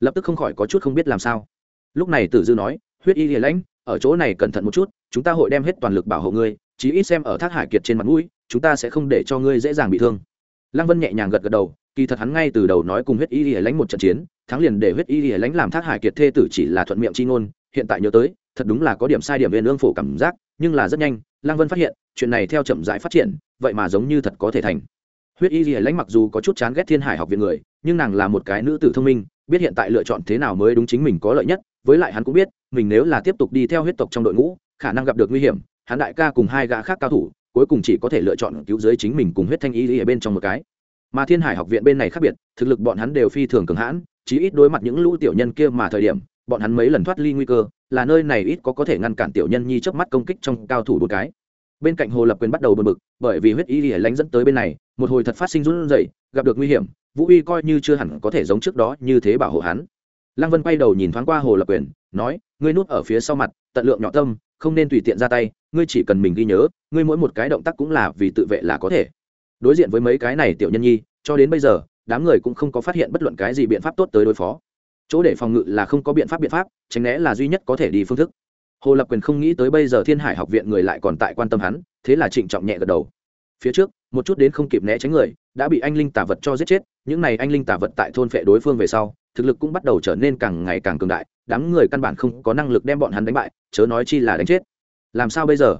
Lập tức không khỏi có chút không biết làm sao. Lúc này tử dư nói, huyết y lìa lãnh ở chỗ này cẩn thận một chút, chúng ta hội đem hết toàn lực bảo hộ ngươi, chí ít xem ở thác hải kiệt trên mặt mũi, chúng ta sẽ không để cho ngươi dễ dàng bị thương. Lăng vân nhẹ nhàng gật gật đầu kỳ thật hắn ngay từ đầu nói cùng huyết y lìa lãnh một trận chiến, thắng liền để huyết y lìa lãnh làm thác hải kiệt thê tử chỉ là thuận miệng chi ngôn, hiện tại nhớ tới, thật đúng là có điểm sai điểm viên ương phổ cảm giác, nhưng là rất nhanh lang vân phát hiện, chuyện này theo chậm rãi phát triển, vậy mà giống như thật có thể thành. Huyết y lìa lãnh mặc dù có chút chán ghét thiên hải học viện người, nhưng nàng là một cái nữ tử thông minh, biết hiện tại lựa chọn thế nào mới đúng chính mình có lợi nhất, với lại hắn cũng biết, mình nếu là tiếp tục đi theo huyết tộc trong đội ngũ, khả năng gặp được nguy hiểm, hắn đại ca cùng hai gã khác cao thủ, cuối cùng chỉ có thể lựa chọn cứu giới chính mình cùng huyết thanh y ở bên trong một cái mà thiên hải học viện bên này khác biệt, thực lực bọn hắn đều phi thường cường hãn, chí ít đối mặt những lũ tiểu nhân kia mà thời điểm, bọn hắn mấy lần thoát ly nguy cơ, là nơi này ít có có thể ngăn cản tiểu nhân nhi trước mắt công kích trong cao thủ một cái. Bên cạnh hồ lập quyền bắt đầu bật bực, bởi vì huyết y lìa lánh dẫn tới bên này, một hồi thật phát sinh run rẩy, gặp được nguy hiểm, vũ uy coi như chưa hẳn có thể giống trước đó như thế bảo hộ hắn. Lăng vân quay đầu nhìn thoáng qua hồ lập quyền, nói, ngươi nuốt ở phía sau mặt, tận lượng nhỏ tâm, không nên tùy tiện ra tay, ngươi chỉ cần mình ghi nhớ, ngươi mỗi một cái động tác cũng là vì tự vệ là có thể đối diện với mấy cái này tiểu nhân nhi, cho đến bây giờ, đám người cũng không có phát hiện bất luận cái gì biện pháp tốt tới đối phó. Chỗ để phòng ngự là không có biện pháp biện pháp, tránh né là duy nhất có thể đi phương thức. Hồ lập quyền không nghĩ tới bây giờ thiên hải học viện người lại còn tại quan tâm hắn, thế là trịnh trọng nhẹ gật đầu. Phía trước, một chút đến không kịp né tránh người, đã bị anh linh tả vật cho giết chết, những này anh linh tả vật tại thôn phệ đối phương về sau, thực lực cũng bắt đầu trở nên càng ngày càng cường đại, đám người căn bản không có năng lực đem bọn hắn đánh bại, chớ nói chi là đánh chết. Làm sao bây giờ?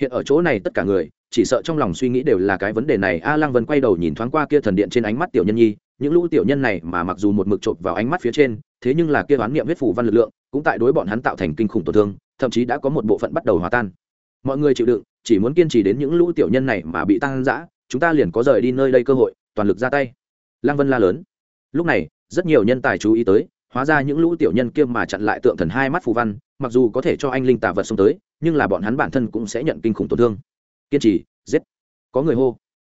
Hiện ở chỗ này tất cả người chỉ sợ trong lòng suy nghĩ đều là cái vấn đề này. A lăng vân quay đầu nhìn thoáng qua kia thần điện trên ánh mắt tiểu nhân nhi, những lũ tiểu nhân này mà mặc dù một mực chộp vào ánh mắt phía trên, thế nhưng là kia đoán niệm huyết phủ văn lực lượng, cũng tại đối bọn hắn tạo thành kinh khủng tổn thương, thậm chí đã có một bộ phận bắt đầu hòa tan. Mọi người chịu đựng, chỉ muốn kiên trì đến những lũ tiểu nhân này mà bị tăng dã, chúng ta liền có rời đi nơi đây cơ hội, toàn lực ra tay. Lăng vân la lớn. Lúc này, rất nhiều nhân tài chú ý tới, hóa ra những lũ tiểu nhân kia mà chặn lại tượng thần hai mắt phù văn, mặc dù có thể cho anh linh tà vật xông tới, nhưng là bọn hắn bản thân cũng sẽ nhận kinh khủng tổn thương kiên trì, giết. Có người hô.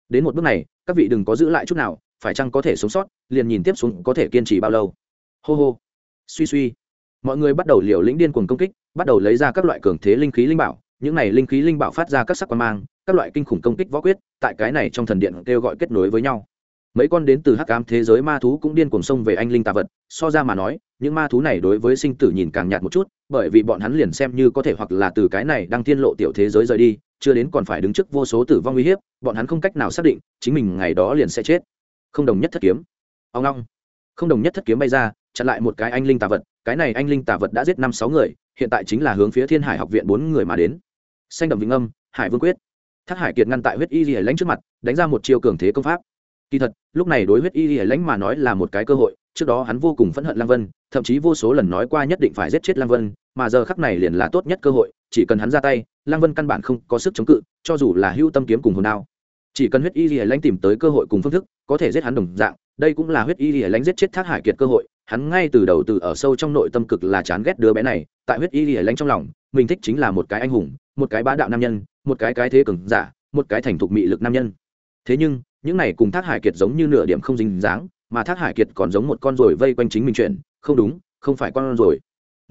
Đến một bước này, các vị đừng có giữ lại chút nào, phải chăng có thể sống sót, liền nhìn tiếp xuống có thể kiên trì bao lâu. Hô hô. Suy suy. Mọi người bắt đầu liều lĩnh điên cuồng công kích, bắt đầu lấy ra các loại cường thế linh khí linh bảo. Những này linh khí linh bảo phát ra các sắc quan mang, các loại kinh khủng công kích võ quyết, tại cái này trong thần điện kêu gọi kết nối với nhau. Mấy con đến từ hắc ám thế giới ma thú cũng điên cuồng xông về anh linh tà vật. So ra mà nói, những ma thú này đối với sinh tử nhìn càng nhạt một chút, bởi vì bọn hắn liền xem như có thể hoặc là từ cái này đang tiên lộ tiểu thế giới rời đi chưa đến còn phải đứng trước vô số tử vong uy hiếp, bọn hắn không cách nào xác định chính mình ngày đó liền sẽ chết. Không đồng nhất thất kiếm. Ông long. Không đồng nhất thất kiếm bay ra, chặn lại một cái anh linh tà vật, cái này anh linh tà vật đã giết năm sáu người, hiện tại chính là hướng phía thiên hải học viện bốn người mà đến. Xanh đậm vĩnh âm, hải vương quyết. Thác hải kiệt ngăn tại huyết y lìa lãnh trước mặt, đánh ra một chiêu cường thế công pháp. Kỳ thật, lúc này đối huyết y lìa lãnh mà nói là một cái cơ hội trước đó hắn vô cùng phẫn hận lang vân, thậm chí vô số lần nói qua nhất định phải giết chết lang vân, mà giờ khắc này liền là tốt nhất cơ hội, chỉ cần hắn ra tay lang vân căn bản không có sức chống cự, cho dù là hưu tâm kiếm cùng hồn đao. Chỉ cần huyết y lìa lãnh tìm tới cơ hội cùng phương thức, có thể giết hắn đồng dạng, đây cũng là huyết y lìa lãnh giết chết thác hải kiệt cơ hội, hắn ngay từ đầu từ ở sâu trong nội tâm cực là chán ghét đứa bé này, tại huyết y lìa lãnh trong lòng, mình thích chính là một cái anh hùng, một cái bá đạo nam nhân, một cái cái thế cường giả, một cái thành thục mị lực nam nhân. Thế nhưng, những này cùng thác hải kiệt giống như nửa điểm không dính dáng mà thác hải kiệt còn giống một con rồi vây quanh chính mình chuyện, không đúng, không phải con rồi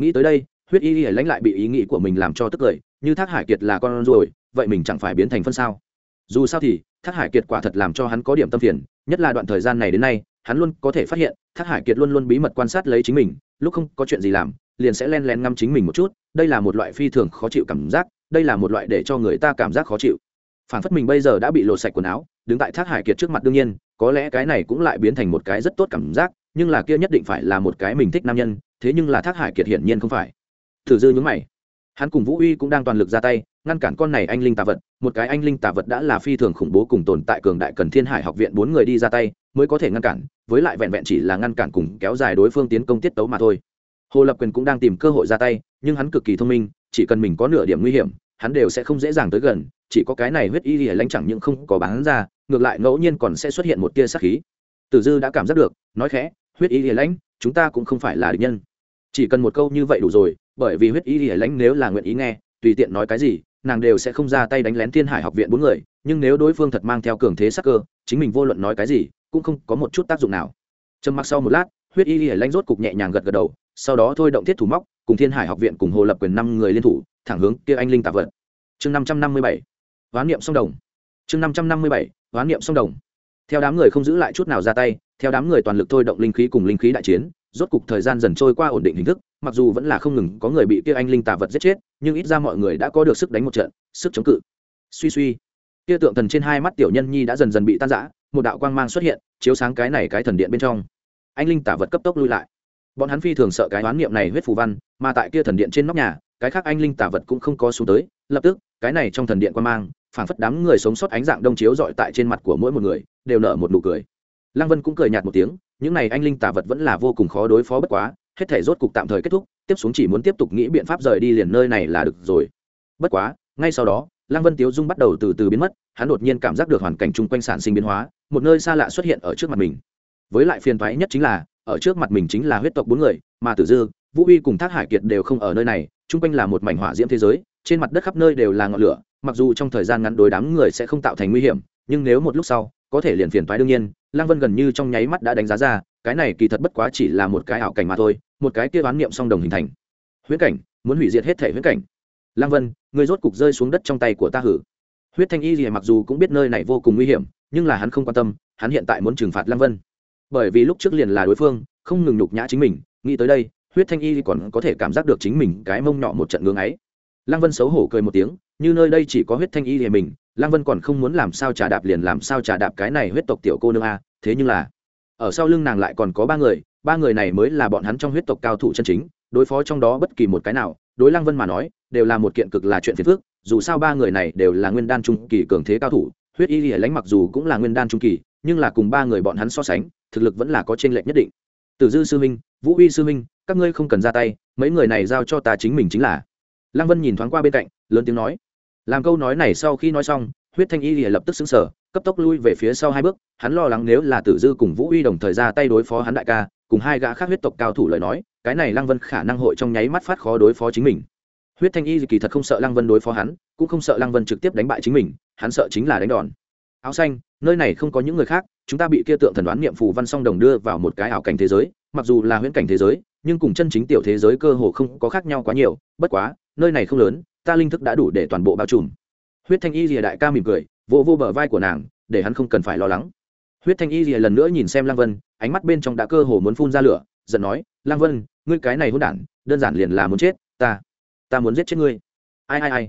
nghĩ tới đây, huyết y Y lãnh lại bị ý nghĩ của mình làm cho tức cười, như thác hải kiệt là con rồi vậy mình chẳng phải biến thành phân sao? Dù sao thì, thác hải kiệt quả thật làm cho hắn có điểm tâm phiền, nhất là đoạn thời gian này đến nay, hắn luôn có thể phát hiện, thác hải kiệt luôn luôn bí mật quan sát lấy chính mình, lúc không có chuyện gì làm, liền sẽ len lén ngăm chính mình một chút, đây là một loại phi thường khó chịu cảm giác, đây là một loại để cho người ta cảm giác khó chịu. Phản phất mình bây giờ đã bị lột sạch quần áo, đứng tại thác hải kiệt trước mặt đương nhiên có lẽ cái này cũng lại biến thành một cái rất tốt cảm giác, nhưng là kia nhất định phải là một cái mình thích nam nhân, thế nhưng là thác hải kiệt hiển nhiên không phải. Thử dư nhúng mày. Hắn cùng vũ uy cũng đang toàn lực ra tay, ngăn cản con này anh linh tà vật, một cái anh linh tà vật đã là phi thường khủng bố cùng tồn tại cường đại cần thiên hải học viện bốn người đi ra tay, mới có thể ngăn cản, với lại vẹn vẹn chỉ là ngăn cản cùng kéo dài đối phương tiến công tiết tấu mà thôi. Hồ lập quyền cũng đang tìm cơ hội ra tay, nhưng hắn cực kỳ thông minh, chỉ cần mình có nửa điểm nguy hiểm, hắn đều sẽ không dễ dàng tới gần chỉ có cái này huyết y lìa lãnh chẳng những không có bán ra, ngược lại ngẫu nhiên còn sẽ xuất hiện một tia sát khí. Tử dư đã cảm giác được, nói khẽ, huyết y lìa lãnh chúng ta cũng không phải là địch nhân. Chỉ cần một câu như vậy đủ rồi, bởi vì huyết y lìa lãnh nếu là nguyện ý nghe, tùy tiện nói cái gì, nàng đều sẽ không ra tay đánh lén thiên hải học viện bốn người, nhưng nếu đối phương thật mang theo cường thế sắc cơ, chính mình vô luận nói cái gì, cũng không có một chút tác dụng nào. Trầm mặc sau một lát, huyết y lìa lãnh rốt cục nhẹ nhàng gật gật đầu, sau đó thôi động thiết thủ móc, cùng thiên hải học viện cùng hồ lập quyền năm người liên thủ, thẳng hướng kia anh linh tạ vật. Chương năm trăm năm mươi bảy hoán niệm song đồng. Chương năm trăm năm mươi bảy hoán niệm song đồng. Theo đám người không giữ lại chút nào ra tay, theo đám người toàn lực thôi động linh khí cùng linh khí đại chiến, rốt cục thời gian dần trôi qua ổn định hình thức, mặc dù vẫn là không ngừng có người bị kia anh linh tà vật giết chết, nhưng ít ra mọi người đã có được sức đánh một trận, sức chống cự. Suy suy, kia tượng thần trên hai mắt tiểu nhân nhi đã dần dần bị tan rã, một đạo quang mang xuất hiện, chiếu sáng cái này cái thần điện bên trong. Anh linh tả vật cấp tốc lui lại. Bọn hắn phi thường sợ cái oán niệm này huyết phù văn, mà tại kia thần điện trên nóc nhà cái khác anh linh tả vật cũng không có xuống tới, lập tức, cái này trong thần điện quan mang, phảng phất đám người sống sót ánh dạng đông chiếu dọi tại trên mặt của mỗi một người, đều nở một nụ cười. Lăng vân cũng cười nhạt một tiếng, những này anh linh tả vật vẫn là vô cùng khó đối phó bất quá, hết thể rốt cục tạm thời kết thúc, tiếp xuống chỉ muốn tiếp tục nghĩ biện pháp rời đi liền nơi này là được rồi. Bất quá, ngay sau đó, lăng vân tiếu dung bắt đầu từ từ biến mất, hắn đột nhiên cảm giác được hoàn cảnh chung quanh sản sinh biến hóa, một nơi xa lạ xuất hiện ở trước mặt mình. Với lại phiền thoái nhất chính là, ở trước mặt mình chính là huyết tộc bốn người, mà tử dư, vũ uy cùng thác hải kiệt đều không ở nơi này chung quanh là một mảnh hỏa diễm thế giới, trên mặt đất khắp nơi đều là ngọn lửa, mặc dù trong thời gian ngắn đối đám người sẽ không tạo thành nguy hiểm, nhưng nếu một lúc sau, có thể liền phiền thoái đương nhiên, lăng vân gần như trong nháy mắt đã đánh giá ra, cái này kỳ thật bất quá chỉ là một cái ảo cảnh mà thôi, một cái kia bán niệm song đồng hình thành. Huyễn cảnh, muốn hủy diệt hết thể huyễn cảnh. Lăng vân, người rốt cục rơi xuống đất trong tay của ta hử. Huyết thanh y gì mặc dù cũng biết nơi này vô cùng nguy hiểm, nhưng là hắn không quan tâm, hắn hiện tại muốn trừng phạt lăng vân. Bởi vì lúc trước liền là đối phương, không ngừng nhục nhã chính mình, nghĩ tới đây huyết thanh y còn có thể cảm giác được chính mình cái mông nhỏ một trận ngưỡng ấy. Lăng vân xấu hổ cười một tiếng, như nơi đây chỉ có huyết thanh y thì mình, lăng vân còn không muốn làm sao trà đạp liền làm sao trà đạp cái này huyết tộc tiểu cô nương a, thế nhưng là, ở sau lưng nàng lại còn có ba người ba người này mới là bọn hắn trong huyết tộc cao thủ chân chính, đối phó trong đó bất kỳ một cái nào, đối lăng vân mà nói, đều là một kiện cực là chuyện phiền phức, dù sao ba người này đều là nguyên đan trung kỳ cường thế cao thủ, huyết y lìa lãnh mặc dù cũng là nguyên đan trung kỳ, nhưng là cùng ba người bọn hắn so sánh, thực lực vẫn là có trên lệch nhất định tử dư sư minh vũ uy sư minh các ngươi không cần ra tay, mấy người này giao cho ta chính mình chính là. Lăng vân nhìn thoáng qua bên cạnh, lớn tiếng nói. Làm câu nói này sau khi nói xong, huyết thanh y lìa lập tức xứng sở cấp tốc lui về phía sau hai bước, hắn lo lắng nếu là tử dư cùng vũ uy đồng thời ra tay đối phó hắn đại ca, cùng hai gã khác huyết tộc cao thủ lời nói, cái này lăng vân khả năng hội trong nháy mắt phát khó đối phó chính mình. Huyết thanh y kỳ thật không sợ lăng vân đối phó hắn, cũng không sợ lăng vân trực tiếp đánh bại chính mình, hắn sợ chính là đánh đòn áo xanh nơi này không có những người khác chúng ta bị kia tượng thần đoán niệm phù văn song đồng đưa vào một cái ảo cảnh thế giới mặc dù là huyễn cảnh thế giới nhưng cùng chân chính tiểu thế giới cơ hồ không có khác nhau quá nhiều bất quá nơi này không lớn ta linh thức đã đủ để toàn bộ bao trùm. Huyết thanh y rìa đại ca mỉm cười vỗ vô, vô bờ vai của nàng để hắn không cần phải lo lắng. Huyết thanh y rìa lần nữa nhìn xem Lang vân ánh mắt bên trong đã cơ hồ muốn phun ra lửa giận nói Lang vân ngươi cái này hôn đản đơn giản liền là muốn chết ta ta muốn giết chết ngươi. Ai ai ai.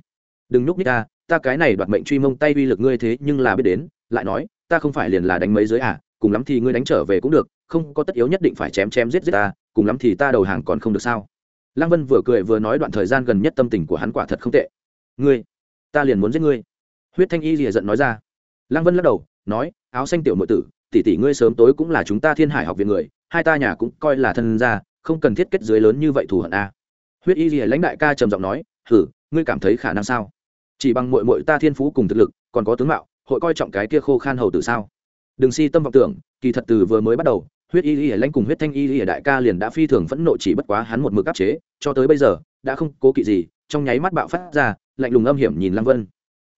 Đừng núp nít ta ta cái này đoạt mệnh truy mông tay uy lực ngươi thế nhưng là biết đến, lại nói, ta không phải liền là đánh mấy giới à cùng lắm thì ngươi đánh trở về cũng được, không có tất yếu nhất định phải chém chém giết giết ta, cùng lắm thì ta đầu hàng còn không được sao? Lăng vân vừa cười vừa nói đoạn thời gian gần nhất tâm tình của hắn quả thật không tệ. Ngươi, ta liền muốn giết ngươi. Huyết thanh y rìa giận nói ra. Lăng vân lắc đầu, nói, áo xanh tiểu nội tử, tỷ tỷ ngươi sớm tối cũng là chúng ta thiên hải học viện người, hai ta nhà cũng coi là thân gia, không cần thiết kết dưới lớn như vậy thù hận a huyết y rìa lãnh đại ca trầm giọng nói, hử, ngươi cảm thấy khả năng sao? Chỉ bằng mội mội ta thiên phú cùng thực lực, còn có tướng mạo, hội coi trọng cái kia khô khan hầu tử sao? Đừng si tâm vọng tưởng, kỳ thật từ vừa mới bắt đầu, huyết y y lãnh cùng huyết thanh y y đại ca liền đã phi thường phẫn nộ chỉ bất quá hắn một mực áp chế, cho tới bây giờ, đã không cố kỵ gì, trong nháy mắt bạo phát ra, lạnh lùng âm hiểm nhìn lăng vân.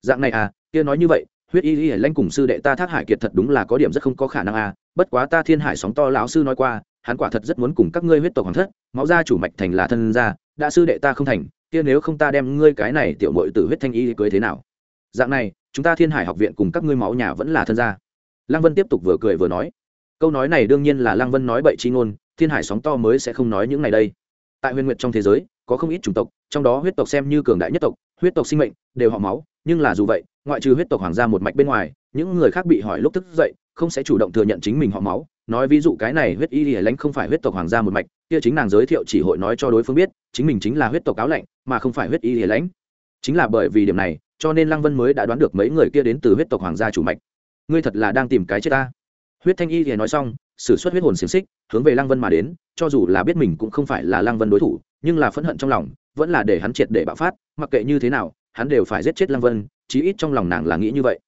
Dạng này à kia nói như vậy, huyết y y lãnh cùng sư đệ ta thác hải kiệt thật đúng là có điểm rất không có khả năng à bất quá ta thiên hải sóng to lão sư nói qua, hắn quả thật rất muốn cùng các ngươi huyết tộc hoàng thất, máu gia chủ mạch thành là thân gia, đã sư đệ ta không thành kia nếu không ta đem ngươi cái này tiểu mội tử huyết thanh y cưới thế nào? Dạng này, chúng ta thiên hải học viện cùng các ngươi máu nhà vẫn là thân gia. Lăng vân tiếp tục vừa cười vừa nói. Câu nói này đương nhiên là lăng vân nói bậy chi ngôn, thiên hải sóng to mới sẽ không nói những này đây. Tại huyền nguyệt trong thế giới, có không ít chủng tộc, trong đó huyết tộc xem như cường đại nhất tộc, huyết tộc sinh mệnh đều họ máu, nhưng là dù vậy, ngoại trừ huyết tộc hoàng gia một mạch bên ngoài, những người khác bị hỏi lúc thức dậy, không sẽ chủ động thừa nhận chính mình họ máu nói ví dụ cái này huyết y lìa lãnh không phải huyết tộc hoàng gia một mạch, kia chính nàng giới thiệu chỉ hội nói cho đối phương biết, chính mình chính là huyết tộc áo lạnh, mà không phải huyết y lìa lãnh chính là bởi vì điểm này, cho nên lăng vân mới đã đoán được mấy người kia đến từ huyết tộc hoàng gia chủ mạch. Ngươi thật là đang tìm cái chết ta. Huyết thanh y lìa nói xong s ử suất huyết hồn xiềng xích, hướng về lăng vân mà đến, cho dù là biết mình cũng không phải là lăng vân đối thủ, nhưng là phẫn hận trong lòng, vẫn là để hắn triệt để bạo phát, mặc kệ như thế nào, hắn đều phải giết chết lăng vân, chí ít trong lòng nàng là nghĩ như vậy.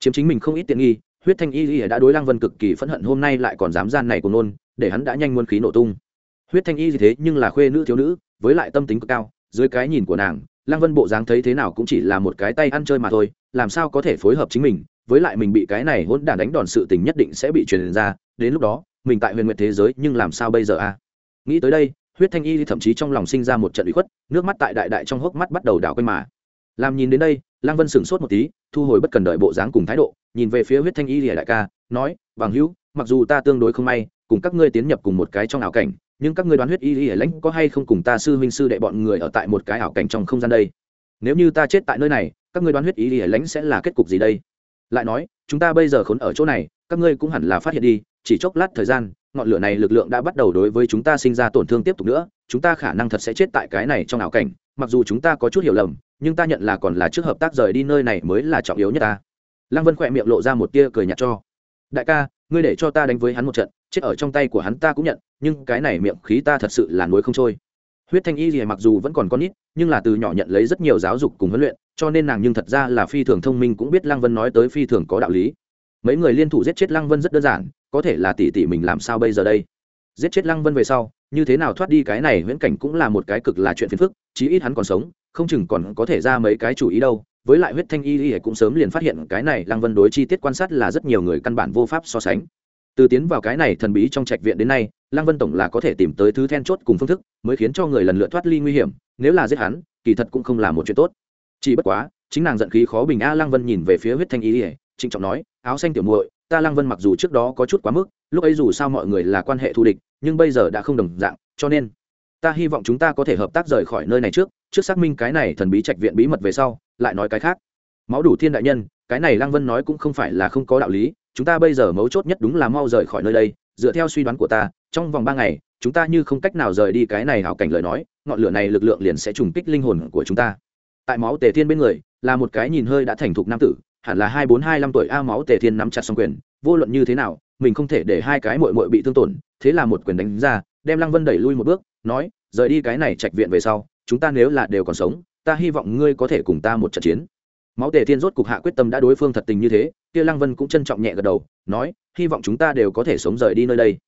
Chiếm chính mình không ít tiện nghi huyết thanh y y đã đối lăng vân cực kỳ phẫn hận, hôm nay lại còn dám gian này của nôn, để hắn đã nhanh muôn khí nổ tung. Huyết thanh y gì thế, nhưng là khuê nữ thiếu nữ, với lại tâm tính cực cao, dưới cái nhìn của nàng, lăng vân bộ dáng thấy thế nào cũng chỉ là một cái tay ăn chơi mà thôi, làm sao có thể phối hợp chính mình, với lại mình bị cái này hỗn đản đánh đòn sự tình nhất định sẽ bị truyền ra, đến lúc đó, mình tại huyền nguyệt thế giới, nhưng làm sao bây giờ a? Nghĩ tới đây, huyết thanh y thậm chí trong lòng sinh ra một trận ủy khuất, nước mắt tại đại đại trong hốc mắt bắt đầu đảo quanh mà. Làm nhìn đến đây lăng vân sửng sốt một tí, thu hồi bất cần đợi bộ dáng cùng thái độ, nhìn về phía huyết thanh y lìa đại ca, nói, bằng hữu, mặc dù ta tương đối không may, cùng các ngươi tiến nhập cùng một cái trong ảo cảnh, nhưng các ngươi đoán huyết y lìa lãnh có hay không cùng ta sư huynh sư đệ bọn người ở tại một cái ảo cảnh trong không gian đây? Nếu như ta chết tại nơi này, các ngươi đoán huyết y lìa lãnh sẽ là kết cục gì đây? Lại nói, chúng ta bây giờ khốn ở chỗ này, các ngươi cũng hẳn là phát hiện đi, chỉ chốc lát thời gian ngọn lửa này lực lượng đã bắt đầu đối với chúng ta sinh ra tổn thương tiếp tục nữa, chúng ta khả năng thật sẽ chết tại cái này trong ảo cảnh, mặc dù chúng ta có chút hiểu lầm, nhưng ta nhận là còn là trước hợp tác rời đi nơi này mới là trọng yếu nhất ta. Lăng vân khỏe miệng lộ ra một tia cười nhạt cho. Đại ca, ngươi để cho ta đánh với hắn một trận, chết ở trong tay của hắn ta cũng nhận, nhưng cái này miệng khí ta thật sự là nuối không trôi. Huyết thanh y gì mặc dù vẫn còn con ít nhưng là từ nhỏ nhận lấy rất nhiều giáo dục cùng huấn luyện, cho nên nàng nhưng thật ra là phi thường thông minh cũng biết lăng vân nói tới phi thường có đạo lý. Mấy người liên thủ giết chết lăng vân rất đơn giản có thể là tỷ tỷ mình làm sao bây giờ đây? Giết chết lăng vân về sau, như thế nào thoát đi cái này viễn cảnh cũng là một cái cực là chuyện phiền phức, chí ít hắn còn sống, không chừng còn có thể ra mấy cái chủ ý đâu. Với lại huyết thanh y y cũng sớm liền phát hiện cái này lăng vân đối chi tiết quan sát là rất nhiều người căn bản vô pháp so sánh. Từ tiến vào cái này thần bí trong trạch viện đến nay, lăng vân tổng là có thể tìm tới thứ then chốt cùng phương thức, mới khiến cho người lần lượt thoát ly nguy hiểm, nếu là giết hắn, kỳ thật cũng không là một chuyện tốt. Chỉ bất quá, chính nàng giận khí khó bình a lăng vân nhìn về phía huyết thanh y y, trịnh trọng nói, áo xanh tiểu muội ta lăng vân mặc dù trước đó có chút quá mức, lúc ấy dù sao mọi người là quan hệ thù địch, nhưng bây giờ đã không đồng dạng, cho nên ta hy vọng chúng ta có thể hợp tác rời khỏi nơi này trước trước xác minh cái này thần bí trạch viện bí mật về sau, lại nói cái khác. Máu đủ thiên đại nhân, cái này lăng vân nói cũng không phải là không có đạo lý, chúng ta bây giờ mấu chốt nhất đúng là mau rời khỏi nơi đây, dựa theo suy đoán của ta, trong vòng ba ngày, chúng ta như không cách nào rời đi cái này hảo cảnh lời nói, ngọn lửa này lực lượng liền sẽ trùng kích linh hồn của chúng ta. Tại máu tề thiên bên người, là một cái nhìn hơi đã thành thục nam tử hẳn là hai bốn hai năm tuổi a máu tề thiên nắm chặt xong quyền, vô luận như thế nào, mình không thể để hai cái mội mội bị thương tổn, thế là một quyền đánh ra, đem lăng vân đẩy lui một bước, nói, rời đi cái này trạch viện về sau, chúng ta nếu là đều còn sống, ta hy vọng ngươi có thể cùng ta một trận chiến. Máu tề thiên rốt cục hạ quyết tâm đã đối phương thật tình như thế, kia lăng vân cũng trân trọng nhẹ gật đầu, nói, hy vọng chúng ta đều có thể sống rời đi nơi đây.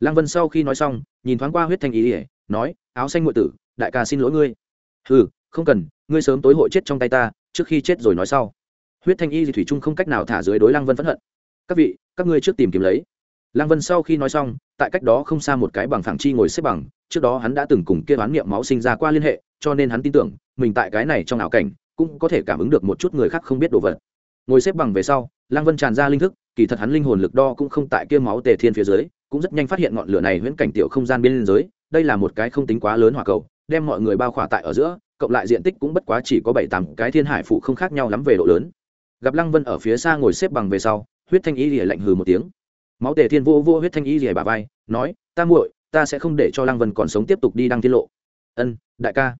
Lăng vân sau khi nói xong, nhìn thoáng qua huyết thanh ý ỉa nói, áo xanh ngụy tử, đại ca xin lỗi ngươi. Ừ không cần, ngươi sớm tối hội chết trong tay ta, trước khi chết rồi nói sau huyết thanh y thì thủy trung không cách nào thả dưới đối lăng vân phẫn hận. Các vị, các ngươi trước tìm kiếm lấy. Lăng vân sau khi nói xong, tại cách đó không xa một cái bằng phẳng chi ngồi xếp bằng, trước đó hắn đã từng cùng kia đoán niệm máu sinh ra qua liên hệ, cho nên hắn tin tưởng, mình tại cái này trong ảo cảnh, cũng có thể cảm ứng được một chút người khác không biết đồ vật. Ngồi xếp bằng về sau, lăng vân tràn ra linh thức, kỳ thật hắn linh hồn lực đo cũng không tại kia máu tề thiên phía dưới, cũng rất nhanh phát hiện ngọn lửa này huyễn cảnh tiểu không gian bên dưới, đây là một cái không tính quá lớn hỏa cầu, đem mọi người bao khỏa tại ở giữa, cộng lại diện tích cũng bất quá chỉ có bảy tám cái thiên hải phụ không khác nhau lắm về độ lớn gặp lăng vân ở phía xa ngồi xếp bằng về sau, huyết thanh y lìa lạnh hừ một tiếng. Máu tề thiên vô vô huyết thanh y lìa bà vai, nói, ta muội, ta sẽ không để cho lăng vân còn sống tiếp tục đi đăng tiết lộ. Ân, đại ca.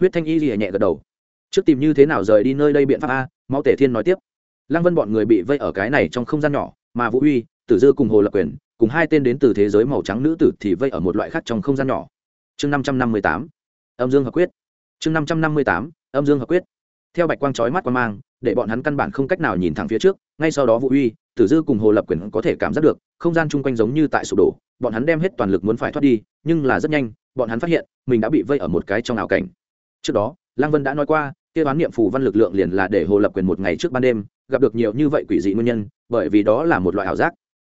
Huyết thanh y lìa nhẹ gật đầu. Trước tìm như thế nào rời đi nơi đây biện pháp a? Máu tề thiên nói tiếp. Lăng vân bọn người bị vây ở cái này trong không gian nhỏ, mà vũ uy tử dư cùng hồ lập quyền, cùng hai tên đến từ thế giới màu trắng nữ tử thì vây ở một loại khác trong không gian nhỏ. Chương năm trăm năm mươi tám. Âm dương hợp quyết. Chương năm trăm năm mươi tám. Âm dương hợp quyết theo bạch quang trói mắt quan mang, để bọn hắn căn bản không cách nào nhìn thẳng phía trước, ngay sau đó vũ uy, tử dư cùng hồ lập quyền có thể cảm giác được, không gian chung quanh giống như tại sụp đổ, bọn hắn đem hết toàn lực muốn phải thoát đi, nhưng là rất nhanh, bọn hắn phát hiện, mình đã bị vây ở một cái trong ảo cảnh. Trước đó, lăng vân đã nói qua, kia bán niệm phù văn lực lượng liền là để hồ lập quyền một ngày trước ban đêm, gặp được nhiều như vậy quỷ dị nguyên nhân, bởi vì đó là một loại ảo giác.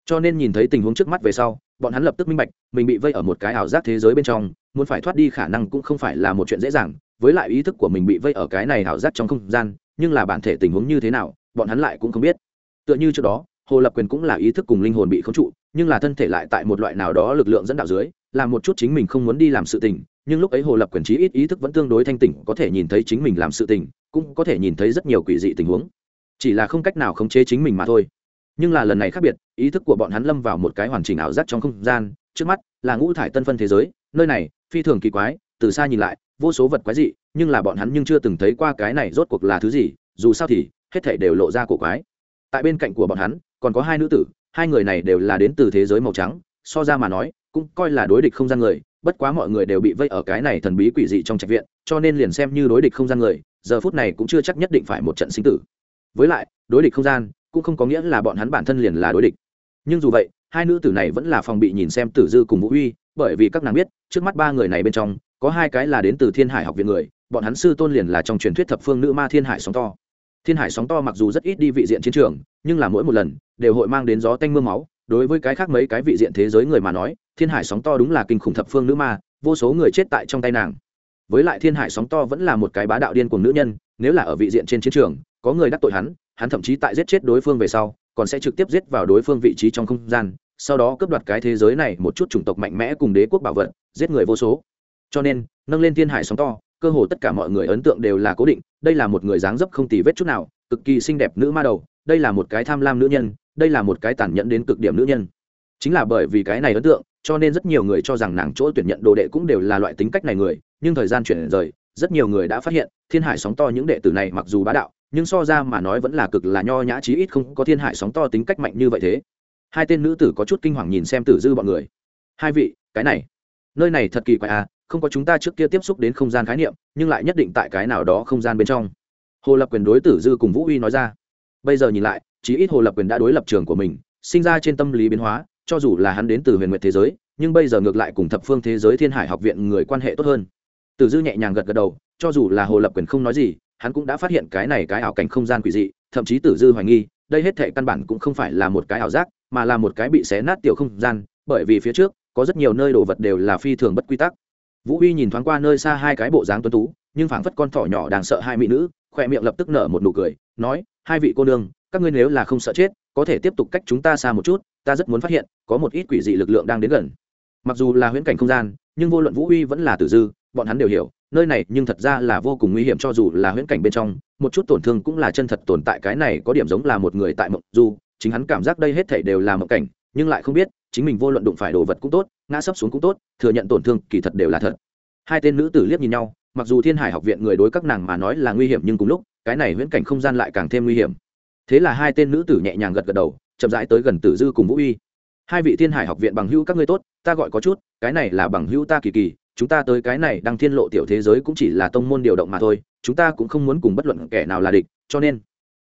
Cho nên nhìn thấy tình huống trước mắt về sau, bọn hắn lập tức minh bạch, mình bị vây ở một cái ảo giác thế giới bên trong, muốn phải thoát đi khả năng cũng không phải là một chuyện dễ dàng với lại ý thức của mình bị vây ở cái này ảo giác trong không gian, nhưng là bản thể tình huống như thế nào, bọn hắn lại cũng không biết. Tựa như trước đó, hồ lập quyền cũng là ý thức cùng linh hồn bị khống trụ, nhưng là thân thể lại tại một loại nào đó lực lượng dẫn đạo dưới, làm một chút chính mình không muốn đi làm sự tình, nhưng lúc ấy hồ lập quyền trí ít ý thức vẫn tương đối thanh tỉnh, có thể nhìn thấy chính mình làm sự tình, cũng có thể nhìn thấy rất nhiều quỷ dị tình huống. Chỉ là không cách nào khống chế chính mình mà thôi. Nhưng là lần này khác biệt, ý thức của bọn hắn lâm vào một cái hoàn chỉnh ảo giác trong không gian, trước mắt là ngũ thải tân phân thế giới, nơi này, phi thường kỳ quái từ xa nhìn lại, vô số vật quái dị, nhưng là bọn hắn nhưng chưa từng thấy qua cái này rốt cuộc là thứ gì, dù sao thì, hết thể đều lộ ra cổ quái. Tại bên cạnh của bọn hắn, còn có hai nữ tử, hai người này đều là đến từ thế giới màu trắng, so ra mà nói, cũng coi là đối địch không gian người, bất quá mọi người đều bị vây ở cái này thần bí quỷ dị trong trạch viện, cho nên liền xem như đối địch không gian người, giờ phút này cũng chưa chắc nhất định phải một trận sinh tử. Với lại, đối địch không gian cũng không có nghĩa là bọn hắn bản thân liền là đối địch. Nhưng dù vậy, hai nữ tử này vẫn là phòng bị nhìn xem tử dư cùng vũ uy, bởi vì các nàng biết, trước mắt ba người này bên trong có hai cái là đến từ thiên hải học viện người, bọn hắn sư tôn liền là trong truyền thuyết thập phương nữ ma thiên hải sóng to. Thiên hải sóng to mặc dù rất ít đi vị diện chiến trường, nhưng là mỗi một lần đều hội mang đến gió tanh m ư a máu. Đối với cái khác mấy cái vị diện thế giới người mà nói, thiên hải sóng to đúng là kinh khủng thập phương nữ ma, vô số người chết tại trong tay nàng. Với lại thiên hải sóng to vẫn là một cái bá đạo điên của nữ nhân, nếu là ở vị diện trên chiến trường, có người đắc tội hắn hắn thậm chí tại giết chết đối phương về sau, còn sẽ trực tiếp giết vào đối phương vị trí trong không gian, sau đó cướp đoạt cái thế giới này một chút chủng tộc mạnh mẽ cùng đế quốc bảo vật, giết người vô số cho nên, nâng lên thiên hải sóng to, cơ hồ tất cả mọi người ấn tượng đều là cố định, đây là một người dáng dấp không tì vết chút nào, cực kỳ xinh đẹp nữ ma đầu, đây là một cái tham lam nữ nhân, đây là một cái tàn nhẫn đến cực điểm nữ nhân. Chính là bởi vì cái này ấn tượng, cho nên rất nhiều người cho rằng nàng chỗ tuyển nhận đồ đệ cũng đều là loại tính cách này người, nhưng thời gian chuyển rời, rất nhiều người đã phát hiện, thiên hải sóng to những đệ tử này mặc dù bá đạo, nhưng so ra mà nói vẫn là cực là nho nhã chí ít không có thiên hải sóng to tính cách mạnh như vậy thế. Hai tên nữ tử có chút kinh hoàng nhìn xem tử dư bọn người. Hai vị, cái này, nơi này thật kỳ quái à không có chúng ta trước kia tiếp xúc đến không gian khái niệm, nhưng lại nhất định tại cái nào đó không gian bên trong. Hồ lập quyền đối tử dư cùng vũ uy nói ra. Bây giờ nhìn lại, chí ít hồ lập quyền đã đối lập trường của mình, sinh ra trên tâm lý biến hóa, cho dù là hắn đến từ huyền nguyện thế giới, nhưng bây giờ ngược lại cùng thập phương thế giới thiên hải học viện người quan hệ tốt hơn. Tử dư nhẹ nhàng gật gật đầu, cho dù là hồ lập quyền không nói gì, hắn cũng đã phát hiện cái này cái ảo cảnh không gian quỷ dị, thậm chí tử dư hoài nghi, đây hết thệ căn bản cũng không phải là một cái ảo giác, mà là một cái bị xé nát tiểu không gian, bởi vì phía trước, có rất nhiều nơi đồ vật đều là phi thường bất quy tắc vũ huy nhìn thoáng qua nơi xa hai cái bộ dáng tuấn tú, nhưng phảng phất con thỏ nhỏ đang sợ hai mỹ nữ, khỏe miệng lập tức nở một nụ cười, nói, hai vị cô nương, các ngươi nếu là không sợ chết, có thể tiếp tục cách chúng ta xa một chút, ta rất muốn phát hiện, có một ít quỷ dị lực lượng đang đến gần. Mặc dù là huyễn cảnh không gian, nhưng vô luận vũ huy vẫn là tử dư, bọn hắn đều hiểu, nơi này nhưng thật ra là vô cùng nguy hiểm cho dù là huyễn cảnh bên trong, một chút tổn thương cũng là chân thật tồn tại, cái này có điểm giống là một người tại mộng du, chính hắn cảm giác đây hết thảy đều là mộng cảnh nhưng lại không biết, chính mình vô luận đụng phải đồ vật cũng tốt, ngã sấp xuống cũng tốt, thừa nhận tổn thương kỳ thật đều là thật. Hai tên nữ tử liếc nhìn nhau, mặc dù thiên hải học viện người đối các nàng mà nói là nguy hiểm nhưng cùng lúc, cái này huyễn cảnh không gian lại càng thêm nguy hiểm. Thế là hai tên nữ tử nhẹ nhàng gật gật đầu, chậm rãi tới gần tử dư cùng vũ uy hai vị thiên hải học viện bằng hữu các ngươi tốt, ta gọi có chút, cái này là bằng hữu ta kỳ kỳ, chúng ta tới cái này đang thiên lộ tiểu thế giới cũng chỉ là tông môn điều động mà thôi, chúng ta cũng không muốn cùng bất luận kẻ nào là địch, cho nên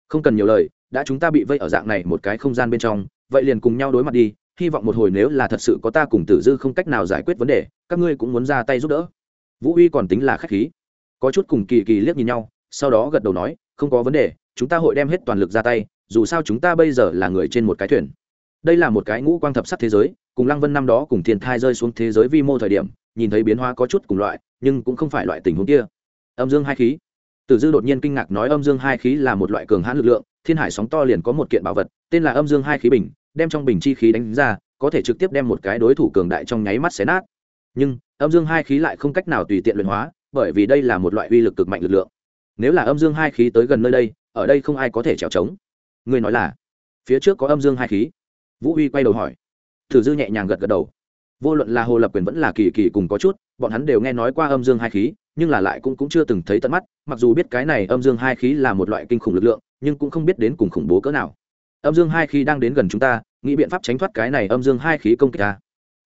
không cần nhiều lời, đã chúng ta bị vây ở dạng này một cái không gian bên trong vậy liền cùng nhau đối mặt đi, hy vọng một hồi nếu là thật sự có ta cùng tử dư không cách nào giải quyết vấn đề, các ngươi cũng muốn ra tay giúp đỡ. Vũ uy còn tính là khách khí. Có chút cùng kỳ kỳ liếc nhìn nhau, sau đó gật đầu nói, không có vấn đề, chúng ta hội đem hết toàn lực ra tay, dù sao chúng ta bây giờ là người trên một cái thuyền. Đây là một cái ngũ quang thập sắc thế giới, cùng lăng vân năm đó cùng thiên thai rơi xuống thế giới vi mô thời điểm, nhìn thấy biến hóa có chút cùng loại, nhưng cũng không phải loại tình huống kia. Âm dương hai khí. Tử dư đột nhiên kinh ngạc nói âm dương hai khí là một loại cường hãn lực lượng, thiên hải sóng to liền có một kiện bảo vật, tên là âm dương hai khí bình đem trong bình chi khí đánh ra có thể trực tiếp đem một cái đối thủ cường đại trong nháy mắt xé nát. Nhưng âm dương hai khí lại không cách nào tùy tiện luyện hóa bởi vì đây là một loại uy lực cực mạnh lực lượng. Nếu là âm dương hai khí tới gần nơi đây ở đây không ai có thể trèo trống người nói là phía trước có âm dương hai khí? Vũ huy quay đầu hỏi. Thử dư nhẹ nhàng gật gật đầu. Vô luận là hồ lập quyền vẫn là kỳ kỳ cùng có chút bọn hắn đều nghe nói qua âm dương hai khí nhưng là lại cũng, cũng chưa từng thấy tận mắt mặc dù biết cái này âm dương hai khí là một loại kinh khủng lực lượng nhưng cũng không biết đến cùng khủng bố cỡ nào âm dương hai khí đang đến gần chúng ta, nghĩ biện pháp tránh thoát cái này âm dương hai khí công kích ta.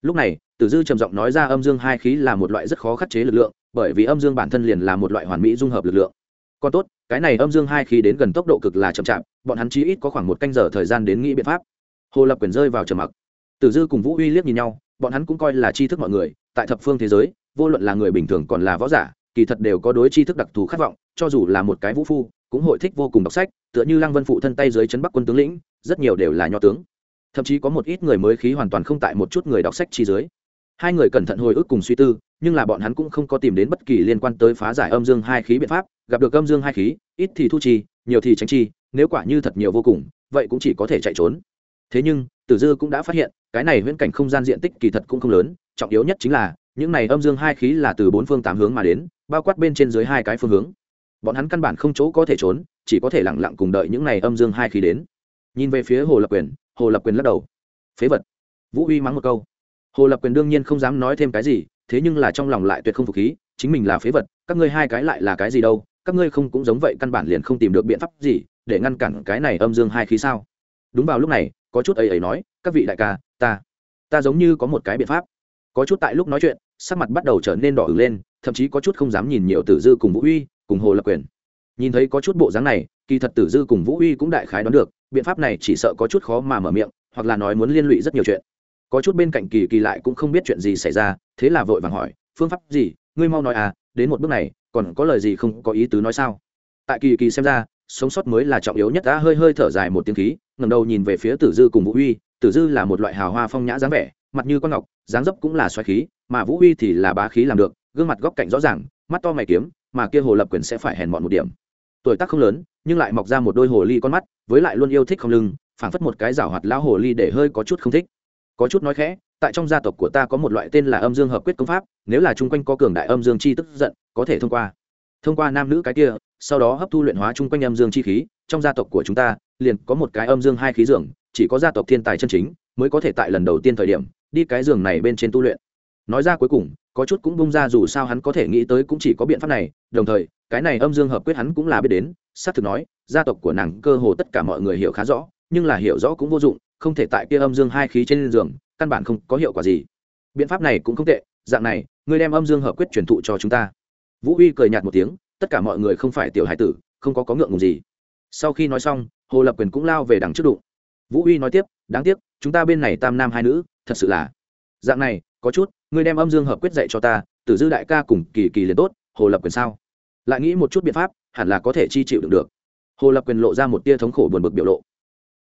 Lúc này, tử dư trầm giọng nói ra âm dương hai khí là một loại rất khó khắc chế lực lượng, bởi vì âm dương bản thân liền là một loại hoàn mỹ dung hợp lực lượng. Còn tốt, cái này âm dương hai khí đến gần tốc độ cực là chậm chạp, bọn hắn chí ít có khoảng một canh giờ thời gian đến nghĩ biện pháp. Hồ lập quyền rơi vào trầm mặc. Tử dư cùng vũ uy liếc nhìn nhau, bọn hắn cũng coi là tri thức mọi người, tại thập phương thế giới, vô luận là người bình thường còn là võ giả, kỳ thật đều có đối tri thức đặc thù khát vọng, cho dù là một cái vũ phu cũng hội thích vô cùng đọc sách, tựa như lăng vân phụ thân tay dưới chân bắc quân tướng lĩnh, rất nhiều đều là nho tướng. Thậm chí có một ít người mới khí hoàn toàn không tại một chút người đọc sách chi dưới. Hai người cẩn thận hồi ức cùng suy tư, nhưng là bọn hắn cũng không có tìm đến bất kỳ liên quan tới phá giải âm dương hai khí biện pháp, gặp được âm dương hai khí, ít thì thu chi, nhiều thì tránh chi, nếu quả như thật nhiều vô cùng, vậy cũng chỉ có thể chạy trốn. Thế nhưng, tử dư cũng đã phát hiện, cái này viễn cảnh không gian diện tích kỳ thật cũng không lớn, trọng yếu nhất chính là, những này âm dương hai khí là từ bốn phương tám hướng mà đến, bao quát bên trên dưới hai cái phương hướng bọn hắn căn bản không chỗ có thể trốn, chỉ có thể lẳng lặng cùng đợi những ngày âm dương hai khí đến. Nhìn về phía hồ lập quyền, hồ lập quyền lắc đầu. Phế vật. Vũ uy mắng một câu. Hồ lập quyền đương nhiên không dám nói thêm cái gì, thế nhưng là trong lòng lại tuyệt không phục khí, chính mình là phế vật, các ngươi hai cái lại là cái gì đâu, các ngươi không cũng giống vậy căn bản liền không tìm được biện pháp gì để ngăn cản cái này âm dương hai khí sao? Đúng vào lúc này, có chút ấy ấy nói, các vị đại ca, ta ta giống như có một cái biện pháp. Có chút tại lúc nói chuyện, sắc mặt bắt đầu trở nên đỏ ửng lên, thậm chí có chút không dám nhìn nhiều tử dư cùng vũ uy cùng hồ lập quyền. Nhìn thấy có chút bộ dáng này, kỳ thật tử dư cùng vũ uy cũng đại khái đoán được, biện pháp này chỉ sợ có chút khó mà mở miệng, hoặc là nói muốn liên lụy rất nhiều chuyện. Có chút bên cạnh kỳ kỳ lại cũng không biết chuyện gì xảy ra, thế là vội vàng hỏi, phương pháp gì? Ngươi mau nói à đến một bước này, còn có lời gì không có ý tứ nói sao? Tại kỳ kỳ xem ra, sống sót mới là trọng yếu nhất, đã hơi hơi thở dài một tiếng khí ngầm đầu nhìn về phía tử dư cùng vũ uy, tử dư là một loại hào hoa phong nhã dáng vẻ, mặt như con ngọc, dáng dấp cũng là xoáy khí, mà vũ uy thì là bá khí làm được, gương mặt góc cạnh rõ ràng, mắt to mày kiếm mà kia hồ lập quyền sẽ phải hèn mọn một điểm. Tuổi tác không lớn, nhưng lại mọc ra một đôi hồ ly con mắt, với lại luôn yêu thích không lưng, phảng phất một cái rảo hoạt lão hồ ly để hơi có chút không thích. Có chút nói khẽ, tại trong gia tộc của ta có một loại tên là âm dương hợp quyết công pháp, nếu là chung quanh có cường đại âm dương chi tức giận, có thể thông qua. Thông qua nam nữ cái kia, sau đó hấp thu luyện hóa chung quanh âm dương chi khí, trong gia tộc của chúng ta, liền có một cái âm dương hai khí dường chỉ có gia tộc thiên tài chân chính, mới có thể tại lần đầu tiên thời điểm, đi cái giường này bên trên tu luyện. Nói ra cuối cùng có chút cũng bung ra dù sao hắn có thể nghĩ tới cũng chỉ có biện pháp này, đồng thời, cái này âm dương hợp quyết hắn cũng là biết đến, xác thực nói, gia tộc của nàng cơ hồ tất cả mọi người hiểu khá rõ, nhưng là hiểu rõ cũng vô dụng, không thể tại kia âm dương hai khí trên giường, căn bản không có hiệu quả gì. Biện pháp này cũng không tệ, dạng này, ngươi đem âm dương hợp quyết truyền thụ cho chúng ta. Vũ huy cười nhạt một tiếng, tất cả mọi người không phải tiểu hải tử, không có có ngượng ngùng gì. Sau khi nói xong, hồ lập quyền cũng lao về đằng trước đụng. Vũ huy nói tiếp, đáng tiếc, chúng ta bên này tam nam hai nữ, thật sự là. Dạng này có chút, ngươi đem âm dương hợp quyết dạy cho ta, tử dư đại ca cùng kỳ kỳ liền tốt, hồ lập quyền sao? Lại nghĩ một chút biện pháp, hẳn là có thể chi chịu được được. Hồ lập quyền lộ ra một tia thống khổ buồn bực biểu lộ.